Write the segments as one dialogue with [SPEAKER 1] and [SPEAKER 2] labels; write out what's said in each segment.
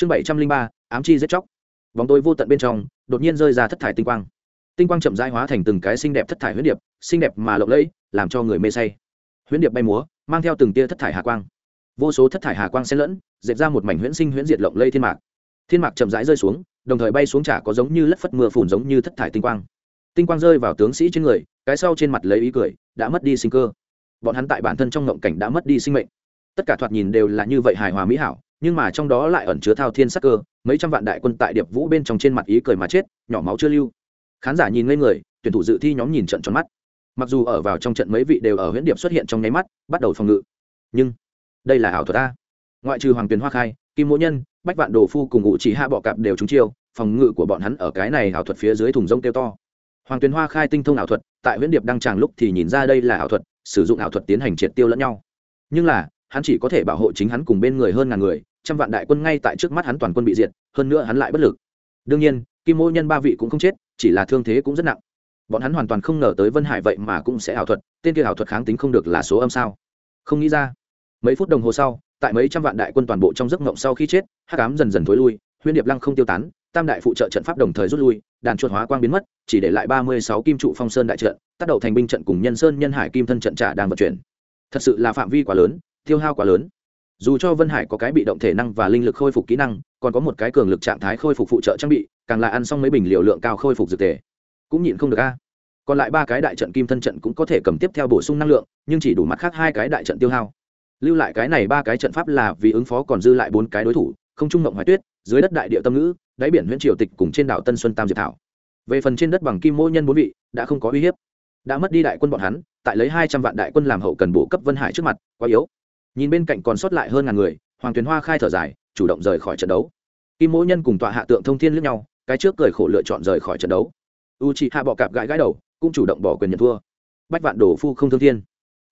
[SPEAKER 1] chương bảy trăm linh ba, ám chi giết chóc. Bóng tối vô tận bên trong, đột nhiên rơi ra thất thải tinh quang. Tinh quang chậm rãi hóa thành từng cái xinh đẹp thất thải huyễn điệp, xinh đẹp mà lộng lẫy, làm cho người mê say. Huyễn điệp bay múa, mang theo từng tia thất thải hà quang. Vô số thất thải hà quang xen lẫn, dệt ra một mảnh huyễn sinh huyễn diệt lộng lây thiên mạc. Thiên mạc chậm rãi rơi xuống, đồng thời bay xuống trả có giống như lất phất mưa phùn giống như thất thải tinh quang. Tinh quang rơi vào tướng sĩ trên người, cái sau trên mặt lấy ý cười, đã mất đi sinh cơ. Bọn hắn tại bản thân trong ngộng cảnh đã mất đi sinh mệnh. Tất cả thoạt nhìn đều là như vậy hài hòa mỹ hảo nhưng mà trong đó lại ẩn chứa thao thiên sắc cơ, mấy trăm vạn đại quân tại điệp vũ bên trong trên mặt ý cười mà chết, nhỏ máu chưa lưu. Khán giả nhìn ngây người, tuyển thủ dự thi nhóm nhìn trận tròn mắt. Mặc dù ở vào trong trận mấy vị đều ở huyễn điệp xuất hiện trong nháy mắt, bắt đầu phòng ngự. Nhưng, đây là ảo thuật ta ngoại trừ hoàng tuyền hoa khai, kim mỗ nhân, bách vạn đồ phu cùng ngụ chỉ hạ bọ cạp đều trúng chiêu, phòng ngự của bọn hắn ở cái này ảo thuật phía dưới thùng rông kêu to. Hoàng tuyền hoa khai tinh thông ảo thuật, tại huyễn điệp đăng tràng lúc thì nhìn ra đây là ảo thuật, sử dụng ảo thuật tiến hành triệt tiêu lẫn nhau. Nhưng là hắn chỉ có thể bảo hộ chính hắn cùng bên người hơn ngàn người, trăm vạn đại quân ngay tại trước mắt hắn toàn quân bị diệt, hơn nữa hắn lại bất lực. Đương nhiên, kim mô nhân ba vị cũng không chết, chỉ là thương thế cũng rất nặng. Bọn hắn hoàn toàn không ngờ tới vân hải vậy mà cũng sẽ ảo thuật, tên kia ảo thuật kháng tính không được là số âm sao. Không nghĩ ra, mấy phút đồng hồ sau, tại mấy trăm vạn đại quân toàn bộ trong giấc ngộng sau khi chết, hắc ám dần dần thối lui huyên điệp lăng không tiêu tán, tam đại phụ trợ trận pháp đồng thời rút lui, đàn chuột hóa quang biến mất, chỉ để lại ba mươi sáu kim trụ phong sơn đại trận, tác đầu thành binh trận cùng nhân sơn nhân hải kim thân trận trả đang vận chuyển. Thật sự là phạm vi quá lớn tiêu hao quá lớn. Dù cho vân hải có cái bị động thể năng và linh lực khôi phục kỹ năng, còn có một cái cường lực trạng thái khôi phục phụ trợ trang bị, càng là ăn xong mấy bình liều lượng cao khôi phục dược tề. Cũng nhịn không được a. Còn lại ba cái đại trận kim thân trận cũng có thể cầm tiếp theo bổ sung năng lượng, nhưng chỉ đủ mặt khác hai cái đại trận tiêu hao. Lưu lại cái này ba cái trận pháp là vì ứng phó còn dư lại bốn cái đối thủ, không trung ngộng hoài tuyết, dưới đất đại địa tâm ngữ, đáy biển huyện triều tịch cùng trên đảo tân xuân tam diệp thảo. Về phần trên đất bằng kim mô nhân bốn vị, đã không có uy hiếp. Đã mất đi đại quân bọn hắn, tại lấy hai trăm vạn đại quân làm hậu cần bổ cấp vân hải trước mặt, quá yếu nhìn bên cạnh còn sót lại hơn ngàn người, hoàng tuyền hoa khai thở dài, chủ động rời khỏi trận đấu. Kim mỗi nhân cùng tọa hạ tượng thông thiên lướt nhau, cái trước cười khổ lựa chọn rời khỏi trận đấu. U chị hạ bọ cạp gãi gãi đầu, cũng chủ động bỏ quyền nhận thua. Bách vạn đổ phu không thương thiên.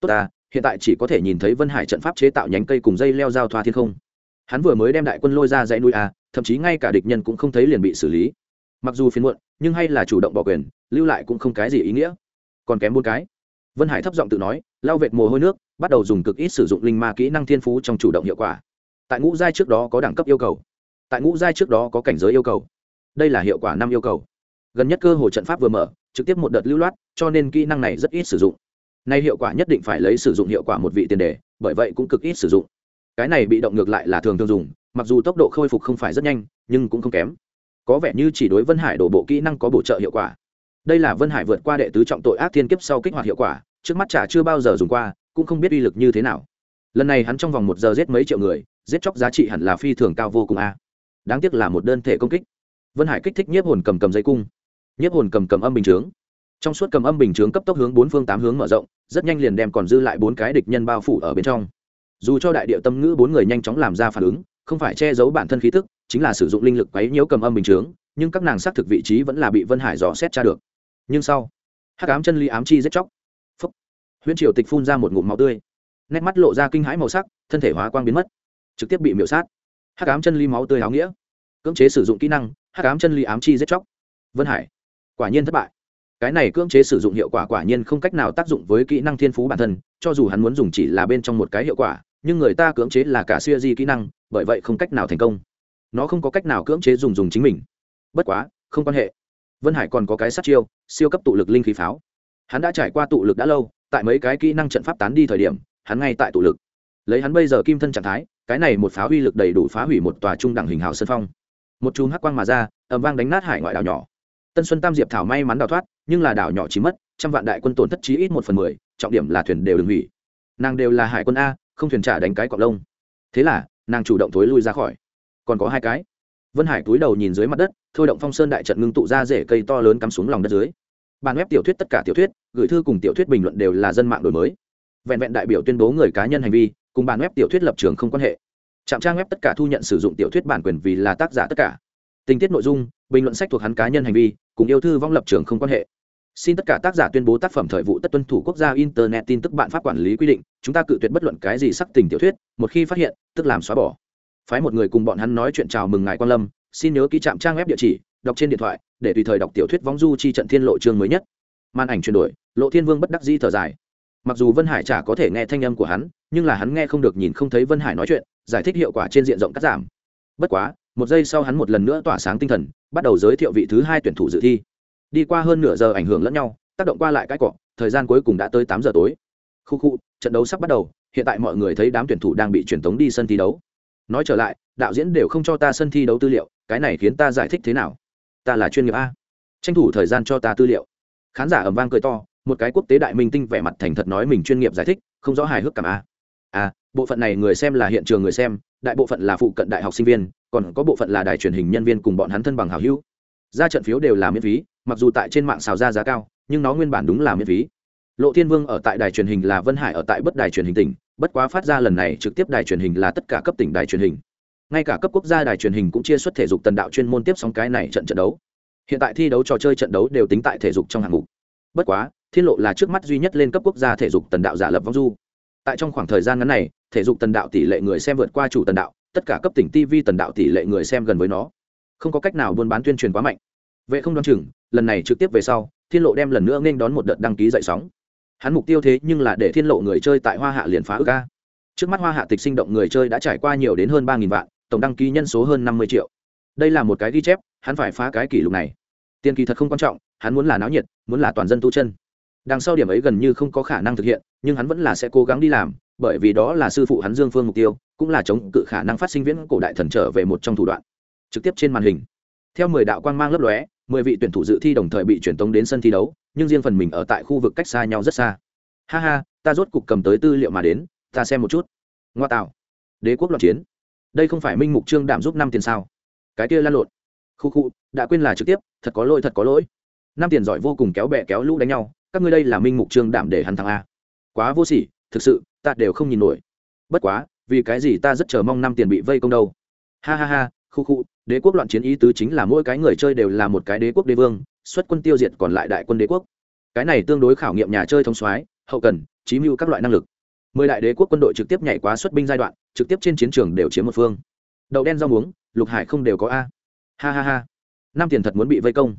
[SPEAKER 1] Tốt à hiện tại chỉ có thể nhìn thấy vân hải trận pháp chế tạo nhánh cây cùng dây leo giao thoa thiên không. Hắn vừa mới đem đại quân lôi ra dãy núi a, thậm chí ngay cả địch nhân cũng không thấy liền bị xử lý. Mặc dù phiền muộn, nhưng hay là chủ động bỏ quyền, lưu lại cũng không cái gì ý nghĩa. Còn kém một cái. Vân hải thấp giọng tự nói, lau vệt mồ hôi nước bắt đầu dùng cực ít sử dụng linh ma kỹ năng thiên phú trong chủ động hiệu quả. Tại ngũ giai trước đó có đẳng cấp yêu cầu. Tại ngũ giai trước đó có cảnh giới yêu cầu. Đây là hiệu quả năm yêu cầu. Gần nhất cơ hội trận pháp vừa mở, trực tiếp một đợt lưu loát, cho nên kỹ năng này rất ít sử dụng. Nay hiệu quả nhất định phải lấy sử dụng hiệu quả một vị tiền đề, bởi vậy cũng cực ít sử dụng. Cái này bị động ngược lại là thường thường dùng, mặc dù tốc độ khôi phục không phải rất nhanh, nhưng cũng không kém. Có vẻ như chỉ đối vân hải đổ bộ kỹ năng có bổ trợ hiệu quả. Đây là vân hải vượt qua đệ tứ trọng tội ác thiên kiếp sau kích hoạt hiệu quả, trước mắt chả chưa bao giờ dùng qua cũng không biết uy lực như thế nào. Lần này hắn trong vòng một giờ giết mấy triệu người, giết chóc giá trị hẳn là phi thường cao vô cùng a. Đáng tiếc là một đơn thể công kích. Vân hải kích thích nhiếp hồn cầm cầm dây cung. Nhiếp hồn cầm cầm âm bình chướng. Trong suốt cầm âm bình chướng cấp tốc hướng bốn phương tám hướng mở rộng, rất nhanh liền đem còn dư lại bốn cái địch nhân bao phủ ở bên trong. Dù cho đại địa tâm ngữ bốn người nhanh chóng làm ra phản ứng, không phải che giấu bản thân khí tức, chính là sử dụng linh lực quấy nhiễu cầm âm bình chướng, nhưng các nàng xác thực vị trí vẫn là bị vân hải dò xét tra được. Nhưng sau, hắc ám chân ly ám chi giết chóc huyễn triều tịch phun ra một ngụm máu tươi. Nét mắt lộ ra kinh hãi màu sắc, thân thể hóa quang biến mất. Trực tiếp bị miểu sát. Hắc ám chân ly máu tươi áo nghĩa. Cưỡng chế sử dụng kỹ năng, hắc ám chân ly ám chi giết chóc. Vân hải. Quả nhiên thất bại. Cái này cưỡng chế sử dụng hiệu quả quả nhiên không cách nào tác dụng với kỹ năng thiên phú bản thân, cho dù hắn muốn dùng chỉ là bên trong một cái hiệu quả, nhưng người ta cưỡng chế là cả siêu di kỹ năng, bởi vậy không cách nào thành công. Nó không có cách nào cưỡng chế dùng dùng chính mình. Bất quá, không quan hệ. Vân hải còn có cái sát chiêu, siêu cấp tụ lực linh khí pháo. Hắn đã trải qua tụ lực đã lâu tại mấy cái kỹ năng trận pháp tán đi thời điểm, hắn ngay tại tụ lực. Lấy hắn bây giờ kim thân trạng thái, cái này một pháo huy lực đầy đủ phá hủy một tòa trung đẳng hình hào sân phong. Một chùm hắc quang mà ra ẩm vang đánh nát hải ngoại đảo nhỏ. Tân xuân tam diệp thảo may mắn đào thoát, nhưng là đảo nhỏ chỉ mất, trăm vạn đại quân tổn thất chí ít một phần mười, trọng điểm là thuyền đều đừng hủy. Nàng đều là hải quân a, không thuyền trả đánh cái cọc lông. Thế là, nàng chủ động thối lui ra khỏi. Còn có hai cái. Vân hải túi đầu nhìn dưới mặt đất, thôi động phong sơn đại trận ngưng tụ ra rễ cây to lớn cắm xuống lòng đất dưới bàn web tiểu thuyết tất cả tiểu thuyết, gửi thư cùng tiểu thuyết bình luận đều là dân mạng đổi mới. Vẹn vẹn đại biểu tuyên bố người cá nhân hành vi, cùng bàn web tiểu thuyết lập trường không quan hệ. Trạm trang web tất cả thu nhận sử dụng tiểu thuyết bản quyền vì là tác giả tất cả. Tình tiết nội dung, bình luận sách thuộc hắn cá nhân hành vi, cùng yêu thư vong lập trường không quan hệ. Xin tất cả tác giả tuyên bố tác phẩm thời vụ tất tuân thủ quốc gia internet tin tức bạn pháp quản lý quy định, chúng ta cự tuyệt bất luận cái gì sắc tình tiểu thuyết, một khi phát hiện, tức làm xóa bỏ. Phái một người cùng bọn hắn nói chuyện chào mừng ngài quan lâm, xin nhớ ký trạm trang web địa chỉ đọc trên điện thoại, để tùy thời đọc tiểu thuyết vong du chi trận thiên lộ chương mới nhất. Màn ảnh chuyển đổi, lộ thiên vương bất đắc di thở dài. Mặc dù vân hải chả có thể nghe thanh âm của hắn, nhưng là hắn nghe không được nhìn không thấy vân hải nói chuyện, giải thích hiệu quả trên diện rộng cắt giảm. Bất quá, một giây sau hắn một lần nữa tỏa sáng tinh thần, bắt đầu giới thiệu vị thứ hai tuyển thủ dự thi. Đi qua hơn nửa giờ ảnh hưởng lẫn nhau, tác động qua lại cái cọ, thời gian cuối cùng đã tới tám giờ tối. Khu khu, trận đấu sắp bắt đầu, hiện tại mọi người thấy đám tuyển thủ đang bị truyền tống đi sân thi đấu. Nói trở lại, đạo diễn đều không cho ta sân thi đấu tư liệu, cái này khiến ta giải thích thế nào? Ta là chuyên nghiệp a. Tranh thủ thời gian cho ta tư liệu. Khán giả ầm vang cười to một cái quốc tế đại minh tinh vẻ mặt thành thật nói mình chuyên nghiệp giải thích không rõ hài hước cảm a. A, bộ phận này người xem là hiện trường người xem đại bộ phận là phụ cận đại học sinh viên còn có bộ phận là đài truyền hình nhân viên cùng bọn hắn thân bằng hào hữu. Ra trận phiếu đều là miễn phí mặc dù tại trên mạng xào ra giá cao nhưng nó nguyên bản đúng là miễn phí. Lộ thiên vương ở tại đài truyền hình là vân hải ở tại bất đài truyền hình tỉnh bất quá phát ra lần này trực tiếp đài truyền hình là tất cả cấp tỉnh đài truyền hình ngay cả cấp quốc gia đài truyền hình cũng chia xuất thể dục tần đạo chuyên môn tiếp sóng cái này trận trận đấu. Hiện tại thi đấu trò chơi trận đấu đều tính tại thể dục trong hạng mục. Bất quá, thiên lộ là trước mắt duy nhất lên cấp quốc gia thể dục tần đạo giả lập vong du. Tại trong khoảng thời gian ngắn này, thể dục tần đạo tỷ lệ người xem vượt qua chủ tần đạo, tất cả cấp tỉnh tv tần đạo tỷ lệ người xem gần với nó. Không có cách nào buôn bán tuyên truyền quá mạnh. Vậy không đoán chừng, lần này trực tiếp về sau, thiên lộ đem lần nữa nên đón một đợt đăng ký dậy sóng. Hắn mục tiêu thế nhưng là để thiên lộ người chơi tại hoa hạ liền phá ước ca trước mắt hoa hạ tịch sinh động người chơi đã trải qua nhiều đến hơn ba vạn tổng đăng ký nhân số hơn năm mươi triệu. Đây là một cái ghi chép, hắn phải phá cái kỷ lục này. Tiền kỳ thật không quan trọng, hắn muốn là náo nhiệt, muốn là toàn dân tu chân. Đằng sau điểm ấy gần như không có khả năng thực hiện, nhưng hắn vẫn là sẽ cố gắng đi làm, bởi vì đó là sư phụ hắn dương phương mục tiêu, cũng là chống cự khả năng phát sinh viễn cổ đại thần trở về một trong thủ đoạn. Trực tiếp trên màn hình, theo mười đạo quang mang lấp lóe, mười vị tuyển thủ dự thi đồng thời bị truyền tống đến sân thi đấu, nhưng riêng phần mình ở tại khu vực cách xa nhau rất xa. Ha ha, ta rốt cục cầm tới tư liệu mà đến, ta xem một chút. Ngoa tạo. Đế quốc loạn chiến đây không phải minh mục trương đảm giúp năm tiền sao? Cái kia lan lộn. Khu khu, đã quên là trực tiếp, thật có lỗi, thật có lỗi. Năm tiền giỏi vô cùng kéo bẹ kéo lũ đánh nhau, các ngươi đây là minh mục trương đảm để hắn thắng a. Quá vô sỉ, thực sự, ta đều không nhìn nổi. Bất quá, vì cái gì ta rất chờ mong năm tiền bị vây công đâu? Ha ha ha, khu khu, đế quốc loạn chiến ý tứ chính là mỗi cái người chơi đều là một cái đế quốc đế vương, xuất quân tiêu diệt còn lại đại quân đế quốc. Cái này tương đối khảo nghiệm nhà chơi thông soái, hậu cần trí mưu các loại năng lực mười đại đế quốc quân đội trực tiếp nhảy quá xuất binh giai đoạn, trực tiếp trên chiến trường đều chiếm một phương. Đậu đen rau muống, lục hải không đều có a. Ha ha ha. Nam tiền thật muốn bị vây công.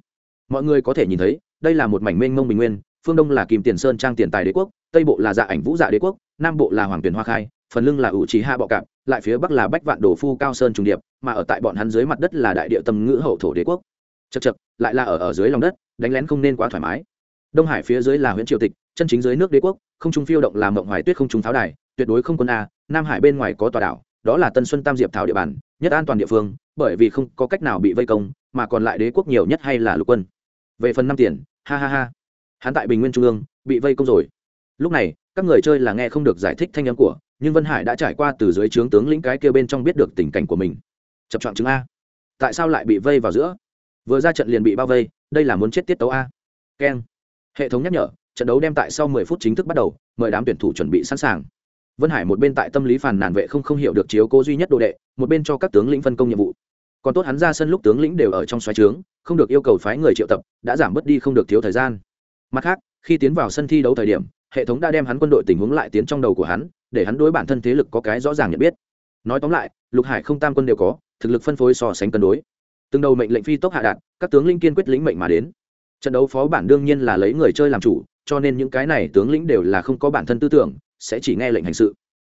[SPEAKER 1] Mọi người có thể nhìn thấy, đây là một mảnh mênh mông bình nguyên, phương đông là kim tiền sơn trang tiền tài đế quốc, tây bộ là dạ ảnh vũ dạ đế quốc, nam bộ là hoàng tuyển hoa khai, phần lưng là ủ trí ha bọ cạp, lại phía bắc là bách vạn đồ phu cao sơn trùng điệp, mà ở tại bọn hắn dưới mặt đất là đại địa tâm ngữ hậu thổ đế quốc. Chật chật lại là ở ở dưới lòng đất, đánh lén không nên quá thoải mái đông hải phía dưới là huyện triều tịch, chân chính dưới nước đế quốc, không trung phiêu động làm mộng hoài tuyết không trung tháo đài, tuyệt đối không quân a, nam hải bên ngoài có tòa đảo, đó là tân xuân tam diệp thảo địa bàn, nhất an toàn địa phương, bởi vì không có cách nào bị vây công, mà còn lại đế quốc nhiều nhất hay là lục quân. Về phần năm tiền, ha ha ha. Hắn tại bình nguyên trung ương, bị vây công rồi. Lúc này, các người chơi là nghe không được giải thích thanh âm của, nhưng vân hải đã trải qua từ dưới trướng tướng lĩnh cái kia bên trong biết được tình cảnh của mình. Chập chọn chứng a. Tại sao lại bị vây vào giữa? Vừa ra trận liền bị bao vây, đây là muốn chết tiết tấu a. Keng hệ thống nhắc nhở, trận đấu đem tại sau 10 phút chính thức bắt đầu, mời đám tuyển thủ chuẩn bị sẵn sàng. Vân hải một bên tại tâm lý phàn nàn vệ không không hiểu được chiếu cố duy nhất đồ đệ, một bên cho các tướng lĩnh phân công nhiệm vụ. Còn tốt hắn ra sân lúc tướng lĩnh đều ở trong xoáy trướng, không được yêu cầu phái người triệu tập, đã giảm bớt đi không được thiếu thời gian. Mặt khác, khi tiến vào sân thi đấu thời điểm, hệ thống đã đem hắn quân đội tình huống lại tiến trong đầu của hắn, để hắn đối bản thân thế lực có cái rõ ràng nhận biết. Nói tóm lại, lục hải không tam quân đều có, thực lực phân phối so sánh cân đối. Từng đầu mệnh lệnh phi tốc hạ đạt, các tướng linh kiên quyết lĩnh mệnh mà đến trận đấu phó bản đương nhiên là lấy người chơi làm chủ, cho nên những cái này tướng lĩnh đều là không có bản thân tư tưởng, sẽ chỉ nghe lệnh hành sự.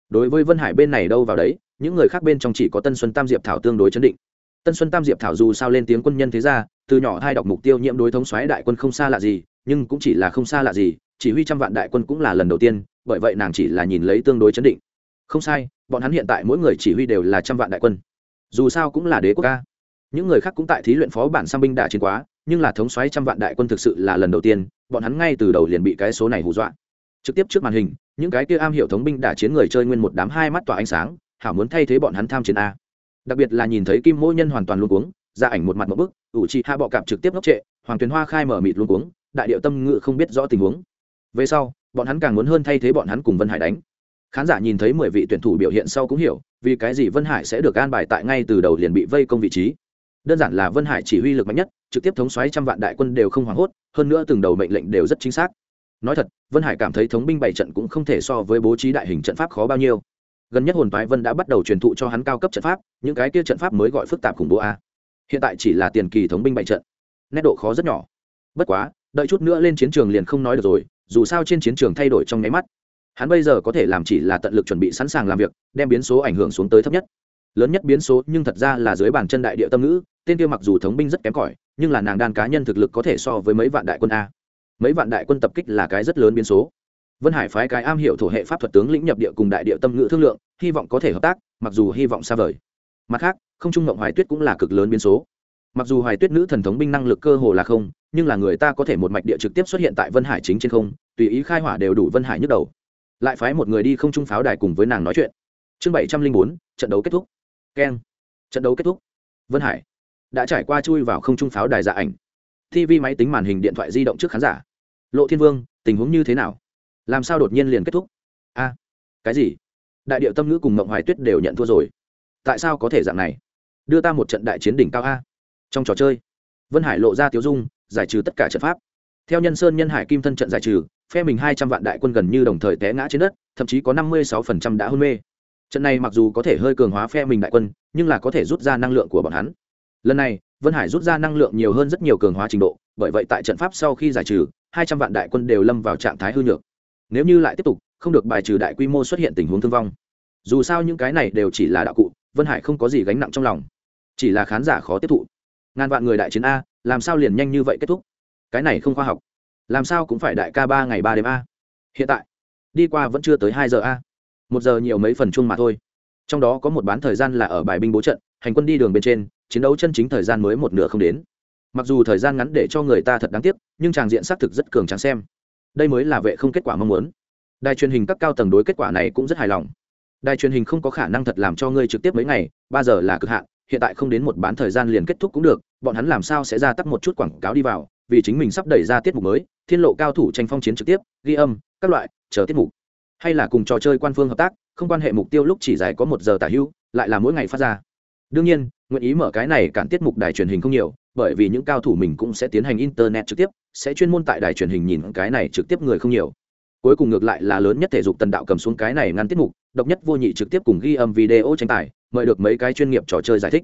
[SPEAKER 1] Đối với vân hải bên này đâu vào đấy, những người khác bên trong chỉ có tân xuân tam diệp thảo tương đối chấn định. Tân xuân tam diệp thảo dù sao lên tiếng quân nhân thế ra từ nhỏ hai đọc mục tiêu nhiễm đối thống xoáy đại quân không xa lạ gì, nhưng cũng chỉ là không xa lạ gì, chỉ huy trăm vạn đại quân cũng là lần đầu tiên, bởi vậy nàng chỉ là nhìn lấy tương đối chấn định. Không sai, bọn hắn hiện tại mỗi người chỉ huy đều là trăm vạn đại quân. Dù sao cũng là đế quốc ca những người khác cũng tại thí luyện phó bản sang binh đả chiến quá, nhưng là thống xoáy trăm vạn đại quân thực sự là lần đầu tiên, bọn hắn ngay từ đầu liền bị cái số này hù dọa. Trực tiếp trước màn hình, những cái kia am hiểu thống binh đả chiến người chơi nguyên một đám hai mắt tỏa ánh sáng, hảo muốn thay thế bọn hắn tham chiến a. Đặc biệt là nhìn thấy kim mỗ nhân hoàn toàn luôn cuống, ra ảnh một mặt một bức, ủ chị hạ bọ cạp trực tiếp ngốc trệ, hoàng tuyền hoa khai mở mịt luôn cuống, đại điệu tâm ngự không biết rõ tình huống. Về sau, bọn hắn càng muốn hơn thay thế bọn hắn cùng vân hải đánh. Khán giả nhìn thấy mười vị tuyển thủ biểu hiện sau cũng hiểu, vì cái gì vân hải sẽ được an bài tại ngay từ đầu liền bị vây công vị trí đơn giản là vân hải chỉ huy lực mạnh nhất, trực tiếp thống xoáy trăm vạn đại quân đều không hoảng hốt, hơn nữa từng đầu mệnh lệnh đều rất chính xác. Nói thật, vân hải cảm thấy thống binh bảy trận cũng không thể so với bố trí đại hình trận pháp khó bao nhiêu. Gần nhất hồn phái vân đã bắt đầu truyền thụ cho hắn cao cấp trận pháp, những cái kia trận pháp mới gọi phức tạp khủng bố a. Hiện tại chỉ là tiền kỳ thống binh bảy trận. Nét độ khó rất nhỏ. Bất quá, đợi chút nữa lên chiến trường liền không nói được rồi, dù sao trên chiến trường thay đổi trong nháy mắt. Hắn bây giờ có thể làm chỉ là tận lực chuẩn bị sẵn sàng làm việc, đem biến số ảnh hưởng xuống tới thấp nhất lớn nhất biến số nhưng thật ra là dưới bàn chân đại địa tâm ngữ, tên kia mặc dù thống binh rất kém cỏi, nhưng là nàng đan cá nhân thực lực có thể so với mấy vạn đại quân a. Mấy vạn đại quân tập kích là cái rất lớn biến số. Vân hải phái cái am hiểu thổ hệ pháp thuật tướng lĩnh nhập địa cùng đại địa tâm ngữ thương lượng, hy vọng có thể hợp tác, mặc dù hy vọng xa vời. Mặt khác, không trung ngộng hoài tuyết cũng là cực lớn biến số. Mặc dù hoài tuyết nữ thần thống binh năng lực cơ hồ là không, nhưng là người ta có thể một mạch địa trực tiếp xuất hiện tại vân hải chính trên không, tùy ý khai hỏa đều đủ vân hải nhức đầu. Lại phái một người đi không trung pháo đài cùng với nàng nói chuyện. Chương bảy trăm linh bốn, trận đấu kết thúc keng. Trận đấu kết thúc. Vân hải đã trải qua chui vào không trung pháo đài dạ ảnh. Tv máy tính màn hình điện thoại di động trước khán giả. Lộ thiên vương, tình huống như thế nào? Làm sao đột nhiên liền kết thúc? A, cái gì? Đại điệu tâm ngữ cùng mộng hoài tuyết đều nhận thua rồi. Tại sao có thể dạng này? Đưa ta một trận đại chiến đỉnh cao a. Trong trò chơi, vân hải lộ ra tiếu dung, giải trừ tất cả trận pháp. Theo nhân sơn nhân hải kim thân trận giải trừ, phe mình hai trăm vạn đại quân gần như đồng thời té ngã trên đất, thậm chí có năm mươi sáu phần trăm đã hôn mê trận này mặc dù có thể hơi cường hóa phe mình đại quân, nhưng là có thể rút ra năng lượng của bọn hắn. Lần này, vân hải rút ra năng lượng nhiều hơn rất nhiều cường hóa trình độ, bởi vậy tại trận pháp sau khi giải trừ, hai trăm vạn đại quân đều lâm vào trạng thái hư nhược. Nếu như lại tiếp tục, không được bài trừ đại quy mô xuất hiện tình huống thương vong. Dù sao những cái này đều chỉ là đạo cụ, vân hải không có gì gánh nặng trong lòng. Chỉ là khán giả khó tiếp thụ. Ngàn vạn người đại chiến a, làm sao liền nhanh như vậy kết thúc? Cái này không khoa học. Làm sao cũng phải đại ca ba ngày ba đêm a. Hiện tại, đi qua vẫn chưa tới hai giờ a một giờ nhiều mấy phần chung mà thôi. Trong đó có một bán thời gian là ở bài binh bố trận, hành quân đi đường bên trên, chiến đấu chân chính thời gian mới một nửa không đến. Mặc dù thời gian ngắn để cho người ta thật đáng tiếc, nhưng tràng diện xác thực rất cường tráng xem. Đây mới là vệ không kết quả mong muốn. Đài truyền hình các cao tầng đối kết quả này cũng rất hài lòng. Đài truyền hình không có khả năng thật làm cho ngươi trực tiếp mấy ngày, ba giờ là cực hạn, hiện tại không đến một bán thời gian liền kết thúc cũng được, bọn hắn làm sao sẽ ra tắt một chút quảng cáo đi vào, vì chính mình sắp đẩy ra tiết mục mới, thiên lộ cao thủ tranh phong chiến trực tiếp, ghi âm, các loại, chờ tiết mục hay là cùng trò chơi quan phương hợp tác, không quan hệ mục tiêu lúc chỉ dài có một giờ tả hưu, lại là mỗi ngày phát ra. Đương nhiên, nguyện ý mở cái này cản tiết mục đài truyền hình không nhiều, bởi vì những cao thủ mình cũng sẽ tiến hành internet trực tiếp, sẽ chuyên môn tại đài truyền hình nhìn cái này trực tiếp người không nhiều. Cuối cùng ngược lại là lớn nhất thể dục tần đạo cầm xuống cái này ngăn tiết mục, độc nhất vô nhị trực tiếp cùng ghi âm video tranh tài, mời được mấy cái chuyên nghiệp trò chơi giải thích.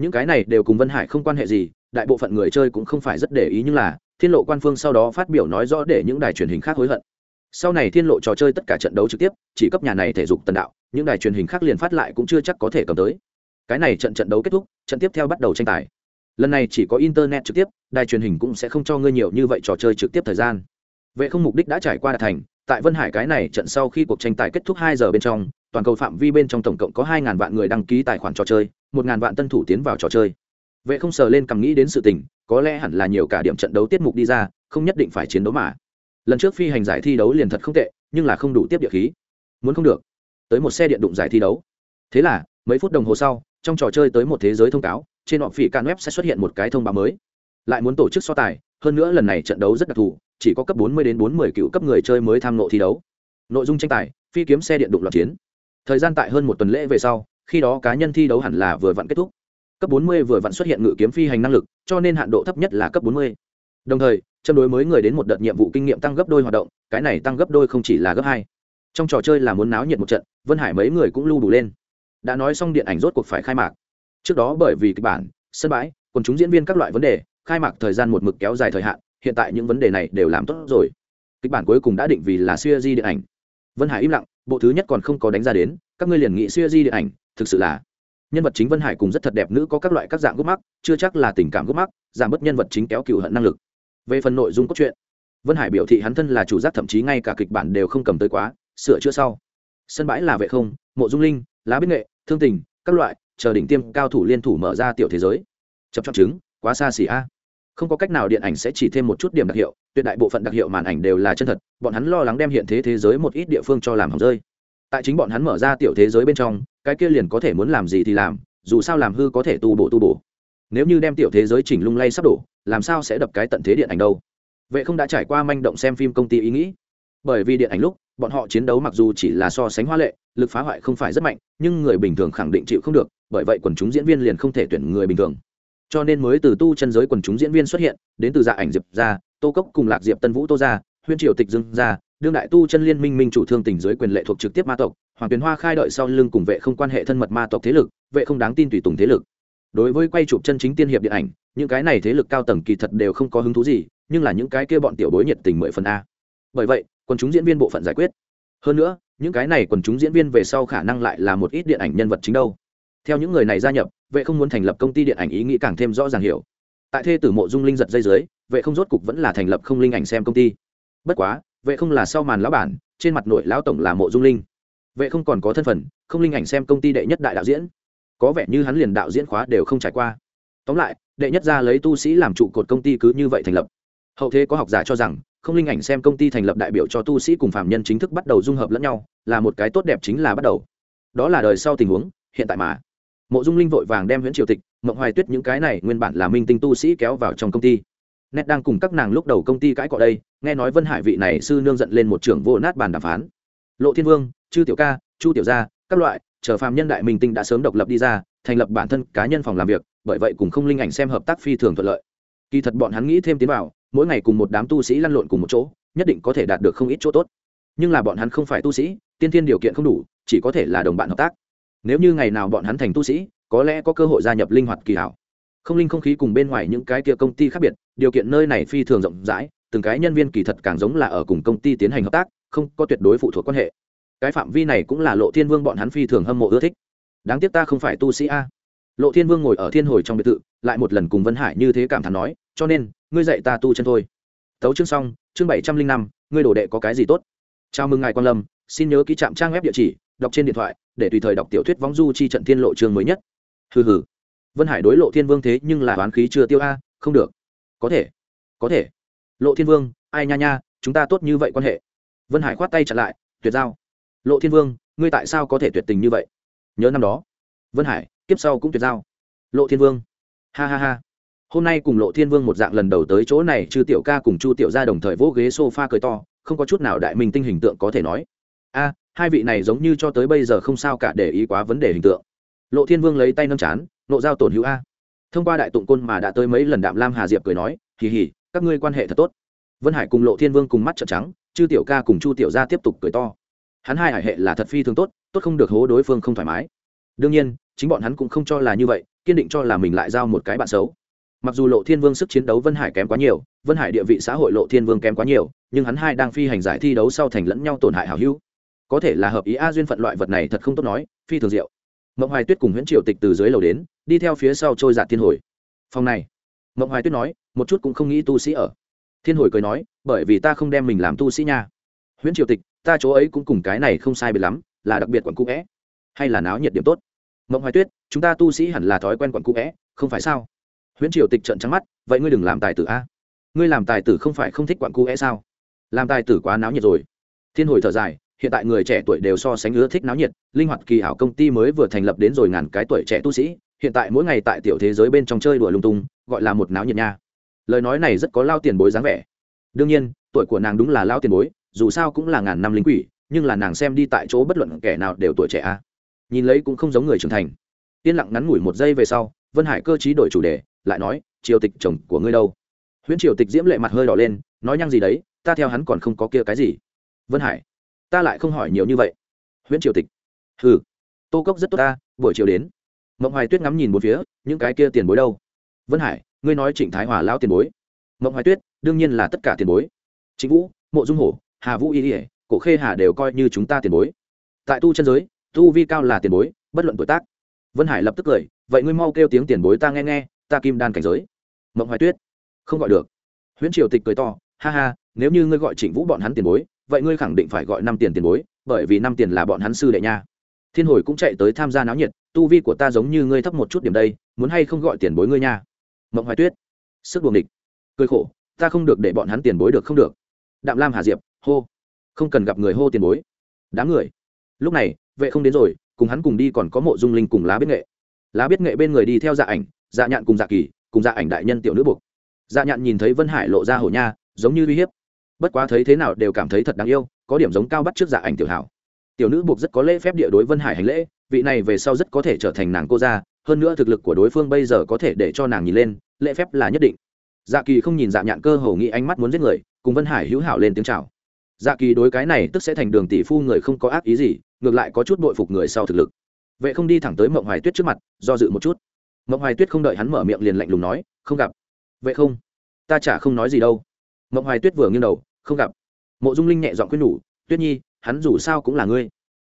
[SPEAKER 1] Những cái này đều cùng vân hải không quan hệ gì, đại bộ phận người chơi cũng không phải rất để ý nhưng là, thiên lộ quan phương sau đó phát biểu nói rõ để những đài truyền hình khác hối hận sau này thiên lộ trò chơi tất cả trận đấu trực tiếp, chỉ cấp nhà này thể dục tần đạo, những đài truyền hình khác liền phát lại cũng chưa chắc có thể cầm tới. Cái này trận trận đấu kết thúc, trận tiếp theo bắt đầu tranh tài. Lần này chỉ có internet trực tiếp, đài truyền hình cũng sẽ không cho ngươi nhiều như vậy trò chơi trực tiếp thời gian. Vệ không mục đích đã trải qua đạt thành, tại vân hải cái này trận sau khi cuộc tranh tài kết thúc hai giờ bên trong, toàn cầu phạm vi bên trong tổng cộng có hai ngàn vạn người đăng ký tài khoản trò chơi, một ngàn vạn tân thủ tiến vào trò chơi. Vệ không sờ lên cầm nghĩ đến sự tình, có lẽ hẳn là nhiều cả điểm trận đấu tiết mục đi ra, không nhất định phải chiến đấu mà lần trước phi hành giải thi đấu liền thật không tệ, nhưng là không đủ tiếp địa khí. Muốn không được. Tới một xe điện đụng giải thi đấu. Thế là, mấy phút đồng hồ sau, trong trò chơi tới một thế giới thông cáo, trên họ phỉ can web sẽ xuất hiện một cái thông báo mới. Lại muốn tổ chức so tài, hơn nữa lần này trận đấu rất đặc thù, chỉ có cấp 40 đến 40 cựu cấp người chơi mới tham nộ thi đấu. Nội dung tranh tài, phi kiếm xe điện đụng loạt chiến. Thời gian tại hơn một tuần lễ về sau, khi đó cá nhân thi đấu hẳn là vừa vặn kết thúc. Cấp 40 vừa vặn xuất hiện ngự kiếm phi hành năng lực, cho nên hạn độ thấp nhất là cấp 40. đồng thời châm đối mới người đến một đợt nhiệm vụ kinh nghiệm tăng gấp đôi hoạt động, cái này tăng gấp đôi không chỉ là gấp hai. Trong trò chơi là muốn náo nhiệt một trận, vân hải mấy người cũng lưu đủ lên. Đã nói xong điện ảnh rốt cuộc phải khai mạc. Trước đó bởi vì kịch bản, sân bãi, quần chúng diễn viên các loại vấn đề, khai mạc thời gian một mực kéo dài thời hạn, hiện tại những vấn đề này đều làm tốt rồi. Kịch bản cuối cùng đã định vì là siêu di điện ảnh. Vân hải im lặng, bộ thứ nhất còn không có đánh ra đến, các ngươi liền nghĩ siêu di điện ảnh, thực sự là nhân vật chính vân hải cùng rất thật đẹp nữ có các loại các dạng gốc mắc, chưa chắc là tình cảm gốc mắc, giảm bớt nhân vật chính kéo cựu hận năng lực về phần nội dung cốt truyện, vân hải biểu thị hắn thân là chủ giác, thậm chí ngay cả kịch bản đều không cầm tới quá, sửa chữa sau. Sân bãi là vệ không, mộ dung linh, lá biết nghệ, thương tình, các loại, chờ đỉnh tiêm cao thủ liên thủ mở ra tiểu thế giới. Chập chọn chứng, quá xa xỉ a. Không có cách nào điện ảnh sẽ chỉ thêm một chút điểm đặc hiệu, tuyệt đại bộ phận đặc hiệu màn ảnh đều là chân thật, bọn hắn lo lắng đem hiện thế thế giới một ít địa phương cho làm hỏng rơi. Tại chính bọn hắn mở ra tiểu thế giới bên trong, cái kia liền có thể muốn làm gì thì làm, dù sao làm hư có thể tu bổ tu bổ nếu như đem tiểu thế giới chỉnh lung lay sắp đổ, làm sao sẽ đập cái tận thế điện ảnh đâu? Vệ không đã trải qua manh động xem phim công ty ý nghĩ. Bởi vì điện ảnh lúc, bọn họ chiến đấu mặc dù chỉ là so sánh hoa lệ, lực phá hoại không phải rất mạnh, nhưng người bình thường khẳng định chịu không được, bởi vậy quần chúng diễn viên liền không thể tuyển người bình thường. Cho nên mới từ tu chân giới quần chúng diễn viên xuất hiện, đến từ dạ ảnh diệp ra tô cốc cùng lạc diệp tân vũ tô ra huyên triều tịch dương ra đương đại tu chân liên minh minh chủ thương tỉnh giới quyền lệ thuộc trực tiếp ma tộc, hoàng tuyền hoa khai đợi sau lưng cùng vệ không quan hệ thân mật ma tộc thế lực, vệ không đáng tin tùy tùng thế lực đối với quay chụp chân chính tiên hiệp điện ảnh, những cái này thế lực cao tầng kỳ thật đều không có hứng thú gì, nhưng là những cái kia bọn tiểu bối nhiệt tình mười phần a. Bởi vậy, quần chúng diễn viên bộ phận giải quyết. Hơn nữa, những cái này quần chúng diễn viên về sau khả năng lại là một ít điện ảnh nhân vật chính đâu. Theo những người này gia nhập, vệ không muốn thành lập công ty điện ảnh ý nghĩ càng thêm rõ ràng hiểu. Tại thê tử mộ dung linh giật dây dưới, vệ không rốt cục vẫn là thành lập không linh ảnh xem công ty. Bất quá, vệ không là sau màn lão bản, trên mặt nội lão tổng là mộ dung linh. Vệ không còn có thân phận, không linh ảnh xem công ty đệ nhất đại đạo diễn có vẻ như hắn liền đạo diễn khóa đều không trải qua. Tóm lại, đệ nhất ra lấy tu sĩ làm trụ cột công ty cứ như vậy thành lập. Hậu thế có học giả cho rằng, không linh ảnh xem công ty thành lập đại biểu cho tu sĩ cùng phạm nhân chính thức bắt đầu dung hợp lẫn nhau, là một cái tốt đẹp chính là bắt đầu. Đó là đời sau tình huống, hiện tại mà. Mộ dung linh vội vàng đem huyễn triều tịch, mộng hoài tuyết những cái này nguyên bản là minh tinh tu sĩ kéo vào trong công ty. Nét đang cùng các nàng lúc đầu công ty cãi cọ đây, nghe nói vân hải vị này sư nương giận lên một trưởng vô nát bàn đàm phán. Lộ thiên vương, chư tiểu ca, chu tiểu gia, các loại chờ phàm nhân đại minh tinh đã sớm độc lập đi ra, thành lập bản thân cá nhân phòng làm việc, bởi vậy cùng không linh ảnh xem hợp tác phi thường thuận lợi. Kỳ thật bọn hắn nghĩ thêm tiến vào, mỗi ngày cùng một đám tu sĩ lăn lộn cùng một chỗ, nhất định có thể đạt được không ít chỗ tốt. Nhưng là bọn hắn không phải tu sĩ, tiên tiên điều kiện không đủ, chỉ có thể là đồng bạn hợp tác. Nếu như ngày nào bọn hắn thành tu sĩ, có lẽ có cơ hội gia nhập linh hoạt kỳ hảo. Không linh không khí cùng bên ngoài những cái kia công ty khác biệt, điều kiện nơi này phi thường rộng rãi, từng cái nhân viên kỳ thật càng giống là ở cùng công ty tiến hành hợp tác, không có tuyệt đối phụ thuộc quan hệ cái phạm vi này cũng là lộ thiên vương bọn hắn phi thường hâm mộ ưa thích. Đáng tiếc ta không phải tu sĩ a. Lộ thiên vương ngồi ở thiên hồi trong biệt thự, lại một lần cùng vân hải như thế cảm thán nói, cho nên, ngươi dạy ta tu chân thôi. Tấu chương xong, chương bảy trăm linh năm, ngươi đồ đệ có cái gì tốt? Chào mừng ngài quan lâm, xin nhớ ký trạm trang web địa chỉ, đọc trên điện thoại, để tùy thời đọc tiểu thuyết võng du chi trận thiên lộ trường mới nhất. Hừ hừ. Vân hải đối lộ thiên vương thế nhưng là oán khí chưa tiêu a, không được. Có thể. Có thể. Lộ thiên vương, ai nha nha, chúng ta tốt như vậy quan hệ. Vân hải khoát tay chặn lại, tuyệt giao lộ thiên vương, ngươi tại sao có thể tuyệt tình như vậy? Nhớ năm đó, vân hải, kiếp sau cũng tuyệt giao. Lộ thiên vương. Ha ha ha. Hôm nay cùng lộ thiên vương một dạng lần đầu tới chỗ này, chư tiểu ca cùng chu tiểu ra đồng thời vỗ ghế s o f a cười to, không có chút nào đại minh tinh hình tượng có thể nói. A, hai vị này giống như cho tới bây giờ không sao cả để ý quá vấn đề hình tượng. Lộ thiên vương lấy tay nâng chán, nộ giao tổn hữu a. Thông qua đại tụng côn mà đã tới mấy lần đạm lam hà diệp cười nói, hì hì, các ngươi quan hệ thật tốt. Vân hải cùng lộ thiên vương cùng mắt trợn trắng, chư tiểu ca cùng chu tiểu gia tiếp tục cười to hắn hai hải hệ là thật phi thường tốt tốt không được hố đối phương không thoải mái. Đương nhiên, chính bọn hắn cũng không cho là như vậy, kiên định cho là mình lại giao một cái bạn xấu. Mặc dù lộ thiên vương sức chiến đấu vân hải kém quá nhiều, vân hải địa vị xã hội lộ thiên vương kém quá nhiều, nhưng hắn hai đang phi hành giải thi đấu sau thành lẫn nhau tổn hại hảo hữu. Có thể là hợp ý a duyên phận loại vật này thật không tốt nói, phi thường diệu. Mộng hoài tuyết cùng nguyễn triều tịch từ dưới lầu đến, đi theo phía sau trôi giạt thiên hồi. Phòng này, mộng hoài tuyết nói, một chút cũng không nghĩ tu sĩ ở. Thiên hồi cười nói, bởi vì ta không đem mình làm tu sĩ nha. Huyễn triều tịch, ta chỗ ấy cũng cùng cái này không sai biệt lắm, là đặc biệt quận cũ vẽ. Hay là náo nhiệt điểm tốt. Mộng hoài tuyết, chúng ta tu sĩ hẳn là thói quen quận cũ vẽ, không phải sao? Huyễn triều tịch trận trắng mắt, vậy ngươi đừng làm tài tử a. Ngươi làm tài tử không phải không thích quận cũ vẽ sao? Làm tài tử quá náo nhiệt rồi. Thiên hồi thở dài, hiện tại người trẻ tuổi đều so sánh ưa thích náo nhiệt, linh hoạt kỳ hảo công ty mới vừa thành lập đến rồi ngàn cái tuổi trẻ tu sĩ, hiện tại mỗi ngày tại tiểu thế giới bên trong chơi đùa lung tung, gọi là một náo nhiệt nha. Lời nói này rất có lao tiền bối dáng vẻ. Đương nhiên, tuổi của nàng đúng là lao tiền bối dù sao cũng là ngàn năm lính quỷ, nhưng là nàng xem đi tại chỗ bất luận kẻ nào đều tuổi trẻ a. Nhìn lấy cũng không giống người trưởng thành. Yên lặng ngắn ngủi một giây về sau, vân hải cơ chí đổi chủ đề, lại nói, triều tịch chồng của ngươi đâu? Huyễn triều tịch diễm lệ mặt hơi đỏ lên, nói nhăng gì đấy, ta theo hắn còn không có kia cái gì. Vân hải, ta lại không hỏi nhiều như vậy. Huyễn triều tịch ừ tô cốc rất tốt ta, buổi chiều đến. Mộng hoài tuyết ngắm nhìn một phía, những cái kia tiền bối đâu? Vân hải, ngươi nói trịnh thái hòa lao tiền bối. Mộng hoài tuyết, đương nhiên là tất cả tiền bối. Chính vũ, mộ dung hổ hà vũ y ỉa cổ khê hà đều coi như chúng ta tiền bối. Tại tu chân giới, tu vi cao là tiền bối, bất luận tuổi tác. Vân hải lập tức cười, vậy ngươi mau kêu tiếng tiền bối ta nghe nghe, ta kim đan cảnh giới. Mộng hoài tuyết, không gọi được. Huyễn triều tịch cười to, ha ha, nếu như ngươi gọi trịnh vũ bọn hắn tiền bối, vậy ngươi khẳng định phải gọi năm tiền tiền bối, bởi vì năm tiền là bọn hắn sư đệ nha. Thiên hồi cũng chạy tới tham gia náo nhiệt, tu vi của ta giống như ngươi thấp một chút điểm đây, muốn hay không gọi tiền bối ngươi nha. Mộng hoài tuyết, sức buồng địch cười khổ, ta không được để bọn hắn tiền bối được không được. Đạm lam hà diệp hô. Không cần gặp người hô tiền bối. Đám người. Lúc này, vệ không đến rồi, cùng hắn cùng đi còn có mộ dung linh cùng lá biết nghệ. Lá biết nghệ bên người đi theo dạ ảnh dạ nhạn cùng dạ kỳ, cùng dạ ảnh đại nhân tiểu nữ buộc. Dạ nhạn nhìn thấy vân hải lộ ra hổ nha, giống như uy hiếp. Bất quá thấy thế nào đều cảm thấy thật đáng yêu, có điểm giống cao bắt trước dạ ảnh tiểu hảo. Tiểu nữ buộc rất có lễ phép địa đối vân hải hành lễ, vị này về sau rất có thể trở thành nàng cô gia, hơn nữa thực lực của đối phương bây giờ có thể để cho nàng nhìn lên, lễ phép là nhất định. Dạ kỳ không nhìn dạ nhạn cơ hồ nghĩ ánh mắt muốn giết người, cùng vân hải hữu hảo lên tiếng chào dạ kỳ đối cái này tức sẽ thành đường tỷ phu người không có ác ý gì, ngược lại có chút bội phục người sau thực lực. Vệ không đi thẳng tới mộng hoài tuyết trước mặt, do dự một chút. Mộng hoài tuyết không đợi hắn mở miệng liền lạnh lùng nói, không gặp. Vệ không? Ta chả không nói gì đâu. Mộng hoài tuyết vừa nghiêng đầu, không gặp. Mộ dung linh nhẹ giọng quyết nhủ, tuyết nhi, hắn dù sao cũng là ngươi.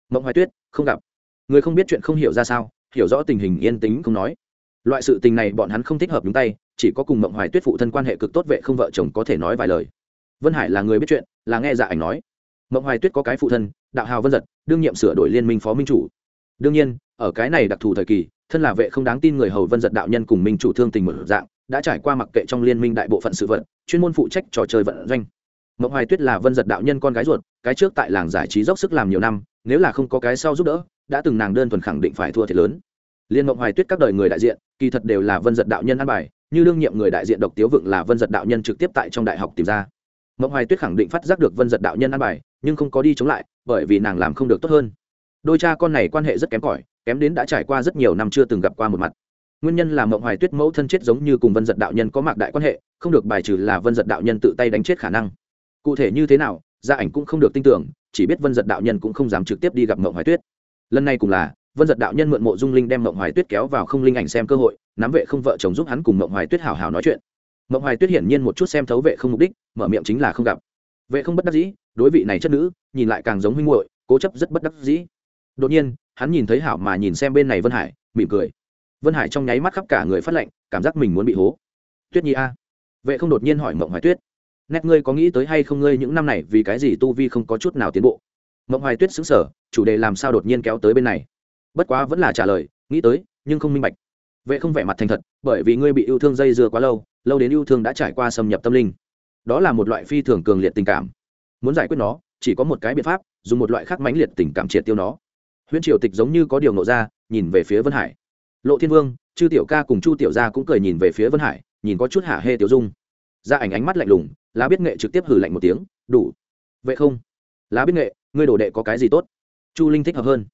[SPEAKER 1] Mộng hoài tuyết, không gặp. Người không biết chuyện không hiểu ra sao, hiểu rõ tình hình yên tĩnh không nói. Loại sự tình này bọn hắn không thích hợp nhúng tay, chỉ có cùng mộng hoài tuyết phụ thân quan hệ cực tốt vệ không vợ chồng có thể nói vài lời vân hải là người biết chuyện, là nghe dạ ảnh nói. Mộng hoài tuyết có cái phụ thân, đạo hào vân giật, đương nhiệm sửa đổi liên minh phó minh chủ. Đương nhiên, ở cái này đặc thù thời kỳ, thân là vệ không đáng tin người hầu vân giật đạo nhân cùng minh chủ thương tình một dạng, đã trải qua mặc kệ trong liên minh đại bộ phận sự vận chuyên môn phụ trách trò chơi vận doanh. Mộng hoài tuyết là vân giật đạo nhân con gái ruột, cái trước tại làng giải trí dốc sức làm nhiều năm, nếu là không có cái sau giúp đỡ, đã từng nàng đơn thuần khẳng định phải thua thiệt lớn. Liên mộng hoài tuyết các đời người đại diện, kỳ thật đều là vân giật đạo nhân ăn bài, như đương nhiệm người đại diện độc tiếu vựng là vân giật đạo nhân trực tiếp tại trong đại học tìm ra mộng hoài tuyết khẳng định phát giác được vân giật đạo nhân ăn bài, nhưng không có đi chống lại, bởi vì nàng làm không được tốt hơn. Đôi cha con này quan hệ rất kém cỏi, kém đến đã trải qua rất nhiều năm chưa từng gặp qua một mặt. Nguyên nhân là mộng hoài tuyết mẫu thân chết giống như cùng vân giật đạo nhân có mạc đại quan hệ, không được bài trừ là vân giật đạo nhân tự tay đánh chết khả năng. Cụ thể như thế nào, gia ảnh cũng không được tin tưởng, chỉ biết vân giật đạo nhân cũng không dám trực tiếp đi gặp mộng hoài tuyết. Lần này cùng là, vân giật đạo nhân mượn mộ dung linh đem mộng hoài tuyết kéo vào không linh ảnh xem cơ hội, nắm vệ không vợ chồng giúp hắn cùng mộng hoài tuyết hào hào nói chuyện mộng hoài tuyết hiển nhiên một chút xem thấu vệ không mục đích, mở miệng chính là không gặp. Vệ không bất đắc dĩ, đối vị này chất nữ, nhìn lại càng giống huynh muội, cố chấp rất bất đắc dĩ. Đột nhiên, hắn nhìn thấy hảo mà nhìn xem bên này vân hải, mỉm cười. Vân hải trong nháy mắt khắp cả người phát lệnh, cảm giác mình muốn bị hố. Tuyết nhi a. Vệ không đột nhiên hỏi mộng hoài tuyết. Nét ngươi có nghĩ tới hay không ngươi những năm này vì cái gì tu vi không có chút nào tiến bộ? Mộng hoài tuyết xứng sở chủ đề làm sao đột nhiên kéo tới bên này? Bất quá vẫn là trả lời, nghĩ tới, nhưng không minh bạch vệ không vẻ mặt thành thật, bởi vì ngươi bị yêu thương dây dưa quá lâu lâu đến yêu thương đã trải qua xâm nhập tâm linh. Đó là một loại phi thường cường liệt tình cảm. Muốn giải quyết nó, chỉ có một cái biện pháp, dùng một loại khác mãnh liệt tình cảm triệt tiêu nó. Huyễn triều tịch giống như có điều nộ ra, nhìn về phía vân hải. Lộ thiên vương, chư tiểu ca cùng chu tiểu gia cũng cười nhìn về phía vân hải, nhìn có chút hạ hê tiểu dung. Ra ảnh ánh mắt lạnh lùng, lá biết nghệ trực tiếp hử lạnh một tiếng, đủ. Vậy không? Lá biết nghệ, ngươi đồ đệ có cái gì tốt? Chu linh thích hợp hơn.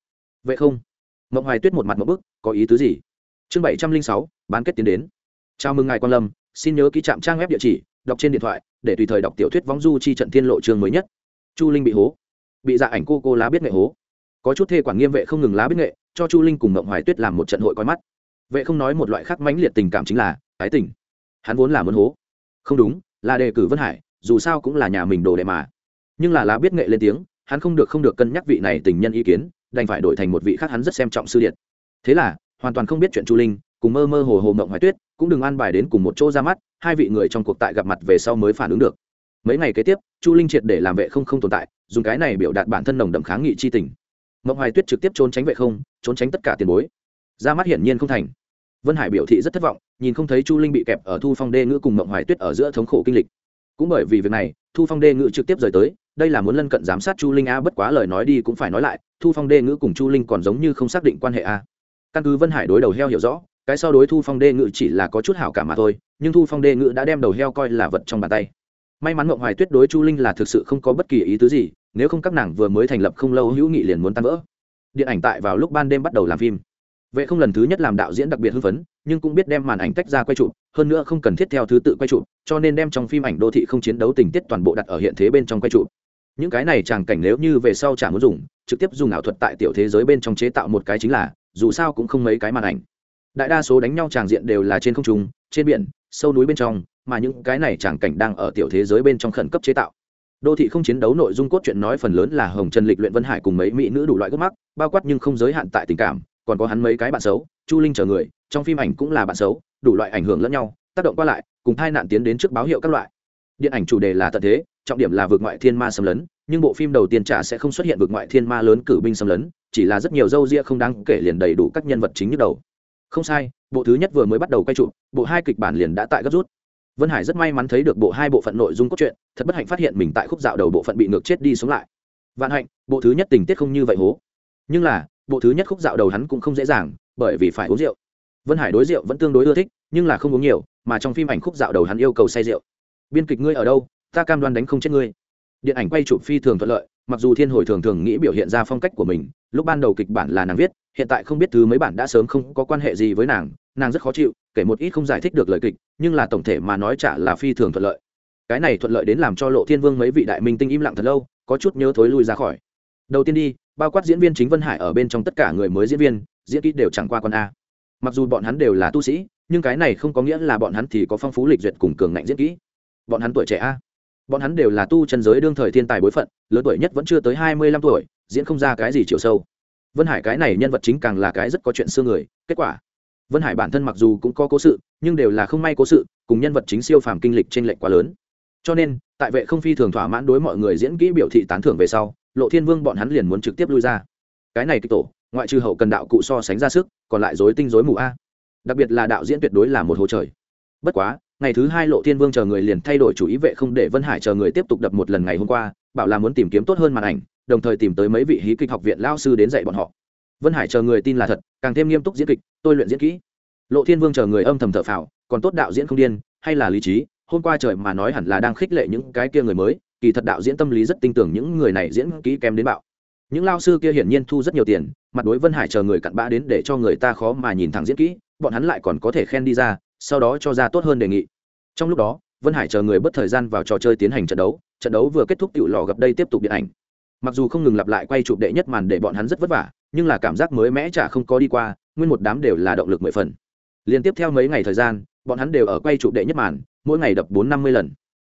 [SPEAKER 1] Vậy không? Mộng hoài tuyết một mặt một bức, có ý tứ gì? Chương bảy trăm linh sáu, bán kết tiến đến. Chào mừng ngài quan lâm, xin nhớ ký trạm trang web địa chỉ, đọc trên điện thoại, để tùy thời đọc tiểu thuyết võng du chi trận thiên lộ trường mới nhất. Chu linh bị hố. Bị dạ ảnh cô cô lá biết nghệ hố. Có chút thê quản nghiêm vệ không ngừng lá biết nghệ cho chu linh cùng mộng hoài tuyết làm một trận hội coi mắt. Vệ không nói một loại khác mãnh liệt tình cảm chính là ái tình. Hắn vốn là muốn hố. Không đúng, là đề cử vân hải, dù sao cũng là nhà mình đồ đệ mà. Nhưng là lá biết nghệ lên tiếng, hắn không được không được cân nhắc vị này tình nhân ý kiến, đành phải đổi thành một vị khác hắn rất xem trọng sư điện thế là hoàn toàn không biết chuyện chu linh, cùng mơ mơ hồ hồ mộng hoài tuyết, cũng đừng an bài đến cùng một chỗ ra mắt, hai vị người trong cuộc tại gặp mặt về sau mới phản ứng được. Mấy ngày kế tiếp, chu linh triệt để làm vệ không không tồn tại, dùng cái này biểu đạt bản thân nồng đậm kháng nghị c h i tình. Mộng hoài tuyết trực tiếp trốn tránh vệ không, trốn tránh tất cả tiền bối. Ra mắt hiển nhiên không thành. Vân hải biểu thị rất thất vọng, nhìn không thấy chu linh bị kẹp ở thu phong đê ngữ cùng mộng hoài tuyết ở giữa thống khổ kinh lịch. Cũng bởi vì việc này, thu phong đê ngữ trực tiếp rời tới, đây là muốn lân cận giám sát chu linh a bất quá lời nói đi cũng phải nói lại, thu phong đê ngữ cùng chu linh còn giống như không xác định quan hệ a căn cứ vân hải đối đầu heo hiểu rõ, cái so đối thu phong đê ngự chỉ là có chút hảo cảm mà thôi, nhưng thu phong đê ngự đã đem đầu heo coi là vật trong bàn tay. May mắn mộng hoài tuyết đối chu linh là thực sự không có bất kỳ ý tứ gì, nếu không các nàng vừa mới thành lập không lâu hữu nghị liền muốn tan vỡ. Điện ảnh tại vào lúc ban đêm bắt đầu làm phim. Vệ không lần thứ nhất làm đạo diễn đặc biệt hưng phấn, nhưng cũng biết đem màn ảnh tách ra quay chụp, hơn nữa không cần thiết theo thứ tự quay chụp, cho nên đem trong phim ảnh đô thị không chiến đấu tình tiết toàn bộ đặt ở hiện thế bên trong quay chụp. Những cái này tràng cảnh nếu như về sau chả muốn dùng, trực tiếp dùng ảo thuật tại tiểu thế giới bên trong chế tạo một cái chính là dù sao cũng không mấy cái màn ảnh. Đại đa số đánh nhau tràng diện đều là trên không trung, trên biển, sâu núi bên trong, mà những cái này tràng cảnh đang ở tiểu thế giới bên trong khẩn cấp chế tạo. Đô thị không chiến đấu nội dung cốt truyện nói phần lớn là hồng trần lịch luyện vân hải cùng mấy mỹ nữ đủ loại gốc mắc, bao quát nhưng không giới hạn tại tình cảm, còn có hắn mấy cái bạn xấu, chu linh chờ người, trong phim ảnh cũng là bạn xấu, đủ loại ảnh hưởng lẫn nhau, tác động qua lại, cùng hai nạn tiến đến trước báo hiệu các loại. Điện ảnh chủ đề là tận thế, trọng điểm là vượt ngoại thiên ma xâm lấn, nhưng bộ phim đầu tiên trả sẽ không xuất hiện vượt ngoại thiên ma lớn cử binh xâm lấn chỉ là rất nhiều dâu ria không đáng kể liền đầy đủ các nhân vật chính như đầu. Không sai, bộ thứ nhất vừa mới bắt đầu quay trụ, bộ hai kịch bản liền đã tại gấp rút. Vân hải rất may mắn thấy được bộ hai bộ phận nội dung cốt truyện, thật bất hạnh phát hiện mình tại khúc dạo đầu bộ phận bị ngược chết đi sống lại. Vạn hạnh, bộ thứ nhất tình tiết không như vậy hố. Nhưng là, bộ thứ nhất khúc dạo đầu hắn cũng không dễ dàng, bởi vì phải uống rượu. Vân hải đối rượu vẫn tương đối ưa thích, nhưng là không uống nhiều, mà trong phim ảnh khúc dạo đầu hắn yêu cầu say rượu. Biên kịch ngươi ở đâu, ta cam đoan đánh không chết ngươi. Điện ảnh quay chụp phi thường thuận lợi mặc dù thiên hồi thường thường nghĩ biểu hiện ra phong cách của mình, lúc ban đầu kịch bản là nàng viết, hiện tại không biết thứ mấy bản đã sớm không có quan hệ gì với nàng nàng rất khó chịu, kể một ít không giải thích được lời kịch, nhưng là tổng thể mà nói chả là phi thường thuận lợi. Cái này thuận lợi đến làm cho lộ thiên vương mấy vị đại minh tinh im lặng thật lâu, có chút nhớ thối lui ra khỏi. Đầu tiên đi, bao quát diễn viên chính vân hải ở bên trong tất cả người mới diễn viên, diễn kỹ đều chẳng qua con a. Mặc dù bọn hắn đều là tu sĩ, nhưng cái này không có nghĩa là bọn hắn thì có phong phú lịch duyệt cùng cường ngạnh diễn kỹ. Bọn hắn tuổi trẻ a bọn hắn đều là tu chân giới đương thời thiên tài bối phận, lớn tuổi nhất vẫn chưa tới hai mươi lăm tuổi, diễn không ra cái gì chiều sâu. Vân hải cái này nhân vật chính càng là cái rất có chuyện xưa người, kết quả. Vân hải bản thân mặc dù cũng có cố sự, nhưng đều là không may cố sự, cùng nhân vật chính siêu phàm kinh lịch trên lệch quá lớn. Cho nên, tại vệ không phi thường thỏa mãn đối mọi người diễn kỹ biểu thị tán thưởng về sau, lộ thiên vương bọn hắn liền muốn trực tiếp lui ra. Cái này kịch tổ, ngoại trừ hậu cần đạo cụ so sánh ra sức, còn lại dối tinh dối mù a. Đặc biệt là đạo diễn tuyệt đối là một hồ trời. Bất quá ngày thứ hai lộ thiên vương chờ người liền thay đổi chủ ý vệ không để vân hải chờ người tiếp tục đập một lần ngày hôm qua, bảo là muốn tìm kiếm tốt hơn màn ảnh, đồng thời tìm tới mấy vị hí kịch học viện lao sư đến dạy bọn họ. Vân hải chờ người tin là thật, càng thêm nghiêm túc diễn kịch, tôi luyện diễn kỹ. Lộ thiên vương chờ người âm thầm thở phào, còn tốt đạo diễn không điên, hay là lý trí, hôm qua trời mà nói hẳn là đang khích lệ những cái kia người mới, kỳ thật đạo diễn tâm lý rất tin tưởng những người này diễn kỹ kém đến bạo. Những lao sư kia hiển nhiên thu rất nhiều tiền, mặt đối vân hải chờ người cặn bã đến để cho người ta khó mà nhìn thẳng diễn kỹ, bọn hắn lại còn có thể khen đi ra sau đó cho ra tốt hơn đề nghị. Trong lúc đó, vân hải chờ người bất thời gian vào trò chơi tiến hành trận đấu trận đấu vừa kết thúc tiểu lò gặp đây tiếp tục điện ảnh. Mặc dù không ngừng lặp lại quay chụp đệ nhất màn để bọn hắn rất vất vả, nhưng là cảm giác mới mẽ chả không có đi qua, nguyên một đám đều là động lực mười phần. Liên tiếp theo mấy ngày thời gian, bọn hắn đều ở quay chụp đệ nhất màn, mỗi ngày đập bốn năm mươi lần.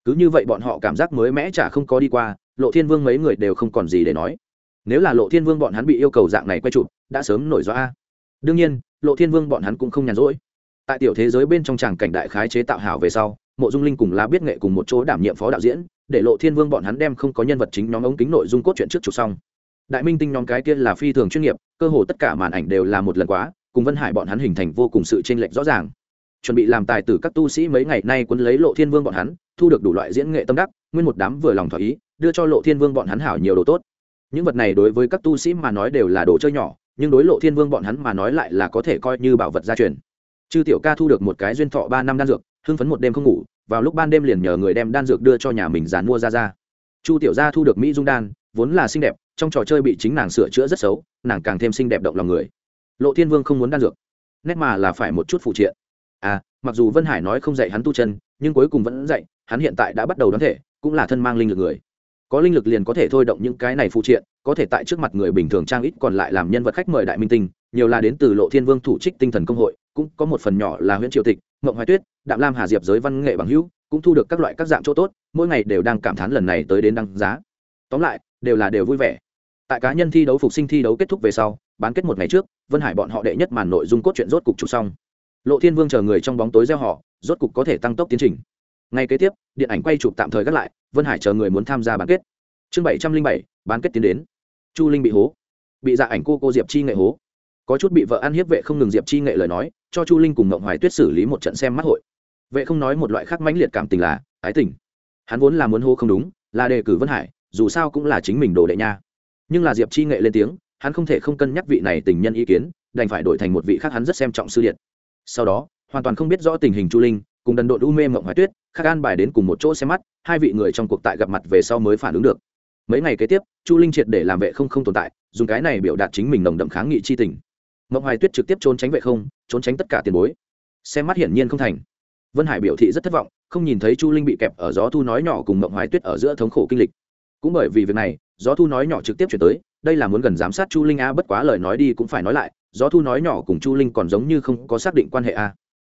[SPEAKER 1] Cứ như vậy bọn họ cảm giác mới mẽ chả không có đi qua, lộ thiên vương mấy người đều không còn gì để nói. Nếu là lộ thiên vương bọn hắn bị yêu cầu dạng này quay chụp, đã sớm nổi rõ a. Đương nhiên, lộ thiên vương bọn hắn cũng không nhàn rỗi tại tiểu thế giới bên trong tràng cảnh đại khái chế tạo hảo về sau, mộ dung linh cùng lá biết nghệ cùng một chỗ đảm nhiệm phó đạo diễn, để lộ thiên vương bọn hắn đem không có nhân vật chính nhóm ống kính nội dung cốt truyện trước chụp xong. Đại minh tinh nhóm cái kia là phi thường chuyên nghiệp, cơ hồ tất cả màn ảnh đều là một lần quá, cùng vân hải bọn hắn hình thành vô cùng sự chênh lệch rõ ràng. Chuẩn bị làm tài tử các tu sĩ mấy ngày nay quấn lấy lộ thiên vương bọn hắn, thu được đủ loại diễn nghệ tâm đắc, nguyên một đám vừa lòng thỏa ý, đưa cho lộ thiên vương bọn hắn hảo nhiều đồ tốt. Những vật này đối với các tu sĩ mà nói đều là đồ chơi nhỏ, nhưng đối lộ thiên vương bọn hắn mà nói lại là có thể coi như bảo vật gia truyền chư tiểu ca thu được một cái duyên thọ ba năm đan dược, hưng phấn một đêm không ngủ, vào lúc ban đêm liền nhờ người đem đan dược đưa cho nhà mình dàn mua ra ra chu tiểu gia thu được mỹ dung đan, vốn là xinh đẹp, trong trò chơi bị chính nàng sửa chữa rất xấu, nàng càng thêm xinh đẹp động lòng người. Lộ thiên vương không muốn đan dược, nét mà là phải một chút phụ triện. À mặc dù vân hải nói không dạy hắn tu chân, nhưng cuối cùng vẫn dạy, hắn hiện tại đã bắt đầu đoán thể, cũng là thân mang linh lực người. Có linh lực liền có thể thôi động những cái này phụ triện, có thể tại trước mặt người bình thường trang ít còn lại làm nhân vật khách mời đại minh tinh, nhiều là đến từ lộ thiên vương thủ trích tinh thần công hội cũng có một phần nhỏ là huyện triều tịch mộng hoài tuyết, đạm lam hà diệp giới văn nghệ bằng hữu, cũng thu được các loại các dạng chỗ tốt, mỗi ngày đều đang cảm thán lần này tới đến đăng giá. Tóm lại, đều là đều vui vẻ. Tại cá nhân thi đấu phục sinh thi đấu kết thúc về sau, bán kết một ngày trước, vân hải bọn họ đệ nhất màn nội dung cốt truyện rốt cục chụp xong. Lộ thiên vương chờ người trong bóng tối gieo họ, rốt cục có thể tăng tốc tiến trình. Ngay kế tiếp, điện ảnh quay chụp tạm thời gác lại, vân hải chờ người muốn tham gia bán kết. Chương bảy trăm linh bảy, bán kết tiến đến. Chu linh bị hố. Bị dạ ảnh cô cô diệp chi nghệ hố có chút bị vợ ăn hiếp vệ không ngừng diệp chi nghệ lời nói, cho chu linh cùng ngộng hoài tuyết xử lý một trận xem mắt hội. Vệ không nói một loại khác mãnh liệt cảm tình là, ái tình. Hắn vốn là muốn hô không đúng, là đề cử vân hải, dù sao cũng là chính mình đồ đệ nha. Nhưng là diệp chi nghệ lên tiếng, hắn không thể không cân nhắc vị này tình nhân ý kiến, đành phải đổi thành một vị khác hắn rất xem trọng sư điện sau đó, hoàn toàn không biết rõ tình hình chu linh, cùng đần đội u mê mộng hoài tuyết khắc an bài đến cùng một chỗ xem mắt, hai vị người trong cuộc tại gặp mặt về sau mới phản ứng được. Mấy ngày kế tiếp, chu linh triệt để làm vệ không không tồn tại, dùng cái này biểu đạt chính mình nồng đậm kháng nghị c h i tình mộng hoài tuyết trực tiếp trốn tránh vệ không, trốn tránh tất cả tiền bối. Xem mắt hiển nhiên không thành. Vân hải biểu thị rất thất vọng, không nhìn thấy chu linh bị kẹp ở gió thu nói nhỏ cùng mộng hoài tuyết ở giữa thống khổ kinh lịch. Cũng bởi vì việc này, gió thu nói nhỏ trực tiếp chuyển tới, đây là muốn gần giám sát chu linh a, bất quá lời nói đi cũng phải nói lại, gió thu nói nhỏ cùng chu linh còn giống như không có xác định quan hệ a.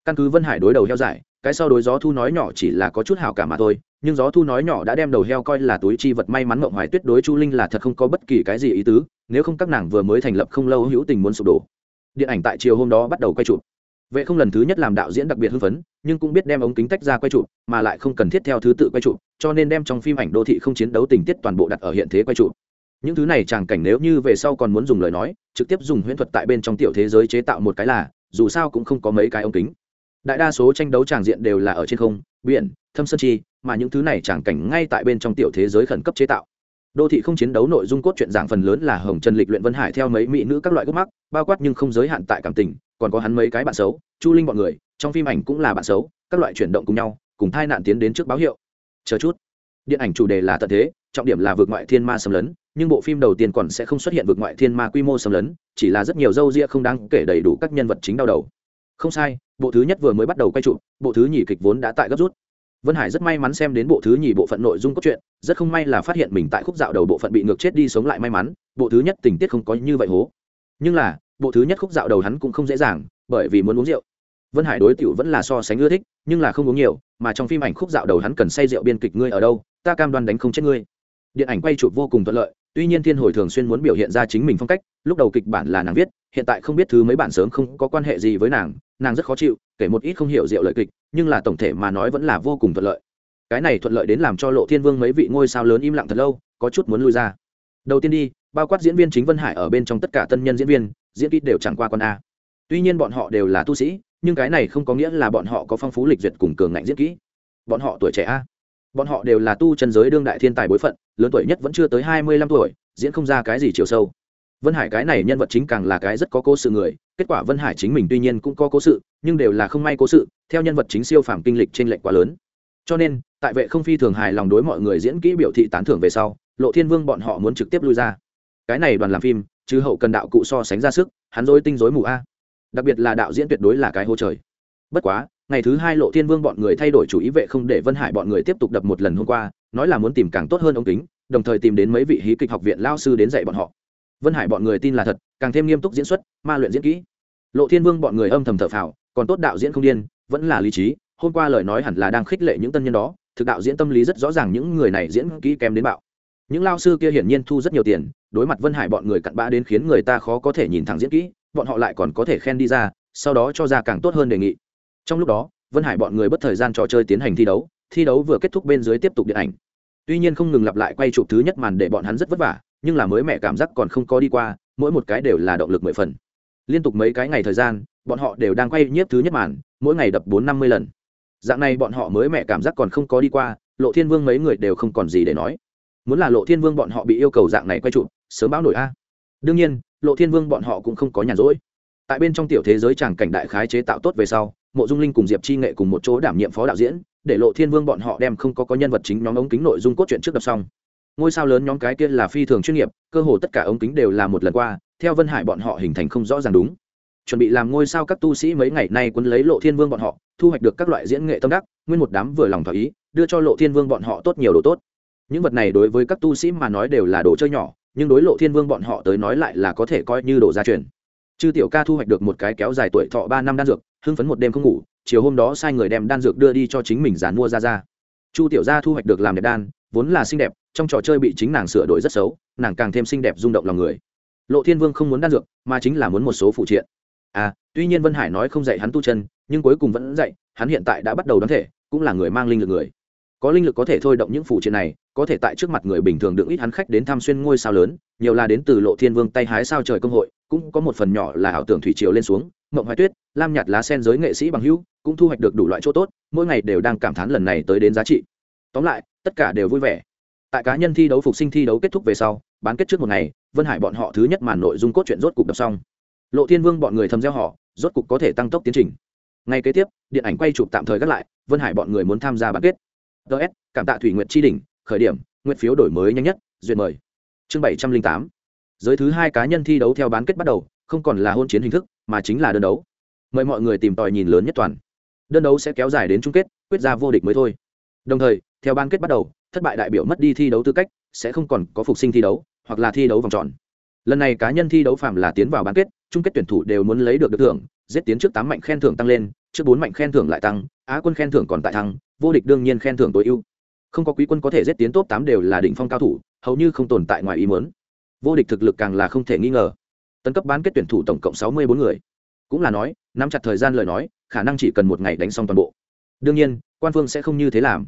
[SPEAKER 1] Căn cứ vân hải đối đầu heo giải, cái sau đối gió thu nói nhỏ chỉ là có chút hào cảm mà thôi, nhưng gió thu nói nhỏ đã đem đầu heo coi là túi chi vật may mắn mộng hoài tuyết đối chu linh là thật không có bất kỳ cái gì ý tứ, nếu không các nàng vừa mới thành lập không lâu hữu tình muốn sụp đổ điện ảnh tại chiều hôm đó bắt đầu quay chụp. Vệ không lần thứ nhất làm đạo diễn đặc biệt hưng phấn, nhưng cũng biết đem ống kính tách ra quay chụp, mà lại không cần thiết theo thứ tự quay chụp, cho nên đem trong phim ảnh đô thị không chiến đấu tình tiết toàn bộ đặt ở hiện thế quay chụp. Những thứ này chàng cảnh nếu như về sau còn muốn dùng lời nói, trực tiếp dùng huyễn thuật tại bên trong tiểu thế giới chế tạo một cái là, dù sao cũng không có mấy cái ống kính. Đại đa số tranh đấu tràng diện đều là ở trên không, biển, thâm sơn chi, mà những thứ này tràng cảnh ngay tại bên trong tiểu thế giới khẩn cấp chế tạo đô thị không chiến đấu nội dung cốt truyện giảng phần lớn là hồng trần lịch luyện vân hải theo mấy mỹ nữ các loại gốc mắc, bao quát nhưng không giới hạn tại cảm tình, còn có hắn mấy cái bạn xấu, chu linh bọn người, trong phim ảnh cũng là bạn xấu, các loại chuyển động cùng nhau, cùng thai nạn tiến đến trước báo hiệu. Chờ chút. Điện ảnh chủ đề là tận thế, trọng điểm là vượt ngoại thiên ma xâm lấn, nhưng bộ phim đầu tiên còn sẽ không xuất hiện vượt ngoại thiên ma quy mô xâm lấn, chỉ là rất nhiều dâu ria không đáng kể đầy đủ các nhân vật chính đau đầu. Không sai, bộ thứ nhất vừa mới bắt đầu quay trụ bộ thứ nhì kịch vốn đã tại gấp rút vân hải rất may mắn xem đến bộ thứ nhì bộ phận nội dung cốt truyện, rất không may là phát hiện mình tại khúc dạo đầu bộ phận bị ngược chết đi sống lại may mắn, bộ thứ nhất tình tiết không có như vậy hố. Nhưng là, bộ thứ nhất khúc dạo đầu hắn cũng không dễ dàng, bởi vì muốn uống rượu. Vân hải đối tiểu vẫn là so sánh ưa thích, nhưng là không uống nhiều, mà trong phim ảnh khúc dạo đầu hắn cần say rượu biên kịch ngươi ở đâu, ta cam đoan đánh không chết ngươi. Điện ảnh quay chụp vô cùng thuận lợi, tuy nhiên thiên hồi thường xuyên muốn biểu hiện ra chính mình phong cách, lúc đầu kịch bản là nàng viết, hiện tại không biết thứ mấy bản sớm không có quan hệ gì với nàng nàng rất khó chịu kể một ít không hiểu diệu lợi kịch, nhưng là tổng thể mà nói vẫn là vô cùng thuận lợi. Cái này thuận lợi đến làm cho lộ thiên vương mấy vị ngôi sao lớn im lặng thật lâu, có chút muốn lui ra. Đầu tiên đi, bao quát diễn viên chính vân hải ở bên trong tất cả tân nhân diễn viên, diễn kỹ đều chẳng qua con a. Tuy nhiên bọn họ đều là tu sĩ, nhưng cái này không có nghĩa là bọn họ có phong phú lịch duyệt cùng cường ngạnh diễn kỹ. Bọn họ tuổi trẻ a. Bọn họ đều là tu chân giới đương đại thiên tài bối phận, lớn tuổi nhất vẫn chưa tới hai mươi lăm tuổi, diễn không ra cái gì chiều sâu. Vân hải cái này nhân vật chính càng là cái rất có cô sự người kết quả vân hải chính mình tuy nhiên cũng có cố sự, nhưng đều là không may cố sự, theo nhân vật chính siêu phàm kinh lịch trên lệnh quá lớn. Cho nên, tại vệ không phi thường hài lòng đối mọi người diễn kỹ biểu thị tán thưởng về sau, lộ thiên vương bọn họ muốn trực tiếp lui ra. Cái này đoàn làm phim, chứ hậu cần đạo cụ so sánh ra sức, hắn dối tinh dối mù a. Đặc biệt là đạo diễn tuyệt đối là cái hô trời. Bất quá, ngày thứ hai lộ thiên vương bọn người thay đổi chủ ý vệ không để vân hải bọn người tiếp tục đập một lần hôm qua, nói là muốn tìm càng tốt hơn ống kính, đồng thời tìm đến mấy vị hí kịch học viện lao sư đến dạy bọn họ vân hải bọn người tin là thật, càng thêm nghiêm túc diễn xuất, ma luyện diễn kỹ. Lộ thiên vương bọn người âm thầm thở phào, còn tốt đạo diễn không điên, vẫn là lý trí, hôm qua lời nói hẳn là đang khích lệ những tân nhân đó, thực đạo diễn tâm lý rất rõ ràng những người này diễn kỹ kém đến bạo. Những lao sư kia hiển nhiên thu rất nhiều tiền, đối mặt vân hải bọn người cặn bã đến khiến người ta khó có thể nhìn thẳng diễn kỹ, bọn họ lại còn có thể khen đi ra, sau đó cho ra càng tốt hơn đề nghị. Trong lúc đó, vân hải bọn người bất thời gian trò chơi tiến hành thi đấu thi đấu vừa kết thúc bên dưới tiếp tục điện ảnh. Tuy nhiên không ngừng lặp lại quay chụp thứ nhất màn để bọn hắn rất vất vả nhưng là mới mẹ cảm giác còn không có đi qua, mỗi một cái đều là động lực mười phần. Liên tục mấy cái ngày thời gian, bọn họ đều đang quay nhiếp thứ nhất màn, mỗi ngày đập bốn năm mươi lần. Dạng này bọn họ mới mẹ cảm giác còn không có đi qua, lộ thiên vương mấy người đều không còn gì để nói. Muốn là lộ thiên vương bọn họ bị yêu cầu dạng này quay chụp, sớm báo nổi a. Đương nhiên, lộ thiên vương bọn họ cũng không có nhàn rỗi. Tại bên trong tiểu thế giới chàng cảnh đại khái chế tạo tốt về sau, mộ dung linh cùng diệp chi nghệ cùng một chỗ đảm nhiệm phó đạo diễn, để lộ thiên vương bọn họ đem không có có nhân vật chính nhóm ống kính nội dung cốt truyện trước đập xong ngôi sao lớn nhóm cái kia là phi thường chuyên nghiệp, cơ hồ tất cả ống kính đều là một lần qua, theo vân hải bọn họ hình thành không rõ ràng đúng. Chuẩn bị làm ngôi sao các tu sĩ mấy ngày nay quấn lấy lộ thiên vương bọn họ, thu hoạch được các loại diễn nghệ tâm đắc, nguyên một đám vừa lòng thỏa ý, đưa cho lộ thiên vương bọn họ tốt nhiều đồ tốt. Những vật này đối với các tu sĩ mà nói đều là đồ chơi nhỏ, nhưng đối lộ thiên vương bọn họ tới nói lại là có thể coi như đồ gia truyền. Chư tiểu ca thu hoạch được một cái kéo dài tuổi thọ ba năm đan dược, hưng phấn một đêm không ngủ, chiều hôm đó sai người đem đan dược đưa đi cho chính mình dàn mua ra ra. Chu tiểu gia thu hoạch được làm đẹp đan, vốn là xinh đẹp trong trò chơi bị chính nàng sửa đổi rất xấu, nàng càng thêm xinh đẹp rung động lòng người. Lộ thiên vương không muốn đan dược, mà chính là muốn một số phụ triện. À tuy nhiên vân hải nói không dạy hắn tu chân, nhưng cuối cùng vẫn dạy, hắn hiện tại đã bắt đầu đoán thể, cũng là người mang linh lực người. Có linh lực có thể thôi động những phụ triện này, có thể tại trước mặt người bình thường đựng ít hắn khách đến thăm xuyên ngôi sao lớn, nhiều là đến từ lộ thiên vương tay hái sao trời công hội, cũng có một phần nhỏ là ảo tưởng thủy triều lên xuống, mộng hoài tuyết, lam nhạt lá sen giới nghệ sĩ bằng hữu, cũng thu hoạch được đủ loại chỗ tốt, mỗi ngày đều đang cảm thán lần này tới đến giá trị. Tóm lại, tất cả đều vui vẻ tại cá nhân thi đấu phục sinh thi đấu kết thúc về sau, bán kết trước một ngày, vân hải bọn họ thứ nhất màn nội dung cốt truyện rốt cục đọc xong. Lộ thiên vương bọn người thầm gieo họ, rốt cục có thể tăng tốc tiến trình. Ngay kế tiếp, điện ảnh quay chụp tạm thời gác lại, vân hải bọn người muốn tham gia bán kết. Ts cảm tạ thủy nguyện tri đình khởi điểm nguyện phiếu đổi mới nhanh nhất, duyệt mời. Chương bảy trăm linh tám. Giới thứ hai cá nhân thi đấu theo bán kết bắt đầu, không còn là hôn chiến hình thức, mà chính là đơn đấu. Mời mọi người tìm tòi nhìn lớn nhất toàn. Đơn đấu sẽ kéo dài đến chung kết, quyết ra vô địch mới thôi. Đồng thời, theo bán kết bắt đầu thất bại đại biểu mất đi thi đấu tư cách, sẽ không còn có phục sinh thi đấu, hoặc là thi đấu vòng tròn. Lần này cá nhân thi đấu phạm là tiến vào bán kết, chung kết tuyển thủ đều muốn lấy được được thưởng, giết tiến trước tám mạnh khen thưởng tăng lên, trước bốn mạnh khen thưởng lại tăng, á quân khen thưởng còn tại thăng, vô địch đương nhiên khen thưởng tối ưu. Không có quý quân có thể giết tiến top tám đều là đỉnh phong cao thủ, hầu như không tồn tại ngoài ý muốn. Vô địch thực lực càng là không thể nghi ngờ. Tấn cấp bán kết tuyển thủ tổng cộng sáu mươi bốn người. Cũng là nói, nắm chặt thời gian lời nói, khả năng chỉ cần một ngày đánh xong toàn bộ. Đương nhiên, quan phương sẽ không như thế làm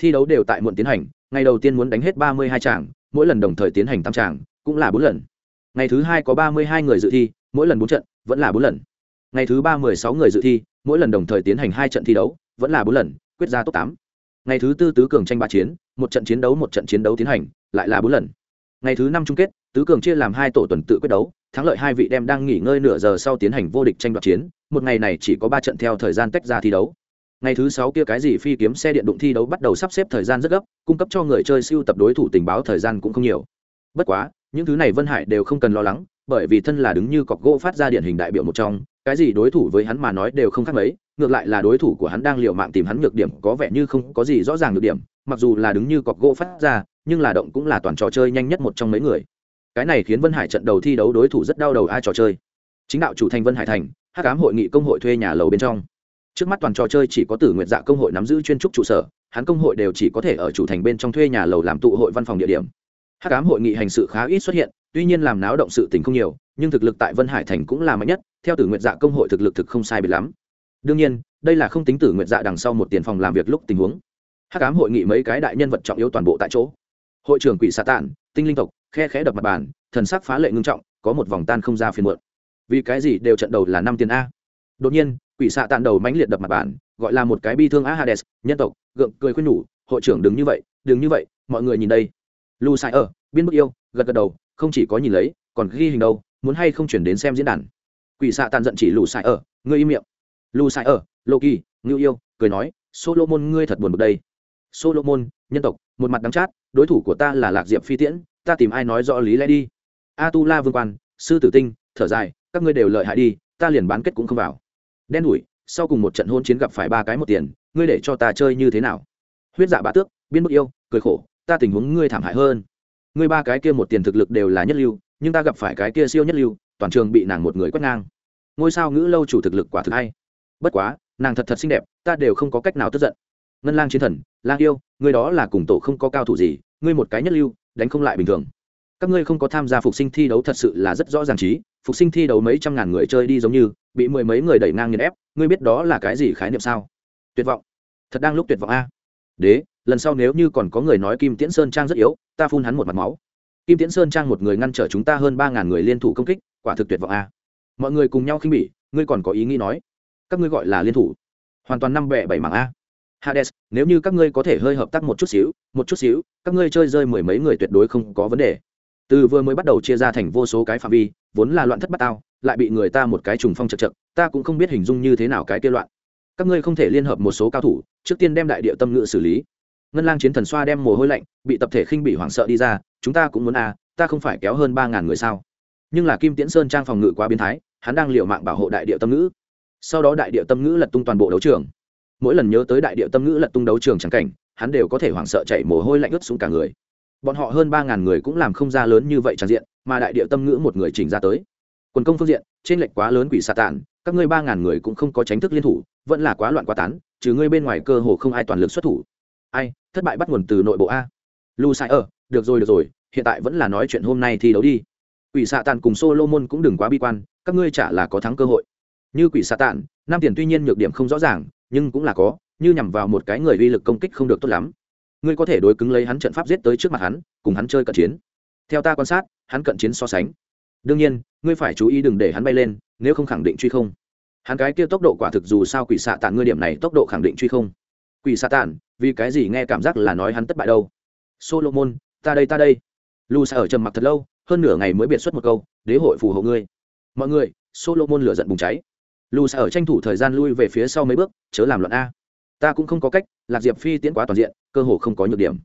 [SPEAKER 1] thi đấu đều tại muộn tiến hành, ngày đầu tiên muốn đánh hết ba mươi hai tràng, mỗi lần đồng thời tiến hành tám tràng, cũng là bốn lần. Ngày thứ hai có ba mươi hai người dự thi, mỗi lần bốn trận, vẫn là bốn lần. Ngày thứ ba mười sáu người dự thi, mỗi lần đồng thời tiến hành hai trận thi đấu, vẫn là bốn lần, quyết ra top tám. Ngày thứ tư tứ cường tranh ba chiến, một trận chiến đấu, một trận chiến đấu tiến hành, lại là bốn lần. Ngày thứ năm chung kết, tứ cường chia làm hai tổ tuần tự quyết đấu, thắng lợi hai vị đem đang nghỉ ngơi nửa giờ sau tiến hành vô địch tranh đoạt chiến, một ngày này chỉ có ba trận theo thời gian tách ra thi đấu ngày thứ sáu kia cái gì phi kiếm xe điện đụng thi đấu bắt đầu sắp xếp thời gian rất gấp, cung cấp cho người chơi siêu tập đối thủ tình báo thời gian cũng không nhiều. Bất quá, những thứ này vân hải đều không cần lo lắng, bởi vì thân là đứng như cọc gỗ phát ra điện hình đại biểu một trong, cái gì đối thủ với hắn mà nói đều không khác mấy, ngược lại là đối thủ của hắn đang liều mạng tìm hắn nhược điểm, có vẻ như không có gì rõ ràng nhược điểm, mặc dù là đứng như cọc gỗ phát ra, nhưng là động cũng là toàn trò chơi nhanh nhất một trong mấy người. Cái này khiến vân hải trận đầu thi đấu đối thủ rất đau đầu ai trò chơi. Chính đạo chủ thành vân hải thành hát cám hội nghị công hội thuê nhà lầu bên trong trước mắt toàn trò chơi chỉ có tử nguyện dạ công hội nắm giữ chuyên trúc trụ sở, hắn công hội đều chỉ có thể ở chủ thành bên trong thuê nhà lầu làm tụ hội văn phòng địa điểm. Hát cám hội nghị hành sự khá ít xuất hiện, tuy nhiên làm náo động sự tình không nhiều, nhưng thực lực tại vân hải thành cũng là mạnh nhất, theo tử nguyện dạ công hội thực lực thực không sai biệt lắm. Đương nhiên, đây là không tính tử nguyện dạ đằng sau một tiền phòng làm việc lúc tình huống. Hắc ám hội nghị mấy cái đại nhân vật trọng yếu toàn bộ tại chỗ. Hội trưởng quỷ xà tản tinh linh tộc, khe khẽ đập mặt bàn, thần sắc phá lệ ngưng trọng, có một vòng tan không ra phiền muộn. Vì cái gì đều trận đầu là năm tiền a? Đột nhiên quỷ xạ tàn đầu mãnh liệt đập mặt bàn, gọi là một cái bi thương a hades nhân tộc, gượng cười khuyên nhủ, hội trưởng đứng như vậy đứng như vậy, mọi người nhìn đây. Lu sai ở, biên bức yêu, gật gật đầu, không chỉ có nhìn lấy, còn ghi hình đâu, muốn hay không chuyển đến xem diễn đàn. Quỷ xạ tàn giận chỉ lù sai ở, ngươi im miệng. Lu sai ở, loki, ngưu yêu, cười nói, solomon, ngươi thật buồn bực đây. Solomon, nhân tộc, một mặt đắng chát, đối thủ của ta là lạc diệp phi tiễn, ta tìm ai nói rõ lý lẽ đi. A tu la vương quan, sư tử tinh, thở dài, các ngươi đều lợi hại đi, ta liền bán kết cũng không vào đen đủi, sau cùng một trận hôn chiến gặp phải ba cái một tiền, ngươi để cho ta chơi như thế nào? Huyết dạ bá tước, biên bức yêu, cười khổ, ta tình huống ngươi thảm hại hơn. Ngươi ba cái kia một tiền thực lực đều là nhất lưu, nhưng ta gặp phải cái kia siêu nhất lưu, toàn trường bị nàng một người quét ngang. Ngôi sao ngữ lâu chủ thực lực quả thực hay. Bất quá, nàng thật thật xinh đẹp, ta đều không có cách nào tức giận. Ngân lang chiến thần, lang yêu người đó là cùng tổ không có cao thủ gì, ngươi một cái nhất lưu, đánh không lại bình thường các ngươi không có tham gia phục sinh thi đấu thật sự là rất rõ ràng trí, phục sinh thi đấu mấy trăm ngàn người chơi đi giống như, bị mười mấy người đẩy ngang nghiền ép, ngươi biết đó là cái gì khái niệm sao? Tuyệt vọng. Thật đang lúc tuyệt vọng a. Đế, lần sau nếu như còn có người nói kim tiễn sơn trang rất yếu, ta phun hắn một mặt máu. Kim tiễn sơn trang một người ngăn trở chúng ta hơn ba ngàn người liên thủ công kích, quả thực tuyệt vọng a. Mọi người cùng nhau khinh bỉ, ngươi còn có ý nghĩ nói. Các ngươi gọi là liên thủ. Hoàn toàn năm bẹ bảy mảng a. Hades, nếu như các ngươi có thể hơi hợp tác một chút xíu, một chút xíu, các ngươi chơi rơi mười mấy người tuyệt đối không có vấn đề từ vừa mới bắt đầu chia ra thành vô số cái phạm vi, vốn là loạn thất bát tao, lại bị người ta một cái trùng phong chật chật, ta cũng không biết hình dung như thế nào cái kia loạn. Các ngươi không thể liên hợp một số cao thủ, trước tiên đem đại địa tâm ngự xử lý. Ngân lang chiến thần xoa đem mồ hôi lạnh, bị tập thể khinh bị hoảng sợ đi ra, chúng ta cũng muốn à ta không phải kéo hơn ba ngàn người sao? Nhưng là kim tiễn sơn trang phòng ngự quá biến thái, hắn đang liệu mạng bảo hộ đại địa tâm ngữ. Sau đó đại địa tâm ngữ lật tung toàn bộ đấu trường. Mỗi lần nhớ tới đại địa tâm ngữ lật tung đấu trường trắng cảnh, hắn đều có thể hoảng sợ chạy mồ hôi lạnh ướt xuống cả người bọn họ hơn ba ngàn người cũng làm không ra lớn như vậy tràn diện, mà đại địa tâm ngữ một người chỉnh ra tới. Quần công phương diện, trên lệch quá lớn quỷ xà tản, các ngươi ba ngàn người cũng không có tránh thức liên thủ, vẫn là quá loạn quá tán, trừ ngươi bên ngoài cơ hồ không ai toàn lực xuất thủ. Ai, thất bại bắt nguồn từ nội bộ a. Lu sai ở, được rồi được rồi, hiện tại vẫn là nói chuyện hôm nay thi đấu đi. Quỷ xạ tàn cùng solomon cũng đừng quá bi quan, các ngươi chả là có thắng cơ hội. Như quỷ xạ tàn nam tiền tuy nhiên nhược điểm không rõ ràng, nhưng cũng là có, như nhằm vào một cái người uy lực công kích không được tốt lắm ngươi có thể đối cứng lấy hắn trận pháp giết tới trước mặt hắn, cùng hắn chơi cận chiến. Theo ta quan sát, hắn cận chiến so sánh. Đương nhiên, ngươi phải chú ý đừng để hắn bay lên, nếu không khẳng định truy không. Hắn cái kia tốc độ quả thực dù sao quỷ xạ tàn ngươi điểm này tốc độ khẳng định truy không. Quỷ xạ tàn vì cái gì nghe cảm giác là nói hắn thất bại đâu? Solomon, ta đây ta đây. Lu sa ở trầm mặc thật lâu, hơn nửa ngày mới biệt xuất một câu, đế hội phù hộ ngươi. Mọi người, solomon lửa giận bùng cháy. Lu sa ở tranh thủ thời gian lui về phía sau mấy bước, chớ làm loạn a ta cũng không có cách, lạc diệp phi tiễn quá toàn diện, cơ hồ không có nhược điểm.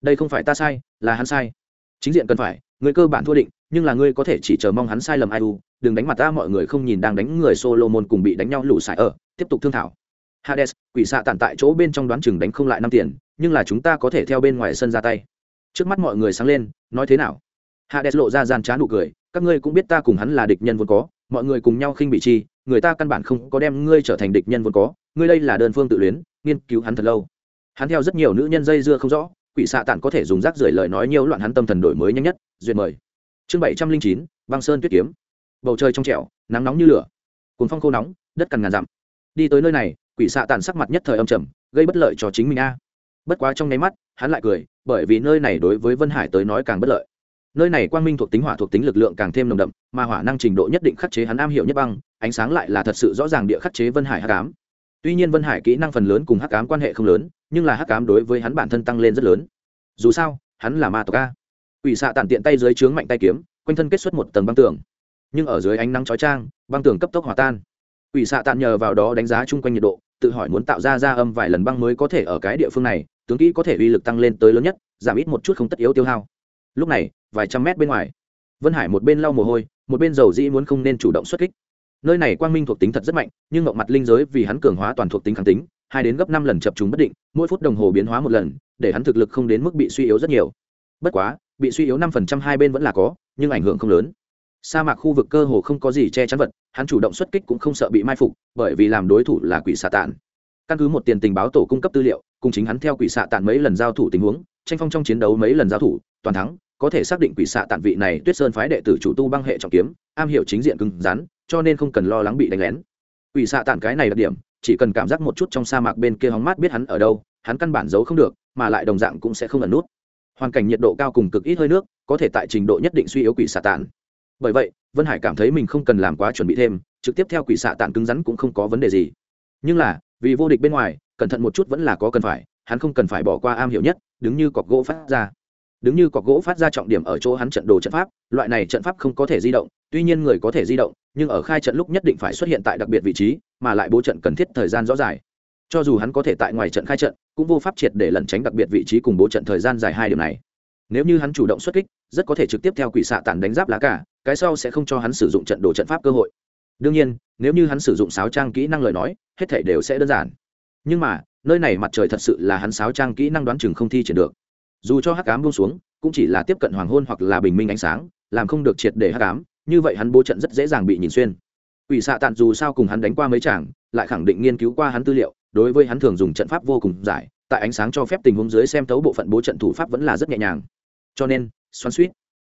[SPEAKER 1] Đây không phải ta sai, là hắn sai. Chính diện cần phải, người cơ bản thua định, nhưng là ngươi có thể chỉ chờ mong hắn sai lầm ai u, đừng đánh mặt ta, mọi người không nhìn đang đánh người solomon cùng bị đánh nhau lũ sải ở, tiếp tục thương thảo. Hades, quỷ xạ tàn tại chỗ bên trong đoán chừng đánh không lại năm tiền, nhưng là chúng ta có thể theo bên ngoài sân ra tay. Trước mắt mọi người sáng lên, nói thế nào? Hades lộ ra gian trá nụ cười, các ngươi cũng biết ta cùng hắn là địch nhân vốn có, mọi người cùng nhau khinh bị chi, người ta căn bản không có đem ngươi trở thành địch nhân vốn có, ngươi đây là đơn phương tự luyến nghiên cứu hắn thật lâu. Hắn theo rất nhiều nữ nhân dây dưa không rõ, quỷ xạ tản có thể dùng rác rưởi lời nói nhiều loạn hắn tâm thần đổi mới nhanh nhất, duyệt mời. Chương bảy trăm linh chín, băng sơn tuyết kiếm. Bầu trời trong trẻo, nắng nóng như lửa. Cuốn phong khô nóng, đất cằn ngàn dặm. Đi tới nơi này, quỷ xạ tản sắc mặt nhất thời âm trầm, gây bất lợi cho chính mình a. Bất quá trong nháy mắt, hắn lại cười, bởi vì nơi này đối với vân hải tới nói càng bất lợi. Nơi này quang minh thuộc tính, hỏa thuộc tính lực lượng càng thêm nồng đậm, mà hỏa năng trình độ nhất định khắc chế hắn am hiểu nhất băng, ánh sáng lại là thật sự rõ ràng địa khắc chế vân hải hắc ám tuy nhiên vân hải kỹ năng phần lớn cùng hắc ám quan hệ không lớn, nhưng là hắc ám đối với hắn bản thân tăng lên rất lớn. Dù sao, hắn là ma tộc a. Ủy xạ tản tiện tay dưới trướng mạnh tay kiếm, quanh thân kết xuất một tầng băng tường. Nhưng ở dưới ánh nắng chói trang băng tường cấp tốc hòa tan. Ủy xạ tản nhờ vào đó đánh giá chung quanh nhiệt độ, tự hỏi muốn tạo ra ra âm vài lần băng mới có thể ở cái địa phương này, tướng kỹ có thể uy lực tăng lên tới lớn nhất, giảm ít một chút không tất yếu tiêu hao. Lúc này, vài trăm mét bên ngoài, vân hải một bên lau mồ hôi, một bên dầu dĩ muốn không nên chủ động xuất kích nơi này quang minh thuộc tính thật rất mạnh, nhưng ngọc mặt linh giới vì hắn cường hóa toàn thuộc tính kháng tính, hai đến gấp năm lần chập chúng bất định, mỗi phút đồng hồ biến hóa một lần, để hắn thực lực không đến mức bị suy yếu rất nhiều. Bất quá, bị suy yếu năm phần trăm hai bên vẫn là có, nhưng ảnh hưởng không lớn. Sa mạc khu vực cơ hồ không có gì che chắn vật, hắn chủ động xuất kích cũng không sợ bị mai phục, bởi vì làm đối thủ là quỷ xạ tản căn cứ một tiền tình báo tổ cung cấp tư liệu, cùng chính hắn theo quỷ xạ tản mấy lần giao thủ tình huống, tranh phong trong chiến đấu mấy lần giao thủ, toàn thắng, có thể xác định quỷ xạ tản vị này tuyết sơn phái đệ tử chủ tu băng hệ trọng kiếm, am hiểu chính diện cứng rắn cho nên không cần lo lắng bị đánh lén. Quỷ xạ tản cái này đặc điểm, chỉ cần cảm giác một chút trong sa mạc bên kia hóng mát biết hắn ở đâu, hắn căn bản giấu không được, mà lại đồng dạng cũng sẽ không ẩn nút. Hoàn cảnh nhiệt độ cao cùng cực ít hơi nước, có thể tại trình độ nhất định suy yếu quỷ xạ tản. Bởi vậy, vân hải cảm thấy mình không cần làm quá chuẩn bị thêm, trực tiếp theo quỷ xạ tản cứng rắn cũng không có vấn đề gì. Nhưng là, vì vô địch bên ngoài, cẩn thận một chút vẫn là có cần phải, hắn không cần phải bỏ qua am hiểu nhất, đứng như cọc gỗ phát ra. Đứng như cọc gỗ phát ra trọng điểm ở chỗ hắn trận đồ trận pháp, loại này trận pháp không có thể di động, tuy nhiên người có thể di động nhưng ở khai trận lúc nhất định phải xuất hiện tại đặc biệt vị trí, mà lại bố trận cần thiết thời gian rõ dài cho dù hắn có thể tại ngoài trận khai trận, cũng vô pháp triệt để lẩn tránh đặc biệt vị trí cùng bố trận thời gian dài hai điều này. Nếu như hắn chủ động xuất kích, rất có thể trực tiếp theo quỷ xạ tản đánh giáp lá cả, cái sau sẽ không cho hắn sử dụng trận đồ trận pháp cơ hội. Đương nhiên, nếu như hắn sử dụng sáo trang kỹ năng lời nói, hết thể đều sẽ đơn giản. Nhưng mà, nơi này mặt trời thật sự là hắn sáo trang kỹ năng đoán chừng không thi triển được. Dù cho hắc cám buông xuống, cũng chỉ là tiếp cận hoàng hôn hoặc là bình minh ánh sáng, làm không được triệt để hắc cám như vậy hắn bố trận rất dễ dàng bị nhìn xuyên. Quỷ xạ tản dù sao cùng hắn đánh qua mấy chàng lại khẳng định nghiên cứu qua hắn tư liệu, đối với hắn thường dùng trận pháp vô cùng giải, tại ánh sáng cho phép tình huống dưới xem tấu bộ phận bố trận thủ pháp vẫn là rất nhẹ nhàng. Cho nên, xoắn suýt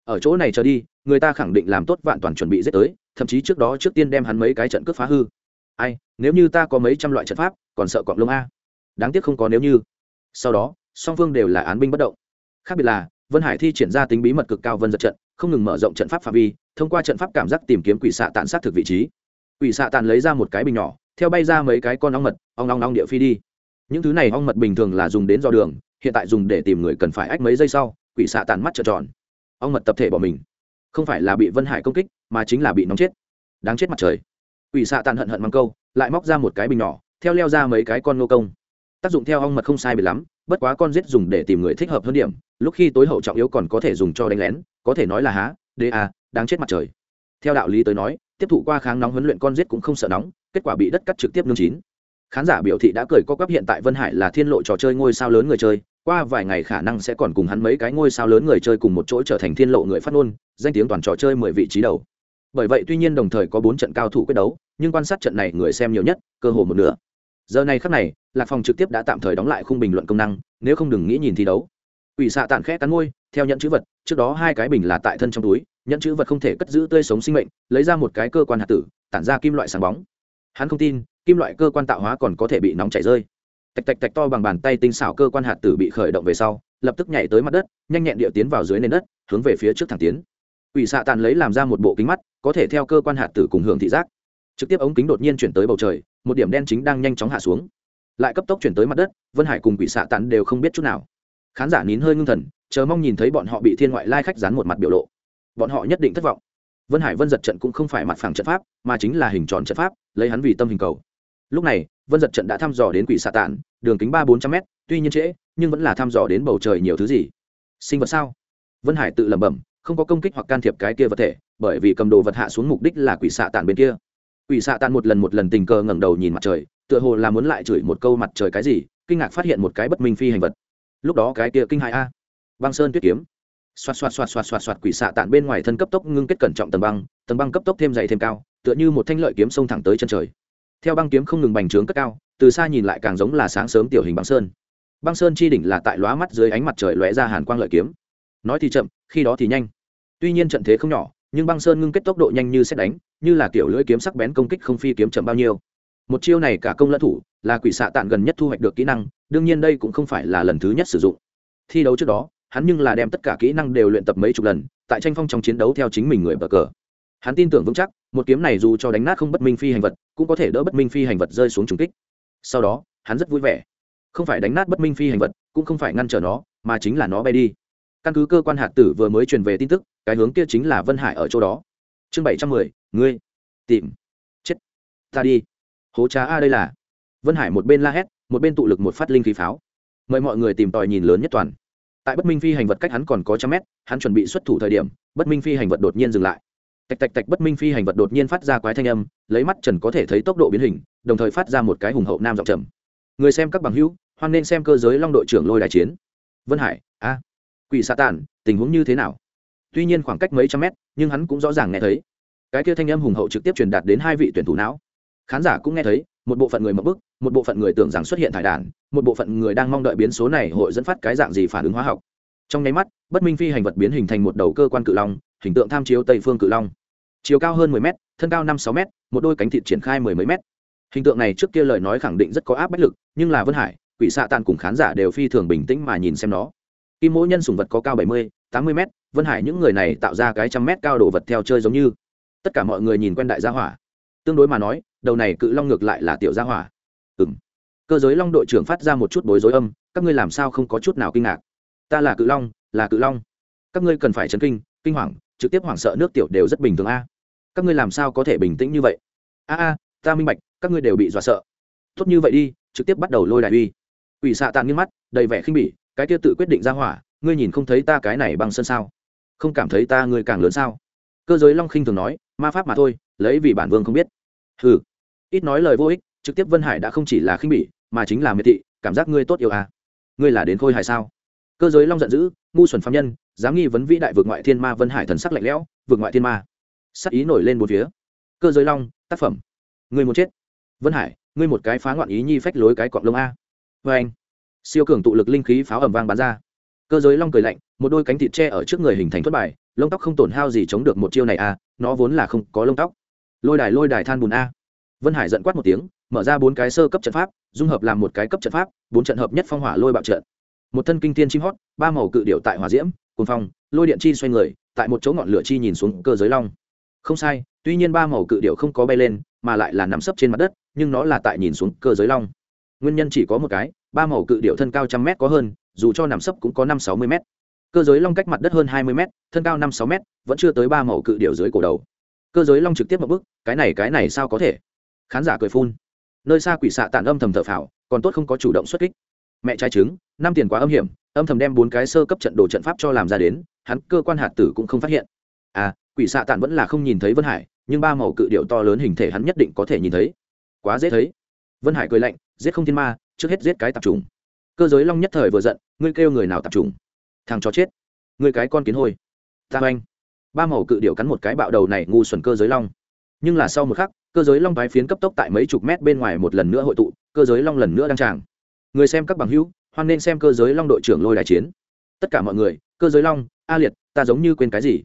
[SPEAKER 1] ở chỗ này trở đi, người ta khẳng định làm tốt vạn toàn chuẩn bị giết tới, thậm chí trước đó trước tiên đem hắn mấy cái trận cướp phá hư. Ai, nếu như ta có mấy trăm loại trận pháp, còn sợ cọp lông a. Đáng tiếc không có nếu như. Sau đó, song phương đều là án binh bất động. Khác biệt là, vân hải thi triển ra tính bí mật cực cao vân giật trận không ngừng mở rộng trận pháp phạm vi, thông qua trận pháp cảm giác tìm kiếm quỷ xạ tàn sát thực vị trí. Quỷ xạ tàn lấy ra một cái bình nhỏ, theo bay ra mấy cái con ong mật, ong ong ong địa phi đi. Những thứ này ong mật bình thường là dùng đến dò đường, hiện tại dùng để tìm người cần phải ách mấy giây sau, quỷ xạ tàn mắt trợn tròn. Ong mật tập thể bỏ mình. Không phải là bị vân hải công kích, mà chính là bị nóng chết. Đáng chết mặt trời. Quỷ xạ tàn hận hận mắng câu, lại móc ra một cái bình nhỏ, theo leo ra mấy cái con nô công. Tác dụng theo ong mật không sai bị lắm, bất quá con giết dùng để tìm người thích hợp hơn điểm, lúc khi tối hậu trọng yếu còn có thể dùng cho đánh lén có thể nói là há, đê a, đáng chết mặt trời. Theo đạo lý tới nói, tiếp thụ qua kháng nóng huấn luyện con giết cũng không sợ nóng, kết quả bị đất cắt trực tiếp nương chín. Khán giả biểu thị đã cười co quắp hiện tại vân hải là thiên lộ trò chơi ngôi sao lớn người chơi, qua vài ngày khả năng sẽ còn cùng hắn mấy cái ngôi sao lớn người chơi cùng một chỗ trở thành thiên lộ người phát ngôn, danh tiếng toàn trò chơi mười vị trí đầu. Bởi vậy tuy nhiên đồng thời có bốn trận cao thủ quyết đấu, nhưng quan sát trận này người xem nhiều nhất, cơ hồ một nửa. Giờ này khắc này, lạc phòng trực tiếp đã tạm thời đóng lại khung bình luận công năng, nếu không đừng nghĩ nhìn thi đấu. Ủy xạ tàn khẽ cắn môi theo nhận chữ vật, trước đó hai cái bình là tại thân trong túi, nhận chữ vật không thể cất giữ tươi sống sinh mệnh, lấy ra một cái cơ quan hạt tử, tản ra kim loại sáng bóng. Hắn không tin, kim loại cơ quan tạo hóa còn có thể bị nóng chảy rơi. Tạch tạch tạch to bằng bàn tay tinh xảo cơ quan hạt tử bị khởi động về sau, lập tức nhảy tới mặt đất, nhanh nhẹn địa tiến vào dưới nền đất, hướng về phía trước thẳng tiến. Ủy xạ tàn lấy làm ra một bộ kính mắt, có thể theo cơ quan hạt tử cùng hưởng thị giác. Trực tiếp ống kính đột nhiên chuyển tới bầu trời, một điểm đen chính đang nhanh chóng hạ xuống. Lại cấp tốc chuyển tới mặt đất, vân hải cùng quỷ xạ tàn đều không biết chút nào khán giả nín hơi ngưng thần, chờ mong nhìn thấy bọn họ bị thiên ngoại lai khách dán một mặt biểu lộ. Bọn họ nhất định thất vọng. Vân hải vân giật trận cũng không phải mặt phẳng trận pháp, mà chính là hình tròn trận pháp, lấy hắn vì tâm hình cầu. Lúc này, vân giật trận đã thăm dò đến quỷ xạ tản, đường kính ba bốn trăm m tuy nhiên trễ, nhưng vẫn là thăm dò đến bầu trời nhiều thứ gì. Sinh vật sao? Vân hải tự lẩm bẩm, không có công kích hoặc can thiệp cái kia vật thể, bởi vì cầm đồ vật hạ xuống mục đích là quỷ xạ tản bên kia. Quỷ xạ tản một lần một lần tình cờ ngẩng đầu nhìn mặt trời, tựa hồ là muốn lại chửi một câu mặt trời cái gì, kinh ngạc phát hiện một cái bất minh phi hành vật lúc đó cái kia kinh hại a. Băng sơn tuyết kiếm. Xoạt xoạt xoạt xoạt xoạt xoạt quỷ xạ tản bên ngoài thân cấp tốc ngưng kết cẩn trọng tầng băng tầng băng cấp tốc thêm dày thêm cao, tựa như một thanh lợi kiếm xông thẳng tới chân trời. Theo băng kiếm không ngừng bành trướng cất cao, từ xa nhìn lại càng giống là sáng sớm tiểu hình băng sơn. Băng sơn chi đỉnh là tại lóa mắt dưới ánh mặt trời lóe ra hàn quang lợi kiếm. Nói thì chậm, khi đó thì nhanh. Tuy nhiên trận thế không nhỏ, nhưng băng sơn ngưng kết tốc độ nhanh như xét đánh, như là kiểu lưỡi kiếm sắc bén công kích không phi kiếm chậm bao nhiêu một chiêu này cả công lẫn thủ, là quỷ xạ tạn gần nhất thu hoạch được kỹ năng, đương nhiên đây cũng không phải là lần thứ nhất sử dụng. Thi đấu trước đó, hắn nhưng là đem tất cả kỹ năng đều luyện tập mấy chục lần, tại tranh phong trong chiến đấu theo chính mình người bờ cờ. Hắn tin tưởng vững chắc, một kiếm này dù cho đánh nát không bất minh phi hành vật, cũng có thể đỡ bất minh phi hành vật rơi xuống trùng kích. Sau đó, hắn rất vui vẻ. Không phải đánh nát bất minh phi hành vật, cũng không phải ngăn trở nó, mà chính là nó bay đi. Căn cứ cơ quan hạt tử vừa mới truyền về tin tức, cái hướng kia chính là vân hải ở chỗ đó. Chương bảy trăm mười, ngươi, tìm. Chết. Ta đi hố trá a đây là. Vân hải một bên la hét, một bên tụ lực một phát linh khí pháo. Mời mọi người tìm tòi nhìn lớn nhất toàn. Tại bất minh phi hành vật cách hắn còn có trăm mét, hắn chuẩn bị xuất thủ thời điểm, bất minh phi hành vật đột nhiên dừng lại. Tạch tạch tạch bất minh phi hành vật đột nhiên phát ra quái thanh âm, lấy mắt trần có thể thấy tốc độ biến hình, đồng thời phát ra một cái hùng hậu nam giọng trầm. Người xem các bằng hữu, hoan nên xem cơ giới long đội trưởng lôi đài chiến. Vân hải, a, quỷ sa tàn tình huống như thế nào? Tuy nhiên khoảng cách mấy trăm mét, nhưng hắn cũng rõ ràng nghe thấy. Cái kia thanh âm hùng hậu trực tiếp truyền đạt đến hai vị tuyển thủ não khán giả cũng nghe thấy, một bộ phận người mập bức, một bộ phận người tưởng rằng xuất hiện thải đàn, một bộ phận người đang mong đợi biến số này hội dẫn phát cái dạng gì phản ứng hóa học. Trong nháy mắt, bất minh phi hành vật biến hình thành một đầu cơ quan cự long, hình tượng tham chiếu tây phương cự long. Chiều cao hơn 10 m thân cao năm sáu m một đôi cánh thịt triển khai mười mấy mét. Hình tượng này trước kia lời nói khẳng định rất có áp bách lực, nhưng là vân hải, quỷ xạ tàn cùng khán giả đều phi thường bình tĩnh mà nhìn xem nó. Kim mỗi nhân sùng vật có cao bảy mươi, tám mươi m vân hải những người này tạo ra cái trăm mét cao đồ vật theo chơi giống như. Tất cả mọi người nhìn quen đại gia hỏa. Tương đối mà nói đầu này cự long ngược lại là tiểu gia hỏa. Ừ m cơ giới long đội trưởng phát ra một chút bối rối âm, các ngươi làm sao không có chút nào kinh ngạc? Ta là cự long, là cự long. Các ngươi cần phải chấn kinh kinh hoàng, trực tiếp hoảng sợ nước tiểu đều rất bình thường a. Các ngươi làm sao có thể bình tĩnh như vậy? A a, ta minh bạch, các ngươi đều bị dọa sợ. Tốt như vậy đi, trực tiếp bắt đầu lôi đại uy. Ủy xạ tàn nghiêm mắt, đầy vẻ khinh bỉ, cái kia tự quyết định ra hỏa, ngươi nhìn không thấy ta cái này bằng sân sao? Không cảm thấy ta ngươi càng lớn sao? Cơ giới long khinh thường nói, ma pháp mà thôi, lấy vì bản vương không biết. Ừ ít nói lời vô ích, trực tiếp vân hải đã không chỉ là khinh bỉ, mà chính là miệt thị, cảm giác ngươi tốt yêu à. Ngươi là đến khôi hài sao? Cơ giới long giận dữ, ngu xuẩn phạm nhân, dám nghi vấn vĩ đại vượt ngoại thiên ma vân hải thần sắc lạnh lẽo, vượt ngoại thiên ma. Sắc ý nổi lên một phía. Cơ giới long, tác phẩm. Ngươi muốn chết. Vân hải, ngươi một cái phá ngoạn ý nhi phách lối cái cọng lông a. Vê anh. Siêu cường tụ lực linh khí pháo ẩm vang bắn ra. Cơ giới long cười lạnh, một đôi cánh thịt tre ở trước người hình thành thất bài, lông tóc không tổn hao gì chống được một chiêu này a nó vốn là không có lông tóc. Lôi đài lôi đài than bùn a vân hải giận quát một tiếng, mở ra bốn cái sơ cấp trận pháp, dung hợp làm một cái cấp trận pháp, bốn trận hợp nhất phong hỏa lôi bạo trận. Một thân kinh tiên chim hót, ba màu cự điệu tại hỏa diễm cùng phong, lôi điện chi xoay người, tại một chỗ ngọn lửa chi nhìn xuống cơ giới long. Không sai, tuy nhiên ba màu cự điệu không có bay lên, mà lại là nằm sấp trên mặt đất, nhưng nó là tại nhìn xuống cơ giới long. Nguyên nhân chỉ có một cái, ba màu cự điệu thân cao trăm mét có hơn, dù cho nằm sấp cũng có năm sáu mươi mét. Cơ giới long cách mặt đất hơn hai mươi mét, thân cao năm sáu mét, vẫn chưa tới ba màu cự điệu dưới cổ đầu. Cơ giới long trực tiếp một bước, cái này cái này sao có thể? Khán giả cười phun. Nơi xa quỷ xạ tàn âm thầm thở phào, còn tốt không có chủ động xuất kích. Mẹ trai trứng, năm tiền quá âm hiểm, âm thầm đem bốn cái sơ cấp trận đồ trận pháp cho làm ra đến, hắn cơ quan hạt tử cũng không phát hiện. À quỷ xạ tàn vẫn là không nhìn thấy vân hải, nhưng ba màu cự điệu to lớn hình thể hắn nhất định có thể nhìn thấy. Quá dễ thấy. Vân hải cười lạnh, giết không thiên ma, trước hết giết cái tạp trùng. Cơ giới long nhất thời vừa giận, ngươi kêu người nào tạp trùng? Thằng chó chết. Ngươi cái con kiến hôi. Ta oanh. Ba màu cự điệu cắn một cái bạo đầu này ngu xuẩn cơ giới long. Nhưng là sau một khắc cơ giới long tái phiến cấp tốc tại mấy chục mét bên ngoài một lần nữa hội tụ, cơ giới long lần nữa đăng tràng. Người xem các bằng hữu, hoan nên xem cơ giới long đội trưởng lôi đài chiến. Tất cả mọi người, cơ giới long, a liệt, ta giống như quên cái gì?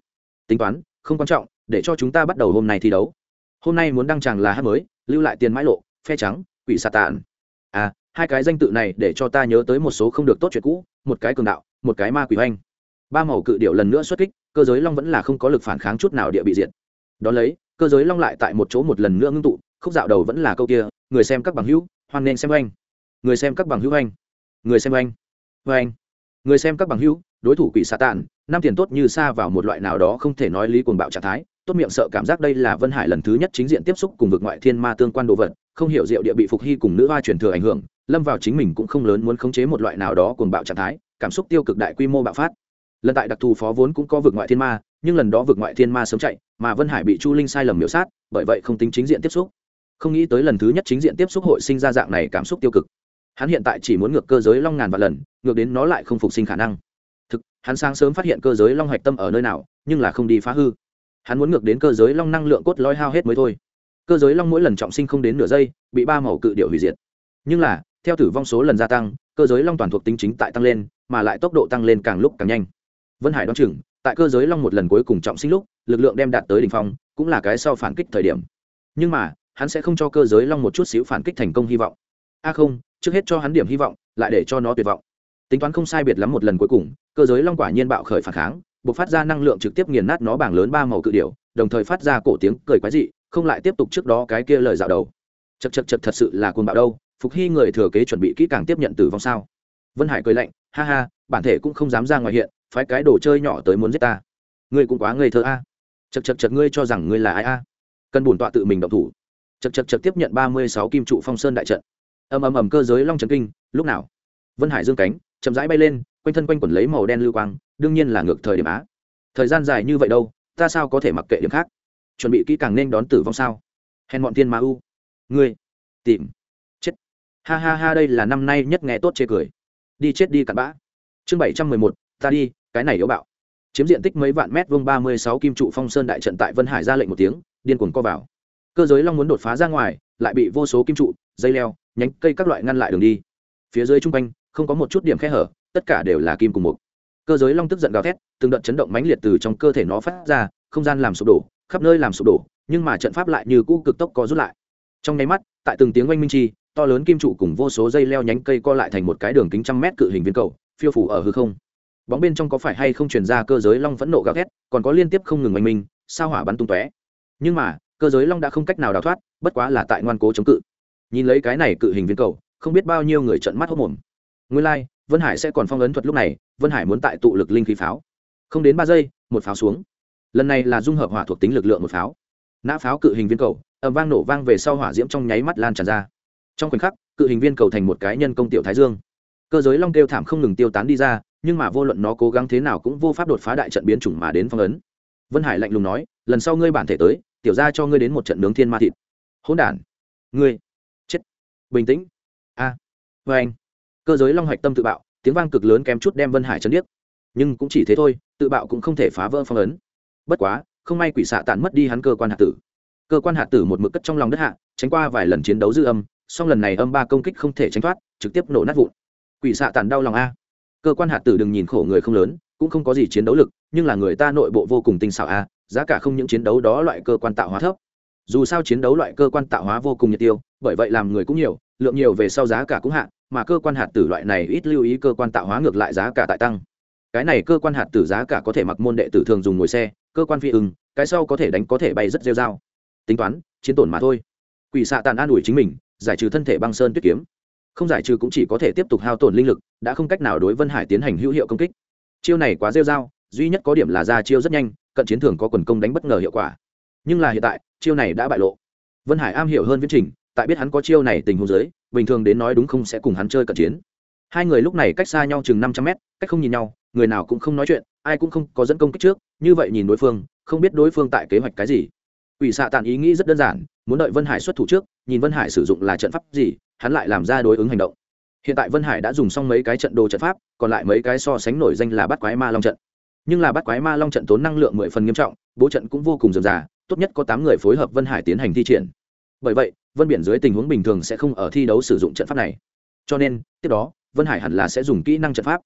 [SPEAKER 1] Tính toán, không quan trọng, để cho chúng ta bắt đầu hôm nay thi đấu. Hôm nay muốn đăng tràng là hát mới, lưu lại tiền mãi lộ, phe trắng, quỷ xà tàn. À hai cái danh tự này để cho ta nhớ tới một số không được tốt chuyện cũ, một cái cường đạo, một cái ma quỷ hoanh. Ba màu cự điệu lần nữa xuất kích, cơ giới long vẫn là không có lực phản kháng chút nào địa bị diệt. Đón lấy cơ giới long lại tại một chỗ một lần nữa ngưng tụ, khúc dạo đầu vẫn là câu kia, người xem các bằng hữu, hoan nên xem oanh. Người xem các bằng hữu oanh. Người xem oanh. Oanh. Người xem các bằng hữu, đối thủ quỷ xạ tàn năm tiền tốt như xa vào một loại nào đó không thể nói lý cuồng bạo trạng thái, tốt miệng sợ cảm giác đây là vân hải lần thứ nhất chính diện tiếp xúc cùng vực ngoại thiên ma tương quan đồ vật, không hiểu diệu địa bị phục hy cùng nữ hoa truyền thừa ảnh hưởng, lâm vào chính mình cũng không lớn muốn khống chế một loại nào đó cuồng bạo trạng thái, cảm xúc tiêu cực đại quy mô bạo phát lần tại đặc thù phó vốn cũng có vực ngoại thiên ma, nhưng lần đó vực ngoại thiên ma sớm chạy, mà vân hải bị chu linh sai lầm miểu sát, bởi vậy không tính chính diện tiếp xúc. Không nghĩ tới lần thứ nhất chính diện tiếp xúc hội sinh ra dạng này cảm xúc tiêu cực. Hắn hiện tại chỉ muốn ngược cơ giới long ngàn vạn lần, ngược đến nó lại không phục sinh khả năng. Thực, hắn sáng sớm phát hiện cơ giới long hạch tâm ở nơi nào, nhưng là không đi phá hư. Hắn muốn ngược đến cơ giới long năng lượng cốt lõi hao hết mới thôi. Cơ giới long mỗi lần trọng sinh không đến nửa giây, bị ba màu cự điệu hủy diệt. Nhưng là, theo tử vong số lần gia tăng, cơ giới long toàn thuộc tính chính tại tăng lên, mà lại tốc độ tăng lên càng lúc càng nhanh vân hải đoán chừng, tại cơ giới long một lần cuối cùng trọng sinh lúc, lực lượng đem đạt tới đ ỉ n h phong, cũng là cái sau phản kích thời điểm. Nhưng mà, hắn sẽ không cho cơ giới long một chút xíu phản kích thành công hy vọng. A không, trước hết cho hắn điểm hy vọng, lại để cho nó tuyệt vọng. Tính toán không sai biệt lắm một lần cuối cùng, cơ giới long quả nhiên bạo khởi phản kháng b ộ c phát ra năng lượng trực tiếp nghiền nát nó bảng lớn ba màu cự điệu đồng thời phát ra cổ tiếng cười quái dị, không lại tiếp tục trước đó cái kia lời dạo đầu. Chật chật chật thật sự là cuồng bạo đâu, phục hy người thừa kế chuẩn bị kỹ càng tiếp nhận tử vong sao? Vân hải cười lạnh, ha ha, bản thể cũng không dám ra ngoài hiện phái cái đồ chơi nhỏ tới muốn giết ta. Ngươi cũng quá ngây thơ a. Chật chật chật ngươi cho rằng ngươi là ai a? Cần bổn tọa tự mình động thủ. Chật chật chật tiếp nhận ba mươi sáu kim trụ phong sơn đại trận. Ầm ầm ầm, cơ giới long trần kinh, lúc nào? Vân hải dương cánh, chậm rãi bay lên, quanh thân quanh quẩn lấy màu đen lưu quang, đương nhiên là ngược thời điểm á. Thời gian dài như vậy đâu, ta sao có thể mặc kệ điểm khác? Chuẩn bị kỹ càng nên đón tử vong sao? Hèn bọn tiên ma u. Ngươi, tìm, chết. Ha ha ha, đây là năm nay nhất nghe tốt chê cười. Đi chết đi cặn bã. Chương bảy trăm mười một, ta đi cái này yếu bạo. Chiếm diện tích mấy vạn mét vuông ba mươi sáu kim trụ phong sơn đại trận tại vân hải ra lệnh một tiếng, điên cuồng co vào. Cơ giới long muốn đột phá ra ngoài, lại bị vô số kim trụ, dây leo, nhánh cây các loại ngăn lại đường đi. Phía dưới chung quanh, không có một chút điểm khe hở, tất cả đều là kim cùng mục. Cơ giới long tức giận gào thét, từng đợt chấn động mãnh liệt từ trong cơ thể nó phát ra, không gian làm sụp đổ, khắp nơi làm sụp đổ, nhưng mà trận pháp lại như cũ cực tốc có rút lại. Trong nháy mắt, tại từng tiếng oanh minh chi, to lớn kim trụ cùng vô số dây leo nhánh cây co lại thành một cái đường kính trăm mét cự hình viên cầu, phiêu phủ ở hư không bóng bên trong có phải hay không truyền ra cơ giới long phẫn nộ gào thét còn có liên tiếp không ngừng oanh minh sao hỏa bắn tung tóe. Nhưng mà cơ giới long đã không cách nào đào thoát bất quá là tại ngoan cố chống cự. Nhìn lấy cái này cự hình viên cầu không biết bao nhiêu người trận mắt hốc mồm. Nguyên lai、like, vân hải sẽ còn phong ấn thuật lúc này vân hải muốn tại tụ lực linh khí pháo. Không đến ba giây một pháo xuống. Lần này là dung hợp hỏa thuộc tính lực lượng một pháo. Nã pháo cự hình viên cầu ẩm vang nổ vang về sau hỏa diễm trong nháy mắt lan tràn ra. Trong khoảnh khắc cự hình viên cầu thành một cái nhân công tiểu thái dương. Cơ giới long kêu thảm không ngừng tiêu tán đi ra nhưng mà vô luận nó cố gắng thế nào cũng vô pháp đột phá đại trận biến chủng mà đến phong ấn. Vân hải lạnh lùng nói, lần sau ngươi bản thể tới, tiểu ra cho ngươi đến một trận nướng thiên ma thịt. Hỗn đản. Ngươi. Chết. Bình tĩnh. A. À. vê anh. Cơ giới long hạch tâm tự bạo, tiếng vang cực lớn kém chút đem vân hải chấn điếc. Nhưng cũng chỉ thế thôi, tự bạo cũng không thể phá vỡ phong ấn. Bất quá, không may quỷ xạ tản mất đi hắn cơ quan hạt tử. Cơ quan hạt tử một mực cất trong lòng đất hạ, tránh qua vài lần chiến đấu dư âm, song lần này âm ba công kích không thể tránh thoát, trực tiếp nổ nát vụn. Quỷ xạ tản đau lòng a cơ quan hạt tử đừng nhìn khổ người không lớn, cũng không có gì chiến đấu lực, nhưng là người ta nội bộ vô cùng tinh xảo a, giá cả không những chiến đấu đó loại cơ quan tạo hóa thấp. Dù sao chiến đấu loại cơ quan tạo hóa vô cùng nhiệt tiêu, bởi vậy làm người cũng nhiều, lượng nhiều về sau giá cả cũng hạ, mà cơ quan hạt tử loại này ít lưu ý cơ quan tạo hóa ngược lại giá cả tại tăng. Cái này cơ quan hạt tử giá cả có thể mặc môn đệ tử thường dùng ngồi xe, cơ quan phi ưng, cái sau có thể đánh có thể bay rất rêu dao tính toán, chiến tổn mà thôi. Quỷ xạ tàn an ủi chính mình, giải trừ thân thể băng sơn tuyết kiếm không giải trừ cũng chỉ có thể tiếp tục hao tổn linh lực, đã không cách nào đối vân hải tiến hành hữu hiệu công kích. Chiêu này quá rêu dao duy nhất có điểm là ra chiêu rất nhanh, cận chiến thường có quần công đánh bất ngờ hiệu quả. Nhưng là hiện tại, chiêu này đã bại lộ. Vân hải am hiểu hơn viễn trình, tại biết hắn có chiêu này tình huống giới bình thường đến nói đúng không sẽ cùng hắn chơi cận chiến. Hai người lúc này cách xa nhau chừng năm trăm mét, cách không nhìn nhau, người nào cũng không nói chuyện, ai cũng không có dẫn công kích trước, như vậy nhìn đối phương, không biết đối phương tại kế hoạch cái gì. Ủy xạ tàn ý nghĩ rất đơn giản, muốn đợi vân hải xuất thủ trước, nhìn vân hải sử dụng là trận pháp gì hắn lại làm ra đối ứng hành động. Hiện tại vân hải đã dùng xong mấy cái trận đồ trận pháp, còn lại mấy cái so sánh nổi danh là bắt quái ma long trận. Nhưng là bắt quái ma long trận tốn năng lượng mười phần nghiêm trọng, bố trận cũng vô cùng dườm già tốt nhất có tám người phối hợp vân hải tiến hành thi triển. Bởi vậy, vân biển dưới tình huống bình thường sẽ không ở thi đấu sử dụng trận pháp này. Cho nên, tiếp đó, vân hải hẳn là sẽ dùng kỹ năng trận pháp.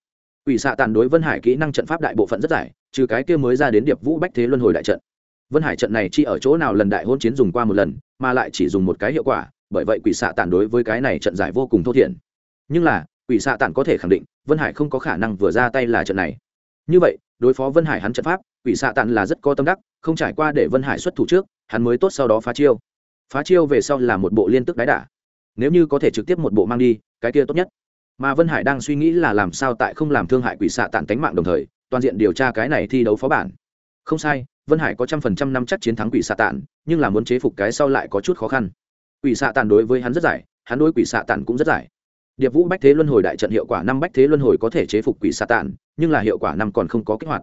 [SPEAKER 1] Ủy xạ tàn đối vân hải kỹ năng trận pháp đại bộ phận rất giải, trừ cái kia mới ra đến điệp vũ bách thế luân hồi đại trận. Vân hải trận này chỉ ở chỗ nào lần đại hôn chiến dùng qua một lần, mà lại chỉ dùng một cái hiệu quả bởi vậy quỷ xạ tản đối với cái này trận giải vô cùng thô thiển. Nhưng là, quỷ xạ tản có thể khẳng định, vân hải không có khả năng vừa ra tay là trận này. Như vậy, đối phó vân hải hắn trận pháp, quỷ xạ tản là rất có tâm đắc, không trải qua để vân hải xuất thủ trước, hắn mới tốt sau đó phá chiêu. Phá chiêu về sau là một bộ liên tức đái đả. Nếu như có thể trực tiếp một bộ mang đi, cái kia tốt nhất. Mà vân hải đang suy nghĩ là làm sao tại không làm thương hại quỷ xạ tản tánh mạng đồng thời, toàn diện điều tra cái này thi đấu phó bản. Không sai, vân hải có trăm phần trăm năm chắc chiến thắng quỷ xạ tản, nhưng là muốn chế phục cái sau lại có chút khó khăn quỷ xạ tàn đối với hắn rất giải, hắn đối quỷ xạ tàn cũng rất giải. Điệp vũ bách thế luân hồi đại trận hiệu quả năm bách thế luân hồi có thể chế phục quỷ xạ tàn, nhưng là hiệu quả năm còn không có kích hoạt.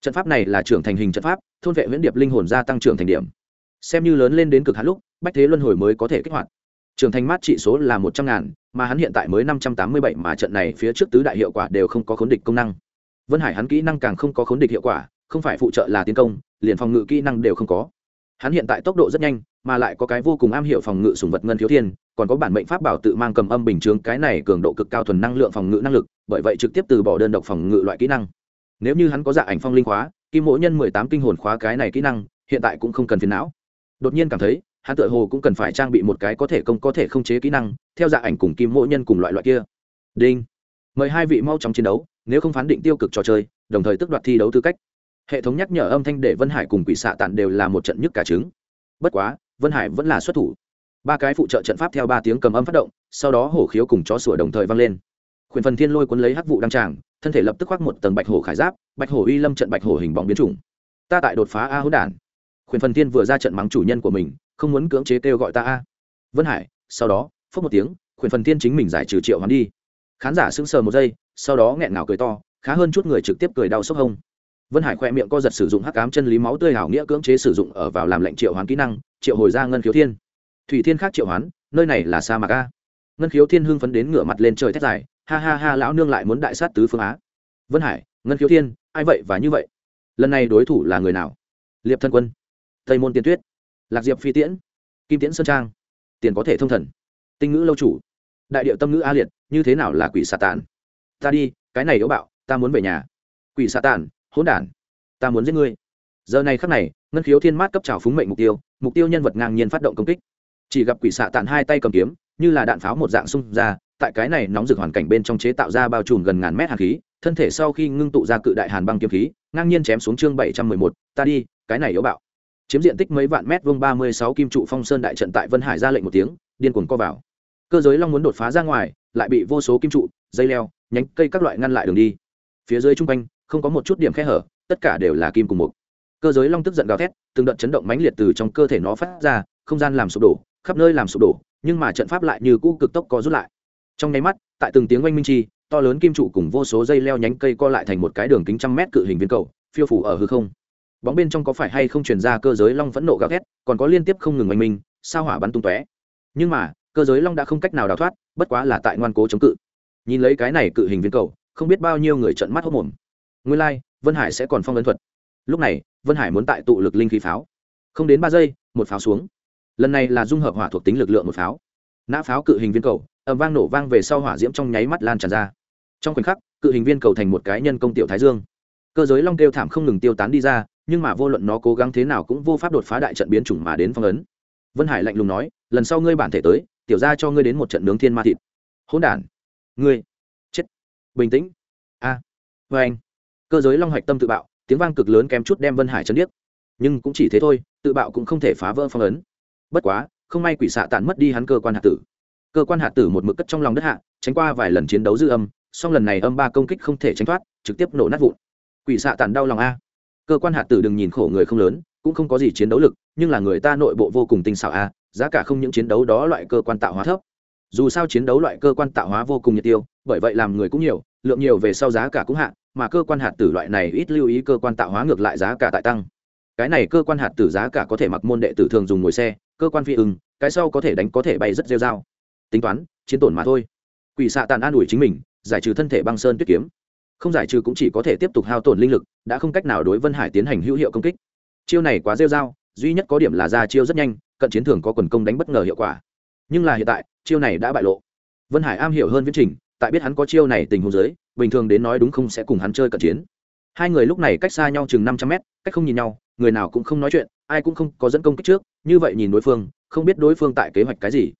[SPEAKER 1] Trận pháp này là trưởng thành hình trận pháp, thôn vệ nguyễn điệp linh hồn gia tăng trưởng thành điểm. Xem như lớn lên đến cực hắn lúc, bách thế luân hồi mới có thể kích hoạt. Trưởng thành mát trị số là một trăm ngàn, mà hắn hiện tại mới năm trăm tám mươi bảy mà trận này phía trước tứ đại hiệu quả đều không có khốn địch công năng. Vân hải hắn kỹ năng càng không có khốn địch hiệu quả, không phải phụ trợ là tiến công, liền phòng ngự kỹ năng đều không có. Hắn hiện tại tốc độ rất nhanh mà lại có cái vô cùng am hiểu phòng ngự sùng vật ngân thiếu thiên, còn có bản mệnh pháp bảo tự mang cầm âm bình chướng cái này cường độ cực cao thuần năng lượng phòng ngự năng lực, bởi vậy trực tiếp từ bỏ đơn độc phòng ngự loại kỹ năng. Nếu như hắn có dạ ảnh phong linh khóa, kim mỗ nhân mười tám kinh hồn khóa cái này kỹ năng, hiện tại cũng không cần phiền não. Đột nhiên cảm thấy, hắn tự hồ cũng cần phải trang bị một cái có thể công có thể không chế kỹ năng, theo dạ ảnh cùng kim mỗ nhân cùng loại loại kia. Đinh. Mời hai vị mau chóng chiến đấu, nếu không phán định tiêu cực trò chơi, đồng thời tước đoạt thi đấu tư cách. Hệ thống nhắc nhở âm thanh để vân hải cùng quỷ xạ tản đều là một trận nhức cả trứng. Bất quá vân hải vẫn là xuất thủ. Ba cái phụ trợ trận pháp theo ba tiếng cầm âm phát động, sau đó hổ khiếu cùng chó sủa đồng thời vang lên. Khuyển phần thiên lôi cuốn lấy hắc vụ đăng tràng, thân thể lập tức khoác một tầng bạch hổ khải giáp, bạch hổ uy lâm trận bạch hổ hình bóng biến chủng. Ta tại đột phá a hữu đản. Khuyển phần thiên vừa ra trận mắng chủ nhân của mình, không muốn cưỡng chế kêu gọi ta a. Vân hải, sau đó phớt một tiếng, khuyển phần thiên chính mình giải trừ triệu hắn đi. Khán giả sững sờ một giây, sau đó nghẹn ngào cười to, khá hơn chút người trực tiếp cười đau sốc hông. Vân hải khoe miệng co giật sử dụng hắc cám chân lý máu tươi hảo nghĩa cưỡng chế sử dụng ở vào làm lệnh triệu hoán kỹ năng triệu hồi ra ngân khiếu thiên. Thủy thiên khác triệu hoán, nơi này là sa mạc a. Ngân khiếu thiên hưng phấn đến ngửa mặt lên trời thét dài, ha ha ha, lão nương lại muốn đại sát tứ phương á. Vân hải, ngân khiếu thiên, ai vậy và như vậy? Lần này đối thủ là người nào? Liệp thân quân, tây môn tiên tuyết, lạc diệp phi tiễn, kim tiễn sơn trang, tiền có thể thông thần. Tinh ngữ lâu chủ, đại điệu tâm ngữ a liệt, như thế nào là quỷ xà tàn? Ta đi, cái này yếu bạo, ta muốn về nhà. Quỷ xà tàn, hỗn đản, ta muốn giết ngươi. Giờ này khắc này ngân khiếu thiên mát cấp trào phúng mệnh mục tiêu mục tiêu nhân vật ngang nhiên phát động công kích. Chỉ gặp quỷ xạ tàn hai tay cầm kiếm, như là đạn pháo một dạng xung ra, tại cái này nóng rực hoàn cảnh bên trong chế tạo ra bao trùm gần ngàn mét hàn khí, thân thể sau khi ngưng tụ ra cự đại hàn băng kiếm khí, ngang nhiên chém xuống chương bảy trăm mười một, ta đi, cái này yếu bạo. Chiếm diện tích mấy vạn mét vuông ba mươi sáu kim trụ phong sơn đại trận tại vân hải ra lệnh một tiếng, điên cuồng co vào. Cơ giới long muốn đột phá ra ngoài, lại bị vô số kim trụ, dây leo, nhánh cây các loại ngăn lại đường đi. Phía dưới chung quanh, không có một chút điểm khe hở, tất cả đều là kim cùng một cơ giới long tức giận gào thét từng đợt chấn động mãnh liệt từ trong cơ thể nó phát ra không gian làm sụp đổ khắp nơi làm sụp đổ nhưng mà trận pháp lại như cũ cực tốc có rút lại. Trong nháy mắt tại từng tiếng oanh minh chi to lớn kim trụ cùng vô số dây leo nhánh cây co lại thành một cái đường kính trăm mét cự hình viên cầu phiêu phủ ở hư không. Bóng bên trong có phải hay không truyền ra cơ giới long phẫn nộ gào thét còn có liên tiếp không ngừng oanh minh sao hỏa bắn tung tóe. Nhưng mà cơ giới long đã không cách nào đào thoát bất quá là tại ngoan cố chống cự. Nhìn lấy cái này cự hình viên cầu không biết bao nhiêu người trận mắt hốc mồm nguyên lai、like, vân hải sẽ còn phong ấn thuật. Lúc này vân hải muốn tại tụ lực linh khí pháo. Không đến ba giây, một pháo xuống. Lần này là dung hợp hỏa thuộc tính lực lượng một pháo. Nã pháo cự hình viên cầu ẩm vang nổ vang về sau hỏa diễm trong nháy mắt lan tràn ra. Trong khoảnh khắc, cự hình viên cầu thành một cái nhân công tiểu thái dương. Cơ giới long kêu thảm không ngừng tiêu tán đi ra, nhưng mà vô luận nó cố gắng thế nào cũng vô pháp đột phá đại trận biến chủng mà đến phong ấn. Vân hải lạnh lùng nói, lần sau ngươi bản thể tới, tiểu ra cho ngươi đến một trận nướng thiên ma thịt. Hỗn đản. Ngươi. Chết. Bình tĩnh. A. À. vê anh cơ giới long hạch tâm tự bạo tiếng vang cực lớn kém chút đem vân hải chấn điếc. Nhưng cũng chỉ thế thôi, tự bạo cũng không thể phá vỡ phong ấn. Bất quá, không may quỷ xạ tàn mất đi hắn cơ quan hạt tử. Cơ quan hạt tử một mực cất trong lòng đất hạ, tránh qua vài lần chiến đấu dư âm, song lần này âm ba công kích không thể tránh thoát, trực tiếp nổ nát vụn. Quỷ xạ tàn đau lòng a. Cơ quan hạt tử đừng nhìn khổ người không lớn, cũng không có gì chiến đấu lực, nhưng là người ta nội bộ vô cùng tinh xảo a, giá cả không những chiến đấu đó loại cơ quan tạo hóa thấp. Dù sao chiến đấu loại cơ quan tạo hóa vô cùng nhiệt tiêu, bởi vậy làm người cũng nhiều, lượng nhiều về sau giá cả cũng hạ mà cơ quan hạt tử loại này ít lưu ý cơ quan tạo hóa ngược lại giá cả tại tăng. Cái này cơ quan hạt tử giá cả có thể mặc môn đệ tử thường dùng ngồi xe, cơ quan phi ưng, cái sau có thể đánh có thể bay rất rêu dao tính toán, chiến tổn mà thôi. Quỷ xạ tàn an ủi chính mình, giải trừ thân thể băng sơn tuyết kiếm. Không giải trừ cũng chỉ có thể tiếp tục hao tổn linh lực, đã không cách nào đối vân hải tiến hành hữu hiệu công kích. Chiêu này quá rêu dao duy nhất có điểm là ra chiêu rất nhanh, cận chiến thường có quần công đánh bất ngờ hiệu quả. Nhưng là hiện tại, chiêu này đã bại lộ. Vân hải am hiểu hơn viễn trình tại biết hắn có chiêu này tình huống giới, bình thường đến nói đúng không sẽ cùng hắn chơi cận chiến. Hai người lúc này cách xa nhau chừng năm trăm mét, cách không nhìn nhau, người nào cũng không nói chuyện, ai cũng không có dẫn công kích trước, như vậy nhìn đối phương, không biết đối phương tại kế hoạch cái gì.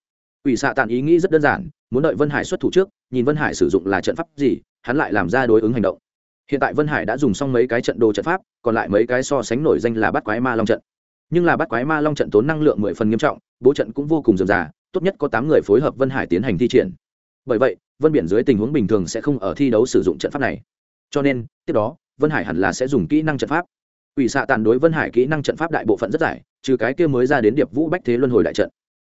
[SPEAKER 1] Ủy xạ tàn ý nghĩ rất đơn giản, muốn đợi vân hải xuất thủ trước, nhìn vân hải sử dụng là trận pháp gì, hắn lại làm ra đối ứng hành động. Hiện tại vân hải đã dùng xong mấy cái trận đồ trận pháp, còn lại mấy cái so sánh nổi danh là bắt quái ma long trận. Nhưng là bắt quái ma long trận tốn năng lượng mười phần nghiêm trọng, bố trận cũng vô cùng dườm già tốt nhất có tám người phối hợp vân hải tiến hành thi triển. Bởi vậy vân biển dưới tình huống bình thường sẽ không ở thi đấu sử dụng trận pháp này. Cho nên, tiếp đó, vân hải hẳn là sẽ dùng kỹ năng trận pháp. Ủy xạ tàn đối vân hải kỹ năng trận pháp đại bộ phận rất giải, trừ cái kia mới ra đến điệp vũ bách thế luân hồi đại trận.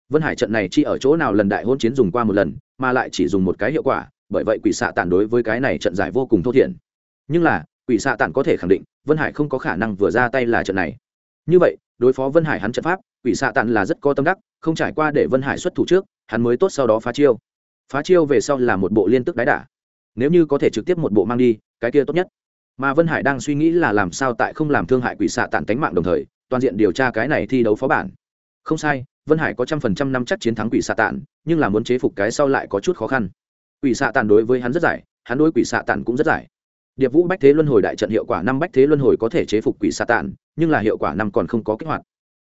[SPEAKER 1] Vân hải trận này chỉ ở chỗ nào lần đại hôn chiến dùng qua một lần, mà lại chỉ dùng một cái hiệu quả, bởi vậy quỷ xạ tàn đối với cái này trận giải vô cùng thô thiển. Nhưng là, quỷ xạ tàn có thể khẳng định, vân hải không có khả năng vừa ra tay là trận này. Như vậy, đối phó vân hải hắn trận pháp, quỷ xạ tàn là rất có tâm đắc, không trải qua để vân hải xuất thủ trước, hắn mới tốt sau đó phá chiêu phá chiêu về sau là một bộ liên tức đái đả. Nếu như có thể trực tiếp một bộ mang đi, cái kia tốt nhất. Mà vân hải đang suy nghĩ là làm sao tại không làm thương hại quỷ xạ tàn cánh mạng đồng thời, toàn diện điều tra cái này thi đấu phó bản. Không sai, vân hải có trăm phần trăm năm chắc chiến thắng quỷ xạ tàn nhưng là muốn chế phục cái sau lại có chút khó khăn. Quỷ xạ tàn đối với hắn rất giải, hắn đối quỷ xạ tàn cũng rất giải. Điệp vũ bách thế luân hồi đại trận hiệu quả năm bách thế luân hồi có thể chế phục quỷ xạ tàn nhưng là hiệu quả năm còn không có kích hoạt.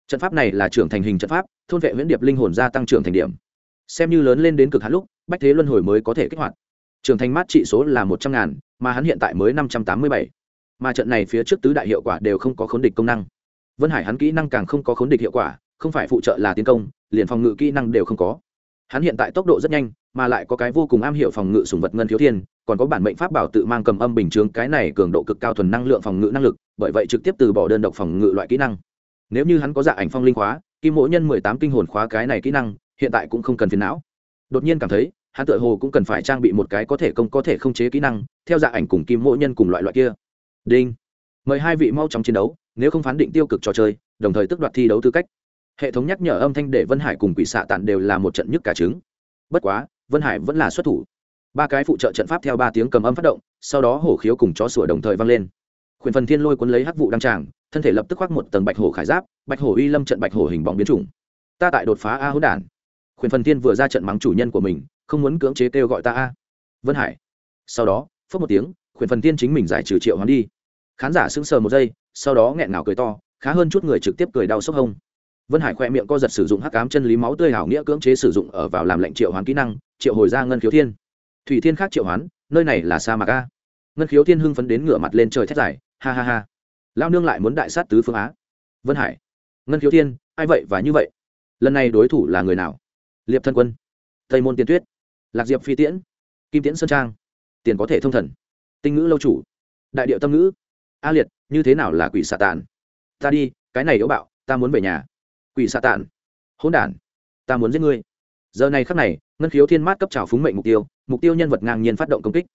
[SPEAKER 1] Trận pháp này là trưởng thành hình trận pháp, thôn vệ huyễn điệp linh hồn gia tăng trưởng thành điểm xem như lớn lên đến cực hạn lúc, bách thế luân hồi mới có thể kích hoạt. Trưởng thành mát trị số là một trăm ngàn, mà hắn hiện tại mới năm trăm tám mươi bảy. Mà trận này phía trước tứ đại hiệu quả đều không có khốn địch công năng. Vân hải hắn kỹ năng càng không có khốn địch hiệu quả, không phải phụ trợ là tiến công, liền phòng ngự kỹ năng đều không có. Hắn hiện tại tốc độ rất nhanh, mà lại có cái vô cùng am hiểu phòng ngự sùng vật ngân thiếu thiên, còn có bản mệnh pháp bảo tự mang cầm âm bình chướng, cái này cường độ cực cao thuần năng lượng phòng ngự năng lực, bởi vậy trực tiếp từ bỏ đơn độc phòng ngự loại kỹ năng. Nếu như hắn có dạ ảnh phong linh khóa, kim mỗi nhân mười tám kinh hồn khóa cái này kỹ năng hiện tại cũng không cần phiền não. Đột nhiên cảm thấy, hắn tự hồ cũng cần phải trang bị một cái có thể công, có thể không chế kỹ năng, theo dạ ảnh cùng kim mỗi nhân cùng loại loại kia. Đinh. Mời hai vị mau chóng chiến đấu, nếu không phán định tiêu cực trò chơi, đồng thời tức đoạt thi đấu tư cách. Hệ thống nhắc nhở âm thanh để vân hải cùng quỷ xạ tản đều là một trận nhức cả trứng. Bất quá, vân hải vẫn là xuất thủ. Ba cái phụ trợ trận pháp theo ba tiếng cầm âm phát động, sau đó hổ khiếu cùng chó sủa đồng thời vang lên. Khuyển phần thiên lôi cuốn lấy hắc vụ đăng tràng, thân thể lập tức khoác một tầng bạch hổ khải giáp, bạch hổ uy lâm trận bạch hổ hình bóng biến chủng. Ta tại đột phá a hữu đản khuyển phần thiên vừa ra trận mắng chủ nhân của mình, không muốn cưỡng chế kêu gọi ta a. Vân hải. Sau đó phớt một tiếng, khuyển phần tiên chính mình giải trừ triệu hoán đi. Khán giả sững sờ một giây, sau đó nghẹn ngào cười to, khá hơn chút người trực tiếp cười đau sốc hông. Vân hải khoe miệng co giật sử dụng hắc cám chân lý máu tươi hảo nghĩa cưỡng chế sử dụng ở vào làm lệnh triệu hoán kỹ năng, triệu hồi ra ngân khiếu thiên. Thủy thiên khác triệu hoán, nơi này là sa mạc a. Ngân khiếu thiên hưng phấn đến ngửa mặt lên trời thét dài, ha ha ha. Lao nương lại muốn đại sát tứ phương á. Vân hải. Ngân khiếu thiên, ai vậy và như vậy? Lần này đối thủ là người nào? Liệp thân quân, tây môn tiên tuyết, lạc diệp phi tiễn, kim tiễn sơn trang, tiền có thể thông thần, tinh ngữ lâu chủ, đại điệu tâm ngữ, a liệt, như thế nào là quỷ xạ tàn ta đi, cái này yếu bạo, ta muốn về nhà. Quỷ xạ tàn hỗn đản, ta muốn giết ngươi. Giờ này khắc này, ngân khiếu thiên mát cấp trào phúng mệnh mục tiêu mục tiêu nhân vật ngang nhiên phát động công kích.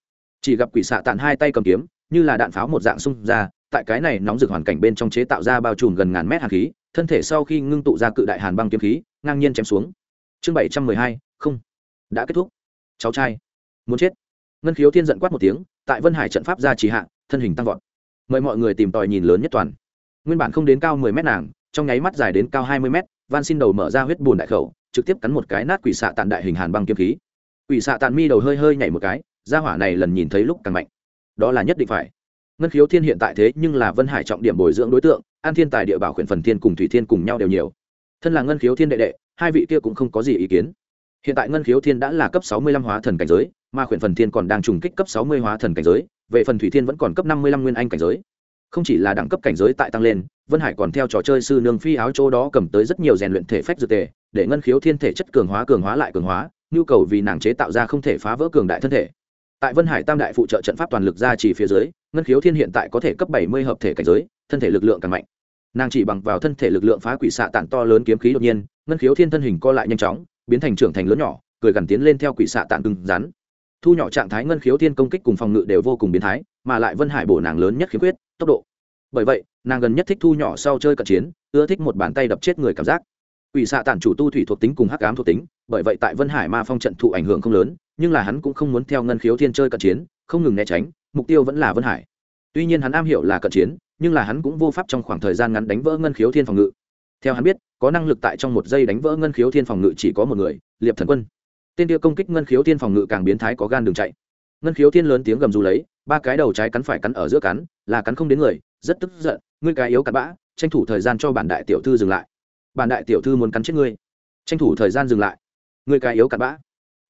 [SPEAKER 1] Chỉ gặp quỷ xạ tàn hai tay cầm kiếm, như là đạn pháo một dạng xung ra, tại cái này nóng rực hoàn cảnh bên trong chế tạo ra bao trùm gần ngàn mét hàn khí, thân thể sau khi ngưng tụ ra cự đại hàn băng kiếm khí, ngang nhiên chém xuống chương bảy trăm mười hai, không. Đã kết thúc. Cháu trai. Muốn chết. Ngân khiếu thiên giận quát một tiếng, tại vân hải trận pháp ra trì hạ, thân hình tăng vọt. Mời mọi người tìm tòi nhìn lớn nhất toàn. Nguyên bản không đến cao mười mét nàng, trong nháy mắt dài đến cao hai mươi mét, van xin đầu mở ra huyết bùn đại khẩu, trực tiếp cắn một cái nát quỷ xạ tàn đại hình hàn băng kiếm khí. Quỷ xạ tàn mi đầu hơi hơi nhảy một cái ra hỏa này lần nhìn thấy lúc càng mạnh. Đó là nhất định phải. Ngân khiếu thiên hiện tại thế nhưng là vân hải trọng điểm bồi dưỡng đối tượng, an thiên tài địa bảo khuyển phần thiên cùng thủy thiên cùng nhau đều nhiều thân là ngân khiếu thiên đệ đệ, hai vị kia cũng không có gì ý kiến. Hiện tại ngân khiếu thiên đã là cấp sáu mươi lăm hóa thần cảnh giới, mà khuyển phần thiên còn đang trùng kích cấp sáu mươi hóa thần cảnh giới, về phần thủy thiên vẫn còn cấp năm mươi lăm nguyên anh cảnh giới. Không chỉ là đẳng cấp cảnh giới tại tăng lên, vân hải còn theo trò chơi sư nương phi áo chỗ đó cầm tới rất nhiều rèn luyện thể phách dược tề, để ngân khiếu thiên thể chất cường hóa cường hóa lại cường hóa, nhu cầu vì nàng chế tạo ra không thể phá vỡ cường đại thân thể. Tại vân hải tam đại phụ trợ trận pháp toàn lực ra chỉ phía dưới, ngân khiếu thiên hiện tại có thể cấp bảy mươi hợp thể cảnh giới, thân thể lực lượng càng mạnh nàng chỉ bằng vào thân thể lực lượng phá quỷ xạ tản to lớn kiếm khí đột nhiên, ngân khiếu thiên thân hình co lại nhanh chóng, biến thành trưởng thành lớn nhỏ, cười gằn tiến lên theo quỷ xạ tản cứng rắn. Thu nhỏ trạng thái ngân khiếu thiên công kích cùng phòng ngự đều vô cùng biến thái, mà lại vân hải bổ nàng lớn nhất khiếm khuyết, tốc độ. Bởi vậy, nàng gần nhất thích thu nhỏ sau chơi cận chiến, ưa thích một bàn tay đập chết người cảm giác. Quỷ xạ tản chủ tu thủy thuộc tính cùng hắc ám thuộc tính, bởi vậy tại vân hải ma phong trận thụ ảnh hưởng không lớn, nhưng là hắn cũng không muốn theo ngân khiếu thiên chơi cận chiến, không ngừng né tránh, mục tiêu vẫn là vân hải tuy nhiên hắn am hiểu là cận chiến, nhưng là hắn cũng vô pháp trong khoảng thời gian ngắn đánh vỡ ngân khiếu thiên phòng ngự. Theo hắn biết, có năng lực tại trong một giây đánh vỡ ngân khiếu thiên phòng ngự chỉ có một người, liệp thần quân. Tên kia công kích ngân khiếu thiên phòng ngự càng biến thái có gan đường chạy. Ngân khiếu thiên lớn tiếng gầm dù lấy, ba cái đầu trái cắn phải cắn ở giữa cắn, là cắn không đến người, rất tức giận, ngươi cái yếu cắn bã, tranh thủ thời gian cho bản đại tiểu thư dừng lại. Bản đại tiểu thư muốn cắn chết ngươi. Tranh thủ thời gian dừng lại. Ngươi cái yếu cắn bã.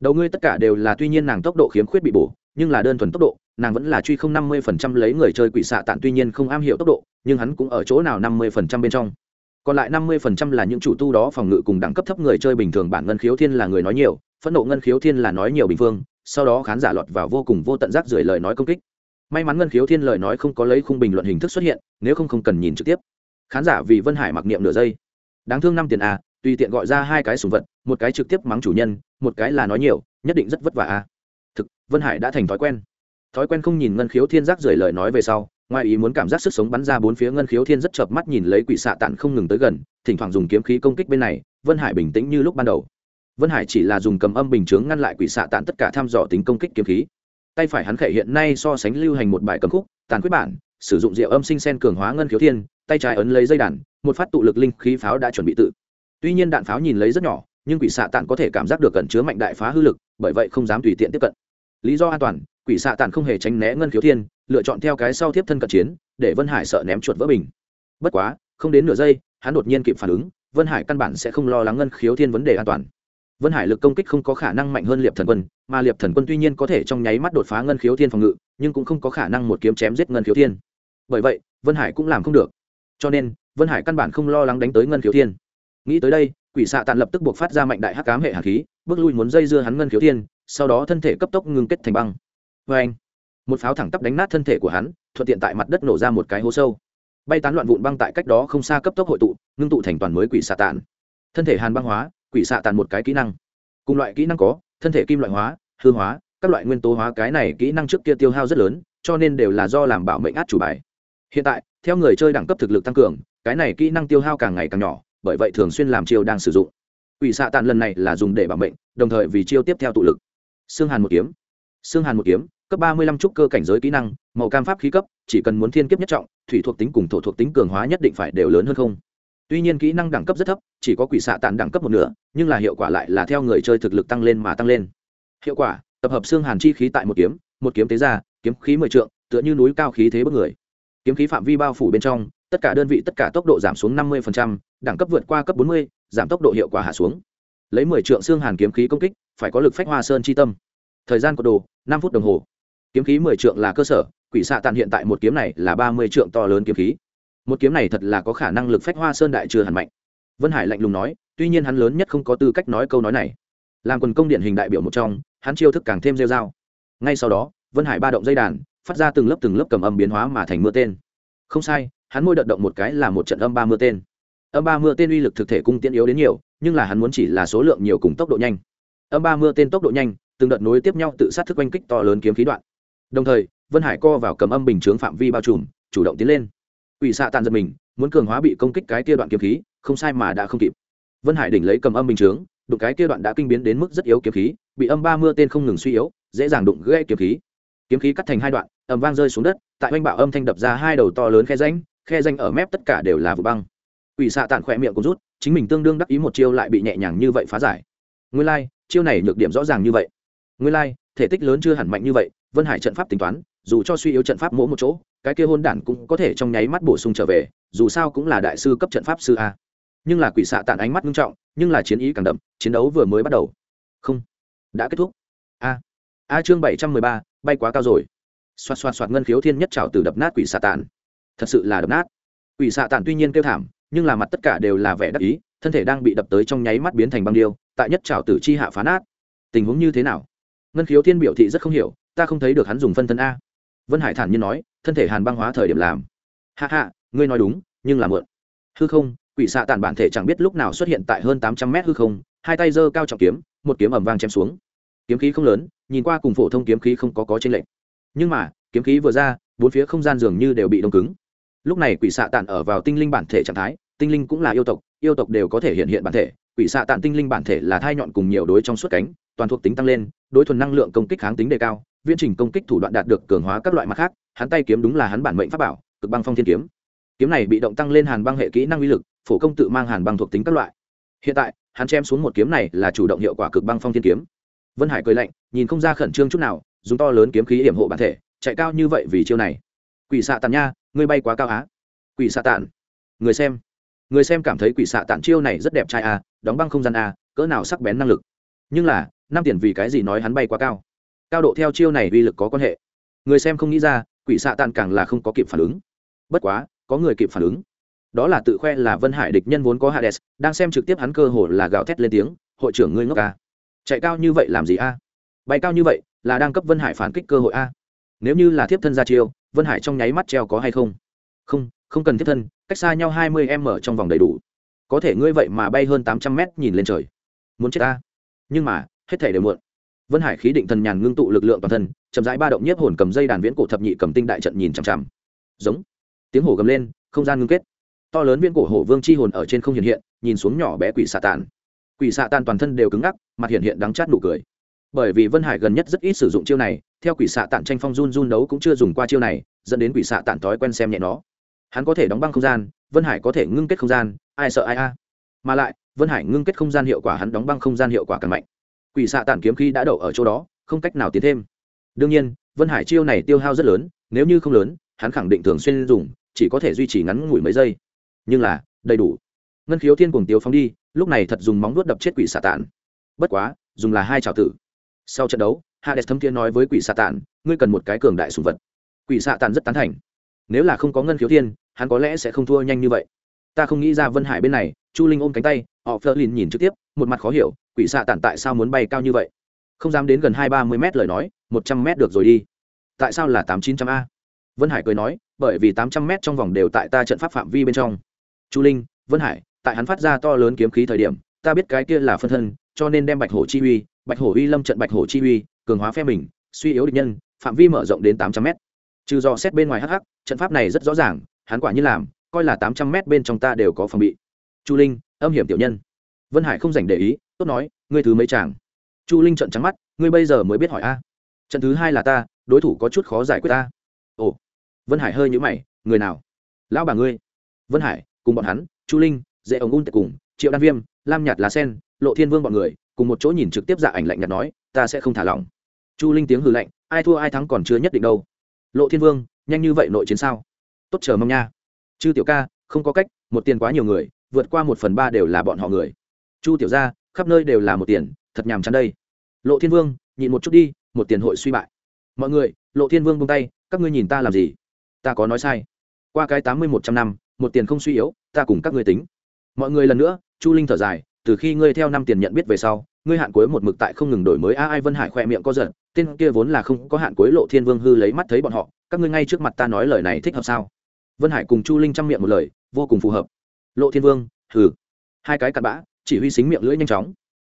[SPEAKER 1] Đầu ngươi tất cả đều là tuy nhiên nàng tốc độ khiếm khuyết bị bổ, nhưng là đơn thuần tốc độ nàng vẫn là truy không năm mươi phần trăm lấy người chơi quỷ xạ tạn, tuy nhiên không am hiểu tốc độ, nhưng hắn cũng ở chỗ nào năm mươi phần trăm bên trong. Còn lại năm mươi phần trăm là những chủ tu đó phòng ngự cùng đẳng cấp thấp người chơi bình thường, bản ngân khiếu thiên là người nói nhiều, phẫn nộ ngân khiếu thiên là nói nhiều bình phương, sau đó khán giả lọt vào vô cùng vô tận rác rưởi lời nói công kích. May mắn ngân khiếu thiên lời nói không có lấy khung bình luận hình thức xuất hiện, nếu không không cần nhìn trực tiếp. Khán giả vì vân hải mặc niệm nửa giây. Đáng thương năm tiền à tùy tiện gọi ra hai cái sùng vật, một cái trực tiếp mắng chủ nhân, một cái là nói nhiều, nhất định rất vất vả à thực, vân hải đã thành thói quen thói quen không nhìn ngân khiếu thiên giác rời lời nói về sau, ngoài ý muốn cảm giác sức sống bắn ra bốn phía ngân khiếu thiên rất chợp mắt nhìn lấy quỷ xạ tản không ngừng tới gần, thỉnh thoảng dùng kiếm khí công kích bên này, vân hải bình tĩnh như lúc ban đầu. Vân hải chỉ là dùng cầm âm bình chướng ngăn lại quỷ xạ tản tất cả thăm dò tính công kích kiếm khí. Tay phải hắn khệ hiện nay so sánh lưu hành một bài cầm khúc, tàn quyết bản, sử dụng rượu âm sinh sen cường hóa ngân khiếu thiên, tay trái ấn lấy dây đàn, một phát tụ lực linh khí pháo đã chuẩn bị tự. Tuy nhiên đạn pháo nhìn lấy rất nhỏ, nhưng quỷ xạ tản có thể cảm giác được cẩn chứa mạnh đại phá hư lực, bởi vậy không dám tùy tiện tiếp cận. Lý do an toàn quỷ xạ tàn không hề tránh né ngân khiếu thiên, lựa chọn theo cái sau tiếp thân cận chiến, để vân hải sợ ném chuột vỡ bình. Bất quá, không đến nửa giây, hắn đột nhiên kịp phản ứng, vân hải căn bản sẽ không lo lắng ngân khiếu thiên vấn đề an toàn. Vân hải lực công kích không có khả năng mạnh hơn liệp thần quân, mà liệp thần quân tuy nhiên có thể trong nháy mắt đột phá ngân khiếu thiên phòng ngự, nhưng cũng không có khả năng một kiếm chém giết ngân khiếu thiên. Bởi vậy, vân hải cũng làm không được. Cho nên, vân hải căn bản không lo lắng đánh tới ngân khiếu thiên. Nghĩ tới đây, quỷ xạ tàn lập tức buộc phát ra mạnh đại hắc cám hệ hạt khí, bước lui muốn dây dưa hắn ngân khiếu thiên, sau đó thân thể cấp tốc ngưng kết thành băng vê anh, một pháo thẳng tắp đánh nát thân thể của hắn, thuận tiện tại mặt đất nổ ra một cái hố sâu. Bay tán loạn vụn băng tại cách đó không xa cấp tốc hội tụ, ngưng tụ thành toàn mới quỷ xạ tàn thân thể hàn băng hóa, quỷ xạ tàn một cái kỹ năng. Cùng loại kỹ năng có, thân thể kim loại hóa, hư hóa, các loại nguyên tố hóa, cái này kỹ năng trước kia tiêu hao rất lớn, cho nên đều là do làm bảo mệnh át chủ bài. Hiện tại, theo người chơi đẳng cấp thực lực tăng cường, cái này kỹ năng tiêu hao càng ngày càng nhỏ, bởi vậy thường xuyên làm chiêu đang sử dụng. Quỷ xạ tàn lần này là dùng để bảo mệnh, đồng thời vì chiêu tiếp theo tụ lực. Xương hàn một kiếm xương hàn một kiếm, cấp ba mươi lăm trúc cơ cảnh giới kỹ năng, màu cam pháp khí cấp, chỉ cần muốn thiên kiếp nhất trọng, thủy thuộc tính cùng thổ thuộc tính cường hóa nhất định phải đều lớn hơn không. Tuy nhiên kỹ năng đẳng cấp rất thấp, chỉ có quỷ xạ tàn đẳng cấp một nửa, nhưng là hiệu quả lại là theo người chơi thực lực tăng lên mà tăng lên. Hiệu quả, tập hợp xương hàn chi khí tại một kiếm một kiếm tế ra, kiếm khí mười trượng, tựa như núi cao khí thế bất người. Kiếm khí phạm vi bao phủ bên trong, tất cả đơn vị, tất cả tốc độ giảm xuống năm mươi đẳng cấp vượt qua cấp bốn mươi, giảm tốc độ hiệu quả hạ xuống. Lấy mười trượng xương hàn kiếm khí công kích, phải có lực phách hoa sơn chi tâm. Thời gian của đồ năm phút đồng hồ. Kiếm khí mười trượng là cơ sở, quỷ xạ tàn hiện tại một kiếm này là ba mươi trượng to lớn kiếm khí. Một kiếm này thật là có khả năng lực phách hoa sơn đại chưa hẳn mạnh. Vân hải lạnh lùng nói, tuy nhiên hắn lớn nhất không có tư cách nói câu nói này. Làm quần công điện hình đại biểu một trong, hắn chiêu thức càng thêm rêu dao ngay sau đó, vân hải ba động dây đàn, phát ra từng lớp từng lớp cầm âm biến hóa mà thành mưa tên. Không sai, hắn môi đợt động một cái là một trận âm ba mưa tên. Âm ba mưa tên uy lực thực thể cung tiễn yếu đến nhiều, nhưng là hắn muốn chỉ là số lượng nhiều cùng tốc độ nhanh. Âm ba mưa tên tốc độ nhanh từng đợt nối tiếp nhau tự sát thức oanh kích to lớn kiếm khí đoạn. Đồng thời vân hải co vào cầm âm bình chướng phạm vi bao trùm chủ động tiến lên. Ủy xạ tàn giật mình muốn cường hóa bị công kích cái kia đoạn kiếm khí không sai mà đã không kịp. Vân hải đỉnh lấy cầm âm bình chướng đụng cái kia đoạn đã kinh biến đến mức rất yếu kiếm khí bị âm ba mưa tên không ngừng suy yếu dễ dàng đụng gãy kiếm khí. Kiếm khí cắt thành hai đoạn ầm vang rơi xuống đất tại oanh bạo âm thanh đập ra hai đầu to lớn khe ránh khe ránh ở mép tất cả đều là vụ băng. Ủy xạ tàn khỏe miệng cũng rút chính mình tương đương đắc ý một chiêu lại bị nhẹ nhàng như vậy phá giải. Nguyên lai、like, chiêu này nhược điểm rõ ràng như vậy nguyên lai、like, thể tích lớn chưa hẳn mạnh như vậy vân hải trận pháp tính toán dù cho suy yếu trận pháp mỗi một chỗ cái kia hôn đản cũng có thể trong nháy mắt bổ sung trở về dù sao cũng là đại sư cấp trận pháp sư a. Nhưng là quỷ xạ tàn ánh mắt nghiêm trọng nhưng là chiến ý càng đậm chiến đấu vừa mới bắt đầu. Không. Đã kết thúc. A. A chương bảy trăm mười ba bay quá cao rồi. Xoạt xoạt xoạt ngân khiếu thiên nhất trào từ đập nát quỷ xạ tàn. Thật sự là đập nát. Quỷ xạ tàn tuy nhiên kêu thảm nhưng là mặt tất cả đều là vẻ đắc ý thân thể đang bị đập tới trong nháy mắt biến thành băng điêu tại nhất trào tử chi hạ phá nát. Tình huống như thế nào? Ngân khiếu thiên biểu thị rất không hiểu, ta không thấy được hắn dùng phân thân a. Vân hải thản nhiên nói, thân thể hàn băng hóa thời điểm làm. Hạ hạ ngươi nói đúng, nhưng là mượn. Hư không, quỷ xạ tàn bản thể chẳng biết lúc nào xuất hiện tại hơn tám trăm mét hư không, hai tay giơ cao trọng kiếm, một kiếm ẩm vang chém xuống. Kiếm khí không lớn, nhìn qua cùng phổ thông kiếm khí không có có trên lệnh nhưng mà, kiếm khí vừa ra, bốn phía không gian dường như đều bị đông cứng. Lúc này quỷ xạ tàn ở vào tinh linh bản thể trạng thái, tinh linh cũng là yêu tộc yêu tộc đều có thể hiện hiện bản thể. Quỷ xạ tàn tinh linh bản thể là thai nhọn cùng nhiều đối trong suốt cánh toàn thuộc tính tăng lên, đối thuần năng lượng công kích kháng tính đề cao, viễn trình công kích thủ đoạn đạt được cường hóa các loại mặt khác, hắn tay kiếm đúng là hắn bản mệnh pháp bảo, cực băng phong thiên kiếm. Kiếm này bị động tăng lên hàn băng hệ kỹ năng uy lực, phổ công tự mang hàn băng thuộc tính các loại. Hiện tại, hắn chém xuống một kiếm này là chủ động hiệu quả cực băng phong thiên kiếm. Vân hải cười lạnh, nhìn không ra khẩn trương chút nào, dùng to lớn kiếm khí hiểm hộ bản thể, chạy cao như vậy vì chiêu này. Quỷ xạ tàn nha, ngươi bay quá cao á. Quỷ xạ tàn người xem. Người xem cảm thấy quỷ xạ tàn chiêu này rất đẹp trai a đóng băng không gian a cỡ nào sắc bén năng lực. Nhưng là năm tiền vì cái gì nói hắn bay quá cao. Cao độ theo chiêu này uy lực có quan hệ. Người xem không nghĩ ra, quỷ xạ tàn càng là không có kịp phản ứng. Bất quá, có người kịp phản ứng. Đó là tự khoe là vân hải địch nhân vốn có hades, đang xem trực tiếp hắn cơ hồ là gào thét lên tiếng, hội trưởng ngươi ngốc ca chạy cao như vậy làm gì a? Bay cao như vậy là đang cấp vân hải phản kích cơ hội a? Nếu như là thiếp thân ra chiêu, vân hải trong nháy mắt treo có hay không? Không không cần thiếp thân, cách xa nhau hai mươi m trong vòng đầy đủ. Có thể ngươi vậy mà bay hơn tám trăm mét nhìn lên trời. Muốn chết ta? Nhưng mà hết thể đều muộn. Vân hải khí định thần nhàn ngưng tụ lực lượng toàn thân, chậm rãi ba động nhiếp hồn cầm dây đàn viễn cổ thập nhị cầm tinh đại trận nhìn chằm chằm. Giống. Tiếng hổ gầm lên, không gian ngưng kết. To lớn viễn cổ hổ vương chi hồn ở trên không hiện hiện, nhìn xuống nhỏ bé quỷ xạ tàn. Quỷ xạ tàn toàn thân đều cứng ngắc, mặt hiện hiện đắng chát nụ cười. Bởi vì vân hải gần nhất rất ít sử dụng chiêu này, theo quỷ xạ tàn tranh phong run run đấu cũng chưa dùng qua chiêu này, dẫn đến quỷ xạ tàn thói quen xem nhẹ nó. Hắn có thể đóng băng không gian, vân hải có thể ngưng kết không gian, ai sợ ai a. Mà lại, vân hải ngưng kết không gian hiệu quả hắn đóng băng không gian hiệu quả càng mạnh quỷ xạ tàn kiếm khi đã đậu ở chỗ đó, không cách nào tiến thêm. Đương nhiên, vân hải chiêu này tiêu hao rất lớn, nếu như không lớn, hắn khẳng định thường xuyên dùng, chỉ có thể duy trì ngắn ngủi mấy giây. Nhưng là, đầy đủ. Ngân khiếu thiên cuồng tiêu phóng đi, lúc này thật dùng móng vuốt đập chết quỷ xạ tàn bất quá, dùng là hai trào tử. Sau trận đấu, hades thâm thiên nói với quỷ xạ tàn ngươi cần một cái cường đại sùng vật. Quỷ xạ tàn rất tán thành. Nếu là không có ngân khiếu thiên, hắn có lẽ sẽ không thua nhanh như vậy. Ta không nghĩ ra vân hải bên này, chu linh ôm cánh tay, họ phơ lin nhìn trực tiếp, một mặt khó hiểu quỷ xạ tản tại sao muốn bay cao như vậy? Không dám đến gần hai ba mươi m lời nói, một trăm m được rồi đi. Tại sao là tám chín trăm a? Vân hải cười nói, bởi vì tám trăm m trong vòng đều tại ta trận pháp phạm vi bên trong. Chu linh, vân hải, tại hắn phát ra to lớn kiếm khí thời điểm, ta biết cái kia là phân thân, cho nên đem bạch hổ chi uy, bạch hổ uy lâm trận bạch hổ chi uy, cường hóa phe mình, suy yếu địch nhân, phạm vi mở rộng đến tám trăm m trừ do xét bên ngoài hh trận pháp này rất rõ ràng, hắn quả như làm, coi là tám trăm m bên trong ta đều có phòng bị. Chu linh, âm hiểm tiểu nhân. Vân hải không dành để ý tốt nói, ngươi thứ mấy chàng? Chu linh trận trắng mắt, ngươi bây giờ mới biết hỏi a. Trận thứ hai là ta, đối thủ có chút khó giải quyết ta ồ, vân hải hơi nhũ mày, người nào? Lão bà ngươi. Vân hải, cùng bọn hắn, chu linh, dễ ống un tệ cùng, triệu đan viêm, lam nhạt lá sen, lộ thiên vương bọn người, cùng một chỗ nhìn trực tiếp dạ ảnh lạnh nhạt nói, ta sẽ không thả lỏng. Chu linh tiếng hư lạnh, ai thua ai thắng còn chưa nhất định đâu. Lộ thiên vương, nhanh như vậy nội chiến sao? Tốt chờ mong nha. Chư tiểu ca, không có cách, một tiền quá nhiều người, vượt qua một phần ba đều là bọn họ người. Chu tiểu gia khắp nơi đều là một tiền, thật nhàm chán đây. Lộ thiên vương, nhịn một chút đi, một tiền hội suy bại. Mọi người, lộ thiên vương buông tay, các ngươi nhìn ta làm gì? Ta có nói sai. Qua cái tám mươi một trăm năm, một tiền không suy yếu, ta cùng các ngươi tính. Mọi người lần nữa, chu linh thở dài, từ khi ngươi theo năm tiền nhận biết về sau, ngươi hạn cuối một mực tại không ngừng đổi mới a ai vân hải khoe miệng có giận tên kia vốn là không có hạn cuối lộ thiên vương hư lấy mắt thấy bọn họ, các ngươi ngay trước mặt ta nói lời này thích hợp sao? Vân hải cùng chu linh chăm miệng một lời, vô cùng phù hợp. Lộ thiên vương, hừ. Hai cái cặn bã chỉ huy xính miệng lưỡi nhanh chóng.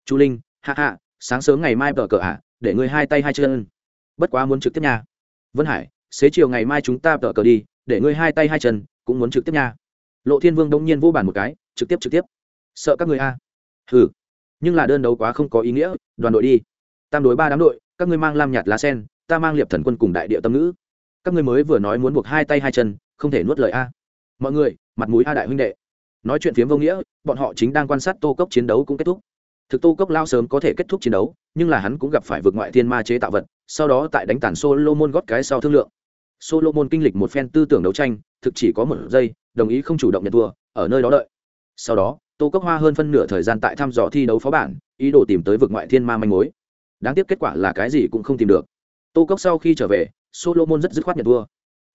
[SPEAKER 1] Chu linh hạ hạ sáng sớm ngày mai bờ cờ ạ để ngươi hai tay hai chân. Bất quá muốn trực tiếp nha. Vân hải, xế chiều ngày mai chúng ta bờ cờ đi, để ngươi hai tay hai chân, cũng muốn trực tiếp nha. Lộ thiên vương đông nhiên vô bản một cái, trực tiếp trực tiếp. Sợ các người a à. ừ nhưng là đơn đấu quá không có ý nghĩa, đoàn đội đi. Tam đối ba đám đội, các ngươi mang lam nhạt lá sen, ta mang liệp thần quân cùng đại địa tâm ngữ. Các ngươi mới vừa nói muốn buộc hai tay hai chân, không thể nuốt lời a. Mọi người, mặt mũi a đại huynh đệ nói chuyện phiếm vô nghĩa, bọn họ chính đang quan sát tô cốc chiến đấu cũng kết thúc. Thực tô cốc lao sớm có thể kết thúc chiến đấu, nhưng là hắn cũng gặp phải vượt ngoại thiên ma chế tạo vật, sau đó tại đánh tàn solomon gót cái sau thương lượng. Solomon kinh lịch một phen tư tưởng đấu tranh, thực chỉ có một giây, đồng ý không chủ động nhận thua, ở nơi đó đợi. Sau đó, tô cốc hoa hơn phân nửa thời gian tại thăm dò thi đấu phó bản, ý đồ tìm tới vực ngoại thiên ma manh mối. Đáng tiếc kết quả là cái gì cũng không tìm được. Tô cốc sau khi trở về, solomon rất dứt khoát nhận thua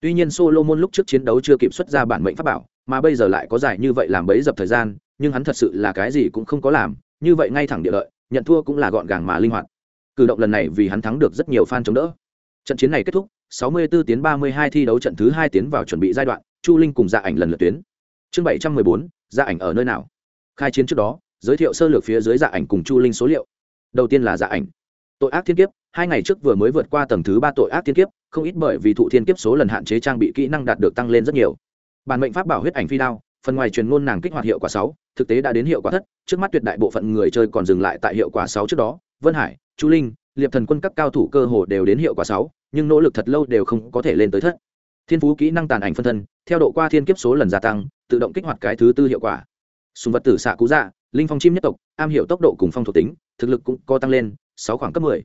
[SPEAKER 1] tuy nhiên solomon lúc trước chiến đấu chưa kịp xuất ra bản mệnh pháp bảo mà bây giờ lại có giải như vậy làm bấy dập thời gian nhưng hắn thật sự là cái gì cũng không có làm như vậy ngay thẳng địa lợi nhận thua cũng là gọn gàng mà linh hoạt. Cử động lần này vì hắn thắng được rất nhiều fan chống đỡ. Trận chiến này kết thúc 64 tiến 32 thi đấu trận thứ hai tiến vào chuẩn bị giai đoạn chu linh cùng dạ ảnh lần lượt tuyến. Chương 714, dạ ảnh ở nơi nào? Khai chiến trước đó giới thiệu sơ lược phía dưới dạ ảnh cùng chu linh số liệu. Đầu tiên là dạ ảnh. Tội ác thiên kiếp hai ngày trước vừa mới vượt qua tầng thứ ba tội ác thiên kiếp không ít bởi vì thụ thiên kiếp số lần hạn chế trang bị kỹ năng đạt được tăng lên rất nhiều. Bản mệnh pháp bảo huyết ảnh phi đao, phần ngoài truyền ngôn nàng kích hoạt hiệu quả sáu, thực tế đã đến hiệu quả thất, trước mắt tuyệt đại bộ phận người chơi còn dừng lại tại hiệu quả sáu trước đó. Vân hải, chu linh, liệp thần quân các cao thủ cơ hồ đều đến hiệu quả sáu, nhưng nỗ lực thật lâu đều không có thể lên tới thất. Thiên phú kỹ năng tàn ảnh phân thân, theo độ qua thiên kiếp số lần gia tăng, tự động kích hoạt cái thứ tư hiệu quả. Sùng vật tử xạ cú dạ linh phong chim nhất tộc, am hiểu tốc độ cùng phong thuộc tính, thực lực cũng có tăng lên, sáu khoảng cấp mười.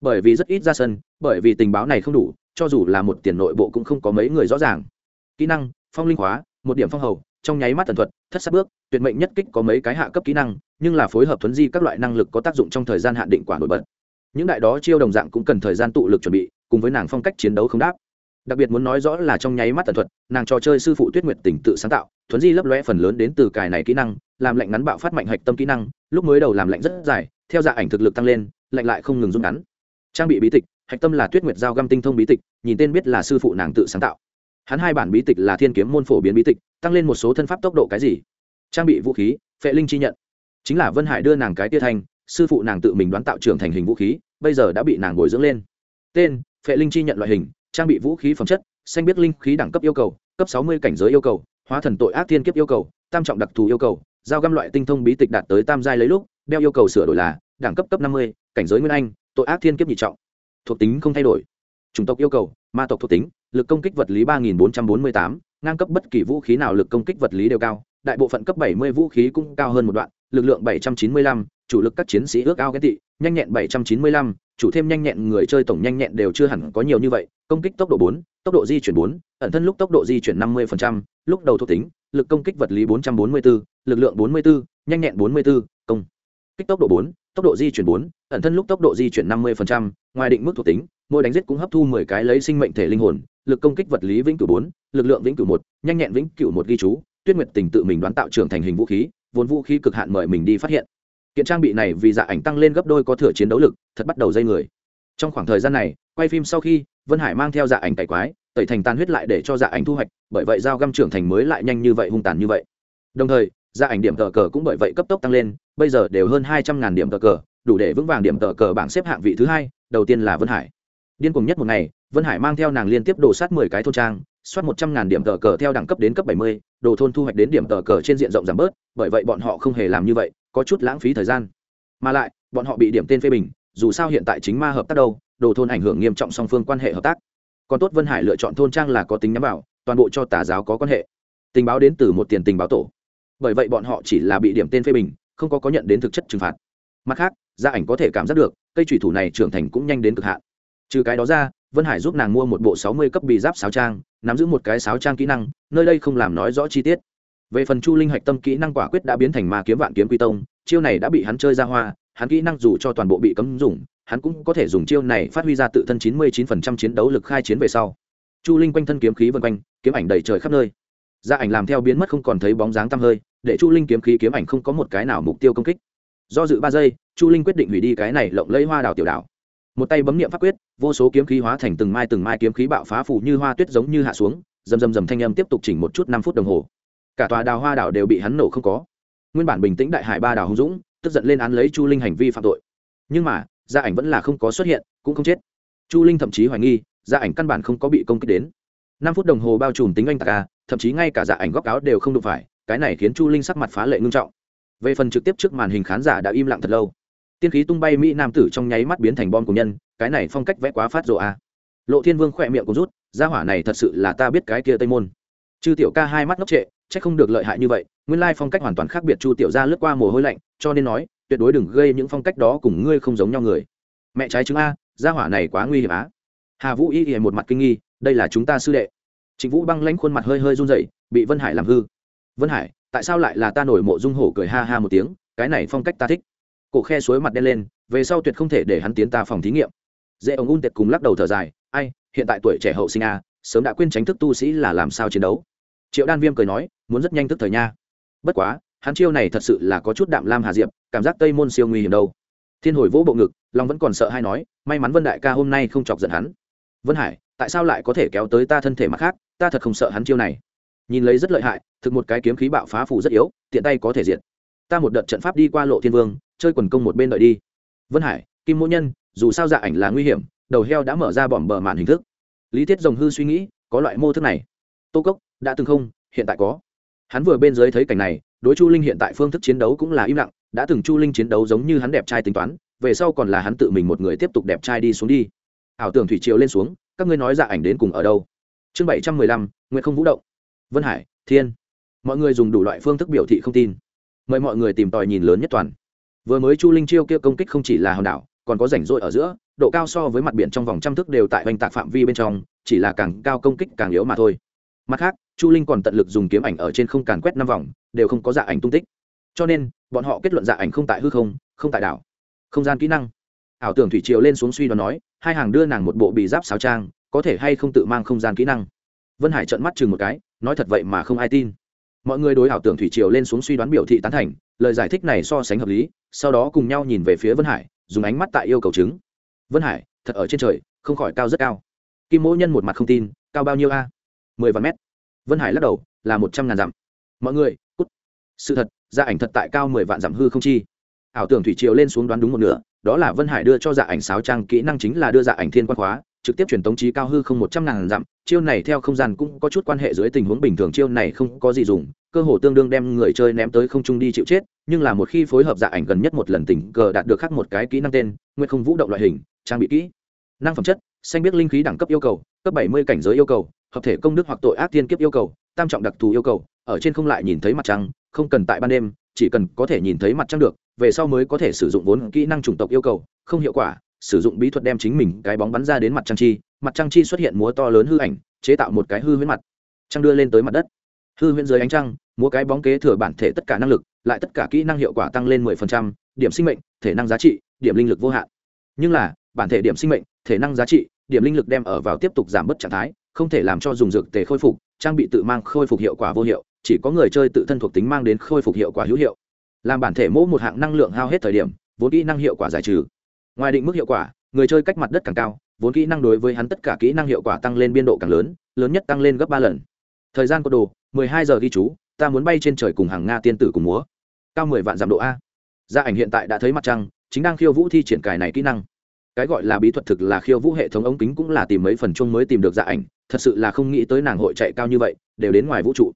[SPEAKER 1] Bởi vì rất ít ra sân, bởi vì tình báo này không đủ cho dù là một tiền nội bộ cũng không có mấy người rõ ràng. Kỹ năng, phong linh hóa một điểm phong hầu, trong nháy mắt tần thuật, thất sát bước, tuyệt mệnh nhất kích có mấy cái hạ cấp kỹ năng, nhưng là phối hợp thuấn di các loại năng lực có tác dụng trong thời gian hạn định quả nổi bật. Những đại đó chiêu đồng dạng cũng cần thời gian tụ lực chuẩn bị, cùng với nàng phong cách chiến đấu không đáp. Đặc biệt muốn nói rõ là trong nháy mắt tần thuật, nàng trò chơi sư phụ tuyết nguyệt tỉnh tự sáng tạo, thuấn di lấp lóe phần lớn đến từ cài này kỹ năng, làm lệnh ngắn bạo phát mạnh hạch tâm kỹ năng, lúc mới đầu làm lệnh rất dài, theo dạ ảnh thực lực tăng lên lệnh lại không ngừng rút ngắn. Trang bị bí tịch hạch tâm là tuyết nguyệt giao găm tinh thông bí tịch, nhìn tên biết là sư phụ nàng tự sáng tạo. Hắn hai bản bí tịch là thiên kiếm môn phổ biến bí tịch, tăng lên một số thân pháp tốc độ cái gì? Trang bị vũ khí, phệ linh chi nhận. Chính là vân hải đưa nàng cái tia thanh sư phụ nàng tự mình đoán tạo trưởng thành hình vũ khí, bây giờ đã bị nàng bồi dưỡng lên. Tên, phệ linh chi nhận loại hình, trang bị vũ khí phẩm chất, xanh biết linh khí đẳng cấp yêu cầu, cấp sáu mươi cảnh giới yêu cầu, hóa thần tội ác thiên kiếp yêu cầu, tam trọng đặc thù yêu cầu, giao găm loại tinh thông bí tịch đạt tới tam giai lấy lúc, đeo yêu cầu sửa đổi là đẳng cấp cấp năm mươi, cảnh giới nguyên anh, tội ác thiên kiếp nhị trọng thuộc tính không thay đổi. Chủng tộc yêu cầu, ma tộc thuộc tính, lực công kích vật lý ba nghìn bốn trăm bốn mươi tám, ngang cấp bất kỳ vũ khí nào lực công kích vật lý đều cao, đại bộ phận cấp bảy mươi vũ khí cũng cao hơn một đoạn, lực lượng bảy trăm chín mươi lăm, chủ lực các chiến sĩ ước ao ghét tị, nhanh nhẹn bảy trăm chín mươi lăm, chủ thêm nhanh nhẹn người chơi tổng nhanh nhẹn đều chưa hẳn có nhiều như vậy, công kích tốc độ bốn, tốc độ di chuyển bốn, ẩn thân lúc tốc độ di chuyển năm mươi lúc đầu thuộc tính, lực công kích vật lý bốn trăm bốn mươi bốn lực lượng bốn mươi bốn nhanh nhẹn bốn mươi bốn công. Kích tốc độ bốn tốc độ di chuyển bốn, ẩn thân lúc tốc độ di chuyển năm mươi ngoài định mức thuộc tính, mỗi đánh giết cũng hấp thu mười cái lấy sinh mệnh thể linh hồn, lực công kích vật lý vĩnh cửu bốn, lực lượng vĩnh cửu một, nhanh nhẹn vĩnh cửu một ghi chú, tuyết nguyệt tình tự mình đoán tạo trưởng thành hình vũ khí, vốn vũ khí cực hạn mời mình đi phát hiện. Kiện trang bị này vì dạ ảnh tăng lên gấp đôi có thừa chiến đấu lực, thật bắt đầu dây người. Trong khoảng thời gian này, quay phim sau khi, vân hải mang theo dạ ảnh cải quái, tẩy thành tan huyết lại để cho dạ ảnh thu hoạch, bởi vậy giao găm trưởng thành mới lại nhanh như vậy, hung tàn như vậy. Đồng thời dạ ảnh điểm tờ cờ cũng bởi vậy cấp tốc tăng lên bây giờ đều hơn hai trăm ngàn điểm tờ cờ, đủ để vững vàng điểm tờ cờ bảng xếp hạng vị thứ hai, đầu tiên là vân hải. Điên cùng nhất một ngày, vân hải mang theo nàng liên tiếp đổ sát mười cái thôn trang, soát một trăm ngàn điểm tờ cờ theo đẳng cấp đến cấp bảy mươi, đồ thôn thu hoạch đến điểm tờ cờ trên diện rộng giảm bớt, bởi vậy bọn họ không hề làm như vậy, có chút lãng phí thời gian. Mà lại, bọn họ bị điểm tên phê bình, dù sao hiện tại chính ma hợp tác đâu, đồ thôn ảnh hưởng nghiêm trọng song phương quan hệ hợp tác. Còn tốt vân hải lựa chọn thôn trang là có tính nhắm vào, toàn bộ cho tà giáo có quan hệ. Tình báo đến từ một tiền tình báo tổ. Bởi vậy bọn họ chỉ là bị điểm tên phê bình không có có nhận đến thực chất trừng phạt. Mặt khác, gia ảnh có thể cảm giác được, cây thủy thủ này trưởng thành cũng nhanh đến cực hạn. Trừ cái đó ra, vân hải giúp nàng mua một bộ sáu mươi cấp bị giáp sáo trang, nắm giữ một cái sáo trang kỹ năng, nơi đây không làm nói rõ chi tiết. Về phần chu linh hạch tâm kỹ năng quả quyết đã biến thành ma kiếm vạn kiếm quy tông, chiêu này đã bị hắn chơi ra hoa, hắn kỹ năng dù cho toàn bộ bị cấm dùng, hắn cũng có thể dùng chiêu này phát huy ra tự thân chín mươi chín phần trăm chiến đấu lực khai chiến về sau. Chu linh quanh thân kiếm khí vân quanh, kiếm ảnh đầy trời khắp nơi. Gia ảnh làm theo biến mất không còn thấy bóng dáng tăm hơi để chu linh kiếm khí kiếm ảnh không có một cái nào mục tiêu công kích. Do dự ba giây, chu linh quyết định hủy đi cái này lộng lấy hoa đào tiểu đảo. Một tay bấm niệm pháp quyết, vô số kiếm khí hóa thành từng mai từng mai kiếm khí bạo phá phủ như hoa tuyết giống như hạ xuống, rầm rầm rầm thanh âm tiếp tục chỉnh một chút năm phút đồng hồ. Cả tòa đào hoa đảo đều bị hắn nổ không có. Nguyên bản bình tĩnh đại hải ba đảo hùng dũng, tức giận lên án lấy chu linh hành vi phạm tội. Nhưng mà, gia ảnh vẫn là không có xuất hiện, cũng không chết. Chu linh thậm chí hoài nghi, gia ảnh căn bản không có bị công kích đến. Năm phút đồng hồ bao trùm tính anh tạc a, thậm chí ngay cả dạ ảnh góc áo đều không đụng phải cái này khiến chu linh sắc mặt phá lệ ngưng trọng. Về phần trực tiếp trước màn hình khán giả đã im lặng thật lâu. Tiên khí tung bay mỹ nam tử trong nháy mắt biến thành bom của nhân, cái này phong cách vẽ quá phát rộ a. Lộ thiên vương khỏe miệng cũng rút, gia hỏa này thật sự là ta biết cái kia tây môn. Chư tiểu ca hai mắt ngốc trệ c không được lợi hại như vậy, nguyên lai phong cách hoàn toàn khác biệt chu tiểu ra lướt qua mồ hôi lạnh, cho nên nói, tuyệt đối đừng gây những phong cách đó cùng ngươi không giống nhau người. Mẹ trái chứng a, gia hỏa này quá nguy hiểm á. Hà vũ y hiện một mặt kinh nghi, đây là chúng ta sư đệ. Trịnh vũ băng lãnh khuôn mặt hơi hơi run rẩy, bị vân hải làm hư vân hải, tại sao lại là ta nổi mộ dung hổ cười ha ha một tiếng, cái này phong cách ta thích. Cổ khe suối mặt đen lên, về sau tuyệt không thể để hắn tiến ta phòng thí nghiệm. Dễ ông un tệt cùng lắc đầu thở dài, ai, hiện tại tuổi trẻ hậu sinh a sớm đã quên tránh thức tu sĩ là làm sao chiến đấu. Triệu đan viêm cười nói, muốn rất nhanh tức thời nha. Bất quá, hắn chiêu này thật sự là có chút đạm lam hà diệp, cảm giác tây môn siêu nguy hiểm đâu. Thiên hồi vỗ bộ ngực long vẫn còn sợ hay nói, may mắn vân đại ca hôm nay không chọc giận hắn. Vân hải, tại sao lại có thể kéo tới ta thân thể mặt khác? Ta thật không sợ hắn chiêu này nhìn lấy rất lợi hại, thực một cái kiếm khí bạo phá phủ rất yếu, tiện tay có thể diệt. Ta một đợt trận pháp đi qua lộ thiên vương, chơi quần công một bên đợi đi. Vân hải, kim mỗ nhân, dù sao dạ ảnh là nguy hiểm, đầu heo đã mở ra bỏm bờ màn hình thức. Lý thiết rồng hư suy nghĩ, có loại mô thức này. Tô cốc, đã từng không? Hiện tại có. Hắn vừa bên dưới thấy cảnh này, đối chu linh hiện tại phương thức chiến đấu cũng là im lặng, đã từng chu linh chiến đấu giống như hắn đẹp trai tính toán, về sau còn là hắn tự mình một người tiếp tục đẹp trai đi xuống đi. Ảo tưởng thủy triều lên xuống, các ngươi nói dạ ảnh đến cùng ở đâu? Chương bảy trăm mười lăm nguyễn không vũ động vân hải, thiên. Mọi người dùng đủ loại phương thức biểu thị không tin. Mời mọi người tìm tòi nhìn lớn nhất toàn. Vừa mới chu linh chiêu kia công kích không chỉ là hòn đảo, còn có rảnh rỗi ở giữa, độ cao so với mặt biển trong vòng trăm thước đều tại oanh tạc phạm vi bên trong, chỉ là càng cao công kích càng yếu mà thôi. Mặt khác, chu linh còn tận lực dùng kiếm ảnh ở trên không càn quét năm vòng, đều không có dạ ảnh tung tích. Cho nên, bọn họ kết luận dạ ảnh không tại hư không không tại đảo. Không gian kỹ năng. Ảo tưởng thủy triều lên xuống suy đoán nói, hai hàng đưa nàng một bộ bị giáp sáo trang, có thể hay không tự mang không gian kỹ năng. Vân hải trợn mắt chừng một cái nói thật vậy mà không ai tin. Mọi người đối ảo tưởng thủy triều lên xuống suy đoán biểu thị tán thành, lời giải thích này so sánh hợp lý, sau đó cùng nhau nhìn về phía vân hải, dùng ánh mắt tại yêu cầu chứng. Vân hải, thật ở trên trời, không khỏi cao rất cao. Kim mỗ nhân một mặt không tin, cao bao nhiêu a? Mười vạn mét. Vân hải lắc đầu, là một trăm ngàn dặm. Mọi người, cút. Sự thật gia ảnh thật tại cao mười vạn dặm hư không chi. Ảo tưởng thủy triều lên xuống đoán đúng một nửa, đó là vân hải đưa cho dạ ảnh sáo trang, kỹ năng chính là đưa dạ ảnh thiên quan khóa trực tiếp truyền tống trí cao hư không một trăm ngàn dặm, chiêu này theo không gian cũng có chút quan hệ dưới tình huống bình thường, chiêu này không có gì dùng, cơ hồ tương đương đem người chơi ném tới không trung đi chịu chết, nhưng là một khi phối hợp dạ ảnh gần nhất một lần tình cờ đạt được khắc một cái kỹ năng tên nguyên không vũ động loại hình, trang bị kỹ. Năng phẩm chất, xanh biết linh khí đẳng cấp yêu cầu, cấp bảy mươi cảnh giới yêu cầu, hợp thể công đức hoặc tội ác thiên kiếp yêu cầu, tam trọng đặc thù yêu cầu, ở trên không lại nhìn thấy mặt trăng, không cần tại ban đêm, chỉ cần có thể nhìn thấy mặt trăng được, về sau mới có thể sử dụng vốn kỹ năng chủng tộc yêu cầu, không hiệu quả sử dụng bí thuật đem chính mình cái bóng bắn ra đến mặt trăng chi, mặt trăng chi xuất hiện múa to lớn hư ảnh, chế tạo một cái hư huyễn mặt. Trăng đưa lên tới mặt đất. Hư huyễn dưới ánh trăng, múa cái bóng kế thừa bản thể tất cả năng lực, lại tất cả kỹ năng hiệu quả tăng lên mười phần trăm, điểm sinh mệnh, thể năng giá trị, điểm linh lực vô hạn. Nhưng là, bản thể điểm sinh mệnh, thể năng giá trị, điểm linh lực đem ở vào tiếp tục giảm bớt trạng thái, không thể làm cho dùng dược tề khôi phục, trang bị tự mang khôi phục hiệu quả vô hiệu, chỉ có người chơi tự thân thuộc tính mang đến khôi phục hiệu quả hữu hiệu. Làm bản thể mỗ một hạng năng lượng hao hết thời điểm, vốn kỹ năng hiệu quả giải trừ ngoài định mức hiệu quả, người chơi cách mặt đất càng cao, vốn kỹ năng đối với hắn tất cả kỹ năng hiệu quả tăng lên biên độ càng lớn lớn nhất tăng lên gấp ba lần. Thời gian có đồ, mười hai giờ ghi chú, ta muốn bay trên trời cùng hàng nga tiên tử cùng múa. Cao mười vạn dặm độ a. Gia ảnh hiện tại đã thấy mặt trăng, chính đang khiêu vũ thi triển cài này kỹ năng. Cái gọi là bí thuật thực là khiêu vũ hệ thống ống kính cũng là tìm mấy phần chung mới tìm được dạ ảnh, thật sự là không nghĩ tới nàng hội chạy cao như vậy, đều đến ngoài vũ trụ.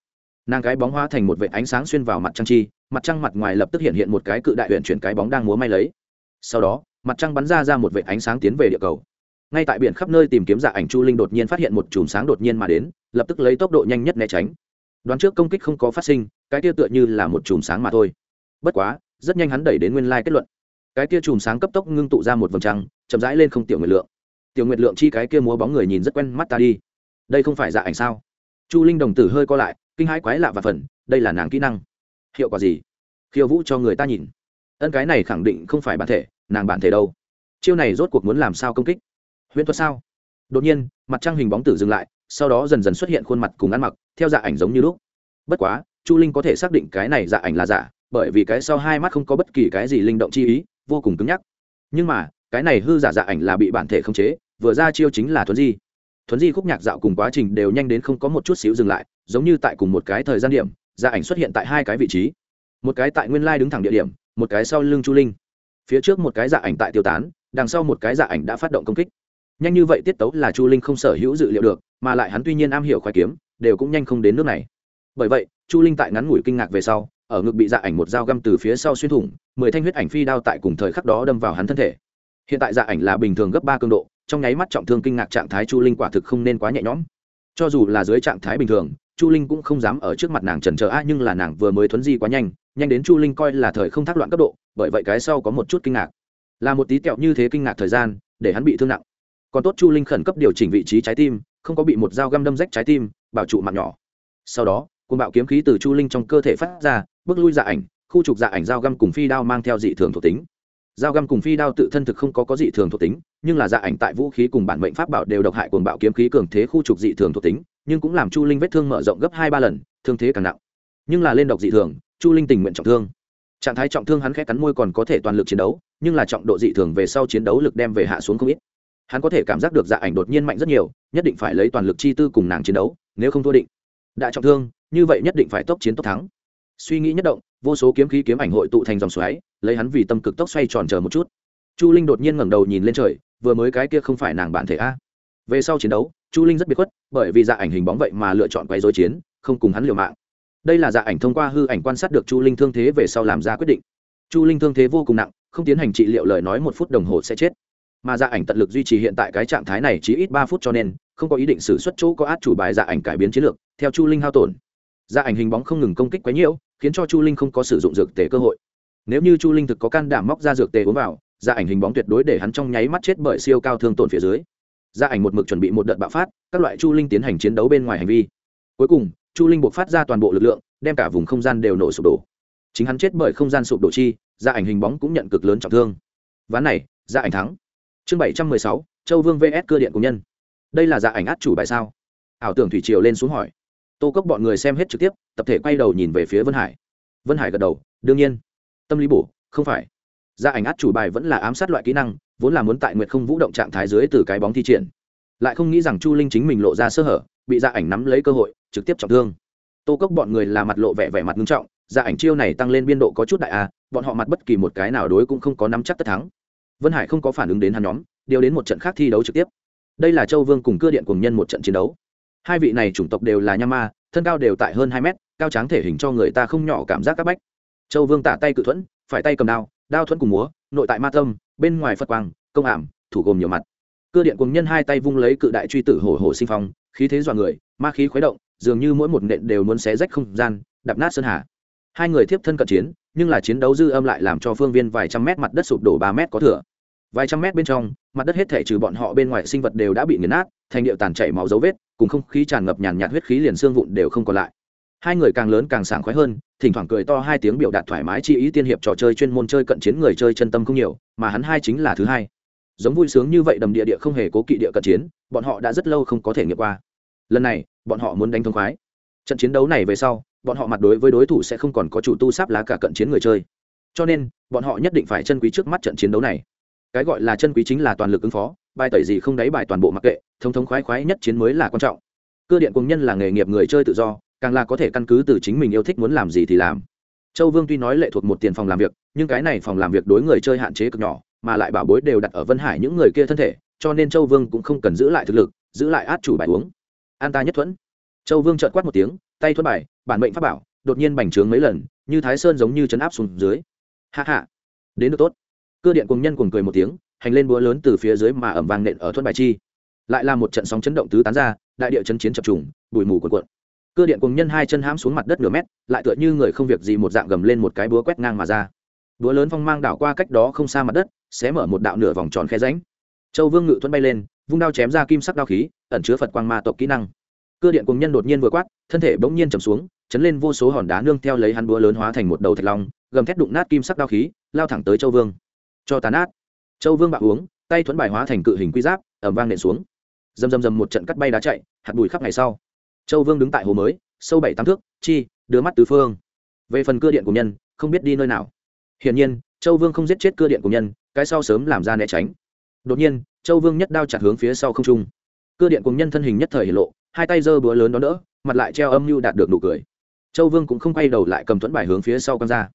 [SPEAKER 1] Nàng cái bóng hóa thành một vệ ánh sáng xuyên vào mặt trăng chi, mặt trăng mặt ngoài lập tức hiện hiện một cái cự đại huyện chuyển cái bóng đang múa may lấy. Sau đó mặt trăng bắn ra ra một vệ ánh sáng tiến về địa cầu. Ngay tại biển khắp nơi tìm kiếm dạ ảnh, chu linh đột nhiên phát hiện một chùm sáng đột nhiên mà đến, lập tức lấy tốc độ nhanh nhất né tránh. Đoán trước công kích không có phát sinh, cái kia tựa như là một chùm sáng mà thôi. Bất quá, rất nhanh hắn đẩy đến nguyên lai kết luận. Cái kia chùm sáng cấp tốc ngưng tụ ra một vầng trăng, chậm rãi lên không tiểu nguyệt lượng. Tiểu nguyệt lượng chi cái kia múa bóng người nhìn rất quen mắt ta đi. Đây không phải dạ ảnh sao? Chu linh đồng tử hơi co lại, kinh hãi quái lạ và phần, đây là nàng kỹ năng. Hiệu quả gì? Khiêu vũ cho người ta nhìn. Ân cái này khẳng định không phải bản thể nàng bản thể đâu? Chiêu này rốt cuộc muốn làm sao công kích? Huyễn thuật sao? Đột nhiên, mặt trăng hình bóng tử dừng lại, sau đó dần dần xuất hiện khuôn mặt cùng ăn mặc, theo dạ ảnh giống như lúc. Bất quá, chu linh có thể xác định cái này dạ ảnh là giả, bởi vì cái sau hai mắt không có bất kỳ cái gì linh động chi ý, vô cùng cứng nhắc. Nhưng mà, cái này hư giả dạ ảnh là bị bản thể khống chế, vừa ra chiêu chính là thuấn di. Thuấn di khúc nhạc dạo cùng quá trình đều nhanh đến không có một chút xíu dừng lại, giống như tại cùng một cái thời gian điểm dạ ảnh xuất hiện tại hai cái vị trí. Một cái tại nguyên lai đứng thẳng địa điểm, một cái sau lưng chu linh phía trước một cái dạ ảnh tại tiêu tán, đằng sau một cái dạ ảnh đã phát động công kích. Nhanh như vậy tiết tấu là chu linh không sở hữu dự liệu được, mà lại hắn tuy nhiên am hiểu khoái kiếm, đều cũng nhanh không đến nước này. Bởi vậy, chu linh tại ngắn ngủi kinh ngạc về sau, ở ngực bị dạ ảnh một dao găm từ phía sau xuyên thủng, mười thanh huyết ảnh phi đao tại cùng thời khắc đó đâm vào hắn thân thể. Hiện tại dạ ảnh là bình thường gấp ba cường độ, trong nháy mắt trọng thương kinh ngạc trạng thái chu linh quả thực không nên quá nhẹ nhõm. Cho dù là dưới trạng thái bình thường, chu linh cũng không dám ở trước mặt nàng trần trờ a nhưng là nàng vừa mới thuấn di quá nhanh nhanh đến chu linh coi là thời không thác loạn cấp độ, bởi vậy cái sau có một chút kinh ngạc. Là một tí tẹo như thế kinh ngạc thời gian, để hắn bị thương nặng. Còn tốt chu linh khẩn cấp điều chỉnh vị trí trái tim, không có bị một dao găm đâm rách trái tim, bảo trụ mạng nhỏ. Sau đó côn bạo kiếm khí từ chu linh trong cơ thể phát ra, bước lui dạ ảnh, khu trục dạ ảnh dao găm cùng phi đao mang theo dị thường thuộc tính. Dao găm cùng phi đao tự thân thực không có có dị thường thuộc tính, nhưng là dạ ảnh tại vũ khí cùng bản mệnh pháp bảo đều độc hại cuồng bạo kiếm khí cường thế khu trục dị thường thuộc tính, nhưng cũng làm chu linh vết thương mở rộng gấp hai ba lần, thương thế càng nặng. Nhưng là lên độc dị thường chu linh tình nguyện trọng thương. Trạng thái trọng thương hắn khẽ cắn môi còn có thể toàn lực chiến đấu, nhưng là trọng độ dị thường về sau chiến đấu lực đem về hạ xuống không ít. Hắn có thể cảm giác được dạ ảnh đột nhiên mạnh rất nhiều, nhất định phải lấy toàn lực chi tư cùng nàng chiến đấu, nếu không thua định. Đã trọng thương, như vậy nhất định phải tốc chiến tốc thắng. Suy nghĩ nhất động, vô số kiếm khí kiếm ảnh hội tụ thành dòng xoáy, lấy hắn vì tâm cực tốc xoay tròn chờ một chút. Chu linh đột nhiên ngẩng đầu nhìn lên trời, vừa mới cái kia không phải nàng bản thể a. Về sau chiến đấu, chu linh rất biệt khuất, bởi vì dạ ảnh hình bóng vậy mà lựa chọn quay dối chiến, không cùng hắn liều mạng đây là dạ ảnh thông qua hư ảnh quan sát được chu linh thương thế về sau làm ra quyết định. Chu linh thương thế vô cùng nặng, không tiến hành trị liệu lời nói một phút đồng hồ sẽ chết. Mà dạ ảnh tận lực duy trì hiện tại cái trạng thái này chỉ ít ba phút cho nên, không có ý định xử xuất chỗ có át chủ bài dạ ảnh cải biến chiến lược, theo chu linh hao tổn. Dạ ảnh hình bóng không ngừng công kích quấy nhiễu, khiến cho chu linh không có sử dụng dược tề cơ hội. Nếu như chu linh thực có can đảm móc ra dược tề uống vào dạ ảnh hình bóng tuyệt đối để hắn trong nháy mắt chết bởi siêu cao thương tổn phía dưới. Dạ ảnh một mực chuẩn bị một đợt bạo phát, các loại chu linh tiến hành chiến đấu bên ngoài hành vi. Cuối cùng chu linh buộc phát ra toàn bộ lực lượng, đem cả vùng không gian đều nổ sụp đổ. Chính hắn chết bởi không gian sụp đổ chi gia ảnh hình bóng cũng nhận cực lớn trọng thương. Ván này gia ảnh thắng. Chương bảy trăm mười sáu, châu vương vs cơ điện công nhân. Đây là gia ảnh át chủ bài sao? Ảo tưởng thủy triều lên xuống hỏi. Tô cốc bọn người xem hết trực tiếp, tập thể quay đầu nhìn về phía vân hải. Vân hải gật đầu, đương nhiên. Tâm lý bổ, không phải. Gia ảnh át chủ bài vẫn là ám sát loại kỹ năng, vốn là muốn tại nguyệt không vũ động trạng thái dưới từ cái bóng thi triển. Lại không nghĩ rằng chu linh chính mình lộ ra sơ hở, bị gia ảnh nắm lấy cơ hội trực tiếp trọng thương. Tô cốc bọn người là mặt lộ vẻ vẻ mặt nghiêm trọng, ra ảnh chiêu này tăng lên biên độ có chút đại a, bọn họ mặt bất kỳ một cái nào đối cũng không có nắm chắc tất thắng. Vân hải không có phản ứng đến hắn nhóm, điều đến một trận khác thi đấu trực tiếp. Đây là châu vương cùng cưa điện cùng nhân một trận chiến đấu. Hai vị này chủng tộc đều là nha ma, thân cao đều tại hơn hai mét, cao tráng thể hình cho người ta không nhỏ cảm giác các bách. Châu vương tả tay cự thuẫn, phải tay cầm đao đao thuẫn cùng múa, nội tại ma tâm, bên ngoài phật quang, công ảm, thủ gồm nhiều mặt. Cưa điện cùng nhân hai tay vung lấy cự đại truy tử hổ hổ sinh phong, khí thế dọa người, ma khí khuấy động dường như mỗi một nện đều muốn xé rách không gian đập nát sơn hà. Hai người tiếp thân cận chiến, nhưng là chiến đấu dư âm lại làm cho phương viên vài trăm mét mặt đất sụp đổ ba mét có thừa. Vài trăm mét bên trong, mặt đất hết thể trừ bọn họ bên ngoài sinh vật đều đã bị nghiền nát, thành điệu tàn chảy máu dấu vết, cùng không khí tràn ngập nhàn nhạt huyết khí liền xương vụn đều không còn lại. Hai người càng lớn càng sảng khoái hơn, thỉnh thoảng cười to hai tiếng biểu đạt thoải mái chi ý tiên hiệp trò chơi chuyên môn chơi cận chiến người chơi chân tâm không nhiều, mà hắn hai chính là thứ hai. Giống vui sướng như vậy đầm địa địa không hề cố kỵ địa cận chiến, bọn họ đã rất lâu không có thể nghiệm qua. Lần này bọn họ muốn đánh thông khoái. Trận chiến đấu này về sau, bọn họ mặt đối với đối thủ sẽ không còn có chủ tu sáp lá cả cận chiến người chơi. Cho nên, bọn họ nhất định phải chân quý trước mắt trận chiến đấu này. Cái gọi là chân quý chính là toàn lực ứng phó, bài tẩy gì không đáy bài toàn bộ mặc kệ, thông thống khoái khoái nhất chiến mới là quan trọng. Cơ điện cùng nhân là nghề nghiệp người chơi tự do, càng là có thể căn cứ từ chính mình yêu thích muốn làm gì thì làm. Châu vương tuy nói lệ thuộc một tiền phòng làm việc, nhưng cái này phòng làm việc đối người chơi hạn chế cực nhỏ, mà lại bảo bối đều đặt ở vân hải những người kia thân thể, cho nên châu vương cũng không cần giữ lại thực lực, giữ lại át chủ bài uống an ta nhất thuẫn. Châu vương trợn quát một tiếng, tay thuẫn bài, bản mệnh pháp bảo, đột nhiên bành trướng mấy lần, như thái sơn giống như chấn áp xuống dưới. Hạ hạ đến được tốt. Cơ điện cùng nhân cùng cười một tiếng, hành lên búa lớn từ phía dưới mà ẩm vang nện ở thuẫn bài chi. Lại là một trận sóng chấn động tứ tán ra, đại địa chấn chiến chập trùng, bụi mù cuộn cuộn. Cơ điện cùng nhân hai chân hãm xuống mặt đất nửa mét, lại tựa như người không việc gì một dạng gầm lên một cái búa quét ngang mà ra. Búa lớn phong mang đảo qua cách đó không xa mặt đất, xé mở một đạo nửa vòng tròn khe ránh châu vương ngự thuẫn bay lên, vung đao chém ra kim sắc đao khí ẩn chứa phật quang ma tộc kỹ năng. Cơ điện cùng nhân đột nhiên vừa quát, thân thể bỗng nhiên chầm xuống, chấn lên vô số hòn đá nương theo lấy hắn búa lớn hóa thành một đầu thạch long, gầm thét đụng nát kim sắc đao khí, lao thẳng tới châu vương. Cho tàn át châu vương bạo uống, tay thuẫn bài hóa thành cự hình quy giáp ẩm vang nện xuống. Dầm dầm dầm một trận cắt bay đá chạy, hạt bụi khắp ngày sau. Châu vương đứng tại hồ mới, sâu bảy tám thước, chi, đưa mắt tứ phương. Về phần cưa điện của nhân, không biết đi nơi nào. Hiển nhiên, châu vương không giết chết cưa điện của nhân, cái sau sớm làm ra né tránh. Đột nhiên, châu vương nhất đao chặt hướng phía sau không trung cưa điện cùng nhân thân hình nhất thời hiển lộ, hai tay giơ búa lớn đó đỡ, mặt lại treo âm mưu đạt được nụ cười. Châu vương cũng không quay đầu lại cầm thuẫn bài hướng phía sau quăng ra.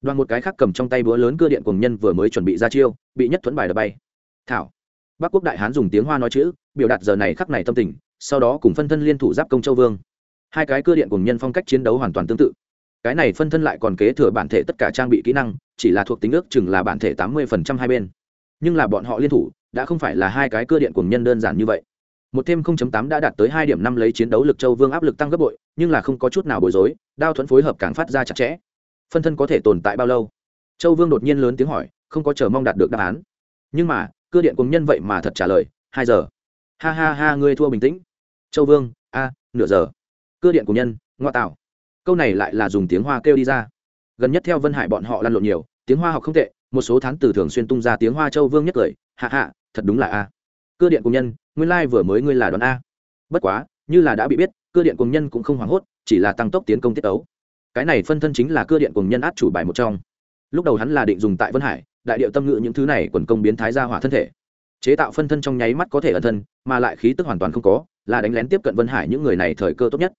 [SPEAKER 1] Đoàn một cái khác cầm trong tay búa lớn cưa điện cùng nhân vừa mới chuẩn bị ra chiêu, bị nhất thuẫn bài đập bay. Thảo. Bắc quốc đại hán dùng tiếng hoa nói chữ, biểu đạt giờ này khắc này tâm tình, sau đó cùng phân thân liên thủ giáp công châu vương. Hai cái cưa điện cùng nhân phong cách chiến đấu hoàn toàn tương tự. Cái này phân thân lại còn kế thừa bản thể tất cả trang bị kỹ năng, chỉ là thuộc tính ước chừng là bản thể tám mươi hai bên. Nhưng là bọn họ liên thủ, đã không phải là hai cái cưa điện cùng nhân đơn giản như vậy một thêm 0.8 đã đạt tới hai điểm năm lấy chiến đấu lực châu vương áp lực tăng gấp bội, nhưng là không có chút nào bối rối, đao thuẫn phối hợp càng phát ra chặt chẽ. Phân thân có thể tồn tại bao lâu? Châu vương đột nhiên lớn tiếng hỏi, không có chờ mong đạt được đáp án. Nhưng mà cưa điện cùng nhân vậy mà thật trả lời, hai giờ. Ha ha ha, ngươi thua bình tĩnh. Châu vương, a, nửa giờ. Cưa điện cùng nhân, ngoa tạo. Câu này lại là dùng tiếng hoa kêu đi ra. Gần nhất theo vân hải bọn họ lăn lộn nhiều, tiếng hoa học không tệ, một số tháng từ thường xuyên tung ra tiếng hoa châu vương nhất cười hạ hạ thật đúng là a. Cơ điện cùng nhân nguyên lai vừa mới ngươi là đoàn a. Bất quá, như là đã bị biết, cơ điện cùng nhân cũng không hoảng hốt, chỉ là tăng tốc tiến công tiết ấu cái này phân thân chính là cơ điện cùng nhân át chủ bài một trong. Lúc đầu hắn là định dùng tại vân hải, đại điệu tâm ngự những thứ này quần công biến thái ra hỏa thân thể. Chế tạo phân thân trong nháy mắt có thể ẩn thân, mà lại khí tức hoàn toàn không có, là đánh lén tiếp cận vân hải những người này thời cơ tốt nhất.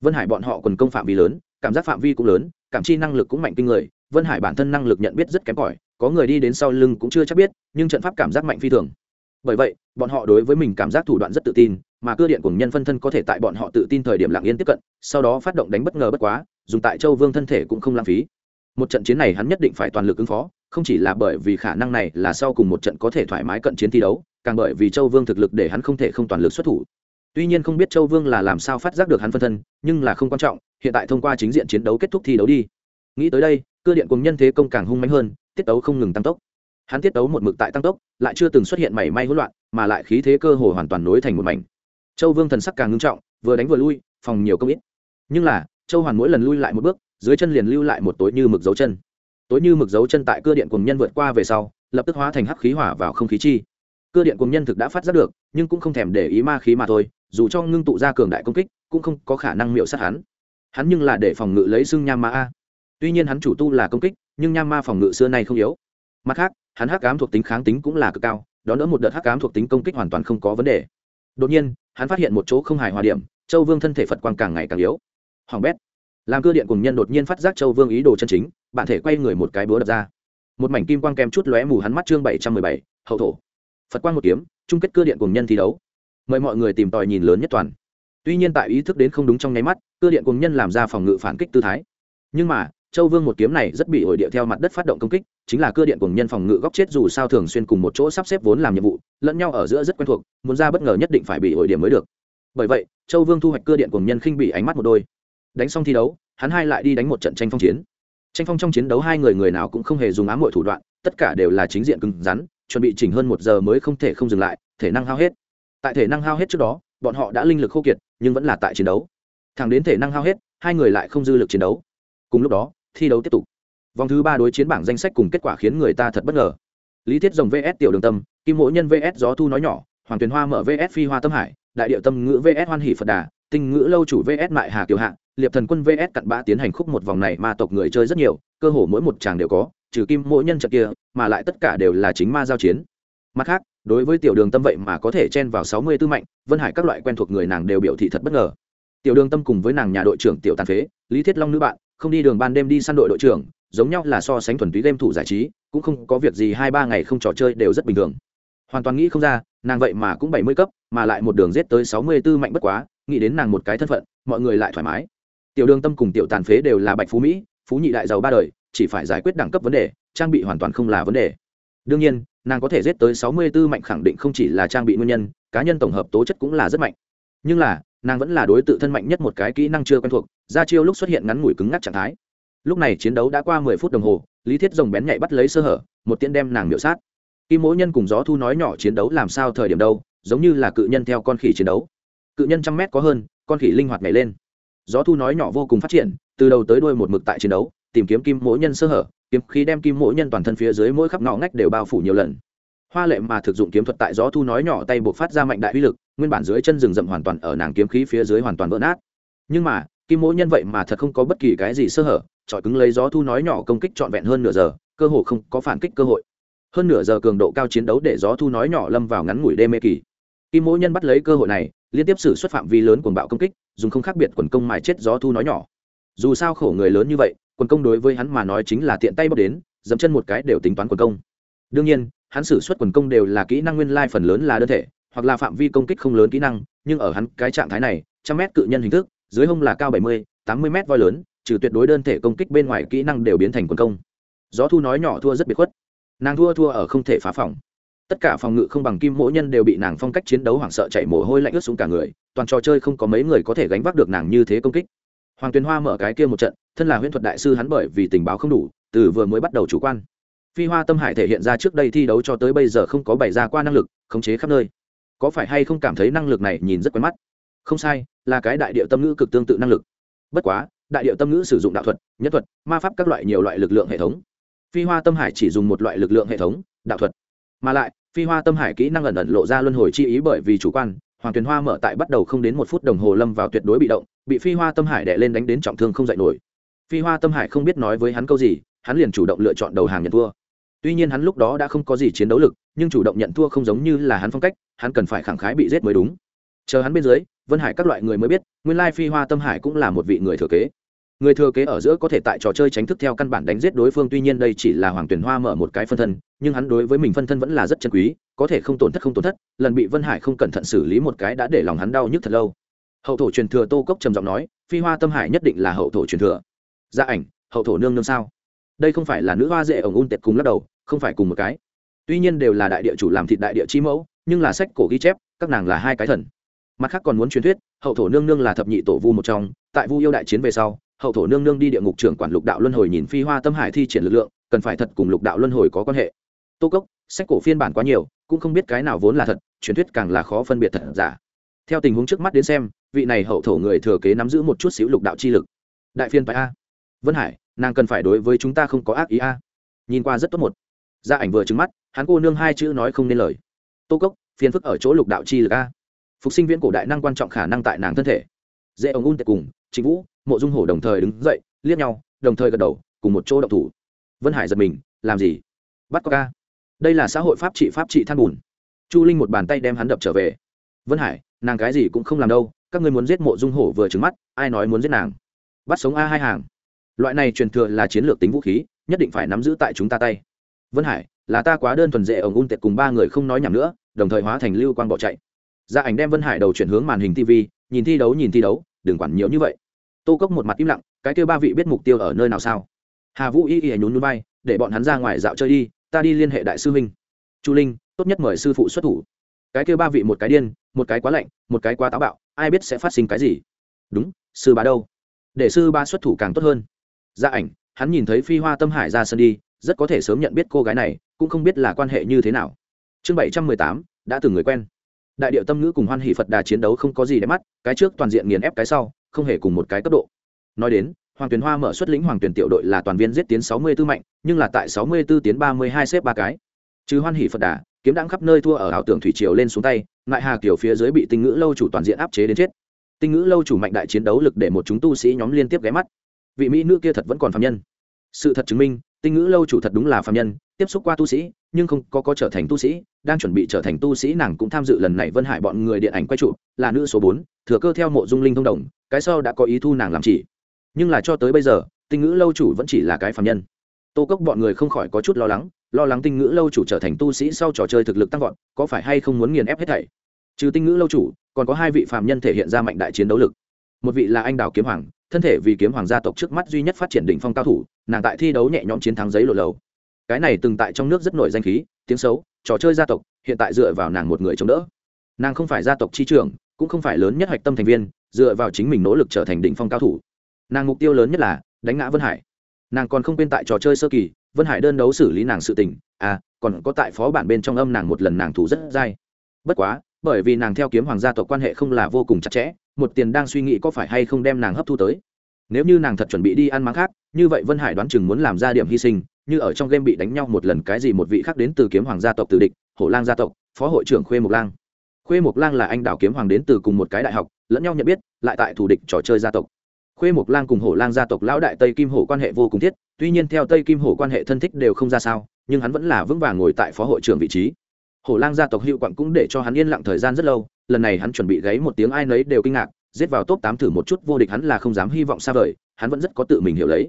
[SPEAKER 1] Vân hải bọn họ quần công phạm vi lớn, cảm giác phạm vi cũng lớn, cảm chi năng lực cũng mạnh kinh người, vân hải bản thân năng lực nhận biết rất kém cỏi, có người đi đến sau lưng cũng chưa chắc biết, nhưng trận pháp cảm giác mạnh phi thường. Bởi vậy bọn họ đối với mình cảm giác thủ đoạn rất tự tin, mà cơ điện của nhân phân thân có thể tại bọn họ tự tin thời điểm lặng yên tiếp cận, sau đó phát động đánh bất ngờ bất quá, dùng tại châu vương thân thể cũng không lãng phí. Một trận chiến này hắn nhất định phải toàn lực ứng phó, không chỉ là bởi vì khả năng này là sau cùng một trận có thể thoải mái cận chiến thi đấu, càng bởi vì châu vương thực lực để hắn không thể không toàn lực xuất thủ. Tuy nhiên không biết châu vương là làm sao phát giác được hắn phân thân, nhưng là không quan trọng, hiện tại thông qua chính diện chiến đấu kết thúc thi đấu đi. Nghĩ tới đây, cơ điện cùng nhân thế công càng hung mạnh hơn, tiết tấu không ngừng tăng tốc. Hắn tiết tấu một mực tại tăng tốc, lại chưa từng xuất hiện mảy may hỗn loạn mà lại khí thế cơ hồ hoàn toàn nối thành một mảnh. Châu vương thần sắc càng ngưng trọng, vừa đánh vừa lui, phòng nhiều công ít. Nhưng là, châu hoàn mỗi lần lui lại một bước, dưới chân liền lưu lại một tối như mực dấu chân. Tối như mực dấu chân tại cơ điện cùng nhân vượt qua về sau, lập tức hóa thành hắc khí hỏa vào không khí chi. Cơ điện cùng nhân thực đã phát giác được, nhưng cũng không thèm để ý ma khí mà thôi, dù cho ngưng tụ ra cường đại công kích, cũng không có khả năng miệu sát hắn. Hắn nhưng là để phòng ngự lấy xương nham ma a. Tuy nhiên hắn chủ tu là công kích, nhưng nham ma phòng ngự xưa nay không yếu. Mặt khác, hắn hắc ám thuộc tính kháng tính cũng là cực cao đón đỡ một đợt hắc ám thuộc tính công kích hoàn toàn không có vấn đề. Đột nhiên, hắn phát hiện một chỗ không hài hòa điểm, châu vương thân thể phật quang càng ngày càng yếu. Hoàng bét, làm cơ điện cùng nhân đột nhiên phát giác châu vương ý đồ chân chính, bản thể quay người một cái búa đập ra. Một mảnh kim quang kèm chút lóe mù hắn mắt chương bảy trăm mười bảy, hậu thổ. Phật quang một kiếm, chung kết cơ điện cùng nhân thi đấu. Mời mọi người tìm tòi nhìn lớn nhất toàn. Tuy nhiên tại ý thức đến không đúng trong nháy mắt, cơ điện cùng nhân làm ra phòng ngự phản kích tư thái. Nhưng mà châu vương một kiếm này rất bị ổi địa theo mặt đất phát động công kích, chính là cơ điện cùng nhân phòng ngự góc chết dù sao thường xuyên cùng một chỗ sắp xếp vốn làm nhiệm vụ, lẫn nhau ở giữa rất quen thuộc, muốn ra bất ngờ nhất định phải bị ổi điểm mới được. Bởi vậy, châu vương thu hoạch cơ điện cùng nhân khinh bị ánh mắt một đôi. Đánh xong thi đấu, hắn hai lại đi đánh một trận tranh phong chiến. Tranh phong trong chiến đấu hai người người nào cũng không hề dùng ám mọi thủ đoạn, tất cả đều là chính diện cứng rắn, chuẩn bị chỉnh hơn một giờ mới không thể không dừng lại, thể năng hao hết. Tại thể năng hao hết trước đó, bọn họ đã linh lực khô kiệt, nhưng vẫn là tại chiến đấu. Thẳng đến thể năng hao hết, hai người lại không dư lực chiến đấu. Cùng lúc đó thi đấu tiếp tục. Vòng thứ ba đối chiến bảng danh sách cùng kết quả khiến người ta thật bất ngờ. Lý thiết rồng vs tiểu đường tâm, kim mỗi nhân vs gió thu nói nhỏ, hoàng tuyền hoa mở vs phi hoa tâm hải, đại điệu tâm ngữ vs hoan hỷ phật đà, tinh ngữ lâu chủ vs mại hà kiều hạ, liệp thần quân vs cặn bã tiến hành khúc một vòng này ma tộc người chơi rất nhiều, cơ hồ mỗi một chàng đều có, trừ kim mỗi nhân trận kia, mà lại tất cả đều là chính ma giao chiến. Mặt khác, đối với tiểu đường tâm vậy mà có thể chen vào sáu mươi tư mạnh, vân hải các loại quen thuộc người nàng đều biểu thị thật bất ngờ. Tiểu đường tâm cùng với nàng nhà đội trưởng tiểu tàn phế, lý thiết long nữ bạn không đi đường ban đêm đi săn đội đội trưởng, giống nhau là so sánh thuần túy game thủ giải trí, cũng không có việc gì hai ba ngày không trò chơi đều rất bình thường. Hoàn toàn nghĩ không ra, nàng vậy mà cũng bảy mươi cấp, mà lại một đường rết tới sáu mươi tư mạnh bất quá, nghĩ đến nàng một cái thân phận, mọi người lại thoải mái. Tiểu đường tâm cùng tiểu tàn phế đều là bạch phú mỹ, phú nhị đại giàu ba đời, chỉ phải giải quyết đẳng cấp vấn đề, trang bị hoàn toàn không là vấn đề. Đương nhiên, nàng có thể giết tới sáu mươi 64 mạnh khẳng định không chỉ là trang bị nguyên nhân, cá nhân tổng hợp tố chất cũng là rất mạnh. Nhưng là nàng vẫn là đối tự thân mạnh nhất một cái kỹ năng chưa quen thuộc, ra chiêu lúc xuất hiện ngắn ngủi cứng ngắc trạng thái. Lúc này chiến đấu đã qua mười phút đồng hồ, lý thiết rồng bén nhạy bắt lấy sơ hở, một tiễn đem nàng miễu sát. Kim mỗi nhân cùng gió thu nói nhỏ chiến đấu làm sao thời điểm đâu, giống như là cự nhân theo con khỉ chiến đấu. Cự nhân trăm mét có hơn, con khỉ linh hoạt nhảy lên. Gió thu nói nhỏ vô cùng phát triển, từ đầu tới đuôi một mực tại chiến đấu, tìm kiếm kim mỗi nhân sơ hở, kiếm khí đem kim mỗi nhân toàn thân phía dưới mỗi khắp ngõ ngách đều bao phủ nhiều lần hoa lệ mà thực dụng kiếm thuật tại gió thu nói nhỏ tay buộc phát ra mạnh đại uy lực, nguyên bản dưới chân rừng rậm hoàn toàn ở nàng kiếm khí phía dưới hoàn toàn vỡ nát. Nhưng mà, kim mỗ nhân vậy mà thật không có bất kỳ cái gì sơ hở trọi cứng lấy gió thu nói nhỏ công kích trọn vẹn hơn nửa giờ, cơ hội không có phản kích cơ hội. Hơn nửa giờ cường độ cao chiến đấu để gió thu nói nhỏ lâm vào ngắn ngủi đê mê kỳ. Kim mỗ nhân bắt lấy cơ hội này, liên tiếp xử xuất phạm vi lớn cuồng bạo công kích, dùng không khác biệt quần công mài chết gió thu nói nhỏ. Dù sao khổ người lớn như vậy, quần công đối với hắn mà nói chính là tiện tay bóc đến, dẫm chân một cái đều tính toán quần công đương nhiên, hắn xử suất quần công đều là kỹ năng nguyên lai phần lớn là đơn thể, hoặc là phạm vi công kích không lớn kỹ năng, nhưng ở hắn cái trạng thái này, trăm mét cự nhân hình thức, dưới hông là cao bảy mươi, tám mươi mét voi lớn, trừ tuyệt đối đơn thể công kích bên ngoài kỹ năng đều biến thành quần công. Gió thu nói nhỏ thua rất biệt khuất. Nàng thua thua ở không thể phá phòng. Tất cả phòng ngự không bằng kim mỗi nhân đều bị nàng phong cách chiến đấu hoảng sợ chạy mồ hôi lạnh ướt xuống cả người, toàn trò chơi không có mấy người có thể gánh vác được nàng như thế công kích. Hoàng tuyền hoa mở cái kia một trận, thân là huyễn thuật đại sư hắn bởi vì tình báo không đủ, từ vừa mới bắt đầu chủ quan phi hoa tâm hải thể hiện ra trước đây thi đấu cho tới bây giờ không có bày ra qua năng lực, khống chế khắp nơi. Có phải hay không cảm thấy năng lực này nhìn rất quen mắt? Không sai, là cái đại điệu tâm ngữ cực tương tự năng lực. Bất quá, đại điệu tâm ngữ sử dụng đạo thuật nhất thuật, ma pháp các loại nhiều loại lực lượng hệ thống. Phi hoa tâm hải chỉ dùng một loại lực lượng hệ thống, đạo thuật. Mà lại, phi hoa tâm hải kỹ năng ẩn ẩn lộ ra luân hồi chi ý bởi vì chủ quan, hoàng tuyền hoa mở tại bắt đầu không đến một phút đồng hồ lâm vào tuyệt đối bị động, bị phi hoa tâm hải đè lên đánh đến trọng thương không dạy nổi. Phi hoa tâm hải không biết nói với hắn câu gì, hắn liền chủ động lựa chọn đầu hàng nhận thua tuy nhiên hắn lúc đó đã không có gì chiến đấu lực, nhưng chủ động nhận thua không giống như là hắn phong cách, hắn cần phải khẳng khái bị giết mới đúng. Chờ hắn bên dưới, vân hải các loại người mới biết, nguyên lai phi hoa tâm hải cũng là một vị người thừa kế. Người thừa kế ở giữa có thể tại trò chơi tránh thức theo căn bản đánh giết đối phương, tuy nhiên đây chỉ là hoàng tuyển hoa mở một cái phân thân, nhưng hắn đối với mình phân thân vẫn là rất chân quý, có thể không tổn thất không tổn thất, lần bị vân hải không cẩn thận xử lý một cái đã để lòng hắn đau nhức thật lâu. Hậu thổ truyền thừa tô cốc trầm giọng nói, phi hoa tâm hải nhất định là hậu thổ truyền thừa. Gia ảnh, hậu thổ nương nương sao? Đây không phải là nữ hoa dễ ổng un tệt cùng lắc đầu, không phải cùng một cái. Tuy nhiên đều là đại địa chủ làm thịt đại địa chi mẫu, nhưng là sách cổ ghi chép, các nàng là hai cái thần. Mặt khác còn muốn truyền thuyết, hậu thổ nương nương là thập nhị tổ vu một trong, tại vu yêu đại chiến về sau, hậu thổ nương nương đi địa ngục trưởng quản lục đạo luân hồi nhìn phi hoa tâm hải thi triển lực lượng, cần phải thật cùng lục đạo luân hồi có quan hệ. Tô cốc, sách cổ phiên bản quá nhiều, cũng không biết cái nào vốn là thật, truyền thuyết càng là khó phân biệt thật giả. Theo tình huống trước mắt đến xem, vị này hậu thổ người thừa kế nắm giữ một chút xíu lục đạo chi lực. Đại phiên bài a. Vân hải nàng cần phải đối với chúng ta không có ác ý a. Nhìn qua rất tốt một. Gia ảnh vừa trứng mắt, hắn cô nương hai chữ nói không nên lời. Tô cốc, phiền phức ở chỗ lục đạo chi lực a. Phục sinh viễn cổ đại năng quan trọng khả năng tại nàng thân thể. Dễ ông un tệ cùng chính vũ, mộ dung hổ đồng thời đứng dậy, liếc nhau, đồng thời gật đầu, cùng một chỗ động thủ. Vân hải giật mình, làm gì? Bắt có ca đây là xã hội pháp trị pháp trị than bùn. Chu linh một bàn tay đem hắn đập trở về. Vân hải, nàng cái gì cũng không làm đâu, các ngươi muốn giết mộ dung hổ vừa trứng mắt, ai nói muốn giết nàng? Bắt sống a hai hàng loại này truyền thừa là chiến lược tính vũ khí, nhất định phải nắm giữ tại chúng ta tay. Vân hải, là ta quá đơn thuần dễ ổng un tệ cùng ba người không nói nhầm nữa, đồng thời hóa thành lưu quang bỏ chạy. Gia ảnh đem vân hải đầu chuyển hướng màn hình tv nhìn thi đấu, nhìn thi đấu, đừng quản nhiều như vậy. Tô cốc một mặt im lặng, cái kêu ba vị biết mục tiêu ở nơi nào sao? Hà vũ y y nhún núi bay để bọn hắn ra ngoài dạo chơi đi, ta đi liên hệ đại sư huynh. Chu linh, tốt nhất mời sư phụ xuất thủ. Cái kêu ba vị một cái điên, một cái quá lạnh, một cái quá táo bạo, ai biết sẽ phát sinh cái gì? Đúng, sư bá đâu? Để sư ba xuất thủ càng tốt hơn gia ảnh, hắn nhìn thấy phi hoa tâm hải ra sân đi, rất có thể sớm nhận biết cô gái này, cũng không biết là quan hệ như thế nào. Chương bảy trăm mười tám, đã từng người quen. Đại điệu tâm ngữ cùng hoan hỷ phật đà chiến đấu không có gì để mắt, cái trước toàn diện nghiền ép cái sau, không hề cùng một cái cấp độ. Nói đến, hoàng tuyền hoa mở xuất lĩnh hoàng tuyền tiểu đội là toàn viên giết tiến sáu mươi tư mạnh, nhưng là tại sáu mươi tư tiến ba mươi hai xếp ba cái. Chứ hoan hỷ phật đà, kiếm đãng khắp nơi thua ở ảo tưởng thủy triều lên xuống tay, ngại hà kiểu phía dưới bị tinh ngữ lâu chủ toàn diện áp chế đến chết. Tinh ngữ lâu chủ mạnh đại chiến đấu lực để một chúng tu sĩ nhóm liên tiếp ghé mắt vị mỹ nữ kia thật vẫn còn phạm nhân. Sự thật chứng minh, tinh ngữ lâu chủ thật đúng là phạm nhân, tiếp xúc qua tu sĩ, nhưng không có có trở thành tu sĩ, đang chuẩn bị trở thành tu sĩ nàng cũng tham dự lần này vân hải bọn người điện ảnh quay trụ, là nữ số bốn, thừa cơ theo mộ dung linh thông đồng, cái sau đã có ý thu nàng làm chỉ. Nhưng là cho tới bây giờ, tinh ngữ lâu chủ vẫn chỉ là cái phạm nhân. Tô cốc bọn người không khỏi có chút lo lắng lo lắng tinh ngữ lâu chủ trở thành tu sĩ sau trò chơi thực lực tăng vọt, có phải hay không muốn nghiền ép hết thảy? Trừ tinh ngữ lâu chủ, còn có hai vị phạm nhân thể hiện ra mạnh đại chiến đấu lực. Một vị là anh đào kiếm hoàng thân thể vì kiếm hoàng gia tộc trước mắt duy nhất phát triển đỉnh phong cao thủ, nàng tại thi đấu nhẹ nhõm chiến thắng giấy lộ lầu. Cái này từng tại trong nước rất nổi danh khí, tiếng xấu, trò chơi gia tộc, hiện tại dựa vào nàng một người chống đỡ. Nàng không phải gia tộc chi trưởng, cũng không phải lớn nhất hoạch tâm thành viên, dựa vào chính mình nỗ lực trở thành đỉnh phong cao thủ. Nàng mục tiêu lớn nhất là đánh ngã vân hải. Nàng còn không quên tại trò chơi sơ kỳ, vân hải đơn đấu xử lý nàng sự tình à còn có tại phó bản bên trong âm nàng một lần nàng thủ rất dai. Bất quá bởi vì nàng theo kiếm hoàng gia tộc quan hệ không là vô cùng chặt chẽ, một tiền đang suy nghĩ có phải hay không đem nàng hấp thu tới. Nếu như nàng thật chuẩn bị đi ăn mắng khác, như vậy vân hải đoán chừng muốn làm ra điểm hy sinh, như ở trong game bị đánh nhau một lần cái gì một vị khác đến từ kiếm hoàng gia tộc từ địch, hổ lang gia tộc, phó hội trưởng khuê mộc lang. Khuê mộc lang là anh đảo kiếm hoàng đến từ cùng một cái đại học, lẫn nhau nhận biết, lại tại thủ địch trò chơi gia tộc. Khuê mộc lang cùng hổ lang gia tộc lão đại tây kim hổ quan hệ vô cùng thiết, tuy nhiên theo tây kim hổ quan hệ thân thích đều không ra sao, nhưng hắn vẫn là vững vàng ngồi tại phó hội trưởng vị trí hổ lang gia tộc hữu quặng cũng để cho hắn yên lặng thời gian rất lâu, lần này hắn chuẩn bị gáy một tiếng ai nấy đều kinh ngạc, giết vào top tám thử một chút, vô địch hắn là không dám hy vọng xa vời, hắn vẫn rất có tự mình hiểu lấy.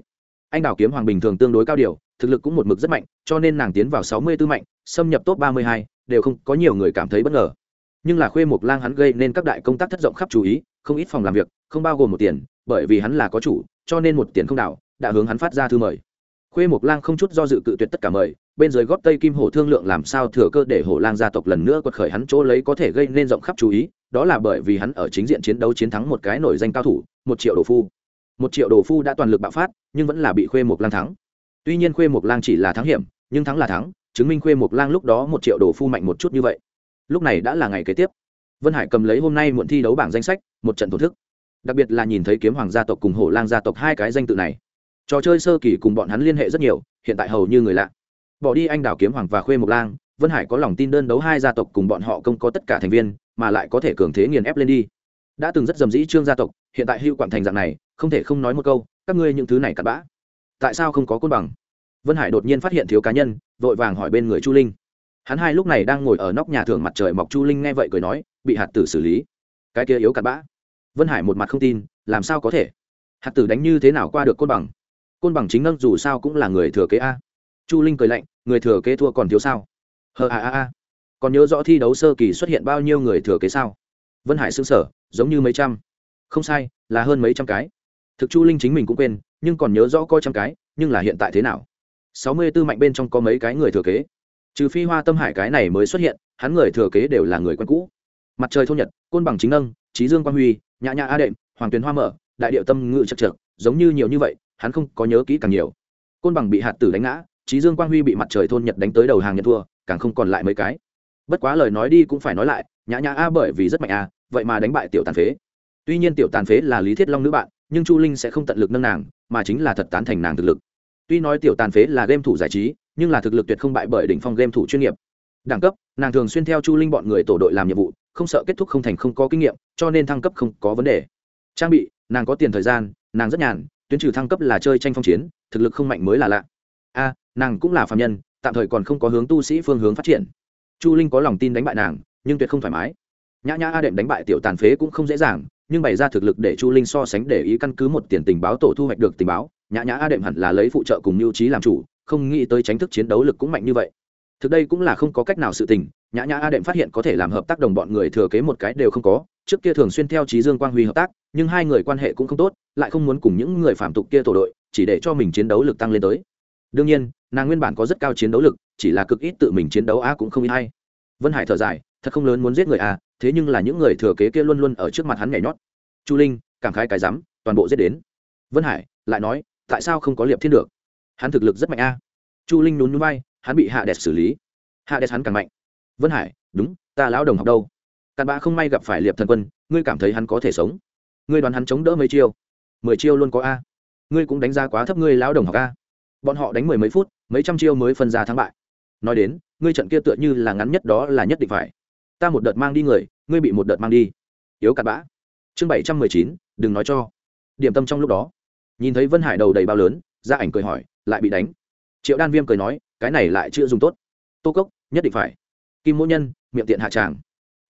[SPEAKER 1] Anh đào kiếm hoàng bình thường tương đối cao điều, thực lực cũng một mực rất mạnh, cho nên nàng tiến vào sáu mươi tư mạnh, xâm nhập top ba mươi hai, đều không có nhiều người cảm thấy bất ngờ. Nhưng là khuê mộc lang hắn gây nên các đại công tác thất rộng khắp chú ý, không ít phòng làm việc, không bao gồm một tiền, bởi vì hắn là có chủ, cho nên một tiền không đảo, đã hướng hắn phát ra thư mời. Khuê mộc lang không chút do dự cự tuyệt tất cả mời bên dưới góp tây kim hổ thương lượng làm sao thừa cơ để hổ lang gia tộc lần nữa quật khởi hắn chỗ lấy có thể gây nên rộng khắp chú ý, đó là bởi vì hắn ở chính diện chiến đấu chiến thắng một cái nổi danh cao thủ, một triệu đồ phu. Một triệu đồ phu đã toàn lực bạo phát, nhưng vẫn là bị khuê mộc lang thắng. Tuy nhiên khuê mộc lang chỉ là thắng hiểm, nhưng thắng là thắng, chứng minh khuê mộc lang lúc đó một triệu đồ phu mạnh một chút như vậy. Lúc này đã là ngày kế tiếp. Vân hải cầm lấy hôm nay muộn thi đấu bảng danh sách, một trận thổ thức. Đặc biệt là nhìn thấy kiếm hoàng gia tộc cùng hổ lang gia tộc hai cái danh tự này. Trò chơi sơ kỳ cùng bọn hắn liên hệ rất nhiều, hiện tại hầu như người lạ bỏ đi anh đào kiếm hoàng và khuê mộc lang, vân hải có lòng tin đơn đấu hai gia tộc cùng bọn họ công có tất cả thành viên, mà lại có thể cường thế nghiền ép lên đi. Đã từng rất dầm dĩ trương gia tộc, hiện tại hưu quản thành dạng này, không thể không nói một câu, các ngươi những thứ này cặn bã. Tại sao không có côn bằng? Vân hải đột nhiên phát hiện thiếu cá nhân, vội vàng hỏi bên người chu linh. Hắn hai lúc này đang ngồi ở nóc nhà thường mặt trời mọc chu linh nghe vậy cười nói, bị hạt tử xử lý. Cái kia yếu cặn bã. Vân hải một mặt không tin, làm sao có thể? Hạt tử đánh như thế nào qua được côn bằng? Côn bằng chính nâng dù sao cũng là người thừa kế a chu linh cười lạnh, người thừa kế thua còn thiếu sao? Hờ, a a a. Còn nhớ rõ thi đấu sơ kỳ xuất hiện bao nhiêu người thừa kế sao? Vân hải xương sở, giống như mấy trăm. Không sai, là hơn mấy trăm cái. Thực chu linh chính mình cũng quên, nhưng còn nhớ rõ coi trăm cái, nhưng là hiện tại thế nào? Sáu mươi tư mạnh bên trong có mấy cái người thừa kế? Trừ phi hoa tâm hải cái này mới xuất hiện, hắn người thừa kế đều là người quen cũ. Mặt trời thôn nhật, côn bằng chính nâng trí dương quang huy, nhã nhã a đệm, hoàng tuyền hoa mở, đại điệu tâm ngự chật trượt giống như nhiều như vậy, hắn không có nhớ kỹ càng nhiều. Côn bằng bị hạt tử đánh ngã trí dương quang huy bị mặt trời thôn nhật đánh tới đầu hàng nhận thua, càng không còn lại mấy cái. Bất quá lời nói đi cũng phải nói lại, nhã nhã a bởi vì rất mạnh a, vậy mà đánh bại tiểu tàn phế. Tuy nhiên tiểu tàn phế là lý thiết long nữ bạn, nhưng chu linh sẽ không tận lực nâng nàng, mà chính là thật tán thành nàng thực lực. Tuy nói tiểu tàn phế là game thủ giải trí, nhưng là thực lực tuyệt không bại bởi đỉnh phong game thủ chuyên nghiệp. Đẳng cấp, nàng thường xuyên theo chu linh bọn người tổ đội làm nhiệm vụ, không sợ kết thúc không thành không có kinh nghiệm, cho nên thăng cấp không có vấn đề. Trang bị, nàng có tiền thời gian, nàng rất nhàn, tuyến trừ thăng cấp là chơi tranh phong chiến, thực lực không mạnh mới là lạ. A nàng cũng là phạm nhân, tạm thời còn không có hướng tu sĩ phương hướng phát triển. Chu linh có lòng tin đánh bại nàng, nhưng tuyệt không thoải mái. Nhã nhã a đệm đánh bại tiểu tàn phế cũng không dễ dàng, nhưng bày ra thực lực để chu linh so sánh để ý căn cứ một tiền tình báo tổ thu hoạch được tình báo, nhã nhã a đệm hẳn là lấy phụ trợ cùng mưu trí làm chủ, không nghĩ tới tránh thức chiến đấu lực cũng mạnh như vậy. Thực đây cũng là không có cách nào sự tình, nhã nhã a đệm phát hiện có thể làm hợp tác đồng bọn người thừa kế một cái đều không có, trước kia thường xuyên theo trí dương quang huy hợp tác, nhưng hai người quan hệ cũng không tốt, lại không muốn cùng những người phạm tục kia tổ đội, chỉ để cho mình chiến đấu lực tăng lên tới đương nhiên, nàng nguyên bản có rất cao chiến đấu lực, chỉ là cực ít tự mình chiến đấu a cũng không ít hay. Vân hải thở dài, thật không lớn muốn giết người a thế nhưng là những người thừa kế kia luôn luôn ở trước mặt hắn nhảy nhót. Chu linh, cảm khái cái rắm, toàn bộ giết đến. Vân hải lại nói, tại sao không có liệp thiên được? Hắn thực lực rất mạnh a. Chu linh nhún nhún bay hắn bị hạ đẹp xử lý. Hạ đẹp hắn càng mạnh. Vân hải, đúng, ta lão đồng học đâu? Cặn bã không may gặp phải liệp thần quân, ngươi cảm thấy hắn có thể sống? Ngươi đoán hắn chống đỡ mấy chiêu? Mười chiêu luôn có a. Ngươi cũng đánh giá quá thấp ngươi lão đồng học a bọn họ đánh mười mấy phút, mấy trăm chiêu mới phân ra thắng bại. Nói đến, ngươi trận kia tựa như là ngắn nhất đó là nhất định phải. Ta một đợt mang đi người, ngươi bị một đợt mang đi. Yếu cặn bã. Chương bảy trăm mười chín, đừng nói cho. Điểm tâm trong lúc đó. Nhìn thấy vân hải đầu đầy bao lớn gia ảnh cười hỏi, lại bị đánh. Triệu đan viêm cười nói, cái này lại chưa dùng tốt. Tô cốc, nhất định phải. Kim mỗ nhân, miệng tiện hạ tràng.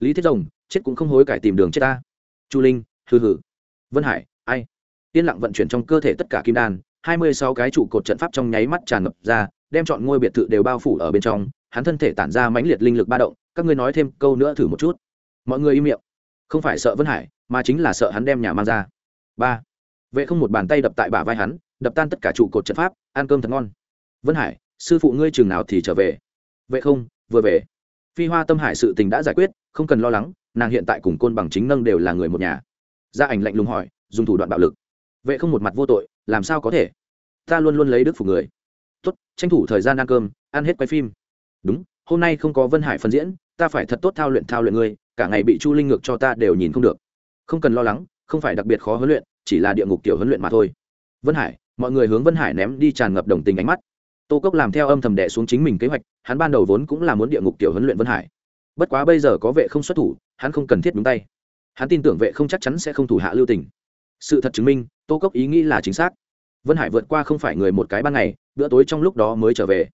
[SPEAKER 1] Lý thiết rồng, chết cũng không hối cải tìm đường chết ta. Chu linh, hừ hừ. Vân hải, ai? Yên lặng vận chuyển trong cơ thể tất cả kim đan hai mươi sáu cái trụ cột trận pháp trong nháy mắt tràn ngập ra, đem chọn ngôi biệt thự đều bao phủ ở bên trong, hắn thân thể tản ra mãnh liệt linh lực ba động, các ngươi nói thêm câu nữa thử một chút. Mọi người im miệng. Không phải sợ vân hải, mà chính là sợ hắn đem nhà mang ra. Ba. Vệ không một bàn tay đập tại bả vai hắn, đập tan tất cả trụ cột trận pháp, ăn cơm thật ngon. Vân hải, sư phụ ngươi chừng nào thì trở về? Vệ không, vừa về. Phi hoa tâm hải sự tình đã giải quyết, không cần lo lắng, nàng hiện tại cùng côn bằng chính nâng đều là người một nhà. Gia ảnh lạnh lùng hỏi, dùng thủ đoạn bạo lực. Vệ không một mặt vô tội làm sao có thể? Ta luôn luôn lấy đức phục người. Tốt, tranh thủ thời gian ăn cơm, ăn hết quay phim. Đúng, hôm nay không có vân hải phân diễn, ta phải thật tốt thao luyện thao luyện ngươi, cả ngày bị chu linh ngược cho ta đều nhìn không được. Không cần lo lắng, không phải đặc biệt khó huấn luyện, chỉ là địa ngục kiểu huấn luyện mà thôi. Vân hải, mọi người hướng vân hải ném đi tràn ngập đồng tình ánh mắt. Tô cốc làm theo âm thầm đệ xuống chính mình kế hoạch, hắn ban đầu vốn cũng là muốn địa ngục kiểu huấn luyện vân hải. Bất quá bây giờ có vệ không xuất thủ, hắn không cần thiết đúng tay. Hắn tin tưởng vệ không chắc chắn sẽ không thủ hạ lưu tình sự thật chứng minh, tô cốc ý nghĩ là chính xác. Vân hải vượt qua không phải người một cái ban ngày, bữa tối trong lúc đó mới trở về.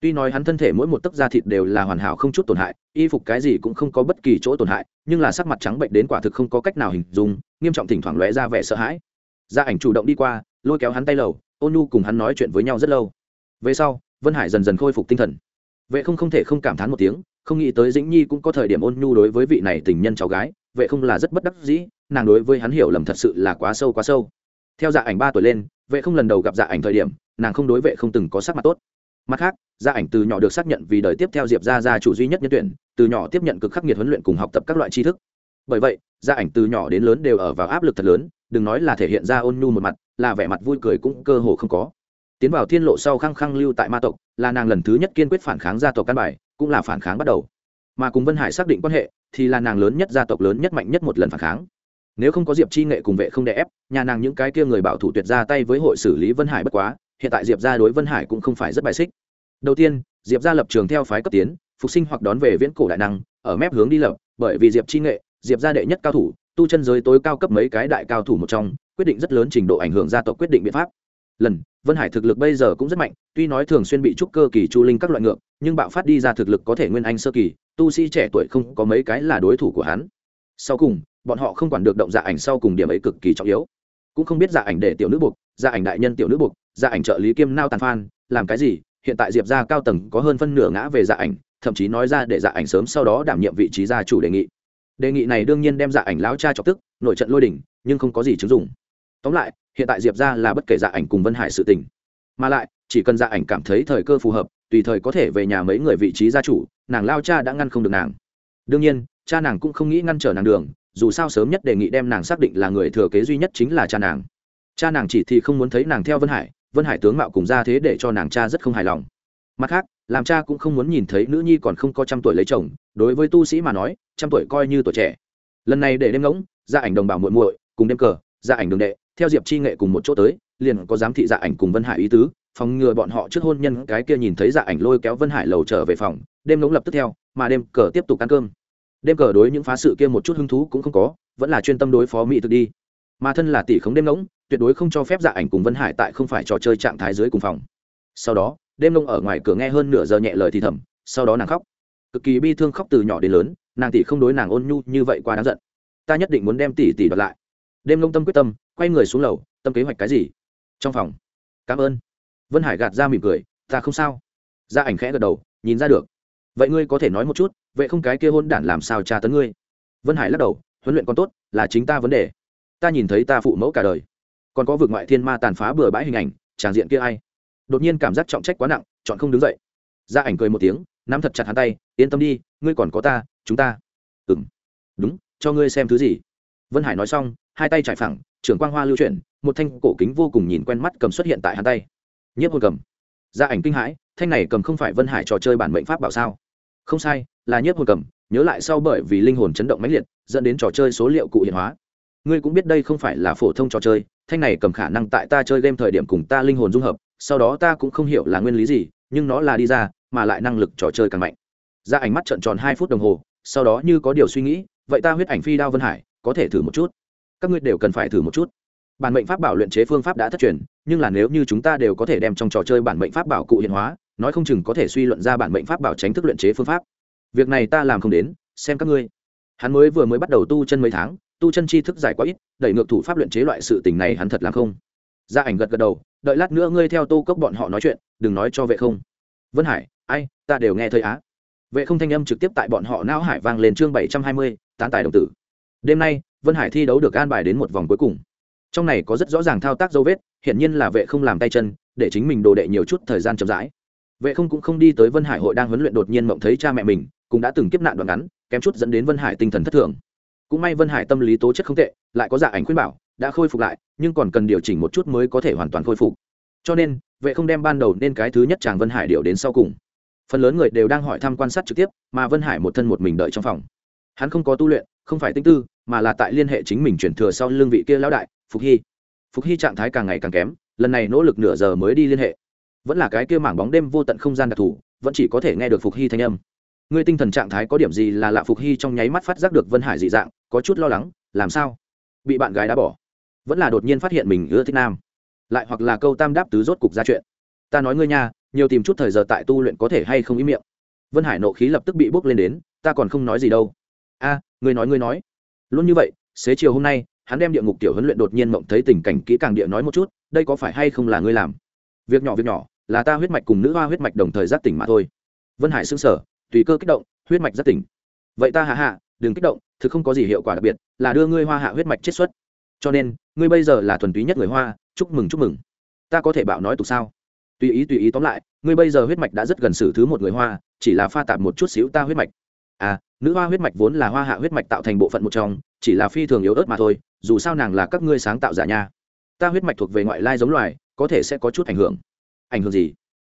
[SPEAKER 1] Tuy nói hắn thân thể mỗi một tấc da thịt đều là hoàn hảo không chút tổn hại, y phục cái gì cũng không có bất kỳ chỗ tổn hại, nhưng là sắc mặt trắng bệnh đến quả thực không có cách nào hình dung, nghiêm trọng thỉnh thoảng lóe ra vẻ sợ hãi. Gia ảnh chủ động đi qua, lôi kéo hắn tay lầu, ôn nhu cùng hắn nói chuyện với nhau rất lâu. Về sau, vân hải dần dần khôi phục tinh thần. Vệ không không thể không cảm thán một tiếng, không nghĩ tới dĩnh nhi cũng có thời điểm ôn nhu đối với vị này tình nhân cháu gái vệ không là rất bất đắc dĩ, nàng đối với hắn hiểu lầm thật sự là quá sâu quá sâu. Theo dạ ảnh ba tuổi lên, vệ không lần đầu gặp dạ ảnh thời điểm, nàng không đối vệ không từng có sắc mặt tốt. Mặt khác gia ảnh từ nhỏ được xác nhận vì đời tiếp theo diệp gia gia chủ duy nhất nhân tuyển, từ nhỏ tiếp nhận cực khắc nghiệt huấn luyện cùng học tập các loại tri thức. Bởi vậy gia ảnh từ nhỏ đến lớn đều ở vào áp lực thật lớn, đừng nói là thể hiện ra ôn nhu một mặt, là vẻ mặt vui cười cũng cơ hồ không có. Tiến vào thiên lộ sau khăng khăng lưu tại ma tộc, là nàng lần thứ nhất kiên quyết phản kháng gia tộc căn bài, cũng là phản kháng bắt đầu mà cùng vân hải xác định quan hệ, thì là nàng lớn nhất gia tộc lớn nhất mạnh nhất một lần phản kháng. Nếu không có diệp chi nghệ cùng vệ không đè ép, nhà nàng những cái kia người bảo thủ tuyệt ra tay với hội xử lý vân hải bất quá, hiện tại diệp ra đối vân hải cũng không phải rất bài xích. Đầu tiên, diệp ra lập trường theo phái cấp tiến, phục sinh hoặc đón về viễn cổ đại năng, ở mép hướng đi lập, bởi vì diệp chi nghệ, diệp gia đệ nhất cao thủ, tu chân giới tối cao cấp mấy cái đại cao thủ một trong, quyết định rất lớn trình độ ảnh hưởng gia tộc quyết định biện pháp lần, vân hải thực lực bây giờ cũng rất mạnh, tuy nói thường xuyên bị trúc cơ kỳ chu linh các loại ngược, nhưng bạo phát đi ra thực lực có thể nguyên anh sơ kỳ, tu sĩ trẻ tuổi không có mấy cái là đối thủ của hắn. Sau cùng, bọn họ không quản được động dạ ảnh sau cùng điểm ấy cực kỳ trọng yếu. Cũng không biết dạ ảnh để tiểu nữ buộc dạ ảnh đại nhân tiểu nữ buộc dạ ảnh trợ lý kiêm nao tàn phan, làm cái gì, hiện tại diệp ra cao tầng có hơn phân nửa ngã về dạ ảnh, thậm chí nói ra để dạ ảnh sớm sau đó đảm nhiệm vị trí gia chủ đề nghị. Đề nghị này đương nhiên đem dạ ảnh láo cha chọc tức, nội trận lôi đỉnh, nhưng không có gì chứng dụng tóm lại, hiện tại diệp ra là bất kể dạ ảnh cùng vân hải sự tình. Mà lại, chỉ cần dạ ảnh cảm thấy thời cơ phù hợp, tùy thời có thể về nhà mấy người vị trí gia chủ, nàng lao cha đã ngăn không được nàng. Đương nhiên, cha nàng cũng không nghĩ ngăn trở nàng đường, dù sao sớm nhất đề nghị đem nàng xác định là người thừa kế duy nhất chính là cha nàng. Cha nàng chỉ thì không muốn thấy nàng theo vân hải vân hải tướng mạo cùng ra thế để cho nàng cha rất không hài lòng. Mặt khác, làm cha cũng không muốn nhìn thấy nữ nhi còn không có trăm tuổi lấy chồng, đối với tu sĩ mà nói, trăm tuổi coi như tuổi trẻ. Lần này để đêm ngỗng ra ảnh đồng bào muội muội cùng đêm cờ Dạ ảnh đường đệ, theo diệp chi nghệ cùng một chỗ tới, liền có giám thị dạ ảnh cùng vân hải ý tứ, phòng ngừa bọn họ trước hôn nhân cái kia nhìn thấy dạ ảnh lôi kéo vân hải lầu trở về phòng, đêm ngỗng lập tức theo, mà đêm cờ tiếp tục ăn cơm. Đêm cờ đối những phá sự kia một chút hứng thú cũng không có, vẫn là chuyên tâm đối phó mỹ thực đi. Mà thân là tỷ khống đêm ngỗng, tuyệt đối không cho phép dạ ảnh cùng vân hải tại không phải trò chơi trạng thái dưới cùng phòng. Sau đó, đêm nỗng ở ngoài cửa nghe hơn nửa giờ nhẹ lời thì thầm, sau đó nàng khóc. Cực kỳ bi thương khóc từ nhỏ đến lớn, nàng tỷ không đối nàng ôn nhu như vậy qua đáng giận. Ta nhất định muốn đem tỷ tỷ đoạt lại đêm ngông tâm quyết tâm, quay người xuống lầu, tâm kế hoạch cái gì? Trong phòng. Cảm ơn. Vân hải gạt ra mỉm cười, ta không sao. Gia ảnh khẽ gật đầu, nhìn ra được. Vậy ngươi có thể nói một chút, vậy không cái kia hôn đản làm sao tra tấn ngươi? Vân hải lắc đầu, huấn luyện còn tốt, là chính ta vấn đề. Ta nhìn thấy ta phụ mẫu cả đời. Còn có vực ngoại thiên ma tàn phá bừa bãi hình ảnh tràng diện kia ai? Đột nhiên cảm giác trọng trách quá nặng, chọn không đứng dậy. Gia ảnh cười một tiếng, nắm thật chặt hắn tay, yên tâm đi, ngươi còn có ta, chúng ta. Ừ m đúng, cho ngươi xem thứ gì vân hải nói xong, hai tay trải phẳng trưởng quang hoa lưu chuyển, một thanh cổ kính vô cùng nhìn quen mắt cầm xuất hiện tại hắn tay. Nhiếp hồn cầm. Gia ảnh kinh hãi, thanh này cầm không phải vân hải trò chơi bản mệnh pháp bảo sao? Không sai, là nhiếp hồn cầm, nhớ lại sau bởi vì linh hồn chấn động mãnh liệt, dẫn đến trò chơi số liệu cụ hiện hóa. Ngươi cũng biết đây không phải là phổ thông trò chơi, thanh này cầm khả năng tại ta chơi game thời điểm cùng ta linh hồn dung hợp, sau đó ta cũng không hiểu là nguyên lý gì, nhưng nó là đi ra, mà lại năng lực trò chơi càng mạnh. Ra ảnh mắt trợn tròn hai phút đồng hồ, sau đó như có điều suy nghĩ, vậy ta huyết ảnh phi đao vân hải có thể thử một chút. Các ngươi đều cần phải thử một chút. Bản mệnh pháp bảo luyện chế phương pháp đã thất truyền, nhưng là nếu như chúng ta đều có thể đem trong trò chơi bản mệnh pháp bảo cụ hiện hóa, nói không chừng có thể suy luận ra bản mệnh pháp bảo tránh thức luyện chế phương pháp. Việc này ta làm không đến, xem các ngươi. Hắn mới vừa mới bắt đầu tu chân mấy tháng, tu chân tri thức dài quá ít, đẩy ngược thủ pháp luyện chế loại sự tình này hắn thật làm không. Gia ảnh gật gật đầu, đợi lát nữa ngươi theo tô cốc bọn họ nói chuyện, đừng nói cho vệ không. Vân hải, ai, ta đều nghe thấy á. Vệ không thanh âm trực tiếp tại bọn họ não hải vang lên chương bảy trăm hai mươi, tán tài đồng tử đêm nay, vân hải thi đấu được an bài đến một vòng cuối cùng. Trong này có rất rõ ràng thao tác dấu vết hiện nhiên là vệ không làm tay chân, để chính mình đồ đệ nhiều chút thời gian chậm rãi. Vệ không cũng không đi tới vân hải hội đang huấn luyện đột nhiên mộng thấy cha mẹ mình, cũng đã từng kiếp nạn đoạn ngắn, kém chút dẫn đến vân hải tinh thần thất thường. Cũng may vân hải tâm lý tố chất không tệ, lại có dạ ảnh khuyên bảo, đã khôi phục lại, nhưng còn cần điều chỉnh một chút mới có thể hoàn toàn khôi phục. Cho nên, vệ không đem ban đầu nên cái thứ nhất chàng vân hải điều đến sau cùng. Phần lớn người đều đang hỏi thăm quan sát trực tiếp, mà vân hải một thân một mình đợi trong phòng. Hắn không có tu luyện, không phải tinh tư mà là tại liên hệ chính mình chuyển thừa sau lương vị kia lão đại, phục hy. Phục hy trạng thái càng ngày càng kém, lần này nỗ lực nửa giờ mới đi liên hệ. Vẫn là cái kia mảng bóng đêm vô tận không gian đặc thù, vẫn chỉ có thể nghe được phục hy thanh âm. Ngươi tinh thần trạng thái có điểm gì là lạ phục hy trong nháy mắt phát giác được vân hải dị dạng, có chút lo lắng, làm sao? Bị bạn gái đá bỏ. Vẫn là đột nhiên phát hiện mình ưa thích nam. Lại hoặc là câu tam đáp tứ rốt cục ra chuyện. Ta nói ngươi nha, nhiều tìm chút thời giờ tại tu luyện có thể hay không ý miệng. Vân hải nộ khí lập tức bị bốc lên đến, ta còn không nói gì đâu. A, ngươi nói ngươi nói luôn như vậy, xế chiều hôm nay, hắn đem địa ngục tiểu huấn luyện đột nhiên mộng thấy tình cảnh kỹ càng địa nói một chút, đây có phải hay không là ngươi làm? Việc nhỏ việc nhỏ, là ta huyết mạch cùng nữ hoa huyết mạch đồng thời giác tỉnh mà thôi. Vân hải xưng sở tùy cơ kích động, huyết mạch giác tỉnh. Vậy ta hạ hạ, đừng kích động, thực không có gì hiệu quả đặc biệt, là đưa ngươi hoa hạ huyết mạch chiết xuất. Cho nên, ngươi bây giờ là thuần túy nhất người hoa, chúc mừng chúc mừng. Ta có thể bảo nói tục sao? Tùy ý tùy ý tóm lại, ngươi bây giờ huyết mạch đã rất gần xử thứ một người hoa, chỉ là pha tạp một chút xíu ta huyết mạch. À nữ hoa huyết mạch vốn là hoa hạ huyết mạch tạo thành bộ phận một trong, chỉ là phi thường yếu ớt mà thôi, dù sao nàng là các ngươi sáng tạo giả nha. Ta huyết mạch thuộc về ngoại lai giống loài, có thể sẽ có chút ảnh hưởng. Ảnh hưởng gì?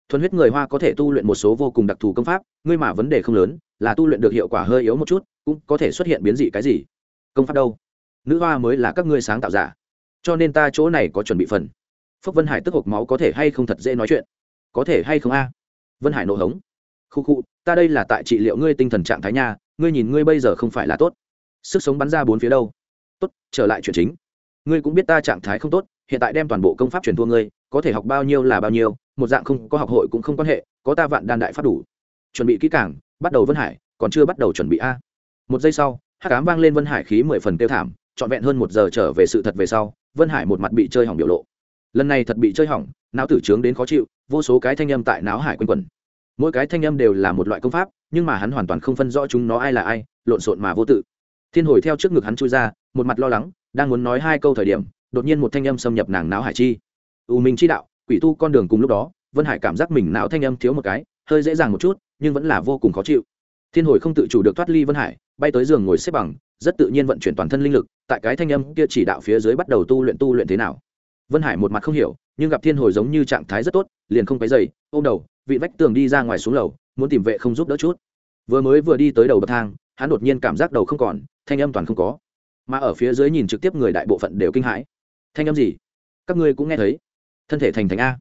[SPEAKER 1] Thuần huyết người hoa có thể tu luyện một số vô cùng đặc thù công pháp, ngươi mà vấn đề không lớn, là tu luyện được hiệu quả hơi yếu một chút, cũng có thể xuất hiện biến dị cái gì? Công pháp đâu? Nữ hoa mới là các ngươi sáng tạo giả. Cho nên ta chỗ này có chuẩn bị phần. Phúc vân hải tức hộp máu có thể hay không thật dễ nói chuyện? Có thể hay không a? Vân hải nổ hống. Khu khu, ta đây là tại trị liệu ngươi tinh thần trạng thái nha ngươi nhìn ngươi bây giờ không phải là tốt. Sức sống bắn ra bốn phía đâu. Tốt, trở lại chuyện chính. Ngươi cũng biết ta trạng thái không tốt, hiện tại đem toàn bộ công pháp truyền thua ngươi, có thể học bao nhiêu là bao nhiêu, một dạng không có học hội cũng không quan hệ, có ta vạn đan đại pháp đủ. Chuẩn bị kỹ càng, bắt đầu vân hải, còn chưa bắt đầu chuẩn bị a. Một giây sau hát cám vang lên vân hải khí mười phần tiêu thảm, trọn vẹn hơn một giờ trở về sự thật về sau, vân hải một mặt bị chơi hỏng biểu lộ. Lần này thật bị chơi hỏng, não tử trướng đến khó chịu, vô số cái thanh âm tại não hải quanh quẩn mỗi cái thanh âm đều là một loại công pháp, nhưng mà hắn hoàn toàn không phân rõ chúng nó ai là ai, lộn xộn mà vô tự. Thiên hồi theo trước ngực hắn chui ra, một mặt lo lắng, đang muốn nói hai câu thời điểm, đột nhiên một thanh âm xâm nhập nàng não hải chi. U minh chi đạo, quỷ tu con đường cùng lúc đó, vân hải cảm giác mình não thanh âm thiếu một cái, hơi dễ dàng một chút, nhưng vẫn là vô cùng khó chịu. Thiên hồi không tự chủ được thoát ly vân hải, bay tới giường ngồi xếp bằng, rất tự nhiên vận chuyển toàn thân linh lực, tại cái thanh âm kia chỉ đạo phía dưới bắt đầu tu luyện tu luyện thế nào. Vân hải một mặt không hiểu, nhưng gặp thiên hồi giống như trạng thái rất tốt, liền không cái dày ô đầu vị vách tường đi ra ngoài xuống lầu, muốn tìm vệ không giúp đỡ chút. Vừa mới vừa đi tới đầu bậc thang, hắn đột nhiên cảm giác đầu không còn, thanh âm toàn không có. Mà ở phía dưới nhìn trực tiếp người đại bộ phận đều kinh hãi. Thanh âm gì? Các ngươi cũng nghe thấy. Thân thể thành thành a.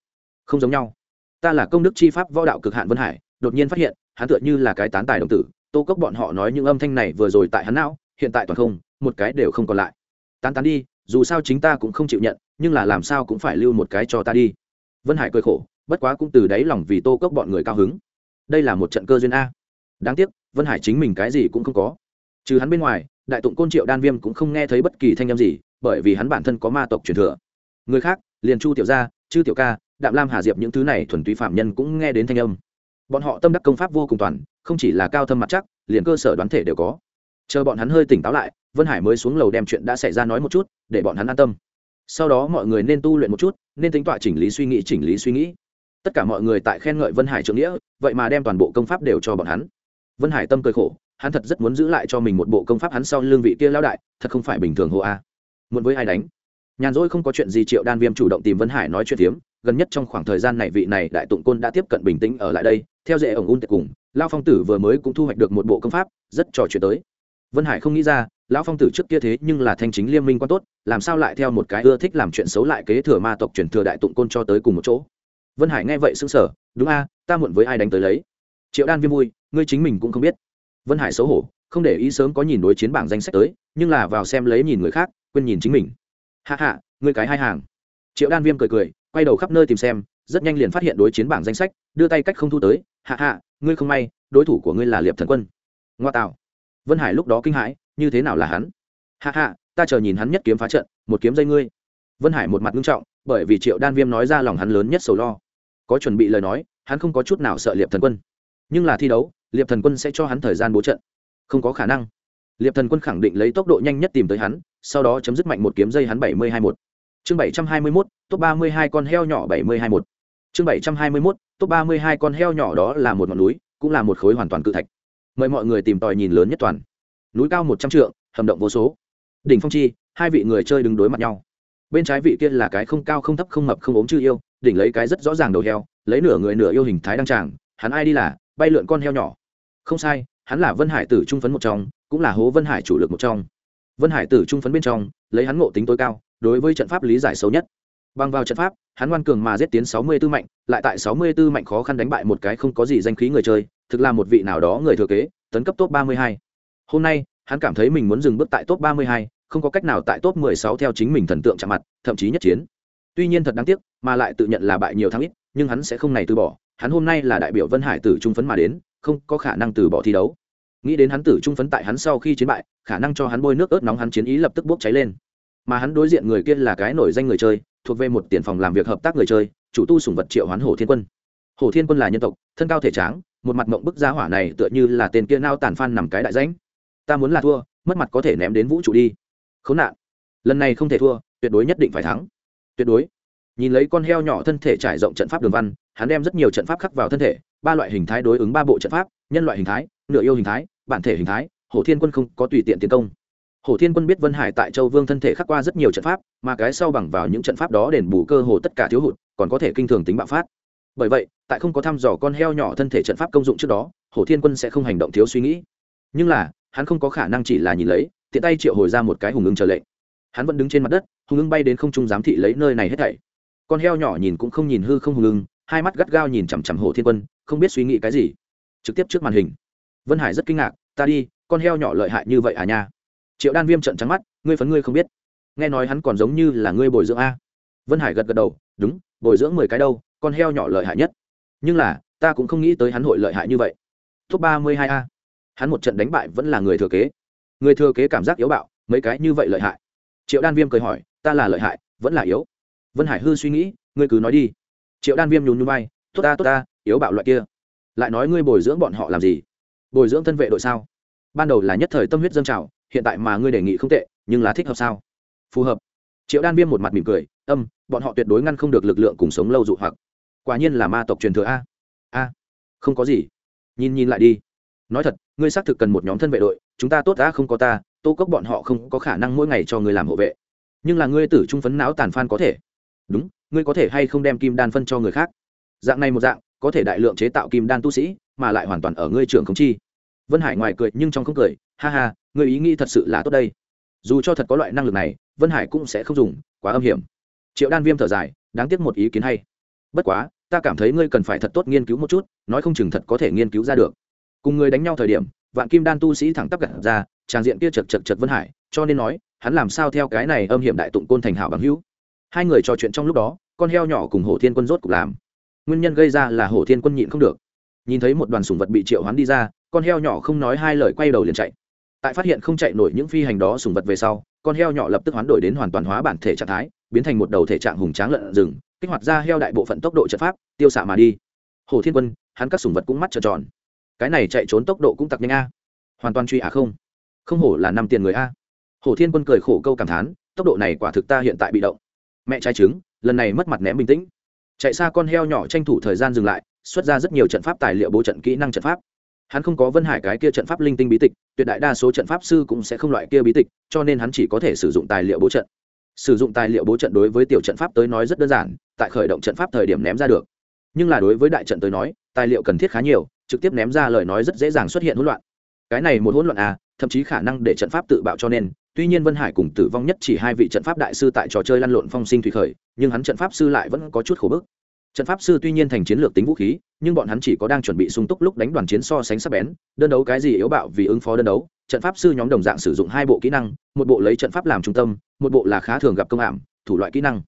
[SPEAKER 1] Không giống nhau. Ta là công đức chi pháp võ đạo cực hạn vân hải, đột nhiên phát hiện, hắn tựa như là cái tán tài đồng tử. Tô cốc bọn họ nói những âm thanh này vừa rồi tại hắn não, hiện tại toàn không, một cái đều không còn lại. Tán tán đi, dù sao chính ta cũng không chịu nhận, nhưng là làm sao cũng phải lưu một cái cho ta đi. Vân hải cười khổ bất quá cũng từ đáy lòng vì tô cốc bọn người cao hứng. Đây là một trận cơ duyên a. Đáng tiếc, vân hải chính mình cái gì cũng không có. Trừ hắn bên ngoài, đại tụng côn triệu đan viêm cũng không nghe thấy bất kỳ thanh â m gì, bởi vì hắn bản thân có ma tộc truyền thừa. Người khác, liền chu tiểu gia, chư tiểu ca, đạm lam hà diệp những thứ này thuần túy phạm nhân cũng nghe đến thanh âm. Bọn họ tâm đắc công pháp vô cùng toàn, không chỉ là cao thâm mặt chắc, liền cơ sở đoán thể đều có. Chờ bọn hắn hơi tỉnh táo lại, vân hải mới xuống lầu đem chuyện đã xảy ra nói một chút, để bọn hắn an tâm. Sau đó mọi người nên tu luyện một chút, nên tính tọa chỉnh lý suy nghĩ, chỉnh lý suy nghĩ tất cả mọi người tại khen ngợi vân hải trưởng nghĩa, vậy mà đem toàn bộ công pháp đều cho bọn hắn. Vân hải tâm cười khổ, hắn thật rất muốn giữ lại cho mình một bộ công pháp hắn sau lương vị kia lao đại, thật không phải bình thường hồ a. Muốn với ai đánh? Nhàn rỗi không có chuyện gì triệu đan viêm chủ động tìm vân hải nói chuyện tiếm gần nhất trong khoảng thời gian này vị này đại tụng côn đã tiếp cận bình tĩnh ở lại đây, theo dễ ổng un tiệc cùng lao phong tử vừa mới cũng thu hoạch được một bộ công pháp, rất trò chuyện tới. Vân hải không nghĩ ra, lão phong tử trước kia thế nhưng là thanh chính liên minh quan tốt, làm sao lại theo một cái ưa thích làm chuyện xấu lại kế thừa ma tộc truyền thừa đại tụng côn cho tới cùng một chỗ? Vân hải nghe vậy xứng sở đúng a, ta muộn với ai đánh tới lấy? Triệu đan viêm vui, ngươi chính mình cũng không biết. Vân hải xấu hổ, không để ý sớm có nhìn đối chiến bảng danh sách tới, nhưng là vào xem lấy nhìn người khác, quên nhìn chính mình. Hạ hạ ngươi cái hai hàng. Triệu đan viêm cười cười, quay đầu khắp nơi tìm xem, rất nhanh liền phát hiện đối chiến bảng danh sách, đưa tay cách không thu tới hạ hạ ngươi không may, đối thủ của ngươi là liệp thần quân. Ngoa tạo. Vân hải lúc đó kinh hãi, như thế nào là hắn? Hạ hạ ta chờ nhìn hắn nhất kiếm phá trận, một kiếm dây ngươi. Vân hải một mặt nghiêm trọng, bởi vì triệu đan viêm nói ra lòng hắn lớn nhất sầu lo có chuẩn bị lời nói, hắn không có chút nào sợ liệp thần quân. Nhưng là thi đấu, liệp thần quân sẽ cho hắn thời gian bố trận. Không có khả năng. Liệp thần quân khẳng định lấy tốc độ nhanh nhất tìm tới hắn, sau đó chấm dứt mạnh một kiếm dây hắn bảy mươi hai một. Chương bảy trăm hai mươi mốt, top ba mươi hai con heo nhỏ bảy mươi hai một. Chương bảy trăm hai mươi mốt, top ba mươi hai con heo nhỏ đó là một ngọn núi, cũng là một khối hoàn toàn cự thạch. Mời mọi người tìm tòi nhìn lớn nhất toàn. Núi cao một trăm trượng, hầm động vô số. Đỉnh phong chi, hai vị người chơi đứng đối mặt nhau. Bên trái vị kia là cái không cao không thấp không mập không ốm chư yêu đỉnh lấy cái rất rõ ràng đầu heo, lấy nửa người nửa yêu hình thái đăng tràng, hắn ai đi là, bay lượn con heo nhỏ. Không sai, hắn là vân hải tử trung phấn một trong, cũng là hố vân hải chủ lực một trong. Vân hải tử trung phấn bên trong, lấy hắn ngộ tính tối cao, đối với trận pháp lý giải xấu nhất. Bằng vào trận pháp, hắn ngoan cường mà giết tiến sáu mươi tư mạnh, lại tại sáu mươi tư mạnh khó khăn đánh bại một cái không có gì danh khí người chơi, thực là một vị nào đó người thừa kế, tấn cấp top ba mươi hai. Hôm nay, hắn cảm thấy mình muốn dừng bước tại top ba mươi hai, không có cách nào tại top mười sáu theo chính mình thần tượng chạm mặt, thậm chí nhất chiến. Tuy nhiên thật đáng tiếc mà lại tự nhận là bại nhiều tháng ít, nhưng hắn sẽ không này từ bỏ. Hắn hôm nay là đại biểu vân hải tử trung phấn mà đến, không có khả năng từ bỏ thi đấu. Nghĩ đến hắn tử trung phấn tại hắn sau khi chiến bại, khả năng cho hắn bôi nước ớt nóng hắn chiến ý lập tức bốc cháy lên. Mà hắn đối diện người kia là cái nổi danh người chơi, thuộc về một tiền phòng làm việc hợp tác người chơi, chủ tu sủng vật triệu hoán hổ thiên quân. Hổ thiên quân là nhân tộc, thân cao thể tráng, một mặt mộng bức giá hỏa này tựa như là tên kia nao tàn phan nằm cái đại danh ta muốn là thua, mất mặt có thể ném đến vũ trụ đi. Khốn nạn. Lần này không thể thua, tuyệt đối nhất định phải thắng. Tuyệt đối nhìn lấy con heo nhỏ thân thể trải rộng trận pháp đường văn, hắn đem rất nhiều trận pháp khắc vào thân thể, ba loại hình thái đối ứng ba bộ trận pháp, nhân loại hình thái, nửa yêu hình thái, bản thể hình thái, hổ thiên quân không có tùy tiện tiến công. Hổ thiên quân biết vân hải tại châu vương thân thể khắc qua rất nhiều trận pháp, mà cái sau bằng vào những trận pháp đó đền bù cơ hồ tất cả thiếu hụt, còn có thể kinh thường tính bạo phát. Bởi vậy, tại không có thăm dò con heo nhỏ thân thể trận pháp công dụng trước đó, hổ thiên quân sẽ không hành động thiếu suy nghĩ. Nhưng là, hắn không có khả năng chỉ là nhìn lấy, tiện tay triệu hồi ra một cái hùng ưng trở lệ hắn vẫn đứng trên mặt đất, hùng ưng bay đến không trung giám thị lấy nơi này hết thảy con heo nhỏ nhìn cũng không nhìn hư không hùng ưng hai mắt gắt gao nhìn chằm chằm hồ thiên quân, không biết suy nghĩ cái gì. Trực tiếp trước màn hình. Vân hải rất kinh ngạc, ta đi, con heo nhỏ lợi hại như vậy à nha? Triệu đan viêm trận trắng mắt, ngươi phấn ngươi không biết. Nghe nói hắn còn giống như là ngươi bồi dưỡng a. Vân hải gật gật đầu, đúng, bồi dưỡng mười cái đâu, con heo nhỏ lợi hại nhất. Nhưng là, ta cũng không nghĩ tới hắn hội lợi hại như vậy. Top ba mươi hai a. Hắn một trận đánh bại vẫn là người thừa kế. Người thừa kế cảm giác yếu bạo, mấy cái như vậy lợi hại. Triệu đan viêm cười hỏi, ta là lợi hại, vẫn là yếu vân hải hư suy nghĩ, ngươi cứ nói đi. Triệu đan viêm nhún nhún bay tốt ta tốt ta, yếu bạo loại kia. Lại nói ngươi bồi dưỡng bọn họ làm gì? Bồi dưỡng thân vệ đội sao? Ban đầu là nhất thời tâm huyết dâng trào, hiện tại mà ngươi đề nghị không tệ, nhưng là thích hợp sao? Phù hợp. Triệu đan viêm một mặt mỉm cười, âm, bọn họ tuyệt đối ngăn không được lực lượng cùng sống lâu dụ hoặc. Quả nhiên là ma tộc truyền thừa a. A, không có gì. Nhìn nhìn lại đi. Nói thật, ngươi xác thực cần một nhóm thân vệ đội, chúng ta tốt ta, không có ta, tô cốc bọn họ không có khả năng mỗi ngày cho ngươi làm hộ vệ. Nhưng là ngươi tử trung phấn não tàn phan có thể đúng, ngươi có thể hay không đem kim đan phân cho người khác? Dạng này một dạng, có thể đại lượng chế tạo kim đan tu sĩ, mà lại hoàn toàn ở ngươi trường không chi. Vân hải ngoài cười nhưng trong không cười, ha ha, ngươi ý nghĩ thật sự là tốt đây. Dù cho thật có loại năng lực này, vân hải cũng sẽ không dùng, quá âm hiểm. Triệu đan viêm thở dài, đáng tiếc một ý kiến hay. Bất quá, ta cảm thấy ngươi cần phải thật tốt nghiên cứu một chút, nói không chừng thật có thể nghiên cứu ra được. Cùng người đánh nhau thời điểm, vạn kim đan tu sĩ thẳng tắp gặt ra tràng diện kia chật chật chật vân hải, cho nên nói, hắn làm sao theo cái này âm hiểm đại tụng côn thành hảo bằng hữu? Hai người trò chuyện trong lúc đó, con heo nhỏ cùng hổ thiên quân rốt cục làm. Nguyên nhân gây ra là hổ thiên quân nhịn không được. Nhìn thấy một đoàn sùng vật bị triệu hoán đi ra, con heo nhỏ không nói hai lời quay đầu liền chạy. Tại phát hiện không chạy nổi những phi hành đó sùng vật về sau, con heo nhỏ lập tức hoán đổi đến hoàn toàn hóa bản thể trạng thái, biến thành một đầu thể trạng hùng tráng lợn rừng, kích hoạt ra heo đại bộ phận tốc độ trận pháp, tiêu xạ mà đi. Hồ thiên quân, hắn các sùng vật cũng mắt trợn tròn. Cái này chạy trốn tốc độ cũng tặc nhanh a. Hoàn toàn truy à không? Không hổ là năm tiền người a. Hồ thiên quân cười khổ câu cảm thán, tốc độ này quả thực ta hiện tại bị động mẹ trai trứng, lần này mất mặt ném bình tĩnh. Chạy xa con heo nhỏ tranh thủ thời gian dừng lại, xuất ra rất nhiều trận pháp tài liệu bố trận kỹ năng trận pháp. Hắn không có vân hải cái kia trận pháp linh tinh bí tịch, tuyệt đại đa số trận pháp sư cũng sẽ không loại kia bí tịch, cho nên hắn chỉ có thể sử dụng tài liệu bố trận. Sử dụng tài liệu bố trận đối với tiểu trận pháp tới nói rất đơn giản, tại khởi động trận pháp thời điểm ném ra được. Nhưng là đối với đại trận tới nói, tài liệu cần thiết khá nhiều, trực tiếp ném ra lời nói rất dễ dàng xuất hiện hỗn loạn. Cái này một hỗn loạn à thậm chí khả năng để trận pháp tự bạo cho nên tuy nhiên vân hải cùng tử vong nhất chỉ hai vị trận pháp đại sư tại trò chơi lăn lộn phong sinh thủy khởi, nhưng hắn trận pháp sư lại vẫn có chút khổ bức. Trận pháp sư tuy nhiên thành chiến lược tính vũ khí, nhưng bọn hắn chỉ có đang chuẩn bị sung túc lúc đánh đoàn chiến so sánh sắc bén, đơn đấu cái gì yếu bạo vì ứng phó đơn đấu. Trận pháp sư nhóm đồng dạng sử dụng hai bộ kỹ năng, một bộ lấy trận pháp làm trung tâm, một bộ là khá thường gặp công ảm thủ loại kỹ năng.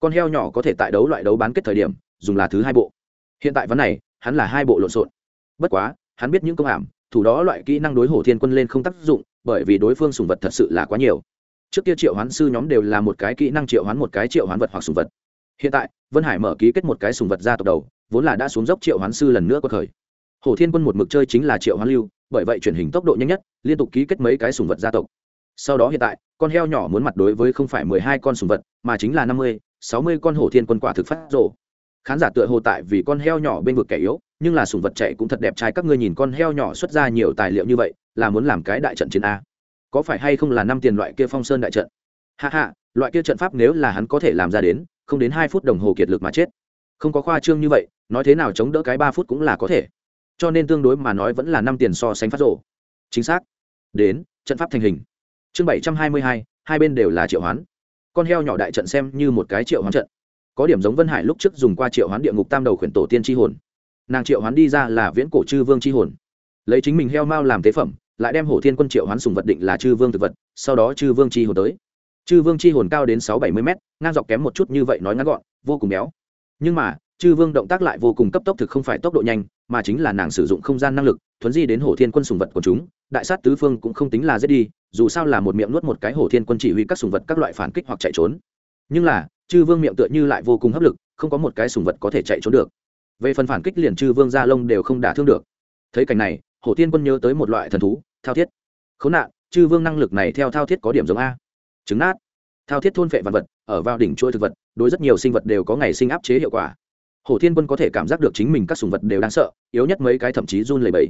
[SPEAKER 1] Con heo nhỏ có thể tại đấu loại đấu bán kết thời điểm, dùng là thứ hai bộ. Hiện tại vấn này, hắn là hai bộ lộn xộn. Bất quá, hắn biết những công ảm thủ đó loại kỹ năng đối hổ thiên quân lên không tác dụng bởi vì đối phương sùng vật thật sự là quá nhiều. Trước kia triệu hoán sư nhóm đều là một cái kỹ năng triệu hoán một cái triệu hoán vật hoặc sùng vật. Hiện tại, vân hải mở ký kết một cái sùng vật ra tộc đầu, vốn là đã xuống dốc triệu hoán sư lần nữa có thời. Hổ thiên quân một mực chơi chính là triệu hoán lưu, bởi vậy chuyển hình tốc độ nhanh nhất, liên tục ký kết mấy cái sùng vật gia tộc. Sau đó hiện tại, con heo nhỏ muốn mặt đối với không phải mười hai con sùng vật, mà chính là năm mươi, sáu mươi con hổ thiên quân quả thực phát rộ khán giả tựa hồ tại vì con heo nhỏ bên vực kẻ yếu, nhưng là sùng vật chạy cũng thật đẹp trai, các ngươi nhìn con heo nhỏ xuất ra nhiều tài liệu như vậy, là muốn làm cái đại trận chiến a. Có phải hay không là năm tiền loại kia phong sơn đại trận? Hạ hạ loại kia trận pháp nếu là hắn có thể làm ra đến, không đến hai phút đồng hồ kiệt lực mà chết. Không có khoa trương như vậy, nói thế nào chống đỡ cái ba phút cũng là có thể. Cho nên tương đối mà nói vẫn là năm tiền so sánh phát rổ chính xác. Đến, trận pháp thành hình. Chương bảy trăm hai mươi hai hai bên đều là triệu hoán. Con heo nhỏ đại trận xem như một cái triệu hoán trận có điểm giống vân hải lúc trước dùng qua triệu hoán địa ngục tam đầu khuyển tổ tiên tri hồn. Nàng triệu hoán đi ra là viễn cổ chư vương tri hồn. Lấy chính mình heo mao làm tế phẩm, lại đem hổ thiên quân triệu hoán sùng vật định là chư vương thực vật, sau đó chư vương chi hồn tới. Chư vương chi hồn cao đến sáu bảy mươi m ngang dọc kém một chút như vậy nói ngắn gọn, vô cùng béo. Nhưng mà, chư vương động tác lại vô cùng cấp tốc thực không phải tốc độ nhanh, mà chính là nàng sử dụng không gian năng lực, thuấn di đến hổ thiên quân sùng vật của chúng, đại sát tứ phương cũng không tính là dễ đi, dù sao là một miệng nuốt một cái hổ thiên quân chỉ huy các sùng vật các loại phản kích hoặc chạy trốn. Nhưng là chư vương miệng tựa như lại vô cùng hấp lực, không có một cái sùng vật có thể chạy trốn được. Về phần phản kích liền chư vương gia lông đều không đả thương được. Thấy cảnh này, hổ thiên quân nhớ tới một loại thần thú, thao thiết. Khốn nạn, chư vương năng lực này theo thao thiết có điểm giống a. Trứng nát. Thao thiết thôn phệ vật vật, ở vào đỉnh chuỗi thực vật, đối rất nhiều sinh vật đều có ngày sinh áp chế hiệu quả. Hổ thiên quân có thể cảm giác được chính mình các sùng vật đều đáng sợ, yếu nhất mấy cái thậm chí run lẩy bẩy.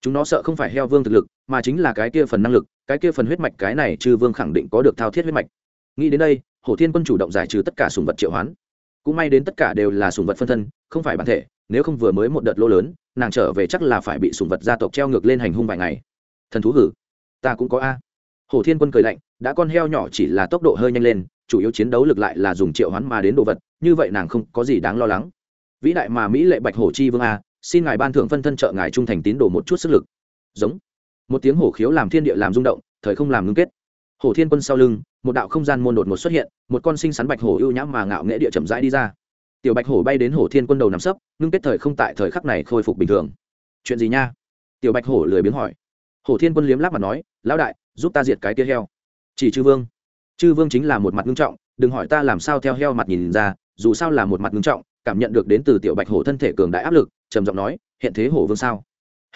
[SPEAKER 1] Chúng nó sợ không phải heo vương thực lực, mà chính là cái kia phần năng lực, cái kia phần huyết mạch cái này chư vương khẳng định có được thao thiết huyết mạch nghĩ đến đây, hổ thiên quân chủ động giải trừ tất cả sùng vật triệu hoán. Cũng may đến tất cả đều là sùng vật phân thân, không phải bản thể, nếu không vừa mới một đợt lỗ lớn, nàng trở về chắc là phải bị sùng vật gia tộc treo ngược lên hành hung vài ngày. Thần thú hử, ta cũng có a. Hổ thiên quân cười lạnh, đã con heo nhỏ chỉ là tốc độ hơi nhanh lên, chủ yếu chiến đấu lực lại là dùng triệu hoán mà đến đồ vật, như vậy nàng không có gì đáng lo lắng. Vĩ đại mà mỹ lệ bạch hổ chi vương a, xin ngài ban thưởng phân thân trợ ngài trung thành tín đồ một chút sức lực. Giống. Một tiếng hổ khiếu làm thiên địa làm rung động, thời không làm ngưng kết. Hổ thiên quân sau lưng một đạo không gian môn đột một xuất hiện một con sinh sắn bạch hổ ưu nhãm mà ngạo nghệ địa chậm rãi đi ra. Tiểu bạch hổ bay đến hổ thiên quân đầu nằm sấp ngưng kết thời không tại thời khắc này khôi phục bình thường. Chuyện gì nha? Tiểu bạch hổ lười biếng hỏi. Hổ thiên quân liếm láp mà nói lão đại giúp ta diệt cái kia heo. Chỉ chư vương. Chư vương chính là một mặt ngưng trọng đừng hỏi ta làm sao theo heo mặt nhìn ra dù sao là một mặt ngưng trọng cảm nhận được đến từ tiểu bạch hổ thân thể cường đại áp lực trầm giọng nói hiện thế hổ vương sao?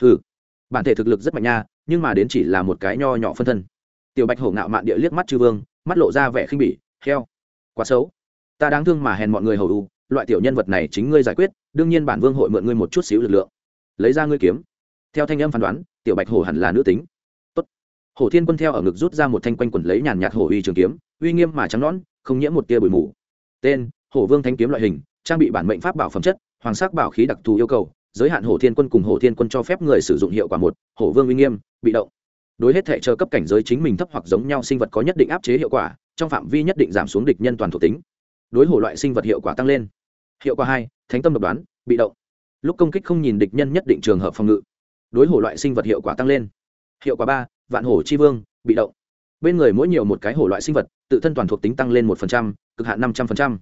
[SPEAKER 1] Hừ, bản thể thực lực rất mạnh nha nhưng mà đến chỉ là một cái nho nhỏ phân thân. Tiểu bạch hổ ngạo mạn địa liếc mắt chư vương mắt lộ ra vẻ khinh bỉ, heo, quá xấu. Ta đáng thương mà hèn mọi người hầu u, loại tiểu nhân vật này chính ngươi giải quyết, đương nhiên bản vương hội mượn ngươi một chút xíu lực lượng. Lấy ra ngươi kiếm. Theo thanh âm phán đoán, tiểu bạch hổ hẳn là nữ tính. Tốt. hổ thiên quân theo ở ngực rút ra một thanh quanh quần lấy nhàn nhạt hổ uy trường kiếm, uy nghiêm mà trắng nón không nhiễm một tia bụi mù. Tên, hổ vương thanh kiếm loại hình, trang bị bản mệnh pháp bảo phẩm chất, hoàng sắc bảo khí đặc thù yêu cầu, giới hạn hổ thiên quân cùng hổ thiên quân cho phép người sử dụng hiệu quả một, hổ vương uy nghiêm, bị động đối hết thể chờ cấp cảnh giới chính mình thấp hoặc giống nhau sinh vật có nhất định áp chế hiệu quả, trong phạm vi nhất định giảm xuống địch nhân toàn thuộc tính. Đối hổ loại sinh vật hiệu quả tăng lên. Hiệu quả hai, thánh tâm độc đoán, bị động. Lúc công kích không nhìn địch nhân nhất định trường hợp phòng ngự. Đối hổ loại sinh vật hiệu quả tăng lên. Hiệu quả ba, vạn hổ chi vương, bị động. Bên người mỗi nhiều một cái hổ loại sinh vật, tự thân toàn thuộc tính tăng lên một cực hạn năm trăm linh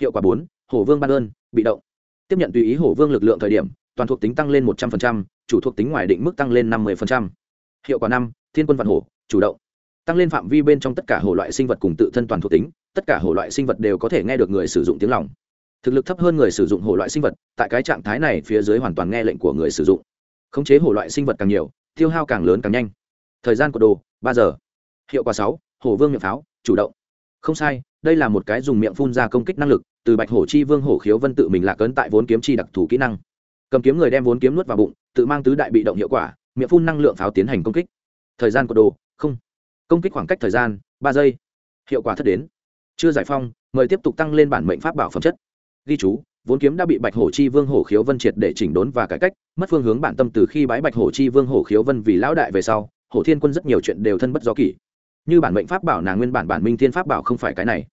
[SPEAKER 1] hiệu quả bốn, hổ vương ban ơn, bị động. Tiếp nhận tùy ý hổ vương lực lượng thời điểm, toàn thuộc tính tăng lên một trăm linh chủ thuộc tính ngoài định mức tăng lên năm mươi hiệu quả năm, thiên quân vạn hổ, chủ động. Tăng lên phạm vi bên trong tất cả hổ loại sinh vật cùng tự thân toàn thuộc tính, tất cả hổ loại sinh vật đều có thể nghe được người sử dụng tiếng lòng. Thực lực thấp hơn người sử dụng hổ loại sinh vật, tại cái trạng thái này phía dưới hoàn toàn nghe lệnh của người sử dụng. Khống chế hổ loại sinh vật càng nhiều, tiêu hao càng lớn càng nhanh. Thời gian của đồ, ba giờ. Hiệu quả sáu, hổ vương miệng pháo, chủ động. Không sai, đây là một cái dùng miệng phun ra công kích năng lực, từ bạch hổ chi vương hổ khiếu vân tự mình lạc ấn tại vốn kiếm chi đặc thù kỹ năng. Cầm kiếm người đem vốn kiếm nuốt vào bụng, tự mang tứ đại bị động hiệu quả miệng phun năng lượng pháo tiến hành công kích. Thời gian cột đồ, không. Công kích khoảng cách thời gian, ba giây. Hiệu quả thất đến. Chưa giải phong, mời tiếp tục tăng lên bản mệnh pháp bảo phẩm chất. Ghi chú, vốn kiếm đã bị bạch hổ chi vương hổ khiếu vân triệt để chỉnh đốn và cải cách, mất phương hướng bản tâm từ khi bái bạch hổ chi vương hổ khiếu vân vì lão đại về sau, hổ thiên quân rất nhiều chuyện đều thân bất do kỷ. Như bản mệnh pháp bảo nàng nguyên bản bản minh thiên pháp bảo không phải cái này.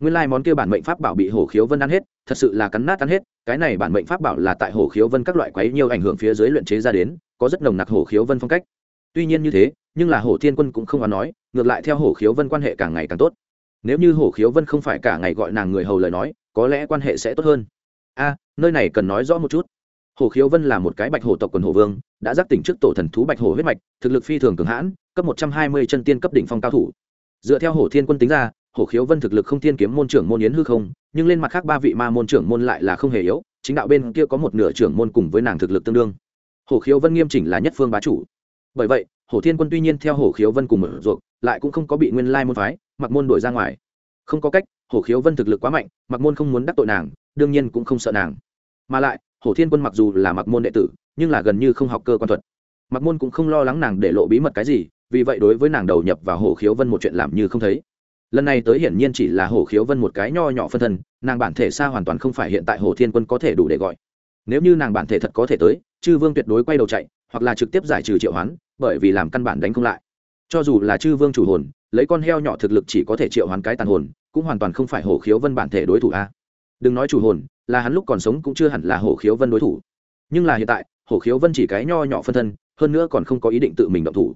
[SPEAKER 1] Nguyên lai món kia bản mệnh pháp bảo bị hổ khiếu vân ăn hết, thật sự là cắn nát ăn hết, cái này bản mệnh pháp bảo là tại hổ khiếu vân các loại quấy nhiều ảnh hưởng phía dưới luyện chế ra đến có rất nồng nặc hổ khiếu vân phong cách. Tuy nhiên như thế, nhưng là hổ thiên quân cũng không có nói, ngược lại theo hổ khiếu vân quan hệ càng ngày càng tốt. Nếu như hổ khiếu vân không phải cả ngày gọi nàng người hầu lời nói, có lẽ quan hệ sẽ tốt hơn. A, nơi này cần nói rõ một chút. Hổ khiếu vân là một cái bạch hổ tộc quần hổ vương, đã giác tỉnh trước tổ thần thú bạch hổ huyết mạch, thực lực phi thường cường hãn, cấp một trăm hai mươi chân tiên cấp đỉnh phong cao thủ. Dựa theo hổ thiên quân tính ra, hổ khiếu vân thực lực không thiên kiếm môn trưởng môn yến hư không, nhưng lên mặt khác ba vị ma môn trưởng môn lại là không hề yếu, chính đạo bên kia có một nửa trưởng môn cùng với nàng thực lực tương đương hổ khiếu vân nghiêm chỉnh là nhất phương bá chủ. Bởi vậy, hổ thiên quân tuy nhiên theo hổ khiếu vân cùng mở ruột lại cũng không có bị nguyên lai môn phái mặc môn đổi ra ngoài. Không có cách, hổ khiếu vân thực lực quá mạnh mặc môn không muốn đắc tội nàng, đương nhiên cũng không sợ nàng. Mà lại, hổ thiên quân mặc dù là mặc môn đệ tử, nhưng là gần như không học cơ quan thuật. Mặc môn cũng không lo lắng nàng để lộ bí mật cái gì, vì vậy đối với nàng đầu nhập vào hổ khiếu vân một chuyện làm như không thấy. Lần này tới hiển nhiên chỉ là hổ khiếu vân một cái nho nhỏ phân thân, nàng bản thể xa hoàn toàn không phải hiện tại hổ thiên quân có thể đủ để gọi. Nếu như nàng bản thể thật có thể tới chư vương tuyệt đối quay đầu chạy, hoặc là trực tiếp giải trừ triệu hoán, bởi vì làm căn bản đánh không lại. Cho dù là chư vương chủ hồn, lấy con heo nhỏ thực lực chỉ có thể triệu hoán cái tàn hồn, cũng hoàn toàn không phải hổ khiếu vân bản thể đối thủ a. Đừng nói chủ hồn, là hắn lúc còn sống cũng chưa hẳn là hổ khiếu vân đối thủ. Nhưng là hiện tại, hổ khiếu vân chỉ cái nho nhỏ phân thân, hơn nữa còn không có ý định tự mình động thủ.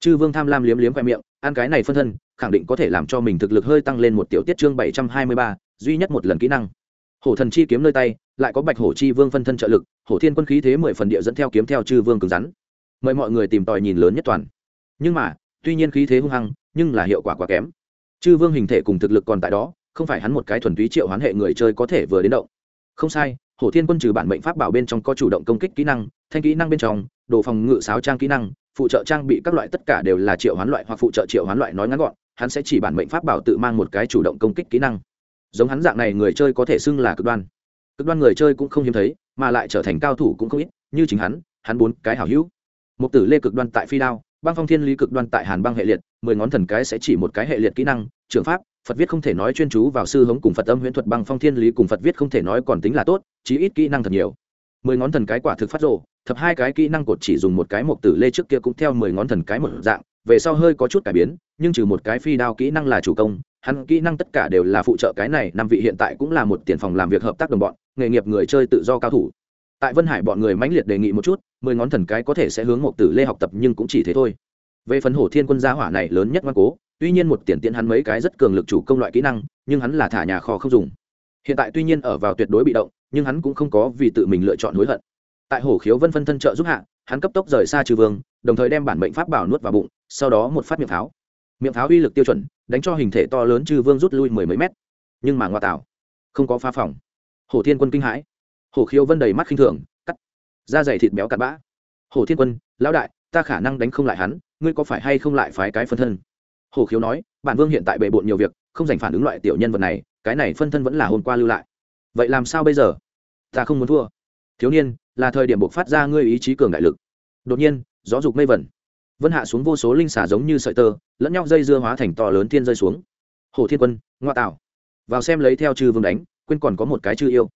[SPEAKER 1] Chư vương tham lam liếm liếm khoe miệng, ăn cái này phân thân, khẳng định có thể làm cho mình thực lực hơi tăng lên một tiểu tiết chương bảy trăm hai mươi ba, duy nhất một lần kỹ năng. Hổ thần chi kiếm nơi tay lại có bạch hổ chi vương phân thân trợ lực, hổ thiên quân khí thế mười phần địa dẫn theo kiếm theo chư vương cứng rắn. Mời mọi người tìm tòi nhìn lớn nhất toàn. Nhưng mà, tuy nhiên khí thế hung hăng, nhưng là hiệu quả quá kém. Chư vương hình thể cùng thực lực còn tại đó, không phải hắn một cái thuần túy triệu hoán hệ người chơi có thể vừa đến động. Không sai, hổ thiên quân trừ bản mệnh pháp bảo bên trong có chủ động công kích kỹ năng, thanh kỹ năng bên trong, đồ phòng ngự sáo trang kỹ năng, phụ trợ trang bị các loại tất cả đều là triệu hoán loại hoặc phụ trợ triệu hoán loại nói ngắn gọn, hắn sẽ chỉ bản mệnh pháp bảo tự mang một cái chủ động công kích kỹ năng. Giống hắn dạng này người chơi có thể xưng là cực đoan cực đoan người chơi cũng không hiếm thấy, mà lại trở thành cao thủ cũng không ít, như chính hắn hắn bốn cái hảo hữu. Một tử lê cực đoan tại phi đao, băng phong thiên lý cực đoan tại hàn băng hệ liệt, mười ngón thần cái sẽ chỉ một cái hệ liệt kỹ năng, trường pháp, phật viết không thể nói chuyên chú vào sư hống cùng phật âm huyễn thuật băng phong thiên lý cùng phật viết không thể nói còn tính là tốt, chí ít kỹ năng thật nhiều. Mười ngón thần cái quả thực phát rộ thập hai cái kỹ năng cột chỉ dùng một cái một tử lê trước kia cũng theo mười ngón thần cái một dạng, về sau hơi có chút cải biến, nhưng trừ một cái phi đao kỹ năng là chủ công hắn kỹ năng tất cả đều là phụ trợ cái này, năm vị hiện tại cũng là một tiền phòng làm việc hợp tác đồng bọn, nghề nghiệp người chơi tự do cao thủ. Tại vân hải bọn người mãnh liệt đề nghị một chút, mười ngón thần cái có thể sẽ hướng một tử lê học tập nhưng cũng chỉ thế thôi. Về phần hổ thiên quân gia hỏa này lớn nhất ngoan cố, tuy nhiên một tiền tiện hắn mấy cái rất cường lực chủ công loại kỹ năng, nhưng hắn là thả nhà kho không dùng. Hiện tại tuy nhiên ở vào tuyệt đối bị động, nhưng hắn cũng không có vì tự mình lựa chọn hối hận. Tại hổ khiếu vân phân thân trợ giúp hạ, hắn cấp tốc rời xa trừ vương, đồng thời đem bản bệnh pháp bảo nuốt vào bụng, sau đó một phát miệng pháo miệng pháo uy lực tiêu chuẩn, đánh cho hình thể to lớn chư vương rút lui mười mấy mét. Nhưng mà ngoa tạo, không có phá phòng. Hồ thiên quân kinh hãi. Hồ khiếu vân đầy mắt khinh thường, cắt. Da dày thịt béo cắt bã. Hồ thiên quân, lão đại, ta khả năng đánh không lại hắn, ngươi có phải hay không lại phái cái phân thân? Hồ khiếu nói, bản vương hiện tại bề bộn nhiều việc, không dành phản ứng loại tiểu nhân vật này, cái này phân thân vẫn là hôm qua lưu lại. Vậy làm sao bây giờ? Ta không muốn thua. Thiếu niên, là thời điểm buộc phát ra ngươi ý chí cường đại lực. Đột nhiên, gió dục mây vẩn vân hạ xuống vô số linh xả giống như sợi tơ, lẫn nhau dây dưa hóa thành to lớn thiên rơi xuống. Hồ thiên quân, ngoa tạo. Vào xem lấy theo chư vương đánh, quên còn có một cái chư yêu.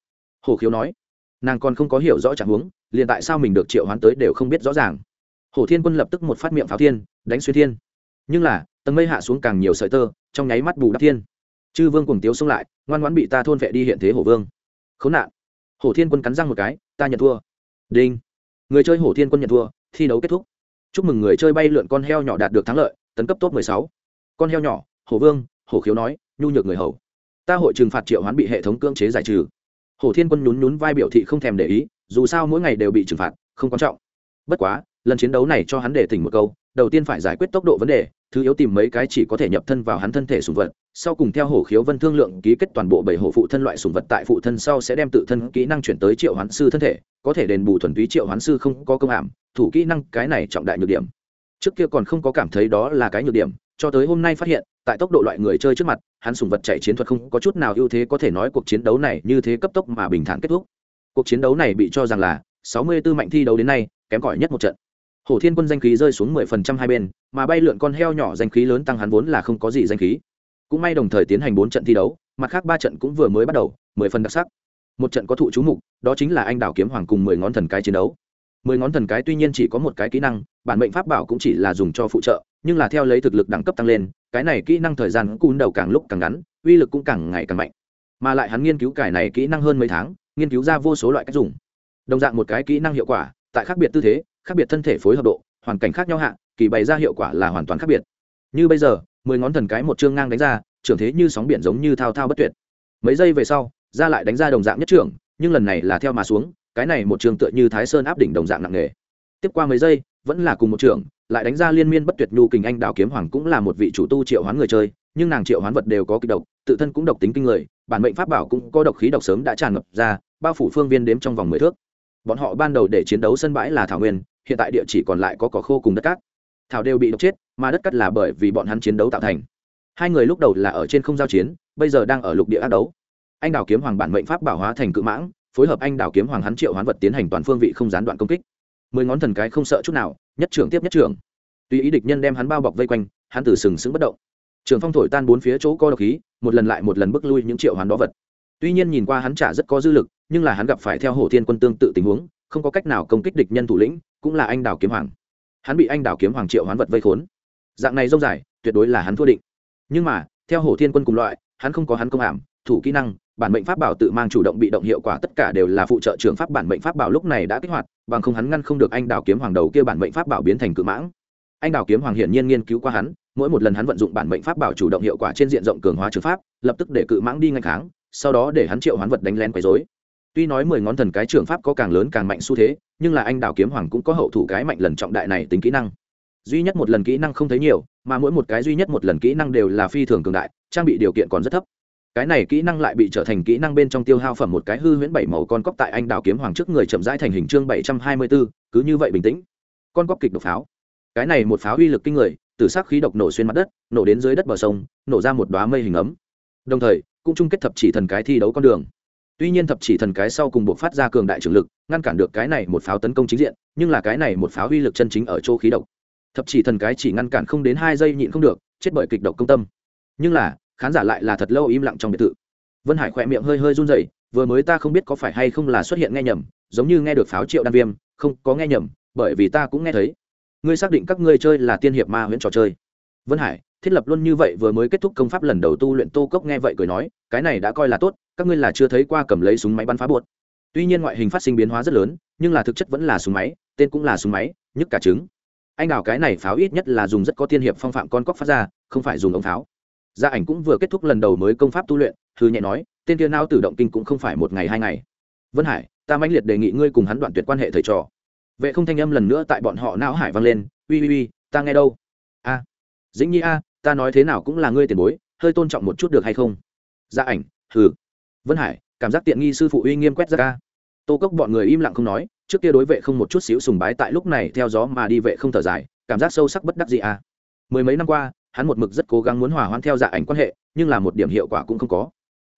[SPEAKER 1] Hồ khiếu nói, nàng còn không có hiểu rõ trạng huống, liền tại sao mình được triệu hoán tới đều không biết rõ ràng. Hồ thiên quân lập tức một phát miệng pháo thiên, đánh xuyên thiên. Nhưng là, tầng mây hạ xuống càng nhiều sợi tơ, trong nháy mắt bù đắp thiên. Chư vương cùng tiếu xông lại, ngoan ngoãn bị ta thôn vệ đi hiện thế hổ vương. Khốn nạn. Hổ thiên quân cắn răng một cái, ta nhận thua. Đinh. Người chơi hổ thiên quân nhận thua, thi đấu kết thúc chúc mừng người chơi bay lượn con heo nhỏ đạt được thắng lợi, tấn cấp top mười sáu. Con heo nhỏ, hổ vương, hổ khiếu nói, nhu nhược người hầu. Ta hội trừng phạt triệu hoán bị hệ thống cưỡng chế giải trừ. Hổ thiên quân nhún nhún vai biểu thị không thèm để ý, dù sao mỗi ngày đều bị trừng phạt, không quan trọng. Bất quá, lần chiến đấu này cho hắn để tỉnh một câu, đầu tiên phải giải quyết tốc độ vấn đề thứ yếu tìm mấy cái chỉ có thể nhập thân vào hắn thân thể sùng vật, sau cùng theo hổ khiếu vân thương lượng ký kết toàn bộ bảy hổ phụ thân loại sùng vật tại phụ thân sau sẽ đem tự thân kỹ năng chuyển tới triệu hoán sư thân thể, có thể đền bù thuần túy triệu hoán sư không có công ảm thủ kỹ năng cái này trọng đại nhược điểm. Trước kia còn không có cảm thấy đó là cái nhược điểm, cho tới hôm nay phát hiện, tại tốc độ loại người chơi trước mặt, hắn sùng vật chạy chiến thuật không có chút nào ưu thế có thể nói cuộc chiến đấu này như thế cấp tốc mà bình thản kết thúc. Cuộc chiến đấu này bị cho rằng là sáu mươi 64 mạnh thi đấu đến nay, kém cỏi nhất một trận hổ thiên quân danh khí rơi xuống mười phần trăm hai bên, mà bay lượn con heo nhỏ danh khí lớn tăng hắn vốn là không có gì danh khí. Cũng may đồng thời tiến hành bốn trận thi đấu, mặt khác ba trận cũng vừa mới bắt đầu, mười phần đặc sắc. Một trận có thụ chú mục, đó chính là anh đảo kiếm hoàng cùng mười ngón thần cái chiến đấu. Mười ngón thần cái tuy nhiên chỉ có một cái kỹ năng, bản mệnh pháp bảo cũng chỉ là dùng cho phụ trợ, nhưng là theo lấy thực lực đẳng cấp tăng lên, cái này kỹ năng thời gian cún đầu càng lúc càng ngắn, uy lực cũng càng ngày càng mạnh. Mà lại hắn nghiên cứu cải này kỹ năng hơn mấy tháng, nghiên cứu ra vô số loại cách dùng. Đồng dạng một cái kỹ năng hiệu quả, tại khác biệt tư thế khác biệt thân thể phối hợp độ, hoàn cảnh khác nhau hạ, kỳ bày ra hiệu quả là hoàn toàn khác biệt. Như bây giờ, mười ngón thần cái một chương ngang đánh ra, trưởng thế như sóng biển giống như thao thao bất tuyệt. Mấy giây về sau ra lại đánh ra đồng dạng nhất trưởng, nhưng lần này là theo mà xuống, cái này một trường tựa như thái sơn áp đỉnh đồng dạng nặng nề. Tiếp qua mấy giây, vẫn là cùng một trường lại đánh ra liên miên bất tuyệt nhu kình anh đào kiếm hoàng cũng là một vị chủ tu triệu hoán người chơi, nhưng nàng triệu hoán vật đều có kịch độc, tự thân cũng độc tính kinh người, bản mệnh pháp bảo cũng có độc khí độc sớm đã tràn ngập ra, bao phủ phương viên đếm trong vòng mười thước. Bọn họ ban đầu để chiến đấu sân bãi là thảo nguyên hiện tại địa chỉ còn lại có cỏ khô cùng đất cát. Thảo đều bị độc chết, mà đất cát là bởi vì bọn hắn chiến đấu tạo thành. Hai người lúc đầu là ở trên không giao chiến, bây giờ đang ở lục địa ác đấu. Anh đào kiếm hoàng bản mệnh pháp bảo hóa thành cự mãng, phối hợp anh đào kiếm hoàng hắn triệu hoán vật tiến hành toàn phương vị không gián đoạn công kích. Mười ngón thần cái không sợ chút nào, nhất trưởng tiếp nhất trưởng. Tuy ý địch nhân đem hắn bao bọc vây quanh, hắn từ sừng sững bất động. Trường phong thổi tan bốn phía chỗ co độc khí, một lần lại một lần bước lui những triệu hoán đó vật. Tuy nhiên nhìn qua hắn trả rất có dư lực, nhưng là hắn gặp phải theo hổ thiên quân tương tự tình huống, không có cách nào công kích địch nhân thủ lĩnh cũng là anh đào kiếm hoàng. Hắn bị anh đào kiếm hoàng triệu hoán vật vây khốn. Dạng này rông dài, tuyệt đối là hắn thua định. Nhưng mà, theo hồ thiên quân cùng loại, hắn không có hắn công ảm thủ kỹ năng, bản mệnh pháp bảo tự mang chủ động bị động hiệu quả tất cả đều là phụ trợ trường pháp bản mệnh pháp bảo lúc này đã kích hoạt, bằng không hắn ngăn không được anh đào kiếm hoàng đầu kia bản mệnh pháp bảo biến thành cự mãng. Anh đào kiếm hoàng hiển nhiên nghiên cứu qua hắn, mỗi một lần hắn vận dụng bản mệnh pháp bảo chủ động hiệu quả trên diện rộng cường hóa trường pháp, lập tức để cự mãng đi ngay kháng, sau đó để hắn triệu hoán vật đánh lén quấy dối tuy nói mười ngón thần cái trường pháp có càng lớn càng mạnh xu thế nhưng là anh đào kiếm hoàng cũng có hậu thủ cái mạnh lần trọng đại này tính kỹ năng. Duy nhất một lần kỹ năng không thấy nhiều, mà mỗi một cái duy nhất một lần kỹ năng đều là phi thường cường đại, trang bị điều kiện còn rất thấp. Cái này kỹ năng lại bị trở thành kỹ năng bên trong tiêu hao phẩm một cái hư huyễn bảy màu con cóc tại anh đào kiếm hoàng trước người chậm rãi thành hình chương bảy trăm hai mươi bốn cứ như vậy bình tĩnh. Con cóc kịch độc pháo. Cái này một pháo uy lực kinh người, từ sắc khí độc nổ xuyên mặt đất, nổ đến dưới đất bờ sông, nổ ra một đoá mây hình ấm. Đồng thời, cũng chung kết thập chỉ thần cái thi đấu con đường tuy nhiên thập chỉ thần cái sau cùng buộc phát ra cường đại trường lực, ngăn cản được cái này một pháo tấn công chính diện, nhưng là cái này một pháo uy lực chân chính ở chỗ khí độc. Thập chỉ thần cái chỉ ngăn cản không đến hai giây nhịn không được, chết bởi kịch độc công tâm. Nhưng là, khán giả lại là thật lâu im lặng trong biệt thự. Vân hải khỏe miệng hơi hơi run rẩy, vừa mới ta không biết có phải hay không là xuất hiện nghe nhầm, giống như nghe được pháo triệu đan viêm, không, có nghe nhầm, bởi vì ta cũng nghe thấy. Ngươi xác định các ngươi chơi là tiên hiệp ma huyễn trò chơi. Vân hải thiết lập luôn như vậy vừa mới kết thúc công pháp lần đầu tu luyện tô cốc nghe vậy cười nói, cái này đã coi là tốt, các ngươi là chưa thấy qua cầm lấy súng máy bắn phá bột. Tuy nhiên ngoại hình phát sinh biến hóa rất lớn, nhưng là thực chất vẫn là súng máy, tên cũng là súng máy, nhức cả trứng. Anh đào cái này pháo ít nhất là dùng rất có tiên hiệp phong phạm con cóc phát ra, không phải dùng ống pháo. Gia ảnh cũng vừa kết thúc lần đầu mới công pháp tu luyện, thư nhẹ nói, tên kia não tử động kinh cũng không phải một ngày hai ngày. Vân hải, ta mãnh liệt đề nghị ngươi cùng hắn đoạn tuyệt quan hệ thầy trò. Vệ không thanh âm lần nữa tại bọn họ não hải vang lên, ui ui ui, ta nghe đâu? A, dĩnh nhi a ta nói thế nào cũng là ngươi tiền bối, hơi tôn trọng một chút được hay không? Gia ảnh, hừ. Vân hải, cảm giác tiện nghi sư phụ uy nghiêm quét ra ca. Tô cốc bọn người im lặng không nói, trước kia đối vệ không một chút xíu sùng bái tại lúc này theo gió mà đi vệ không thở dài, cảm giác sâu sắc bất đắc gì à. Mười mấy năm qua, hắn một mực rất cố gắng muốn hòa hoãn theo dạ ảnh quan hệ, nhưng là một điểm hiệu quả cũng không có.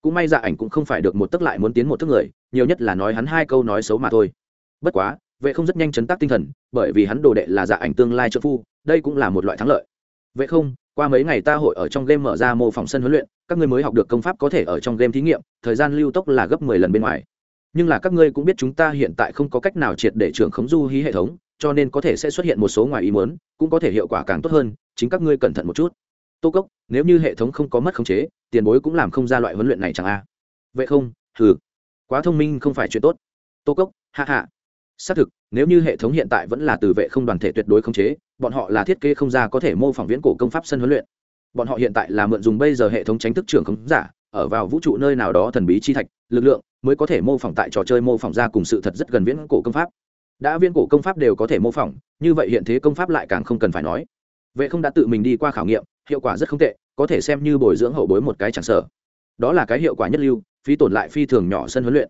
[SPEAKER 1] Cũng may dạ ảnh cũng không phải được một tức lại muốn tiến một thức người, nhiều nhất là nói hắn hai câu nói xấu mà thôi. Bất quá, vệ không rất nhanh chấn tác tinh thần, bởi vì hắn đồ đệ là dạ ảnh tương lai trợ phu, đây cũng là một loại thắng lợi. Vệ không qua mấy ngày ta hội ở trong game mở ra mô phỏng sân huấn luyện, các ngươi mới học được công pháp có thể ở trong game thí nghiệm, thời gian lưu tốc là gấp mười lần bên ngoài. Nhưng là các ngươi cũng biết chúng ta hiện tại không có cách nào triệt để trưởng khống du hí hệ thống, cho nên có thể sẽ xuất hiện một số ngoài ý muốn, cũng có thể hiệu quả càng tốt hơn, chính các ngươi cẩn thận một chút. Tô cốc, nếu như hệ thống không có mất khống chế, tiền bối cũng làm không ra loại huấn luyện này chẳng a. Vậy không, hừ. Quá thông minh không phải chuyện tốt. Tô cốc hạ hạ xác thực, nếu như hệ thống hiện tại vẫn là từ vệ không đoàn thể tuyệt đối khống chế bọn họ là thiết kế không ra có thể mô phỏng viễn cổ công pháp sân huấn luyện. Bọn họ hiện tại là mượn dùng bây giờ hệ thống tránh thức trưởng khống giả, ở vào vũ trụ nơi nào đó thần bí chi thạch, lực lượng mới có thể mô phỏng tại trò chơi mô phỏng ra cùng sự thật rất gần viễn cổ công pháp. Đã viễn cổ công pháp đều có thể mô phỏng, như vậy hiện thế công pháp lại càng không cần phải nói. Vệ không đã tự mình đi qua khảo nghiệm, hiệu quả rất không tệ, có thể xem như bồi dưỡng hậu bối một cái chẳng sở. Đó là cái hiệu quả nhất lưu, phí tổn lại phi thường nhỏ sân huấn luyện.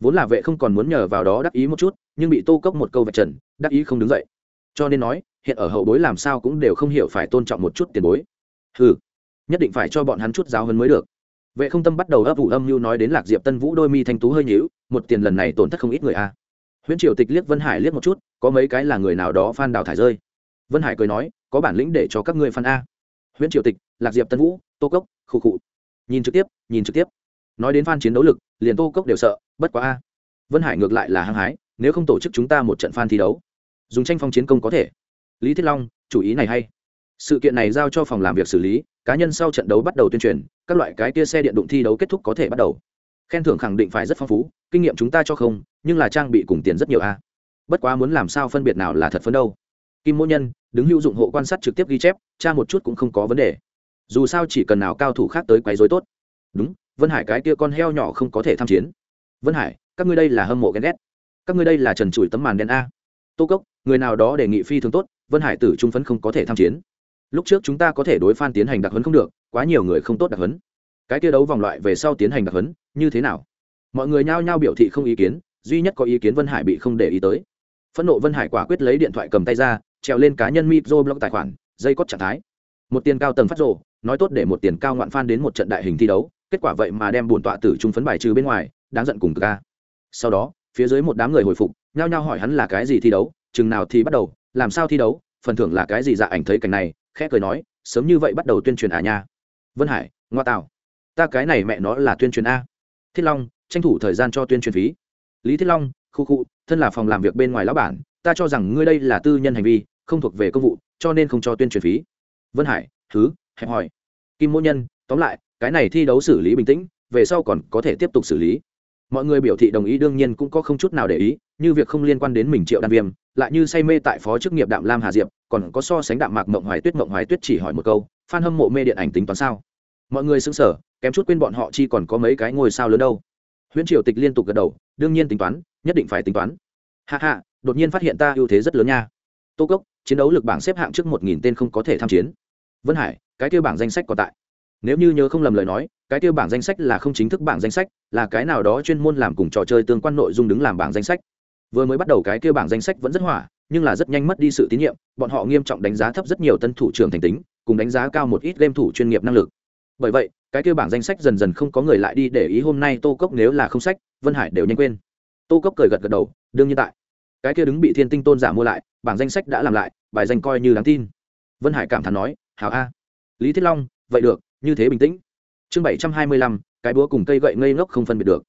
[SPEAKER 1] Vốn là vệ không còn muốn nhờ vào đó đắc ý một chút, nhưng bị tô cốc một câu vạch trần, đắc ý không đứng dậy. Cho nên nói hiện ở hậu bối làm sao cũng đều không hiểu phải tôn trọng một chút tiền bối. Ừ nhất định phải cho bọn hắn chút giáo hơn mới được. Vệ không tâm bắt đầu ấp ủ âm mưu nói đến lạc diệp tân vũ đôi mi thanh tú hơi nhíu, một tiền lần này tổn thất không ít người a. À. huyễn triều tịch liếc vân hải liếc một chút, có mấy cái là người nào đó phan đào thải rơi. Vân hải cười nói, có bản lĩnh để cho các ngươi phan a. Huyễn triều tịch, lạc diệp tân vũ, tô cốc, khụ khụ. Nhìn trực tiếp, nhìn trực tiếp. Nói đến phan chiến đấu lực, liền tô cốc đều sợ, bất quá a. Vân hải ngược lại là hăng hái, nếu không tổ chức chúng ta một trận phan thi đấu, dùng tranh phong chiến công có thể lý thiết long, chủ ý này hay. Sự kiện này giao cho phòng làm việc xử lý, cá nhân sau trận đấu bắt đầu tuyên truyền, các loại cái kia xe điện đụng thi đấu kết thúc có thể bắt đầu. Khen thưởng khẳng định phải rất phong phú, kinh nghiệm chúng ta cho không, nhưng là trang bị cùng tiền rất nhiều a. Bất quá muốn làm sao phân biệt nào là thật phấn đâu. Kim mỗ nhân, đứng hữu dụng hộ quan sát trực tiếp ghi chép, tra một chút cũng không có vấn đề. Dù sao chỉ cần nào cao thủ khác tới quấy dối tốt. Đúng, vân hải cái kia con heo nhỏ không có thể tham chiến. Vân hải, các ngươi đây là hâm mộ ghen ghét. Các ngươi đây là trần trụi tấm màn đen a. Tô cốc, người nào đó đề nghị phi thường tốt vân hải tử trung phấn không có thể tham chiến. Lúc trước chúng ta có thể đối phan tiến hành đặc huấn không được, quá nhiều người không tốt đặc huấn. Cái kia đấu vòng loại về sau tiến hành đặc huấn, như thế nào? Mọi người nhao nhao biểu thị không ý kiến, duy nhất có ý kiến vân hải bị không để ý tới. Phẫn nộ vân hải quả quyết lấy điện thoại cầm tay ra, trèo lên cá nhân micro blog tài khoản, dây cót trạng thái. Một tiền cao tầng phát rộ nói tốt để một tiền cao ngoạn phan đến một trận đại hình thi đấu, kết quả vậy mà đem bổn tọa tử trung phấn bài trừ bên ngoài, đáng giận cùng ca sau đó, phía dưới một đám người hồi phục, nhao nhao hỏi hắn là cái gì thi đấu, chừng nào thì bắt đầu làm sao thi đấu, phần thưởng là cái gì? Dạ ảnh thấy cảnh này, khẽ cười nói, sớm như vậy bắt đầu tuyên truyền à nha. Vân hải, ngoa tạo. Ta cái này mẹ nó là tuyên truyền a. Thiết long, tranh thủ thời gian cho tuyên truyền phí. Lý thiết long, khu khu, thân là phòng làm việc bên ngoài lão bản, ta cho rằng ngươi đây là tư nhân hành vi, không thuộc về công vụ, cho nên không cho tuyên truyền phí. Vân hải, thứ, hẹp hòi. Kim mỗ nhân, tóm lại, cái này thi đấu xử lý bình tĩnh, về sau còn có thể tiếp tục xử lý mọi người biểu thị đồng ý đương nhiên cũng có không chút nào để ý, như việc không liên quan đến mình triệu đan viêm, lại như say mê tại phó chức nghiệp đạm lam hà diệp, còn có so sánh đạm mạc mộng hoài tuyết, mộng hoài tuyết chỉ hỏi một câu f hâm mộ mê điện ảnh tính toán sao? Mọi người xứng sở kém chút quên bọn họ chi còn có mấy cái ngôi sao lớn đâu. Huyễn triều tịch liên tục gật đầu, đương nhiên tính toán, nhất định phải tính toán. Hạ hạ đột nhiên phát hiện ta ưu thế rất lớn nha. Tô cốc, chiến đấu lực bảng xếp hạng trước một nghìn tên không có thể tham chiến. Vân hải, cái kêu bảng danh sách còn tại nếu như nhớ không lầm lời nói, cái tiêu bảng danh sách là không chính thức bảng danh sách, là cái nào đó chuyên môn làm cùng trò chơi tương quan nội dung đứng làm bảng danh sách. Vừa mới bắt đầu cái kêu bảng danh sách vẫn rất hỏa, nhưng là rất nhanh mất đi sự tín nhiệm, bọn họ nghiêm trọng đánh giá thấp rất nhiều tân thủ trưởng thành tính, cùng đánh giá cao một ít game thủ chuyên nghiệp năng lực. Bởi vậy, cái kêu bảng danh sách dần dần không có người lại đi để ý hôm nay tô cốc nếu là không sách, vân hải đều nhanh quên. Tô cốc cười gật gật đầu, đương nhiên tại. Cái kia đứng bị thiên tinh tôn giả mua lại, bảng danh sách đã làm lại, bài danh coi như đáng tin. Vân hải cảm thán nói hào a. Lý thiết long, vậy được như thế bình tĩnh. Chương bảy trăm hai mươi lăm, cái búa cùng cây gậy ngây ngốc không phân biệt được.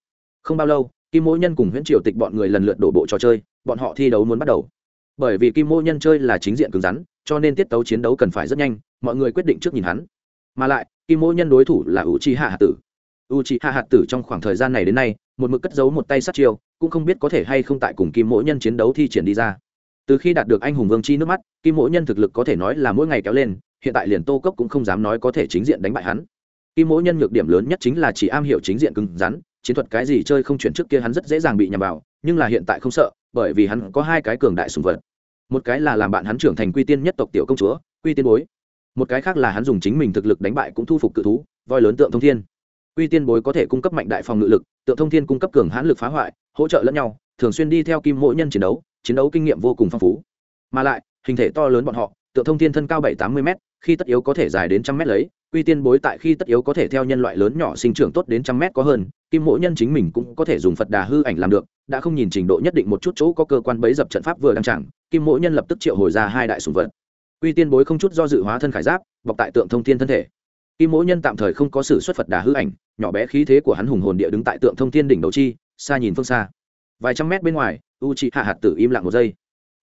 [SPEAKER 1] Không bao lâu, kim mỗ nhân cùng huyễn triều tịch bọn người lần lượt đổ bộ trò chơi, bọn họ thi đấu muốn bắt đầu. Bởi vì kim mỗ nhân chơi là chính diện cứng rắn, cho nên tiết tấu chiến đấu cần phải rất nhanh, mọi người quyết định trước nhìn hắn. Mà lại, kim mỗ nhân đối thủ là u chi hạ hạt tử. U chi hạ hạt tử trong khoảng thời gian này đến nay, một mực cất giấu một tay sát chiêu, cũng không biết có thể hay không tại cùng kim mỗ nhân chiến đấu thi triển đi ra. Từ khi đạt được anh hùng vương chi nước mắt, kim mỗ nhân thực lực có thể nói là mỗi ngày kéo lên hiện tại liền tô cốc cũng không dám nói có thể chính diện đánh bại hắn. Kim mỗ nhân nhược điểm lớn nhất chính là chỉ am hiểu chính diện cứng rắn, chiến thuật cái gì chơi không chuyển trước kia hắn rất dễ dàng bị nhầm vào, nhưng là hiện tại không sợ, bởi vì hắn có hai cái cường đại sùng vật. Một cái là làm bạn hắn trưởng thành quy tiên nhất tộc tiểu công chúa, quy tiên bối. Một cái khác là hắn dùng chính mình thực lực đánh bại cũng thu phục cự thú, voi lớn tượng thông thiên. Quy tiên bối có thể cung cấp mạnh đại phòng ngự lực, tượng thông thiên cung cấp cường hãn lực phá hoại, hỗ trợ lẫn nhau, thường xuyên đi theo kim mỗi nhân chiến đấu chiến đấu kinh nghiệm vô cùng phong phú. Mà lại, hình thể to lớn bọn họ tượng thông thiên thân cao bảy tám mươi m khi tất yếu có thể dài đến trăm m lấy, quy tiên bối tại khi tất yếu có thể theo nhân loại lớn nhỏ sinh trưởng tốt đến trăm mét có hơn, kim mỗ nhân chính mình cũng có thể dùng phật đà hư ảnh làm được, đã không nhìn trình độ nhất định một chút chỗ có cơ quan bấy dập trận pháp vừa đăng chẳng kim mỗ nhân lập tức triệu hồi ra hai đại sùng vật. Quy tiên bối không chút do dự hóa thân khải giáp, bọc tại tượng thông thiên thân thể. Kim mỗ nhân tạm thời không có sự xuất phật đà hư ảnh, nhỏ bé khí thế của hắn hùng hồn địa đứng tại tượng thông thiên đỉnh đầu chi, xa nhìn phương xa. Vài trăm mét bên ngoài u chị hạ hạt tử im lặng một giây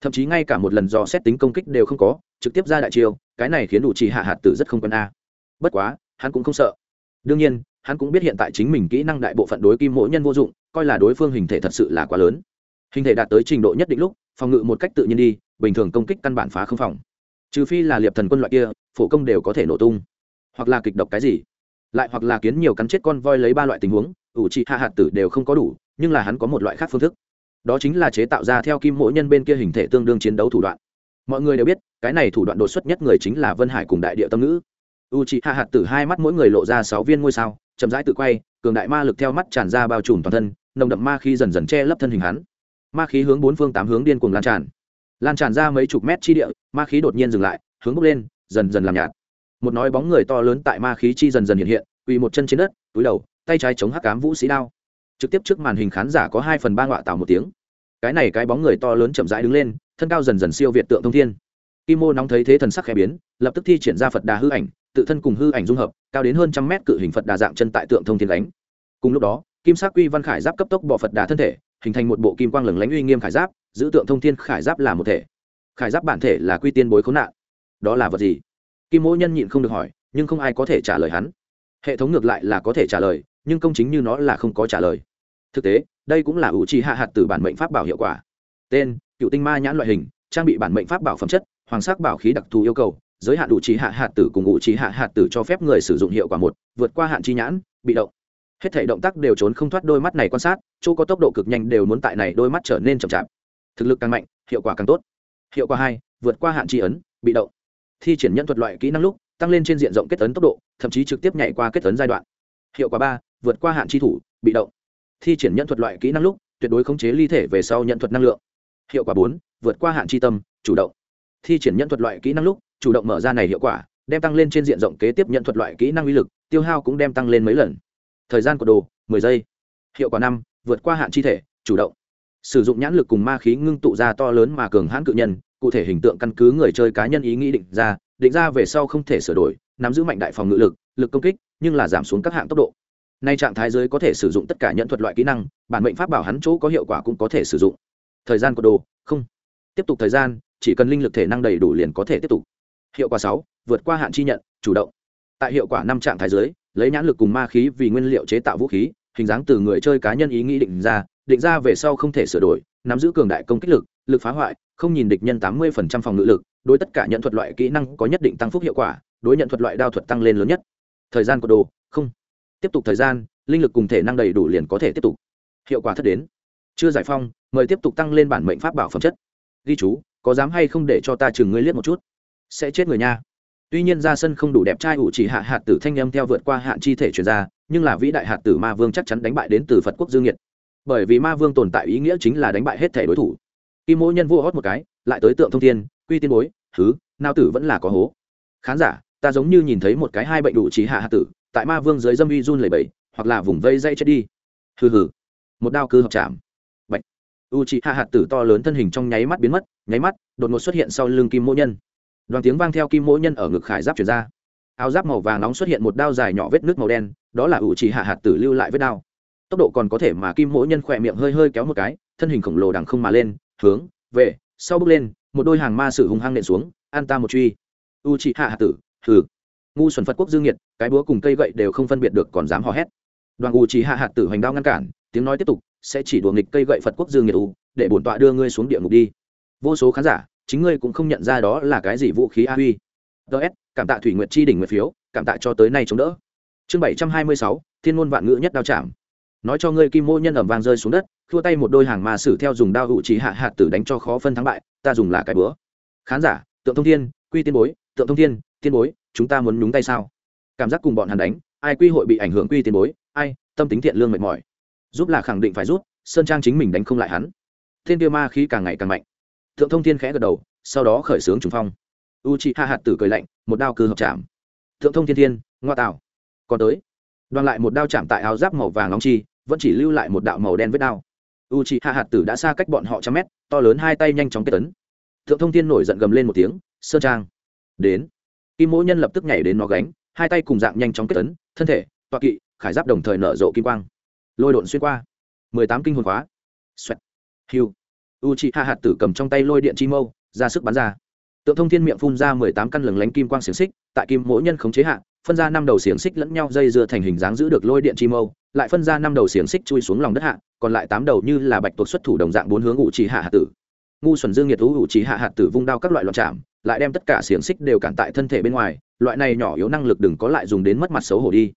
[SPEAKER 1] thậm chí ngay cả một lần do xét tính công kích đều không có, trực tiếp ra đại chiêu, cái này khiến đủ trì hạ hạt tử rất không quân a. Bất quá, hắn cũng không sợ. Đương nhiên, hắn cũng biết hiện tại chính mình kỹ năng đại bộ phận đối kim mỗi nhân vô dụng, coi là đối phương hình thể thật sự là quá lớn. Hình thể đạt tới trình độ nhất định lúc, phòng ngự một cách tự nhiên đi, bình thường công kích căn bản phá không phòng. Trừ phi là liệp thần quân loại kia, phổ công đều có thể nổ tung. Hoặc là kịch độc cái gì. Lại hoặc là kiến nhiều cắn chết con voi lấy ba loại tình huống, ủ trị hạ hạt tử đều không có đủ, nhưng là hắn có một loại khác phương thức đó chính là chế tạo ra theo kim mỗi nhân bên kia hình thể tương đương chiến đấu thủ đoạn. Mọi người đều biết, cái này thủ đoạn đột xuất nhất người chính là vân hải cùng đại địa tâm ngữ. U c h ị hạ hạt tử hai mắt mỗi người lộ ra sáu viên ngôi sao, chậm rãi tự quay, cường đại ma lực theo mắt tràn ra bao trùm toàn thân, nồng đậm ma khí dần dần che lấp thân hình hắn. Ma khí hướng bốn phương tám hướng điên cuồng lan tràn. Lan tràn ra mấy chục mét chi địa, ma khí đột nhiên dừng lại, hướng bốc lên, dần dần làm nhạt. Một nói bóng người to lớn tại ma khí chi dần dần hiện hiện, quỳ một chân trên đất, túi đầu, tay trái chống hắc cám vũ sĩ đao trực tiếp trước màn hình khán giả có hai phần ba ngọa tạo một tiếng. Cái này cái bóng người to lớn chậm rãi đứng lên, thân cao dần dần siêu việt tượng thông thiên. Kim mô nóng thấy thế thần sắc khẽ biến, lập tức thi triển ra phật đà hư ảnh, tự thân cùng hư ảnh dung hợp, cao đến hơn trăm mét cự hình phật đà dạng chân tại tượng thông thiên đánh cùng lúc đó, kim sắc quy văn khải giáp cấp tốc bỏ phật đà thân thể, hình thành một bộ kim quang lừng lánh uy nghiêm khải giáp, giữ tượng thông thiên khải giáp là một thể. Khải giáp bản thể là quy tiên bối khốn nạn. Đó là vật gì? Kim mô nhân nhịn không được hỏi, nhưng không ai có thể trả lời hắn. Hệ thống ngược lại là có thể trả lời, nhưng công chính như nó là không có trả lời thực tế, đây cũng là ủ trì hạ hạt từ bản mệnh pháp bảo hiệu quả. Tên, cựu tinh ma nhãn loại hình, trang bị bản mệnh pháp bảo phẩm chất, hoàng sắc bảo khí đặc thù yêu cầu, giới hạn đủ trí hạ hạt tử cùng ủ trí hạ hạt tử cho phép người sử dụng hiệu quả một, vượt qua hạn chi nhãn, bị động. Hết thể động tác đều trốn không thoát đôi mắt này quan sát, chỗ có tốc độ cực nhanh đều muốn tại này đôi mắt trở nên chậm chạp. Thực lực càng mạnh, hiệu quả càng tốt. Hiệu quả hai, vượt qua hạn chi ấn, bị động. Thi triển nhân thuật loại kỹ năng lúc, tăng lên trên diện rộng kết ấn tốc độ, thậm chí trực tiếp nhảy qua kết ấn giai đoạn. Hiệu quả ba, vượt qua hạn chi thủ, bị động thi triển nhận thuật loại kỹ năng lúc, tuyệt đối khống chế ly thể về sau nhận thuật năng lượng. Hiệu quả bốn, vượt qua hạn chi tâm, chủ động. Thi triển nhận thuật loại kỹ năng lúc, chủ động mở ra này hiệu quả, đem tăng lên trên diện rộng kế tiếp nhận thuật loại kỹ năng uy lực, tiêu hao cũng đem tăng lên mấy lần. Thời gian của đồ 10 giây. Hiệu quả năm, vượt qua hạn chi thể, chủ động. Sử dụng nhãn lực cùng ma khí ngưng tụ ra to lớn mà cường hãn cự nhân, cụ thể hình tượng căn cứ người chơi cá nhân ý nghĩ định ra định ra về sau không thể sửa đổi, nắm giữ mạnh đại phòng ngự lực lực công kích, nhưng là giảm xuống các hạng tốc độ nay trạng thái giới có thể sử dụng tất cả nhận thuật loại kỹ năng, bản mệnh pháp bảo hắn chỗ có hiệu quả cũng có thể sử dụng. Thời gian của đồ, không. Tiếp tục thời gian, chỉ cần linh lực thể năng đầy đủ liền có thể tiếp tục. Hiệu quả sáu, vượt qua hạn chi nhận, chủ động. Tại hiệu quả năm trạng thái giới, lấy nhãn lực cùng ma khí vì nguyên liệu chế tạo vũ khí, hình dáng từ người chơi cá nhân ý nghĩ định ra định ra về sau không thể sửa đổi, nắm giữ cường đại công kích lực lực phá hoại, không nhìn địch nhân tám mươi phòng ngự lực, đối tất cả nhận thuật loại kỹ năng có nhất định tăng phúc hiệu quả, đối nhận thuật loại đao thuật tăng lên lớn nhất. Thời gian của đồ, không tiếp tục thời gian, linh lực cùng thể năng đầy đủ liền có thể tiếp tục. Hiệu quả thất đến. Chưa giải phong, mời tiếp tục tăng lên bản mệnh pháp bảo phẩm chất. Ghi chú, có dám hay không để cho ta chừng ngươi liếc một chút? Sẽ chết người nha. Tuy nhiên ra sân không đủ đẹp trai ủ chỉ hạ hạt tử thanh âm theo vượt qua hạn chi thể chuyển ra, nhưng là vĩ đại hạt tử ma vương chắc chắn đánh bại đến từ phật quốc dương nhiệt bởi vì ma vương tồn tại ý nghĩa chính là đánh bại hết thể đối thủ. Kim mỗi nhân vua hót một cái, lại tới tượng thông thiên, quy tiên bối thứ nao tử vẫn là có hố. Khán giả, ta giống như nhìn thấy một cái hai bệnh đủ trí hạ hạt tử tại ma vương dưới dâm uy run lẩy bẩy, hoặc là vùng vây dây chết đi. Hừ hừ. Một đao cư hợp chạm. Bệnh u chị hạ hạt tử to lớn thân hình trong nháy mắt biến mất nháy mắt đột ngột xuất hiện sau lưng kim mỗ nhân. Đoàn tiếng vang theo kim mỗ nhân ở ngực khải giáp chuyển ra. Áo giáp màu vàng nóng xuất hiện một đao dài nhỏ vết nước màu đen đó là ủ chỉ hạ hạt tử lưu lại vết đao. Tốc độ còn có thể mà kim mỗ nhân khỏe miệng hơi hơi kéo một cái thân hình khổng lồ đằng không mà lên hướng về sau bước lên một đôi hàng ma sử hung hăng nện xuống an ta một truy. U chỉ hạ hạt tử hừ ngu xuẩn phật quốc dương nhiệt, cái búa cùng cây gậy đều không phân biệt được còn dám hò hét. Đoàn u chỉ hạ hạt tử hoành đao ngăn cản, tiếng nói tiếp tục, sẽ chỉ đùa nghịch cây gậy phật quốc dương nhiệt u, để bổn tọa đưa ngươi xuống địa ngục đi. Vô số khán giả, chính ngươi cũng không nhận ra đó là cái gì vũ khí a huy. Ts cảm tạ thủy nguyệt chi đỉnh nguyệt phiếu, cảm tạ cho tới nay chống đỡ. Chương bảy trăm hai mươi sáu, thiên ngôn vạn ngữ nhất đao chạm. Nói cho ngươi kim mô nhân ẩm vàng rơi xuống đất thua tay một đôi hàng mà sử theo dùng đao hụ trí hạ hạt tử đánh cho khó phân thắng bại, ta dùng là cái bữa khán giả, tượng thông thiên, quy tiên bối, tượng thông thiên tiên bối chúng ta muốn nhúng tay sao? Cảm giác cùng bọn hắn đánh ai quy hội bị ảnh hưởng quy tiên bối ai tâm tính thiện lương mệt mỏi. Giúp là khẳng định phải rút, sơn trang chính mình đánh không lại hắn. Thiên tiêu ma khí càng ngày càng mạnh. Thượng thông thiên khẽ gật đầu sau đó khởi xướng trùng phong. U chị hạ hạt tử cười lạnh một đao cư hợp chạm. Thượng thông thiên thiên ngoa tạo. Còn tới. Đoàn lại một đao chạm tại áo giáp màu vàng nóng chi vẫn chỉ lưu lại một đạo màu đen vết đao. U chị hạ hạt tử đã xa cách bọn họ trăm mét to lớn hai tay nhanh chóng kết tấn. Thượng thông thiên nổi giận gầm lên một tiếng sơn trang đến kim mỗi nhân lập tức nhảy đến nó gánh, hai tay cùng dạng nhanh chóng kết tấn thân thể toa kỵ, khải giáp đồng thời nở rộ kim quang. Lôi độn xuyên qua. Mười tám kinh hồn khóa xoẹt. Hiu. U chị hạ hạt tử cầm trong tay lôi điện chi mâu, ra sức bắn ra. Tượng thông thiên miệng phun ra mười tám căn lừng lánh kim quang xiềng xích, tại kim mỗi nhân khống chế hạ, phân ra năm đầu xiềng xích lẫn nhau dây dưa thành hình dáng giữ được lôi điện chi mâu, lại phân ra năm đầu xiềng xích chui xuống lòng đất hạ, còn lại tám đầu như là bạch tuộc xuất thủ đồng dạng bốn hướng ủ trì hạ hạt tử. Ngu xuẩn dương nhiệt thú ủ trì hạ hạt tử vung đao các loại loạn chạm lại đem tất cả xiềng xích đều cản tại thân thể bên ngoài, loại này nhỏ yếu năng lực đừng có lại dùng đến mất mặt xấu hổ đi.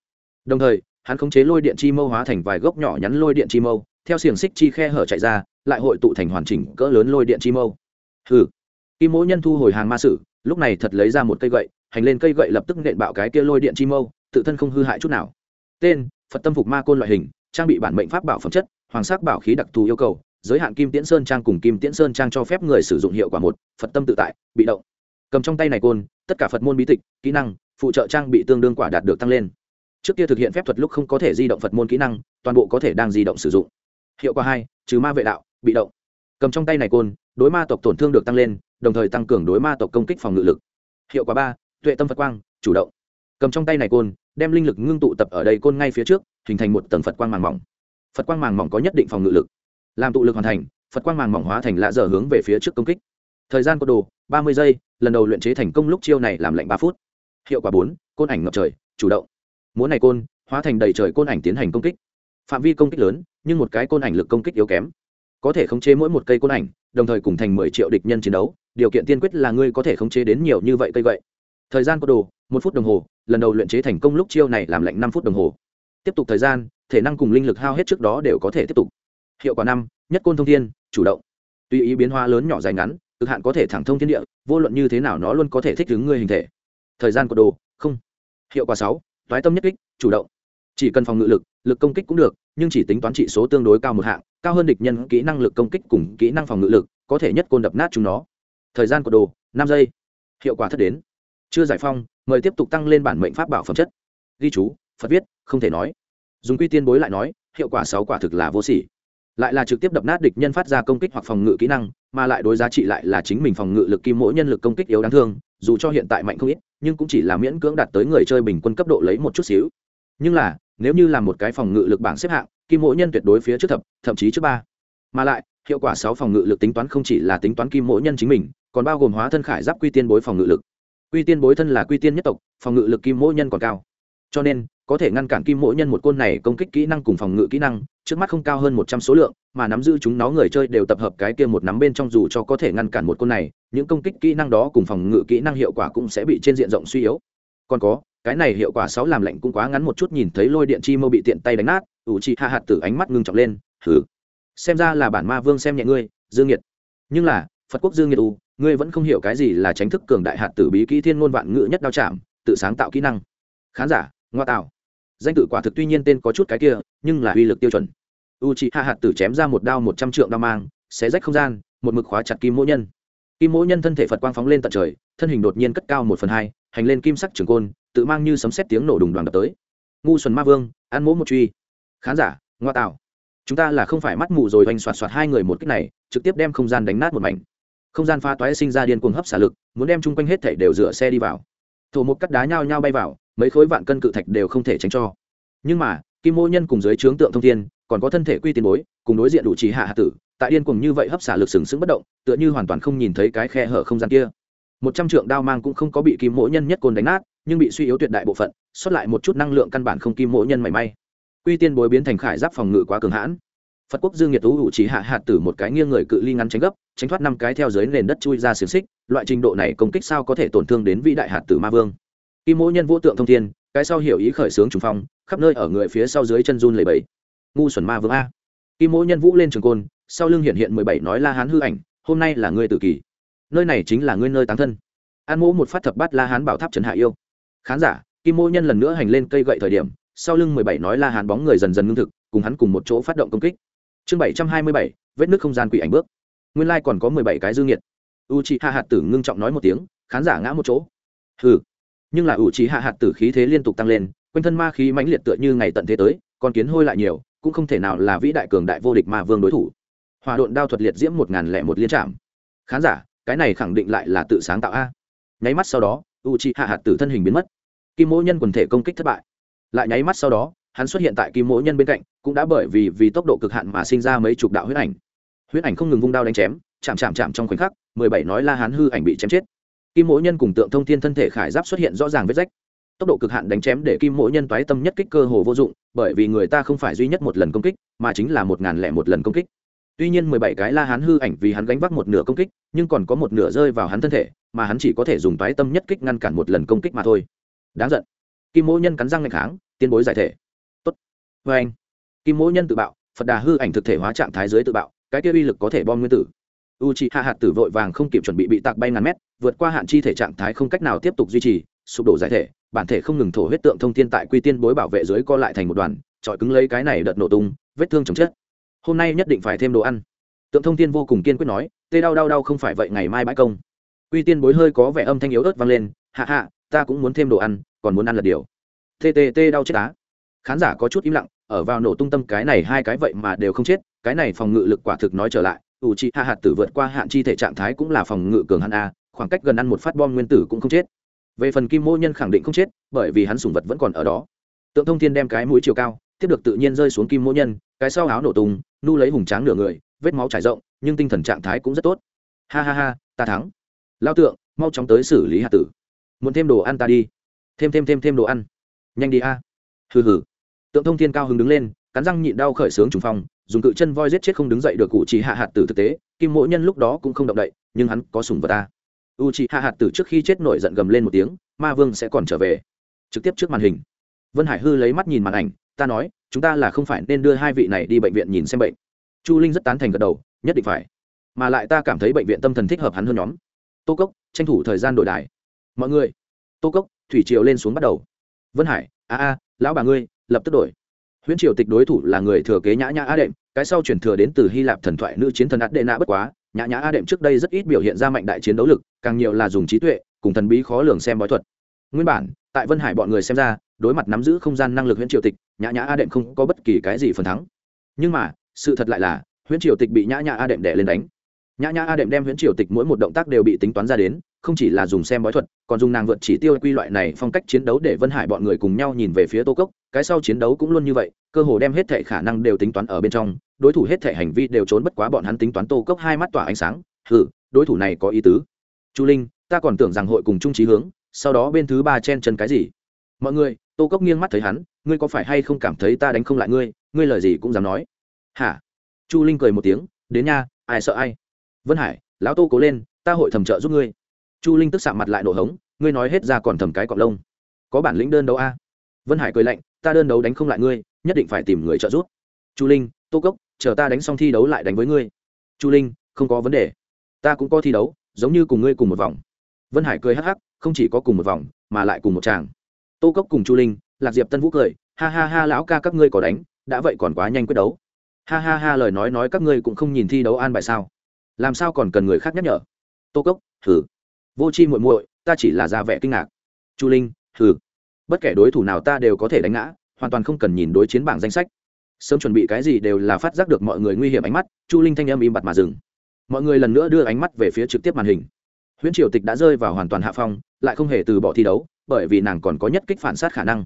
[SPEAKER 1] Đồng thời, hắn khống chế lôi điện chi mâu hóa thành vài gốc nhỏ nhắn lôi điện chi mâu, theo xiềng xích chi khe hở chạy ra, lại hội tụ thành hoàn chỉnh cỡ lớn lôi điện chi mâu. Hừ. Kim mỗi nhân thu hồi hàng ma sử, lúc này thật lấy ra một cây gậy, hành lên cây gậy lập tức nện bạo cái kia lôi điện chi mâu, tự thân không hư hại chút nào. Tên, phật tâm phục ma côn loại hình, trang bị bản mệnh pháp bảo phẩm chất, hoàng sắc bảo khí đặc thù yêu cầu, giới hạn kim tiễn sơn trang cùng kim tiễn sơn trang cho phép người sử dụng hiệu quả một, phật tâm tự tại, bị động cầm trong tay này côn, tất cả phật môn bí tịch, kỹ năng, phụ trợ trang bị tương đương quả đạt được tăng lên. Trước kia thực hiện phép thuật lúc không có thể di động phật môn kỹ năng, toàn bộ có thể đang di động sử dụng. Hiệu quả hai, trừ ma vệ đạo, bị động. Cầm trong tay này côn, đối ma tộc tổn thương được tăng lên, đồng thời tăng cường đối ma tộc công kích phòng ngự lực. Hiệu quả ba, tuệ tâm phật quang, chủ động. Cầm trong tay này côn, đem linh lực ngưng tụ tập ở đây côn ngay phía trước, hình thành một tầng phật quang màng mỏng. Phật quang màng mỏng có nhất định phòng ngự lực. Làm tụ lực hoàn thành, phật quang màng mỏng hóa thành lạ dở hướng về phía trước công kích. Thời gian có đồ, ba mươi giây lần đầu luyện chế thành công lúc chiêu này làm lạnh ba phút. Hiệu quả bốn, côn ảnh ngập trời, chủ động. Muốn này côn, hóa thành đầy trời côn ảnh tiến hành công kích. Phạm vi công kích lớn, nhưng một cái côn ảnh lực công kích yếu kém. Có thể khống chế mỗi một cây côn ảnh, đồng thời cùng thành mười triệu địch nhân chiến đấu, điều kiện tiên quyết là ngươi có thể khống chế đến nhiều như vậy cây vậy. Thời gian có đồ, một phút đồng hồ, lần đầu luyện chế thành công lúc chiêu này làm lạnh năm phút đồng hồ. Tiếp tục thời gian, thể năng cùng linh lực hao hết trước đó đều có thể tiếp tục. Hiệu quả năm, nhất côn thông thiên, chủ động. Tùy ý biến hóa lớn nhỏ dài ngắn cực hạn có thể thẳng thông thiên địa, vô luận như thế nào nó luôn có thể thích ứng ngươi hình thể. Thời gian của đồ, không. Hiệu quả sáu, toái tâm nhất kích, chủ động. Chỉ cần phòng ngự lực lực công kích cũng được, nhưng chỉ tính toán trị số tương đối cao một hạng, cao hơn địch nhân kỹ năng lực công kích cùng kỹ năng phòng ngự lực, có thể nhất côn đập nát chúng nó. Thời gian của đồ, năm giây. Hiệu quả thất đến. Chưa giải phong, mời tiếp tục tăng lên bản mệnh pháp bảo phẩm chất. Ghi chú, phật viết, không thể nói. Dùng quy tiên bối lại nói, hiệu quả sáu quả thực là vô sỉ lại là trực tiếp đập nát địch nhân phát ra công kích hoặc phòng ngự kỹ năng, mà lại đối giá trị lại là chính mình phòng ngự lực kim mỗi nhân lực công kích yếu đáng thương, dù cho hiện tại mạnh không ít, nhưng cũng chỉ là miễn cưỡng đạt tới người chơi bình quân cấp độ lấy một chút xíu. Nhưng là, nếu như là một cái phòng ngự lực bảng xếp hạng, kim mỗi nhân tuyệt đối phía trước thập, thậm chí trước ba. Mà lại, hiệu quả sáu phòng ngự lực tính toán không chỉ là tính toán kim mỗi nhân chính mình, còn bao gồm hóa thân khải giáp quy tiên bối phòng ngự lực. Quy tiên bối thân là quy tiên nhất tộc, phòng ngự lực kim mỗi nhân còn cao. Cho nên có thể ngăn cản kim mỗi nhân một côn này công kích kỹ năng cùng phòng ngự kỹ năng, trước mắt không cao hơn một trăm số lượng, mà nắm giữ chúng nó người chơi đều tập hợp cái kia một nắm bên trong dù cho có thể ngăn cản một côn này, những công kích kỹ năng đó cùng phòng ngự kỹ năng hiệu quả cũng sẽ bị trên diện rộng suy yếu. Còn có, cái này hiệu quả sáu làm lạnh cũng quá ngắn một chút nhìn thấy lôi điện chi mâu bị tiện tay đánh nát, ủ chị hạ hạt tử ánh mắt ngưng trọng lên thử xem ra là bản ma vương xem nhẹ ngươi, dương nhiệt nhưng là, phật quốc dương nhiệt u, ngươi vẫn không hiểu cái gì là tránh thức cường đại hạt tử bí kỹ thiên ngôn vạn ngữ nhất đao chạm, tự sáng tạo kỹ năng. Khán giả ngoa tạo. Danh tự quả thực tuy nhiên tên có chút cái kia, nhưng là uy lực tiêu chuẩn. U chị hạ hạt tử chém ra một đao một trăm trượng đao mang, xé rách không gian, một mực khóa chặt kim mỗ nhân. Kim mỗ nhân thân thể phật quang phóng lên tận trời, thân hình đột nhiên cất cao một phần hai, hành lên kim sắc trường côn, tự mang như sấm xét tiếng nổ đùng đoàn đập tới. Ngu xuẩn ma vương, ăn mỗ một truy. Khán giả, ngoa tạo. Chúng ta là không phải mắt mù rồi hoành soạt soạt hai người một cách này, trực tiếp đem không gian đánh nát một mảnh. Không gian pha toái sinh ra điên cuồng hấp xả lực, muốn đem chung quanh hết thảy đều rửa xe đi vào. Thổ một cắt đá nhao nhao bay vào mấy khối vạn cân cự thạch đều không thể tránh cho. Nhưng mà, kim mô nhân cùng dưới trướng tượng thông thiên, còn có thân thể quy tiền bối, cùng đối diện đủ trí hạ hạ tử, tại điên cùng như vậy hấp xả lực sừng sững bất động, tựa như hoàn toàn không nhìn thấy cái khe hở không gian kia. Một trăm trượng đao mang cũng không có bị kim mỗ nhân nhất côn đánh nát, nhưng bị suy yếu tuyệt đại bộ phận xuất lại một chút năng lượng căn bản không kim mỗ nhân mảy may. Quy tiên bối biến thành khải giáp phòng ngự quá cường hãn. Phật quốc dương nhiệt tú hữu chỉ hạ hạt tử một cái nghiêng người cự ly ngắn tránh gấp, tránh thoát năm cái theo dưới nền đất chui ra xiềng xích, loại trình độ này công kích sao có thể tổn thương đến vĩ đại hạt tử ma vương? Kim mỗ nhân vô tượng thông thiên, cái sau hiểu ý khởi sướng trùng phong, khắp nơi ở người phía sau dưới chân run lầy bẫy ngu xuẩn ma vương a. Kim mỗ nhân vũ lên trường côn, sau lưng hiện hiện mười bảy nói la hán hư ảnh, hôm nay là ngươi tự kỷ nơi này chính là ngươi nơi táng thân. An mỗ một phát thập bát la hán bảo tháp trần hạ yêu. Khán giả, kim mỗ nhân lần nữa hành lên cây gậy thời điểm, sau lưng mười bảy nói la hán bóng người dần dần ngưng thực, cùng hắn cùng một chỗ phát động công kích. Chương bảy trăm hai mươi bảy, vết nước không gian quỷ ảnh bước. Nguyên lai còn có mười bảy cái dư nghiệt. U chị hạ hạt tử ngưng trọng nói một tiếng, khán giả ngã một chỗ. Hừ nhưng là ủ trí hạ hạt tử khí thế liên tục tăng lên, quanh thân ma khí mãnh liệt tựa như ngày tận thế tới còn kiến hôi lại nhiều, cũng không thể nào là vĩ đại cường đại vô địch mà vương đối thủ. Hòa độn đao thuật liệt diễm một ngàn lẻ một liên trạm. Khán giả, cái này khẳng định lại là tự sáng tạo a. Nháy mắt sau đó u trí hạ hạt tử thân hình biến mất. Kim mỗ nhân quần thể công kích thất bại. Lại nháy mắt sau đó, hắn xuất hiện tại kim mỗ nhân bên cạnh, cũng đã bởi vì vì tốc độ cực hạn mà sinh ra mấy chục đạo huyết ảnh. Huyết ảnh không ngừng vung đao đánh chém, chạm chạm chạm trong khoảnh khắc, mười bảy nói la hán hư ảnh bị chém chết kim mỗi nhân cùng tượng thông thiên thân thể khải giáp xuất hiện rõ ràng vết rách. Tốc độ cực hạn đánh chém để kim mỗi nhân toái tâm nhất kích cơ hồ vô dụng, bởi vì người ta không phải duy nhất một lần công kích, mà chính là một ngàn lẻ một lần công kích. Tuy nhiên mười bảy cái la hán hư ảnh vì hắn gánh vác một nửa công kích, nhưng còn có một nửa rơi vào hắn thân thể, mà hắn chỉ có thể dùng toái tâm nhất kích ngăn cản một lần công kích mà thôi. Đáng giận. Kim mỗi nhân cắn răng ngày kháng, tiên bối giải thể. Tốt. Vê anh kim mỗi nhân tự bạo, phật đà hư ảnh thực thể hóa trạng thái dưới tự bạo, cái kia uy lực có thể bom nguyên tử u c hạ hạt tử vội vàng không kịp chuẩn bị bị tạc bay ngàn mét, vượt qua hạn chi thể trạng thái không cách nào tiếp tục duy trì, sụp đổ giải thể, bản thể không ngừng thổ huyết tượng thông thiên tại quy tiên bối bảo vệ dưới co lại thành một đoàn trọi cứng lấy cái này đợt nổ tung, vết thương chồng chết hôm nay nhất định phải thêm đồ ăn. Tượng thông thiên vô cùng kiên quyết nói, tê đau đau đau không phải vậy ngày mai bãi công. Quy tiên bối hơi có vẻ âm thanh yếu ớt vang lên hạ hạ ta cũng muốn thêm đồ ăn, còn muốn ăn là điều. Tê tê tê đau chết á. Khán giả có chút im lặng, ở vào nổ tung tâm cái này hai cái vậy mà đều không chết, cái này phòng ngự lực quả thực nói trở lại ủ trị hạ hạt tử vượt qua hạn chi thể trạng thái cũng là phòng ngự cường hắn a, khoảng cách gần ăn một phát bom nguyên tử cũng không chết. Về phần kim mô nhân khẳng định không chết, bởi vì hắn sùng vật vẫn còn ở đó. Tượng thông thiên đem cái mũi chiều cao, tiếp được tự nhiên rơi xuống kim mô nhân, cái sau áo nổ tung, nu lấy hùng tráng nửa người, vết máu trải rộng, nhưng tinh thần trạng thái cũng rất tốt. Ha ha ha, ta thắng. Lao tượng, mau chóng tới xử lý hạt tử. Muốn thêm đồ ăn ta đi. Thêm thêm thêm thêm đồ ăn. Nhanh đi a. Hừ hừ. Tượng thông thiên cao hứng đứng lên, cắn răng nhịn đau khởi sướng trùng phong dùng cự chân voi giết chết không đứng dậy được cụ chỉ hạ hạt tử thực tế, kim mỗi nhân lúc đó cũng không động đậy, nhưng hắn có sùng vật ta u chỉ hạ hạt tử trước khi chết nổi giận gầm lên một tiếng, ma vương sẽ còn trở về. Trực tiếp trước màn hình. Vân hải hư lấy mắt nhìn màn ảnh, ta nói, chúng ta là không phải nên đưa hai vị này đi bệnh viện nhìn xem bệnh. Chu linh rất tán thành gật đầu, nhất định phải. Mà lại ta cảm thấy bệnh viện tâm thần thích hợp hắn hơn nhóm. Tô cốc, tranh thủ thời gian đổi đài. Mọi người. Tô cốc, thủy triều lên xuống bắt đầu. Vân hải, a a, lão bà ngươi, lập tức đổi. Huyễn triều tịch đối thủ là người thừa kế nhã nhã a đệm cái sau chuyển thừa đến từ hy lạp thần thoại nữ chiến thần Adena bất quá, nhã nhã a đệm trước đây rất ít biểu hiện ra mạnh đại chiến đấu lực, càng nhiều là dùng trí tuệ, cùng thần bí khó lường xem bói thuật. Nguyên bản, tại vân hải bọn người xem ra, đối mặt nắm giữ không gian năng lực huyễn triều tịch, nhã nhã a đệm không có bất kỳ cái gì phần thắng. Nhưng mà, sự thật lại là, huyễn triều tịch bị nhã nhã a đệm đẻ lên đánh. Nhã nhã a đệm đem huyễn triều tịch mỗi một động tác đều bị tính toán ra đến không chỉ là dùng xem bói thuật còn dùng nàng vượt chỉ tiêu quy loại này phong cách chiến đấu để vân hải bọn người cùng nhau nhìn về phía tô cốc cái sau chiến đấu cũng luôn như vậy cơ hồ đem hết thể khả năng đều tính toán ở bên trong đối thủ hết thể hành vi đều trốn bất quá bọn hắn tính toán tô cốc hai mắt tỏa ánh sáng hử, đối thủ này có ý tứ. Chu linh ta còn tưởng rằng hội cùng trung trí hướng sau đó bên thứ ba chen chân cái gì? Mọi người tô cốc nghiêng mắt thấy hắn ngươi có phải hay không cảm thấy ta đánh không lại ngươi ngươi lời gì cũng dám nói? Hả? Chu linh cười một tiếng đến nha ai sợ ai? Vân hải lão tô cố lên ta hội thầm trợ giúp ngươi chu linh tức sạm mặt lại nổ hống, ngươi nói hết ra còn thầm cái cọp lông. Có bản lĩnh đơn đấu a. Vân hải cười lạnh, ta đơn đấu đánh không lại ngươi, nhất định phải tìm người trợ giúp. Chu linh, tô cốc, chờ ta đánh xong thi đấu lại đánh với ngươi. Chu linh, không có vấn đề. Ta cũng có thi đấu, giống như cùng ngươi cùng một vòng. Vân hải cười hắc hắc, không chỉ có cùng một vòng, mà lại cùng một chàng tô cốc cùng chu linh, lạc diệp tân vũ cười, ha ha ha, lão ca các ngươi có đánh, đã vậy còn quá nhanh quyết đấu. Ha ha ha, lời nói nói các ngươi cũng không nhìn thi đấu an bài sao. Làm sao còn cần người khác nhắc nhở? Tô cốc, thử vô c h i muội muội, ta chỉ là ra vẻ kinh ngạc. Chu linh thử bất kể đối thủ nào ta đều có thể đánh ngã, hoàn toàn không cần nhìn đối chiến bảng danh sách. Sớm chuẩn bị cái gì đều là phát giác được mọi người nguy hiểm ánh mắt, chu linh thanh âm im bặt mà dừng. Mọi người lần nữa đưa ánh mắt về phía trực tiếp màn hình. Huyễn triều tịch đã rơi vào hoàn toàn hạ phong, lại không hề từ bỏ thi đấu, bởi vì nàng còn có nhất kích phản sát khả năng.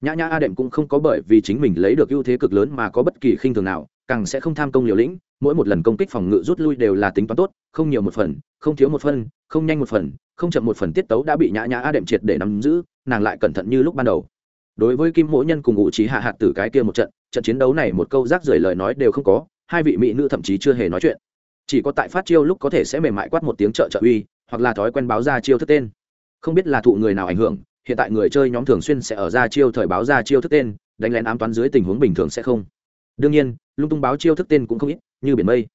[SPEAKER 1] Nhã nhã a đệm cũng không có bởi vì chính mình lấy được ưu thế cực lớn mà có bất kỳ khinh thường nào, càng sẽ không tham công liều lĩnh mỗi một lần công kích phòng ngự rút lui đều là tính toán tốt, không nhiều một phần, không thiếu một phần, không nhanh một phần, không chậm một phần tiết tấu đã bị nhã nhã a đệm triệt để nắm giữ, nàng lại cẩn thận như lúc ban đầu. Đối với kim mỗi nhân cùng ngụ trí hạ hạt từ cái kia một trận trận chiến đấu này một câu rác rưởi lời nói đều không có, hai vị mỹ nữ thậm chí chưa hề nói chuyện. Chỉ có tại phát chiêu lúc có thể sẽ mềm mại quát một tiếng trợ trợ uy, hoặc là thói quen báo ra chiêu thức tên. Không biết là thụ người nào ảnh hưởng, hiện tại người chơi nhóm thường xuyên sẽ ở ra chiêu thời báo ra chiêu thức tên, đánh lén ám toán dưới tình huống bình thường sẽ không đương nhiên, lung tung báo chiêu thức tên cũng không ít, như biển mây.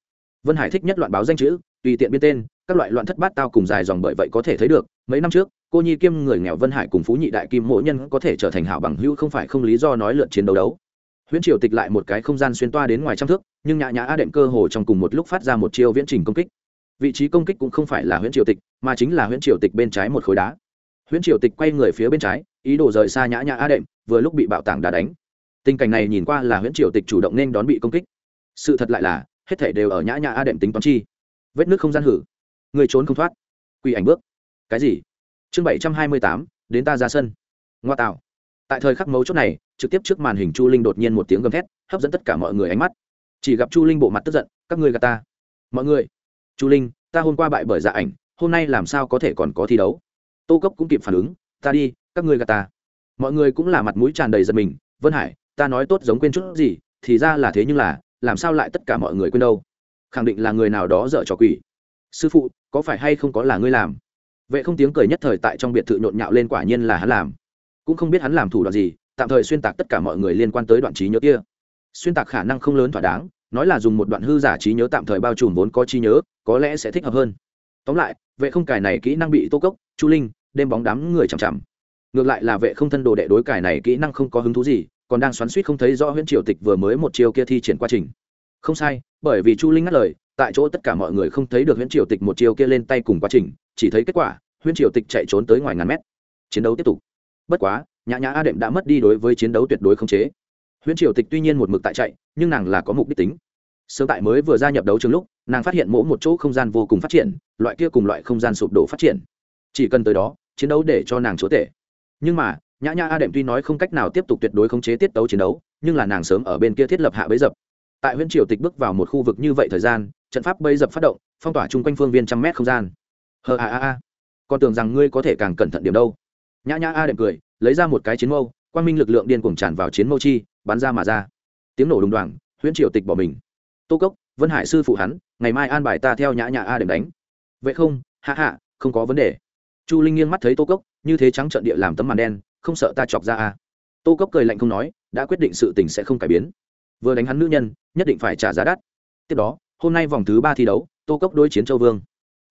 [SPEAKER 1] Vân hải thích nhất loạn báo danh chữ, tùy tiện biên tên, các loại loạn thất bát tao cùng dài dòng bởi vậy có thể thấy được, mấy năm trước, cô nhi kiêm người nghèo vân hải cùng phú nhị đại kim mỗi nhân có thể trở thành hảo bằng hữu không phải không lý do nói lượn chiến đấu đấu. Huyễn triều tịch lại một cái không gian xuyên toa đến ngoài trăm thước, nhưng nhã nhã a đệm cơ hồ trong cùng một lúc phát ra một chiêu viễn trình công kích. Vị trí công kích cũng không phải là huyễn triều tịch, mà chính là huyễn triều tịch bên trái một khối đá. Huyễn triều tịch quay người phía bên trái, ý đồ rời xa nhã nhã a đệm, vừa lúc bị bạo tảng đá đánh tình cảnh này nhìn qua là huyễn triều tịch chủ động nên đón bị công kích. Sự thật lại là, hết thể đều ở nhã nhã a đệm tính toán chi. Vết nước không gian hử. Người trốn không thoát. Quỳ ảnh bước. Cái gì? Chương bảy trăm hai mươi tám, đến ta ra sân. Ngoa tạo. Tại thời khắc mấu chốt này, trực tiếp trước màn hình chu linh đột nhiên một tiếng gầm thét, hấp dẫn tất cả mọi người ánh mắt. Chỉ gặp chu linh bộ mặt tức giận, các người gà ta. Mọi người. Chu linh, ta hôm qua bại bởi dạ ảnh, hôm nay làm sao có thể còn có thi đấu? Tô cốc cũng kịp phản ứng, ta đi, các người gà ta. Mọi người cũng là mặt mũi tràn đầy giật mình, vân hải ta nói tốt giống quên chút gì, thì ra là thế nhưng là, làm sao lại tất cả mọi người quên đâu? Khẳng định là người nào đó dở trò quỷ. Sư phụ, có phải hay không có là ngươi làm? Vệ không tiếng cười nhất thời tại trong biệt thự nhộn nhạo lên quả nhiên là hắn làm. Cũng không biết hắn làm thủ đoạn gì, tạm thời xuyên tạc tất cả mọi người liên quan tới đoạn trí nhớ kia. Xuyên tạc khả năng không lớn thỏa đáng, nói là dùng một đoạn hư giả trí nhớ tạm thời bao trùm vốn có trí nhớ, có lẽ sẽ thích hợp hơn. Tóm lại, vệ không cài này kỹ năng bị tô cốc, chu linh, đêm bóng đám người chằm chằm. Ngược lại là vệ không thân đồ đệ đối cài này kỹ năng không có hứng thú gì còn đang xoắn suýt không thấy rõ huyễn triều tịch vừa mới một chiêu kia thi triển quá trình. Không sai, bởi vì chu linh ngắt lời, tại chỗ tất cả mọi người không thấy được huyễn triều tịch một chiêu kia lên tay cùng quá trình, chỉ thấy kết quả, huyễn triều tịch chạy trốn tới ngoài ngàn mét. Chiến đấu tiếp tục. Bất quá, nhã nhã a đệm đã mất đi đối với chiến đấu tuyệt đối không chế. Huyễn triều tịch tuy nhiên một mực tại chạy, nhưng nàng là có mục đích tính. Sớm tại mới vừa gia nhập đấu trường lúc, nàng phát hiện mỗi một chỗ không gian vô cùng phát triển, loại kia cùng loại không gian sụp đổ phát triển. Chỉ cần tới đó, chiến đấu để cho nàng chúa tể. Nhưng mà nhã nhã a đệm tuy nói không cách nào tiếp tục tuyệt đối khống chế tiết tấu chiến đấu, nhưng là nàng sớm ở bên kia thiết lập hạ bấy dập. Tại huyện triều tịch bước vào một khu vực như vậy thời gian, trận pháp bấy dập phát động, phong tỏa chung quanh phương viên trăm mét không gian. Hờ a a a. Con tưởng rằng ngươi có thể càng cẩn thận điểm đâu. Nhã nhã a đệm cười, lấy ra một cái chiến mâu, quang minh lực lượng điên cuồng tràn vào chiến mâu chi, bắn ra mà ra. Tiếng nổ đùng đoàng huyện triều tịch bỏ mình. Tô cốc, vân hải sư phụ hắn, ngày mai an bài ta theo nhã nhã a đệm đánh. Vậy không? Hạ hạ không có vấn đề. Chu linh nghiêng mắt thấy tô cốc, như thế trắng trận địa làm tấm màn đen không sợ ta chọc ra à? tô cốc cười lạnh không nói, đã quyết định sự tình sẽ không cải biến. Vừa đánh hắn nữ nhân, nhất định phải trả giá đắt. Tiếp đó, hôm nay vòng thứ ba thi đấu, tô cốc đối chiến châu vương.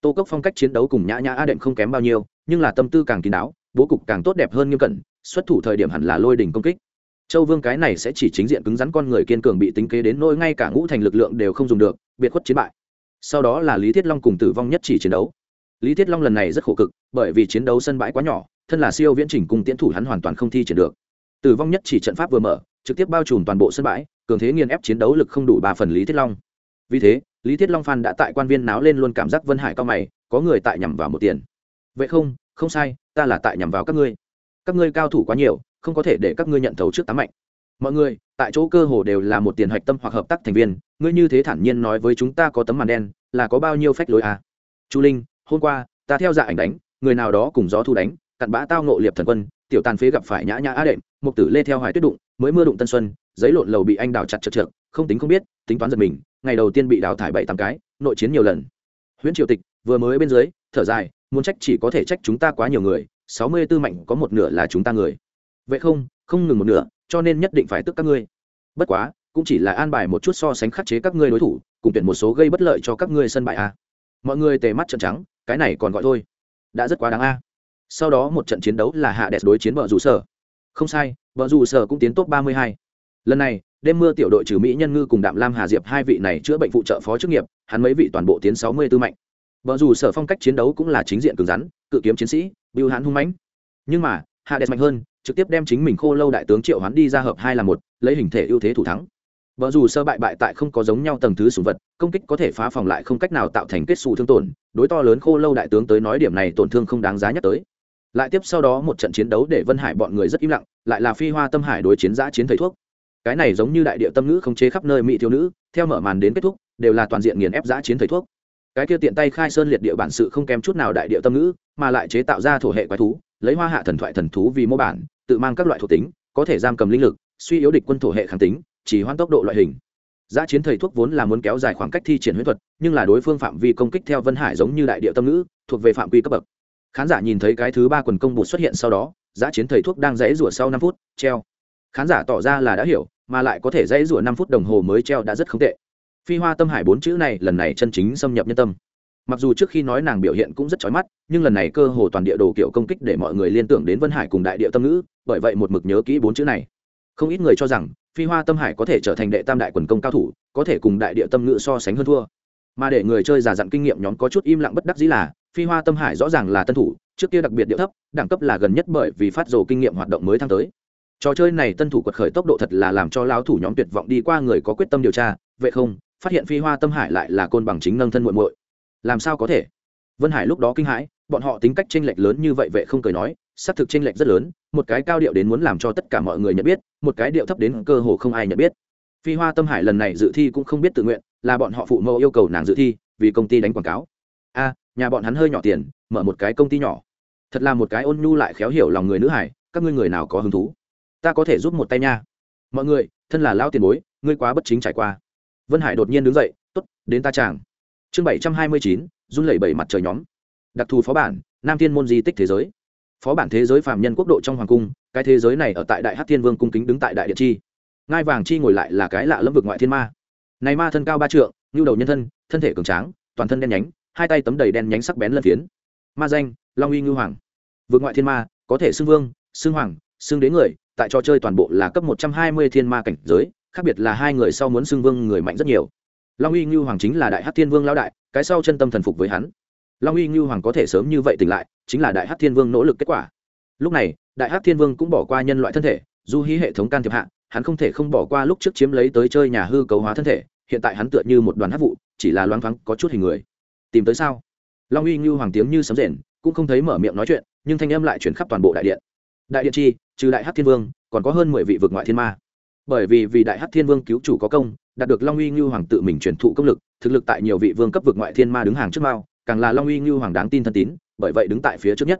[SPEAKER 1] Tô cốc phong cách chiến đấu cùng nhã nhã a đệm không kém bao nhiêu, nhưng là tâm tư càng kín đáo, bố cục càng tốt đẹp hơn nghiêm cẩn, xuất thủ thời điểm hẳn là lôi đỉnh công kích. Châu vương cái này sẽ chỉ chính diện cứng rắn con người kiên cường bị tính kế đến nỗi ngay cả ngũ thành lực lượng đều không dùng được, biệt khuất chiến bại. Sau đó là lý thiết long cùng tử vong nhất chỉ chiến đấu. Lý thiết long lần này rất khổ cực, bởi vì chiến đấu sân bãi quá nhỏ thân là siêu viễn trình cung tiến thủ hắn hoàn toàn không thi triển được. Tử vong nhất chỉ trận pháp vừa mở, trực tiếp bao trùm toàn bộ sân bãi, cường thế nghiền ép chiến đấu lực không đủ ba phần lý thiết long. Vì thế, lý thiết long phan đã tại quan viên náo lên luôn cảm giác vân hải cao mày, có người tại nhằm vào một tiền. Vậy không không sai, ta là tại nhằm vào các ngươi. Các ngươi cao thủ quá nhiều, không có thể để các ngươi nhận thầu trước tám mạnh. Mọi người, tại chỗ cơ hồ đều là một tiền hạch tâm hoặc hợp tác thành viên, ngươi như thế thản nhiên nói với chúng ta có tấm màn đen, là có bao nhiêu phách lối à. chu linh, hôm qua, ta theo dạ ảnh đánh, người nào đó cùng gió thu đánh cặn bã tao nộ liệp thần quân, tiểu tàn phế gặp phải nhã nhã á đệm, mục tử lê theo hoài tuyết đụng, mới mưa đụng tân xuân, giấy lộn lầu bị anh đào chặt chật trượt, không tính không biết, tính toán giật mình, ngày đầu tiên bị đào thải bảy tám cái, nội chiến nhiều lần. Huyễn triều tịch, vừa mới bên dưới, thở dài, muốn trách chỉ có thể trách chúng ta quá nhiều người, sáu mươi tư mạnh có một nửa là chúng ta người. Vậy không không ngừng một nửa, cho nên nhất định phải tức các ngươi. Bất quá, cũng chỉ là an bài một chút so sánh khắc chế các ngươi đối thủ, cùng tuyển một số gây bất lợi cho các ngươi sân bại a. Mọi người tề mắt trận trắng, cái này còn gọi thôi. Đã rất quá đáng a sau đó một trận chiến đấu là hạ đẹp đối chiến vợ dù sở. Không sai vợ dù sở cũng tiến top ba mươi hai. Lần này, đêm mưa tiểu đội trừ mỹ nhân ngư cùng đạm lam hà diệp hai vị này chữa bệnh phụ trợ phó chức nghiệp, hắn mấy vị toàn bộ tiến sáu mươi tư mạnh. Vợ dù sở phong cách chiến đấu cũng là chính diện cứng rắn, cự kiếm chiến sĩ, bưu hãn hung mãnh. Nhưng mà, hạ đẹp mạnh hơn, trực tiếp đem chính mình khô lâu đại tướng triệu hoán đi ra hợp hai là một, lấy hình thể ưu thế thủ thắng. Vợ dù sơ bại bại tại không có giống nhau tầng thứ sùng vật, công kích có thể phá phòng lại không cách nào tạo thành kết xù thương tổn, đối to lớn khô lâu đại tướng tới nói điểm này tổn thương không đáng giá nhắc tới lại tiếp sau đó một trận chiến đấu để vân hải bọn người rất im lặng lại là phi hoa tâm hải đối chiến giã chiến thầy thuốc. Cái này giống như đại địa tâm ngữ không chế khắp nơi mỹ thiếu nữ theo mở màn đến kết thúc đều là toàn diện nghiền ép giã chiến thầy thuốc. Cái kia tiện tay khai sơn liệt địa bản sự không kém chút nào đại địa tâm ngữ mà lại chế tạo ra thổ hệ quái thú lấy hoa hạ thần thoại thần thú vì mô bản tự mang các loại thuộc tính có thể giam cầm linh lực suy yếu địch quân thổ hệ kháng tính chỉ hoãn tốc độ loại hình. Giá chiến thầy thuốc vốn là muốn kéo dài khoảng cách thi triển huyết thuật, nhưng là đối phương phạm vi công kích theo Vân Hải giống như đại địa tâm ngữ, thuộc về phạm vi cấp bậc. Khán giả nhìn thấy cái thứ ba quần công bột xuất hiện sau đó, giá chiến thầy thuốc đang dãy rủa sau năm phút, treo. Khán giả tỏ ra là đã hiểu, mà lại có thể dãy rủa năm phút đồng hồ mới treo đã rất không tệ. Phi Hoa Tâm Hải bốn chữ này lần này chân chính xâm nhập nhân tâm. Mặc dù trước khi nói nàng biểu hiện cũng rất trói mắt, nhưng lần này cơ hồ toàn địa đồ kiểu công kích để mọi người liên tưởng đến Vân Hải cùng đại địa tâm ngữ, bởi vậy một mực nhớ kỹ bốn chữ này. Không ít người cho rằng phi hoa tâm hải có thể trở thành đệ tam đại quần công cao thủ có thể cùng đại địa tâm ngữ so sánh hơn thua mà để người chơi già dặn kinh nghiệm nhóm có chút im lặng bất đắc dĩ là phi hoa tâm hải rõ ràng là tân thủ, trước kia đặc biệt điệu thấp, đẳng cấp là gần nhất bởi vì phát dồ kinh nghiệm hoạt động mới thăng tới. Trò chơi này tân thủ quật khởi tốc độ thật là làm cho lão thủ nhóm tuyệt vọng đi qua người có quyết tâm điều tra, vậy không, phát hiện phi hoa tâm hải lại là côn bằng chính nâng thân muội muội. Làm sao có thể? Vân hải lúc đó kinh hãi, bọn họ tính cách tranh lệch lớn như vậy vậy không cười nói, xác thực tranh lệch rất lớn, một cái cao điệu đến muốn làm cho tất cả mọi người nhận biết, một cái điệu thấp đến cơ hồ không ai nhận biết. Phi hoa tâm hải lần này dự thi cũng không biết tự nguyện, là bọn họ phụ mẫu yêu cầu nàng dự thi, vì công ty đánh quảng cáo nhà bọn hắn hơi nhỏ tiền, mở một cái công ty nhỏ. Thật là một cái ôn nhu lại khéo hiểu lòng người nữ hải, các ngươi người nào có hứng thú? Ta có thể giúp một tay nha. Mọi người, thân là lao tiền bối, ngươi quá bất chính trải qua. Vân hải đột nhiên đứng dậy t ố t đến ta chàng. Chương bảy trăm hai mươi chín, run lẩy bẩy mặt trời nhóm. Đặc thù phó bản, nam thiên môn di tích thế giới. Phó bản thế giới phạm nhân quốc độ trong hoàng cung, cái thế giới này ở tại đại hát thiên vương cung kính đứng tại đại điện chi. Ngai vàng chi ngồi lại là cái lạ lâm vực ngoại thiên ma. Này ma thân cao ba trượng, nhu đầu nhân thân thân thể cường tráng, toàn thân đen nhánh hai tay tấm đầy đen nhánh sắc bén lân phiến. Ma danh, long uy ngư hoàng. Vượt ngoại thiên ma, có thể xưng vương, xưng hoàng, xưng đến người, tại trò chơi toàn bộ là cấp một trăm hai mươi thiên ma cảnh giới, khác biệt là hai người sau muốn xưng vương người mạnh rất nhiều. Long uy ngư hoàng chính là đại hát thiên vương lao đại, cái sau chân tâm thần phục với hắn. Long uy ngư hoàng có thể sớm như vậy tỉnh lại, chính là đại hát thiên vương nỗ lực kết quả. Lúc này, đại hát thiên vương cũng bỏ qua nhân loại thân thể, du hí hệ thống can thiệp hạ, hắn không thể không bỏ qua lúc trước chiếm lấy tới chơi nhà hư cấu hóa thân thể, hiện tại hắn tựa như một đoàn hát vụ, chỉ là loáng thoáng có chút hình người tìm tới sao? Long uy ngưu hoàng tiếng như sấm rền, cũng không thấy mở miệng nói chuyện, nhưng thanh âm lại chuyển khắp toàn bộ đại điện. Đại điện chi, trừ đại hát thiên vương, còn có hơn mười vị vực ngoại thiên ma. Bởi vì vì đại hát thiên vương cứu chủ có công, đạt được long uy ngưu hoàng tự mình truyền thụ công lực, thực lực tại nhiều vị vương cấp vực ngoại thiên ma đứng hàng trước mao càng là long uy ngưu hoàng đáng tin thân tín, bởi vậy đứng tại phía trước nhất.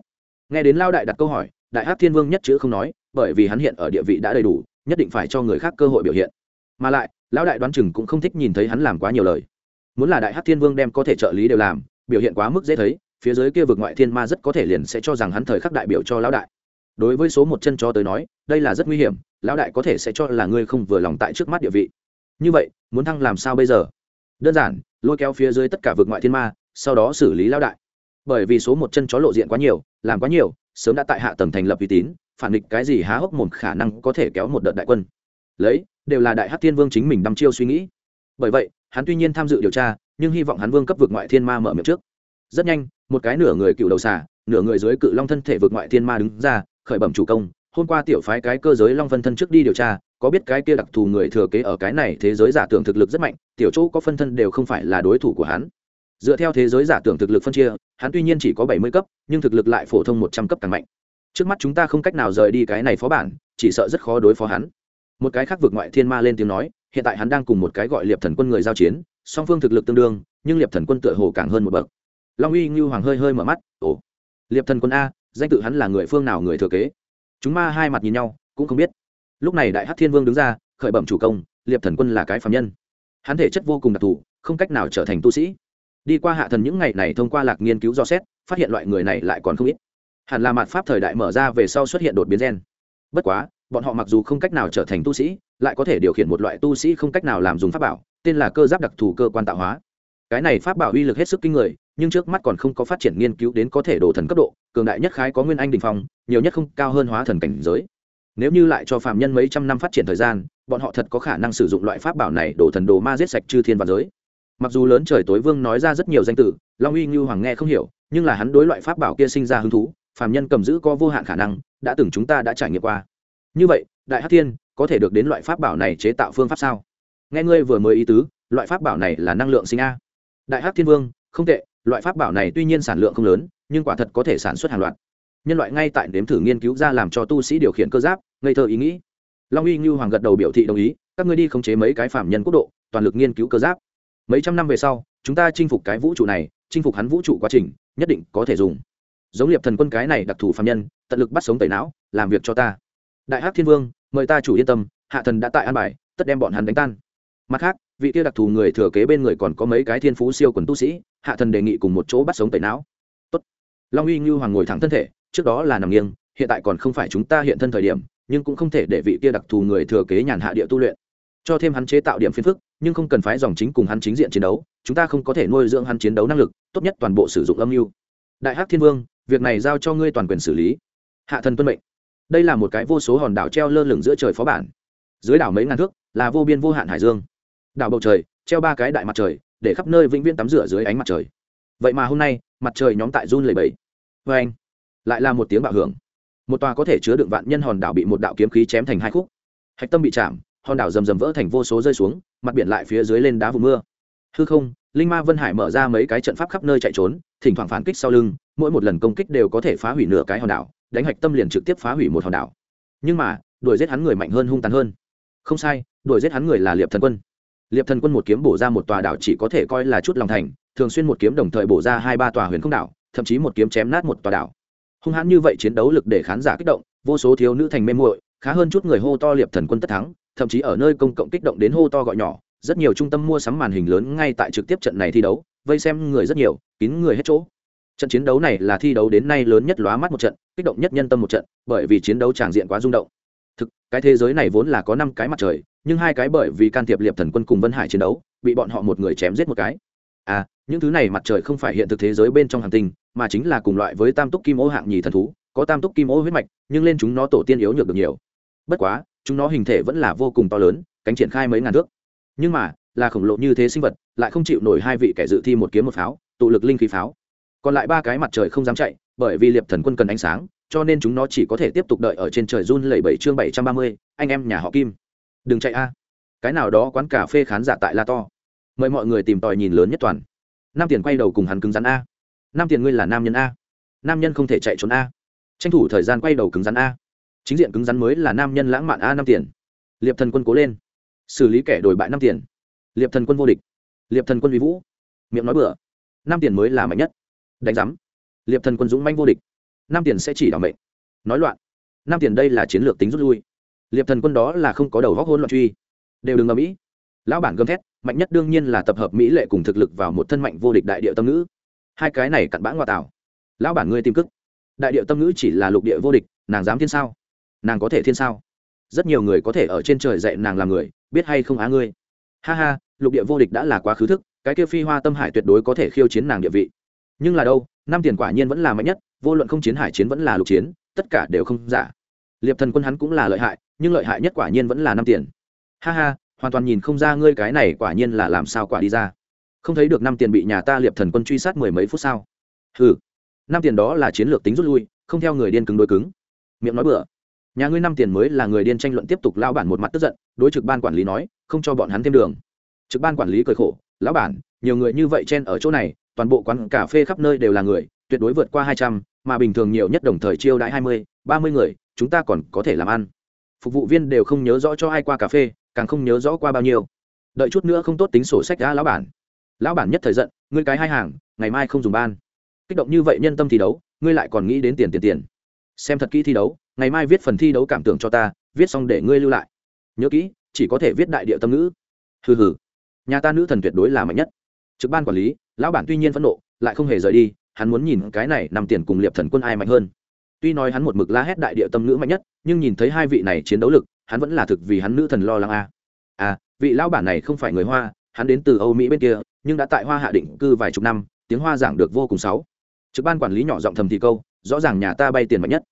[SPEAKER 1] Nghe đến lao đại đặt câu hỏi, đại hát thiên vương nhất chữ không nói, bởi vì hắn hiện ở địa vị đã đầy đủ, nhất định phải cho người khác cơ hội biểu hiện. Mà lại lão đại đoán chừng cũng không thích nhìn thấy hắn làm quá nhiều lời muốn là đại hát thiên vương đem có thể trợ lý đều làm, biểu hiện quá mức dễ thấy, phía dưới kia vực ngoại thiên ma rất có thể liền sẽ cho rằng hắn thời khắc đại biểu cho lão đại. Đối với số một chân cho tới nói, đây là rất nguy hiểm, lão đại có thể sẽ cho là ngươi không vừa lòng tại trước mắt địa vị. Như vậy, muốn thăng làm sao bây giờ? Đơn giản, lôi kéo phía dưới tất cả vực ngoại thiên ma, sau đó xử lý lão đại. Bởi vì số một chân chó lộ diện quá nhiều, làm quá nhiều, sớm đã tại hạ tầng thành lập uy tín, phản địch cái gì há hốc mồm khả năng có thể kéo một đợt đại quân. Lấy, đều là đại hát thiên vương chính mình đăm chiêu suy nghĩ bởi vậy, hắn tuy nhiên tham dự điều tra, nhưng hy vọng hắn vương cấp vượt ngoại thiên ma mở miệng trước. Rất nhanh, một cái nửa người cựu đầu xà, nửa người dưới cự long thân thể vượt ngoại thiên ma đứng ra, khởi bẩm chủ công, hôm qua tiểu phái cái cơ giới long phân thân trước đi điều tra, có biết cái kia đặc thù người thừa kế ở cái này thế giới giả tưởng thực lực rất mạnh, tiểu chỗ có phân thân đều không phải là đối thủ của hắn. Dựa theo thế giới giả tưởng thực lực phân chia, hắn tuy nhiên chỉ có bảy mươi cấp, nhưng thực lực lại phổ thông một trăm cấp càng mạnh. Trước mắt chúng ta không cách nào rời đi cái này phó bản, chỉ sợ rất khó đối phó hắn. Một cái khác vượt ngoại thiên ma lên tiếng nói hiện tại hắn đang cùng một cái gọi liệp thần quân người giao chiến, song phương thực lực tương đương, nhưng liệp thần quân tựa hồ càng hơn một bậc. Long uy ngưu hoàng hơi hơi mở mắt, ồ, liệp thần quân a, danh tự hắn là người phương nào người thừa kế? Chúng ma hai mặt nhìn nhau, cũng không biết. Lúc này đại hát thiên vương đứng ra, khởi bẩm chủ công, liệp thần quân là cái phạm nhân. Hắn thể chất vô cùng đặc thù, không cách nào trở thành tu sĩ. Đi qua hạ thần những ngày này thông qua lạc nghiên cứu do xét, phát hiện loại người này lại còn không ít. Hẳn là mạt pháp thời đại mở ra về sau xuất hiện đột biến gen. Bất quá bọn họ mặc dù không cách nào trở thành tu sĩ, lại có thể điều khiển một loại tu sĩ không cách nào làm dùng pháp bảo, tên là cơ giáp đặc thù cơ quan tạo hóa. Cái này pháp bảo uy lực hết sức kinh người, nhưng trước mắt còn không có phát triển nghiên cứu đến có thể đổ thần cấp độ, cường đại nhất khái có nguyên anh đình phong, nhiều nhất không, cao hơn hóa thần cảnh giới. Nếu như lại cho phạm nhân mấy trăm năm phát triển thời gian, bọn họ thật có khả năng sử dụng loại pháp bảo này đổ thần đồ ma giết sạch chư thiên và giới. Mặc dù lớn trời tối vương nói ra rất nhiều danh từ, long uy như hoàng nghe không hiểu, nhưng là hắn đối loại pháp bảo kia sinh ra hứng thú, phạm nhân cầm giữ có vô hạn khả năng, đã từng chúng ta đã trải nghiệm qua như vậy, đại hát thiên có thể được đến loại pháp bảo này chế tạo phương pháp sao? Nghe ngươi vừa mới ý tứ, loại pháp bảo này là năng lượng sinh a. Đại hát thiên vương, không tệ, loại pháp bảo này tuy nhiên sản lượng không lớn, nhưng quả thật có thể sản xuất hàng loạt. Nhân loại ngay tại nếm thử nghiên cứu ra làm cho tu sĩ điều khiển cơ giáp, ngây thơ ý nghĩ. Long uy như hoàng gật đầu biểu thị đồng ý, các ngươi đi khống chế mấy cái phạm nhân quốc độ, toàn lực nghiên cứu cơ giáp. Mấy trăm năm về sau, chúng ta chinh phục cái vũ trụ này, chinh phục hắn vũ trụ quá trình, nhất định có thể dùng. Giống liệp thần quân cái này đặc thù phạm nhân, tận lực bắt sống tẩy não, làm việc cho ta đại hắc thiên vương, mời ta chủ yên tâm, hạ thần đã tại an bài, tất đem bọn hắn đánh tan. Mặt khác, vị kia đặc thù người thừa kế bên người còn có mấy cái thiên phú siêu quần tu sĩ, hạ thần đề nghị cùng một chỗ bắt sống tẩy não. Tốt. long uy như hoàng ngồi thẳng thân thể, trước đó là nằm nghiêng, hiện tại còn không phải chúng ta hiện thân thời điểm, nhưng cũng không thể để vị kia đặc thù người thừa kế nhàn hạ địa tu luyện. Cho thêm hắn chế tạo điểm phiền phức, nhưng không cần phái dòng chính cùng hắn chính diện chiến đấu, chúng ta không có thể nuôi dưỡng hắn chiến đấu năng lực, tốt nhất toàn bộ sử dụng âm mưu. Đại hắc thiên vương, việc này giao cho ngươi toàn quyền xử lý. Hạ thần tuân mệnh đây là một cái vô số hòn đảo treo lơ lửng giữa trời phó bản. Dưới đảo mấy ngàn thước, là vô biên vô hạn hải dương. Đảo bầu trời, treo ba cái đại mặt trời, để khắp nơi vĩnh viễn tắm rửa dưới ánh mặt trời. Vậy mà hôm nay, mặt trời nhóm tại run lầy bẫy vê anh, lại là một tiếng bạo hưởng. Một tòa có thể chứa đựng vạn nhân hòn đảo bị một đạo kiếm khí chém thành hai khúc. Hạch tâm bị chạm, hòn đảo rầm rầm vỡ thành vô số rơi xuống, mặt biển lại phía dưới lên đá vùng mưa. Hư không, linh ma vân hải mở ra mấy cái trận pháp khắp nơi chạy trốn, thỉnh thoảng phản kích sau lưng, mỗi một lần công kích đều có thể phá hủy nửa cái hòn đảo đánh hạch tâm liền trực tiếp phá hủy một hòn đảo. Nhưng mà, đuổi giết hắn người mạnh hơn hung tàn hơn. Không sai, đuổi giết hắn người là liệp thần quân. Liệp thần quân một kiếm bổ ra một tòa đảo chỉ có thể coi là chút lòng thành, thường xuyên một kiếm đồng thời bổ ra hai ba tòa huyền không đảo, thậm chí một kiếm chém nát một tòa đảo. Hung hãn như vậy chiến đấu lực để khán giả kích động, vô số thiếu nữ thành mê muội, khá hơn chút người hô to liệp thần quân tất thắng, thậm chí ở nơi công cộng kích động đến hô to gọi nhỏ, rất nhiều trung tâm mua sắm màn hình lớn ngay tại trực tiếp trận này thi đấu, vây xem người rất nhiều, kín người hết chỗ trận chiến đấu này là thi đấu đến nay lớn nhất lóa mắt một trận, kích động nhất nhân tâm một trận, bởi vì chiến đấu tràng diện quá rung động. Thực, cái thế giới này vốn là có năm cái mặt trời, nhưng hai cái bởi vì can thiệp liệp thần quân cùng vân hải chiến đấu, bị bọn họ một người chém giết một cái. À những thứ này mặt trời không phải hiện thực thế giới bên trong hành tinh, mà chính là cùng loại với tam túc kim ô hạng nhì thần thú, có tam túc kim ô huyết mạch, nhưng lên chúng nó tổ tiên yếu nhược được nhiều. Bất quá, chúng nó hình thể vẫn là vô cùng to lớn, cánh triển khai mấy ngàn thước. Nhưng mà, là khổng lồ như thế sinh vật, lại không chịu nổi hai vị kẻ dự thi một kiếm một pháo, tụ lực linh khí pháo còn lại ba cái mặt trời không dám chạy, bởi vì liệp thần quân cần ánh sáng, cho nên chúng nó chỉ có thể tiếp tục đợi ở trên trời run lẩy bảy chương bảy trăm ba mươi, anh em nhà họ kim. Đừng chạy a. Cái nào đó quán cà phê khán giả tại la to. Mời mọi người tìm tòi nhìn lớn nhất toàn. Nam tiền quay đầu cùng hắn cứng rắn a. Nam tiền ngươi là nam nhân a. Nam nhân không thể chạy trốn a. Tranh thủ thời gian quay đầu cứng rắn a. Chính diện cứng rắn mới là nam nhân lãng mạn a năm tiền. Liệp thần quân cố lên. Xử lý kẻ đổi bại năm tiền. Liệp thần quân vô địch. Liệp thần quân vi vũ. Miệng nói bừa. Năm tiền mới là mạnh nhất đánh giám. Liệp thần quân dũng manh vô địch. Nam tiền sẽ chỉ đảm mệnh. Nói loạn. Nam tiền đây là chiến lược tính rút lui. Liệp thần quân đó là không có đầu góc hôn loạn truy. Đều đừng ở mỹ lão bản gầm thét, mạnh nhất đương nhiên là tập hợp mỹ lệ cùng thực lực vào một thân mạnh vô địch đại địa tâm ngữ. Hai cái này cặn bã ngoại tảo lão bản ngươi tìm cức. Đại địa tâm ngữ chỉ là lục địa vô địch, nàng dám thiên sao? Nàng có thể thiên sao? Rất nhiều người có thể ở trên trời dạy nàng làm người, biết hay không á ngươi? Ha ha, lục địa vô địch đã là quá khứ thức, cái kia phi hoa tâm hải tuyệt đối có thể khiêu chiến nàng địa vị nhưng là đâu, năm tiền quả nhiên vẫn là mạnh nhất, vô luận không chiến hải chiến vẫn là lục chiến, tất cả đều không giả. Liệp thần quân hắn cũng là lợi hại, nhưng lợi hại nhất quả nhiên vẫn là năm tiền. Ha ha, hoàn toàn nhìn không ra ngươi cái này quả nhiên là làm sao quả đi ra. Không thấy được năm tiền bị nhà ta liệp thần quân truy sát mười mấy phút sau ừ năm tiền đó là chiến lược tính rút lui, không theo người điên cứng đối cứng. Miệng nói bừa. Nhà ngươi năm tiền mới là người điên tranh luận tiếp tục lao bản một mặt tức giận, đối trực ban quản lý nói, không cho bọn hắn thêm đường. Trực ban quản lý cười khổ, lão bản, nhiều người như vậy chen ở chỗ này toàn bộ quán cà phê khắp nơi đều là người, tuyệt đối vượt qua hai trăm, mà bình thường nhiều nhất đồng thời chiêu đãi hai mươi, ba mươi người, chúng ta còn có thể làm ăn. Phục vụ viên đều không nhớ rõ cho ai qua cà phê, càng không nhớ rõ qua bao nhiêu. Đợi chút nữa không tốt tính sổ sách đã lão bản. Lão bản nhất thời giận, ngươi cái hai hàng, ngày mai không dùng ban. Kích động như vậy nhân tâm thi đấu, ngươi lại còn nghĩ đến tiền tiền tiền. Xem thật kỹ thi đấu, ngày mai viết phần thi đấu cảm tưởng cho ta, viết xong để ngươi lưu lại. Nhớ kỹ, chỉ có thể viết đại địa tâm ngữ. Hừ hừ. Nhà ta nữ thần tuyệt đối là mạnh nhất trực ban quản lý, lão bản tuy nhiên phẫn nộ, lại không hề rời đi, hắn muốn nhìn cái này nằm tiền cùng liệp thần quân ai mạnh hơn. Tuy nói hắn một mực la hét đại địa tâm ngữ mạnh nhất, nhưng nhìn thấy hai vị này chiến đấu lực, hắn vẫn là thực vì hắn nữ thần lo lắng a. À. à vị lão bản này không phải người hoa, hắn đến từ âu mỹ bên kia, nhưng đã tại hoa hạ định cư vài chục năm, tiếng hoa giảng được vô cùng sáu. Trực ban quản lý nhỏ giọng thầm thì câu, rõ ràng nhà ta bay tiền mạnh nhất.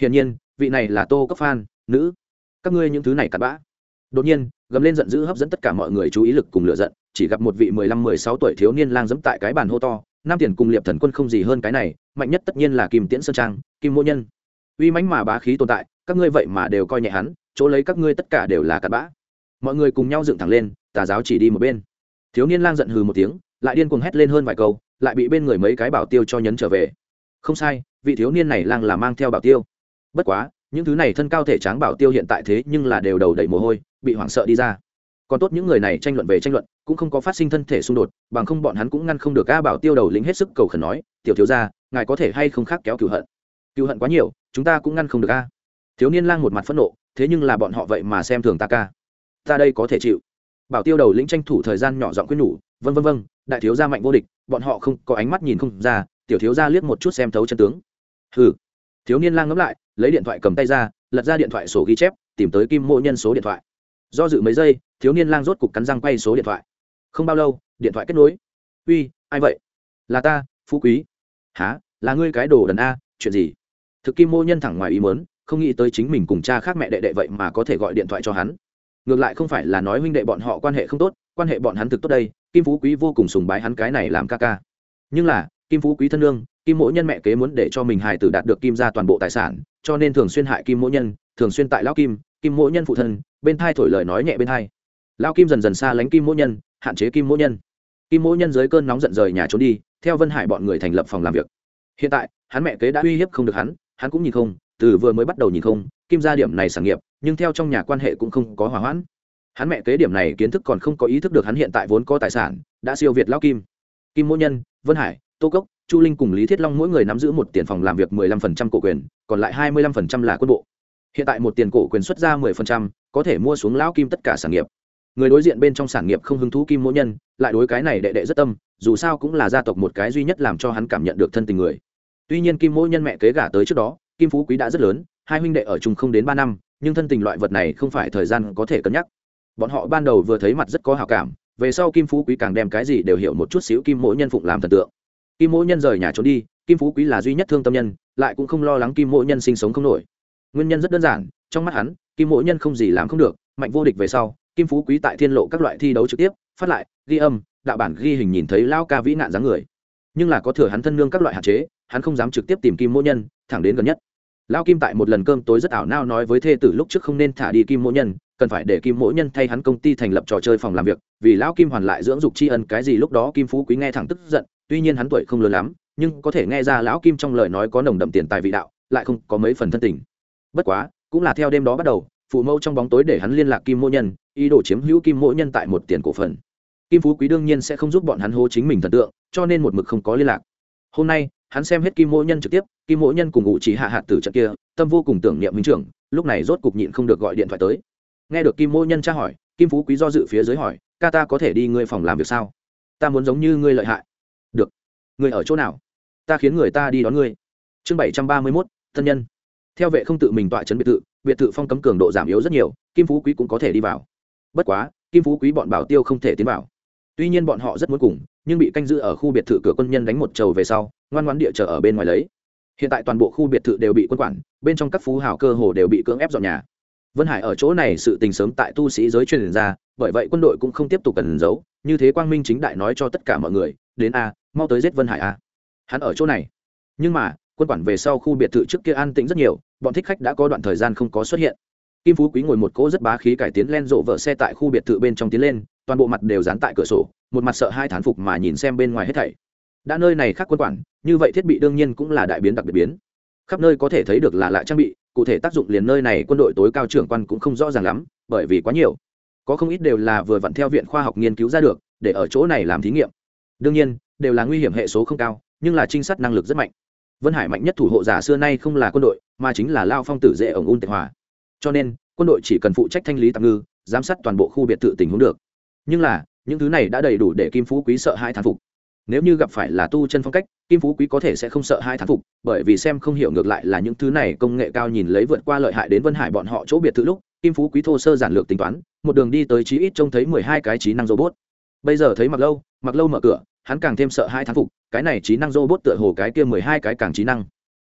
[SPEAKER 1] Hiển nhiên, vị này là tô cấp phan, nữ. Các ngươi những thứ này cặn bã. Đột nhiên, gầm lên giận dữ hấp dẫn tất cả mọi người chú ý lực cùng lựa giận chỉ gặp một vị mười lăm, mười sáu tuổi thiếu niên lang dẫm tại cái bàn hô to, nam tiền cùng liệp thần quân không gì hơn cái này, mạnh nhất tất nhiên là kim tiễn sơn trang, kim mô nhân. Uy mãnh mà bá khí tồn tại, các ngươi vậy mà đều coi nhẹ hắn, chỗ lấy các ngươi tất cả đều là cặn bã. Mọi người cùng nhau dựng thẳng lên, tà giáo chỉ đi một bên. Thiếu niên lang giận hừ một tiếng, lại điên cuồng hét lên hơn vài câu, lại bị bên người mấy cái bảo tiêu cho nhấn trở về. Không sai, vị thiếu niên này lang là mang theo bảo tiêu. Bất quá, những thứ này thân cao thể tráng bảo tiêu hiện tại thế nhưng là đều đầu đầy mồ hôi, bị hoảng sợ đi ra. Còn tốt những người này tranh luận về tranh luận cũng không có phát sinh thân thể xung đột, bằng không bọn hắn cũng ngăn không được a bảo tiêu đầu lĩnh hết sức cầu khẩn nói, tiểu thiếu gia, ngài có thể hay không khác kéo cựu hận? Cựu hận quá nhiều, chúng ta cũng ngăn không được a. Thiếu niên lang một mặt phẫn nộ, thế nhưng là bọn họ vậy mà xem thường ta ca. Ta đây có thể chịu. Bảo tiêu đầu lĩnh tranh thủ thời gian nhỏ giọng quyết nhủ vân vân vân đại thiếu gia mạnh vô địch, bọn họ không có ánh mắt nhìn không ra, tiểu thiếu gia liếc một chút xem thấu chân tướng. Hừ. Thiếu niên lang ngẫm lại, lấy điện thoại cầm tay ra, lật ra điện thoại sổ ghi chép, tìm tới kim mộ nhân số điện thoại. Do dự mấy giây, thiếu niên lang rốt cục cắn răng quay số điện thoại không bao lâu, điện thoại kết nối. Uy, ai vậy? Là ta, phú quý. Há là ngươi cái đồ đần a, chuyện gì? Thực kim mô nhân thẳng ngoài ý mớn không nghĩ tới chính mình cùng cha khác mẹ đệ đệ vậy mà có thể gọi điện thoại cho hắn. Ngược lại không phải là nói huynh đệ bọn họ quan hệ không tốt, quan hệ bọn hắn thực tốt đây, kim phú quý vô cùng sùng bái hắn cái này làm ca ca. Nhưng là, kim phú quý thân lương kim mỗ nhân mẹ kế muốn để cho mình hài tử đạt được kim ra toàn bộ tài sản, cho nên thường xuyên hại kim mỗ nhân, thường xuyên tại lao kim kim mỗ nhân phụ thân, bên thai thổi lời nói nhẹ bên thai. Lao kim dần dần xa lánh kim mỗ nhân hạn chế kim mỗ nhân. Kim mỗ nhân dưới cơn nóng giận rời nhà trốn đi, theo vân hải bọn người thành lập phòng làm việc. Hiện tại, hắn mẹ kế đã uy hiếp không được hắn hắn cũng nhìn không, từ vừa mới bắt đầu nhìn không, kim ra điểm này sản nghiệp, nhưng theo trong nhà quan hệ cũng không có hòa hoãn. Hắn mẹ kế điểm này kiến thức còn không có ý thức được hắn hiện tại vốn có tài sản, đã siêu việt lao kim. Kim mỗ nhân, vân hải, tô cốc, chu linh cùng lý thiết long mỗi người nắm giữ một tiền phòng làm việc mười lăm phần trăm cổ quyền, còn lại hai mươi lăm phần trăm là quân bộ. Hiện tại một tiền cổ quyền xuất ra mười phần trăm, có thể mua xuống lão kim tất cả sản nghiệp người đối diện bên trong sản nghiệp không hứng thú kim mỗi nhân, lại đối cái này đệ đệ rất tâm, dù sao cũng là gia tộc một cái duy nhất làm cho hắn cảm nhận được thân tình người. Tuy nhiên kim mỗi nhân mẹ kế gả tới trước đó, kim phú quý đã rất lớn, hai huynh đệ ở chung không đến ba năm, nhưng thân tình loại vật này không phải thời gian có thể cân nhắc. Bọn họ ban đầu vừa thấy mặt rất có hào cảm, về sau kim phú quý càng đem cái gì đều hiểu một chút xíu kim mỗi nhân phụng làm thần tượng. Kim mỗi nhân rời nhà trốn đi, kim phú quý là duy nhất thương tâm nhân, lại cũng không lo lắng kim mỗi nhân sinh sống không nổi. Nguyên nhân rất đơn giản, trong mắt hắn, kim mỗi nhân không gì làm không được, mạnh vô địch về sau kim phú quý tại thiên lộ các loại thi đấu trực tiếp, phát lại, ghi âm, đạo bản ghi hình nhìn thấy lao ca vĩ nạn dáng người. Nhưng là có thừa hắn thân nương các loại hạn chế, hắn không dám trực tiếp tìm kim mỗ nhân, thẳng đến gần nhất. Lao kim tại một lần cơm tối rất ảo nao nói với thê tử lúc trước không nên thả đi kim mỗ nhân, cần phải để kim mỗ nhân thay hắn công ty thành lập trò chơi phòng làm việc, vì lão kim hoàn lại dưỡng dục tri ân cái gì lúc đó kim phú quý nghe thẳng tức giận, tuy nhiên hắn tuổi không lớn lắm, nhưng có thể nghe ra lão kim trong lời nói có nồng đậm tiền tài vị đạo, lại không có mấy phần thân tình. Bất quá, cũng là theo đêm đó bắt đầu phụ mẫu trong bóng tối để hắn liên lạc kim mỗ nhân, ý đồ chiếm hữu kim mỗ nhân tại một tiền cổ phần. Kim phú quý đương nhiên sẽ không giúp bọn hắn hô chính mình thần tượng, cho nên một mực không có liên lạc. Hôm nay, hắn xem hết kim mỗ nhân trực tiếp, kim mỗ nhân cùng ngụ chỉ hạ hạt từ trận kia, tâm vô cùng tưởng niệm minh trưởng, lúc này rốt cục nhịn không được gọi điện thoại tới. Nghe được kim mỗ nhân tra hỏi, kim phú quý do dự phía dưới hỏi, ca ta có thể đi ngươi phòng làm việc sao? Ta muốn giống như ngươi lợi hại. Được. Ngươi ở chỗ nào? Ta khiến người ta đi đón ngươi. Chương bảy trăm ba mươi mốt, thân nhân. Theo vệ không tự mình tọa trấn biệt thự biệt thự phong cấm cường độ giảm yếu rất nhiều, kim phú quý cũng có thể đi vào. Bất quá, kim phú quý bọn bảo tiêu không thể tiến vào. Tuy nhiên bọn họ rất muốn cùng, nhưng bị canh giữ ở khu biệt thự cửa quân nhân đánh một trầu về sau, ngoan ngoãn địa chờ ở bên ngoài lấy. Hiện tại toàn bộ khu biệt thự đều bị quân quản, bên trong các phú hào cơ hồ đều bị cưỡng ép dọn nhà. Vân hải ở chỗ này sự tình sớm tại tu sĩ giới truyền ra, bởi vậy quân đội cũng không tiếp tục cần giấu, như thế quang minh chính đại nói cho tất cả mọi người, đến a, mau tới giết vân hải a. Hắn ở chỗ này. Nhưng mà, quân quản về sau khu biệt thự trước kia an tĩnh rất nhiều bọn thích khách đã có đoạn thời gian không có xuất hiện. Kim phú quý ngồi một cỗ rất bá khí cải tiến len rộ vợ xe tại khu biệt thự bên trong tiến lên, toàn bộ mặt đều dán tại cửa sổ, một mặt sợ hai thán phục mà nhìn xem bên ngoài hết thảy. Đã nơi này khác quân quản, như vậy thiết bị đương nhiên cũng là đại biến đặc biệt biến. Khắp nơi có thể thấy được là lại trang bị, cụ thể tác dụng liền nơi này quân đội tối cao trưởng quan cũng không rõ ràng lắm, bởi vì quá nhiều. Có không ít đều là vừa vặn theo viện khoa học nghiên cứu ra được, để ở chỗ này làm thí nghiệm. Đương nhiên, đều là nguy hiểm hệ số không cao, nhưng là trinh sát năng lực rất mạnh vân hải mạnh nhất thủ hộ giả xưa nay không là quân đội, mà chính là lao phong tử dễ ổng un tệ hòa. Cho nên, quân đội chỉ cần phụ trách thanh lý tạm ngư, giám sát toàn bộ khu biệt thự tình huống được. Nhưng là, những thứ này đã đầy đủ để kim phú quý sợ hai thán phục. Nếu như gặp phải là tu chân phong cách, kim phú quý có thể sẽ không sợ hai thán phục, bởi vì xem không hiểu ngược lại là những thứ này công nghệ cao nhìn lấy vượt qua lợi hại đến vân hải bọn họ chỗ biệt thự lúc, kim phú quý thô sơ giản lược tính toán, một đường đi tới chí ít trông thấy mười hai cái trí năng robot. Bây giờ thấy mặc lâu mặc lâu mở cửa, hắn càng thêm sợ hai thán phục cái này trí năng robot tựa hồ cái kia mười hai cái càng trí năng.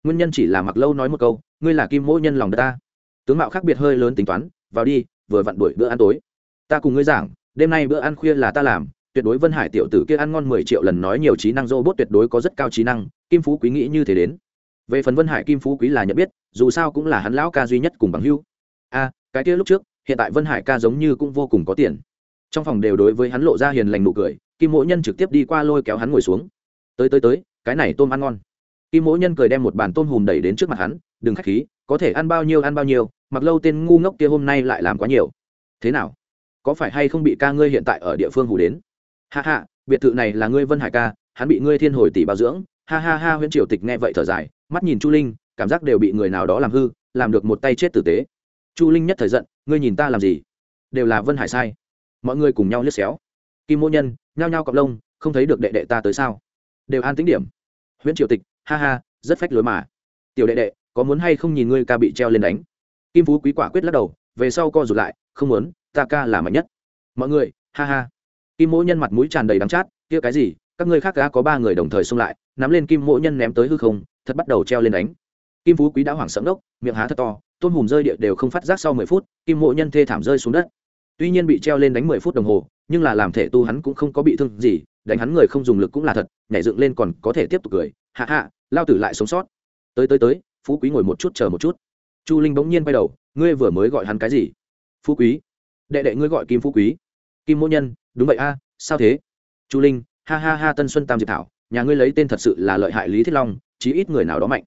[SPEAKER 1] Nguyên nhân chỉ là mặc lâu nói một câu, ngươi là kim mỗi nhân lòng đất ta. Tướng mạo khác biệt hơi lớn tính toán, vào đi, vừa vặn đuổi bữa ăn tối. Ta cùng ngươi giảng, đêm nay bữa ăn khuya là ta làm, tuyệt đối vân hải tiểu tử kia ăn ngon mười triệu lần nói nhiều trí năng robot tuyệt đối có rất cao trí năng, kim phú quý nghĩ như thế đến. Về phần vân hải, kim phú quý là nhận biết, dù sao cũng là hắn lão ca duy nhất cùng bằng hưu a, cái kia lúc trước, hiện tại vân hải ca giống như cũng vô cùng có tiền. Trong phòng đều đối với hắn lộ ra hiền lành nụ cười, kim mỗi nhân trực tiếp đi qua lôi kéo hắn ngồi xuống tới tới tới cái này tôm ăn ngon. Kim mỗi nhân cười đem một bàn tôm hùm đẩy đến trước mặt hắn đừng k h á c h khí có thể ăn bao nhiêu ăn bao nhiêu mặc lâu tên ngu ngốc kia hôm nay lại làm quá nhiều. Thế nào? Có phải hay không bị ca ngươi hiện tại ở địa phương hù đến? Hạ hạ, biệt thự này là ngươi vân hải ca hắn bị ngươi thiên hồi tỷ bảo dưỡng. Ha ha ha huyễn triều tịch nghe vậy thở dài mắt nhìn chu linh cảm giác đều bị người nào đó làm hư làm được một tay chết tử tế. Chu linh nhất thời giận ngươi nhìn ta làm gì? Đều là vân hải sai. Mọi người cùng nhau liếc xéo. Kim mô nhân nhao nhao cọc lông không thấy được đệ đệ ta tới sao? Đều an tính điểm. Huyễn triều tịch, ha ha, rất phách lối mà. Tiểu đệ đệ, có muốn hay không nhìn ngươi ca bị treo lên đánh? Kim phú quý quả quyết lắc đầu, về sau co rụt lại, không muốn, ta ca là mạnh nhất. Mọi người, ha ha. Kim mỗ nhân mặt mũi tràn đầy đắng chát, kia cái gì, các ngươi khác ca có ba người đồng thời xông lại, nắm lên kim mỗ nhân ném tới hư không, thật bắt đầu treo lên đánh. Kim phú quý đã hoảng sợ đốc miệng há thật to tôn hùm rơi địa đều không phát giác sau mười phút, kim mỗ nhân thê thảm rơi xuống đất. Tuy nhiên bị treo lên đánh mười phút đồng hồ nhưng là làm thể tu hắn cũng không có bị thương gì, đánh hắn người không dùng lực cũng là thật, nhảy dựng lên còn có thể tiếp tục cười hạ hạ lao tử lại sống sót. Tới tới tới, phú quý ngồi một chút chờ một chút. Chu linh bỗng nhiên bay đầu, ngươi vừa mới gọi hắn cái gì? Phú quý. Đệ đệ ngươi gọi kim phú quý. Kim mỗ nhân, đúng vậy a, sao thế? Chu linh, ha ha ha, tân xuân tam diệp thảo, nhà ngươi lấy tên thật sự là lợi hại lý thiết long, chí ít người nào đó mạnh.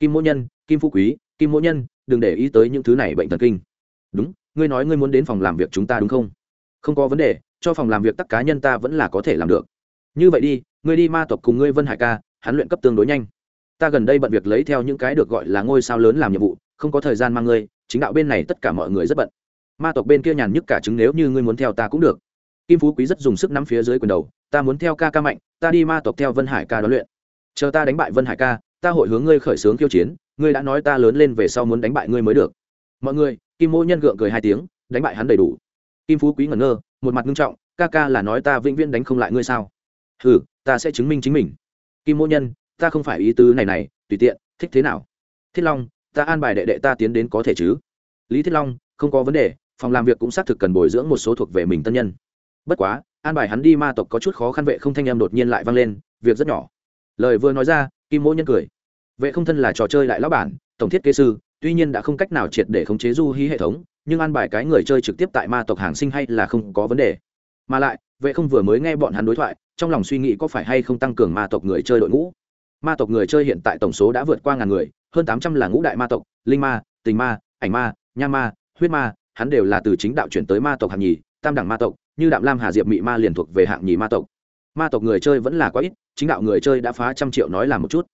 [SPEAKER 1] Kim mỗ nhân, kim phú quý, kim mỗ nhân, đừng để ý tới những thứ này bệnh thần kinh. Đúng, ngươi nói ngươi muốn đến phòng làm việc chúng ta đúng không? Không có vấn đề cho phòng làm việc tắc cá nhân ta vẫn là có thể làm được. Như vậy đi, ngươi đi ma tộc cùng ngươi vân hải ca, hắn luyện cấp tương đối nhanh. Ta gần đây bận việc lấy theo những cái được gọi là ngôi sao lớn làm nhiệm vụ, không có thời gian mang ngươi, chính đạo bên này tất cả mọi người rất bận. Ma tộc bên kia nhàn nhức cả chứng nếu như ngươi muốn theo ta cũng được. Kim phú quý rất dùng sức nắm phía dưới quyền đầu, ta muốn theo ca ca mạnh, ta đi ma tộc theo vân hải ca đoán luyện. Chờ ta đánh bại vân hải ca, ta hội hướng ngươi khởi xướng kiêu chiến, ngươi đã nói ta lớn lên về sau muốn đánh bại ngươi mới được. Mọi người, kim mô nhân gượng cười hai tiếng, đánh bại hắn đầy đủ. Kim phú quý ngẩn ngơ một mặt nghiêm trọng, ca ca là nói ta vĩnh viễn đánh không lại ngươi sao? Ừ ta sẽ chứng minh chính mình. Kim mô nhân, ta không phải ý tứ này này, tùy tiện, thích thế nào? Thiết long, ta an bài đệ đệ ta tiến đến có thể chứ? Lý thiết long, không có vấn đề, phòng làm việc cũng xác thực cần bồi dưỡng một số thuộc về mình tân nhân. Bất quá, an bài hắn đi ma tộc có chút khó khăn vệ không thanh em đột nhiên lại vang lên, việc rất nhỏ. Lời vừa nói ra, kim mỗ nhân cười. Vệ không thân là trò chơi lại lão bản, tổng thiết kế sư, tuy nhiên đã không cách nào triệt để khống chế du hí hệ thống nhưng an bài cái người chơi trực tiếp tại ma tộc hàng sinh hay là không có vấn đề. Mà lại, vệ không vừa mới nghe bọn hắn đối thoại, trong lòng suy nghĩ có phải hay không tăng cường ma tộc người chơi đội ngũ. Ma tộc người chơi hiện tại tổng số đã vượt qua ngàn người, hơn tám trăm là ngũ đại ma tộc, linh ma, tình ma, ảnh ma nha ma, huyết ma, hắn đều là từ chính đạo chuyển tới ma tộc hạng nhì, tam đẳng ma tộc, như đạm lam hà diệp mị ma liền thuộc về hạng nhì ma tộc. Ma tộc người chơi vẫn là quá ít, chính đạo người chơi đã phá trăm triệu nói là một chút.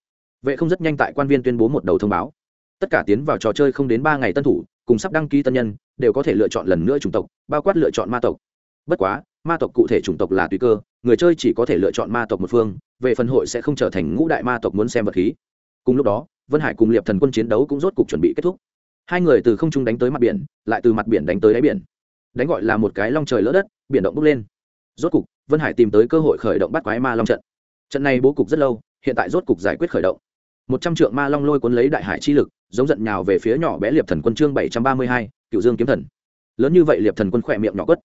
[SPEAKER 1] Vệ không rất nhanh tại quan viên tuyên bố một đầu thông báo. Tất cả tiến vào trò chơi không đến ba ngày tân thủ cùng sắp đăng ký tân nhân, đều có thể lựa chọn lần nữa chủng tộc, bao quát lựa chọn ma tộc. Bất quá, ma tộc cụ thể chủng tộc là tùy cơ, người chơi chỉ có thể lựa chọn ma tộc một phương, về phần hội sẽ không trở thành ngũ đại ma tộc muốn xem vật khí. Cùng lúc đó, vân hải cùng liệp thần quân chiến đấu cũng rốt cục chuẩn bị kết thúc. Hai người từ không trung đánh tới mặt biển, lại từ mặt biển đánh tới đáy biển. Đánh gọi là một cái long trời lỡ đất, biển động bốc lên. Rốt cục, vân hải tìm tới cơ hội khởi động bắt quái ma long trận. Trận này bố cục rất lâu, hiện tại rốt cục giải quyết khởi động. Một trăm trượng ma long lôi cuốn lấy đại hải chi lực giống giận nhào về phía nhỏ bé liệp thần quân chương bảy trăm ba mươi hai cựu dương kiếm thần. Lớn như vậy liệp thần quân khỏe miệng nhỏ quất.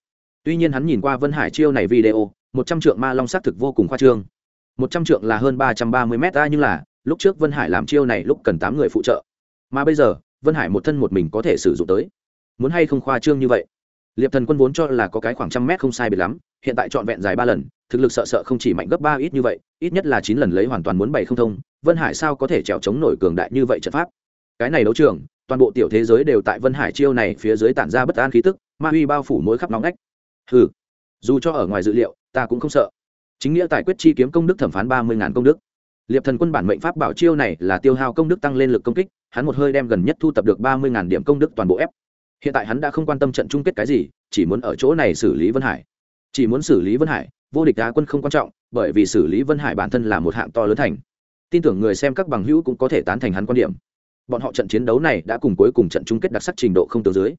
[SPEAKER 1] Tuy nhiên hắn nhìn qua vân hải chiêu này video, một trăm trượng ma long xác thực vô cùng khoa trương. một trăm trượng là hơn ba trăm ba mươi m ta nhưng là, lúc trước vân hải làm chiêu này lúc cần tám người phụ trợ. Mà bây giờ, vân hải một thân một mình có thể sử dụng tới. Muốn hay không khoa trương như vậy? Liệp thần quân vốn cho là có cái khoảng trăm mét không sai biệt lắm, hiện tại trọn vẹn dài ba lần, thực lực sợ sợ không chỉ mạnh gấp ba ít như vậy, ít nhất là chín lần lấy hoàn toàn muốn bảy không thông, vân hải sao có thể trèo chống nổi cường đại như vậy trận pháp? Cái này đấu trường, toàn bộ tiểu thế giới đều tại vân hải chiêu này phía dưới tản ra bất an khí tức, ma uy bao phủ mỗi khắp nóng nách hừ, dù cho ở ngoài dự liệu, ta cũng không sợ. Chính nghĩa tài quyết chi kiếm công đức thẩm phán ba mươi ngàn công đức. Liệp thần quân bản mệnh pháp bảo chiêu này là tiêu hao công đức tăng lên lực công kích, hắn một hơi đem gần nhất thu tập được ba mươi ngàn điểm công đức toàn bộ ép. Hiện tại hắn đã không quan tâm trận chung kết cái gì, chỉ muốn ở chỗ này xử lý vân hải. Chỉ muốn xử lý vân hải, vô địch đá quân không quan trọng, bởi vì xử lý vân hải bản thân là một hạng to lớn thành. Tin tưởng người xem các bằng hữu cũng có thể tán thành hắn quan điểm bọn họ trận chiến đấu này đã cùng cuối cùng trận chung kết đặc sắc trình độ không tương dưới.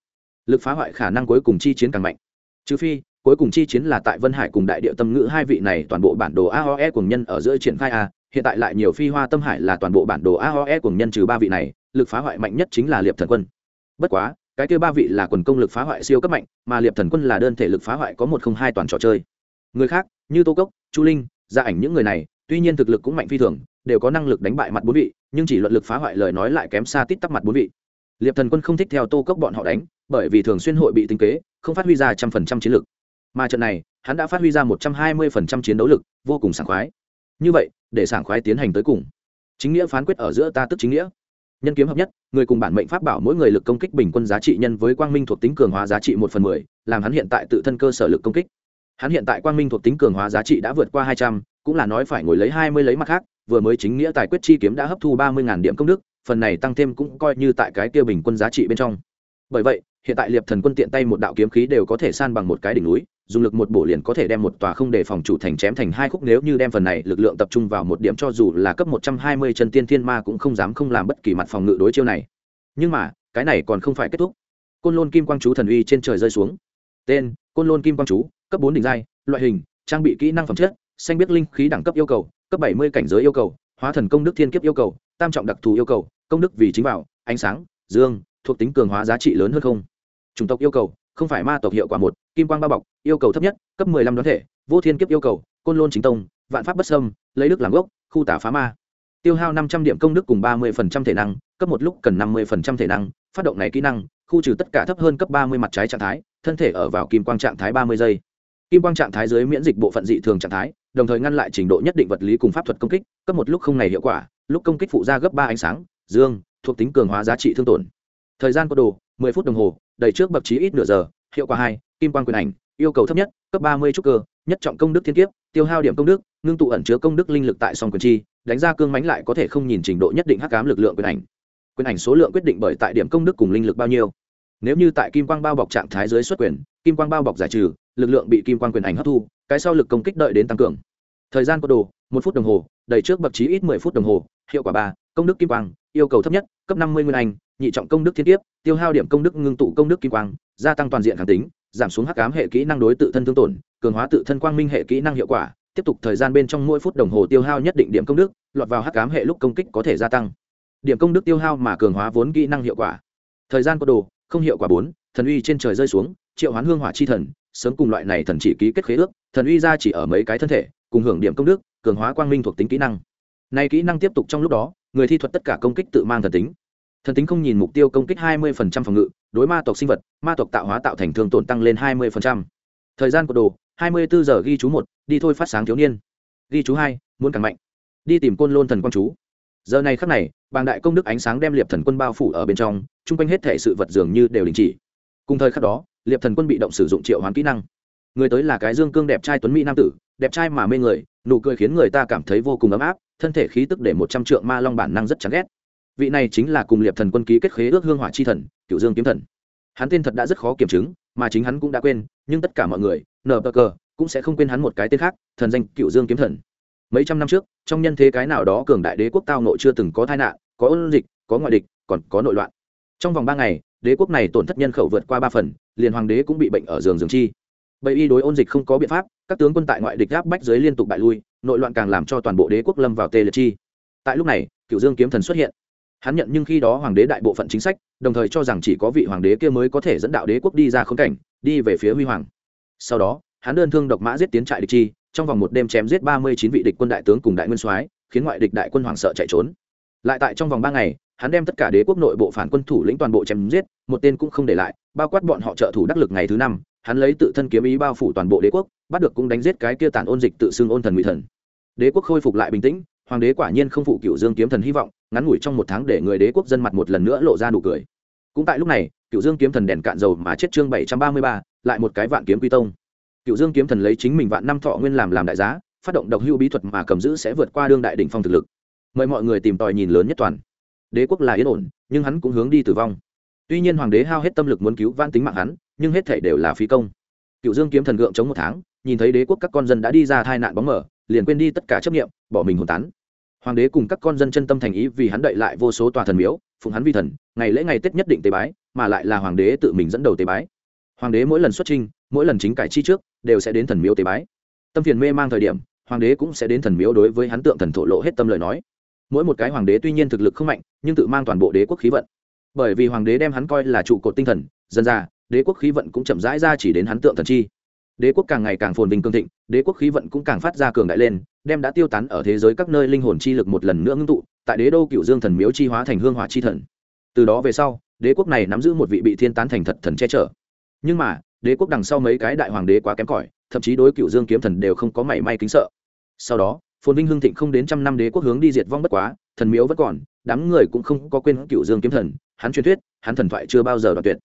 [SPEAKER 1] Lực phá hoại khả năng cuối cùng chi chiến càng mạnh. Trừ phi, cuối cùng chi chiến là tại vân hải cùng đại địa tâm ngữ hai vị này toàn bộ bản đồ aoe cùng nhân ở giữa triển khai a, hiện tại lại nhiều phi hoa tâm hải là toàn bộ bản đồ aoe cùng nhân trừ ba vị này, lực phá hoại mạnh nhất chính là liệp thần quân. Bất quá, cái kêu ba vị là quần công lực phá hoại siêu cấp mạnh, mà liệp thần quân là đơn thể lực phá hoại có một không hai toàn trò chơi. Người khác, như tô cốc, chu linh gia ảnh những người này, tuy nhiên thực lực cũng mạnh phi thường đều có năng lực đánh bại mặt bốn vị, nhưng chỉ luận lực phá hoại lời nói lại kém xa tít tắp mặt bốn vị. Liệp thần quân không thích theo tô cốc bọn họ đánh, bởi vì thường xuyên hội bị tính kế, không phát huy ra trăm phần trăm chiến lực. Mà trận này, hắn đã phát huy ra một trăm hai mươi phần trăm chiến đấu lực, vô cùng sảng khoái. Như vậy, để sảng khoái tiến hành tới cùng. Chính nghĩa phán quyết ở giữa ta tức chính nghĩa. Nhân kiếm hợp nhất, người cùng bản mệnh pháp bảo mỗi người lực công kích bình quân giá trị nhân với quang minh thuộc tính cường hóa giá trị một phần mười, làm hắn hiện tại tự thân cơ sở lực công kích. Hắn hiện tại quang minh thuộc tính cường hóa giá trị đã vượt qua hai trăm, cũng là nói phải ngồi lấy hai mươi lấy mặt khác vừa mới chính nghĩa tài quyết chi kiếm đã hấp thu ba mươi điểm công đức, phần này tăng thêm cũng coi như tại cái kia bình quân giá trị bên trong. Bởi vậy, hiện tại liệp thần quân tiện tay một đạo kiếm khí đều có thể san bằng một cái đỉnh núi, dùng lực một bổ liền có thể đem một tòa không để phòng chủ thành chém thành hai khúc nếu như đem phần này lực lượng tập trung vào một điểm cho dù là cấp một trăm hai mươi chân tiên thiên ma cũng không dám không làm bất kỳ mặt phòng ngự đối chiêu này. Nhưng mà, cái này còn không phải kết thúc. Côn lôn kim quang chú thần uy trên trời rơi xuống. Tên, côn lôn kim quang chú, cấp bốn đỉnh giai, loại hình, trang bị kỹ năng phẩm chất, xanh biết linh khí đẳng cấp yêu cầu cấp bảy mươi cảnh giới yêu cầu, hóa thần công đức thiên kiếp yêu cầu, tam trọng đặc thù yêu cầu, công đức vì chính bảo, ánh sáng, dương, thuộc tính cường hóa giá trị lớn hơn không. Chủng tộc yêu cầu, không phải ma tộc hiệu quả một, kim quang bao bọc, yêu cầu thấp nhất, cấp mười lăm đoán thể, vô thiên kiếp yêu cầu, côn lôn chính tông, vạn pháp bất sâm lấy đức làm gốc, khu tả phá ma. Tiêu hao năm trăm điểm công đức cùng ba mươi phần trăm thể năng, cấp một lúc cần năm mươi phần trăm thể năng, phát động này kỹ năng, khu trừ tất cả thấp hơn cấp ba mươi mặt trái trạng thái, thân thể ở vào kim quang trạng thái ba mươi giây. Kim quang trạng thái dưới miễn dịch bộ phận dị thường trạng thái đồng thời ngăn lại trình độ nhất định vật lý cùng pháp thuật công kích, cấp một lúc không này hiệu quả, lúc công kích phụ ra gấp ba ánh sáng, dương, thuộc tính cường hóa giá trị thương tổn. Thời gian có đồ, mười phút đồng hồ, đầy trước bậc trí ít nửa giờ, hiệu quả hai, kim quan quyền ảnh, yêu cầu thấp nhất, cấp ba mươi trúc cơ, nhất trọng công đức thiên kiếp, tiêu hao điểm công đức, ngưng tụ ẩn chứa công đức linh lực tại song quyền chi, đánh ra cương mánh lại có thể không nhìn trình độ nhất định hắc cám lực lượng quyền ảnh. Quyền ảnh số lượng quyết định bởi tại điểm công đức cùng linh lực bao nhiêu. Nếu như tại kim quang bao bọc trạng thái dưới xuất quyền, kim quang bao bọc giải trừ, lực lượng bị kim quang quyền ảnh hấp thu, cái sau lực công kích đợi đến tăng cường thời gian có đồ, một phút đồng hồ, đầy trước bậc trí ít mười phút đồng hồ, hiệu quả ba, công đức kim quang, yêu cầu thấp nhất, cấp năm mươi nguyên anh, nhị trọng công đức thiên tiếp tiêu hao điểm công đức ngưng tụ công đức kim quang, gia tăng toàn diện kháng tính, giảm xuống hắc ám hệ kỹ năng đối tự thân thương tổn, cường hóa tự thân quang minh hệ kỹ năng hiệu quả, tiếp tục thời gian bên trong mỗi phút đồng hồ tiêu hao nhất định điểm công đức, lọt vào hắc ám hệ lúc công kích có thể gia tăng. Điểm công đức tiêu hao mà cường hóa vốn kỹ năng hiệu quả. Thời gian có đồ, không hiệu quả bốn, thần uy trên trời rơi xuống, triệu hoán hương hỏa chi thần, sớm cùng loại này thần chỉ ký kết khế ước, thần uy ra chỉ ở mấy cái thân thể cùng hưởng điểm công đức, cường hóa quang minh thuộc tính kỹ năng. Nay kỹ năng tiếp tục trong lúc đó, người thi thuật tất cả công kích tự mang thần tính. Thần tính không nhìn mục tiêu công kích 20% phòng ngự, đối ma tộc sinh vật, ma tộc tạo hóa tạo thành thương tổn tăng lên 20%. thời gian của đồ 24 giờ ghi chú một, đi thôi phát sáng thiếu niên. Ghi chú hai, muốn càng mạnh. Đi tìm côn lôn thần quang chú. Giờ này khắc này, bàng đại công đức ánh sáng đem liệp thần quân bao phủ ở bên trong, chung quanh hết thể sự vật dường như đều đình chỉ. Cùng thời khắc đó, liệp thần quân bị động sử dụng triệu hoán kỹ năng. Người tới là cái dương cương đẹp trai tuấn mỹ nam tử đẹp trai mà mê người, nụ cười khiến người ta cảm thấy vô cùng ấm áp, thân thể khí tức để một trăm trượng ma long bản năng rất chán ghét. Vị này chính là cùng liệp thần quân ký kết khế ước hương hỏa chi thần cựu dương kiếm thần. Hắn tên thật đã rất khó kiểm chứng, mà chính hắn cũng đã quên, nhưng tất cả mọi người nờ bờ cờ cũng sẽ không quên hắn một cái tên khác, thần danh cựu dương kiếm thần. Mấy trăm năm trước, trong nhân thế cái nào đó cường đại đế quốc tao nội chưa từng có tai nạn, có ôn dịch, có ngoại địch, còn có nội loạn. Trong vòng ba ngày, đế quốc này tổn thất nhân khẩu vượt qua ba phần, liền hoàng đế cũng bị bệnh ở giường dương chi bầy y đối ôn dịch không có biện pháp, các tướng quân tại ngoại địch gáp bách dưới liên tục bại lui, nội loạn càng làm cho toàn bộ đế quốc lâm vào tê liệt chi. Tại lúc này cựu dương kiếm thần xuất hiện. Hắn nhận nhưng khi đó hoàng đế đại bộ phận chính sách, đồng thời cho rằng chỉ có vị hoàng đế kia mới có thể dẫn đạo đế quốc đi ra khốn cảnh, đi về phía huy hoàng. Sau đó, hắn đơn thương độc mã giết tiến trại địch chi, trong vòng một đêm chém giết ba mươi chín vị địch quân đại tướng cùng đại nguyên soái, khiến ngoại địch đại quân hoàng sợ chạy trốn. Lại tại trong vòng ba ngày hắn đem tất cả đế quốc nội bộ phản quân thủ lĩnh toàn bộ chém giết, một tên cũng không để lại, bao quát bọn họ trợ thủ đắc lực ngày thứ năm, hắn lấy tự thân kiếm ý bao phủ toàn bộ đế quốc, bắt được cũng đánh giết cái kia tàn ôn dịch tự xưng ôn thần ngụy thần. Đế quốc khôi phục lại bình tĩnh, hoàng đế quả nhiên không phụ cựu dương kiếm thần hy vọng, ngắn ngủi trong một tháng để người đế quốc dân mặt một lần nữa lộ ra nụ cười. Cũng tại lúc này, cựu dương kiếm thần đèn cạn dầu mà chết chương bảy trăm ba mươi ba, lại một cái vạn kiếm quy tông. Cựu dương kiếm thần lấy chính mình vạn năm thọ nguyên làm làm đại giá, phát động độc hưu bí thuật mà cầm giữ sẽ vượt qua đương đại đ ỉ n h phong thực lực. Mời mọi người tìm tòi nhìn lớn nhất toàn đế quốc là yên ổn, nhưng hắn cũng hướng đi tử vong. Tuy nhiên hoàng đế hao hết tâm lực muốn cứu van tính mạng hắn, nhưng hết thể đều là phí công. Cựu dương kiếm thần gượng chống một tháng, nhìn thấy đế quốc các con dân đã đi ra tai nạn bóng mở liền quên đi tất cả chấp nghiệm bỏ mình hồn tán. Hoàng đế cùng các con dân chân tâm thành ý vì hắn đợi lại vô số tòa thần miếu, phụng hắn vi thần, ngày lễ ngày tết nhất định tế bái, mà lại là hoàng đế tự mình dẫn đầu tế bái. Hoàng đế mỗi lần xuất trinh mỗi lần chính cải chi trước, đều sẽ đến thần miếu tế bái. Tâm phiền mê mang thời điểm, hoàng đế cũng sẽ đến thần miếu đối với hắn tượng thần thổ lộ hết tâm lời nói mỗi một cái hoàng đế tuy nhiên thực lực không mạnh, nhưng tự mang toàn bộ đế quốc khí vận. Bởi vì hoàng đế đem hắn coi là trụ cột tinh thần, dân ra, đế quốc khí vận cũng chậm rãi ra chỉ đến hắn tượng thần chi. Đế quốc càng ngày càng phồn vinh cương thịnh, đế quốc khí vận cũng càng phát ra cường đại lên, đem đã tiêu tán ở thế giới các nơi linh hồn chi lực một lần nữa ngưng tụ, tại đế đô cựu dương thần miếu chi hóa thành hương hỏa chi thần. Từ đó về sau, đế quốc này nắm giữ một vị bị thiên tán thành thật thần che chở. Nhưng mà, đế quốc đằng sau mấy cái đại hoàng đế quá kém cỏi, thậm chí đối cựu dương kiếm thần đều không có mảy may kính sợ. Sau đó phồn vinh hưng thịnh không đến trăm năm đế quốc hướng đi diệt vong bất quá, thần miếu vẫn còn, đám người cũng không có quên cựu dương kiếm thần, hắn truyền thuyết, hắn thần thoại chưa bao giờ đoạt tuyệt.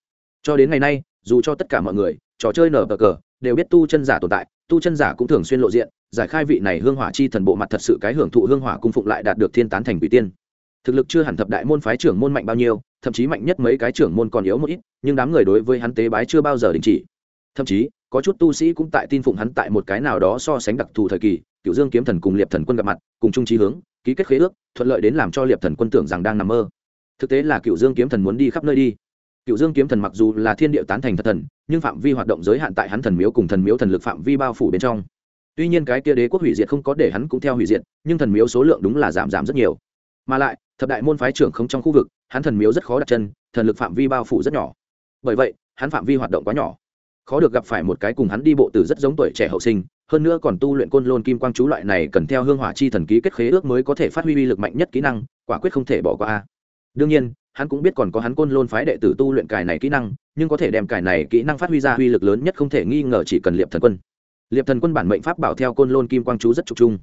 [SPEAKER 1] Cho đến ngày nay, dù cho tất cả mọi người, trò chơi nở bờ cờ, đều biết tu chân giả tồn tại, tu chân giả cũng thường xuyên lộ diện, giải khai vị này hương hỏa chi thần bộ mặt thật sự cái hưởng thụ hương hỏa cung phụng lại đạt được thiên tán thành quỷ tiên. Thực lực chưa hẳn thập đại môn phái trưởng môn mạnh bao nhiêu, thậm chí mạnh nhất mấy cái trưởng môn còn yếu một ít, nhưng đám người đối với hắn tế bái chưa bao giờ đình chỉ. Thậm chí có chút tu sĩ cũng tại tin phụng hắn tại một cái nào đó so sánh đặc thù thời kỳ cựu dương kiếm thần cùng liệp thần quân gặp mặt, cùng chung trí hướng, ký kết khế ước, thuận lợi đến làm cho liệp thần quân tưởng rằng đang nằm mơ. Thực tế là cựu dương kiếm thần muốn đi khắp nơi đi. Cựu dương kiếm thần mặc dù là thiên địa tán thành thật thần, nhưng phạm vi hoạt động giới hạn tại hắn thần miếu cùng thần miếu thần lực phạm vi bao phủ bên trong. Tuy nhiên cái kia đế quốc hủy diệt không có để hắn cũng theo hủy diệt, nhưng thần miếu số lượng đúng là giảm giảm rất nhiều. Mà lại, thập đại môn phái trưởng không trong khu vực, hắn thần miếu rất khó đặt chân, thần lực phạm vi bao phủ rất nhỏ. Bởi vậy, hắn phạm vi hoạt động quá nhỏ khó được gặp phải một cái cùng hắn đi bộ từ rất giống tuổi trẻ hậu sinh, hơn nữa còn tu luyện côn lôn kim quang chú loại này cần theo hương hỏa chi thần ký kết khế ước mới có thể phát huy uy lực mạnh nhất kỹ năng, quả quyết không thể bỏ qua. Đương nhiên, hắn cũng biết còn có hắn côn lôn phái đệ tử tu luyện cài này kỹ năng, nhưng có thể đem cài này kỹ năng phát huy ra uy lực lớn nhất không thể nghi ngờ chỉ cần liệp thần quân. Liệp thần quân bản mệnh pháp bảo theo côn lôn kim quang chú rất trục trung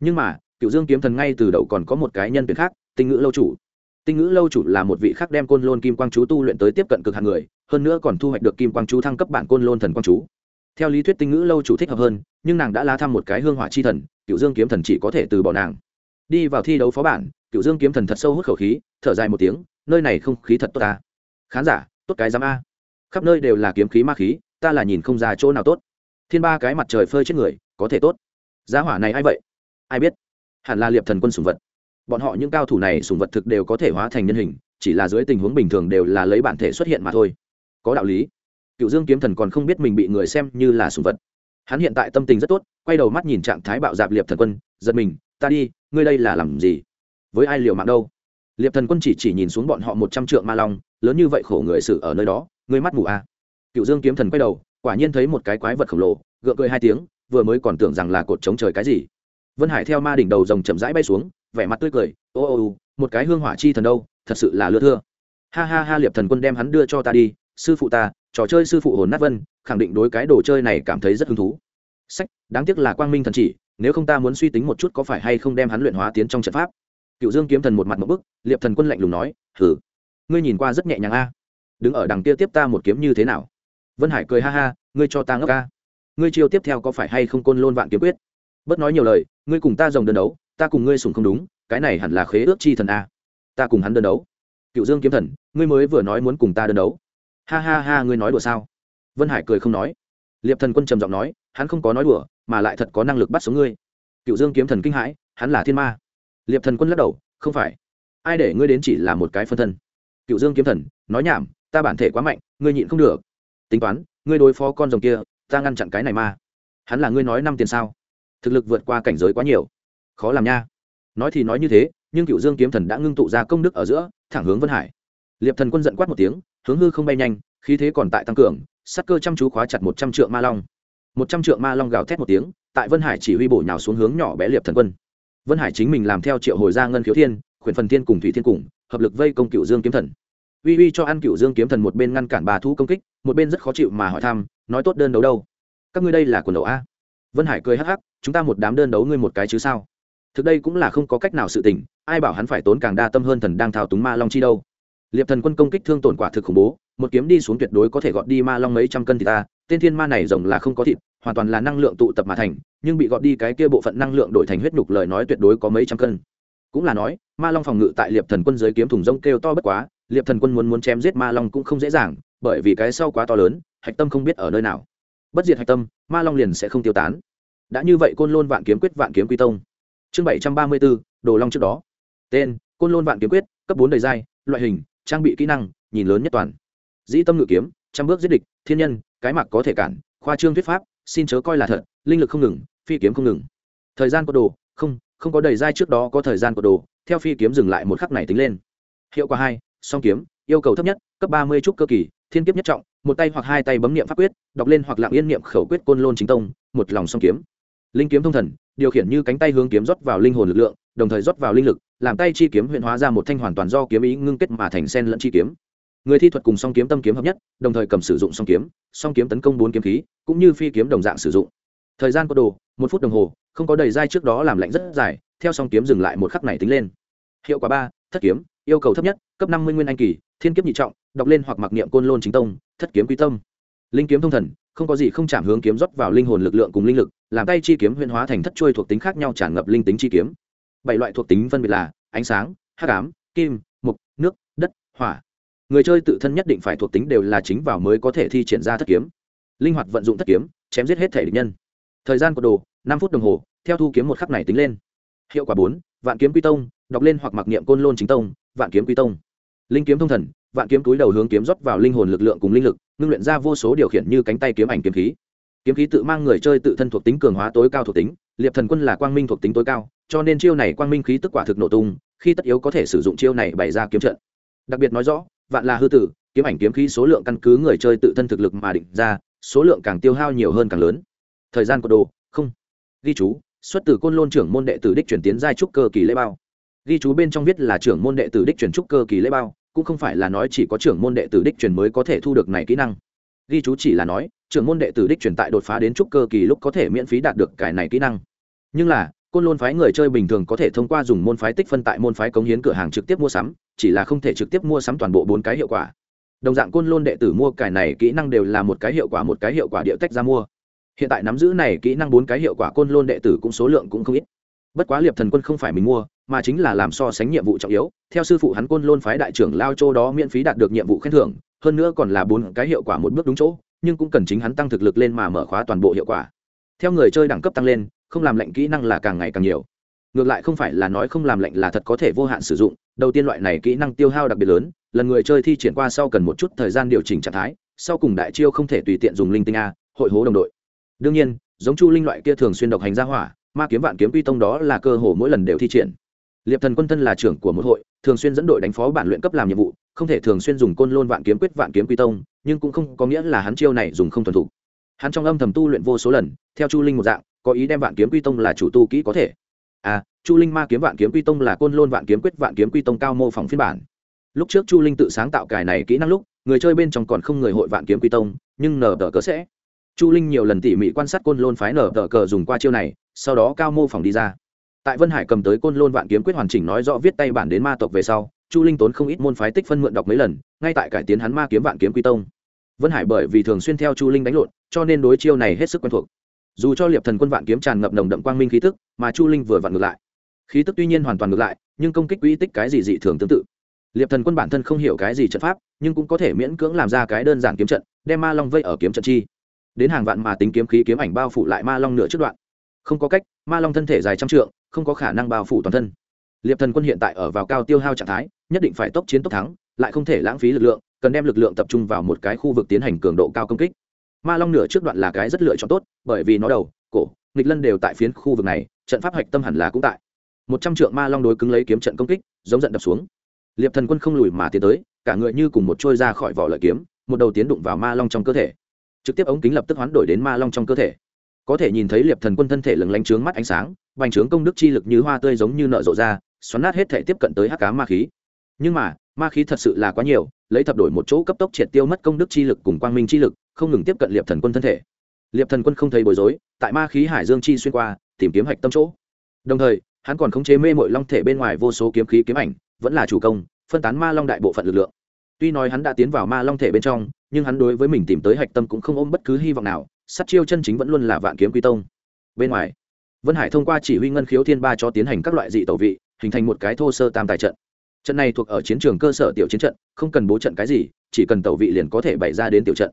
[SPEAKER 1] nhưng mà, cựu dương kiếm thần ngay từ đầu còn có một cái nhân tuyển khác, tinh ngữ lâu chủ. Tinh ngữ lâu chủ là một vị khác đem côn lôn kim quang chú tu luyện tới tiếp cận cực hàng người hơn nữa còn thu hoạch được kim quang chú thăng cấp bản côn lôn thần quang chú. Theo lý thuyết tinh ngữ lâu chủ thích hợp hơn, nhưng nàng đã la thăm một cái hương hỏa chi thần cựu dương kiếm thần chỉ có thể từ bỏ nàng. Đi vào thi đấu phó bản cựu dương kiếm thần thật sâu hút khẩu khí, thở dài một tiếng, nơi này không khí thật tốt ta. Khán giả, tốt cái giám a. Khắp nơi đều là kiếm khí ma khí, ta là nhìn không ra chỗ nào tốt. Thiên ba cái mặt trời phơi chết người, có thể tốt. Giá hỏa này ai vậy? Ai biết? Hẳn là liệp thần quân sùng vật. Bọn họ những cao thủ này sùng vật thực đều có thể hóa thành nhân hình, chỉ là dưới tình huống bình thường đều là lấy bản thể xuất hiện mà thôi có đạo lý. Cựu dương kiếm thần còn không biết mình bị người xem như là sùng vật. Hắn hiện tại tâm tình rất tốt, quay đầu mắt nhìn trạng thái bạo dạp liệp thần quân, giật mình, ta đi, ngươi đây là làm gì? Với ai liều mạng đâu? Liệp thần quân chỉ chỉ nhìn xuống bọn họ một trăm trượng ma long, lớn như vậy khổ người xử ở nơi đó, ngươi mắt mù à. cựu dương kiếm thần quay đầu, quả nhiên thấy một cái quái vật khổng lồ, gượng cười hai tiếng, vừa mới còn tưởng rằng là cột chống trời cái gì. Vân hải theo ma đỉnh đầu rồng chậm rãi bay xuống, vẻ mặt tươi cười, ô ô ô, một cái hương hỏa chi thần đâu, thật sự là lưa thưa. Ha ha ha, liệp thần quân đem hắn đưa cho ta đi sư phụ ta, trò chơi sư phụ hồn nát vân, khẳng định đối cái đồ chơi này cảm thấy rất hứng thú. Sách, đáng tiếc là quang minh thần chỉ, nếu không ta muốn suy tính một chút có phải hay không đem hắn luyện hóa tiến trong trận pháp. Cựu dương kiếm thần một mặt một bức, liệp thần quân lạnh lùng nói thử ngươi nhìn qua rất nhẹ nhàng a. Đứng ở đằng kia tiếp ta một kiếm như thế nào? Vân hải cười ha ha, ngươi cho ta ngốc a? ngươi chiêu tiếp theo có phải hay không côn lôn vạn kiếm quyết? Bớt nói nhiều lời, ngươi cùng ta dòng đơn đấu, ta cùng ngươi sùng không đúng, cái này hẳn là khế ước chi thần a. Ta cùng hắn đơn đấu. Cựu dương kiếm thần, ngươi mới vừa nói muốn cùng ta đơn đấu ha ha ha, ngươi nói đùa sao? Vân hải cười không nói. Liệp thần quân trầm giọng nói, hắn không có nói đùa, mà lại thật có năng lực bắt sống ngươi. Cựu dương kiếm thần kinh hãi, hắn là thiên ma. Liệp thần quân lắc đầu, không phải. Ai để ngươi đến chỉ là một cái phân thân? Cựu dương kiếm thần, nói nhảm, ta bản thể quá mạnh, ngươi nhịn không được. Tính toán, ngươi đối phó con rồng kia, ta ngăn chặn cái này ma hắn là ngươi nói năm tiền sao? Thực lực vượt qua cảnh giới quá nhiều. Khó làm nha. Nói thì nói như thế, nhưng cựu dương kiếm thần đã ngưng tụ ra công đức ở giữa, thẳng hướng vân hải liệp thần quân giận quát một tiếng, hướng hư không bay nhanh, khí thế còn tại tăng cường, sắc cơ chăm chú khóa chặt một trăm trượng ma long. Một trăm trượng ma long gào thét một tiếng, tại vân hải chỉ huy bổ nhào xuống hướng nhỏ bé liệp thần quân. Vân hải chính mình làm theo triệu hồi gia ngân khiếu thiên, khuyển phần thiên cùng thủy thiên cùng, hợp lực vây công cựu dương kiếm thần. Uy uy cho ăn cựu dương kiếm thần một bên ngăn cản bà thú công kích, một bên rất khó chịu mà hỏi thăm, nói tốt đơn đấu đâu? Các ngươi đây là quần đầu a? Vân hải cười hắc hắc, chúng ta một đám đơn đấu ngươi một cái chứ sao? Thực đây cũng là không có cách nào sự tình, ai bảo hắn phải tốn càng đa tâm hơn thần đang thao túng ma long chi đâu? Liệp thần quân công kích thương tổn quả thực khủng bố, một kiếm đi xuống tuyệt đối có thể gọt đi ma long mấy trăm cân thì ta, tên thiên ma này rồng là không có thịt, hoàn toàn là năng lượng tụ tập mà thành, nhưng bị gọt đi cái kia bộ phận năng lượng đổi thành huyết nhục lời nói tuyệt đối có mấy trăm cân. Cũng là nói, ma long phòng ngự tại liệp thần quân dưới kiếm thùng rông kêu to bất quá, liệp thần quân muốn muốn chém giết ma long cũng không dễ dàng, bởi vì cái sau quá to lớn, hạch tâm không biết ở nơi nào. Bất diệt hạch tâm, ma long liền sẽ không tiêu tán. Đã như vậy côn lôn vạn kiếm quyết, vạn kiếm quy tông. Chương bảy trăm ba mươi bốn, đồ long trước đó. Tên, côn lôn vạn kiếm quyết, cấp bốn đầy giai, loại hình trang bị kỹ năng, nhìn lớn nhất toàn. Dĩ tâm ngự kiếm, trăm bước giết địch, thiên nhân, cái mặc có thể cản, khoa trương thuyết pháp, xin chớ coi là thật, linh lực không ngừng, phi kiếm không ngừng. Thời gian có đồ, không không có đầy dai trước đó có thời gian có đồ, theo phi kiếm dừng lại một khắc này tính lên. Hiệu quả hai, song kiếm, yêu cầu thấp nhất, cấp ba mươi trúc cơ kỳ, thiên kiếp nhất trọng, một tay hoặc hai tay bấm niệm pháp quyết, đọc lên hoặc lặng yên niệm khẩu quyết côn lôn chính tông, một lòng song kiếm. Linh kiếm thông thần, điều khiển như cánh tay hướng kiếm rót vào linh hồn lực lượng đồng thời rót vào linh lực, làm tay chi kiếm huyện hóa ra một thanh hoàn toàn do kiếm ý ngưng kết mà thành sen lẫn chi kiếm. Người thi thuật cùng song kiếm tâm kiếm hợp nhất, đồng thời cầm sử dụng song kiếm song kiếm tấn công bốn kiếm khí, cũng như phi kiếm đồng dạng sử dụng. Thời gian có đồ, một phút đồng hồ, không có đầy dai trước đó làm lạnh rất dài, theo song kiếm dừng lại một khắc này tính lên. Hiệu quả ba, thất kiếm, yêu cầu thấp nhất, cấp năm mươi nguyên anh kỳ, thiên kiếp nhị trọng, đọc lên hoặc mặc niệm côn lôn chính tông, thất kiếm quý tâm. Linh kiếm thông thần, không có gì không chạm hướng kiếm rót vào linh hồn lực lượng cùng linh lực, làm tay chi kiếm huyên hóa thành thất chuôi thuộc tính khác nhau tràn ngập linh tính chi kiếm bảy loại thuộc tính phân biệt là ánh sáng, hắc ám, kim, mục, nước, đất, hỏa. Người chơi tự thân nhất định phải thuộc tính đều là chính vào mới có thể thi triển ra thất kiếm. Linh hoạt vận dụng thất kiếm, chém giết hết thể địch nhân. Thời gian của đồ, năm phút đồng hồ, theo thu kiếm một khắc này tính lên. Hiệu quả bốn, vạn kiếm quy tông, đọc lên hoặc mặc niệm côn lôn chính tông, vạn kiếm quy tông. Linh kiếm thông thần, vạn kiếm túi đầu hướng kiếm rót vào linh hồn lực lượng cùng linh lực, ngưng luyện ra vô số điều khiển như cánh tay kiếm ảnh kiếm khí. Kiếm khí tự mang người chơi tự thân thuộc tính cường hóa tối cao thuộc tính, liệp thần quân là quang minh thuộc tính tối cao cho nên chiêu này quang minh khí tức quả thực nổ tung, khi tất yếu có thể sử dụng chiêu này bày ra kiếm trận. Đặc biệt nói rõ, vạn là hư tử, kiếm ảnh kiếm khí số lượng căn cứ người chơi tự thân thực lực mà định ra, số lượng càng tiêu hao nhiều hơn càng lớn. Thời gian của đồ, không. Ghi chú, xuất từ côn lôn trưởng môn đệ tử đích chuyển tiến giai trúc cơ kỳ lễ bao. Ghi chú bên trong viết là trưởng môn đệ tử đích chuyển trúc cơ kỳ lễ bao, cũng không phải là nói chỉ có trưởng môn đệ tử đích chuyển mới có thể thu được này kỹ năng. Ghi chú chỉ là nói, trưởng môn đệ tử đích truyền tại đột phá đến trúc cơ kỳ lúc có thể miễn phí đạt được cái này kỹ năng. Nhưng là côn lôn phái người chơi bình thường có thể thông qua dùng môn phái tích phân tại môn phái cống hiến cửa hàng trực tiếp mua sắm, chỉ là không thể trực tiếp mua sắm toàn bộ bốn cái hiệu quả. Đồng dạng côn lôn đệ tử mua cái này kỹ năng đều là một cái hiệu quả, một cái hiệu quả địa tách ra mua. Hiện tại nắm giữ này kỹ năng bốn cái hiệu quả côn lôn đệ tử cũng số lượng cũng không ít. Bất quá liệp thần quân không phải mình mua, mà chính là làm so sánh nhiệm vụ trọng yếu. Theo sư phụ hắn côn lôn phái đại trưởng lao châu đó miễn phí đạt được nhiệm vụ khen thưởng, hơn nữa còn là bốn cái hiệu quả một bước đúng chỗ, nhưng cũng cần chính hắn tăng thực lực lên mà mở khóa toàn bộ hiệu quả. Theo người chơi đẳng cấp tăng lên không làm lệnh kỹ năng là càng ngày càng nhiều. Ngược lại không phải là nói không làm lệnh là thật có thể vô hạn sử dụng, đầu tiên loại này kỹ năng tiêu hao đặc biệt lớn, lần người chơi thi triển qua sau cần một chút thời gian điều chỉnh trạng thái, sau cùng đại chiêu không thể tùy tiện dùng linh tinh a, hội hố đồng đội. Đương nhiên, giống chu linh loại kia thường xuyên độc hành ra hỏa, ma kiếm vạn kiếm quy tông đó là cơ hồ mỗi lần đều thi triển. Liệp thần quân thân là trưởng của một hội, thường xuyên dẫn đội đánh phó bản luyện cấp làm nhiệm vụ, không thể thường xuyên dùng côn lôn vạn kiếm quyết vạn kiếm quy tông, nhưng cũng không có nghĩa là hắn chiêu này dùng không thuần thục. Hắn trong âm thầm tu luyện vô số lần, theo chu linh một dạng có ý đem vạn kiếm quy tông là chủ tu kỹ có thể. À chu linh ma kiếm vạn kiếm quy tông là côn lôn vạn kiếm quyết vạn kiếm quy tông cao mô phỏng phiên bản. Lúc trước chu linh tự sáng tạo cài này kỹ năng lúc, người chơi bên trong còn không người hội vạn kiếm quy tông, nhưng nở tờ cờ sẽ. Chu linh nhiều lần tỉ mỉ quan sát côn lôn phái nở tờ cờ dùng qua chiêu này, sau đó cao mô phỏng đi ra. Tại vân hải cầm tới côn lôn vạn kiếm quyết hoàn chỉnh nói rõ viết tay bản đến ma tộc về sau, chu linh tốn không ít môn phái tích phân mượn đọc mấy lần, ngay tại cải tiến hắn ma kiếm vạn kiếm quy tông. Vân hải bởi vì thường xuyên theo chu linh đánh lộn, cho nên đối chiêu này hết sức quen thuộc dù cho liệp thần quân vạn kiếm tràn ngập nồng đậm quang minh khí tức, mà chu linh vừa vặn ngược lại. Khí tức tuy nhiên hoàn toàn ngược lại, nhưng công kích quỹ tích cái gì dị thường tương tự. Liệp thần quân bản thân không hiểu cái gì trận pháp, nhưng cũng có thể miễn cưỡng làm ra cái đơn giản kiếm trận, đem ma long vây ở kiếm trận chi. Đến hàng vạn mà tính kiếm khí kiếm ảnh bao phủ lại ma long nửa trước đoạn. Không có cách, ma long thân thể dài trăm trượng, không có khả năng bao phủ toàn thân. Liệp thần quân hiện tại ở vào cao tiêu hao trạng thái, nhất định phải tốc chiến tốc thắng, lại không thể lãng phí lực lượng, cần đem lực lượng tập trung vào một cái khu vực tiến hành cường độ cao công kích ma long nửa trước đoạn là cái rất lựa chọn tốt, bởi vì nó đầu, cổ, nghịch lân đều tại phiến khu vực này, trận pháp hạch tâm hẳn là cũng tại. Một trăm trượng ma long đối cứng lấy kiếm trận công kích, giống giận đập xuống. Liệp thần quân không lùi mà tiến tới, cả người như cùng một trôi ra khỏi vỏ lợi kiếm, một đầu tiến đụng vào ma long trong cơ thể. Trực tiếp ống kính lập tức hoán đổi đến ma long trong cơ thể. Có thể nhìn thấy liệp thần quân thân thể lừng lánh trướng mắt ánh sáng, bành trướng công đức chi lực như hoa tươi giống như nợ rộ ra, xoắn nát hết thể tiếp cận tới hắc cá ma khí. Nhưng mà, ma khí thật sự là quá nhiều, lấy thập đổi một chỗ cấp tốc triệt tiêu mất công đức chi lực cùng quang minh chi lực không ngừng tiếp cận liệp thần quân thân thể. Liệp thần quân không thấy bối rối, tại ma khí hải dương chi xuyên qua, tìm kiếm hạch tâm chỗ. Đồng thời, hắn còn khống chế mê mội long thể bên ngoài vô số kiếm khí kiếm ảnh, vẫn là chủ công, phân tán ma long đại bộ phận lực lượng. Tuy nói hắn đã tiến vào ma long thể bên trong, nhưng hắn đối với mình tìm tới hạch tâm cũng không ôm bất cứ hy vọng nào, sát chiêu chân chính vẫn luôn là vạn kiếm quy tông. Bên ngoài, vân hải thông qua chỉ huy ngân khiếu thiên ba cho tiến hành các loại dị tẩu vị, hình thành một cái thô sơ tam tài trận. Trận này thuộc ở chiến trường cơ sở tiểu chiến trận, không cần bố trận cái gì, chỉ cần tẩu vị liền có thể bày ra đến tiểu trận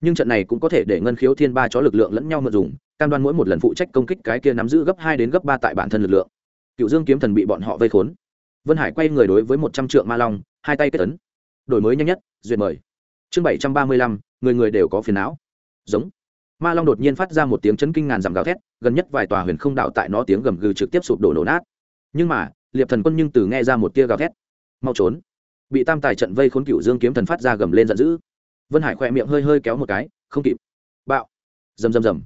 [SPEAKER 1] nhưng trận này cũng có thể để ngân khiếu thiên ba chó lực lượng lẫn nhau mượn dùng, cam đoan mỗi một lần phụ trách công kích cái kia nắm giữ gấp hai đến gấp ba tại bản thân lực lượng. Cựu dương kiếm thần bị bọn họ vây khốn. Vân hải quay người đối với một trăm trượng ma long, hai tay kết tấn đổi mới nhanh nhất, duyệt mời. Chương bảy trăm ba mươi lăm, người người đều có phiền não. Giống. Ma long đột nhiên phát ra một tiếng chấn kinh ngàn dặm gào thét, gần nhất vài tòa huyền không đạo tại nó tiếng gầm gừ trực tiếp sụp đổ nổ nát. Nhưng mà, liệp thần quân nhưng từ nghe ra một tia gào thét. Mau trốn. Bị tam tài trận vây khốn cựu dương kiếm thần phát ra gầm lên giận dữ vân hải khỏe miệng hơi hơi kéo một cái không kịp bạo rầm rầm rầm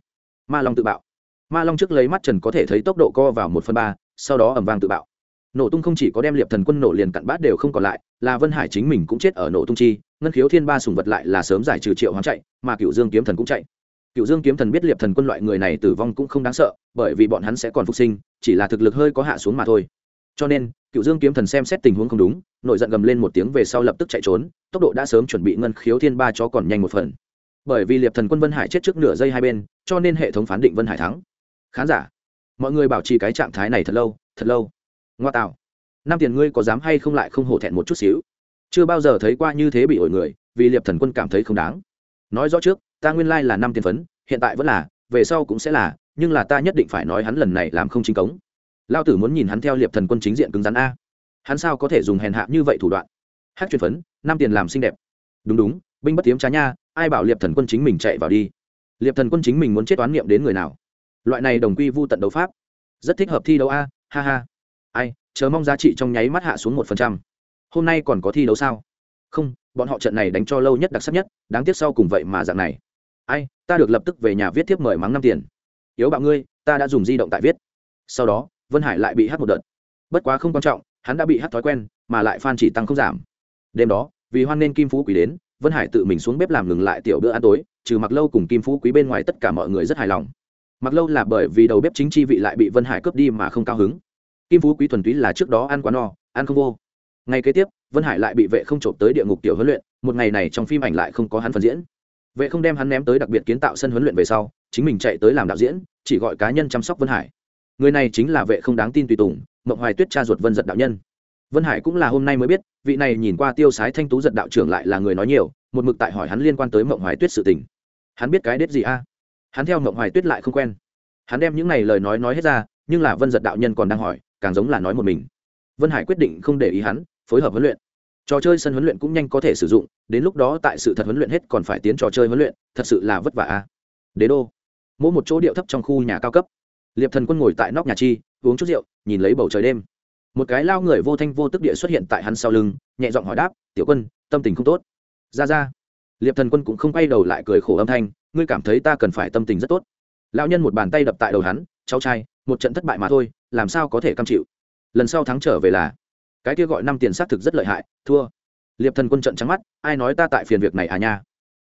[SPEAKER 1] ma long tự bạo ma long trước lấy mắt trần có thể thấy tốc độ co vào một phần ba sau đó ẩm vang tự bạo nổ tung không chỉ có đem liệp thần quân nổ liền cặn bát đều không còn lại là vân hải chính mình cũng chết ở nổ tung chi ngân khiếu thiên ba sùng vật lại là sớm giải trừ triệu hoán chạy mà cựu dương kiếm thần cũng chạy cựu dương kiếm thần biết liệp thần quân loại người này tử vong cũng không đáng sợ bởi vì bọn hắn sẽ còn phục sinh chỉ là thực lực hơi có hạ xuống mà thôi cho nên cựu dương kiếm thần xem xét tình huống không đúng nội giận gầm lên một tiếng về sau lập tức chạy trốn, tốc độ đã sớm chuẩn bị ngân khiếu thiên ba cho còn nhanh một phần. Bởi vì liệp thần quân vân hải chết trước nửa giây hai bên, cho nên hệ thống phán định vân hải thắng. Khán giả, mọi người bảo trì cái trạng thái này thật lâu thật lâu. Ngoa tạo. Năm tiền ngươi có dám hay không lại không hổ thẹn một chút xíu? Chưa bao giờ thấy qua như thế bị ổi người, vì liệp thần quân cảm thấy không đáng. Nói rõ trước, ta nguyên lai là năm tiền phấn, hiện tại vẫn là, về sau cũng sẽ là, nhưng là ta nhất định phải nói hắn lần này làm không chính cống lao tử muốn nhìn hắn theo liệp thần quân chính diện cứng rắn a. Hắn sao có thể dùng hèn hạ như vậy thủ đoạn? Hát truyền phấn, năm tiền làm xinh đẹp. Đúng đúng, binh bất tiếm trá nha, ai bảo liệp thần quân chính mình chạy vào đi? Liệp thần quân chính mình muốn chết toán niệm đến người nào? Loại này đồng quy vô tận đấu pháp, rất thích hợp thi đấu a, ha ha. Ai, chờ mong giá trị trong nháy mắt hạ xuống một phần trăm. Hôm nay còn có thi đấu sao? Không, bọn họ trận này đánh cho lâu nhất đặc sắc nhất, đáng tiếc sau cùng vậy mà dạng này. Ai, ta được lập tức về nhà viết thiếp mời mắng năm tiền. Yếu bạo ngươi, ta đã dùng di động tại viết. Sau đó vân hải lại bị hát một đợt. Bất quá không quan trọng, hắn đã bị hát thói quen, mà lại phan chỉ tăng không giảm. Đêm đó, vì hoan nên kim phú quý đến, vân hải tự mình xuống bếp làm ngừng lại tiểu bữa ăn tối, trừ mặc lâu cùng kim phú quý bên ngoài tất cả mọi người rất hài lòng. Mặc lâu là bởi vì đầu bếp chính chi vị lại bị vân hải cướp đi mà không cao hứng. Kim phú quý thuần túy là trước đó ăn quá no, ăn không vô. Ngày kế tiếp, vân hải lại bị vệ không trộm tới địa ngục tiểu huấn luyện, một ngày này trong phim ảnh lại không có hắn phần diễn. Vệ không đem hắn ném tới đặc biệt kiến tạo sân huấn luyện về sau, chính mình chạy tới làm đạo diễn, chỉ gọi cá nhân chăm sóc vân hải người này chính là vệ không đáng tin tùy tùng, mộng hoài tuyết cha ruột vân giật đạo nhân. Vân hải cũng là hôm nay mới biết, vị này nhìn qua tiêu sái thanh tú giật đạo trưởng lại là người nói nhiều, một mực tại hỏi hắn liên quan tới mộng hoài tuyết sự tình. Hắn biết cái đết gì a? Hắn theo mộng hoài tuyết lại không quen. Hắn đem những này lời nói nói hết ra, nhưng là vân giật đạo nhân còn đang hỏi, càng giống là nói một mình. Vân hải quyết định không để ý hắn, phối hợp huấn luyện. Trò chơi sân huấn luyện cũng nhanh có thể sử dụng, đến lúc đó tại sự thật huấn luyện hết còn phải tiến trò chơi huấn luyện, thật sự là vất vả a. Đế đô. Mỗi một chỗ điệu thấp trong khu nhà cao cấp liệp thần quân ngồi tại nóc nhà chi, uống chút rượu, nhìn lấy bầu trời đêm. Một cái lao người vô thanh vô tức địa xuất hiện tại hắn sau lưng, nhẹ giọng hỏi đáp, tiểu quân, tâm tình không tốt? Ra ra. Liệp thần quân cũng không quay đầu lại cười khổ âm thanh, ngươi cảm thấy ta cần phải tâm tình rất tốt. Lão nhân một bàn tay đập tại đầu hắn, cháu trai, một trận thất bại mà thôi, làm sao có thể cam chịu? Lần sau thắng trở về là, cái kia gọi năm tiền xác thực rất lợi hại, thua. Liệp thần quân trận trắng mắt, ai nói ta tại phiền việc này à nha?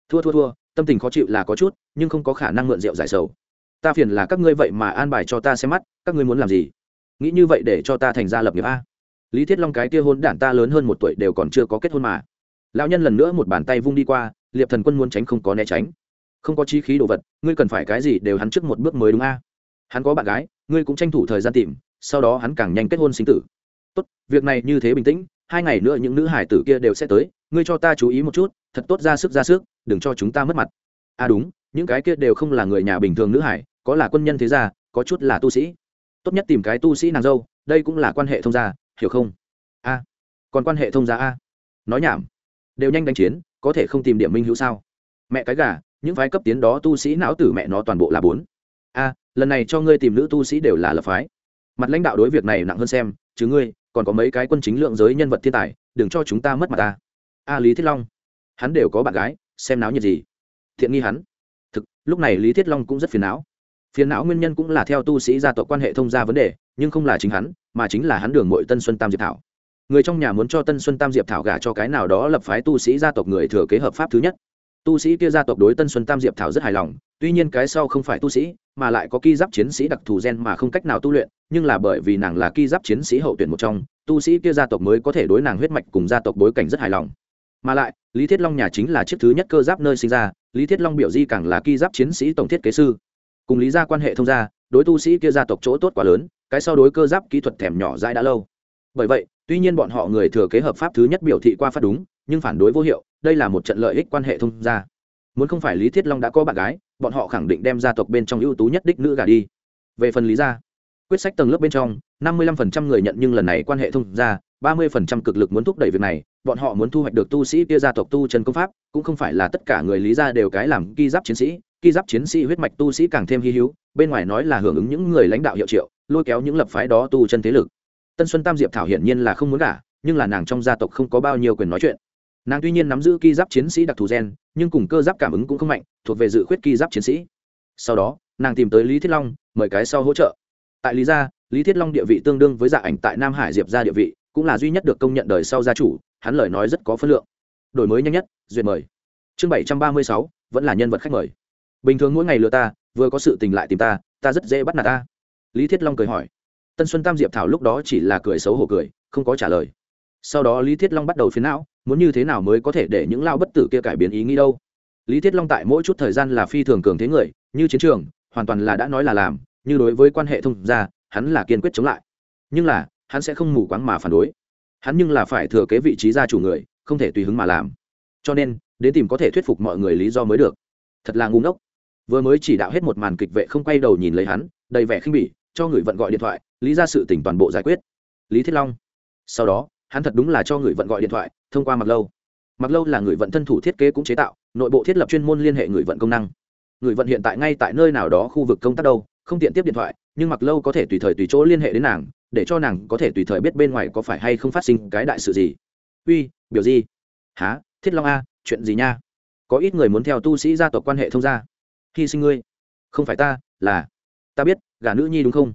[SPEAKER 1] Thua thua thua, tâm tình khó chịu là có chút, nhưng không có khả năng mượn rượu giải sầu ta phiền là các ngươi vậy mà an bài cho ta xem mắt, các ngươi muốn làm gì? Nghĩ như vậy để cho ta thành ra lập nghiệp a. Lý thiết long cái kia hôn đản ta lớn hơn một tuổi đều còn chưa có kết hôn mà. Lão nhân lần nữa một bàn tay vung đi qua, liệp thần quân muốn tránh không có né tránh. Không có chi khí đồ vật, ngươi cần phải cái gì đều hắn trước một bước mới đúng a. Hắn có bạn gái, ngươi cũng tranh thủ thời gian tìm, sau đó hắn càng nhanh kết hôn sinh tử. Tốt, việc này như thế bình tĩnh, hai ngày nữa những nữ hải tử kia đều sẽ tới, ngươi cho ta chú ý một chút, thật tốt ra sức ra sức, đừng cho chúng ta mất mặt. À đúng, những cái kia đều không là người nhà bình thường nữ hải có là quân nhân thế gia, có chút là tu sĩ. Tốt nhất tìm cái tu sĩ nàng dâu, đây cũng là quan hệ thông gia, hiểu không? A. Còn quan hệ thông gia a. Nói nhảm. Đều nhanh đánh chiến, có thể không tìm điểm minh hữu sao? Mẹ cái gà, những phái cấp tiến đó tu sĩ não tử mẹ nó toàn bộ là bốn. A, lần này cho ngươi tìm nữ tu sĩ đều là lập phái. Mặt lãnh đạo đối việc này nặng hơn xem, chứ ngươi, còn có mấy cái quân chính lượng giới nhân vật thiên tài, đừng cho chúng ta mất mặt ta. A lý thiết long. Hắn đều có bạn gái, xem náo nhiệt gì? Thiện nghi hắn. Thực, lúc này lý thiết long cũng rất phiền não phiền não nguyên nhân cũng là theo tu sĩ gia tộc quan hệ thông gia vấn đề, nhưng không là chính hắn, mà chính là hắn đường mội tân xuân tam diệp thảo. Người trong nhà muốn cho tân xuân tam diệp thảo gả cho cái nào đó lập phái tu sĩ gia tộc người thừa kế hợp pháp thứ nhất. Tu sĩ kia gia tộc đối tân xuân tam diệp thảo rất hài lòng, tuy nhiên cái sau không phải tu sĩ, mà lại có ki giáp chiến sĩ đặc thù gen mà không cách nào tu luyện, nhưng là bởi vì nàng là ki giáp chiến sĩ hậu tuyển một trong, tu sĩ kia gia tộc mới có thể đối nàng huyết mạch cùng gia tộc bối cảnh rất hài lòng. Mà lại, lý thiết long nhà chính là chiếc thứ nhất cơ giáp nơi sinh ra, lý thiết long biểu di càng là ki giáp chiến sĩ tổng thiết kế sư cùng lý gia quan hệ thông gia, đối tu sĩ kia gia tộc chỗ tốt quá lớn, cái sau đối cơ giáp kỹ thuật thèm nhỏ dãi đã lâu. Bởi vậy, tuy nhiên bọn họ người thừa kế hợp pháp thứ nhất biểu thị qua phát đúng, nhưng phản đối vô hiệu, đây là một trận lợi ích quan hệ thông gia. Muốn không phải lý thiết long đã có bạn gái, bọn họ khẳng định đem gia tộc bên trong ưu tú nhất đích nữ gà đi. Về phần lý gia, quyết sách tầng lớp bên trong, năm mươi lăm phần trăm người nhận nhưng lần này quan hệ thông gia, ba mươi phần trăm cực lực muốn thúc đẩy việc này, bọn họ muốn thu hoạch được tu sĩ kia gia tộc tu chân công pháp, cũng không phải là tất cả người lý gia đều cái làm ghi giáp chiến sĩ ki giáp chiến sĩ huyết mạch tu sĩ càng thêm hy hữu bên ngoài nói là hưởng ứng những người lãnh đạo hiệu triệu lôi kéo những lập phái đó tu chân thế lực. Tân xuân tam diệp thảo hiển nhiên là không muốn cả, nhưng là nàng trong gia tộc không có bao nhiêu quyền nói chuyện. Nàng tuy nhiên nắm giữ ki giáp chiến sĩ đặc thù gen nhưng cùng cơ giáp cảm ứng cũng không mạnh thuộc về dự khuyết ki giáp chiến sĩ. Sau đó nàng tìm tới lý thiết long mời cái sau hỗ trợ. Tại lý gia lý thiết long địa vị tương đương với dạ ảnh tại nam hải diệp gia địa vị cũng là duy nhất được công nhận đời sau gia chủ hắn lời nói rất có phân lượng. Đổi mới nhanh nhất duyệt mời. Chương bảy trăm ba mươi sáu vẫn là nhân vật khách mời bình thường mỗi ngày lừa ta, vừa có sự tình lại tìm ta ta rất dễ bắt nạt ta. Lý thiết long cười hỏi. Tân xuân tam diệp thảo lúc đó chỉ là cười xấu hổ cười, không có trả lời. Sau đó lý thiết long bắt đầu phiến não, muốn như thế nào mới có thể để những lao bất tử kia cải biến ý nghĩ đâu? Lý thiết long tại mỗi chút thời gian là phi thường cường thế người, như chiến trường, hoàn toàn là đã nói là làm, như đối với quan hệ thông gia, hắn là kiên quyết chống lại. Nhưng là, hắn sẽ không mù quáng mà phản đối. Hắn nhưng là phải thừa kế vị trí gia chủ người, không thể tùy hứng mà làm. Cho nên, đến tìm có thể thuyết phục mọi người lý do mới được. Thật là ngu ngốc vừa mới chỉ đạo hết một màn kịch vệ không quay đầu nhìn lấy hắn, đầy vẻ khinh bỉ, cho người vận gọi điện thoại, lý ra sự tỉnh toàn bộ giải quyết. Lý thiết long. Sau đó, hắn thật đúng là cho người vận gọi điện thoại, thông qua mặc lâu. Mặc lâu là người vận thân thủ thiết kế cũng chế tạo, nội bộ thiết lập chuyên môn liên hệ người vận công năng. Người vận hiện tại ngay tại nơi nào đó khu vực công tác đâu, không tiện tiếp điện thoại, nhưng mặc lâu có thể tùy thời tùy chỗ liên hệ đến nàng, để cho nàng có thể tùy thời biết bên ngoài có phải hay không phát sinh cái đại sự gì. Uy, biểu gì? Há thiết long a, chuyện gì nha? Có ít người muốn theo tu sĩ gia tộc quan hệ thông gia hy sinh ngươi. Không phải ta, là ta biết, gả nữ nhi đúng không?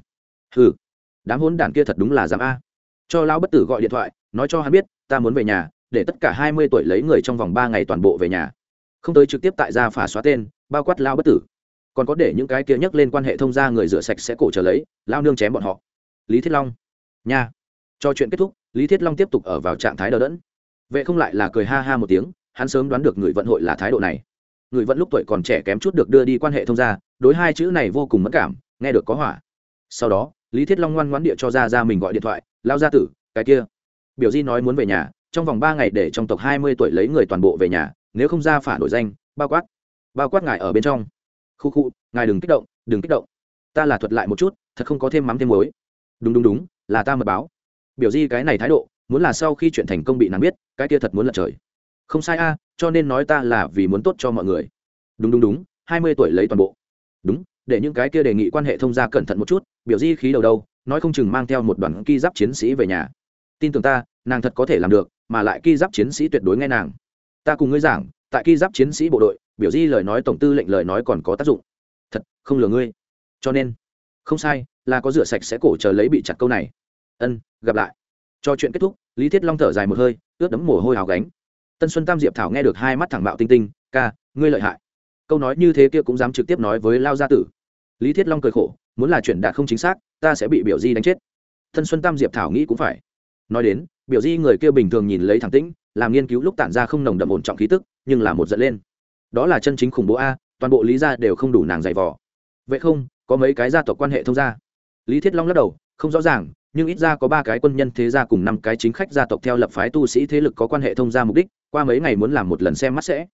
[SPEAKER 1] Ừ đám hốn đản kia thật đúng là dám a. Cho lão bất tử gọi điện thoại, nói cho hắn biết, ta muốn về nhà, để tất cả hai mươi tuổi lấy người trong vòng ba ngày toàn bộ về nhà. Không tới trực tiếp tại gia phả xóa tên, bao quát lao bất tử. Còn có để những cái kia nhắc lên quan hệ thông gia người rửa sạch sẽ cổ trở lấy lao nương chém bọn họ. Lý thiết long. Nha. Cho chuyện kết thúc, lý thiết long tiếp tục ở vào trạng thái đờ đẫn. Vệ không lại là cười ha ha một tiếng, hắn sớm đoán được người vận hội là thái độ này người vẫn lúc tuổi còn trẻ kém chút được đưa đi quan hệ thông gia, đối hai chữ này vô cùng mất cảm, nghe được có hỏa. Sau đó, lý thiết long ngoan ngoãn địa cho ra ra mình gọi điện thoại lao ra tử, cái kia. Biểu di nói muốn về nhà, trong vòng ba ngày để trong tộc hai mươi tuổi lấy người toàn bộ về nhà, nếu không ra phản đổi danh, bao quát bao quát ngài ở bên trong. Khu khu, ngài đừng kích động, đừng kích động. Ta là thuật lại một chút, thật không có thêm mắm thêm muối. Đúng đúng đúng, là ta mật báo. Biểu di cái này thái độ, muốn là sau khi chuyện thành công bị nàng biết, cái kia thật muốn lật trời. Không sai a cho nên nói ta là vì muốn tốt cho mọi người. Đúng đúng đúng, hai mươi tuổi lấy toàn bộ. Đúng, để những cái kia đề nghị quan hệ thông gia cẩn thận một chút, biểu di khí đầu đâu, nói không chừng mang theo một đoàn ki giáp chiến sĩ về nhà. Tin tưởng ta, nàng thật có thể làm được, mà lại ki giáp chiến sĩ tuyệt đối nghe nàng. Ta cùng ngươi giảng, tại ki giáp chiến sĩ bộ đội, biểu di lời nói, tổng tư lệnh lời nói còn có tác dụng. Thật, không lừa ngươi. Cho nên, không sai, là có rửa sạch sẽ cổ chờ lấy bị chặt câu này. Ân, gặp lại. Cho chuyện kết thúc, lý thiết long thở dài một hơi, ướt đấm mồ hôi hào gánh tân xuân tam diệp thảo nghe được hai mắt thẳng bạo tinh tinh, ca, ngươi lợi hại. Câu nói như thế kia cũng dám trực tiếp nói với lao gia tử. Lý thiết long cười khổ, muốn là chuyện đạt không chính xác, ta sẽ bị biểu di đánh chết. Tân xuân tam diệp thảo nghĩ cũng phải. Nói đến, biểu di người kia bình thường nhìn lấy thẳng tĩnh, làm nghiên cứu lúc tản ra không nồng đậm ổn trọng khí tức, nhưng là một dẫn lên. Đó là chân chính khủng bố a, toàn bộ lý gia đều không đủ nàng dày vò. Vậy không, có mấy cái gia tộc quan hệ thông gia? Lý thiết long lắc đầu, không rõ ràng, nhưng ít ra có ba cái quân nhân thế gia cùng năm cái chính khách gia tộc theo lập phái tu sĩ thế lực có quan hệ thông gia mục đích qua mấy ngày muốn làm một lần xem mắt sẽ.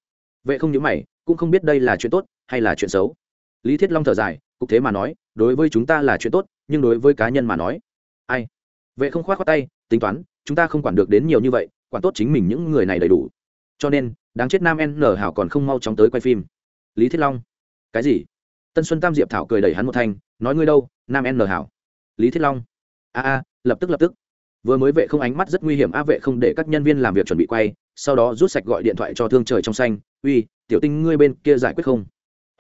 [SPEAKER 1] Vậy không những mày, cũng không biết đây là chuyện tốt hay là chuyện xấu. Lý thiết long thở dài, cục thế mà nói, đối với chúng ta là chuyện tốt, nhưng đối với cá nhân mà nói. Ai? Vậy không khoát khoát tay, tính toán, chúng ta không quản được đến nhiều như vậy, quản tốt chính mình những người này đầy đủ. Cho nên, đáng chết nam n hảo còn không mau chóng tới quay phim. Lý thiết long? Cái gì? Tân xuân tam diệp thảo cười đẩy hắn một thanh, nói ngươi đâu, nam n hảo. Lý thiết long? A a, lập tức lập tức. Vừa mới vệ không ánh mắt rất nguy hiểm, a vệ không để các nhân viên làm việc chuẩn bị quay sau đó rút sạch gọi điện thoại cho thương trời trong xanh, uy, tiểu tinh ngươi bên kia giải quyết không?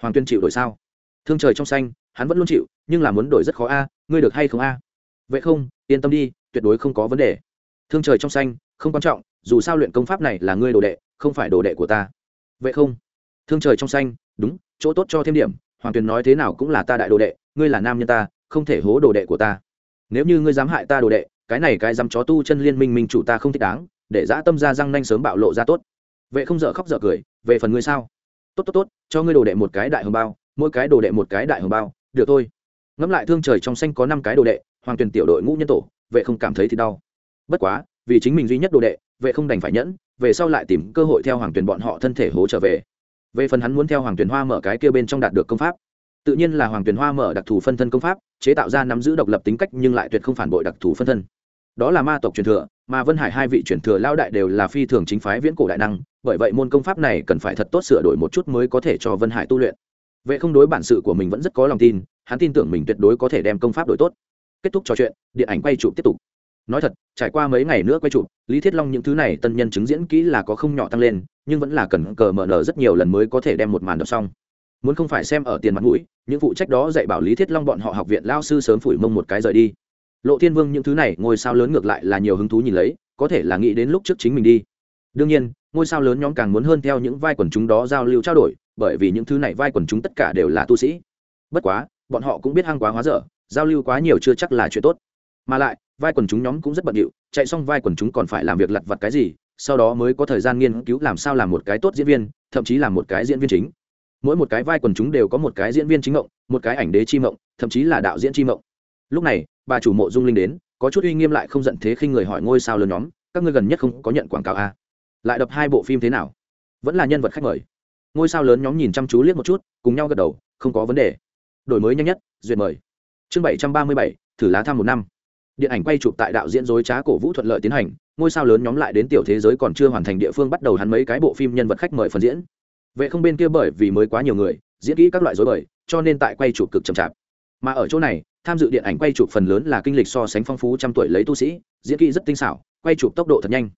[SPEAKER 1] Hoàng tuyên chịu đổi sao? Thương trời trong xanh, hắn vẫn luôn chịu, nhưng là muốn đổi rất khó a, ngươi được hay không a? Vậy không, yên tâm đi, tuyệt đối không có vấn đề. Thương trời trong xanh, không quan trọng, dù sao luyện công pháp này là ngươi đồ đệ, không phải đồ đệ của ta. Vậy không? Thương trời trong xanh, đúng, chỗ tốt cho thêm điểm, hoàng tuyền nói thế nào cũng là ta đại đồ đệ, ngươi là nam nhân ta, không thể hố đồ đệ của ta. Nếu như ngươi dám hại ta đồ đệ, cái này cái dám chó tu chân liên minh minh chủ ta không thích đáng để dã tâm ra răng nanh sớm bạo lộ ra tốt. Vệ không dở khóc dở cười, về phần ngươi sao? Tốt tốt tốt, cho ngươi đồ đệ một cái đại hồng bao, mỗi cái đồ đệ một cái đại hồng bao, được thôi. Ngẫm lại thương trời trong xanh có năm cái đồ đệ, hoàng tuyển tiểu đội ngũ nhân tổ, vệ không cảm thấy thì đau. Bất quá, vì chính mình duy nhất đồ đệ, vệ không đành phải nhẫn, về sau lại tìm cơ hội theo hoàng tuyển bọn họ thân thể hố trở về. Về phần hắn muốn theo hoàng tuyển hoa mở cái kia bên trong đạt được công pháp. Tự nhiên là hoàng tuyển hoa mở đặc thù phân thân công pháp, chế tạo ra nắm giữ độc lập tính cách nhưng lại tuyệt không phản bội đặc thù phân thân đó là ma tộc truyền thừa, mà vân hải hai vị truyền thừa lao đại đều là phi thường chính phái viễn cổ đại năng, bởi vậy môn công pháp này cần phải thật tốt sửa đổi một chút mới có thể cho vân hải tu luyện. Vệ không đối bản sự của mình vẫn rất có lòng tin, hắn tin tưởng mình tuyệt đối có thể đem công pháp đổi tốt. Kết thúc trò chuyện, điện ảnh quay chụp tiếp tục. Nói thật, trải qua mấy ngày nữa quay chụp, lý thiết long những thứ này tân nhân chứng diễn kỹ là có không nhỏ tăng lên, nhưng vẫn là cần cờ mở nở rất nhiều lần mới có thể đem một màn đọc xong. Muốn không phải xem ở tiền mặt mũi, những phụ trách đó dạy bảo lý thiết long bọn họ học viện lao sư sớm phủi mông một cái rời đi lộ thiên vương những thứ này ngôi sao lớn ngược lại là nhiều hứng thú nhìn lấy, có thể là nghĩ đến lúc trước chính mình đi. Đương nhiên, ngôi sao lớn nhóm càng muốn hơn theo những vai quần chúng đó giao lưu trao đổi, bởi vì những thứ này vai quần chúng tất cả đều là tu sĩ. Bất quá, bọn họ cũng biết hăng quá hóa dở, giao lưu quá nhiều chưa chắc là chuyện tốt. Mà lại, vai quần chúng nhóm cũng rất bận điệu, chạy xong vai quần chúng còn phải làm việc lặt vặt cái gì, sau đó mới có thời gian nghiên cứu làm sao làm một cái tốt diễn viên, thậm chí là một cái diễn viên chính. Mỗi một cái vai quần chúng đều có một cái diễn viên chính mộng một cái ảnh đế chi mộng thậm chí là đạo diễn chi mộng lúc này bà chủ mộ dung linh đến, có chút uy nghiêm lại không giận thế khi người hỏi ngôi sao lớn nhóm, các ngươi gần nhất không có nhận quảng cáo a à? lại đập hai bộ phim thế nào? Vẫn là nhân vật khách mời. Ngôi sao lớn nhóm nhìn chăm chú liếc một chút, cùng nhau gật đầu, không có vấn đề. Đổi mới nhanh nhất, duyệt mời. Chương bảy trăm ba mươi bảy, thử lá thăm một năm. Điện ảnh quay chụp tại đạo diễn dối trá cổ vũ thuận lợi tiến hành, ngôi sao lớn nhóm lại đến tiểu thế giới còn chưa hoàn thành địa phương bắt đầu hắn mấy cái bộ phim nhân vật khách mời phần diễn. Vệ không bên kia bởi vì mới quá nhiều người, diễn kỹ các loại dối bời, cho nên tại quay chụp cực chậm chạp. Mà ở chỗ này tham dự điện ảnh quay chụp phần lớn là kinh lịch so sánh phong phú trăm tuổi lấy tu sĩ, diễn kỹ rất tinh xảo, quay chụp tốc độ thật nhanh.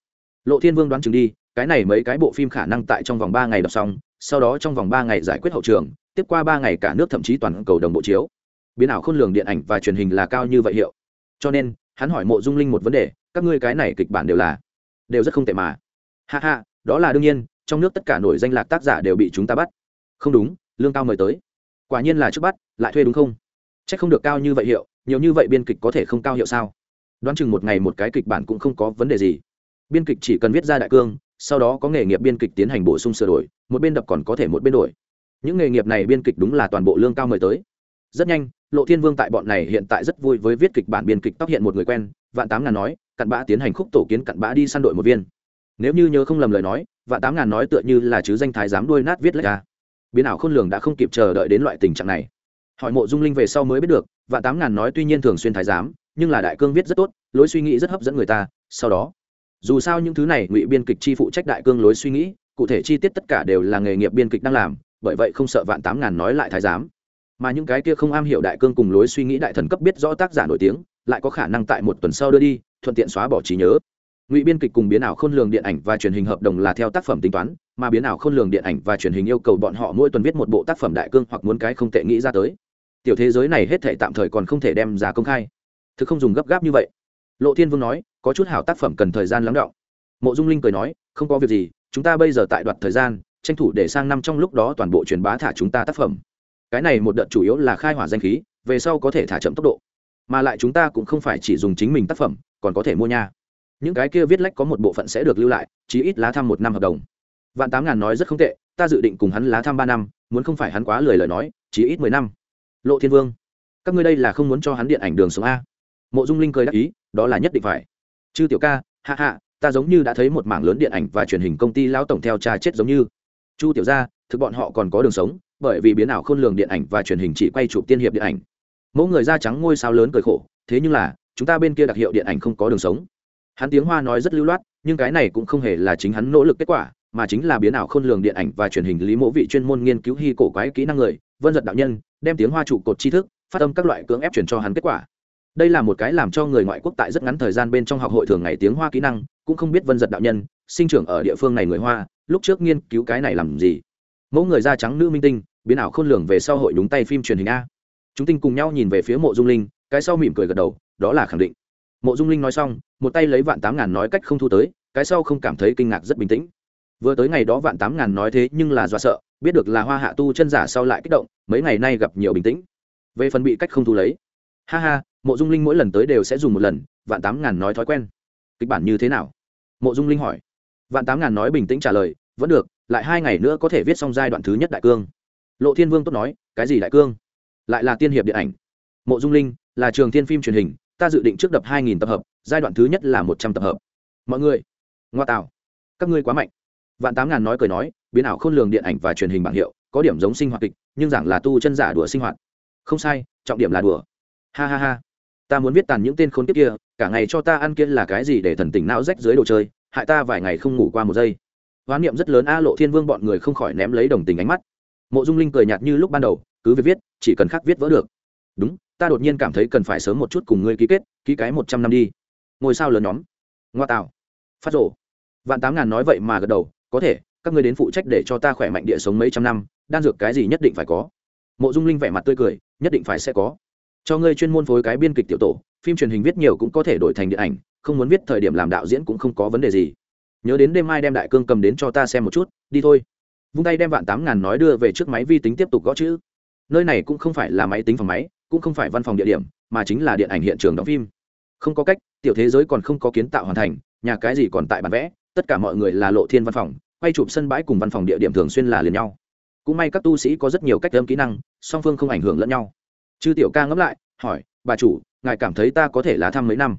[SPEAKER 1] Lộ thiên vương đoán chừng đi, cái này mấy cái bộ phim khả năng tại trong vòng ba ngày đọc xong, sau đó trong vòng ba ngày giải quyết hậu trường, tiếp qua ba ngày cả nước thậm chí toàn cầu đồng bộ chiếu. Biến ảo khôn lường điện ảnh và truyền hình là cao như vậy hiệu. Cho nên, hắn hỏi mộ dung linh một vấn đề, các ngươi cái này kịch bản đều là, đều rất không tệ mà. Ha ha, đó là đương nhiên, trong nước tất cả nổi danh lạc tác giả đều bị chúng ta bắt. Không đúng, lương cao mời tới. Quả nhiên là trước bắt, lại thuê đúng không? C h ắ c không được cao như vậy hiệu, nhiều như vậy biên kịch có thể không cao hiệu sao? Đoán chừng một ngày một cái kịch bản cũng không có vấn đề gì. Biên kịch chỉ cần viết ra đại cương, sau đó có nghề nghiệp biên kịch tiến hành bổ sung sửa đổi, một bên đập còn có thể một bên đổi. Những nghề nghiệp này biên kịch đúng là toàn bộ lương cao mời tới. Rất nhanh, lộ thiên vương tại bọn này hiện tại rất vui với viết kịch bản biên kịch tóc hiện một người quen, vạn tám ngàn nói, cặn bã tiến hành khúc tổ kiến cặn bã đi săn đội một viên. Nếu như nhớ không lầm lời nói, vạn tám ngàn nói tựa như là chứ danh thái dám đuôi nát viết lách ra. Biến ảo khôn lường đã không kịp chờ đợi đến loại tình trạng này hỏi mộ dung linh về sau mới biết được, vạn tám ngàn nói tuy nhiên thường xuyên thái giám, nhưng là đại cương viết rất tốt, lối suy nghĩ rất hấp dẫn người ta, sau đó. Dù sao những thứ này ngụy biên kịch chi phụ trách đại cương lối suy nghĩ, cụ thể chi tiết tất cả đều là nghề nghiệp biên kịch đang làm, bởi vậy không sợ vạn tám ngàn nói lại thái giám. Mà những cái kia không am hiểu đại cương cùng lối suy nghĩ đại thần cấp biết rõ tác giả nổi tiếng, lại có khả năng tại một tuần sau đưa đi, thuận tiện xóa bỏ trí nhớ. Ngụy biên kịch cùng biến ảo khôn lường điện ảnh và truyền hình hợp đồng là theo tác phẩm tính toán, mà biến ảo khôn lường điện ảnh và truyền hình yêu cầu bọn họ mỗi tuần viết một bộ tác phẩm đại cương hoặc muốn cái không tệ nghĩ ra tới tiểu thế giới này hết thể tạm thời còn không thể đem ra công khai. Thực không dùng gấp gáp như vậy. Lộ thiên vương nói, có chút hảo tác phẩm cần thời gian lắng đọng mộ dung linh cười nói, không có việc gì, chúng ta bây giờ tại đoạt thời gian, tranh thủ để sang năm trong lúc đó toàn bộ truyền bá thả chúng ta tác phẩm. Cái này một đợt chủ yếu là khai hỏa danh khí, về sau có thể thả chậm tốc độ. Mà lại chúng ta cũng không phải chỉ dùng chính mình tác phẩm, còn có thể mua nha. Những cái kia viết lách có một bộ phận sẽ được lưu lại, chí ít lá thăm một năm hợp đồng. Vạn tám ngàn nói rất không tệ, ta dự định cùng hắn lá thăm ba năm, muốn không phải hắn quá lười lời nói, chí ít mười năm lộ thiên vương, các ngươi đây là không muốn cho hắn điện ảnh đường sống a. Mộ dung linh cười đáp ý, đó là nhất định phải. Chư tiểu ca hạ hạ ta giống như đã thấy một mảng lớn điện ảnh và truyền hình công ty lão tổng theo cha chết giống như. Chu tiểu gia, thực bọn họ còn có đường sống, bởi vì biến ảo khôn lường điện ảnh và truyền hình chỉ quay chụp tiên hiệp điện ảnh. Mẫu người da trắng ngôi sao lớn cười khổ, thế nhưng là, chúng ta bên kia đặc hiệu điện ảnh không có đường sống. Hắn tiếng hoa nói rất lưu loát, nhưng cái này cũng không hề là chính hắn nỗ lực kết quả, mà chính là biến ảo khôn lường điện ảnh và truyền hình lý mẫu vị chuyên môn nghiên cứu hy cổ quái kỹ năng người vân giật đạo nhân, đem tiếng hoa trụ cột tri thức, phát âm các loại cưỡng ép chuyển cho hắn kết quả. Đây là một cái làm cho người ngoại quốc tại rất ngắn thời gian bên trong học hội thường ngày tiếng hoa kỹ năng, cũng không biết vân giật đạo nhân, sinh trưởng ở địa phương này người hoa, lúc trước nghiên cứu cái này làm gì. Mẫu người da trắng nữ minh tinh, biến ảo khôn lường về sau hội đúng tay phim truyền hình a. Chúng tinh cùng nhau nhìn về phía mộ dung linh, cái sau mỉm cười gật đầu, đó là khẳng định. Mộ dung linh nói xong, một tay lấy vạn tám ngàn nói cách không thu tới, cái sau không cảm thấy kinh ngạc rất bình tĩnh. Vừa tới ngày đó vạn tám ngàn nói thế nhưng là do sợ biết được là hoa hạ tu chân giả sau lại kích động, mấy ngày nay gặp nhiều bình tĩnh. Về phần bị cách không thu lấy. Ha ha, mộ dung linh mỗi lần tới đều sẽ dùng một lần, vạn tám ngàn nói thói quen. Kịch bản như thế nào? Mộ dung linh hỏi. Vạn tám ngàn nói bình tĩnh trả lời, vẫn được, lại hai ngày nữa có thể viết xong giai đoạn thứ nhất đại cương. Lộ thiên vương tốt nói, cái gì đại cương? Lại là tiên hiệp điện ảnh. Mộ dung linh, là trường thiên phim truyền hình, ta dự định trước đập hai nghìn tập hợp, giai đoạn thứ nhất là một trăm tập hợp. Mọi người, ngoa tạo các ngươi quá mạnh vạn tám ngàn nói cười nói, biến ảo khôn lường điện ảnh và truyền hình bảng hiệu, có điểm giống sinh hoạt kịch, nhưng giảng là tu chân giả đùa sinh hoạt. Không sai, trọng điểm là đùa. Ha ha ha. Ta muốn viết tàn những tên khốn kiếp kia, cả ngày cho ta ăn kia là cái gì để thần tỉnh não rách dưới đồ chơi, hại ta vài ngày không ngủ qua một giây. Hoán niệm rất lớn a lộ thiên vương bọn người không khỏi ném lấy đồng tình ánh mắt. Mộ dung linh cười nhạt như lúc ban đầu, cứ việc viết, chỉ cần khắc viết vỡ được. Đúng, ta đột nhiên cảm thấy cần phải sớm một chút cùng ngươi ký kết, ký cái một trăm năm đi. Ngôi sao lớn nhóm. Ngoa tạo. Phát rổ vạn tám ngàn nói vậy mà gật đầu có thể, các ngươi đến phụ trách để cho ta khỏe mạnh địa sống mấy trăm năm, đan dược cái gì nhất định phải có. Mộ dung linh vẻ mặt tươi cười, nhất định phải sẽ có. Cho ngươi chuyên môn phối cái biên kịch tiểu tổ, phim truyền hình viết nhiều cũng có thể đổi thành điện ảnh, không muốn viết thời điểm làm đạo diễn cũng không có vấn đề gì. Nhớ đến đêm mai đem đại cương cầm đến cho ta xem một chút, đi thôi. Vung tay đem vạn tám ngàn nói đưa về trước máy vi tính tiếp tục gõ chữ. Nơi này cũng không phải là máy tính phòng máy, cũng không phải văn phòng địa điểm, mà chính là điện ảnh hiện trường đóng phim. Không có cách, tiểu thế giới còn không có kiến tạo hoàn thành, nhà cái gì còn tại bản vẽ, tất cả mọi người là lộ thiên văn phòng quay chụp sân bãi cùng văn phòng địa điểm thường xuyên là liền nhau. Cũng may các tu sĩ có rất nhiều cách âm kỹ năng, song phương không ảnh hưởng lẫn nhau. Chư tiểu ca ngẫm lại, hỏi, bà chủ, ngài cảm thấy ta có thể lá thăm mấy năm?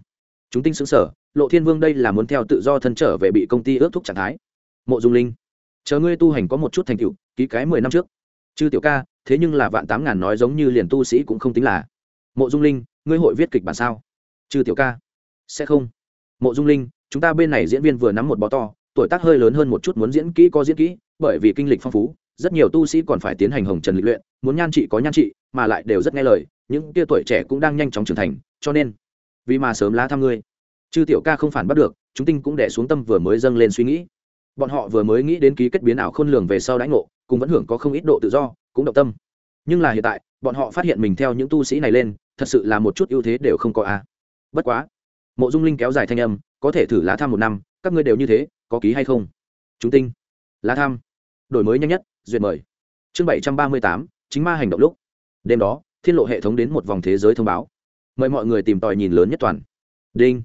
[SPEAKER 1] Chúng tinh xứng sở lộ thiên vương đây là muốn theo tự do thân trở về bị công ty ước thúc trạng thái. Mộ dung linh, chờ ngươi tu hành có một chút thành tựu, ký cái mười năm trước. Chư tiểu ca, thế nhưng là vạn tám ngàn nói giống như liền tu sĩ cũng không tính là. Mộ dung linh, ngươi hội viết kịch bản sao? Chư tiểu ca, sẽ không. Mộ dung linh, chúng ta bên này diễn viên vừa nắm một bó to tuổi tác hơi lớn hơn một chút muốn diễn kỹ có diễn kỹ, bởi vì kinh lịch phong phú, rất nhiều tu sĩ còn phải tiến hành hồng trần lịch luyện, muốn nhan trị có nhan trị, mà lại đều rất nghe lời, những tia tuổi trẻ cũng đang nhanh chóng trưởng thành, cho nên, vì mà sớm lá thăm ngươi. Chư tiểu ca không phản bắt được, chúng tinh cũng đẻ xuống tâm vừa mới dâng lên suy nghĩ. Bọn họ vừa mới nghĩ đến ký kết biến ảo khôn lường về sau đãi ngộ, cũng vẫn hưởng có không ít độ tự do, cũng động tâm. Nhưng là hiện tại, bọn họ phát hiện mình theo những tu sĩ này lên, thật sự là một chút ưu thế đều không có a. Bất quá, mộ dung linh kéo dài thanh âm, có thể thử lá thăm một năm, các ngươi đều như thế có ký hay không? Chúng tinh, lá thăm đổi mới nhanh nhất, duyệt mời. Chương bảy trăm ba mươi tám, chính ma hành động lúc. Đêm đó, thiên lộ hệ thống đến một vòng thế giới thông báo. Mời mọi người tìm tòi nhìn lớn nhất toàn. Đinh.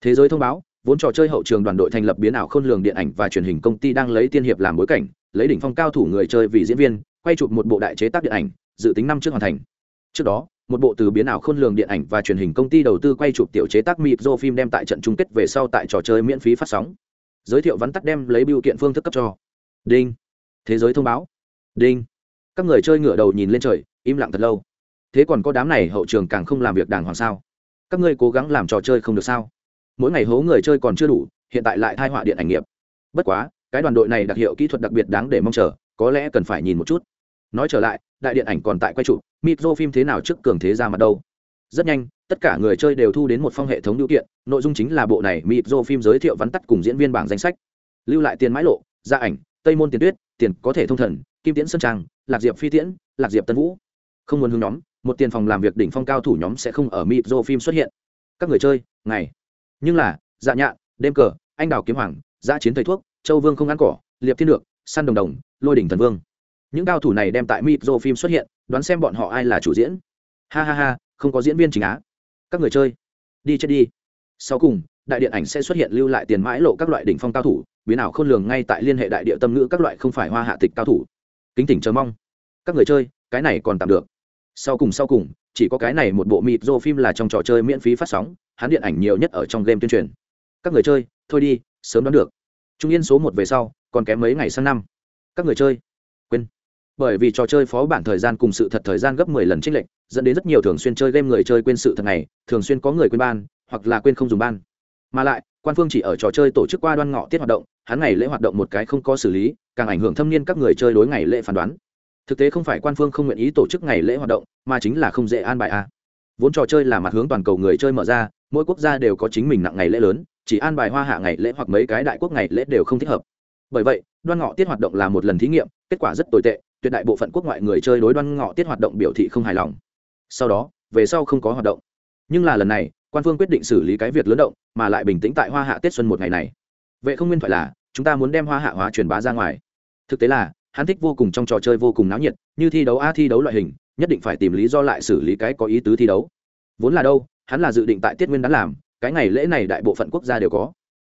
[SPEAKER 1] Thế giới thông báo, vốn trò chơi hậu trường đoàn đội thành lập biến ảo khôn lường điện ảnh và truyền hình công ty đang lấy tiên hiệp làm bối cảnh, lấy đỉnh phong cao thủ người chơi vì diễn viên, quay chụp một bộ đại chế tác điện ảnh, dự tính năm trước hoàn thành. Trước đó, một bộ từ biến ảo khôn lường điện ảnh và truyền hình công ty đầu tư quay chụp tiểu chế tác mịp do phim đem tại trận chung kết về sau tại trò chơi miễn phí phát sóng giới thiệu vắn tắt đem lấy biểu kiện phương thức cấp cho. Đinh. Thế giới thông báo. Đinh. Các người chơi ngửa đầu nhìn lên trời, im lặng thật lâu. Thế còn có đám này hậu trường càng không làm việc đàng hoàng sao? Các ngươi cố gắng làm trò chơi không được sao? Mỗi ngày hố người chơi còn chưa đủ, hiện tại lại thai họa điện ảnh nghiệp. Bất quá, cái đoàn đội này đặc hiệu kỹ thuật đặc biệt đáng để mong chờ, có lẽ cần phải nhìn một chút. Nói trở lại, đại điện ảnh còn tại quay trụ micro phim thế nào trước cường thế ra mặt đâu? Rất nhanh tất cả người chơi đều thu đến một phong hệ thống điều kiện, nội dung chính là bộ này micro phim giới thiệu vắn tắt cùng diễn viên bảng danh sách. Lưu lại tiền mãi lộ, gia ảnh, tây môn tiền tuyết, tiền có thể thông thần, kim tiễn sơn trang, lạc diệp phi tiễn, lạc diệp tân vũ. Không muốn hướng nhóm, một tiền phòng làm việc đỉnh phong cao thủ nhóm sẽ không ở micro phim xuất hiện. Các người chơi, ngày. Nhưng là dạ nhạn, đêm cờ, anh đào kiếm hoàng, giã chiến thầy thuốc, châu vương không ăn cỏ, liệp thiên được săn đồng đồng, lôi đỉnh thần vương. Những cao thủ này đem tại micro phim xuất hiện, đoán xem bọn họ ai là chủ diễn. Ha ha ha, không có diễn viên chính á các người chơi, đi chết đi. Sau cùng, đại điện ảnh sẽ xuất hiện lưu lại tiền mãi lộ các loại đỉnh phong cao thủ, biến ảo khôn lường ngay tại liên hệ đại địa tâm ngữ các loại không phải hoa hạ tịch cao thủ. Kính tỉnh chờ mong. Các người chơi, cái này còn tạm được. Sau cùng sau cùng, chỉ có cái này một bộ mịt rô phim là trong trò chơi miễn phí phát sóng, hắn điện ảnh nhiều nhất ở trong game tuyên truyền. Các người chơi, thôi đi, sớm đoán được. Trung yên số một về sau, còn kém mấy ngày sang năm. Các người chơi bởi vì trò chơi phó bản thời gian cùng sự thật thời gian gấp mười lần trích lệnh dẫn đến rất nhiều thường xuyên chơi game người chơi quên sự thật này, thường xuyên có người quên ban, hoặc là quên không dùng ban. Mà lại, quan phương chỉ ở trò chơi tổ chức qua đoan ngọ tiết hoạt động, hắn ngày lễ hoạt động một cái không có xử lý, càng ảnh hưởng thâm niên các người chơi đối ngày lễ phán đoán. Thực tế không phải quan phương không nguyện ý tổ chức ngày lễ hoạt động, mà chính là không dễ an bài a. Vốn trò chơi là mặt hướng toàn cầu người chơi mở ra, mỗi quốc gia đều có chính mình nặng ngày lễ lớn, chỉ an bài hoa hạ ngày lễ hoặc mấy cái đại quốc ngày lễ đều không thích hợp. Bởi vậy, đoan ngọ tiết hoạt động là một lần thí nghiệm, kết quả rất tồi tệ tuyệt đại bộ phận quốc ngoại người chơi đối đoan ngọ tiết hoạt động biểu thị không hài lòng. Sau đó, về sau không có hoạt động. Nhưng là lần này, quan phương quyết định xử lý cái việc lớn động, mà lại bình tĩnh tại hoa hạ tết xuân một ngày này. Vậy không nguyên thoại là, chúng ta muốn đem hoa hạ hóa truyền bá ra ngoài. Thực tế là, hắn thích vô cùng trong trò chơi vô cùng náo nhiệt, như thi đấu a thi đấu loại hình, nhất định phải tìm lý do lại xử lý cái có ý tứ thi đấu. Vốn là đâu, hắn là dự định tại tiết nguyên đã làm, cái ngày lễ này đại bộ phận quốc gia đều có.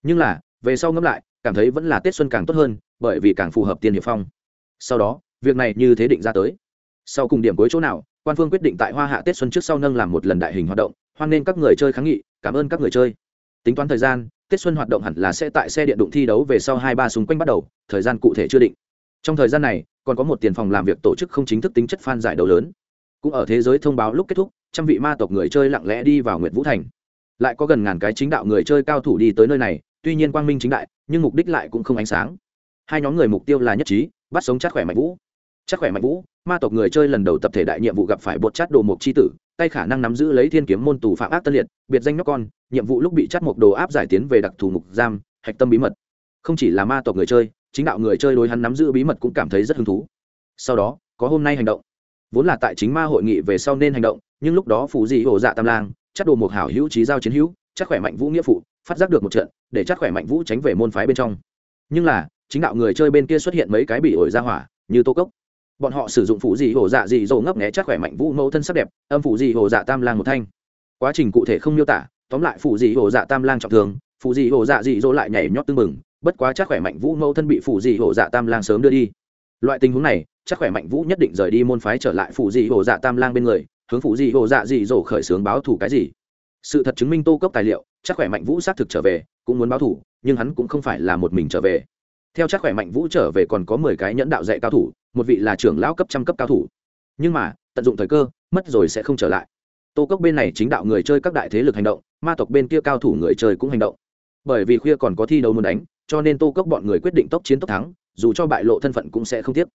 [SPEAKER 1] Nhưng là, về sau ngẫm lại, cảm thấy vẫn là tết xuân càng tốt hơn, bởi vì càng phù hợp tiên hiệp phong. Sau đó việc này như thế định ra tới. Sau cùng điểm cuối chỗ nào, quan phương quyết định tại hoa hạ tết xuân trước sau nâng làm một lần đại hình hoạt động, hoan nghênh các người chơi kháng nghị, cảm ơn các người chơi. Tính toán thời gian, tết xuân hoạt động hẳn là sẽ tại xe điện đụng thi đấu về sau hai ba xung quanh bắt đầu, thời gian cụ thể chưa định. Trong thời gian này, còn có một tiền phòng làm việc tổ chức không chính thức tính chất phan giải đấu lớn. Cũng ở thế giới thông báo lúc kết thúc, trăm vị ma tộc người chơi lặng lẽ đi vào nguyệt vũ thành. Lại có gần ngàn cái chính đạo người chơi cao thủ đi tới nơi này, tuy nhiên quang minh chính đại, nhưng mục đích lại cũng không ánh sáng. Hai nhóm người mục tiêu là nhất trí, bắt sống chắc khỏe mạnh vũ chắc khỏe mạnh vũ, ma tộc người chơi lần đầu tập thể đại nhiệm vụ gặp phải bột chát đồ mục c h i tử, tay khả năng nắm giữ lấy thiên kiếm môn tù phạm ác tân liệt, biệt danh nhóc con, nhiệm vụ lúc bị chát mộc đồ áp giải tiến về đặc thù mục giam, hạch tâm bí mật. Không chỉ là ma tộc người chơi, chính đạo người chơi đối hắn nắm giữ bí mật cũng cảm thấy rất hứng thú. Sau đó, có hôm nay hành động. Vốn là tại chính ma hội nghị về sau nên hành động, nhưng lúc đó phù dị hồ dạ tam lang chắc đồ một hảo hữu trí giao chiến hữu, chắc khỏe mạnh vũ nghĩa phụ, phát giác được một trận, để chắc khỏe mạnh vũ tránh về môn phái bên trong. Nhưng là, chính đạo người chơi bên kia xuất hiện mấy cái bị ổi ra hỏa, như tô cốc bọn họ sử dụng phụ dị hồ dạ dị dỗ ngấp nghé chắc khỏe mạnh vũ mẫu thân sắc đẹp, âm phụ dị hồ dạ tam lang một thanh. Quá trình cụ thể không miêu tả, tóm lại phụ dị hồ dạ tam lang trọng thương phụ dị hồ dạ dị dỗ lại nhảy nhót tưng mừng bất quá chắc khỏe mạnh vũ mẫu thân bị phụ dị hồ dạ tam lang sớm đưa đi. Loại tình huống này, chắc khỏe mạnh vũ nhất định rời đi môn phái trở lại phụ dị hồ dạ tam lang bên người, hướng phụ dị hồ dạ dị dỗ khởi xướng báo thủ cái gì. Sự thật chứng minh tô cốc tài liệu, chắc khỏe mạnh vũ xác thực trở về, cũng muốn báo thủ nhưng hắn cũng không phải là một mình trở về. Theo chắc khỏe mạnh vũ trở về còn có mười cái nhẫn đạo dạy cao thủ một vị là trưởng lão cấp trăm cấp cao thủ. Nhưng mà, tận dụng thời cơ, mất rồi sẽ không trở lại. Tô cốc bên này chính đạo người chơi các đại thế lực hành động, ma tộc bên kia cao thủ người chơi cũng hành động. Bởi vì khuya còn có thi đấu muốn đánh, cho nên tô cốc bọn người quyết định tốc chiến tốc thắng, dù cho bại lộ thân phận cũng sẽ không tiếc.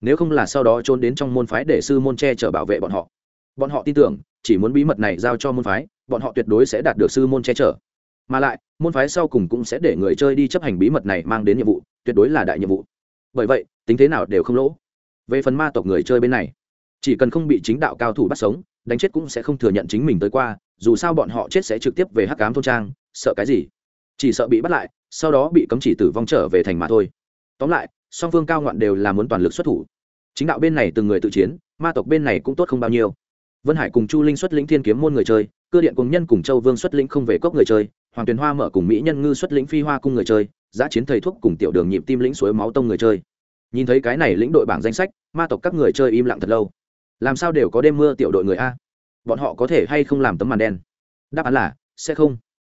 [SPEAKER 1] Nếu không là sau đó trốn đến trong môn phái để sư môn che chở bảo vệ bọn họ. Bọn họ tin tưởng, chỉ muốn bí mật này giao cho môn phái, bọn họ tuyệt đối sẽ đạt được sư môn che chở. Mà lại, môn phái sau cùng cũng sẽ để người chơi đi chấp hành bí mật này mang đến nhiệm vụ, tuyệt đối là đại nhiệm vụ. Bởi vậy, tính thế nào đều không lỗ về phần ma tộc người chơi bên này, chỉ cần không bị chính đạo cao thủ bắt sống, đánh chết cũng sẽ không thừa nhận chính mình tới qua, dù sao bọn họ chết sẽ trực tiếp về hắc cám thôn trang, sợ cái gì? Chỉ sợ bị bắt lại, sau đó bị cấm chỉ tử vong trở về thành mà thôi. Tóm lại, song phương cao ngoạn đều là muốn toàn lực xuất thủ. Chính đạo bên này từng người tự chiến, ma tộc bên này cũng tốt không bao nhiêu. Vân hải cùng chu linh xuất lĩnh thiên kiếm môn người chơi, cơ điện cùng nhân cùng châu vương xuất lĩnh không về cốc người chơi, hoàng tuyền hoa mở cùng mỹ nhân ngư xuất lĩnh phi hoa cung người chơi giã chiến thầy thuốc cùng tiểu đường nhịp tim lĩnh suối máu tông người chơi nhìn thấy cái này lĩnh đội bảng danh sách, ma tộc các người chơi im lặng thật lâu. Làm sao đều có đêm mưa tiểu đội người a? Bọn họ có thể hay không làm tấm màn đen? Đáp án là, sẽ không.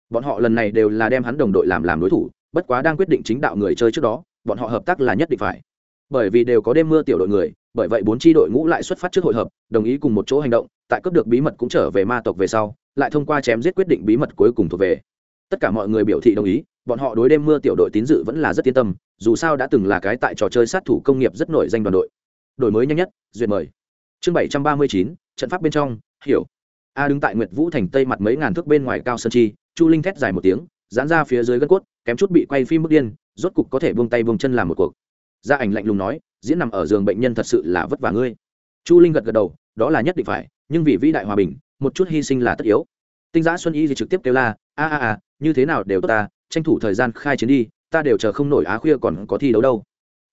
[SPEAKER 1] Bọn họ lần này đều là đem hắn đồng đội làm làm đối thủ, bất quá đang quyết định chính đạo người chơi trước đó, bọn họ hợp tác là nhất định phải. Bởi vì đều có đêm mưa tiểu đội người, bởi vậy bốn tri đội ngũ lại xuất phát trước hội hợp, đồng ý cùng một chỗ hành động, tại cấp được bí mật cũng trở về ma tộc về sau, lại thông qua chém giết quyết định bí mật cuối cùng thuộc về. Tất cả mọi người biểu thị đồng ý bọn họ đối đêm mưa tiểu đội tín dự vẫn là rất yên tâm, dù sao đã từng là cái tại trò chơi sát thủ công nghiệp rất nổi danh đoàn đội. Đổi mới nhanh nhất, duyệt mời. Chương bảy trăm ba mươi chín, trận pháp bên trong, hiểu. A đứng tại nguyệt vũ thành tây mặt mấy ngàn thước bên ngoài cao sơn chi, chu linh thét dài một tiếng dán ra phía dưới gân cốt, kém chút bị quay phim mức điên, rốt cục có thể buông tay buông chân làm một cuộc. Gia ảnh lạnh lùng nói, diễn nằm ở giường bệnh nhân thật sự là vất vả ngươi. Chu linh gật gật đầu, đó là nhất định phải, nhưng vì vĩ đại hòa bình, một chút hy sinh là tất yếu. Tinh giã xuân y thì trực tiếp kêu la, a a a, như thế nào đều tốt ta tranh thủ thời gian khai chiến đi, ta đều chờ không nổi á khuya còn có thi đấu đâu.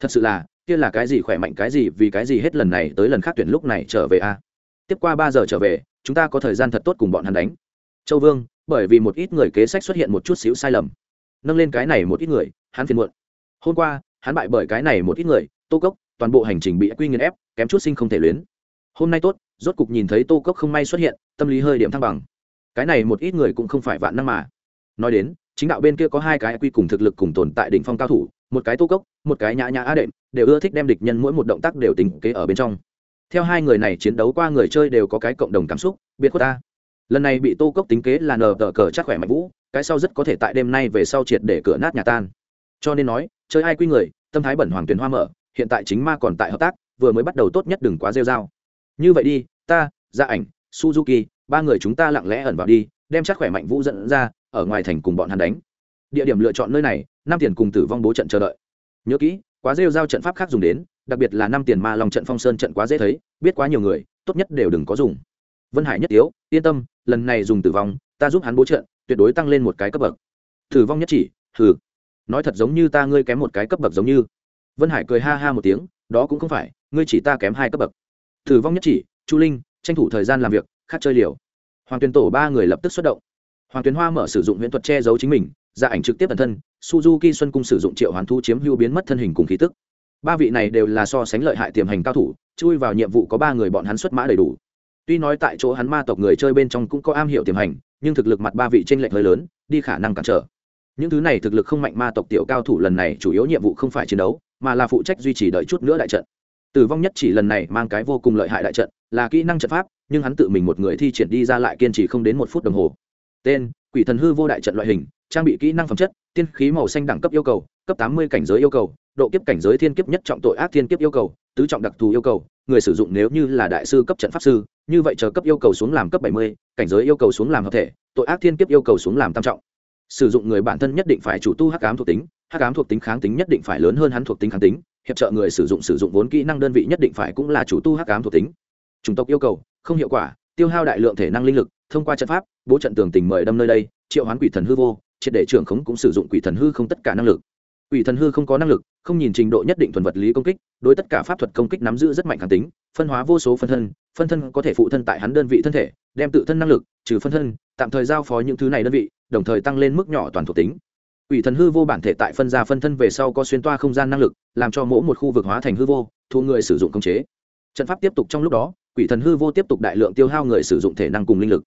[SPEAKER 1] Thật sự là, kia là cái gì khỏe mạnh cái gì, vì cái gì hết lần này tới lần khác tuyển lúc này trở về a? Tiếp qua ba giờ trở về, chúng ta có thời gian thật tốt cùng bọn hắn đánh. Châu vương, bởi vì một ít người kế sách xuất hiện một chút xíu sai lầm. Nâng lên cái này một ít người, hắn phiền muộn. Hôm qua, hắn bại bởi cái này một ít người, tô cốc, toàn bộ hành trình bị quy nghiền ép, kém chút sinh không thể luyến. Hôm nay tốt, rốt cục nhìn thấy tô cốc không may xuất hiện, tâm lý hơi điểm thăng bằng. Cái này một ít người cũng không phải vạn năng mà. Nói đến chính đạo bên kia có hai cái quy cùng thực lực cùng tồn tại đỉnh phong cao thủ, một cái tô cốc, một cái nhã nhã á đệm, đều ưa thích đem địch nhân mỗi một động tác đều tính kế ở bên trong. Theo hai người này chiến đấu qua người chơi đều có cái cộng đồng cảm xúc, biệt khuất ta. Lần này bị tô cốc tính kế là nờ tờ cờ chắc khỏe mạnh vũ, cái sau rất có thể tại đêm nay về sau triệt để cửa nát nhà tan. Cho nên nói, chơi ai quy người, tâm thái bẩn hoàng tuyền hoa mở, hiện tại chính ma còn tại hợp tác, vừa mới bắt đầu tốt nhất đừng quá rêu r a o như vậy đi, ta gia ảnh, suzuki, ba người chúng ta lặng lẽ ẩn vào đi, đem chắc khỏe mạnh vũ dẫn ra ở ngoài thành cùng bọn hắn đánh. Địa điểm lựa chọn nơi này, năm tiền cùng tử vong bố trận chờ đợi. Nhớ kỹ, quá rêu giao trận pháp khác dùng đến, đặc biệt là năm tiền ma lòng trận phong sơn trận quá dễ thấy, biết quá nhiều người, tốt nhất đều đừng có dùng. Vân hải nhất yếu yên tâm, lần này dùng tử vong, ta giúp hắn bố trận, tuyệt đối tăng lên một cái cấp bậc. Tử vong nhất chỉ thử nói thật giống như ta ngươi kém một cái cấp bậc giống như. Vân hải cười ha ha một tiếng, đó cũng không phải, ngươi chỉ ta kém hai cấp bậc. Tử vong nhất chỉ, chu linh, tranh thủ thời gian làm việc, khác chơi liều. Hoàng tuyên tổ ba người lập tức xuất động hoàng tuyền hoa mở sử dụng huyễn thuật che giấu chính mình, ra ảnh trực tiếp bản thân, suzuki xuân cung sử dụng triệu hoàn thu chiếm hưu biến mất thân hình cùng khí tức. Ba vị này đều là so sánh lợi hại tiềm hành cao thủ, chui vào nhiệm vụ có ba người bọn hắn xuất mã đầy đủ. Tuy nói tại chỗ hắn ma tộc người chơi bên trong cũng có am hiểu tiềm hành, nhưng thực lực mặt ba vị t r ê n lệch hơi lớn, đi khả năng cản trở. Những thứ này thực lực không mạnh ma tộc tiểu cao thủ lần này chủ yếu nhiệm vụ không phải chiến đấu, mà là phụ trách duy trì đợi chút nữa đại trận. Tử vong nhất chỉ lần này mang cái vô cùng lợi hại đại trận, là kỹ năng trận pháp, nhưng hắn tự mình một người thi triển đi ra lại kiên trì không đến một phút đồng hồ tên, quỷ thần hư vô đại trận loại hình, trang bị kỹ năng phẩm chất, tiên khí màu xanh đẳng cấp yêu cầu, cấp tám mươi cảnh giới yêu cầu, độ kiếp cảnh giới thiên kiếp nhất trọng tội ác thiên kiếp yêu cầu, tứ trọng đặc thù yêu cầu, người sử dụng nếu như là đại sư cấp trận pháp sư, như vậy chờ cấp yêu cầu xuống làm cấp bảy mươi, cảnh giới yêu cầu xuống làm hợp thể, tội ác thiên kiếp yêu cầu xuống làm tam trọng. Sử dụng người bản thân nhất định phải chủ tu hắc ám thuộc tính, hắc ám thuộc tính kháng tính nhất định phải lớn hơn hắn thuộc tính kháng tính, hiệp trợ người sử dụng sử dụng vốn kỹ năng đơn vị nhất định phải cũng là chủ tu hắc ám thuộc tính. Chủng tộc yêu cầu, không hiệu quả, tiêu hao đại lượng thể năng linh lực thông qua trận pháp, bố trận tường tình mời đâm nơi đây, triệu hoán quỷ thần hư vô, triệt để trưởng khống cũng sử dụng quỷ thần hư không tất cả năng lực. Quỷ thần hư không có năng lực, không nhìn trình độ nhất định thuần vật lý công kích, đối tất cả pháp thuật công kích nắm giữ rất mạnh kháng tính, phân hóa vô số phân thân phân thân có thể phụ thân tại hắn đơn vị thân thể, đem tự thân năng lực, trừ phân thân, tạm thời giao phó những thứ này đơn vị, đồng thời tăng lên mức nhỏ toàn thuộc tính. Quỷ thần hư vô bản thể tại phân ra phân thân về sau có xuyên toa không gian năng lực, làm cho mỗi một khu vực hóa thành hư vô, thu người sử dụng công chế. Trận pháp tiếp tục trong lúc đó, quỷ thần hư vô tiếp tục đại lượng tiêu hao người sử dụng thể năng cùng linh lực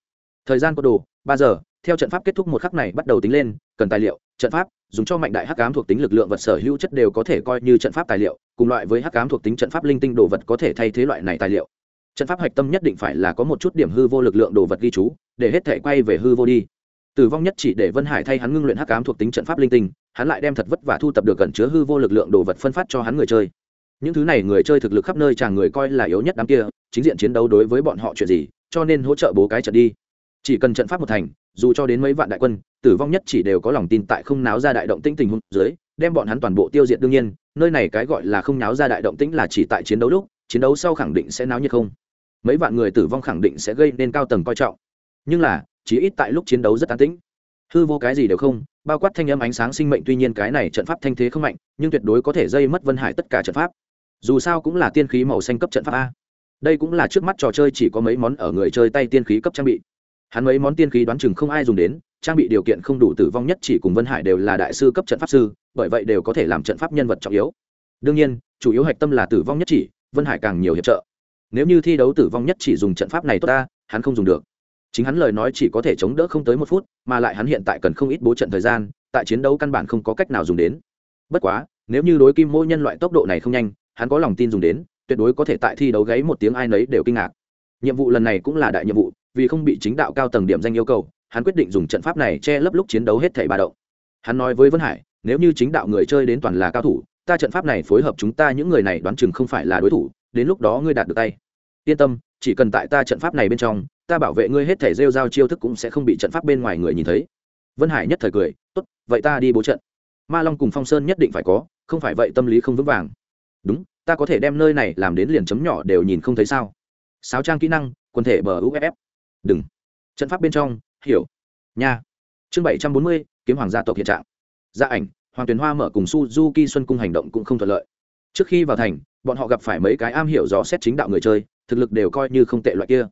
[SPEAKER 1] thời gian có đồ, ba giờ, theo trận pháp kết thúc một khắc này bắt đầu tính lên, cần tài liệu, trận pháp, dùng cho mạnh đại hắc ám thuộc tính lực lượng vật sở hữu chất đều có thể coi như trận pháp tài liệu, cùng loại với hắc ám thuộc tính trận pháp linh tinh đồ vật có thể thay thế loại này tài liệu. Trận pháp hạch tâm nhất định phải là có một chút điểm hư vô lực lượng đồ vật ghi chú, để hết thể quay về hư vô đi. Tử vong nhất chỉ để vân hải thay hắn ngưng luyện hắc ám thuộc tính trận pháp linh tinh, hắn lại đem thật vất và thu tập được gần chứa hư vô lực lượng đồ vật phân phát cho hắn người chơi. Những thứ này người chơi thực lực khắp nơi chàng người coi là yếu nhất đám kia, chính diện chiến đấu đối với bọn họ chuyện gì, cho nên hỗ trợ bố cái trận đi chỉ cần trận pháp một thành, dù cho đến mấy vạn đại quân, tử vong nhất chỉ đều có lòng tin tại không náo ra đại động tĩnh tình huống dưới, đem bọn hắn toàn bộ tiêu diệt đương nhiên, nơi này cái gọi là không náo ra đại động tĩnh là chỉ tại chiến đấu lúc, chiến đấu sau khẳng định sẽ náo nhiệt không. Mấy vạn người tử vong khẳng định sẽ gây nên cao tầng coi trọng. Nhưng là chỉ ít tại lúc chiến đấu rất an tĩnh. Hư vô cái gì đều không, bao quát thanh âm ánh sáng sinh mệnh tuy nhiên cái này trận pháp thanh thế không mạnh, nhưng tuyệt đối có thể dây mất vân hải tất cả trận pháp. Dù sao cũng là tiên khí màu xanh cấp trận pháp a. Đây cũng là trước mắt trò chơi chỉ có mấy món ở người chơi tay tiên khí cấp trang bị hắn mấy món tiên khí đoán chừng không ai dùng đến, trang bị điều kiện không đủ tử vong nhất chỉ cùng vân hải đều là đại sư cấp trận pháp sư, bởi vậy đều có thể làm trận pháp nhân vật trọng yếu. Đương nhiên, chủ yếu hạch tâm là tử vong nhất chỉ, vân hải càng nhiều hiệp trợ. Nếu như thi đấu tử vong nhất chỉ dùng trận pháp này tốt ta, hắn không dùng được. Chính hắn lời nói chỉ có thể chống đỡ không tới một phút, mà lại hắn hiện tại cần không ít bố trận thời gian, tại chiến đấu căn bản không có cách nào dùng đến. Bất quá, nếu như đối kim mỗi nhân loại tốc độ này không nhanh, hắn có lòng tin dùng đến, tuyệt đối có thể tại thi đấu gáy một tiếng ai nấy đều kinh ngạc. Nhiệm vụ lần này cũng là đại nhiệm vụ vì không bị chính đạo cao tầng điểm danh yêu cầu, hắn quyết định dùng trận pháp này che lấp lúc chiến đấu hết thảy ba động. Hắn nói với vân hải, nếu như chính đạo người chơi đến toàn là cao thủ, ta trận pháp này phối hợp chúng ta những người này đoán chừng không phải là đối thủ, đến lúc đó ngươi đạt được tay. Yên tâm, chỉ cần tại ta trận pháp này bên trong, ta bảo vệ ngươi hết thảy rêu giao chiêu thức cũng sẽ không bị trận pháp bên ngoài người nhìn thấy. Vân hải nhất thời cười, tốt, vậy ta đi bố trận. Ma long cùng phong sơn nhất định phải có, không phải vậy tâm lý không vững vàng. Đúng, ta có thể đem nơi này làm đến liền chấm nhỏ đều nhìn không thấy sao. Sáo trang kỹ năng, quần thể bờ uff đừng. Trận pháp bên trong, hiểu. Nha. Chương bảy trăm bốn mươi, kiếm hoàng gia tộc hiện trạng. Gia ảnh, hoàng tuyền hoa mở cùng suzuki xuân cung hành động cũng không thuận lợi. Trước khi vào thành, bọn họ gặp phải mấy cái am hiểu rõ xét chính đạo người chơi, thực lực đều coi như không tệ loại kia.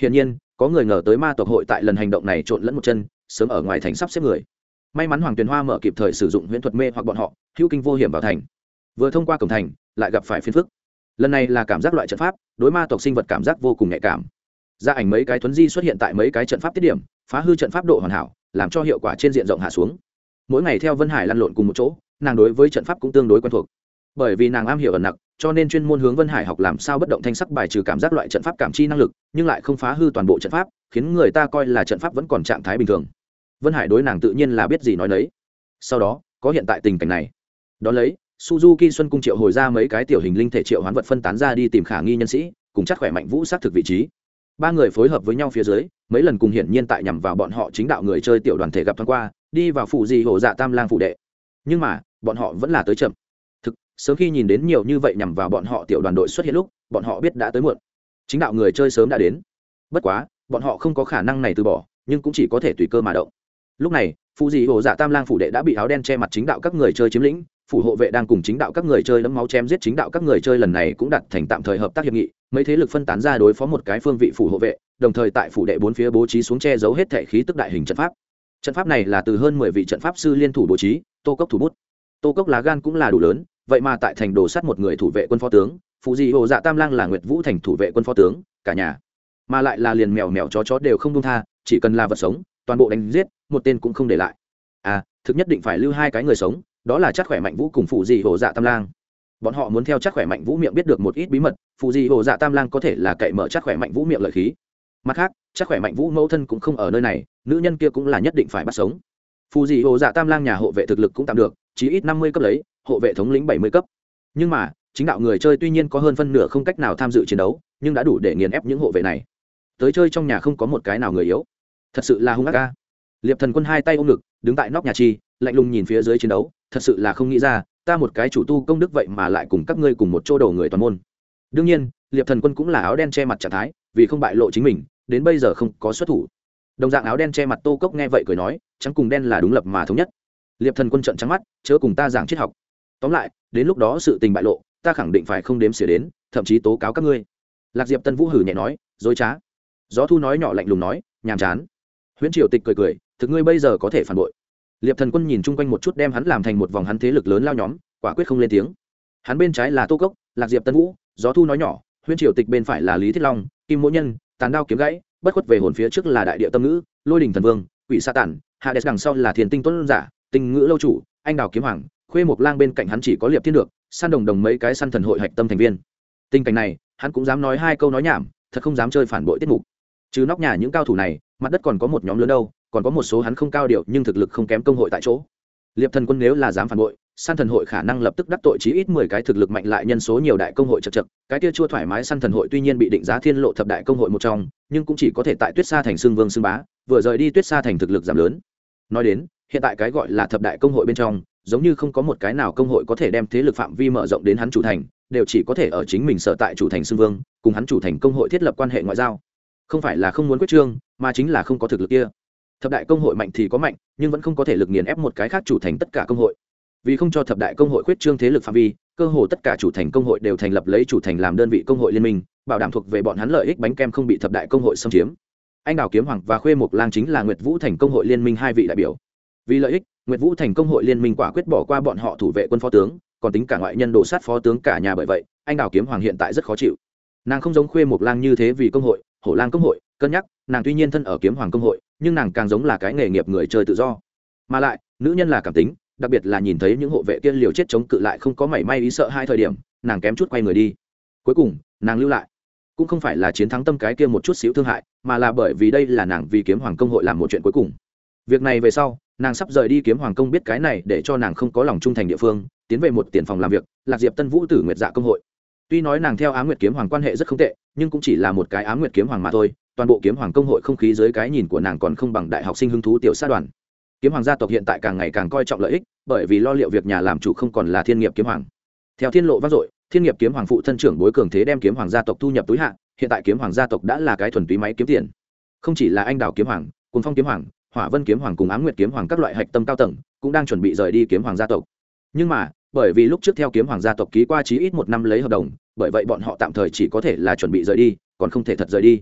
[SPEAKER 1] Hiển nhiên, có người ngờ tới ma tộc hội tại lần hành động này trộn lẫn một chân, sớm ở ngoài thành sắp xếp người. May mắn hoàng tuyền hoa mở kịp thời sử dụng huyễn thuật mê hoặc bọn họ, hữu kinh vô hiểm vào thành. Vừa thông qua cổng thành, lại gặp phải phiền phức. Lần này là cảm giác loại trận pháp, đối ma tộc sinh vật cảm giác vô cùng nhạy cảm. Ra ảnh mấy cái thuấn di xuất hiện tại mấy cái trận pháp tiết điểm, phá hư trận pháp độ hoàn hảo, làm cho hiệu quả trên diện rộng hạ xuống. Mỗi ngày theo vân hải lăn lộn cùng một chỗ, nàng đối với trận pháp cũng tương đối quen thuộc. Bởi vì nàng am hiểu ẩn nặc, cho nên chuyên môn hướng vân hải học làm sao bất động thanh sắc bài trừ cảm giác loại trận pháp cảm chi năng lực, nhưng lại không phá hư toàn bộ trận pháp, khiến người ta coi là trận pháp vẫn còn trạng thái bình thường. Vân hải đối nàng tự nhiên là biết gì nói đấy sau đó, có hiện tại tình cảnh này. Đ ó lấy, suzuki xuân cung triệu hồi ra mấy cái tiểu hình linh thể triệu hoán vật phân tán ra đi tìm khả nghi nhân sĩ, cùng chắc khỏe mạnh vũ xác thực vị trí ba người phối hợp với nhau phía dưới, mấy lần cùng hiển nhiên tại nhằm vào bọn họ chính đạo người chơi tiểu đoàn thể gặp thoáng qua, đi vào phủ di hổ dạ tam lang phụ đệ. Nhưng mà, bọn họ vẫn là tới chậm. Thực, sớm khi nhìn đến nhiều như vậy nhằm vào bọn họ tiểu đoàn đội xuất hiện lúc, bọn họ biết đã tới muộn. Chính đạo người chơi sớm đã đến. Bất quá, bọn họ không có khả năng này từ bỏ, nhưng cũng chỉ có thể tùy cơ mà động. Lúc này phụ dị hồ dạ tam lang phụ đệ đã bị áo đen che mặt chính đạo các người chơi chiếm lĩnh phủ hộ vệ đang cùng chính đạo các người chơi đấm máu chém giết chính đạo các người chơi lần này cũng đặt thành tạm thời hợp tác hiệp nghị. Mấy thế lực phân tán ra đối phó một cái phương vị phủ hộ vệ, đồng thời tại phủ đệ bốn phía bố trí xuống che giấu hết thể khí tức đại hình trận pháp. Trận pháp này là từ hơn mười vị trận pháp sư liên thủ bố trí, tô cốc thủ bút. Tô cốc lá gan cũng là đủ lớn, vậy mà tại thành đồ sát một người thủ vệ quân phó tướng phụ dị hồ dạ tam lang là nguyệt vũ thành thủ vệ quân phó tướng, cả nhà. Mà lại là liền mèo mèo chó chó đều không đông tha, chỉ cần là vật sống, toàn bộ đánh giết, một tên cũng không để lại. À thực nhất định phải lưu hai cái người sống đó là chắc khỏe mạnh vũ cùng phụ dị hồ dạ tam lang. Bọn họ muốn theo chắc khỏe mạnh vũ miệng biết được một ít bí mật, phụ dị hồ dạ tam lang có thể là cậy mở chắc khỏe mạnh vũ miệng lợi khí. Mặt khác, chắc khỏe mạnh vũ mẫu thân cũng không ở nơi này, nữ nhân kia cũng là nhất định phải bắt sống. Phù dị hồ dạ tam lang nhà hộ vệ thực lực cũng tạm được chỉ ít năm mươi cấp lấy, hộ vệ thống lĩnh bảy mươi cấp. Nhưng mà, chính đạo người chơi tuy nhiên có hơn phân nửa không cách nào tham dự chiến đấu, nhưng đã đủ để nghiền ép những hộ vệ này. Tới chơi trong nhà không có một cái nào người yếu. Thật sự là hung ác ca liệp thần quân hai tay ôm ngực, đứng tại nóc nhà chi, lạnh lùng nhìn phía dưới chiến đấu thật sự là không nghĩ ra, ta một cái chủ tu công đức vậy mà lại cùng các ngươi cùng một chỗ đầu người toàn môn. Đương nhiên, liệp thần quân cũng là áo đen che mặt trạng thái, vì không bại lộ chính mình, đến bây giờ không có xuất thủ. Đồng dạng áo đen che mặt tô cốc nghe vậy cười nói, trắng cùng đen là đúng lập mà thống nhất. Liệp thần quân trận trắng mắt, chớ cùng ta giảng triết học. Tóm lại, đến lúc đó sự tình bại lộ, ta khẳng định phải không đếm xỉa đến, thậm chí tố cáo các ngươi. Lạc diệp tân vũ hử nhẹ nói, dối trá. Gió thu nói nhỏ lạnh lùng nói, nhàm chán. Huyễn triều tịch cười cười, thực ngươi bây giờ có thể phản bội liệp thần quân nhìn chung quanh một chút đem hắn làm thành một vòng hắn thế lực lớn lao nhóm, quả quyết không lên tiếng. Hắn bên trái là tô cốc, lạc diệp tân vũ, gió thu nói nhỏ Huyên triều tịch bên phải là lý thiết long, kim mỗ nhân, tàn đao kiếm gãy, bất khuất về hồn phía trước là đại địa tâm ngữ, lôi đình thần vương, quỷ sa tản, hạ đẹp đằng sau là thiền tinh tuấn giả, tinh ngữ lâu chủ, anh đào kiếm hoàng, khuê một lang bên cạnh hắn chỉ có liệp thiên được săn đồng đồng mấy cái săn thần hội hạch tâm thành viên. Tình cảnh này, hắn cũng dám nói hai câu nói nhảm, thật không dám chơi phản bội tiết mục. Chứ nóc nhà những cao thủ này, mặt đất còn có một nhóm lớn đâu còn có một số hắn không cao điệu nhưng thực lực không kém công hội tại chỗ. Liệp thần quân nếu là dám phản bội săn thần hội khả năng lập tức đắc tội chí ít mười cái thực lực mạnh lại nhân số nhiều đại công hội chật chật, cái kia chua thoải mái săn thần hội tuy nhiên bị định giá thiên lộ thập đại công hội một trong, nhưng cũng chỉ có thể tại tuyết sa thành xương vương xương bá, vừa rời đi tuyết sa thành thực lực giảm lớn. Nói đến, hiện tại cái gọi là thập đại công hội bên trong, giống như không có một cái nào công hội có thể đem thế lực phạm vi mở rộng đến hắn chủ thành, đều chỉ có thể ở chính mình sở tại chủ thành xương vương, cùng hắn chủ thành công hội thiết lập quan hệ ngoại giao. Không phải là không muốn quyết trương, mà chính là không có thực lực kia thập đại công hội mạnh thì có mạnh, nhưng vẫn không có thể lực nghiền ép một cái khác chủ thành tất cả công hội. Vì không cho thập đại công hội quyết trương thế lực phạm vi, cơ hồ tất cả chủ thành công hội đều thành lập lấy chủ thành làm đơn vị công hội liên minh, bảo đảm thuộc về bọn hắn lợi ích bánh kem không bị thập đại công hội xâm chiếm. Anh đào kiếm hoàng và khuê mộc lang chính là nguyệt vũ thành công hội liên minh hai vị đại biểu. Vì lợi ích, nguyệt vũ thành công hội liên minh quả quyết bỏ qua bọn họ thủ vệ quân phó tướng, còn tính cả ngoại nhân đổ sát phó tướng cả nhà bởi vậy, anh đào kiếm hoàng hiện tại rất khó chịu. Nàng không giống khuê mộc lang như thế vì công hội, hổ lang công hội cân nhắc, nàng tuy nhiên thân ở kiếm hoàng công hội, nhưng nàng càng giống là cái nghề nghiệp người chơi tự do. Mà lại, nữ nhân là cảm tính, đặc biệt là nhìn thấy những hộ vệ kia liều chết chống cự lại không có mảy may ý sợ hai thời điểm, nàng kém chút quay người đi. Cuối cùng, nàng lưu lại. Cũng không phải là chiến thắng tâm cái kia một chút xíu thương hại, mà là bởi vì đây là nàng vì kiếm hoàng công hội làm một chuyện cuối cùng. Việc này về sau, nàng sắp rời đi kiếm hoàng công biết cái này để cho nàng không có lòng trung thành địa phương, tiến về một tiền phòng làm việc, lạc diệp tân vũ tử nguyệt dạ công hội. Tuy nói nàng theo á nguyệt kiếm hoàng quan hệ rất không tệ, nhưng cũng chỉ là một cái á nguyệt kiếm hoàng mà thôi toàn bộ kiếm hoàng công hội không khí dưới cái nhìn của nàng còn không bằng đại học sinh hứng thú tiểu sát đoàn. Kiếm hoàng gia tộc hiện tại càng ngày càng coi trọng lợi ích, bởi vì lo liệu việc nhà làm chủ không còn là thiên nghiệp kiếm hoàng. Theo thiên lộ vang dội, thiên nghiệp kiếm hoàng phụ thân trưởng bối cường thế đem kiếm hoàng gia tộc thu nhập túi hạ, hiện tại kiếm hoàng gia tộc đã là cái thuần túy máy kiếm tiền. Không chỉ là anh đào kiếm hoàng cùng phong kiếm hoàng, hỏa vân kiếm hoàng cùng ám nguyệt kiếm hoàng các loại hạch tâm cao tầng, cũng đang chuẩn bị rời đi kiếm hoàng gia tộc. Nhưng mà, bởi vì lúc trước theo kiếm hoàng gia tộc ký qua chí ít một năm lấy hợp đồng, bởi vậy bọn họ tạm thời chỉ có thể là chuẩn bị rời đi, còn không thể thật rời đi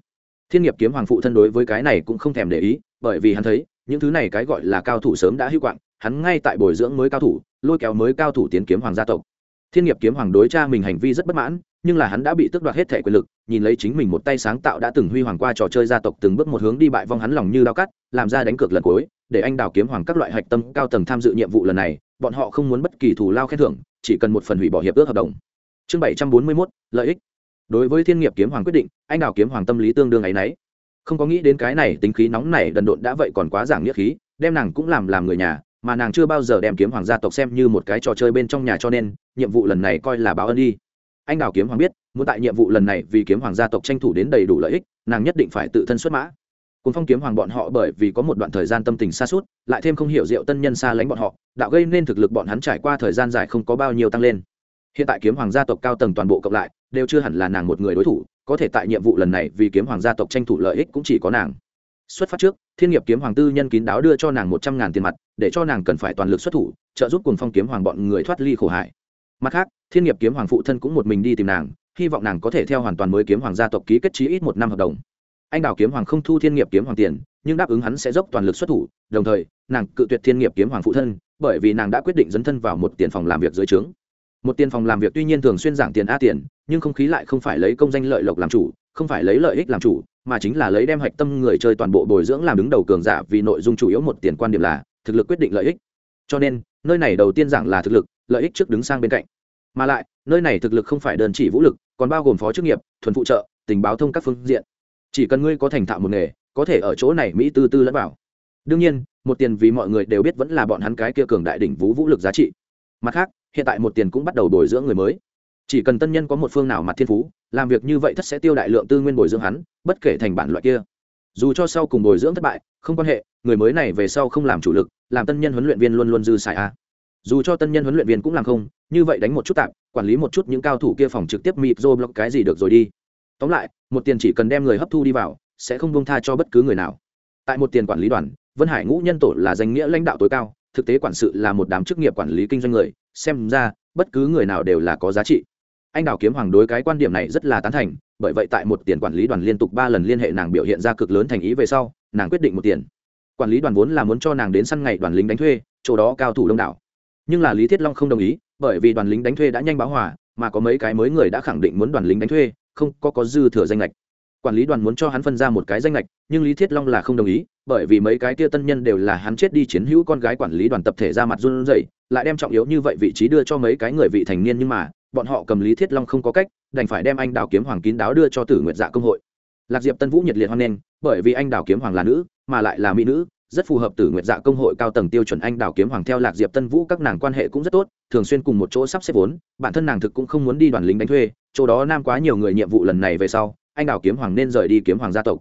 [SPEAKER 1] thiên nghiệp kiếm hoàng phụ thân đối với cái này cũng không thèm để ý, bởi vì hắn thấy, những thứ này cái gọi là cao thủ sớm đã hữu quạng, hắn ngay tại bồi dưỡng mới cao thủ, lôi kéo mới cao thủ tiến kiếm hoàng gia tộc. Thiên nghiệp kiếm hoàng đối cha mình hành vi rất bất mãn, nhưng là hắn đã bị tước đoạt hết thể quyền lực, nhìn lấy chính mình một tay sáng tạo đã từng huy hoàng qua trò chơi gia tộc từng bước một hướng đi bại vong hắn lòng như đao cắt, làm ra đánh cược lần cuối, để anh đào kiếm hoàng các loại hạch tâm cao tầng tham dự nhiệm vụ lần này, bọn họ không muốn bất kỳ thù lao khen thưởng, chỉ cần một phần hủy bỏ hiệp ước hợp đồng. Chương bảy trăm bốn mươi mốt, lợi ích đối với thiên nghiệp kiếm hoàng quyết định, anh đào kiếm hoàng tâm lý tương đương ấ y n ấ y không có nghĩ đến cái này tính khí nóng này đần độn đã vậy còn quá giảng nghĩa khí, đem nàng cũng làm làm người nhà, mà nàng chưa bao giờ đem kiếm hoàng gia tộc xem như một cái trò chơi bên trong nhà cho nên, nhiệm vụ lần này coi là báo ân đi. Anh đào kiếm hoàng biết, muốn tại nhiệm vụ lần này vì kiếm hoàng gia tộc tranh thủ đến đầy đủ lợi ích, nàng nhất định phải tự thân xuất mã. Cùng phong kiếm hoàng bọn họ bởi vì có một đoạn thời gian tâm tình xa suốt, lại thêm không hiểu diệu tân nhân xa lánh bọn họ, đạo gây nên thực lực bọn hắn trải qua thời gian dài không có bao nhiêu tăng lên. Hiện tại kiếm hoàng gia tộc cao tầng toàn bộ cộng lại đều chưa hẳn là nàng một người đối thủ, có thể tại nhiệm vụ lần này vì kiếm hoàng gia tộc tranh thủ lợi ích cũng chỉ có nàng. Xuất phát trước, thiên nghiệp kiếm hoàng tư nhân kín đáo đưa cho nàng một trăm ngàn tiền mặt, để cho nàng cần phải toàn lực xuất thủ, trợ giúp cùng phong kiếm hoàng bọn người thoát ly khổ hại. Mặt khác, thiên nghiệp kiếm hoàng phụ thân cũng một mình đi tìm nàng, hy vọng nàng có thể theo hoàn toàn mới kiếm hoàng gia tộc ký kết chí ít một năm hợp đồng. Anh đào kiếm hoàng không thu thiên nghiệp kiếm hoàng tiền, nhưng đáp ứng hắn sẽ dốc toàn lực xuất thủ, đồng thời, nàng cự tuyệt thiên nghiệp kiếm hoàng phụ thân, bởi vì nàng đã quyết định dấn thân vào một tiền phòng làm việc dưới trướng một tiền phòng làm việc tuy nhiên thường xuyên giảng tiền a tiền, nhưng không khí lại không phải lấy công danh lợi lộc làm chủ, không phải lấy lợi ích làm chủ, mà chính là lấy đem hạch tâm người chơi toàn bộ bồi dưỡng làm đứng đầu cường giả vì nội dung chủ yếu một tiền quan điểm là thực lực quyết định lợi ích. Cho nên, nơi này đầu tiên giảng là thực lực, lợi ích trước đứng sang bên cạnh. Mà lại, nơi này thực lực không phải đơn chỉ vũ lực, còn bao gồm phó chức nghiệp, thuần phụ trợ, tình báo thông các phương diện. Chỉ cần ngươi có thành thạo một nghề, có thể ở chỗ này mỹ tư tư lẫn vào. Đương nhiên, một tiền vì mọi người đều biết vẫn là bọn hắn cái kia cường đại đỉnh vũ vũ lực giá trị. Mặt khác hiện tại một tiền cũng bắt đầu bồi dưỡng người mới. Chỉ cần tân nhân có một phương nào mặt thiên phú, làm việc như vậy thất sẽ tiêu đại lượng tư nguyên bồi dưỡng hắn, bất kể thành bản loại kia. Dù cho sau cùng bồi dưỡng thất bại, không quan hệ, người mới này về sau không làm chủ lực, làm tân nhân huấn luyện viên luôn luôn dư xài a. Dù cho tân nhân huấn luyện viên cũng làm không, như vậy đánh một chút tạm, quản lý một chút những cao thủ kia phòng trực tiếp mịp rồi block cái gì được rồi đi. Tóm lại, một tiền chỉ cần đem người hấp thu đi vào, sẽ không bông tha cho bất cứ người nào. Tại một tiền quản lý đoàn, vân hải ngũ nhân tổ là danh nghĩa lãnh đạo tối cao, thực tế quản sự là một đám chức nghiệp quản lý kinh doanh người xem ra, bất cứ người nào đều là có giá trị. Anh đào kiếm hoàng đối cái quan điểm này rất là tán thành, bởi vậy tại một tiền quản lý đoàn liên tục ba lần liên hệ nàng biểu hiện ra cực lớn thành ý về sau, nàng quyết định một tiền. Quản lý đoàn vốn là muốn cho nàng đến săn ngày đoàn lính đánh thuê, chỗ đó cao thủ đông đảo. Nhưng là lý thiết long không đồng ý, bởi vì đoàn lính đánh thuê đã nhanh báo hòa, mà có mấy cái mới người đã khẳng định muốn đoàn lính đánh thuê, không có có dư thừa danh lệch quản lý đoàn muốn cho hắn phân ra một cái danh lệch nhưng lý thiết long là không đồng ý bởi vì mấy cái kia tân nhân đều là hắn chết đi chiến hữu con gái quản lý đoàn tập thể ra mặt run rẩy, lại đem trọng yếu như vậy vị trí đưa cho mấy cái người vị thành niên nhưng mà, bọn họ cầm lý thiết long không có cách, đành phải đem anh đào kiếm hoàng kín đáo đưa cho tử nguyệt dạ công hội. Lạc diệp tân vũ nhiệt liệt hoan nghênh, bởi vì anh đào kiếm hoàng là nữ, mà lại là mỹ nữ, rất phù hợp tử nguyệt dạ công hội cao tầng tiêu chuẩn anh đào kiếm hoàng theo lạc diệp tân vũ các nàng quan hệ cũng rất tốt, thường xuyên cùng một chỗ sắp xếp vốn, bản thân nàng thực cũng không muốn đi đoàn lính đánh thuê, chỗ đó nam quá nhiều người nhiệm vụ lần này về sau, anh đào kiếm hoàng nên rời đi kiếm hoàng gia tộc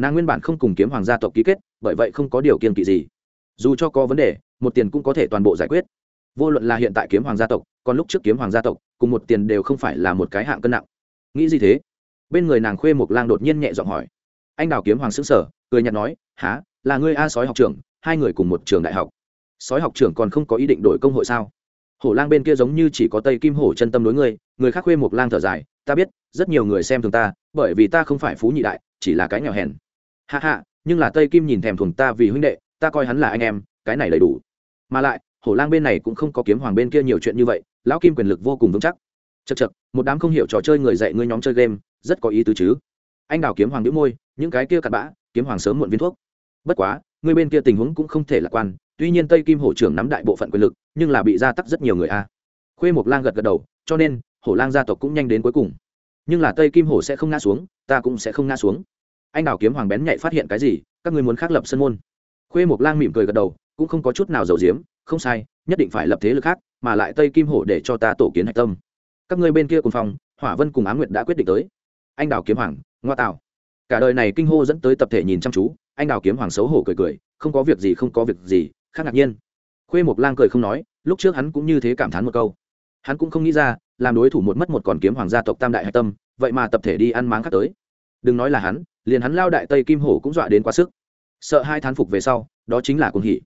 [SPEAKER 1] nàng nguyên bản không cùng kiếm hoàng gia tộc ký kết, bởi vậy không có điều kiện kỵ gì. Dù cho có vấn đề, một tiền cũng có thể toàn bộ giải quyết. Vô luận là hiện tại kiếm hoàng gia tộc, còn lúc trước kiếm hoàng gia tộc, cùng một tiền đều không phải là một cái hạng cân nặng. Nghĩ gì thế? Bên người nàng khuê một lang đột nhiên nhẹ giọng hỏi. Anh đào kiếm hoàng xứng sở cười nhạt nói há là ngươi a sói học trưởng, hai người cùng một trường đại học. Sói học trưởng còn không có ý định đổi công hội sao? Hổ lang bên kia giống như chỉ có tây kim hổ chân tâm đối ngươi, người khác khuê một lang thở dài, ta biết, rất nhiều người xem thường ta, bởi vì ta không phải phú nhị đại, chỉ là cái nghèo hèn hạ hạ nhưng là tây kim nhìn thèm thuồng ta vì huynh đệ, ta coi hắn là anh em, cái này đầy đủ. Mà lại, hổ lang bên này cũng không có kiếm hoàng bên kia nhiều chuyện như vậy, lão kim quyền lực vô cùng vững chắc. Chật chật một đám không hiểu trò chơi người dạy ngươi nhóm chơi game, rất có ý tứ chứ. Anh đào kiếm hoàng đĩu môi, những cái kia cặn bã, kiếm hoàng sớm muộn viên thuốc. Bất quá, người bên kia tình huống cũng không thể lạc quan, tuy nhiên tây kim hổ trưởng nắm đại bộ phận quyền lực, nhưng là bị gia tắc rất nhiều người a. Khuê một lang gật gật đầu, cho nên, hổ lang gia tộc cũng nhanh đến cuối cùng. Nhưng là tây kim hổ sẽ không ngã xuống, ta cũng sẽ không ngã xuống anh đào kiếm hoàng bén nhạy phát hiện cái gì, các ngươi muốn khác lập sân môn. Khuê mộc lang mỉm cười gật đầu, cũng không có chút nào giàu diếm không sai, nhất định phải lập thế lực khác, mà lại tây kim hổ để cho ta tổ kiến hạch tâm. Các ngươi bên kia cùng phòng, hỏa vân cùng á nguyệt đã quyết định tới. Anh đào kiếm hoàng, ngoa tạo. Cả đời này kinh hô dẫn tới tập thể nhìn chăm chú, anh đào kiếm hoàng xấu hổ cười cười, không có việc gì, không có việc gì, khác ngạc nhiên. Khuê mộc lang cười không nói, lúc trước hắn cũng như thế cảm thán một câu. Hắn cũng không nghĩ ra, làm đối thủ một mất một còn kiếm hoàng gia tộc tam đại hạch tâm, vậy mà tập thể đi ăn máng khác tới. Đừng nói là hắn liền hắn lao đại tây kim hổ cũng dọa đến quá sức. Sợ hai thán phục về sau, đó chính là cuồng hỉ.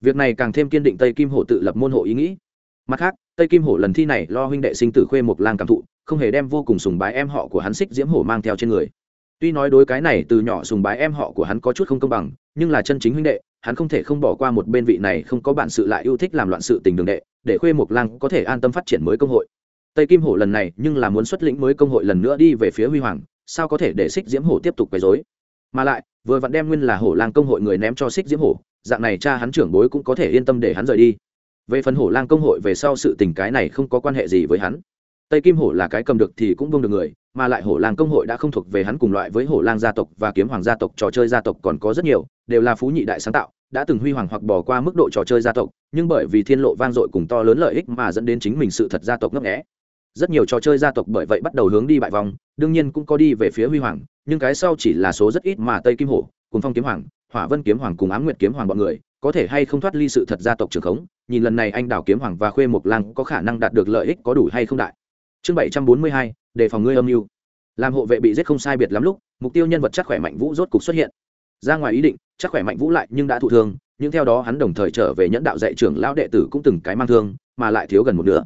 [SPEAKER 1] Việc này càng thêm kiên định tây kim hổ tự lập môn hộ ý nghĩ. Mặt khác, tây kim hổ lần thi này lo huynh đệ sinh tử khuê một lang cảm thụ, không hề đem vô cùng sùng bái em họ của hắn xích diễm hổ mang theo trên người. Tuy nói đối cái này từ nhỏ sùng bái em họ của hắn có chút không công bằng, nhưng là chân chính huynh đệ, hắn không thể không bỏ qua một bên vị này không có bản sự lại yêu thích làm loạn sự tình đường đệ, để khuê một lang có thể an tâm phát triển mới công hội tây kim hổ lần này nhưng là muốn xuất lĩnh mới công hội lần nữa đi về phía huy hoàng, sao có thể để xích diễm hổ tiếp tục quấy dối mà lại, vừa vặn đem nguyên là hổ lang công hội người ném cho xích diễm hổ, dạng này cha hắn trưởng bối cũng có thể yên tâm để hắn rời đi. Về phần hổ lang công hội về sau sự tình cái này không có quan hệ gì với hắn. Tây kim hổ là cái cầm được thì cũng bông được người, mà lại hổ lang công hội đã không thuộc về hắn cùng loại với hổ lang gia tộc và kiếm hoàng gia tộc, trò chơi gia tộc còn có rất nhiều, đều là phú nhị đại sáng tạo, đã từng huy hoàng hoặc bỏ qua mức độ trò chơi gia tộc, nhưng bởi vì thiên lộ vang dội cùng to lớn lợi ích mà dẫn đến chính mình sự thật gia tộc ngấp nghẽ rất nhiều trò chơi gia tộc bởi vậy bắt đầu hướng đi bại vòng đương nhiên cũng có đi về phía huy hoàng, nhưng cái sau chỉ là số rất ít mà tây kim hổ cùng phong kiếm hoàng, hỏa vân kiếm hoàng cùng ám nguyệt kiếm hoàng bọn người, có thể hay không thoát ly sự thật gia tộc trường khống, nhìn lần này anh đảo kiếm hoàng và khuê mộc lang có khả năng đạt được lợi ích có đủ hay không đại. Chương bảy trăm bốn mươi hai, đề phòng ngươi âm mưu. Làm hộ vệ bị giết không sai biệt lắm lúc, mục tiêu nhân vật chắc khỏe mạnh vũ rốt cục xuất hiện. Ra ngoài ý định, chắc khỏe mạnh vũ lại nhưng đã thụ thương, nhưng theo đó hắn đồng thời trở về nhẫn đạo dạy trưởng lão đệ tử cũng từng cái mang thương, mà lại thiếu gần một nửa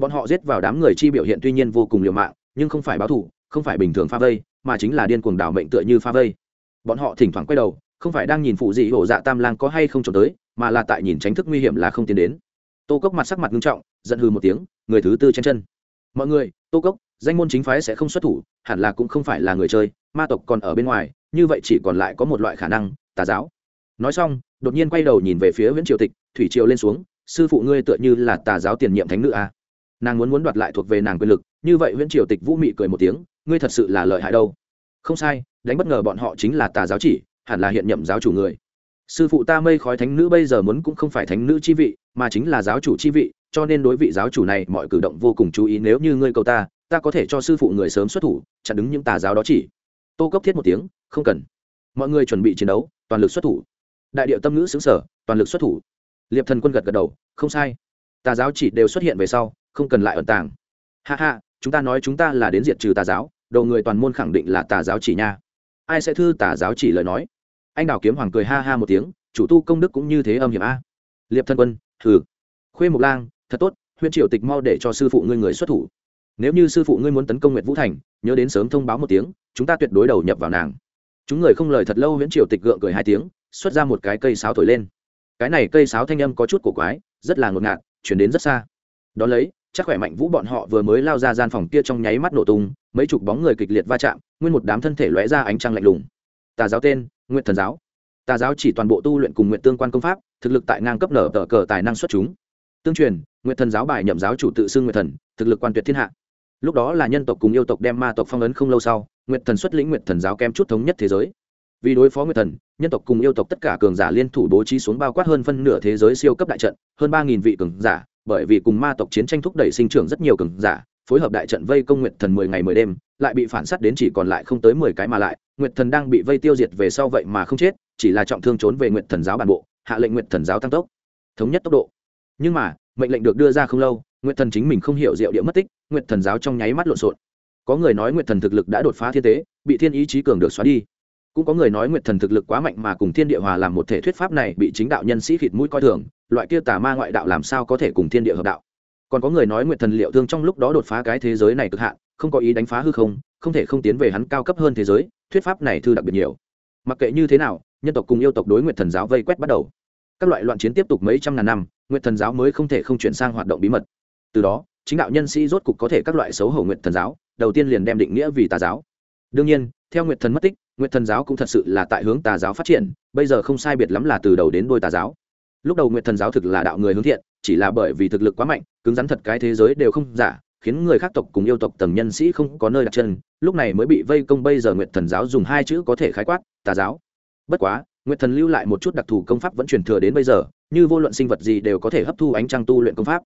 [SPEAKER 1] bọn họ giết vào đám người chi biểu hiện tuy nhiên vô cùng liều mạng, nhưng không phải báo thù, không phải bình thường pha vây, mà chính là điên cuồng đảo mệnh tựa như pha vây. Bọn họ thỉnh thoảng quay đầu, không phải đang nhìn phụ dị hổ dạ tam lang có hay không trốn tới, mà là tại nhìn tránh thức nguy hiểm là không tiến đến. Tô cốc mặt sắc mặt nghiêm trọng, giận hư một tiếng, người thứ tư chen chân. Mọi người, tô cốc, danh môn chính phái sẽ không xuất thủ, hẳn là cũng không phải là người chơi, ma tộc còn ở bên ngoài, như vậy chỉ còn lại có một loại khả năng, tà giáo. Nói xong, đột nhiên quay đầu nhìn về phía nguyễn triều tịch, thủy triều lên xuống, sư phụ ngươi tựa như là tà giáo tiền nhiệm thánh nữ a. à? Nàng muốn muốn đoạt lại thuộc về nàng quyền lực, như vậy nguyễn triều tịch vũ mị cười một tiếng, ngươi thật sự là lợi hại đâu. Không sai, đánh bất ngờ bọn họ chính là tà giáo chỉ, hẳn là hiện nhậm giáo chủ người. Sư phụ ta mây khói thánh nữ bây giờ muốn cũng không phải thánh nữ chi vị, mà chính là giáo chủ chi vị, cho nên đối vị giáo chủ này mọi cử động vô cùng chú ý, nếu như ngươi cầu ta ta có thể cho sư phụ người sớm xuất thủ, chặn đứng những tà giáo đó chỉ. Tô cốc thiết một tiếng, không cần. Mọi người chuẩn bị chiến đấu, toàn lực xuất thủ. Đại điệu tâm ngữ xứng sở toàn lực xuất thủ. Liệp thần quân gật gật đầu, không sai. Tà giáo chỉ đều xuất hiện về sau không cần lại ẩn tàng. Ha ha, chúng ta nói chúng ta là đến diệt trừ tà giáo, đầu người toàn môn khẳng định là tà giáo chỉ nha. Ai sẽ thư tà giáo chỉ lời nói? Anh đào kiếm hoàng cười ha ha một tiếng, chủ tu công đức cũng như thế âm hiểm a. Liệp thân quân, thử. Khuê mộc lang, thật tốt huyện triệu tịch mau để cho sư phụ ngươi người xuất thủ. Nếu như sư phụ ngươi muốn tấn công nguyệt vũ thành, nhớ đến sớm thông báo một tiếng, chúng ta tuyệt đối đầu nhập vào nàng. Chúng người không lời thật lâu huyện triệu tịch gượng cười hai tiếng, xuất ra một cái cây sáo thổi lên. Cái này cây sáo thanh âm có chút cổ quái, rất là ngột ngạt, chuyển đến rất xa. Đó lấy chắc khỏe mạnh vũ bọn họ vừa mới lao ra gian phòng kia trong nháy mắt nổ tung, mấy chục bóng người kịch liệt va chạm, nguyên một đám thân thể lóe ra ánh trăng lạnh lùng. Tà giáo tên nguyện thần giáo. Tà giáo chỉ toàn bộ tu luyện cùng nguyện tương quan công pháp, thực lực tại ngang cấp nở tờ cờ tài năng xuất chúng. Tương truyền nguyện thần giáo bài nhậm giáo chủ tự xưng nguyện thần, thực lực quan tuyệt thiên hạ. Lúc đó là nhân tộc cùng yêu tộc đem ma tộc phong ấn không lâu sau nguyện thần xuất lĩnh nguyện thần giáo kém chút thống nhất thế giới. Vì đối phó nguyện thần, nhân tộc cùng yêu tộc tất cả cường giả liên thủ bố trí xuống bao quát hơn phân nửa thế giới siêu cấp đại trận, hơn ba vị cường giả bởi vì cùng ma tộc chiến tranh thúc đẩy sinh trưởng rất nhiều cường giả, phối hợp đại trận vây công nguyệt thần mười ngày mười đêm, lại bị phản sát đến chỉ còn lại không tới mười cái mà lại, nguyệt thần đang bị vây tiêu diệt về sau vậy mà không chết, chỉ là trọng thương trốn về nguyệt thần giáo bản bộ, hạ lệnh nguyệt thần giáo tăng tốc, thống nhất tốc độ. Nhưng mà, mệnh lệnh được đưa ra không lâu, nguyệt thần chính mình không hiểu diệu địa mất tích, nguyệt thần giáo trong nháy mắt lộn xộn. Có người nói nguyệt thần thực lực đã đột phá thiên tế, bị thiên ý chí cường được xóa đi. Cũng có người nói nguyệt thần thực lực quá mạnh mà cùng thiên địa hòa làm một thể thuyết pháp này bị chính đạo nhân sĩ khịt mũi coi thường loại kia tà ma ngoại đạo làm sao có thể cùng thiên địa hợp đạo? Còn có người nói nguyện thần liệu thương trong lúc đó đột phá cái thế giới này cực hạn, không có ý đánh phá hư không không thể không tiến về hắn cao cấp hơn thế giới, thuyết pháp này thư đặc biệt nhiều. Mặc kệ như thế nào, nhân tộc cùng yêu tộc đối nguyện thần giáo vây quét bắt đầu. Các loại loạn chiến tiếp tục mấy trăm ngàn năm nguyện thần giáo mới không thể không chuyển sang hoạt động bí mật. Từ đó, chính đạo nhân sĩ rốt cục có thể các loại xấu hổ nguyện thần giáo, đầu tiên liền đem định nghĩa vì tà giáo. Đương nhiên, theo nguyện thần mất tích nguyện thần giáo cũng thật sự là tại hướng tà giáo phát triển, bây giờ không sai biệt lắm là từ đầu đến đôi tà giáo lúc đầu nguyện thần giáo thực là đạo người hướng thiện, chỉ là bởi vì thực lực quá mạnh, cứng rắn thật cái thế giới đều không giả, khiến người khác tộc cùng yêu tộc tầng nhân sĩ không có nơi đặt chân, lúc này mới bị vây công, bây giờ nguyện thần giáo dùng hai chữ có thể khái quát, tà giáo. Bất quá nguyện thần lưu lại một chút đặc thù công pháp vẫn truyền thừa đến bây giờ, như vô luận sinh vật gì đều có thể hấp thu ánh trăng tu luyện công pháp.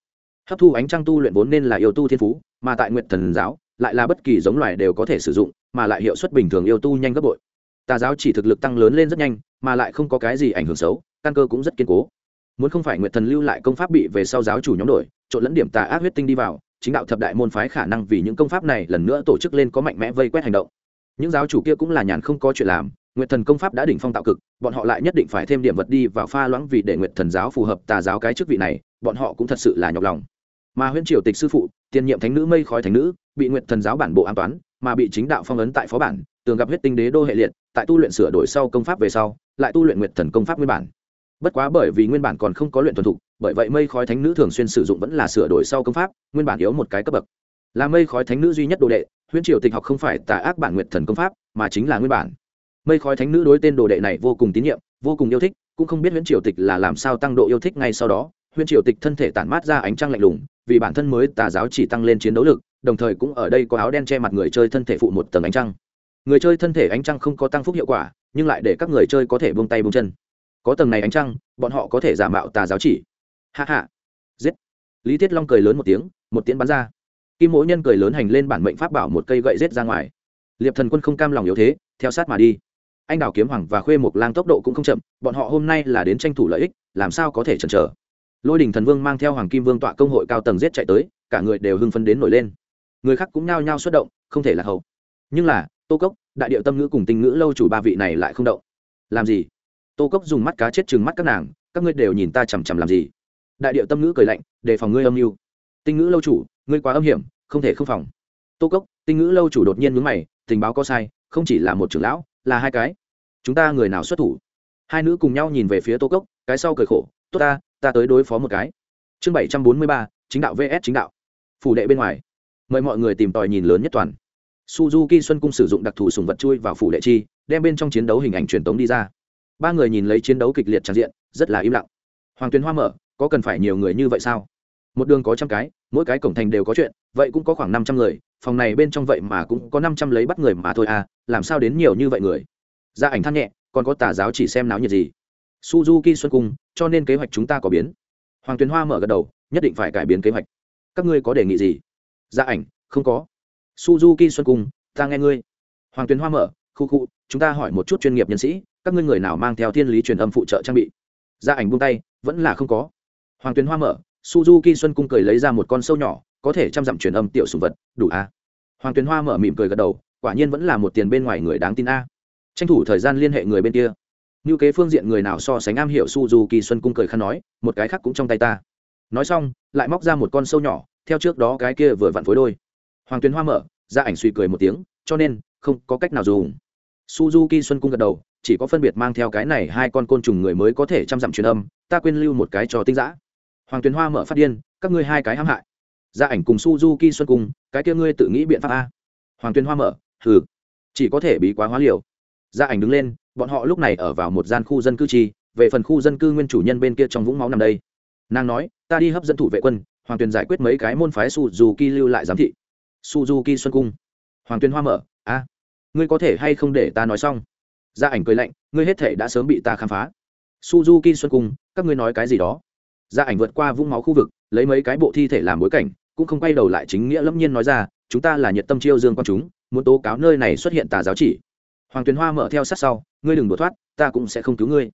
[SPEAKER 1] Hấp thu ánh trăng tu luyện vốn nên là yêu tu thiên phú, mà tại nguyện thần giáo, lại là bất kỳ giống loài đều có thể sử dụng, mà lại hiệu suất bình thường yêu tu nhanh gấp bội. Tà giáo chỉ thực lực tăng lớn lên rất nhanh, mà lại không có cái gì ảnh hưởng xấu, căn cơ cũng rất kiên cố muốn không phải nguyệt thần lưu lại công pháp bị về sau giáo chủ nhóm đổi, trộn lẫn điểm tà ác huyết tinh đi vào, chính đạo thập đại môn phái khả năng vì những công pháp này lần nữa tổ chức lên có mạnh mẽ vây quét hành động. Những giáo chủ kia cũng là nhàn không có chuyện làm, nguyệt thần công pháp đã đỉnh phong tạo cực, bọn họ lại nhất định phải thêm điểm vật đi vào pha loãng vì để nguyệt thần giáo phù hợp tà giáo cái chức vị này, bọn họ cũng thật sự là nhọc lòng. Mà huyễn triều tịch sư phụ tiền nhiệm thánh nữ mây khói thánh nữ, bị nguyệt thần giáo bản bộ an toán, mà bị chính đạo phong ấn tại phó bản, tường gặp huyết tinh đế đô hệ liệt, tại tu luyện sửa đổi sau công pháp về sau, lại tu luyện nguyệt thần công pháp nguyên bản bất quá bởi vì nguyên bản còn không có luyện thuần thục, bởi vậy mây khói thánh nữ thường xuyên sử dụng vẫn là sửa đổi sau công pháp, nguyên bản yếu một cái cấp bậc. Là mây khói thánh nữ duy nhất đồ đệ, huyễn triều tịch học không phải tà ác bản nguyệt thần công pháp, mà chính là nguyên bản. Mây khói thánh nữ đối tên đồ đệ này vô cùng tín nhiệm, vô cùng yêu thích, cũng không biết huyễn triều tịch là làm sao tăng độ yêu thích ngay sau đó, huyễn triều tịch thân thể tản mát ra ánh trăng lạnh lùng, vì bản thân mới tà giáo chỉ tăng lên chiến đấu lực, đồng thời cũng ở đây có áo đen che mặt người chơi thân thể phụ một tầng ánh trăng. Người chơi thân thể ánh trăng không có tăng phúc hiệu quả, nhưng lại để các người chơi có thể buông tay buông chân có tầng này ánh trăng, bọn họ có thể giả mạo tà giáo chỉ. Hạ hạ giết. Lý thiết long cười lớn một tiếng một tiếng bắn ra. Kim mỗi nhân cười lớn hành lên bản mệnh pháp bảo một cây gậy rết ra ngoài. Liệp thần quân không cam lòng yếu thế, theo sát mà đi. Anh đào kiếm hoàng và khuê một lang tốc độ cũng không chậm, bọn họ hôm nay là đến tranh thủ lợi ích, làm sao có thể chần chờ. Lôi đình thần vương mang theo hoàng kim vương tọa công hội cao tầng giết chạy tới, cả người đều hưng phấn đến nổi lên. Người khác cũng nao nhao xuất động, không thể là hầu. nhưng là, tô cốc, đại điệu tâm ngữ cùng tinh ngữ lâu chủ ba vị này lại không động. Làm gì? Tô cốc dùng mắt cá chết chừng mắt các nàng, các ngươi đều nhìn ta chằm chằm làm gì? Đại điệu tâm ngữ cười lạnh, đề phòng ngươi âm mưu. Tinh ngữ lâu chủ, ngươi quá âm hiểm, không thể không phòng. Tô cốc, tinh ngữ lâu chủ đột nhiên mướn mày, tình báo có sai, không chỉ là một trưởng lão, là hai cái. Chúng ta người nào xuất thủ? Hai nữ cùng nhau nhìn về phía tô cốc, cái sau cười khổ, tốt ta ta tới đối phó một cái. Chương bảy trăm bốn mươi ba, chính đạo vs chính đạo. Phủ đệ bên ngoài. Mời mọi người tìm tòi nhìn lớn nhất toàn. Suzuki xuân cung sử dụng đặc thù sùng vật chui vào phủ đệ chi, đem bên trong chiến đấu hình ảnh truyền tống đi ra ba người nhìn lấy chiến đấu kịch liệt tràn diện, rất là im lặng. Hoàng tuyến hoa mở, có cần phải nhiều người như vậy sao? Một đường có trăm cái, mỗi cái cổng thành đều có chuyện, vậy cũng có khoảng năm trăm người, phòng này bên trong vậy mà cũng có năm trăm lấy bắt người mà thôi à làm sao đến nhiều như vậy người? Gia ảnh than nhẹ, còn có tà giáo chỉ xem náo nhiệt gì? Suzuki xuân cung, cho nên kế hoạch chúng ta có biến. Hoàng tuyến hoa mở gật đầu, nhất định phải cải biến kế hoạch. Các ngươi có đề nghị gì? Gia ảnh, không có. Suzuki xuân cung, ta nghe ngươi. Hoàng tuyến hoa mở, khu khu, chúng ta hỏi một chút chuyên nghiệp nhân sĩ các ngươi người nào mang theo thiên lý truyền âm phụ trợ trang bị? Gia ảnh buông tay, vẫn là không có. Hoàng tuyền hoa mở, suzuki xuân cung cười lấy ra một con sâu nhỏ, có thể chăm dặm truyền âm tiểu sùng vật, đủ a. À? hoàng tuyền hoa mở mỉm cười gật đầu, quả nhiên vẫn là một tiền bên ngoài người đáng tin a. Tranh thủ thời gian liên hệ người bên kia. Như kế phương diện người nào so sánh am hiểu suzuki xuân cung cười khăn nói, một cái khác cũng trong tay ta. Nói xong, lại móc ra một con sâu nhỏ, theo trước đó cái kia vừa vặn phối đôi. Hoàng tuyền hoa mở, ra ảnh suy cười một tiếng, cho nên, không có cách nào dùng. Suzuki xuân cung gật đầu chỉ có phân biệt mang theo cái này hai con côn trùng người mới có thể chăm dặm truyền âm, ta quên lưu một cái cho tinh giã hoàng tuyền hoa mở phát điên, các ngươi hai cái hãm hại. Gia ảnh cùng suzuki xuân cung cái kia ngươi tự nghĩ biện pháp a. Hoàng tuyền hoa mở, hừ, chỉ có thể bị quá hóa liều. Gia ảnh đứng lên, bọn họ lúc này ở vào một gian khu dân cư chi, về phần khu dân cư nguyên chủ nhân bên kia trong vũng máu nằm đây. Nàng nói, ta đi hấp dẫn thủ vệ quân, hoàng tuyền giải quyết mấy cái môn phái suzuki lưu lại giám thị. Suzuki xuân cung hoàng tuyền hoa mở, a, ngươi có thể hay không để ta nói xong? Gia ảnh cười lạnh, ngươi hết thể đã sớm bị ta khám phá. Suzuki xuân cung, các ngươi nói cái gì đó? Gia ảnh vượt qua vũng máu khu vực, lấy mấy cái bộ thi thể làm bối cảnh, cũng không quay đầu lại chính nghĩa lâm nhiên nói ra, chúng ta là nhiệt tâm chiêu dương quan chúng, muốn tố cáo nơi này xuất hiện tà giáo chỉ. Hoàng tuyền hoa mở theo sát sau, ngươi đừng đổ thoát, ta cũng sẽ không cứu ngươi.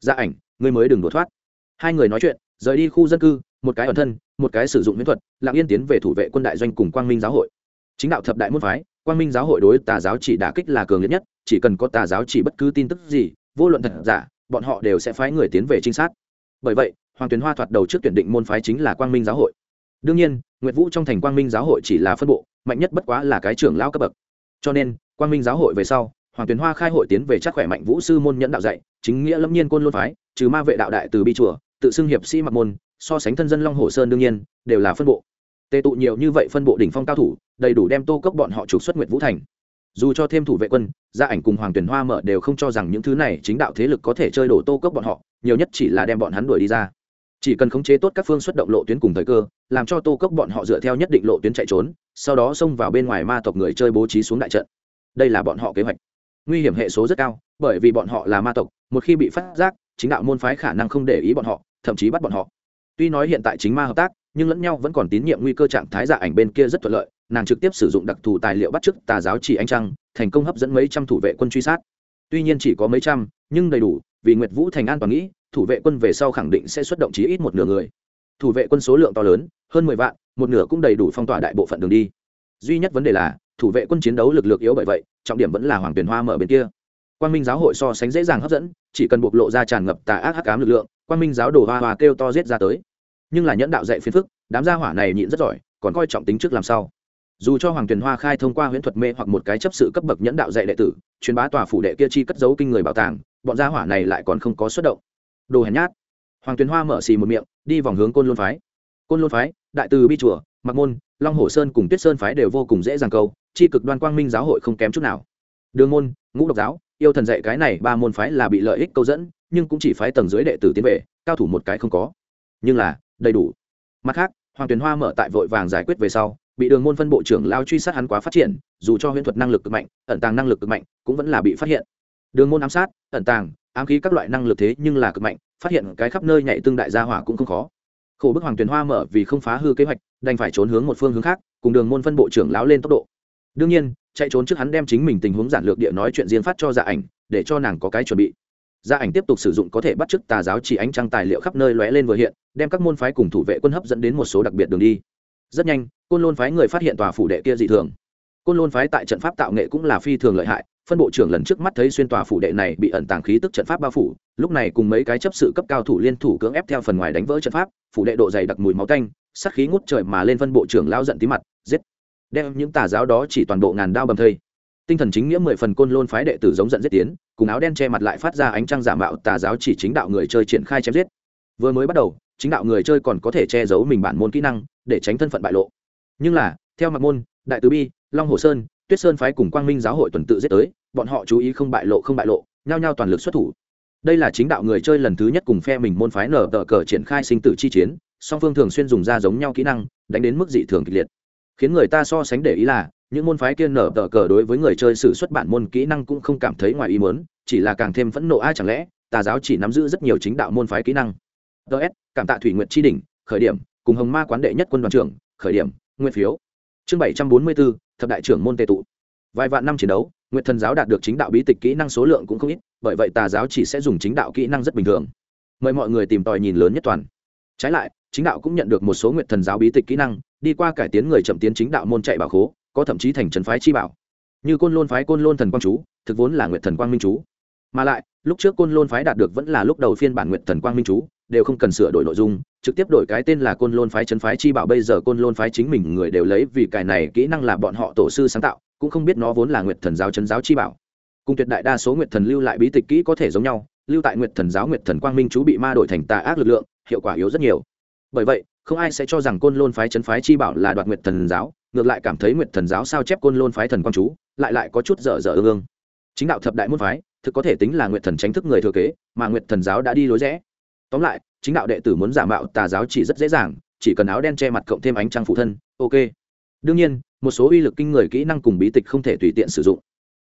[SPEAKER 1] Gia ảnh, ngươi mới đừng đổ thoát. Hai người nói chuyện, rời đi khu dân cư, một cái ẩn thân, một cái sử dụng miễn thuật, lặng yên tiến về thủ vệ quân đại doanh cùng quang minh giáo hội. Chính đạo thập đại môn phái, quang minh giáo hội đối tà giáo chỉ đả kích là cường liệt nhất chỉ cần có tà giáo chỉ bất cứ tin tức gì, vô luận thật giả, bọn họ đều sẽ phái người tiến về trinh sát. Bởi vậy, hoàng tuyền hoa thoạt đầu trước tuyển định môn phái chính là quang minh giáo hội. Đương nhiên, nguyệt vũ trong thành quang minh giáo hội chỉ là phân bộ, mạnh nhất bất quá là cái trưởng lao cấp bậc. Cho nên, quang minh giáo hội về sau, hoàng tuyền hoa khai hội tiến về chắc khỏe mạnh vũ sư môn nhẫn đạo dạy, chính nghĩa lâm nhiên côn lôn phái, trừ ma vệ đạo đại từ bi chùa, tự xưng hiệp sĩ mặc môn, so sánh thân dân long hồ sơn đương nhiên, đều là phân bộ. Tệ tụ nhiều như vậy phân bộ đỉnh phong cao thủ, đầy đủ đem tô cốc bọn họ trục xuất nguyệt vũ thành dù cho thêm thủ vệ quân, gia ảnh cùng hoàng tuyển hoa mở đều không cho rằng những thứ này chính đạo thế lực có thể chơi đổ tô cốc bọn họ, nhiều nhất chỉ là đem bọn hắn đuổi đi ra. Chỉ cần khống chế tốt các phương xuất động lộ tuyến cùng thời cơ, làm cho tô cốc bọn họ dựa theo nhất định lộ tuyến chạy trốn, sau đó xông vào bên ngoài ma tộc người chơi bố trí xuống đại trận. Đây là bọn họ kế hoạch. Nguy hiểm hệ số rất cao, bởi vì bọn họ là ma tộc, một khi bị phát giác, chính đạo môn phái khả năng không để ý bọn họ, thậm chí bắt bọn họ. Tuy nói hiện tại chính ma hợp tác nhưng lẫn nhau vẫn còn tín nhiệm nguy cơ trạng thái dạ ảnh bên kia rất thuận lợi, nàng trực tiếp sử dụng đặc thù tài liệu bắt chước tà giáo chỉ anh trăng, thành công hấp dẫn mấy trăm thủ vệ quân truy sát. Tuy nhiên chỉ có mấy trăm, nhưng đầy đủ, vì nguyệt vũ thành an toàn nghĩ, thủ vệ quân về sau khẳng định sẽ xuất động chí ít một nửa người. Thủ vệ quân số lượng to lớn, hơn mười vạn, một nửa cũng đầy đủ phong tỏa đại bộ phận đường đi. Duy nhất vấn đề là, thủ vệ quân chiến đấu lực lượng yếu bởi vậy, trọng điểm vẫn là hoàng tuyển hoa mở bên kia. Quan minh giáo hội so sánh dễ dàng hấp dẫn, chỉ cần bộc lộ ra tràn ngập tà ác hắc ám lực lượng quan minh giáo đồ hoa hoa kêu to giết ra tới nhưng là nhẫn đạo dạy phiền phức, đám gia hỏa này nhịn rất giỏi, còn coi trọng tính trước làm sao dù cho hoàng tuyền hoa khai thông qua huyễn thuật mê hoặc một cái chấp sự cấp bậc nhẫn đạo dạy đệ tử, truyền bá tòa phủ đệ kia chi cất giấu kinh người bảo tàng, bọn gia hỏa này lại còn không có xuất động. Đồ hèn nhát. Hoàng tuyền hoa mở xì một miệng, đi vòng hướng côn lôn phái. Côn lôn phái, đại từ bi chùa mặc môn, long hồ sơn cùng tuyết sơn phái đều vô cùng dễ dàng câu, chi cực đoan quang minh giáo hội không kém chút nào. Đường môn, ngũ độc giáo, yêu thần dạy cái này ba môn phái là bị lợi ích câu dẫn, nhưng cũng chỉ phái tầng dưới đệ tử tiến về, cao thủ một cái không có. Nhưng là đầy đủ. Mặt khác, hoàng tuyền hoa mở tại vội vàng giải quyết về sau, bị đường môn phân bộ trưởng lao truy sát hắn quá phát triển, dù cho huyễn thuật năng lực cực mạnh, ẩn tàng năng lực cực mạnh, cũng vẫn là bị phát hiện. Đường môn ám sát, ẩn tàng, ám khí các loại năng lực thế nhưng là cực mạnh, phát hiện cái khắp nơi nhạy tương đại gia hỏa cũng không khó. Khổ bức hoàng tuyền hoa mở vì không phá hư kế hoạch, đành phải trốn hướng một phương hướng khác, cùng đường môn phân bộ trưởng lão lên tốc độ. Đương nhiên, chạy trốn trước hắn đem chính mình tình huống giản lược địa nói chuyện diễn phát cho dạ ảnh, để cho nàng có cái chuẩn bị gia ảnh tiếp tục sử dụng có thể bắt chước tà giáo chỉ ánh trăng tài liệu khắp nơi lóe lên vừa hiện, đem các môn phái cùng thủ vệ quân hấp dẫn đến một số đặc biệt đường đi. Rất nhanh, côn lôn phái người phát hiện tòa phủ đệ kia dị thường. Côn lôn phái tại trận pháp tạo nghệ cũng là phi thường lợi hại, phân bộ trưởng lần trước mắt thấy xuyên tòa phủ đệ này bị ẩn tàng khí tức trận pháp bao phủ, lúc này cùng mấy cái chấp sự cấp cao thủ liên thủ cưỡng ép theo phần ngoài đánh vỡ trận pháp, phủ đệ độ dày đặc mùi máu tanh sắc khí ngút trời mà lên phân bộ trưởng lao giận tí mặt, giết. Đem những tà giáo đó chỉ toàn bộ ngàn đao bầm thây. Tinh thần chính nghĩa mười phần côn lôn phái đệ tử giống giận giết tiến cùng áo đen che mặt lại phát ra ánh trăng giả mạo tà giáo chỉ chính đạo người chơi triển khai chém giết. Vừa mới bắt đầu, chính đạo người chơi còn có thể che giấu mình bản môn kỹ năng, để tránh thân phận bại lộ. Nhưng là, theo mặt môn, đại tứ bi, long hồ sơn, tuyết sơn phái cùng quang minh giáo hội tuần tự giết tới, bọn họ chú ý không bại lộ không bại lộ, nhao nhao toàn lực xuất thủ. Đây là chính đạo người chơi lần thứ nhất cùng phe mình môn phái nở tờ cờ triển khai sinh tử chi chiến, song phương thường xuyên dùng ra giống nhau kỹ năng, đánh đến mức dị thường kịch liệt. Khiến người ta so sánh để ý là những môn phái kia nở tờ cờ đối với người chơi sử xuất bản môn kỹ năng cũng không cảm thấy ngoài ý muốn, chỉ là càng thêm phẫn nộ. Ai chẳng lẽ, tà giáo chỉ nắm giữ rất nhiều chính đạo môn phái kỹ năng? Ts cảm tạ thủy nguyện tri đỉnh, khởi điểm, cùng hồng ma quán đệ nhất quân đoàn trưởng, khởi điểm nguyên phiếu. Chương bảy trăm bốn mươi bốn thập đại trưởng môn tệ tụ. Vài vạn năm chiến đấu nguyện thần giáo đạt được chính đạo bí tịch kỹ năng số lượng cũng không ít, bởi vậy tà giáo chỉ sẽ dùng chính đạo kỹ năng rất bình thường. Mời mọi người tìm tòi nhìn lớn nhất toàn. Trái lại, chính đạo cũng nhận được một số nguyện thần giáo bí tịch kỹ năng, đi qua cải tiến người chậm tiến chính đạo môn chạy bảo khố có thậm chí thành trấn phái chi bảo. Như côn lôn phái côn lôn thần quang chú, thực vốn là nguyện thần quang minh chú. Mà lại, lúc trước côn lôn phái đạt được vẫn là lúc đầu phiên bản nguyện thần quang minh chú, đều không cần sửa đổi nội dung, trực tiếp đổi cái tên là côn lôn phái trấn phái chi bảo. Bây giờ côn lôn phái chính mình người đều lấy vì cái này kỹ năng là bọn họ tổ sư sáng tạo, cũng không biết nó vốn là nguyện thần giáo trấn giáo chi bảo. Cùng tuyệt đại đa số nguyện thần lưu lại bí tịch kỹ có thể giống nhau, lưu tại nguyện thần giáo nguyện thần quang minh chú bị ma đổi thành tà ác lực lượng, hiệu quả yếu rất nhiều. Bởi vậy, không ai sẽ cho rằng côn lôn phái trấn phái chi bảo là đoạt nguyện thần giáo ngược lại cảm thấy nguyệt thần giáo sao chép côn lôn phái thần quang chú, lại lại có chút dở dở ương ương. Chính đạo thập đại môn phái, thực có thể tính là nguyệt thần tránh thức người thừa kế, mà nguyệt thần giáo đã đi lối rẽ. Tóm lại, chính đạo đệ tử muốn giả mạo tà giáo chỉ rất dễ dàng, chỉ cần áo đen che mặt cộng thêm ánh trăng phụ thân, ok. Đương nhiên, một số uy lực kinh người kỹ năng cùng bí tịch không thể tùy tiện sử dụng.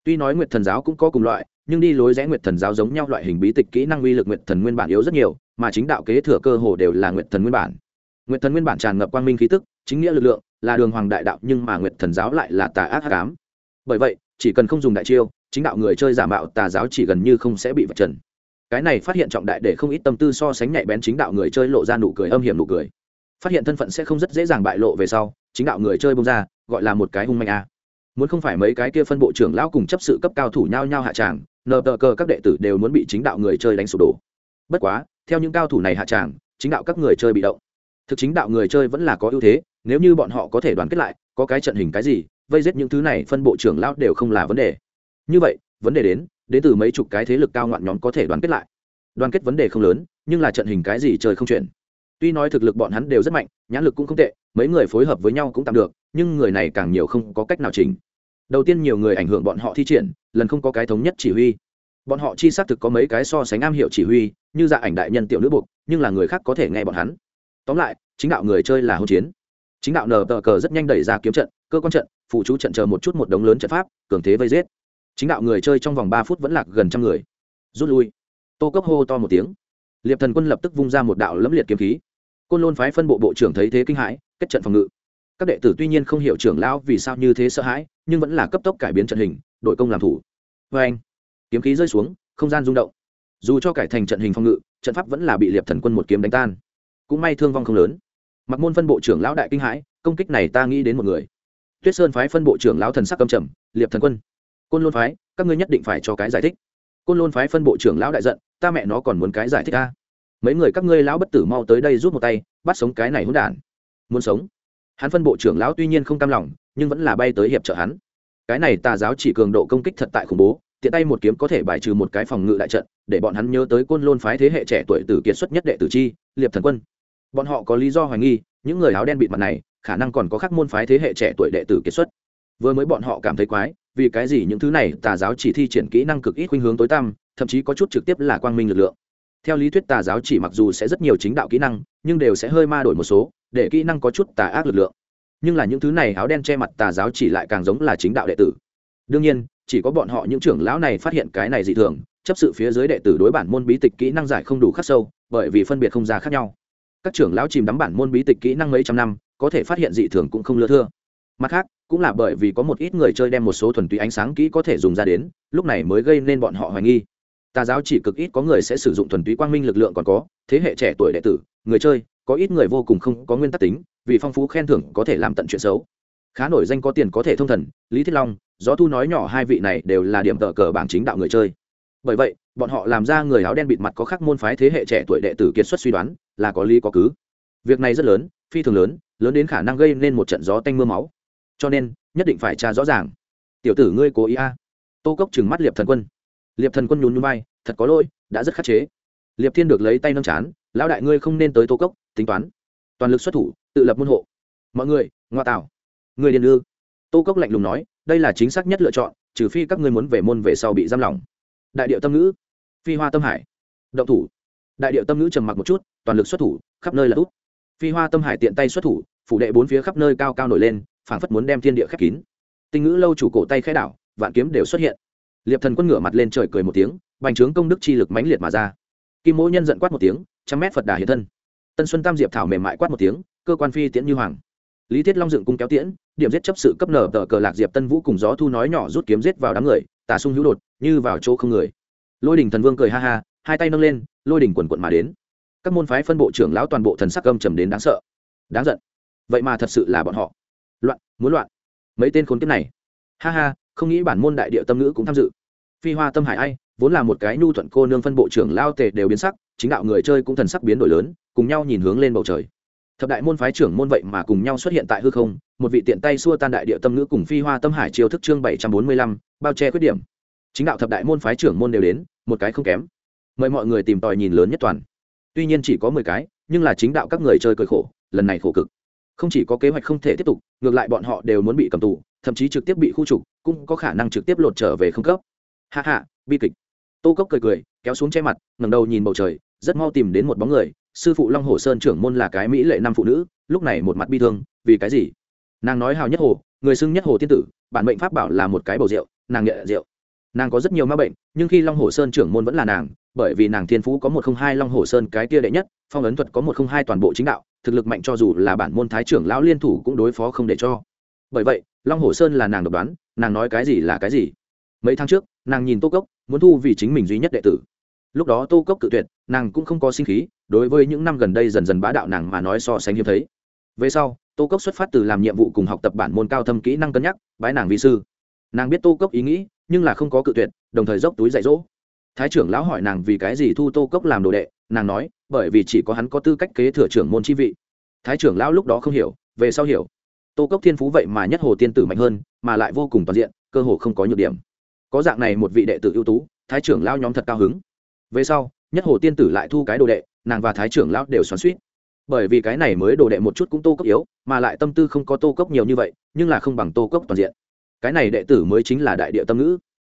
[SPEAKER 1] Tuy nói nguyệt thần giáo cũng có cùng loại, nhưng đi lối rẽ nguyệt thần giáo giống nhau loại hình bí tịch kỹ năng uy lực nguyệt thần nguyên bản yếu rất nhiều, mà chính đạo kế thừa cơ hồ đều là nguyệt thần nguyên bản. Nguyệt thần nguyên bản tràn ngập quang minh khí tức, chính nghĩa lực lượng là đường hoàng đại đạo nhưng mà nguyệt thần giáo lại là tà ác hắc ám. Bởi vậy, chỉ cần không dùng đại chiêu, chính đạo người chơi giả mạo tà giáo chỉ gần như không sẽ bị vật trần. Cái này phát hiện trọng đại để không ít tâm tư so sánh nhạy bén chính đạo người chơi lộ ra nụ cười âm hiểm nụ cười. Phát hiện thân phận sẽ không rất dễ dàng bại lộ về sau, chính đạo người chơi bông ra, gọi là một cái hung manh a. Muốn không phải mấy cái kia phân bộ trưởng lão cùng chấp sự cấp cao thủ nhau nhau hạ tràng, nờ tờ cờ các đệ tử đều muốn bị chính đạo người chơi đánh sụp đổ. Bất quá, theo những cao thủ này hạ tràng, chính đạo các người chơi bị động thực chính đạo người chơi vẫn là có ưu thế, nếu như bọn họ có thể đoàn kết lại, có cái trận hình cái gì, vây giết những thứ này phân bộ trưởng lão đều không là vấn đề. Như vậy, vấn đề đến đến từ mấy chục cái thế lực cao ngoạn nhóm có thể đoàn kết lại. Đoàn kết vấn đề không lớn, nhưng là trận hình cái gì trời không chuyển. Tuy nói thực lực bọn hắn đều rất mạnh, nhãn lực cũng không tệ, mấy người phối hợp với nhau cũng tạm được, nhưng người này càng nhiều không có cách nào chỉnh. Đầu tiên nhiều người ảnh hưởng bọn họ thi triển, lần không có cái thống nhất chỉ huy. Bọn họ chi xác thực có mấy cái so sánh am hiểu chỉ huy, như dạ ảnh đại nhân tiểu nữ buộc, nhưng là người khác có thể nghe bọn hắn tóm lại, chính đạo người chơi là hỗn chiến. Chính đạo nờ tờ cờ rất nhanh đẩy ra kiếm trận, cơ quan trận, phụ chú trận chờ một chút một đống lớn trận pháp, cường thế vây giết. Chính đạo người chơi trong vòng ba phút vẫn lạc gần trăm người. Rút lui. Tô cốc hô to một tiếng. Liệp thần quân lập tức vung ra một đạo lẫm liệt kiếm khí. Côn lôn phái phân bộ bộ trưởng thấy thế kinh hãi, kết trận phòng ngự. Các đệ tử tuy nhiên không hiểu trưởng lão vì sao như thế sợ hãi, nhưng vẫn là cấp tốc cải biến trận hình đội công làm thủ. Vê anh, kiếm khí rơi xuống, không gian rung động. Dù cho cải thành trận hình phòng ngự, trận pháp vẫn là bị liệp thần quân một kiếm đánh tan cũng may thương vong không lớn. Mặc môn phân bộ trưởng lão đại kinh hãi, công kích này ta nghĩ đến một người. Tuyết sơn phái phân bộ trưởng lão thần sắc cầm trầm, liệp thần quân. Côn lôn phái, các ngươi nhất định phải cho cái giải thích. Côn lôn phái phân bộ trưởng lão đại giận, ta mẹ nó còn muốn cái giải thích ta mấy người các ngươi lão bất tử mau tới đây rút một tay, bắt sống cái này hỗn đản. Muốn sống? Hắn phân bộ trưởng lão tuy nhiên không cam lòng, nhưng vẫn là bay tới hiệp trợ hắn. Cái này tà giáo chỉ cường độ công kích thật tại khủng bố, tiện tay một kiếm có thể bài trừ một cái phòng ngự đại trận, để bọn hắn nhớ tới côn lôn phái thế hệ trẻ tuổi tử kiệt xuất nhất đệ tử chi, liệp thần quân bọn họ có lý do hoài nghi, những người áo đen bịt mặt này, khả năng còn có các môn phái thế hệ trẻ tuổi đệ tử kiệt xuất. Vừa mới bọn họ cảm thấy quái, vì cái gì những thứ này, tà giáo chỉ thi triển kỹ năng cực ít khuynh hướng tối tăm, thậm chí có chút trực tiếp là quang minh lực lượng. Theo lý thuyết tà giáo chỉ mặc dù sẽ rất nhiều chính đạo kỹ năng, nhưng đều sẽ hơi ma đổi một số, để kỹ năng có chút tà ác lực lượng. Nhưng là những thứ này áo đen che mặt tà giáo chỉ lại càng giống là chính đạo đệ tử. Đương nhiên, chỉ có bọn họ những trưởng lão này phát hiện cái này dị thường, chấp sự phía dưới đệ tử đối bản môn bí tịch kỹ năng giải không đủ khắc sâu, bởi vì phân biệt không ra khác nhau các trưởng lão chìm đắm bản môn bí tịch kỹ năng mấy trăm năm, có thể phát hiện dị thường cũng không lừa thưa. Mặt khác, cũng là bởi vì có một ít người chơi đem một số thuần túy ánh sáng kỹ có thể dùng ra đến, lúc này mới gây nên bọn họ hoài nghi. Tà giáo chỉ cực ít có người sẽ sử dụng thuần túy quang minh lực lượng còn có, thế hệ trẻ tuổi đệ tử, người chơi, có ít người vô cùng không có nguyên tắc tính, vì phong phú khen thưởng có thể làm tận chuyện xấu. Khá nổi danh có tiền có thể thông thần, lý thiết long, gió thu nói nhỏ hai vị này đều là điểm tờ cờ bảng chính đạo người chơi bởi vậy, bọn họ làm ra người áo đen bịt mặt có khắc môn phái thế hệ trẻ tuổi đệ tử kiệt xuất suy đoán, là có lý có cứ. Việc này rất lớn, phi thường lớn lớn đến khả năng gây nên một trận gió tanh mưa máu. Cho nên, nhất định phải tra rõ ràng. Tiểu tử ngươi cố ý a. Tô cốc trừng mắt liệp thần quân. Liệp thần quân nhún nhún vai, thật có lỗi, đã rất khắc chế. Liệp thiên được lấy tay nâng chán, lão đại ngươi không nên tới tô cốc, tính toán. Toàn lực xuất thủ, tự lập môn hộ. Mọi người, ngoa tạo. Người điền ư? Tô cốc lạnh lùng nói, đây là chính xác nhất lựa chọn, trừ phi các ngươi muốn về môn về sau bị giam lỏng đại điệu tâm ngữ, phi hoa tâm hải, động thủ. Đại điệu tâm ngữ trầm mặc một chút, toàn lực xuất thủ, khắp nơi là út. Phi hoa tâm hải tiện tay xuất thủ, phủ đệ bốn phía khắp nơi cao cao nổi lên, phảng phất muốn đem thiên địa khép kín. Tinh ngữ lâu chủ cổ tay khai đảo, vạn kiếm đều xuất hiện. Liệp thần quân ngửa mặt lên trời cười một tiếng, bành trướng công đức chi lực mãnh liệt mà ra. Kim mỗ nhân giận quát một tiếng, trăm mét phật đà hiện thân. Tân xuân tam diệp thảo mềm mại quát một tiếng, cơ quan phi tiễn như hoàng. Lý thiết long dựng cung kéo tiễn, điểm giết chấp sự cấp nở tờ cờ lạc diệp tân vũ cùng gió thu nói nhỏ rút kiếm giết vào đám người tà sung hữu đột, như vào chỗ không người. Lôi đình thần vương cười ha ha, hai tay nâng lên, lôi đình quần quận mà đến. Các môn phái phân bộ trưởng lão toàn bộ thần sắc âm trầm đến đáng sợ. Đáng giận. Vậy mà thật sự là bọn họ. Loạn, muốn loạn. Mấy tên khốn kiếp này. Ha ha, không nghĩ bản môn đại địa tâm ngữ cũng tham dự. Phi hoa tâm hải ai, vốn là một cái nhu thuận cô nương phân bộ trưởng lao tề đều biến sắc, chính đạo người chơi cũng thần sắc biến đổi lớn, cùng nhau nhìn hướng lên bầu trời thập đại môn phái trưởng môn vậy mà cùng nhau xuất hiện tại hư không, một vị tiện tay xua tan đại địa tâm ngữ cùng phi hoa tâm hải chiêu thức chương bảy trăm bốn mươi lăm, bao che khuyết điểm. Chính đạo thập đại môn phái trưởng môn đều đến, một cái không kém. Mời mọi người tìm tòi nhìn lớn nhất toàn. Tuy nhiên chỉ có mười cái, nhưng là chính đạo các người chơi cười khổ, lần này khổ cực. Không chỉ có kế hoạch không thể tiếp tục, ngược lại bọn họ đều muốn bị cầm tù, thậm chí trực tiếp bị khu trục, cũng có khả năng trực tiếp lột trở về không cấp. Hạ hạ bi kịch. Tô cốc cười cười, kéo xuống che mặt, ngẩng đầu nhìn bầu trời, rất mau tìm đến một bóng người sư phụ long hồ sơn trưởng môn là cái mỹ lệ năm phụ nữ, lúc này một mặt bi thương, vì cái gì? Nàng nói hào nhất hồ, người xưng nhất hồ tiên tử, bản mệnh pháp bảo là một cái bầu rượu, nàng nghệ rượu. Nàng có rất nhiều ma bệnh, nhưng khi long hồ sơn trưởng môn vẫn là nàng, bởi vì nàng thiên phú có một không hai long hồ sơn cái kia đệ nhất, phong ấn thuật có một không hai toàn bộ chính đạo, thực lực mạnh cho dù là bản môn thái trưởng lão liên thủ cũng đối phó không để cho. Bởi vậy, long hồ sơn là nàng độc đoán, nàng nói cái gì là cái gì. Mấy tháng trước, nàng nhìn tô cốc, muốn thu vì chính mình duy nhất đệ tử. Lúc đó tô cốc cự tuyệt, nàng cũng không có sinh khí đối với những năm gần đây dần dần bá đạo nàng mà nói so sánh hiếm thấy. Về sau, tô cốc xuất phát từ làm nhiệm vụ cùng học tập bản môn cao thâm kỹ năng cân nhắc, bái nàng vi sư. Nàng biết tô cốc ý nghĩ, nhưng là không có cự tuyệt, đồng thời dốc túi dạy dỗ. Thái trưởng lão hỏi nàng vì cái gì thu tô cốc làm đồ đệ, nàng nói, bởi vì chỉ có hắn có tư cách kế thừa trưởng môn chi vị. Thái trưởng lão lúc đó không hiểu, về sau hiểu. Tô cốc thiên phú vậy mà nhất hồ tiên tử mạnh hơn, mà lại vô cùng toàn diện, cơ hồ không có nhược điểm. Có dạng này một vị đệ tử ưu tú, thái trưởng lão nhóm thật cao hứng. Về sau, nhất hồ tiên tử lại thu cái đồ đệ nàng và thái trưởng lão đều xoắn suýt bởi vì cái này mới đồ đệ một chút cũng tô cốc yếu, mà lại tâm tư không có tô cốc nhiều như vậy, nhưng là không bằng tô cốc toàn diện. Cái này đệ tử mới chính là đại địa tâm ngữ.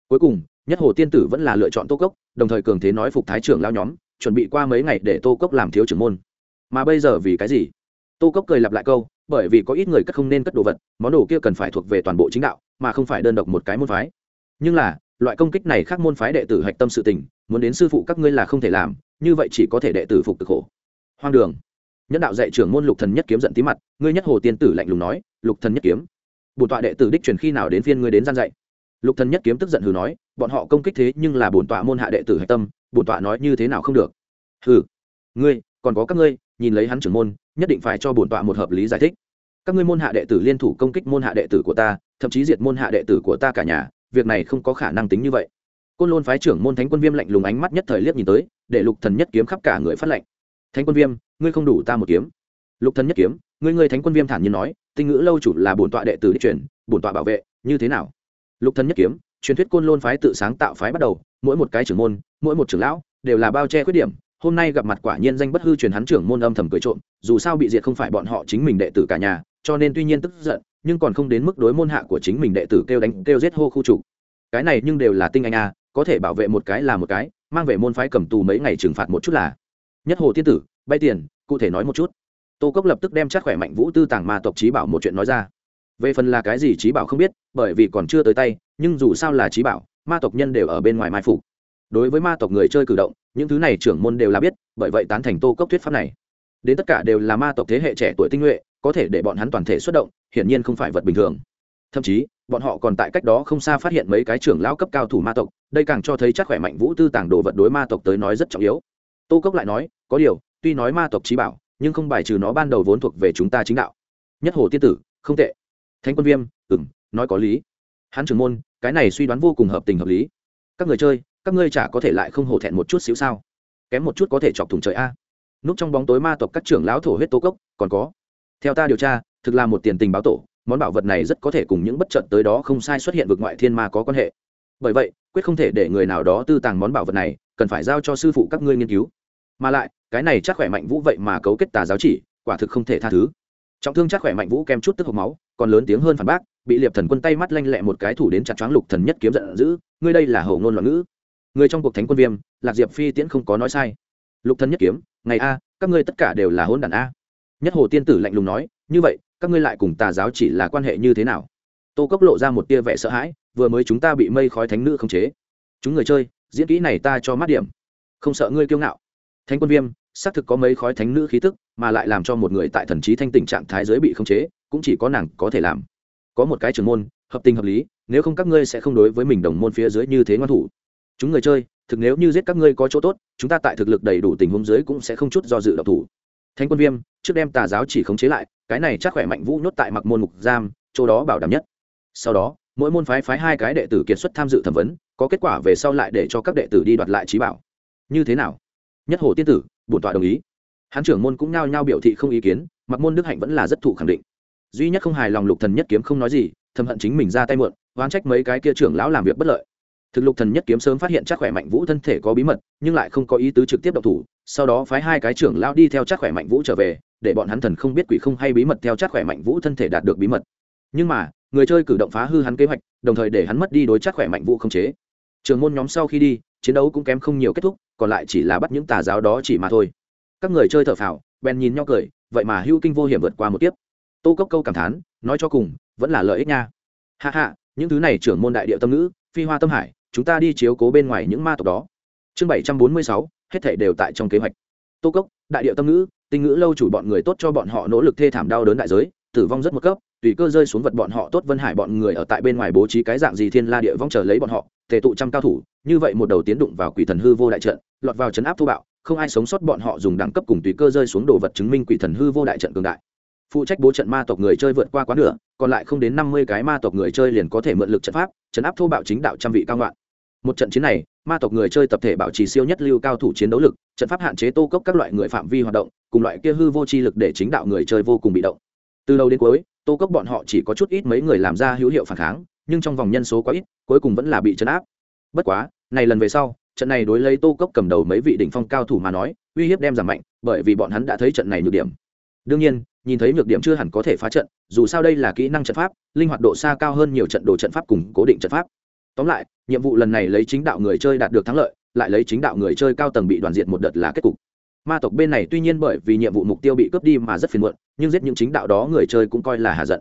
[SPEAKER 1] Cuối cùng, nhất hồ tiên tử vẫn là lựa chọn tô cốc, đồng thời cường thế nói phục thái trưởng lao nhóm, chuẩn bị qua mấy ngày để tô cốc làm thiếu trưởng môn. Mà bây giờ vì cái gì? Tô cốc cười lặp lại câu, bởi vì có ít người cất không nên cất đồ vật, món đồ kia cần phải thuộc về toàn bộ chính đạo, mà không phải đơn độc một cái môn phái. Nhưng là, loại công kích này khác môn phái đệ tử hạch tâm sự tình muốn đến sư phụ các ngươi là không thể làm, như vậy chỉ có thể đệ tử phục cực khổ. Hoang đường. Nhất đạo dạy trưởng môn lục thần nhất kiếm giận tí mặt, ngươi nhất hồ tiên tử lạnh lùng nói, lục thần nhất kiếm. Bổn tọa đệ tử đích truyền khi nào đến phiên ngươi đến gian dạy? Lục thần nhất kiếm tức giận hừ nói, bọn họ công kích thế nhưng là bổn tọa môn hạ đệ tử hạch tâm, bổn tọa nói như thế nào không được. Hừ, ngươi, còn có các ngươi, nhìn lấy hắn trưởng môn, nhất định phải cho bổn tọa một hợp lý giải thích. Các ngươi môn hạ đệ tử liên thủ công kích môn hạ đệ tử của ta, thậm chí diệt môn hạ đệ tử của ta cả nhà, việc này không có khả năng tính như vậy côn lôn phái trưởng môn thánh quân viêm lạnh lùng ánh mắt nhất thời liếc nhìn tới, để lục thần nhất kiếm khắp cả người phát lệnh thánh quân viêm, ngươi không đủ ta một kiếm. Lục thần nhất kiếm, ngươi ngươi thánh quân viêm thản nhiên nói, tinh ngữ lâu chủ là bổn tọa đệ tử đi truyền, bổn tọa bảo vệ, như thế nào? Lục thần nhất kiếm, truyền thuyết côn lôn phái tự sáng tạo phái bắt đầu, mỗi một cái trưởng môn, mỗi một trưởng lão đều là bao che khuyết điểm. Hôm nay gặp mặt quả nhiên danh bất hư truyền hắn trưởng môn âm thầm cười trộm, dù sao bị diệt không phải bọn họ chính mình đệ tử cả nhà, cho nên tuy nhiên tức giận, nhưng còn không đến mức đối môn hạ của chính mình đệ tử kêu đánh, kêu giết hô khu chủ cái này nhưng đều là tinh anh a có thể bảo vệ một cái là một cái, mang về môn phái cầm tù mấy ngày trừng phạt một chút là. Nhất hồ tiên tử, bay tiền, cụ thể nói một chút. Tô cốc lập tức đem chắc khỏe mạnh vũ tư tàng ma tộc trí bảo một chuyện nói ra. Về phần là cái gì trí bảo không biết, bởi vì còn chưa tới tay, nhưng dù sao là trí bảo, ma tộc nhân đều ở bên ngoài mai phục. Đối với ma tộc người chơi cử động, những thứ này trưởng môn đều là biết, bởi vậy tán thành tô cốc thuyết pháp này. Đến tất cả đều là ma tộc thế hệ trẻ tuổi tinh nhuệ, có thể để bọn hắn toàn thể xuất động, hiển nhiên không phải vật bình thường. Thậm chí bọn họ còn tại cách đó không xa phát hiện mấy cái trưởng lão cấp cao thủ ma tộc, đây càng cho thấy chắc khỏe mạnh vũ tư tàng đồ vật đối ma tộc tới nói rất trọng yếu. Tô cốc lại nói, có điều, tuy nói ma tộc trí bảo, nhưng không bài trừ nó ban đầu vốn thuộc về chúng ta chính đạo. Nhất hồ tiên tử, không tệ. Thánh quân viêm ừng nói có lý. Hắn trưởng môn, cái này suy đoán vô cùng hợp tình hợp lý. Các người chơi, các ngươi chả có thể lại không hổ thẹn một chút xíu sao? Kém một chút có thể chọc thủng trời a. Núp trong bóng tối ma tộc các trưởng lão thổ huyết Tô cốc, còn có, theo ta điều tra, thực là một tiền tình báo tổ món bảo vật này rất có thể cùng những bất trận tới đó không sai xuất hiện vực ngoại thiên ma có quan hệ. Bởi vậy, quyết không thể để người nào đó tư tàng món bảo vật này, cần phải giao cho sư phụ các ngươi nghiên cứu. Mà lại, cái này chắc khỏe mạnh vũ vậy mà cấu kết tà giáo chỉ, quả thực không thể tha thứ. Trọng thương chắc khỏe mạnh vũ kèm chút tức hộc máu, còn lớn tiếng hơn phản bác, bị liệp thần quân tay mắt lanh lẹ một cái thủ đến chặt choáng lục thần nhất kiếm giận dữ, ngươi đây là hầu ngôn loạn ngữ. Người trong cuộc thánh quân viêm, lạc diệp phi tiễn không có nói sai. Lục thần nhất kiếm, ngày a, các ngươi tất cả đều là hôn đàn a. Nhất hồ tiên tử lạnh lùng nói, như vậy các ngươi lại cùng tà giáo chỉ là quan hệ như thế nào? Tô cốc lộ ra một tia vẻ sợ hãi, vừa mới chúng ta bị mây khói thánh nữ khống chế. Chúng người chơi, diễn kỹ này ta cho mát điểm. Không sợ ngươi kiêu ngạo. Thánh quân viêm, xác thực có mấy khói thánh nữ khí tức, mà lại làm cho một người tại thần trí thanh tình trạng thái giới bị khống chế, cũng chỉ có nàng có thể làm. Có một cái trường môn, hợp tình hợp lý, nếu không các ngươi sẽ không đối với mình đồng môn phía dưới như thế ngoan thủ. Chúng người chơi, thực nếu như giết các ngươi có chỗ tốt, chúng ta tại thực lực đầy đủ tình huống dưới cũng sẽ không chút do dự độc thủ. Thánh quân viêm, trước đem tà giáo chỉ khống chế lại cái này chắc khỏe mạnh vũ nhốt tại mặc môn mục giam, chỗ đó bảo đảm nhất. Sau đó, mỗi môn phái phái hai cái đệ tử kiệt xuất tham dự thẩm vấn, có kết quả về sau lại để cho các đệ tử đi đoạt lại trí bảo. Như thế nào? Nhất hồ tiên tử, bổn tọa đồng ý. Hán trưởng môn cũng nao nhao biểu thị không ý kiến, mặc môn đức hạnh vẫn là rất thụ khẳng định. Duy nhất không hài lòng lục thần nhất kiếm không nói gì, thầm hận chính mình ra tay muộn, oán trách mấy cái kia trưởng lão làm việc bất lợi thực lục thần nhất kiếm sớm phát hiện chắc khỏe mạnh vũ thân thể có bí mật, nhưng lại không có ý tứ trực tiếp độc thủ, sau đó phái hai cái trưởng lão đi theo chắc khỏe mạnh vũ trở về, để bọn hắn thần không biết quỷ không hay bí mật theo chắc khỏe mạnh vũ thân thể đạt được bí mật. Nhưng mà, người chơi cử động phá hư hắn kế hoạch, đồng thời để hắn mất đi đối chắc khỏe mạnh vũ không chế. Trường môn nhóm sau khi đi, chiến đấu cũng kém không nhiều kết thúc, còn lại chỉ là bắt những tà giáo đó chỉ mà thôi. Các người chơi thở phào, bèn nhìn nhau cười, vậy mà hưu kinh vô hiểm vượt qua một tiếp tô cốc câu cảm thán, nói cho cùng, vẫn là lợi ích nha. Hạ hạ những thứ này trưởng môn đại địa tâm ngữ, phi hoa tâm hải chúng ta đi chiếu cố bên ngoài những ma tộc đó. Chương bảy trăm bốn mươi sáu, hết thể đều tại trong kế hoạch. Tô cốc, đại điệu tâm ngữ, tinh ngữ lâu chủ bọn người tốt cho bọn họ nỗ lực thê thảm đau đớn đại giới, tử vong rất một cấp, tùy cơ rơi xuống vật bọn họ tốt vân hải bọn người ở tại bên ngoài bố trí cái dạng gì thiên la địa vong chờ lấy bọn họ, tề tụ trăm cao thủ, như vậy một đầu tiến đụng vào quỷ thần hư vô đại trận, lọt vào chấn áp thu bạo, không ai sống sót bọn họ dùng đẳng cấp cùng tùy cơ rơi xuống đồ vật chứng minh quỷ thần hư vô đại trận cường đại. Phụ trách bố trận ma tộc người chơi vượt qua quá nửa, còn lại không đến năm mươi cái ma tộc người chơi liền có thể mượn lực trận pháp chấn áp thô bạo chính đạo trăm vị cao ngoạn một trận chiến này, ma tộc người chơi tập thể bảo trì siêu nhất lưu cao thủ chiến đấu lực, trận pháp hạn chế tô cốc các loại người phạm vi hoạt động, cùng loại kia hư vô chi lực để chính đạo người chơi vô cùng bị động. Từ đầu đến cuối, tô cốc bọn họ chỉ có chút ít mấy người làm ra hữu hiệu phản kháng, nhưng trong vòng nhân số quá ít, cuối cùng vẫn là bị chấn áp. Bất quá, này lần về sau, trận này đối lấy tô cốc cầm đầu mấy vị đỉnh phong cao thủ mà nói, uy hiếp đem giảm mạnh, bởi vì bọn hắn đã thấy trận này nhược điểm. Đương nhiên, nhìn thấy nhược điểm chưa hẳn có thể phá trận, dù sao đây là kỹ năng trận pháp, linh hoạt độ xa cao hơn nhiều trận đồ trận pháp cùng cố định trận pháp tóm lại, nhiệm vụ lần này lấy chính đạo người chơi đạt được thắng lợi, lại lấy chính đạo người chơi cao tầng bị đoàn diệt một đợt là kết cục. Ma tộc bên này tuy nhiên bởi vì nhiệm vụ mục tiêu bị cướp đi mà rất phiền muộn, nhưng giết những chính đạo đó người chơi cũng coi là hạ giận.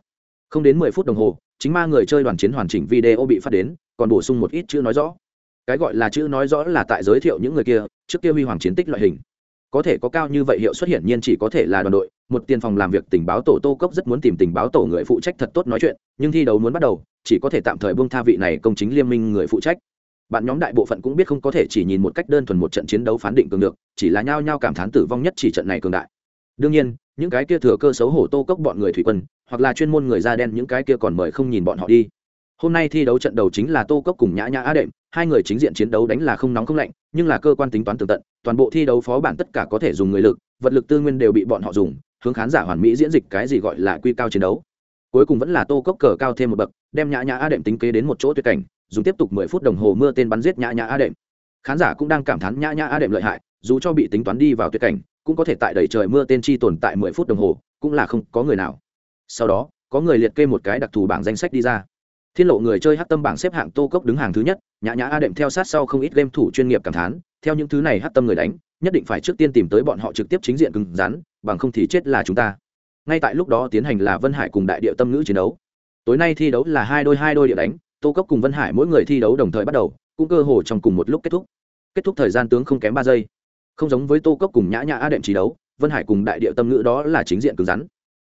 [SPEAKER 1] Không đến mười phút đồng hồ, chính ma người chơi đoàn chiến hoàn chỉnh video bị phát đến, còn bổ sung một ít chữ nói rõ. Cái gọi là chữ nói rõ là tại giới thiệu những người kia, trước kia huy hoàng chiến tích loại hình có thể có cao như vậy hiệu xuất hiện nhiên chỉ có thể là đoàn đội. Một tiền phòng làm việc tình báo tổ tô cốc rất muốn tìm tình báo tổ người phụ trách thật tốt nói chuyện, nhưng thi đấu muốn bắt đầu, chỉ có thể tạm thời buông tha vị này công chính liên minh người phụ trách. Bạn nhóm đại bộ phận cũng biết không có thể chỉ nhìn một cách đơn thuần một trận chiến đấu phán định cường được, chỉ là nhao nhao cảm thán tử vong nhất chỉ trận này cường đại. Đương nhiên, những cái kia thừa cơ xấu hổ tô cốc bọn người thủy quân, hoặc là chuyên môn người da đen những cái kia còn mời không nhìn bọn họ đi. Hôm nay thi đấu trận đầu chính là tô cốc cùng nhã nhã á đệm hai người chính diện chiến đấu đánh là không nóng không lạnh, nhưng là cơ quan tính toán tường tận, toàn bộ thi đấu phó bản tất cả có thể dùng người lực, vật lực tư nguyên đều bị bọn họ dùng, hướng khán giả hoàn mỹ diễn dịch cái gì gọi là quy cao chiến đấu. Cuối cùng vẫn là tô cốc cờ cao thêm một bậc, đem nhã nhã a đệm tính kế đến một chỗ tuyệt cảnh, dùng tiếp tục mười phút đồng hồ mưa tên bắn giết nhã nhã a đệm. Khán giả cũng đang cảm thán nhã nhã a đệm lợi hại, dù cho bị tính toán đi vào tuyệt cảnh, cũng có thể tại đầy trời mưa tên chi tồn tại mười phút đồng hồ, cũng là không có người nào. Sau đó, có người liệt kê một cái đặc thù bảng danh sách đi ra thiên lộ người chơi hát tâm bảng xếp hạng tô cốc đứng hàng thứ nhất, nhã nhã a đệm theo sát sau không ít game thủ chuyên nghiệp cảm thán, theo những thứ này hát tâm người đánh, nhất định phải trước tiên tìm tới bọn họ trực tiếp chính diện cứng rắn, bằng không thì chết là chúng ta. Ngay tại lúc đó tiến hành là vân hải cùng đại địa tâm ngữ chiến đấu. Tối nay thi đấu là hai đôi hai đôi địa đánh, tô cốc cùng vân hải mỗi người thi đấu đồng thời bắt đầu, cũng cơ hồ trong cùng một lúc kết thúc. Kết thúc thời gian tướng không kém ba giây. Không giống với tô cốc cùng nhã nhã a đệm trí đấu, vân hải cùng đại địa tâm ngữ đó là chính diện cứng rắn.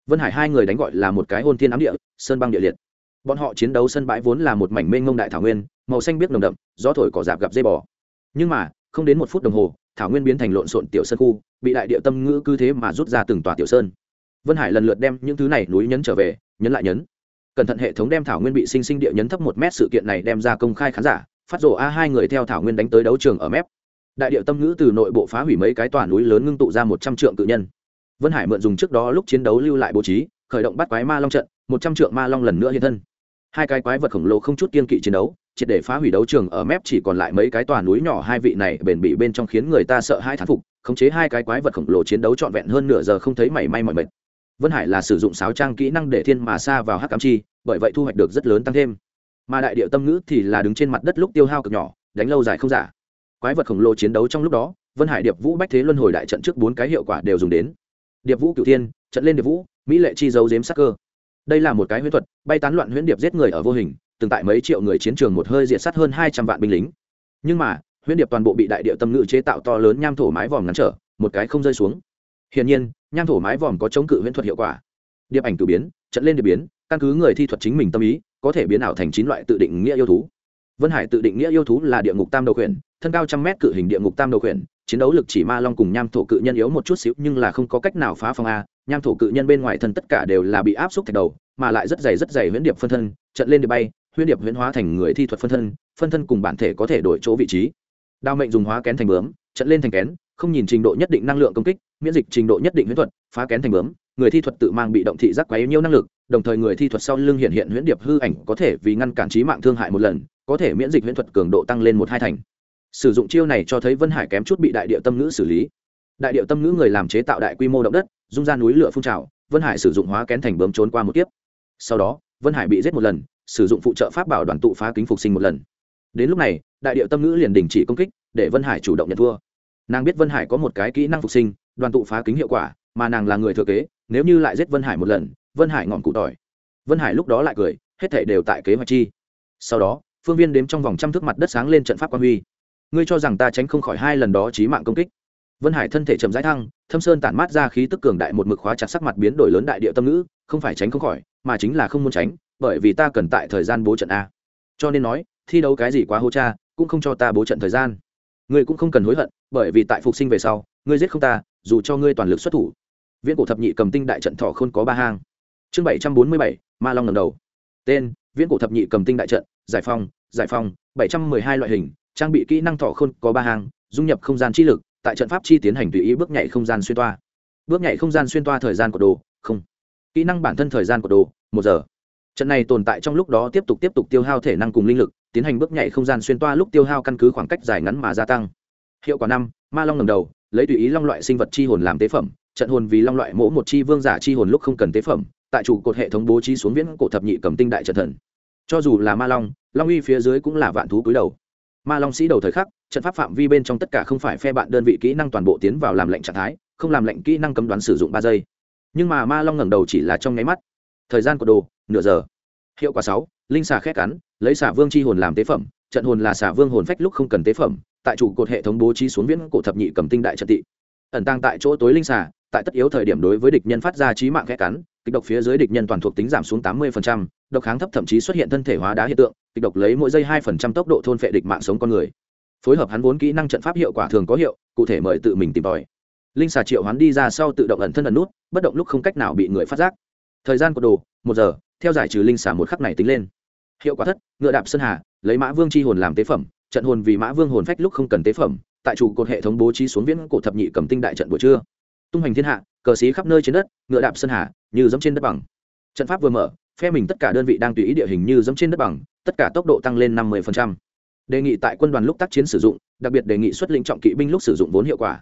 [SPEAKER 1] Vân hải hai người đánh gọi là một cái hôn thiên ám địa, sơn băng địa liệt bọn họ chiến đấu sân bãi vốn là một mảnh mênh mông đại thảo nguyên, màu xanh biếc nồng đậm, gió thổi cỏ dạp gặp dây bò. Nhưng mà, không đến một phút đồng hồ, thảo nguyên biến thành lộn xộn tiểu sơn khu, bị đại địa tâm ngữ cứ thế mà rút ra từng tòa tiểu sơn. Vân hải lần lượt đem những thứ này núi nhấn trở về, nhấn lại nhấn. Cẩn thận hệ thống đem thảo nguyên bị sinh sinh địa nhấn thấp một mét sự kiện này đem ra công khai khán giả, phát rổ a hai người theo thảo nguyên đánh tới đấu trường ở mép. Đại địa tâm ngữ từ nội bộ phá hủy mấy cái tòa núi lớn ngưng tụ ra một trăm trượng cự nhân. Vân hải mượn dùng trước đó lúc chiến đấu lưu lại bố trí, khởi động bắt quái ma long trận, một trăm trượng ma long lần nữa hiện thân hai cái quái vật khổng lồ không chút kiên kỵ chiến đấu, triệt để phá hủy đấu trường ở mép chỉ còn lại mấy cái tòa núi nhỏ hai vị này bền bỉ bên trong khiến người ta sợ hai thán phục, khống chế hai cái quái vật khổng lồ chiến đấu trọn vẹn hơn nửa giờ không thấy mảy may mọi mệt. Vân hải là sử dụng sáo trang kỹ năng để thiên mà xa vào hắc cam chi, bởi vậy thu hoạch được rất lớn tăng thêm. Mà đại điệu tâm ngữ thì là đứng trên mặt đất lúc tiêu hao cực nhỏ, đánh lâu dài không giả. Quái vật khổng lồ chiến đấu trong lúc đó, vân hải điệp vũ bách thế luân hồi đại trận trước bốn cái hiệu quả đều dùng đến. Điệp vũ cửu thiên, trận lên điệp vũ, mỹ lệ chi dấu dếm sắc cơ đây là một cái huyễn thuật, bay tán loạn huyễn điệp giết người ở vô hình, từng tại mấy triệu người chiến trường một hơi diệt sát hơn hai trăm vạn binh lính. Nhưng mà, huyễn điệp toàn bộ bị đại địa tâm ngự chế tạo to lớn nham thổ mái vòm ngắn trở, một cái không rơi xuống. Hiển nhiên, nham thổ mái vòm có chống cự huyễn thuật hiệu quả. Điệp ảnh cử biến, trận lên điệp biến, căn cứ người thi thuật chính mình tâm ý, có thể biến ảo thành chín loại tự định nghĩa yêu thú. Vân hải tự định nghĩa yêu thú là địa ngục tam đầu khuyển, thân cao trăm mét cự hình địa ngục tam đầu khuyển, chiến đấu lực chỉ ma long cùng nham thổ cự nhân yếu một chút xíu nhưng là không có cách nào phá phong a nham thổ cự nhân bên ngoài thân tất cả đều là bị áp xúc thạch đầu, mà lại rất dày rất dày huyễn điệp phân thân, trận lên điệp bay, huyễn điệp huyễn hóa thành người thi thuật phân thân phân thân cùng bản thể có thể đổi chỗ vị trí. Đao mệnh dùng hóa kén thành bướm, trận lên thành kén, không nhìn trình độ nhất định năng lượng công kích, miễn dịch trình độ nhất định huyễn thuật, phá kén thành bướm, người thi thuật tự mang bị động thị giác quá yếu năng lực, đồng thời người thi thuật sau lưng hiện hiện huyễn điệp hư ảnh có thể vì ngăn cản trí mạng thương hại một lần, có thể miễn dịch huyễn thuật cường độ tăng lên một hai thành. Sử dụng chiêu này cho thấy vân hải kém chút bị đại địa tâm ngữ xử lý. Đại điệu tâm ngữ người làm chế tạo đại quy mô động đất dung ra núi lửa phun trào, vân hải sử dụng hóa kén thành bướm trốn qua một kiếp. Sau đó, vân hải bị giết một lần, sử dụng phụ trợ pháp bảo đoàn tụ phá kính phục sinh một lần. Đến lúc này, đại điệu tâm ngữ liền đình chỉ công kích, để vân hải chủ động nhận thua. Nàng biết vân hải có một cái kỹ năng phục sinh, đoàn tụ phá kính hiệu quả, mà nàng là người thừa kế, nếu như lại giết vân hải một lần, vân hải ngọn cụ tỏi. Vân hải lúc đó lại cười, hết thể đều tại kế hoạch chi. Sau đó, phương viên đếm trong vòng trăm thước mặt đất sáng lên trận pháp quan huy. Ngươi cho rằng ta tránh không khỏi hai lần đó trí mạng công kích? Vân hải thân thể chậm rãi thăng, thâm sơn tản mát ra khí tức cường đại một mực khóa chặt sắc mặt biến đổi lớn đại địa tâm ngữ, không phải tránh không khỏi, mà chính là không muốn tránh, bởi vì ta cần tại thời gian bố trận a. Cho nên nói, thi đấu cái gì quá hô cha, cũng không cho ta bố trận thời gian. Ngươi cũng không cần hối hận, bởi vì tại phục sinh về sau, ngươi giết không ta, dù cho ngươi toàn lực xuất thủ. Viễn cổ thập nhị cầm tinh đại trận thọ không có ba hang. Chương bảy trăm bốn mươi bảy, ma long lần đầu. Tên, viễn cổ thập nhị cầm tinh đại trận, giải phong giải phong bảy trăm mười hai loại hình, trang bị kỹ năng thọ khôn có ba hàng dung nhập không gian chi lực tại trận pháp chi tiến hành tùy ý bước nhảy không gian xuyên toa. Bước nhảy không gian xuyên toa thời gian của đồ, không. Kỹ năng bản thân thời gian của đồ, một giờ. Trận này tồn tại trong lúc đó tiếp tục tiếp tục tiêu hao thể năng cùng linh lực, tiến hành bước nhảy không gian xuyên toa lúc tiêu hao căn cứ khoảng cách dài ngắn mà gia tăng. Hiệu quả năm, ma long ngầm đầu, lấy tùy ý long loại sinh vật chi hồn làm tế phẩm, trận hồn vì long loại mỗ một chi vương giả chi hồn lúc không cần tế phẩm, tại chủ cột hệ thống bố trí xuống viễn cổ thập nhị cầm tinh đại trận thần. Cho dù là ma long long uy phía dưới cũng là vạn thú cúi đầu. Ma long sĩ đầu thời khắc trận pháp phạm vi bên trong tất cả không phải phe bạn đơn vị kỹ năng toàn bộ tiến vào làm lệnh trạng thái, không làm lệnh kỹ năng cấm đoán sử dụng ba giây. Nhưng mà ma long ngẩng đầu chỉ là trong nháy mắt. Thời gian của đồ, nửa giờ. Hiệu quả sáu, linh xà khét cắn, lấy xà vương c h i hồn làm tế phẩm, trận hồn là xà vương hồn phách lúc không cần tế phẩm, tại chủ cột hệ thống bố trí xuống viễn cổ thập nhị cầm tinh đại trận tị. Ẩn tăng tại chỗ tối linh xà, tại tất yếu thời điểm đối với địch nhân phát ra trí mạng khét cắn kịch độc phía dưới địch nhân toàn thuộc tính giảm xuống tám mươi độc kháng thấp thậm chí xuất hiện thân thể hóa đá hiện tượng kịch độc lấy mỗi giây hai tốc độ thôn phệ địch mạng sống con người phối hợp hắn vốn kỹ năng trận pháp hiệu quả thường có hiệu, cụ thể mời tự mình tìm tòi. Linh xà triệu hắn đi ra sau tự động ẩn thân ẩn nút, bất động lúc không cách nào bị người phát giác. Thời gian của đồ, một giờ, theo giải trừ linh xà một khắc này tính lên. Hiệu quả thất, ngựa đạp sơn hà, lấy mã vương c h i hồn làm tế phẩm, trận hồn vì mã vương hồn phách lúc không cần tế phẩm, tại chủ cột hệ thống bố trí xuống viễn cổ thập nhị cầm tinh đại trận buổi trưa. Tung hành thiên hạ, cờ xí khắp nơi trên đất, ngựa đạp sơn hà, như dẫm trên đất bằng. Trận pháp vừa mở, phe mình tất cả đơn vị đang tùy ý địa hình như dẫm trên đất bằng, tất cả tốc độ tăng lên năm mươi đề nghị tại quân đoàn lúc tác chiến sử dụng, đặc biệt đề nghị xuất lĩnh trọng kỵ binh lúc sử dụng vốn hiệu quả.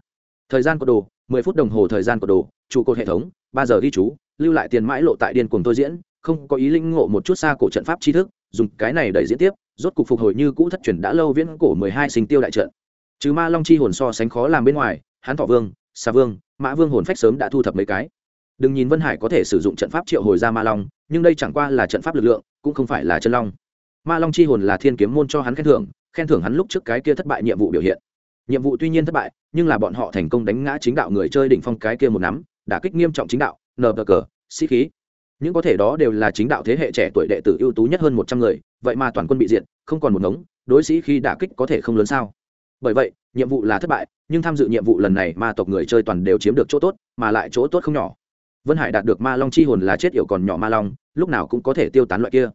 [SPEAKER 1] Thời gian có đồ 10 phút đồng hồ thời gian có đồ, trụ cột hệ thống, ba giờ ghi chú, lưu lại tiền mãi lộ tại điên cuồng tôi diễn, không có ý linh ngộ một chút xa cổ trận pháp tri thức, dùng cái này đẩy diễn tiếp, rốt cục phục hồi như cũ thất truyền đã lâu viễn cổ 12 sinh tiêu đại trận. Chứ ma long chi hồn so sánh khó làm bên ngoài, hán thọ vương, xà vương, mã vương hồn phách sớm đã thu thập mấy cái. Đừng nhìn vân hải có thể sử dụng trận pháp triệu hồi ra ma long, nhưng đây chẳng qua là trận pháp lực lượng, cũng không phải là chân long ma long chi hồn là thiên kiếm môn cho hắn khen thưởng khen thưởng hắn lúc trước cái kia thất bại nhiệm vụ biểu hiện. Nhiệm vụ tuy nhiên thất bại, nhưng là bọn họ thành công đánh ngã chính đạo người chơi đỉnh phong cái kia một nắm, đả kích nghiêm trọng chính đạo nờ bờ cờ, sĩ khí. Những có thể đó đều là chính đạo thế hệ trẻ tuổi đệ tử ưu tú nhất hơn một trăm người, vậy mà toàn quân bị diệt, không còn một ngống, đối sĩ khi đả kích có thể không lớn sao? Bởi vậy, nhiệm vụ là thất bại, nhưng tham dự nhiệm vụ lần này ma tộc người chơi toàn đều chiếm được chỗ tốt, mà lại chỗ tốt không nhỏ. Vân hải đạt được ma long chi hồn là chết yểu còn nhỏ ma long, lúc nào cũng có thể tiêu tán loại kia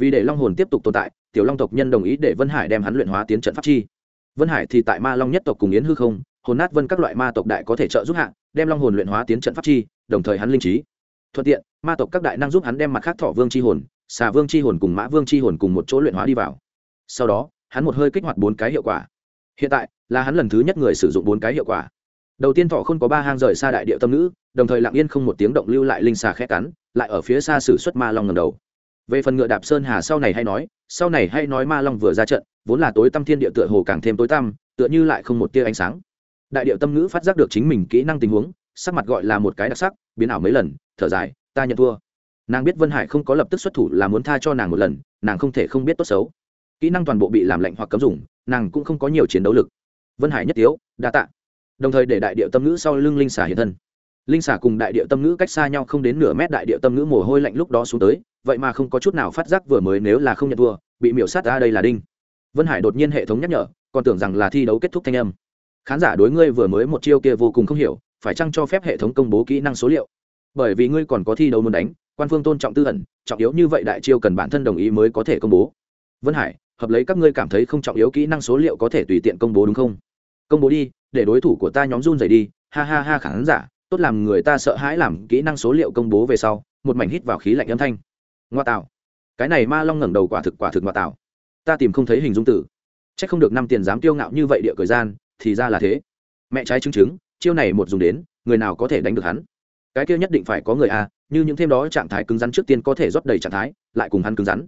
[SPEAKER 1] vì để long hồn tiếp tục tồn tại, tiểu long tộc nhân đồng ý để vân hải đem hắn luyện hóa tiến trận pháp chi. Vân hải thì tại ma long nhất tộc cùng yến hư không, hồn nát vân các loại ma tộc đại có thể trợ giúp hạ, đem long hồn luyện hóa tiến trận pháp chi, đồng thời hắn linh trí. Thuận tiện, ma tộc các đại năng giúp hắn đem mặt khác thọ vương chi hồn, xà vương chi hồn cùng mã vương chi hồn cùng một chỗ luyện hóa đi vào. Sau đó, hắn một hơi kích hoạt bốn cái hiệu quả. Hiện tại, là hắn lần thứ nhất người sử dụng bốn cái hiệu quả. Đầu tiên thọ không có ba hang rời xa đại địa tâm nữ đồng thời lặng yên không một tiếng động lưu lại linh xà khẽ cắn, lại ở phía xa sử xuất ma long ngầm đầu về phần ngựa đạp sơn hà sau này hay nói, sau này hay nói ma long vừa ra trận, vốn là tối tăm thiên địa tựa hồ càng thêm tối tăm, tựa như lại không một tia ánh sáng. Đại điệu tâm ngữ phát giác được chính mình kỹ năng tình huống, sắc mặt gọi là một cái đặc sắc, biến ảo mấy lần, thở dài, ta nhận thua. Nàng biết vân hải không có lập tức xuất thủ là muốn tha cho nàng một lần, nàng không thể không biết tốt xấu. Kỹ năng toàn bộ bị làm lạnh hoặc cấm dùng, nàng cũng không có nhiều chiến đấu lực. Vân hải nhất tiếu, đa tạ. Đồng thời để đại điệu tâm ngữ sau lưng linh xả hiện thân linh xả cùng đại địa tâm ngữ cách xa nhau không đến nửa mét đại địa tâm ngữ mồ hôi lạnh lúc đó xuống tới, vậy mà không có chút nào phát giác vừa mới nếu là không nhận thua, bị miểu sát ra đây là đinh. Vân hải đột nhiên hệ thống nhắc nhở, còn tưởng rằng là thi đấu kết thúc thanh âm. Khán giả đối ngươi vừa mới một chiêu kia vô cùng không hiểu, phải chăng cho phép hệ thống công bố kỹ năng số liệu? Bởi vì ngươi còn có thi đấu muốn đánh, quan phương tôn trọng tư ẩn, trọng yếu như vậy đại chiêu cần bản thân đồng ý mới có thể công bố. Vân hải, hợp lấy các ngươi cảm thấy không trọng yếu kỹ năng số liệu có thể tùy tiện công bố đúng không? Công bố đi, để đối thủ của ta nhóm run dày đi, ha ha ha khán giả tốt làm người ta sợ hãi làm kỹ năng số liệu công bố về sau, một mảnh hít vào khí lạnh âm thanh. Ngoa tạo. Cái này ma long ngẩng đầu quả thực quả thực ngoa tạo. Ta tìm không thấy hình dung tử. C h ắ c không được năm tiền dám tiêu ngạo như vậy địa thời gian, thì ra là thế. Mẹ trái chứng chứng chiêu này một dùng đến, người nào có thể đánh được hắn? Cái kia nhất định phải có người a, như những thêm đó trạng thái cứng rắn trước tiên có thể rót đầy trạng thái, lại cùng hắn cứng rắn.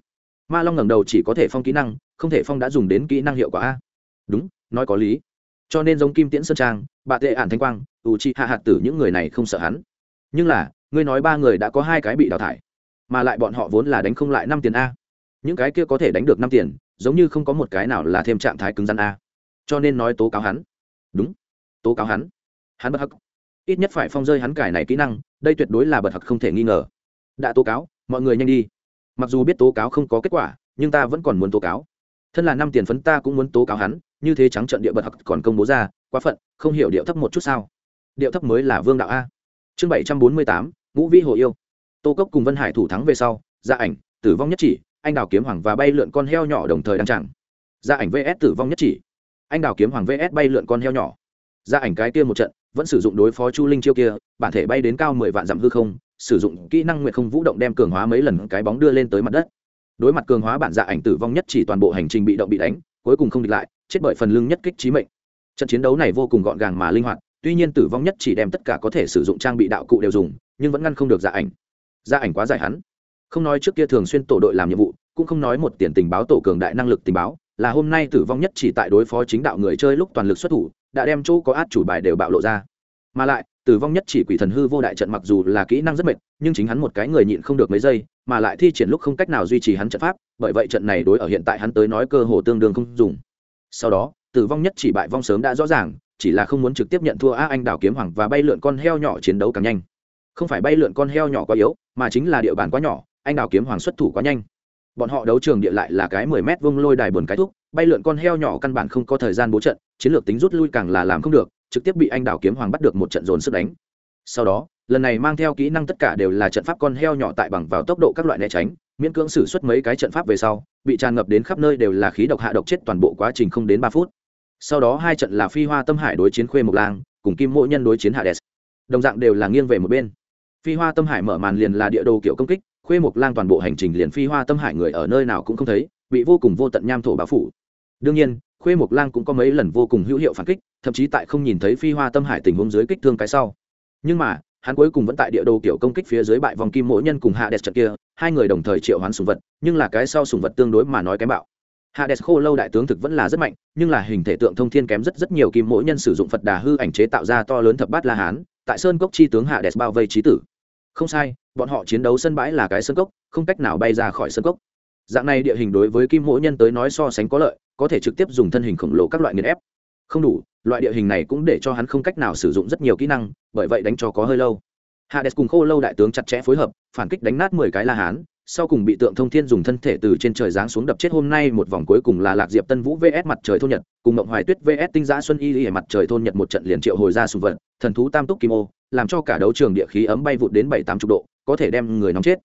[SPEAKER 1] Ma long ngẩng đầu chỉ có thể phong kỹ năng, không thể phong đã dùng đến kỹ năng hiệu quả a. Đúng, nói có lý. Cho nên giống kim tiễn sơn trang bà tệ ản thanh quang, ủ chi hạ hạt tử những người này không sợ hắn. Nhưng là, ngươi nói ba người đã có hai cái bị đào thải, mà lại bọn họ vốn là đánh không lại năm tiền a. Những cái kia có thể đánh được năm tiền, giống như không có một cái nào là thêm trạng thái cứng rắn a. Cho nên nói tố cáo hắn. Đúng, tố cáo hắn. Hắn bất hắc. Ít nhất phải phong rơi hắn cải này kỹ năng, đây tuyệt đối là bật hặc không thể nghi ngờ. Đã tố cáo, mọi người nhanh đi. Mặc dù biết tố cáo không có kết quả, nhưng ta vẫn còn muốn tố cáo. Thân là năm tiền phấn ta cũng muốn tố cáo hắn, như thế trắng trận địa bật hặc còn công bố ra quá phận, không hiểu điệu thấp một chút sao? Điệu thấp mới là vương đạo a. Chương bảy trăm bốn mươi tám, ngũ vĩ hồ yêu. Tô cốc cùng vân hải thủ thắng về sau gia ảnh, tử vong nhất chỉ, anh đào kiếm hoàng và bay lượn con heo nhỏ đồng thời đăng chẳng gia dạ ảnh vs tử vong nhất chỉ. Anh đào kiếm hoàng vs bay lượn con heo nhỏ. Gia ảnh cái kia một trận, vẫn sử dụng đối phó chu linh chiêu kia, bản thể bay đến cao mười vạn dặm hư không, sử dụng kỹ năng nguyện không vũ động đem cường hóa mấy lần cái bóng đưa lên tới mặt đất. Đối mặt cường hóa bản dạ ảnh tử vong nhất chỉ toàn bộ hành trình bị động bị đánh, cuối cùng không địch lại, chết bởi phần lưng nhất kích trí mệnh trận chiến đấu này vô cùng gọn gàng mà linh hoạt, tuy nhiên tử vong nhất chỉ đem tất cả có thể sử dụng trang bị đạo cụ đều dùng, nhưng vẫn ngăn không được dạ ảnh. Dạ ảnh quá dài hắn. Không nói trước kia thường xuyên tổ đội làm nhiệm vụ, cũng không nói một tiền tình báo tổ cường đại năng lực tình báo, là hôm nay tử vong nhất chỉ tại đối phó chính đạo người chơi lúc toàn lực xuất thủ, đã đem chỗ có át chủ bài đều bạo lộ ra. Mà lại, tử vong nhất chỉ quỷ thần hư vô đại trận mặc dù là kỹ năng rất mệt, nhưng chính hắn một cái người nhịn không được mấy giây, mà lại thi triển lúc không cách nào duy trì hắn trận pháp, bởi vậy trận này đối ở hiện tại hắn tới nói cơ hồ tương đương không dùng. Sau đó tử vong nhất chỉ bại vong sớm đã rõ ràng, chỉ là không muốn trực tiếp nhận thua. A, anh đào kiếm hoàng và bay lượn con heo nhỏ chiến đấu càng nhanh. Không phải bay lượn con heo nhỏ quá yếu, mà chính là địa bàn quá nhỏ, anh đào kiếm hoàng xuất thủ quá nhanh. Bọn họ đấu trường địa lại là cái mười mét vông lôi đài buồn cái thúc, bay lượn con heo nhỏ căn bản không có thời gian bố trận, chiến lược tính rút lui càng là làm không được, trực tiếp bị anh đào kiếm hoàng bắt được một trận dồn sức đánh. Sau đó, lần này mang theo kỹ năng tất cả đều là trận pháp con heo nhỏ tại bằng vào tốc độ các loại né tránh, miễn cưỡng xử suất mấy cái trận pháp về sau, bị tràn ngập đến khắp nơi đều là khí độc hạ độc chết toàn bộ quá trình không đến ba phút sau đó hai trận là phi hoa tâm hải đối chiến khuê mộc lang, cùng kim mộ nhân đối chiến hạ đès đồng dạng đều là nghiêng về một bên. Phi hoa tâm hải mở màn liền là địa đồ kiểu công kích, khuê mộc lang toàn bộ hành trình liền phi hoa tâm hải người ở nơi nào cũng không thấy, bị vô cùng vô tận nham thổ báo phủ. Đương nhiên, khuê mộc lang cũng có mấy lần vô cùng hữu hiệu phản kích, thậm chí tại không nhìn thấy phi hoa tâm hải tình huống dưới kích thương cái sau. Nhưng mà, hắn cuối cùng vẫn tại địa đồ kiểu công kích phía dưới bại vòng kim mỗi nhân cùng hạ đẹp trận kia, hai người đồng thời triệu hoán sùng vật, nhưng là cái sau sùng vật tương đối mà nói kém bạo. Hades khô lâu đại tướng thực vẫn là rất mạnh, nhưng là hình thể tượng thông thiên kém rất rất nhiều kim mỗi nhân sử dụng phật đà hư ảnh chế tạo ra to lớn thập bát la hán, tại sơn cốc chi tướng Hades bao vây trí tử. Không sai, bọn họ chiến đấu sân bãi là cái sơn cốc, không cách nào bay ra khỏi sơn cốc. Dạng này địa hình đối với kim mỗi nhân tới nói so sánh có lợi, có thể trực tiếp dùng thân hình khổng lồ các loại nghiền ép. Không đủ, loại địa hình này cũng để cho hắn không cách nào sử dụng rất nhiều kỹ năng, bởi vậy đánh cho có hơi lâu. Hades cùng khô lâu đại tướng chặt chẽ phối hợp, phản kích đánh nát mười cái la hán sau cùng bị tượng thông thiên dùng thân thể từ trên trời giáng xuống đập chết, hôm nay một vòng cuối cùng là lạc diệp tân vũ vs mặt trời thôn nhật, cùng mộng hoài tuyết vs tinh giã xuân y y mặt trời thôn nhật một trận liền triệu hồi ra sùng vật, thần thú tam túc kim ô, làm cho cả đấu trường địa khí ấm bay vụt đến bảy tám chục độ, có thể đem người nóng chết.